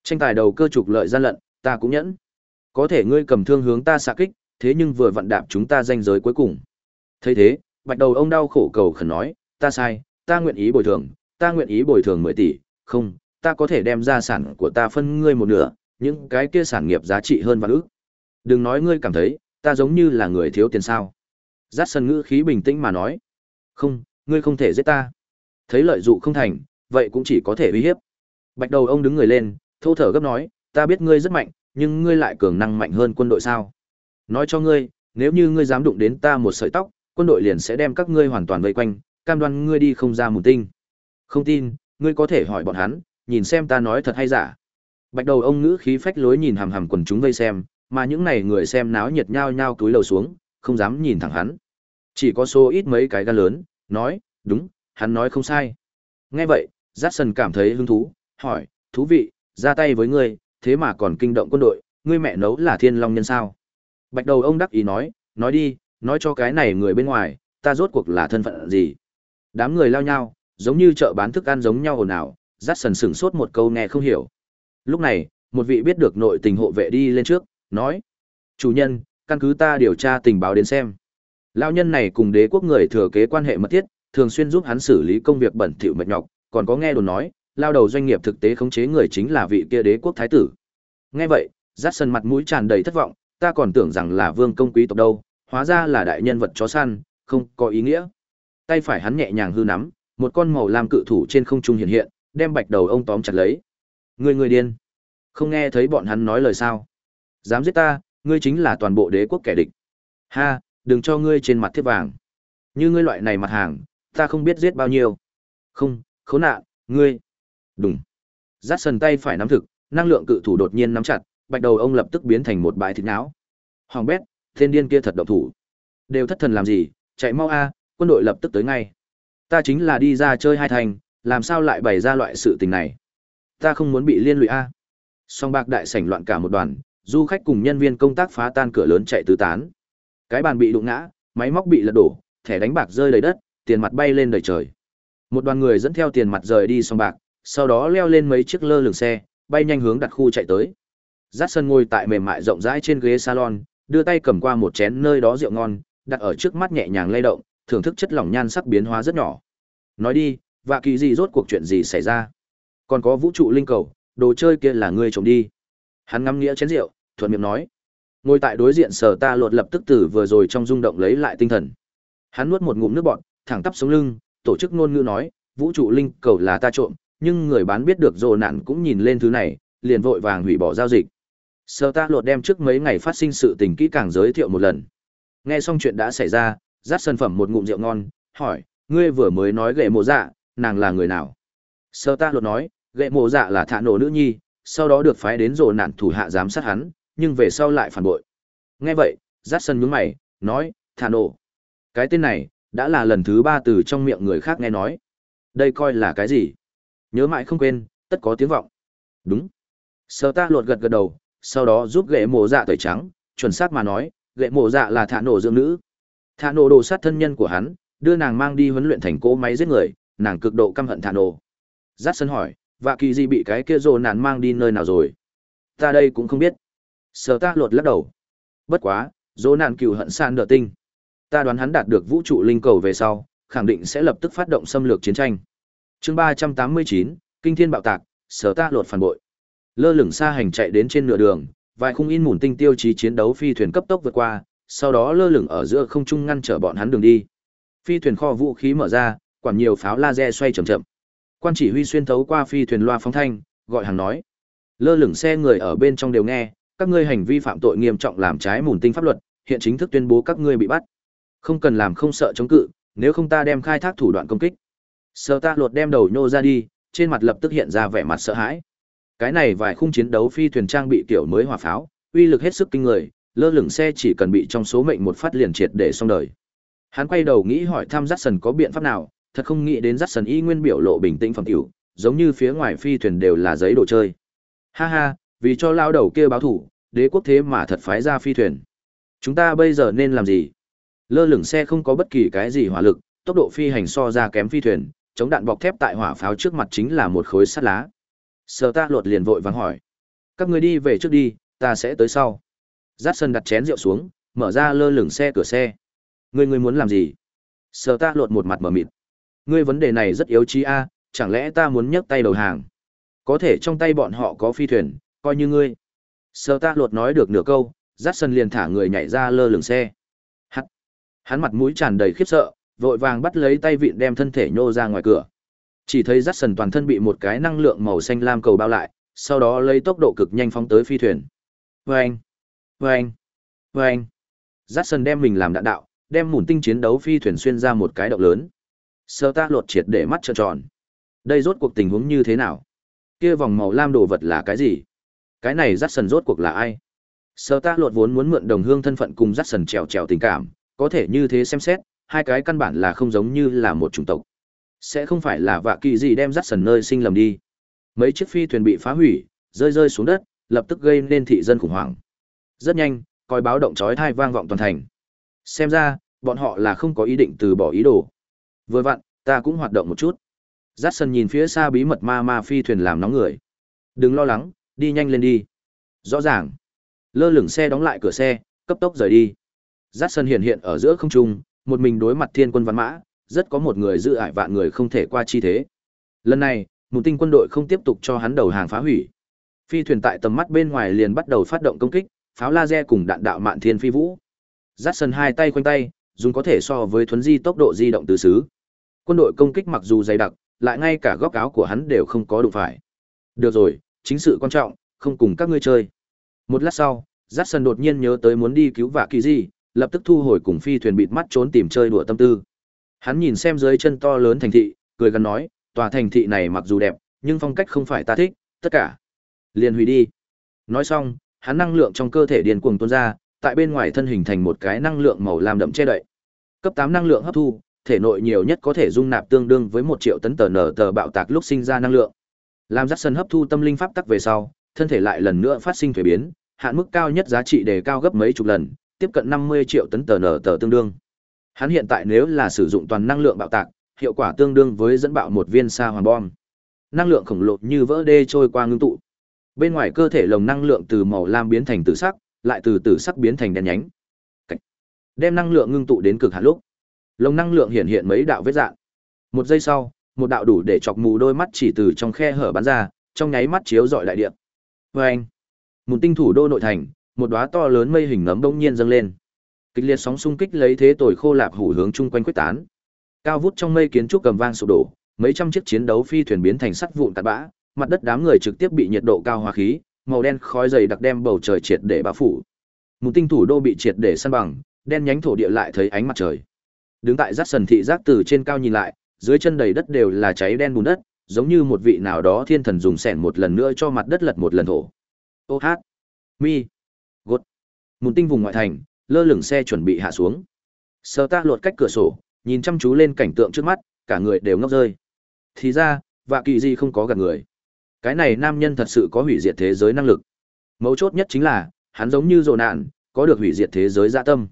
Tranh tài đầu cơ trục lợi gian lận, ta cũng nhẫn. Có thể ngươi cầm thương hướng ta xạ kích, thế nhưng vừa vặn đạp chúng ta danh giới cuối cùng. thấy thế, bạch đầu ông đau khổ cầu khẩn nói, ta sai, ta nguyện ý bồi thường, ta nguyện ý bồi thường 10 tỷ, không, ta có thể đem gia sản của ta phân ngươi một nửa, những cái kia sản nghiệp giá trị hơn vạn ức. Đừng nói ngươi cảm thấy, ta giống như là người thiếu tiền sao. Giác sân ngữ khí bình tĩnh mà nói. Không, ngươi không thể giết ta. Thấy lợi dụ không thành, vậy cũng chỉ có thể uy hiếp. Bạch đầu ông đứng người lên, thô thở gấp nói, ta biết ngươi rất mạnh, nhưng ngươi lại cường năng mạnh hơn quân đội sao. Nói cho ngươi, nếu như ngươi dám đụng đến ta một sợi tóc, quân đội liền sẽ đem các ngươi hoàn toàn vây quanh, cam đoan ngươi đi không ra một tinh. Không tin, ngươi có thể hỏi bọn hắn, nhìn xem ta nói thật hay giả. Bạch đầu ông ngữ khí phách lối nhìn hằm hằm quần chúng vây xem, mà những này người xem náo nhiệt nhao nhao túi lầu xuống, không dám nhìn thẳng hắn. Chỉ có số ít mấy cái gan lớn, nói, đúng, hắn nói không sai. Nghe vậy, Jackson cảm thấy hứng thú, hỏi, thú vị, ra tay với ngươi, thế mà còn kinh động quân đội, ngươi mẹ nấu là thiên long nhân sao? Bạch đầu ông đắc ý nói, nói đi, nói cho cái này người bên ngoài, ta rốt cuộc là thân phận gì? Đám người lao nhau, giống như chợ bán thức ăn giống nhau ồn ào, Jackson sửng sốt một câu nghe không hiểu. Lúc này, một vị biết được nội tình hộ vệ đi lên trước, nói: "Chủ nhân, căn cứ ta điều tra tình báo đến xem. Lão nhân này cùng đế quốc người thừa kế quan hệ mật thiết, thường xuyên giúp hắn xử lý công việc bẩn thỉu mệt nhọc, còn có nghe đồn nói, lao đầu doanh nghiệp thực tế khống chế người chính là vị kia đế quốc thái tử." Nghe vậy, Jackson mặt mũi tràn đầy thất vọng, ta còn tưởng rằng là vương công quý tộc đâu, hóa ra là đại nhân vật chó săn, không có ý nghĩa. Tay phải hắn nhẹ nhàng hư nắm, một con màu lam cự thủ trên không trung hiện hiện, đem bạch đầu ông tóm chặt lấy. Người người điên. Không nghe thấy bọn hắn nói lời sao. Dám giết ta, ngươi chính là toàn bộ đế quốc kẻ địch. Ha, đừng cho ngươi trên mặt thiết vàng. Như ngươi loại này mặt hàng, ta không biết giết bao nhiêu. Không, khốn nạn, ngươi. Đúng. Dát sần tay phải nắm thực, năng lượng cự thủ đột nhiên nắm chặt, bạch đầu ông lập tức biến thành một bãi thịt não. Hoàng bét, thiên điên kia thật độc thủ. Đều thất thần làm gì, chạy mau a, quân đội lập tức tới ngay. Ta chính là đi ra chơi hai thành, làm sao lại bày ra loại sự tình này? Ta không muốn bị liên lụy a. Song bạc đại sảnh loạn cả một đoàn, du khách cùng nhân viên công tác phá tan cửa lớn chạy tứ tán. Cái bàn bị đụng ngã, máy móc bị lật đổ, thẻ đánh bạc rơi đầy đất, tiền mặt bay lên đầy trời. Một đoàn người dẫn theo tiền mặt rời đi sòng bạc, sau đó leo lên mấy chiếc lơ lửng xe, bay nhanh hướng đặt khu chạy tới. Dát sân ngồi tại mềm mại rộng rãi trên ghế salon, đưa tay cầm qua một chén nơi đó rượu ngon, đặt ở trước mắt nhẹ nhàng lay động, thưởng thức chất lỏng nhan sắc biến hóa rất nhỏ. Nói đi, và kỳ gì rốt cuộc chuyện gì xảy ra? Còn có vũ trụ linh cầu, đồ chơi kia là ngươi trộm đi. Hắn ngắm nghĩa chén rượu, thuận miệng nói. Ngồi tại đối diện sở ta lột lập tức từ vừa rồi trong rung động lấy lại tinh thần. Hắn nuốt một ngụm nước bọt, thẳng tắp sống lưng, tổ chức ngôn ngữ nói, vũ trụ linh cầu là ta trộm, nhưng người bán biết được rồ nạn cũng nhìn lên thứ này, liền vội vàng hủy bỏ giao dịch. Sở ta lột đem trước mấy ngày phát sinh sự tình kỹ càng giới thiệu một lần. Nghe xong chuyện đã xảy ra, dắt sản phẩm một ngụm rượu ngon, hỏi, ngươi vừa mới nói gậy mộ dạ, nàng là người nào? Sở ta lột nói, Gậy mộ dạ là thả nổ nữ nhi, sau đó được phái đến rồ nạn thủ hạ giám sát hắn, nhưng về sau lại phản bội. Nghe vậy, dắt sân nhướng mày, nói, thả nổ. Cái tên này, đã là lần thứ ba từ trong miệng người khác nghe nói. Đây coi là cái gì? Nhớ mãi không quên, tất có tiếng vọng. Đúng. Sở ta lột gật gật đầu, sau đó giúp gệ mộ dạ tẩy trắng, chuẩn xác mà nói, gệ mộ dạ là thả nổ dưỡng nữ. Thả nổ đồ sát thân nhân của hắn, đưa nàng mang đi huấn luyện thành cỗ máy giết người, nàng cực độ căm hận thả nổ. Giác sân hỏi, "Vạ kỳ gì bị cái kia rồ nạn mang đi nơi nào rồi? Ta đây cũng không biết. Sở ta lột lắc đầu. Bất quá, dỗ nạn cựu hận san nợ tinh. Ta đoán hắn đạt được vũ trụ linh cầu về sau, khẳng định sẽ lập tức phát động xâm lược chiến tranh. chương ba trăm tám mươi chín Kinh thiên bạo tạc, sở ta lột phản bội. Lơ lửng xa hành chạy đến trên nửa đường, vài khung in mùn tinh tiêu chí chiến đấu phi thuyền cấp tốc vượt qua, sau đó lơ lửng ở giữa không trung ngăn trở bọn hắn đường đi. Phi thuyền kho vũ khí mở ra, quản nhiều pháo laser xoay chậm chậm. Quan chỉ huy xuyên thấu qua phi thuyền loa phóng thanh, gọi hàng nói: "Lơ lửng xe người ở bên trong đều nghe, các ngươi hành vi phạm tội nghiêm trọng làm trái mùn tinh pháp luật, hiện chính thức tuyên bố các ngươi bị bắt. Không cần làm không sợ chống cự, nếu không ta đem khai thác thủ đoạn công kích." Sở Ta Lột đem đầu nhô ra đi, trên mặt lập tức hiện ra vẻ mặt sợ hãi. Cái này vài khung chiến đấu phi thuyền trang bị kiểu mới hỏa pháo, uy lực hết sức kinh người, lơ lửng xe chỉ cần bị trong số mệnh một phát liền triệt để xong đời. Hắn quay đầu nghĩ hỏi thăm Jackson có biện pháp nào, thật không nghĩ đến Jackson y nguyên biểu lộ bình tĩnh phẩm tiểu, giống như phía ngoài phi thuyền đều là giấy đồ chơi. Ha ha, vì cho lao đầu kia báo thủ, đế quốc thế mà thật phái ra phi thuyền. Chúng ta bây giờ nên làm gì? Lơ lửng xe không có bất kỳ cái gì hỏa lực, tốc độ phi hành so ra kém phi thuyền, chống đạn bọc thép tại hỏa pháo trước mặt chính là một khối sắt lá. sờ ta lột liền vội vàng hỏi. các người đi về trước đi ta sẽ tới sau j sân đặt chén rượu xuống mở ra lơ lửng xe cửa xe ngươi ngươi muốn làm gì sờ ta lột một mặt mở mịt ngươi vấn đề này rất yếu trí a chẳng lẽ ta muốn nhấc tay đầu hàng có thể trong tay bọn họ có phi thuyền coi như ngươi sơ ta lột nói được nửa câu j sân liền thả người nhảy ra lơ lửng xe hắn hắn mặt mũi tràn đầy khiếp sợ, vội vàng bắt lấy tay vịn đem thân thể nhô ra ngoài cửa chỉ thấy j a toàn thân bị một cái năng lượng màu xanh lam cầu bao lại, sau đó lấy tốc độ cực nhanh phóng tới phi thuyền vê anh vê anh vê anh j a đem mình làm đạn đạo, đem mùn tinh chiến đấu phi thuyền xuyên ra một cái động lớn. Sơ ta lột triệt để mắt trợn tròn. Đây rốt cuộc tình huống như thế nào? Kia vòng màu lam đồ vật là cái gì? Cái này dắt sần rốt cuộc là ai? Sơ ta lột vốn muốn mượn đồng hương thân phận cùng dắt sần trèo trèo tình cảm, có thể như thế xem xét, hai cái căn bản là không giống như là một chủng tộc. Sẽ không phải là vạ kỳ gì đem dắt sần nơi sinh lầm đi. Mấy chiếc phi thuyền bị phá hủy, rơi rơi xuống đất, lập tức gây nên thị dân khủng hoảng. Rất nhanh, còi báo động chói tai vang vọng toàn thành. Xem ra, bọn họ là không có ý định từ bỏ ý đồ. Vừa vặn, ta cũng hoạt động một chút. Jackson nhìn phía xa bí mật ma ma phi thuyền làm nóng người. Đừng lo lắng, đi nhanh lên đi. Rõ ràng. Lơ lửng xe đóng lại cửa xe, cấp tốc rời đi. Jackson hiện hiện ở giữa không trung, một mình đối mặt thiên quân văn mã, rất có một người giữ ải vạn người không thể qua chi thế. Lần này, một tinh quân đội không tiếp tục cho hắn đầu hàng phá hủy. Phi thuyền tại tầm mắt bên ngoài liền bắt đầu phát động công kích, pháo laser cùng đạn đạo mạn thiên phi vũ. Dát sân hai tay quanh tay, dùng có thể so với thuấn di tốc độ di động từ xứ. Quân đội công kích mặc dù dày đặc, lại ngay cả góc áo của hắn đều không có đụng phải. Được rồi, chính sự quan trọng, không cùng các ngươi chơi. Một lát sau, Dát sân đột nhiên nhớ tới muốn đi cứu vạ kỳ gì, lập tức thu hồi cùng phi thuyền bịt mắt trốn tìm chơi đùa tâm tư. Hắn nhìn xem dưới chân to lớn thành thị, cười gần nói, tòa thành thị này mặc dù đẹp, nhưng phong cách không phải ta thích, tất cả liền hủy đi. Nói xong, hắn năng lượng trong cơ thể điền cuồng tuôn ra, tại bên ngoài thân hình thành một cái năng lượng màu lam đậm che đậy. Cấp 8 năng lượng hấp thu, thể nội nhiều nhất có thể dung nạp tương đương với 1 triệu tấn tờ nở tờ bạo tạc lúc sinh ra năng lượng. Làm dắt sân hấp thu tâm linh pháp tắc về sau, thân thể lại lần nữa phát sinh thay biến, hạn mức cao nhất giá trị đề cao gấp mấy chục lần, tiếp cận 50 triệu tấn tờ nở tờ tương đương. Hắn hiện tại nếu là sử dụng toàn năng lượng bạo tạc, hiệu quả tương đương với dẫn bạo một viên sa hoàn bom. Năng lượng khổng lồ như vỡ đê trôi qua ngưng tụ. Bên ngoài cơ thể lồng năng lượng từ màu lam biến thành tử sắc, lại từ tử sắc biến thành đen nhánh. Cách. Đem năng lượng ngưng tụ đến cực hạn lúc, lồng năng lượng hiện hiện mấy đạo vết dạng. Một giây sau, một đạo đủ để chọc mù đôi mắt chỉ từ trong khe hở bắn ra, trong nháy mắt chiếu rọi đại địa. Oeng. Một tinh thủ đô nội thành, một đóa to lớn mây hình nấm bỗng nhiên dâng lên. Kịch liệt sóng xung kích lấy thế tồi khô lạp hủ hướng chung quanh quét tán. Cao vút trong mây kiến trúc cầm vang sụp đổ, mấy trăm chiếc chiến đấu phi thuyền biến thành sắt vụn tạt bã, mặt đất đám người trực tiếp bị nhiệt độ cao hóa khí, màu đen khói dày đặc đem bầu trời triệt để bao phủ. Một tinh thủ đô bị triệt để san bằng, đen nhánh thổ địa lại thấy ánh mặt trời. Đứng tại rắc sần thị giác từ trên cao nhìn lại, dưới chân đầy đất đều là cháy đen bùn đất, giống như một vị nào đó thiên thần dùng sẻn một lần nữa cho mặt đất lật một lần thổ. Ô hát, mi, gột. Một tinh vùng ngoại thành, lơ lửng xe chuẩn bị hạ xuống. Sơ ta lột cách cửa sổ, nhìn chăm chú lên cảnh tượng trước mắt, cả người đều ngốc rơi. Thì ra, vạ kỳ gì không có gặp người. Cái này nam nhân thật sự có hủy diệt thế giới năng lực. Mấu chốt nhất chính là, hắn giống như rồ nạn, có được hủy diệt thế giới dạ tâm.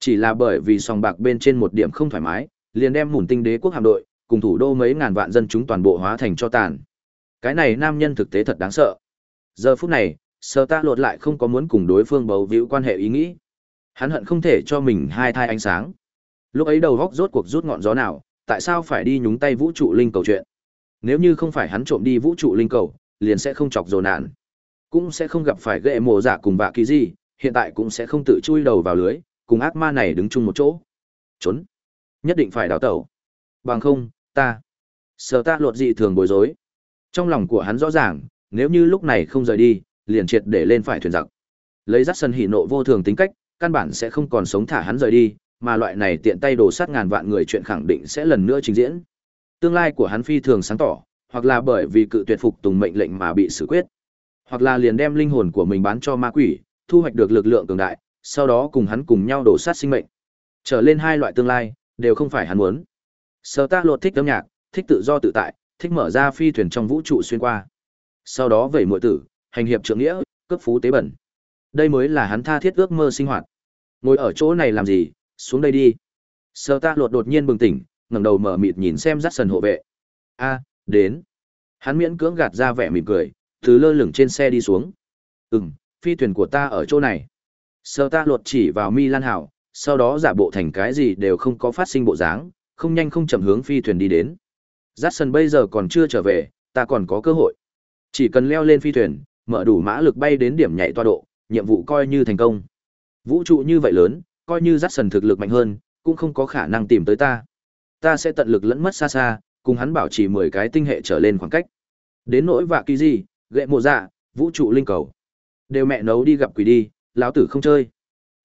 Chỉ là bởi vì sòng bạc bên trên một điểm không thoải mái, liền đem mùn tinh đế quốc hạm đội, cùng thủ đô mấy ngàn vạn dân chúng toàn bộ hóa thành cho tàn. Cái này nam nhân thực tế thật đáng sợ. Giờ phút này, sơ ta lột lại không có muốn cùng đối phương bầu víu quan hệ ý nghĩ. Hắn hận không thể cho mình hai thai ánh sáng. Lúc ấy đầu góc rốt cuộc rút ngọn gió nào, tại sao phải đi nhúng tay vũ trụ linh cầu chuyện? Nếu như không phải hắn trộm đi vũ trụ linh cầu, liền sẽ không chọc dồn nạn. Cũng sẽ không gặp phải ghệ mồ giả cùng bạ kỳ gì, hiện tại cũng sẽ không tự chui đầu vào lưới, cùng ác ma này đứng chung một chỗ. Trốn. Nhất định phải đào tẩu. Bằng không, ta. Sở ta luật dị thường bối rối. Trong lòng của hắn rõ ràng, nếu như lúc này không rời đi, liền triệt để lên phải thuyền giặc. Lấy dắt sân hỉ nộ vô thường tính cách, căn bản sẽ không còn sống thả hắn rời đi, mà loại này tiện tay đổ sát ngàn vạn người chuyện khẳng định sẽ lần nữa trình diễn. Tương lai của hắn phi thường sáng tỏ, hoặc là bởi vì cự tuyệt phục tùng mệnh lệnh mà bị xử quyết, hoặc là liền đem linh hồn của mình bán cho ma quỷ, thu hoạch được lực lượng cường đại, sau đó cùng hắn cùng nhau đổ sát sinh mệnh. Trở lên hai loại tương lai, đều không phải hắn muốn. Sở ta lột thích âm nhạc, thích tự do tự tại, thích mở ra phi thuyền trong vũ trụ xuyên qua. Sau đó vẩy muội tử, hành hiệp trượng nghĩa, cấp phú tế bẩn. Đây mới là hắn tha thiết ước mơ sinh hoạt. Ngồi ở chỗ này làm gì, xuống đây đi. Sở ta lột đột nhiên bừng tỉnh, ngẩng đầu mở mịt nhìn xem dắt sần hộ vệ. A, đến. Hắn miễn cưỡng gạt ra vẻ mỉm cười, từ lơ lửng trên xe đi xuống. Ừm, phi thuyền của ta ở chỗ này. Sơ ta lột chỉ vào Milan hảo, sau đó giả bộ thành cái gì đều không có phát sinh bộ dáng, không nhanh không chậm hướng phi thuyền đi đến. Jackson bây giờ còn chưa trở về, ta còn có cơ hội. Chỉ cần leo lên phi thuyền, mở đủ mã lực bay đến điểm nhảy toa độ, nhiệm vụ coi như thành công. Vũ trụ như vậy lớn, coi như Jackson thực lực mạnh hơn, cũng không có khả năng tìm tới ta. Ta sẽ tận lực lẫn mất xa xa, cùng hắn bảo trì 10 cái tinh hệ trở lên khoảng cách. Đến nỗi vạ kỳ gì, gệ mộ dạ, vũ trụ linh cầu. Đều mẹ nấu đi gặp quỷ đi, lão tử không chơi.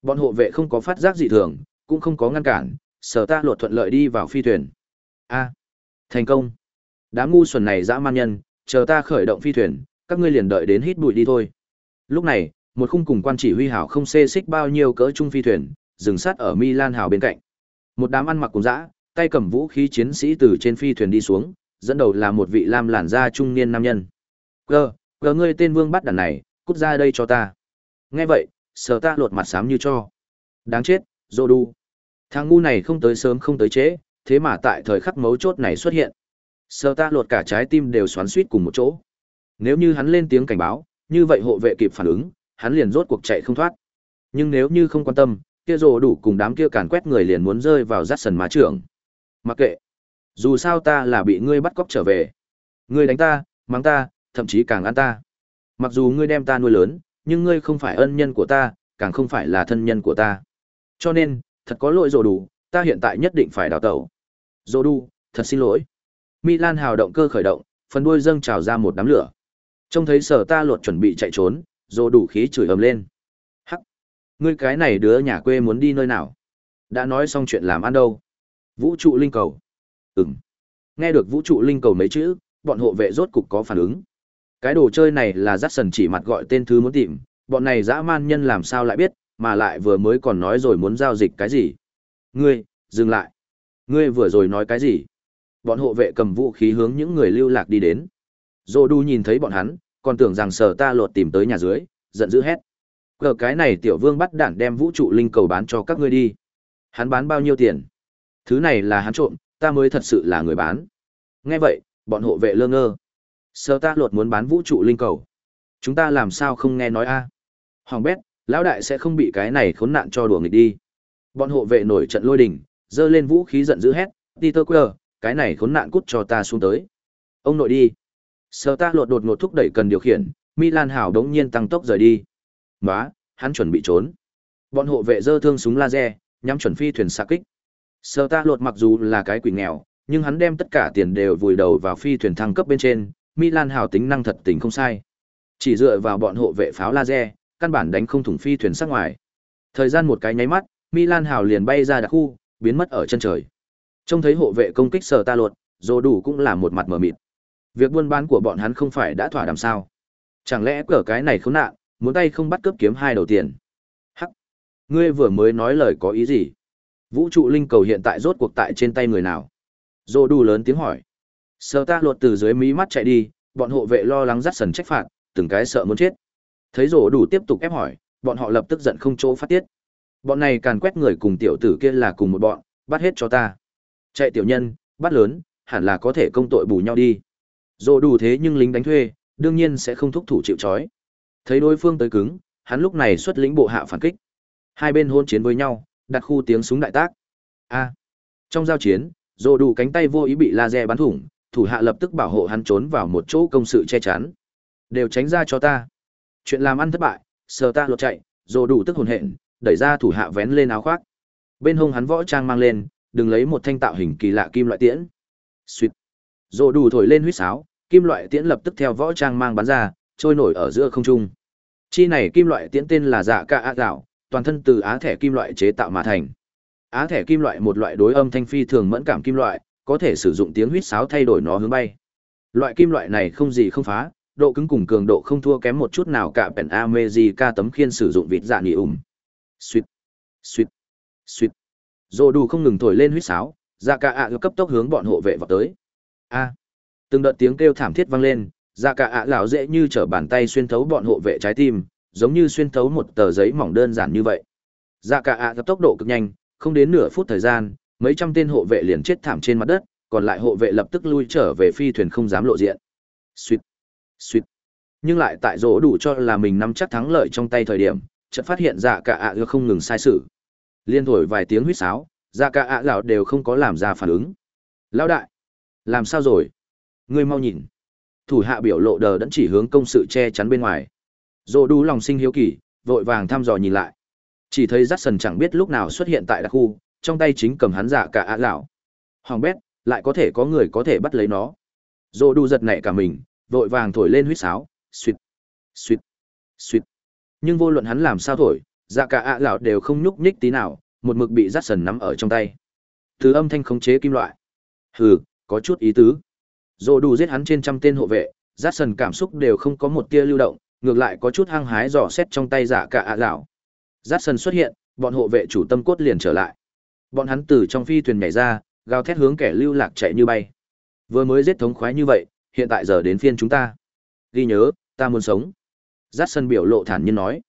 Bọn hộ vệ không có phát giác gì thường, cũng không có ngăn cản, sở ta luật thuận lợi đi vào phi thuyền. A, thành công. Đám ngu xuẩn này dã man nhân, chờ ta khởi động phi thuyền, các ngươi liền đợi đến hít bụi đi thôi. Lúc này, một khung cùng quan chỉ huy hảo không xê xích bao nhiêu cỡ trung phi thuyền, dừng sát ở Milan hảo bên cạnh. Một đám ăn mặc cùng dã, tay cầm vũ khí chiến sĩ từ trên phi thuyền đi xuống, dẫn đầu là một vị lam làn da trung niên nam nhân. "Cơ, cơ ngươi tên Vương bắt đàn này, cút ra đây cho ta." Nghe vậy, Sở Ta lột mặt xám như cho. Đáng chết, Zodu. Thằng ngu này không tới sớm không tới trễ, thế mà tại thời khắc mấu chốt này xuất hiện. Sở Ta lột cả trái tim đều xoắn xuýt cùng một chỗ. Nếu như hắn lên tiếng cảnh báo, như vậy hộ vệ kịp phản ứng, hắn liền rốt cuộc chạy không thoát. Nhưng nếu như không quan tâm, kia rồ đủ cùng đám kia càn quét người liền muốn rơi vào rát sần má trưởng. Mặc kệ. Dù sao ta là bị ngươi bắt cóc trở về. Ngươi đánh ta, mắng ta, thậm chí càng ăn ta. Mặc dù ngươi đem ta nuôi lớn, nhưng ngươi không phải ân nhân của ta, càng không phải là thân nhân của ta. Cho nên, thật có lỗi rồ đủ, ta hiện tại nhất định phải đào tẩu. Rồ đủ, thật xin lỗi. Milan hào động cơ khởi động, phần đuôi dâng trào ra một đám lửa. Trông thấy sở ta luật chuẩn bị chạy trốn, rồ đủ khí chửi ầm lên. Hắc! Ngươi cái này đứa nhà quê muốn đi nơi nào? Đã nói xong chuyện làm ăn đâu? Vũ trụ linh cầu. Ừm. Nghe được vũ trụ linh cầu mấy chữ, bọn hộ vệ rốt cục có phản ứng. Cái đồ chơi này là rát sần chỉ mặt gọi tên thứ muốn tìm, bọn này dã man nhân làm sao lại biết, mà lại vừa mới còn nói rồi muốn giao dịch cái gì. Ngươi, dừng lại. Ngươi vừa rồi nói cái gì? Bọn hộ vệ cầm vũ khí hướng những người lưu lạc đi đến. Dô đu nhìn thấy bọn hắn, còn tưởng rằng sở ta lột tìm tới nhà dưới, giận dữ hét. Cờ cái này tiểu vương bắt đản đem vũ trụ linh cầu bán cho các ngươi đi. Hắn bán bao nhiêu tiền? Thứ này là hắn trộm, ta mới thật sự là người bán. Nghe vậy, bọn hộ vệ lơ ngơ. Sơ ta lột muốn bán vũ trụ linh cầu. Chúng ta làm sao không nghe nói a? Hoàng bét, lão đại sẽ không bị cái này khốn nạn cho đùa nghịch đi. Bọn hộ vệ nổi trận lôi đình, giơ lên vũ khí giận dữ hét, Peter Queer, cái này khốn nạn cút cho ta xuống tới. Ông nội đi. Sơ ta lột đột ngột thúc đẩy cần điều khiển, Milan Hảo đống nhiên tăng tốc rời đi. Nóa, hắn chuẩn bị trốn. Bọn hộ vệ giơ thương súng laser, nhắm chuẩn phi thuyền xạ kích. Sơ ta lột mặc dù là cái quỷ nghèo, nhưng hắn đem tất cả tiền đều vùi đầu vào phi thuyền thăng cấp bên trên, Milan hào tính năng thật tình không sai. Chỉ dựa vào bọn hộ vệ pháo laser, căn bản đánh không thủng phi thuyền sát ngoài. Thời gian một cái nháy mắt, Milan hào liền bay ra đặc khu, biến mất ở chân trời. Trông thấy hộ vệ công kích sở ta luật, dù đủ cũng là một mặt mở mịt. Việc buôn bán của bọn hắn không phải đã thỏa đàm sao? Chẳng lẽ cỡ cái này khốn nạn, muốn tay không bắt cướp kiếm hai đầu tiền? Hắc! Ngươi vừa mới nói lời có ý gì? Vũ trụ linh cầu hiện tại rốt cuộc tại trên tay người nào? Dô Đu lớn tiếng hỏi. Sơ ta lột từ dưới mí mắt chạy đi, bọn hộ vệ lo lắng dắt sần trách phạt, từng cái sợ muốn chết. Thấy rổ đủ tiếp tục ép hỏi, bọn họ lập tức giận không chỗ phát tiết. Bọn này càn quét người cùng tiểu tử kia là cùng một bọn, bắt hết cho ta. Chạy tiểu nhân, bắt lớn, hẳn là có thể công tội bù nhau đi. Rổ đủ thế nhưng lính đánh thuê, đương nhiên sẽ không thúc thủ chịu trói. Thấy đối phương tới cứng, hắn lúc này xuất lĩnh bộ hạ phản kích. Hai bên hôn chiến với nhau, đặt khu tiếng súng đại tác. A. Trong giao chiến, dồ đủ cánh tay vô ý bị laser bắn thủng, thủ hạ lập tức bảo hộ hắn trốn vào một chỗ công sự che chắn. Đều tránh ra cho ta. Chuyện làm ăn thất bại, sờ ta lột chạy, dồ đủ tức hồn hện, đẩy ra thủ hạ vén lên áo khoác. Bên hông hắn võ trang mang lên, đừng lấy một thanh tạo hình kỳ lạ kim loại tiễn. Xuyệt. Dồ đủ thổi lên huýt sáo, kim loại tiễn lập tức theo võ trang mang bắn ra, trôi nổi ở giữa không trung. Chi này kim loại tiễn tên là dạ ca á gạo, toàn thân từ á thẻ kim loại chế tạo mà thành. Á thẻ kim loại một loại đối âm thanh phi thường mẫn cảm kim loại, có thể sử dụng tiếng huýt sáo thay đổi nó hướng bay. Loại kim loại này không gì không phá, độ cứng cùng cường độ không thua kém một chút nào cả pèn America tấm khiên sử dụng vịt dạ nỉ ủng. Suýt, suýt, suýt. Dồ đủ không ngừng thổi lên huýt sáo, dạ ca ạ cấp tốc hướng bọn hộ vệ vào tới. A. Từng đợt tiếng kêu thảm thiết vang lên, dạ cả ạ lão dễ như trở bàn tay xuyên thấu bọn hộ vệ trái tim, giống như xuyên thấu một tờ giấy mỏng đơn giản như vậy. Dạ cả ạ gặp tốc độ cực nhanh, không đến nửa phút thời gian, mấy trăm tên hộ vệ liền chết thảm trên mặt đất, còn lại hộ vệ lập tức lui trở về phi thuyền không dám lộ diện. Xuyệt, xuyệt. nhưng lại tại rỗ đủ cho là mình nắm chắc thắng lợi trong tay thời điểm chợt phát hiện dạ cả ạ à không ngừng sai sự. Liên thổi vài tiếng huýt sáo dạ cả ạ lão đều không có làm ra phản ứng. Lão đại làm sao rồi? Ngươi mau nhìn. Thủ hạ biểu lộ đờ đẫn chỉ hướng công sự che chắn bên ngoài. Rỗ đủ lòng sinh hiếu kỳ vội vàng thăm dò nhìn lại. Chỉ thấy Dát sần chẳng biết lúc nào xuất hiện tại đặc khu trong tay chính cầm hắn dạ cả ạ lão. Hoàng bét, lại có thể có người có thể bắt lấy nó. Dô đủ giật nảy cả mình, vội vàng thổi lên huýt sáo, suýt suýt suýt. Nhưng vô luận hắn làm sao thổi dạ cả ạ lão đều không nhúc nhích tí nào, một mực bị rát sần nắm ở trong tay. Từ âm thanh khống chế kim loại. Hừ, có chút ý tứ. Dô đủ giết hắn trên trăm tên hộ vệ, rát sần cảm xúc đều không có một tia lưu động, ngược lại có chút hăng hái dò xét trong tay giả cả ạ lão. Rát sần xuất hiện, bọn hộ vệ chủ tâm cốt liền trở lại bọn hắn từ trong phi thuyền nhảy ra, gào thét hướng kẻ lưu lạc chạy như bay. Vừa mới giết thống khoái như vậy, hiện tại giờ đến phiên chúng ta. Ghi nhớ, ta muốn sống. Giác sân biểu lộ thản nhiên nói.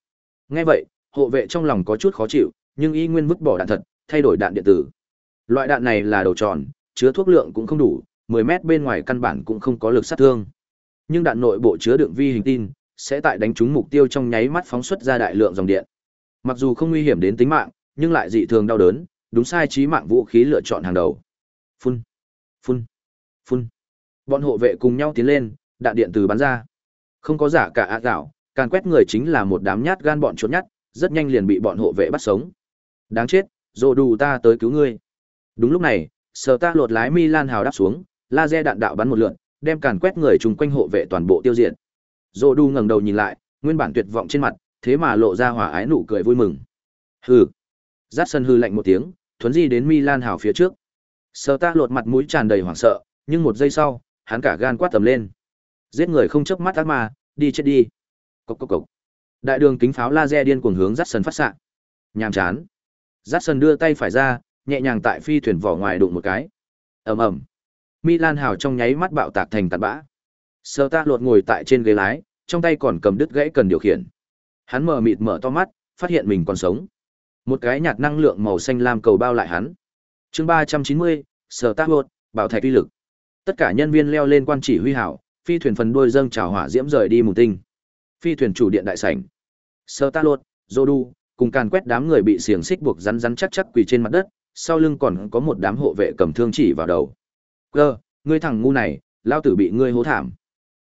Nghe vậy, hộ vệ trong lòng có chút khó chịu, nhưng y nguyên vứt bỏ đạn thật, thay đổi đạn điện tử. Loại đạn này là đầu tròn, chứa thuốc lượng cũng không đủ 10 mét bên ngoài căn bản cũng không có lực sát thương. Nhưng đạn nội bộ chứa đựng vi hình tin, sẽ tại đánh trúng mục tiêu trong nháy mắt phóng xuất ra đại lượng dòng điện. Mặc dù không nguy hiểm đến tính mạng, nhưng lại dị thường đau đớn đúng sai trí mạng vũ khí lựa chọn hàng đầu. Phun phun phun. Bọn hộ vệ cùng nhau tiến lên đạn điện từ bắn ra. Không có giả cả ạ gạo càn quét người chính là một đám nhát gan bọn trốn nhát rất nhanh liền bị bọn hộ vệ bắt sống. Đáng chết rồ đủ ta tới cứu ngươi. Đúng lúc này sở ta lột lái milan hào đáp xuống laser đạn đạo bắn một lượt, đem càn quét người chung quanh hộ vệ toàn bộ tiêu diệt. Rồ đủ ngẩng đầu nhìn lại nguyên bản tuyệt vọng trên mặt thế mà lộ ra hỏa ái nụ cười vui mừng. Hừ. Dát sân hư lạnh một tiếng thuấn di đến milan hào phía trước. Sở ta lột mặt mũi tràn đầy hoảng sợ nhưng một giây sau hắn cả gan quát tầm lên. Giết người không chớp mắt ác mà, đi chết đi. Cốc cốc cốc. đại đường kính pháo laser điên cuồng hướng dắt sân phát xạ. Nhàm chán. Dắt sân đưa tay phải ra nhẹ nhàng tại phi thuyền vỏ ngoài đụng một cái. Ầm ầm. Milan hào trong nháy mắt bạo tạc thành tạt bã. Sơ ta lột ngồi tại trên ghế lái trong tay còn cầm đứt gãy cần điều khiển. Hắn mở mịt mở to mắt phát hiện mình còn sống một cái nhạt năng lượng màu xanh lam cầu bao lại hắn. Chương ba trăm chín mươi, Sở ta lột bảo thạch uy lực. Tất cả nhân viên leo lên quan chỉ huy hảo, phi thuyền phần đuôi dâng trào hỏa diễm rời đi mù tinh. Phi thuyền chủ điện đại sảnh. Sơ ta lột dô đu cùng càn quét đám người bị xiềng xích buộc rắn rắn chắc chắc quỳ trên mặt đất, sau lưng còn có một đám hộ vệ cầm thương chỉ vào đầu. Cơ ngươi thằng ngu này lao tử bị ngươi hố thảm.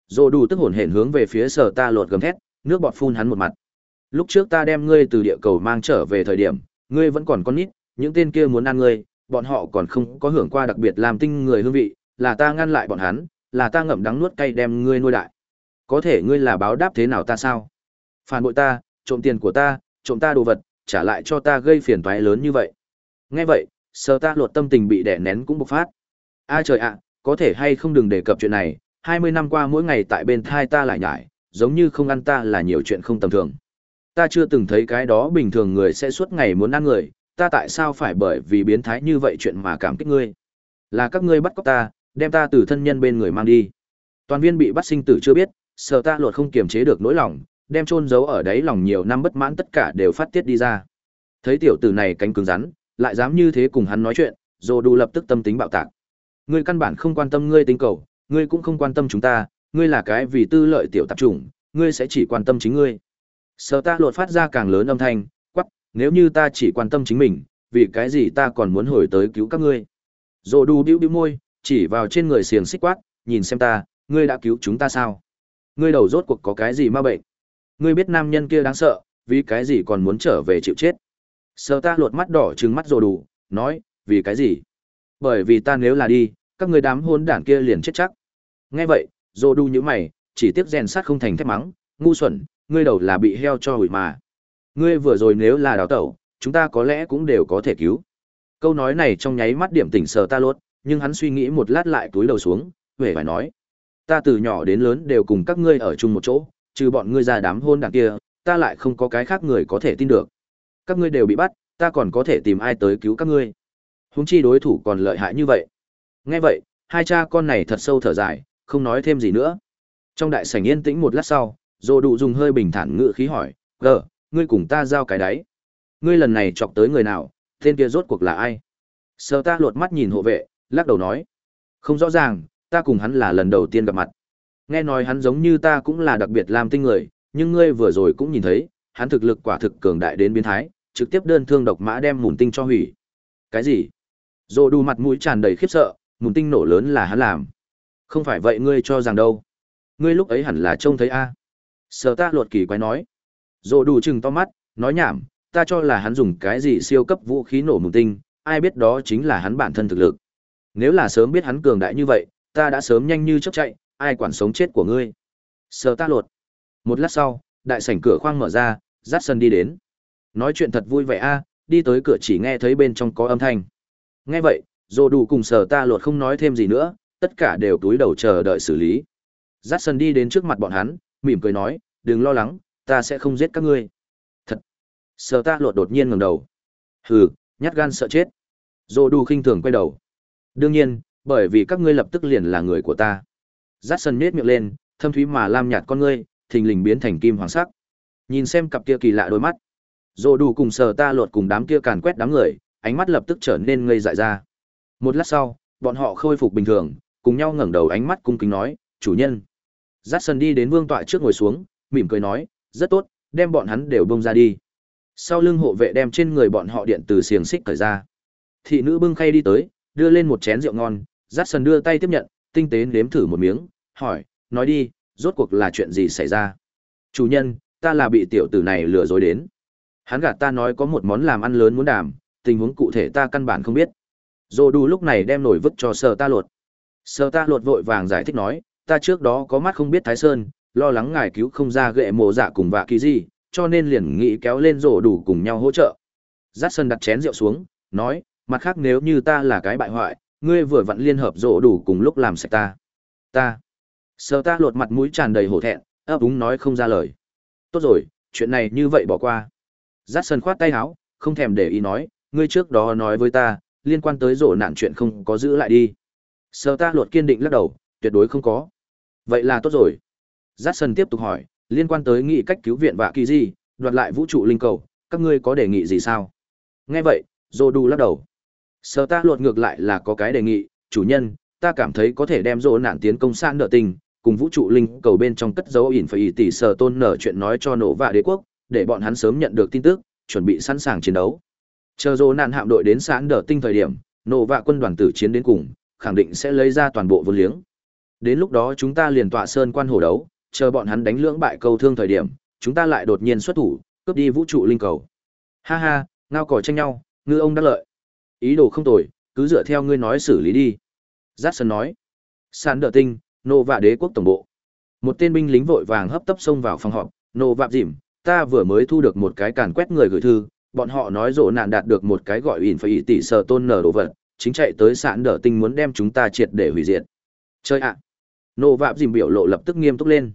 Dô đu tức hổn hển hướng về phía sở ta lột gầm thét, nước bọt phun hắn một mặt lúc trước ta đem ngươi từ địa cầu mang trở về thời điểm, ngươi vẫn còn con nít, những tên kia muốn ăn ngươi, bọn họ còn không có hưởng qua đặc biệt làm tinh người hương vị, là ta ngăn lại bọn hắn, là ta ngậm đắng nuốt cay đem ngươi nuôi đại. Có thể ngươi là báo đáp thế nào ta sao? Phản bội ta, trộm tiền của ta, trộm ta đồ vật, trả lại cho ta gây phiền toái lớn như vậy. Nghe vậy sơ ta luật tâm tình bị đè nén cũng bộc phát. A trời ạ, có thể hay không đừng đề cập chuyện này, hai mươi năm qua mỗi ngày tại bên thai ta lại nhải, giống như không ăn ta là nhiều chuyện không tầm thường ta chưa từng thấy cái đó bình thường người sẽ suốt ngày muốn ăn người, ta tại sao phải bởi vì biến thái như vậy chuyện mà cảm kích ngươi? Là các ngươi bắt cóc ta, đem ta từ thân nhân bên người mang đi. Toàn viên bị bắt sinh tử chưa biết, sợ ta luật không kiềm chế được nỗi lòng, đem chôn giấu ở đấy lòng nhiều năm bất mãn tất cả đều phát tiết đi ra. Thấy tiểu tử này cánh cứng rắn, lại dám như thế cùng hắn nói chuyện, Dô đủ lập tức tâm tính bạo tạc. Ngươi căn bản không quan tâm ngươi tính cầu, ngươi cũng không quan tâm chúng ta, ngươi là cái vì tư lợi tiểu tạp chủng, ngươi sẽ chỉ quan tâm chính ngươi sợ ta lột phát ra càng lớn âm thanh, quắc, nếu như ta chỉ quan tâm chính mình, vì cái gì ta còn muốn hồi tới cứu các ngươi? Dồ Đu bĩu bĩu môi, chỉ vào trên người xiềng xích quát, nhìn xem ta, ngươi đã cứu chúng ta sao? Ngươi đầu rốt cuộc có cái gì ma bệnh? Ngươi biết nam nhân kia đáng sợ, vì cái gì còn muốn trở về chịu chết? Sở ta lột mắt đỏ trừng mắt rồ đủ nói, vì cái gì? Bởi vì ta nếu là đi, các người đám hôn đảng kia liền chết chắc. Nghe vậy rồ Đu như mày, chỉ tiếp rèn sát không thành thép mắng, ngu xuẩn ngươi đầu là bị heo cho hủy mà. Ngươi vừa rồi nếu là đào tẩu, chúng ta có lẽ cũng đều có thể cứu. Câu nói này trong nháy mắt điểm tỉnh sờ ta lốt, nhưng hắn suy nghĩ một lát lại túi đầu xuống, vẻ phải nói, ta từ nhỏ đến lớn đều cùng các ngươi ở chung một chỗ, trừ bọn ngươi ra đám hôn đảng kia, ta lại không có cái khác người có thể tin được. Các ngươi đều bị bắt, ta còn có thể tìm ai tới cứu các ngươi? Húng chi đối thủ còn lợi hại như vậy. Nghe vậy, hai cha con này thật sâu thở dài, không nói thêm gì nữa. Trong đại sảnh yên tĩnh một lát sau dồ đủ dùng hơi bình thản ngự khí hỏi gờ ngươi cùng ta giao cái đáy ngươi lần này chọc tới người nào tên kia rốt cuộc là ai sợ ta lột mắt nhìn hộ vệ lắc đầu nói không rõ ràng ta cùng hắn là lần đầu tiên gặp mặt Nghe nói hắn giống như ta cũng là đặc biệt làm tinh người, nhưng ngươi vừa rồi cũng nhìn thấy, hắn thực lực quả thực cường đại đến biến thái, trực tiếp đơn thương độc mã đem mùn tinh cho hủy. Cái gì? Dô đủ mặt mũi tràn đầy khiếp sợ, mùn tinh nổ lớn là hắn làm. Không phải vậy ngươi cho rằng đâu? Ngươi lúc ấy hẳn là trông thấy a. Sở ta luật kỳ quái nói. Dồ đủ chừng to mắt, nói nhảm, ta cho là hắn dùng cái gì siêu cấp vũ khí nổ mùng tinh, ai biết đó chính là hắn bản thân thực lực. Nếu là sớm biết hắn cường đại như vậy, ta đã sớm nhanh như chớp chạy, ai quản sống chết của ngươi. Sở ta luật. Một lát sau, đại sảnh cửa khoang mở ra, dắt sân đi đến. Nói chuyện thật vui vẻ a, đi tới cửa chỉ nghe thấy bên trong có âm thanh. Nghe vậy, dồ đủ cùng sở ta luật không nói thêm gì nữa, tất cả đều túi đầu chờ đợi xử lý. Dắt sân đi đến trước mặt bọn hắn, mỉm cười nói, đừng lo lắng, ta sẽ không giết các ngươi. Thật. Sở ta lột đột nhiên ngẩng đầu. Hừ, nhát gan sợ chết. Dô đu khinh thường quay đầu. Đương nhiên, bởi vì các ngươi lập tức liền là người của ta. Dắt sân nhếch miệng lên, thâm thúy mà lam nhạt con ngươi, thình lình biến thành kim hoàng sắc. Nhìn xem cặp kia kỳ lạ đôi mắt. Dô đu cùng sở ta lột cùng đám kia càn quét đám người, ánh mắt lập tức trở nên ngây dại ra. Một lát sau, bọn họ khôi phục bình thường, cùng nhau ngẩng đầu ánh mắt cung kính nói, chủ nhân. Dắt sân đi đến vương tọa trước ngồi xuống, mỉm cười nói, rất tốt, đem bọn hắn đều bông ra đi. Sau lưng hộ vệ đem trên người bọn họ điện từ xiềng xích cởi ra. Thị nữ bưng khay đi tới, đưa lên một chén rượu ngon, dắt sân đưa tay tiếp nhận, tinh tế nếm thử một miếng, hỏi, nói đi, rốt cuộc là chuyện gì xảy ra? Chủ nhân, ta là bị tiểu tử này lừa dối đến. Hắn gạt ta nói có một món làm ăn lớn muốn đảm, tình huống cụ thể ta căn bản không biết. Dô đủ lúc này đem nổi vứt cho sờ ta lột. Sờ ta lột vội vàng giải thích nói, ta trước đó có mắt không biết Thái Sơn, lo lắng ngài cứu không ra gệ mộ dạ cùng vạ kỳ gì, cho nên liền nghĩ kéo lên rổ đủ cùng nhau hỗ trợ. Dát Sơn đặt chén rượu xuống, nói, mặt khác nếu như ta là cái bại hoại, ngươi vừa vặn liên hợp rổ đủ cùng lúc làm sạch ta. Ta. sợ ta lột mặt mũi tràn đầy hổ thẹn, ấp úng nói không ra lời. Tốt rồi, chuyện này như vậy bỏ qua. Dát Sơn khoát tay áo, không thèm để ý nói, ngươi trước đó nói với ta, liên quan tới rổ nạn chuyện không có giữ lại đi. sợ ta lột kiên định lắc đầu, tuyệt đối không có. Vậy là tốt rồi. Jackson tiếp tục hỏi, liên quan tới nghị cách cứu viện Vạ kỳ Di, đoạt lại vũ trụ linh cầu, các ngươi có đề nghị gì sao? Nghe vậy, Zodu lắc đầu. Sở ta luật ngược lại là có cái đề nghị, chủ nhân, ta cảm thấy có thể đem dỗ nạn tiến công san nợ tình, cùng vũ trụ linh cầu bên trong cất dấu ỉn phải tỷ sở tôn nở chuyện nói cho nổ Vạ đế quốc, để bọn hắn sớm nhận được tin tức, chuẩn bị sẵn sàng chiến đấu. Chờ dỗ nạn hạm đội đến san nợ tinh thời điểm, nổ vạ quân đoàn tử chiến đến cùng, khẳng định sẽ lấy ra toàn bộ vốn liếng. Đến lúc đó chúng ta liền tọa sơn quan hổ đấu, chờ bọn hắn đánh lưỡng bại câu thương thời điểm, chúng ta lại đột nhiên xuất thủ, cướp đi vũ trụ linh cầu. Ha ha, ngao cỏ tranh nhau, ngư ông đắc lợi. Ý đồ không tồi, cứ dựa theo ngươi nói xử lý đi. Jackson nói. Sán đỡ tinh, nô vạ đế quốc tổng bộ. Một tên binh lính vội vàng hấp tấp xông vào phòng họp, nô vạ dìm, ta vừa mới thu được một cái càn quét người gửi thư, bọn họ nói rộ nạn đạt được một cái gọi ỉn phải ỉ tỷ sở tôn nở đồ vật chính chạy tới sạn đỡ tinh muốn đem chúng ta triệt để hủy diệt chơi ạ nộ vạp dìm biểu lộ lập tức nghiêm túc lên.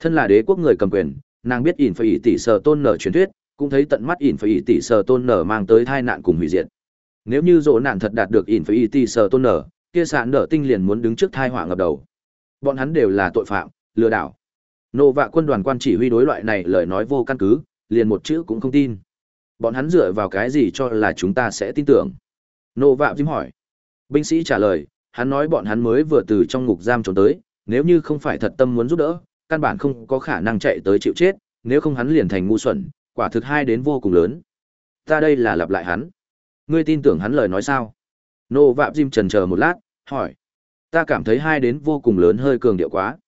Thân là đế quốc người cầm quyền nàng biết ỉn phải ỉ tỷ sở tôn nở truyền thuyết cũng thấy tận mắt ỉn phải ỉ tỷ sở tôn nở mang tới tai nạn cùng hủy diệt. Nếu như dỗ nạn thật đạt được ỉn phải ỉ tỷ sở tôn nở kia sạn nở tinh liền muốn đứng trước tai họa ngập đầu. Bọn hắn đều là tội phạm lừa đảo. Nộ vạ quân đoàn quan chỉ huy đối loại này lời nói vô căn cứ liền một chữ cũng không tin. Bọn hắn dựa vào cái gì cho là chúng ta sẽ tin tưởng? Nô vạ dím hỏi. Binh sĩ trả lời, hắn nói bọn hắn mới vừa từ trong ngục giam trốn tới, nếu như không phải thật tâm muốn giúp đỡ, căn bản không có khả năng chạy tới chịu chết, nếu không hắn liền thành ngu xuẩn, quả thực hai đến vô cùng lớn. Ta đây là lặp lại hắn. Ngươi tin tưởng hắn lời nói sao? Nô vạm Jim trần chờ một lát, hỏi. Ta cảm thấy hai đến vô cùng lớn hơi cường điệu quá.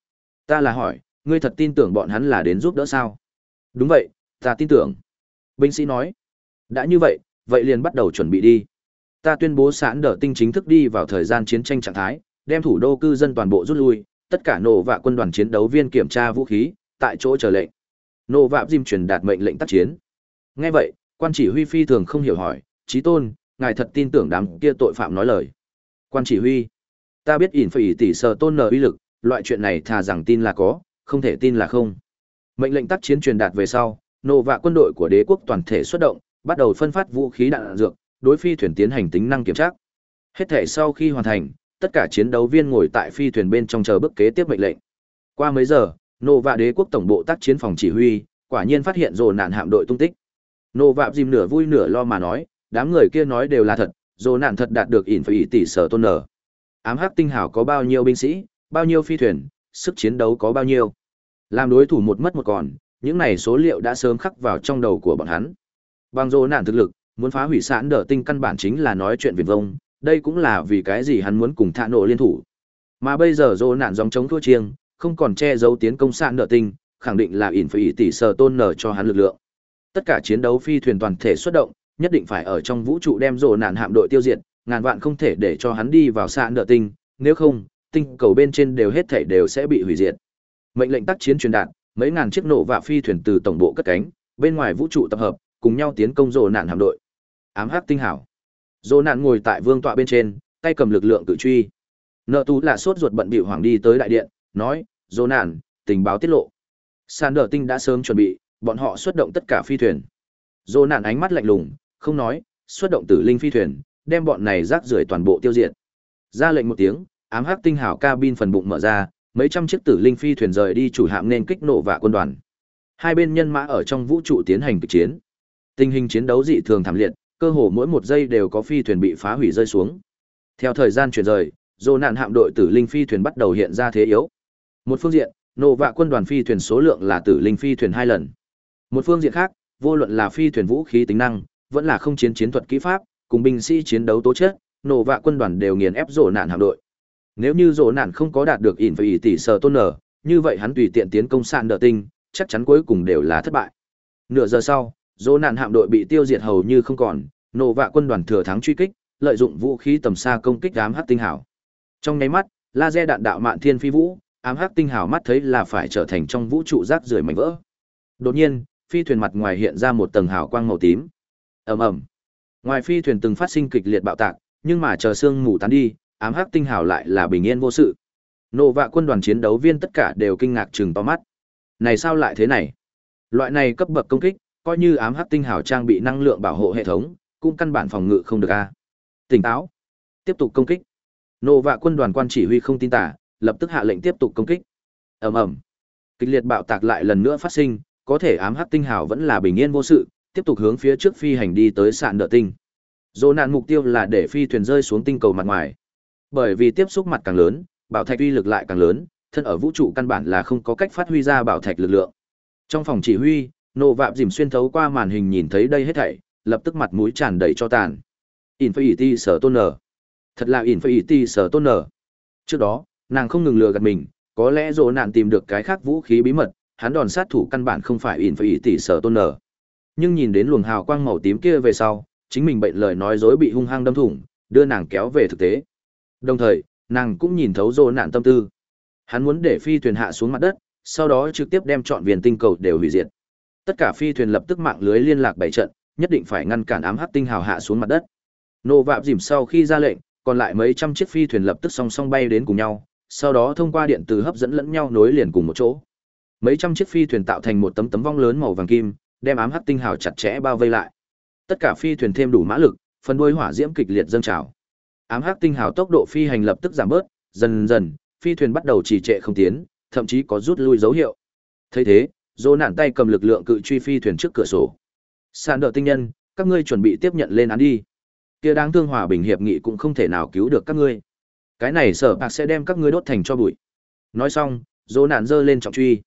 Ta là hỏi, ngươi thật tin tưởng bọn hắn là đến giúp đỡ sao? Đúng vậy, ta tin tưởng. Binh sĩ nói, đã như vậy, vậy liền bắt đầu chuẩn bị đi. Ta tuyên bố sẵn đỡ tinh chính thức đi vào thời gian chiến tranh trạng thái, đem thủ đô cư dân toàn bộ rút lui, tất cả nổ vạ quân đoàn chiến đấu viên kiểm tra vũ khí, tại chỗ chờ lệnh. Nổ vạ Jim truyền đạt mệnh lệnh tác chiến. Nghe vậy, quan chỉ huy phi thường không hiểu hỏi, trí tôn, ngài thật tin tưởng đám kia tội phạm nói lời. Quan chỉ huy, ta biết ỉn phải tỷ sở tôn nở uy lực, loại chuyện này thà rằng tin là có, không thể tin là không. Mệnh lệnh tác chiến truyền đạt về sau, nổ vạ quân đội của đế quốc toàn thể xuất động, bắt đầu phân phát vũ khí đạn dược, đối phi thuyền tiến hành tính năng kiểm tra. Hết thể sau khi hoàn thành, tất cả chiến đấu viên ngồi tại phi thuyền bên trong chờ bước kế tiếp mệnh lệnh. Qua mấy giờ, Nô vạ đế quốc tổng bộ tác chiến phòng chỉ huy, quả nhiên phát hiện rồ nạn hạm đội tung tích. Nô vạ dìm nửa vui nửa lo mà nói, đám người kia nói đều là thật, rồ nạn thật đạt được ỉn phải tỷ sở tôn nở. Ám hắc tinh hào có bao nhiêu binh sĩ, bao nhiêu phi thuyền, sức chiến đấu có bao nhiêu. Làm đối thủ một mất một còn, những này số liệu đã sớm khắc vào trong đầu của bọn hắn. Bằng rồ nạn thực lực, muốn phá hủy sản đỡ tinh căn bản chính là nói chuyện viển vông, đây cũng là vì cái gì hắn muốn cùng thạ nổ liên thủ. Mà bây giờ rồ nạn dòng chống thua chiêng, không còn che giấu tiến công sạn nợ tinh, khẳng định là ỉn phải tỷ sờ tôn nở cho hắn lực lượng. Tất cả chiến đấu phi thuyền toàn thể xuất động, nhất định phải ở trong vũ trụ đem rồ nạn hạm đội tiêu diệt, ngàn vạn không thể để cho hắn đi vào sạn nợ tinh, nếu không, tinh cầu bên trên đều hết thảy đều sẽ bị hủy diệt. Mệnh lệnh tác chiến truyền đạt, mấy ngàn chiếc nổ và phi thuyền từ tổng bộ cất cánh, bên ngoài vũ trụ tập hợp, cùng nhau tiến công rồ nạn hạm đội. Ám hắc tinh hảo. Dỗ nạn ngồi tại vương tọa bên trên, tay cầm lực lượng cự truy. Nợ tú là sốt ruột bận bịu hoàng đi tới đại điện, nói, Dỗ nạn, tình báo tiết lộ. Sàn đỡ tinh đã sớm chuẩn bị, bọn họ xuất động tất cả phi thuyền." Dỗ nạn ánh mắt lạnh lùng, không nói, xuất động tử linh phi thuyền, đem bọn này rác rưởi toàn bộ tiêu diệt. Ra lệnh một tiếng, ám hắc tinh hảo cabin phần bụng mở ra, mấy trăm chiếc tử linh phi thuyền rời đi chủ hạm nên kích nổ vạ quân đoàn. Hai bên nhân mã ở trong vũ trụ tiến hành kịch chiến. Tình hình chiến đấu dị thường thảm liệt, cơ hồ mỗi một giây đều có phi thuyền bị phá hủy rơi xuống. Theo thời gian chuyển rời, dồ nạn hạm đội tử linh phi thuyền bắt đầu hiện ra thế yếu. Một phương diện, nổ vạ quân đoàn phi thuyền số lượng là tử linh phi thuyền hai lần. Một phương diện khác, vô luận là phi thuyền vũ khí tính năng, vẫn là không chiến chiến thuật kỹ pháp, cùng binh sĩ chiến đấu tố chất, nổ vạ quân đoàn đều nghiền ép rổ nạn hạm đội. Nếu như rổ nạn không có đạt được ỉn phải tỷ sở tôn nở, như vậy hắn tùy tiện tiến công sạn đỡ tinh, chắc chắn cuối cùng đều là thất bại. Nửa giờ sau, dỗ nạn hạm đội bị tiêu diệt hầu như không còn, nổ vạ quân đoàn thừa thắng truy kích, lợi dụng vũ khí tầm xa công kích ám hắc tinh hảo. Trong nháy mắt, laser đạn đạo mạn thiên phi vũ, ám hắc tinh hảo mắt thấy là phải trở thành trong vũ trụ rác rưởi mảnh vỡ. Đột nhiên, phi thuyền mặt ngoài hiện ra một tầng hào quang màu tím. Ầm ầm. Ngoài phi thuyền từng phát sinh kịch liệt bạo tạc, nhưng mà chờ sương mù tán đi, ám hắc tinh hảo lại là bình yên vô sự. Nộ vạ quân đoàn chiến đấu viên tất cả đều kinh ngạc chừng to mắt. Này sao lại thế này? Loại này cấp bậc công kích, coi như ám hắc tinh hào trang bị năng lượng bảo hộ hệ thống, cũng căn bản phòng ngự không được a. Tỉnh táo, tiếp tục công kích. Nộ vạ quân đoàn quan chỉ huy không tin tả, lập tức hạ lệnh tiếp tục công kích. Ầm ầm. Kịch liệt bạo tạc lại lần nữa phát sinh, có thể ám hắc tinh hào vẫn là bình yên vô sự, tiếp tục hướng phía trước phi hành đi tới sạn nợ tinh. Dỗ nạn mục tiêu là để phi thuyền rơi xuống tinh cầu mặt ngoài. Bởi vì tiếp xúc mặt càng lớn, bảo thạch uy lực lại càng lớn, thân ở vũ trụ căn bản là không có cách phát huy ra bảo thạch lực lượng. Trong phòng chỉ huy, nộ vạm dìm xuyên thấu qua màn hình nhìn thấy đây hết thảy, lập tức mặt mũi tràn đầy cho tàn. Infinity sở tôn nở. Thật là Infinity sở tôn nở. Trước đó, nàng không ngừng lừa gạt mình, có lẽ dỗ nạn tìm được cái khác vũ khí bí mật, hắn đòn sát thủ căn bản không phải Infinity sở tôn nở. Nhưng nhìn đến luồng hào quang màu tím kia về sau, chính mình bệnh lời nói dối bị hung hăng đâm thủng, đưa nàng kéo về thực tế. Đồng thời, nàng cũng nhìn thấu dỗ nạn tâm tư. Hắn muốn để phi thuyền hạ xuống mặt đất, sau đó trực tiếp đem chọn viên tinh cầu đều hủy diệt. Tất cả phi thuyền lập tức mạng lưới liên lạc bảy trận, nhất định phải ngăn cản ám hắc tinh hào hạ xuống mặt đất. Nô vạm dìm sau khi ra lệnh, còn lại mấy trăm chiếc phi thuyền lập tức song song bay đến cùng nhau, sau đó thông qua điện từ hấp dẫn lẫn nhau nối liền cùng một chỗ. Mấy trăm chiếc phi thuyền tạo thành một tấm tấm vong lớn màu vàng kim, đem ám hắc tinh hào chặt chẽ bao vây lại. Tất cả phi thuyền thêm đủ mã lực, phần đuôi hỏa diễm kịch liệt dâng trào. Ám hắc tinh hào tốc độ phi hành lập tức giảm bớt, dần dần, phi thuyền bắt đầu trì trệ không tiến, thậm chí có rút lui dấu hiệu. Thấy thế, Dỗ nạn tay cầm lực lượng cự truy phi thuyền trước cửa sổ. Sàn đỡ tinh nhân, các ngươi chuẩn bị tiếp nhận lên án đi. Kia đáng thương hòa bình hiệp nghị cũng không thể nào cứu được các ngươi. Cái này sở bạc sẽ đem các ngươi đốt thành cho bụi. Nói xong, Dỗ nạn giơ lên trọng truy.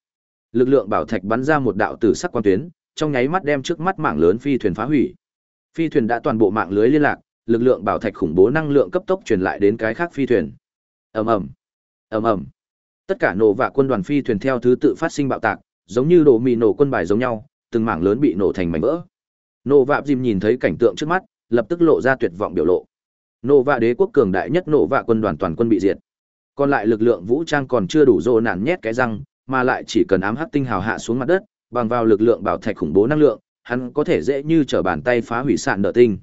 Lực lượng bảo thạch bắn ra một đạo tử sắc quan tuyến, trong nháy mắt đem trước mắt mạng lớn phi thuyền phá hủy. Phi thuyền đã toàn bộ mạng lưới liên lạc, lực lượng bảo thạch khủng bố năng lượng cấp tốc truyền lại đến cái khác phi thuyền. Ầm ầm, ầm ầm. Tất cả nổ vạ quân đoàn phi thuyền theo thứ tự phát sinh bạo tạc, giống như đồ mì nổ quân bài giống nhau, từng mảng lớn bị nổ thành mảnh vỡ. Nổ vạ dìm nhìn thấy cảnh tượng trước mắt, lập tức lộ ra tuyệt vọng biểu lộ. Nổ vạ đế quốc cường đại nhất nổ vạ quân đoàn toàn quân bị diệt. Còn lại lực lượng vũ trang còn chưa đủ rồ nản nhét cái răng, mà lại chỉ cần ám hắc tinh hào hạ xuống mặt đất, bằng vào lực lượng bảo thạch khủng bố năng lượng, hắn có thể dễ như trở bàn tay phá hủy sạn đỡ tinh.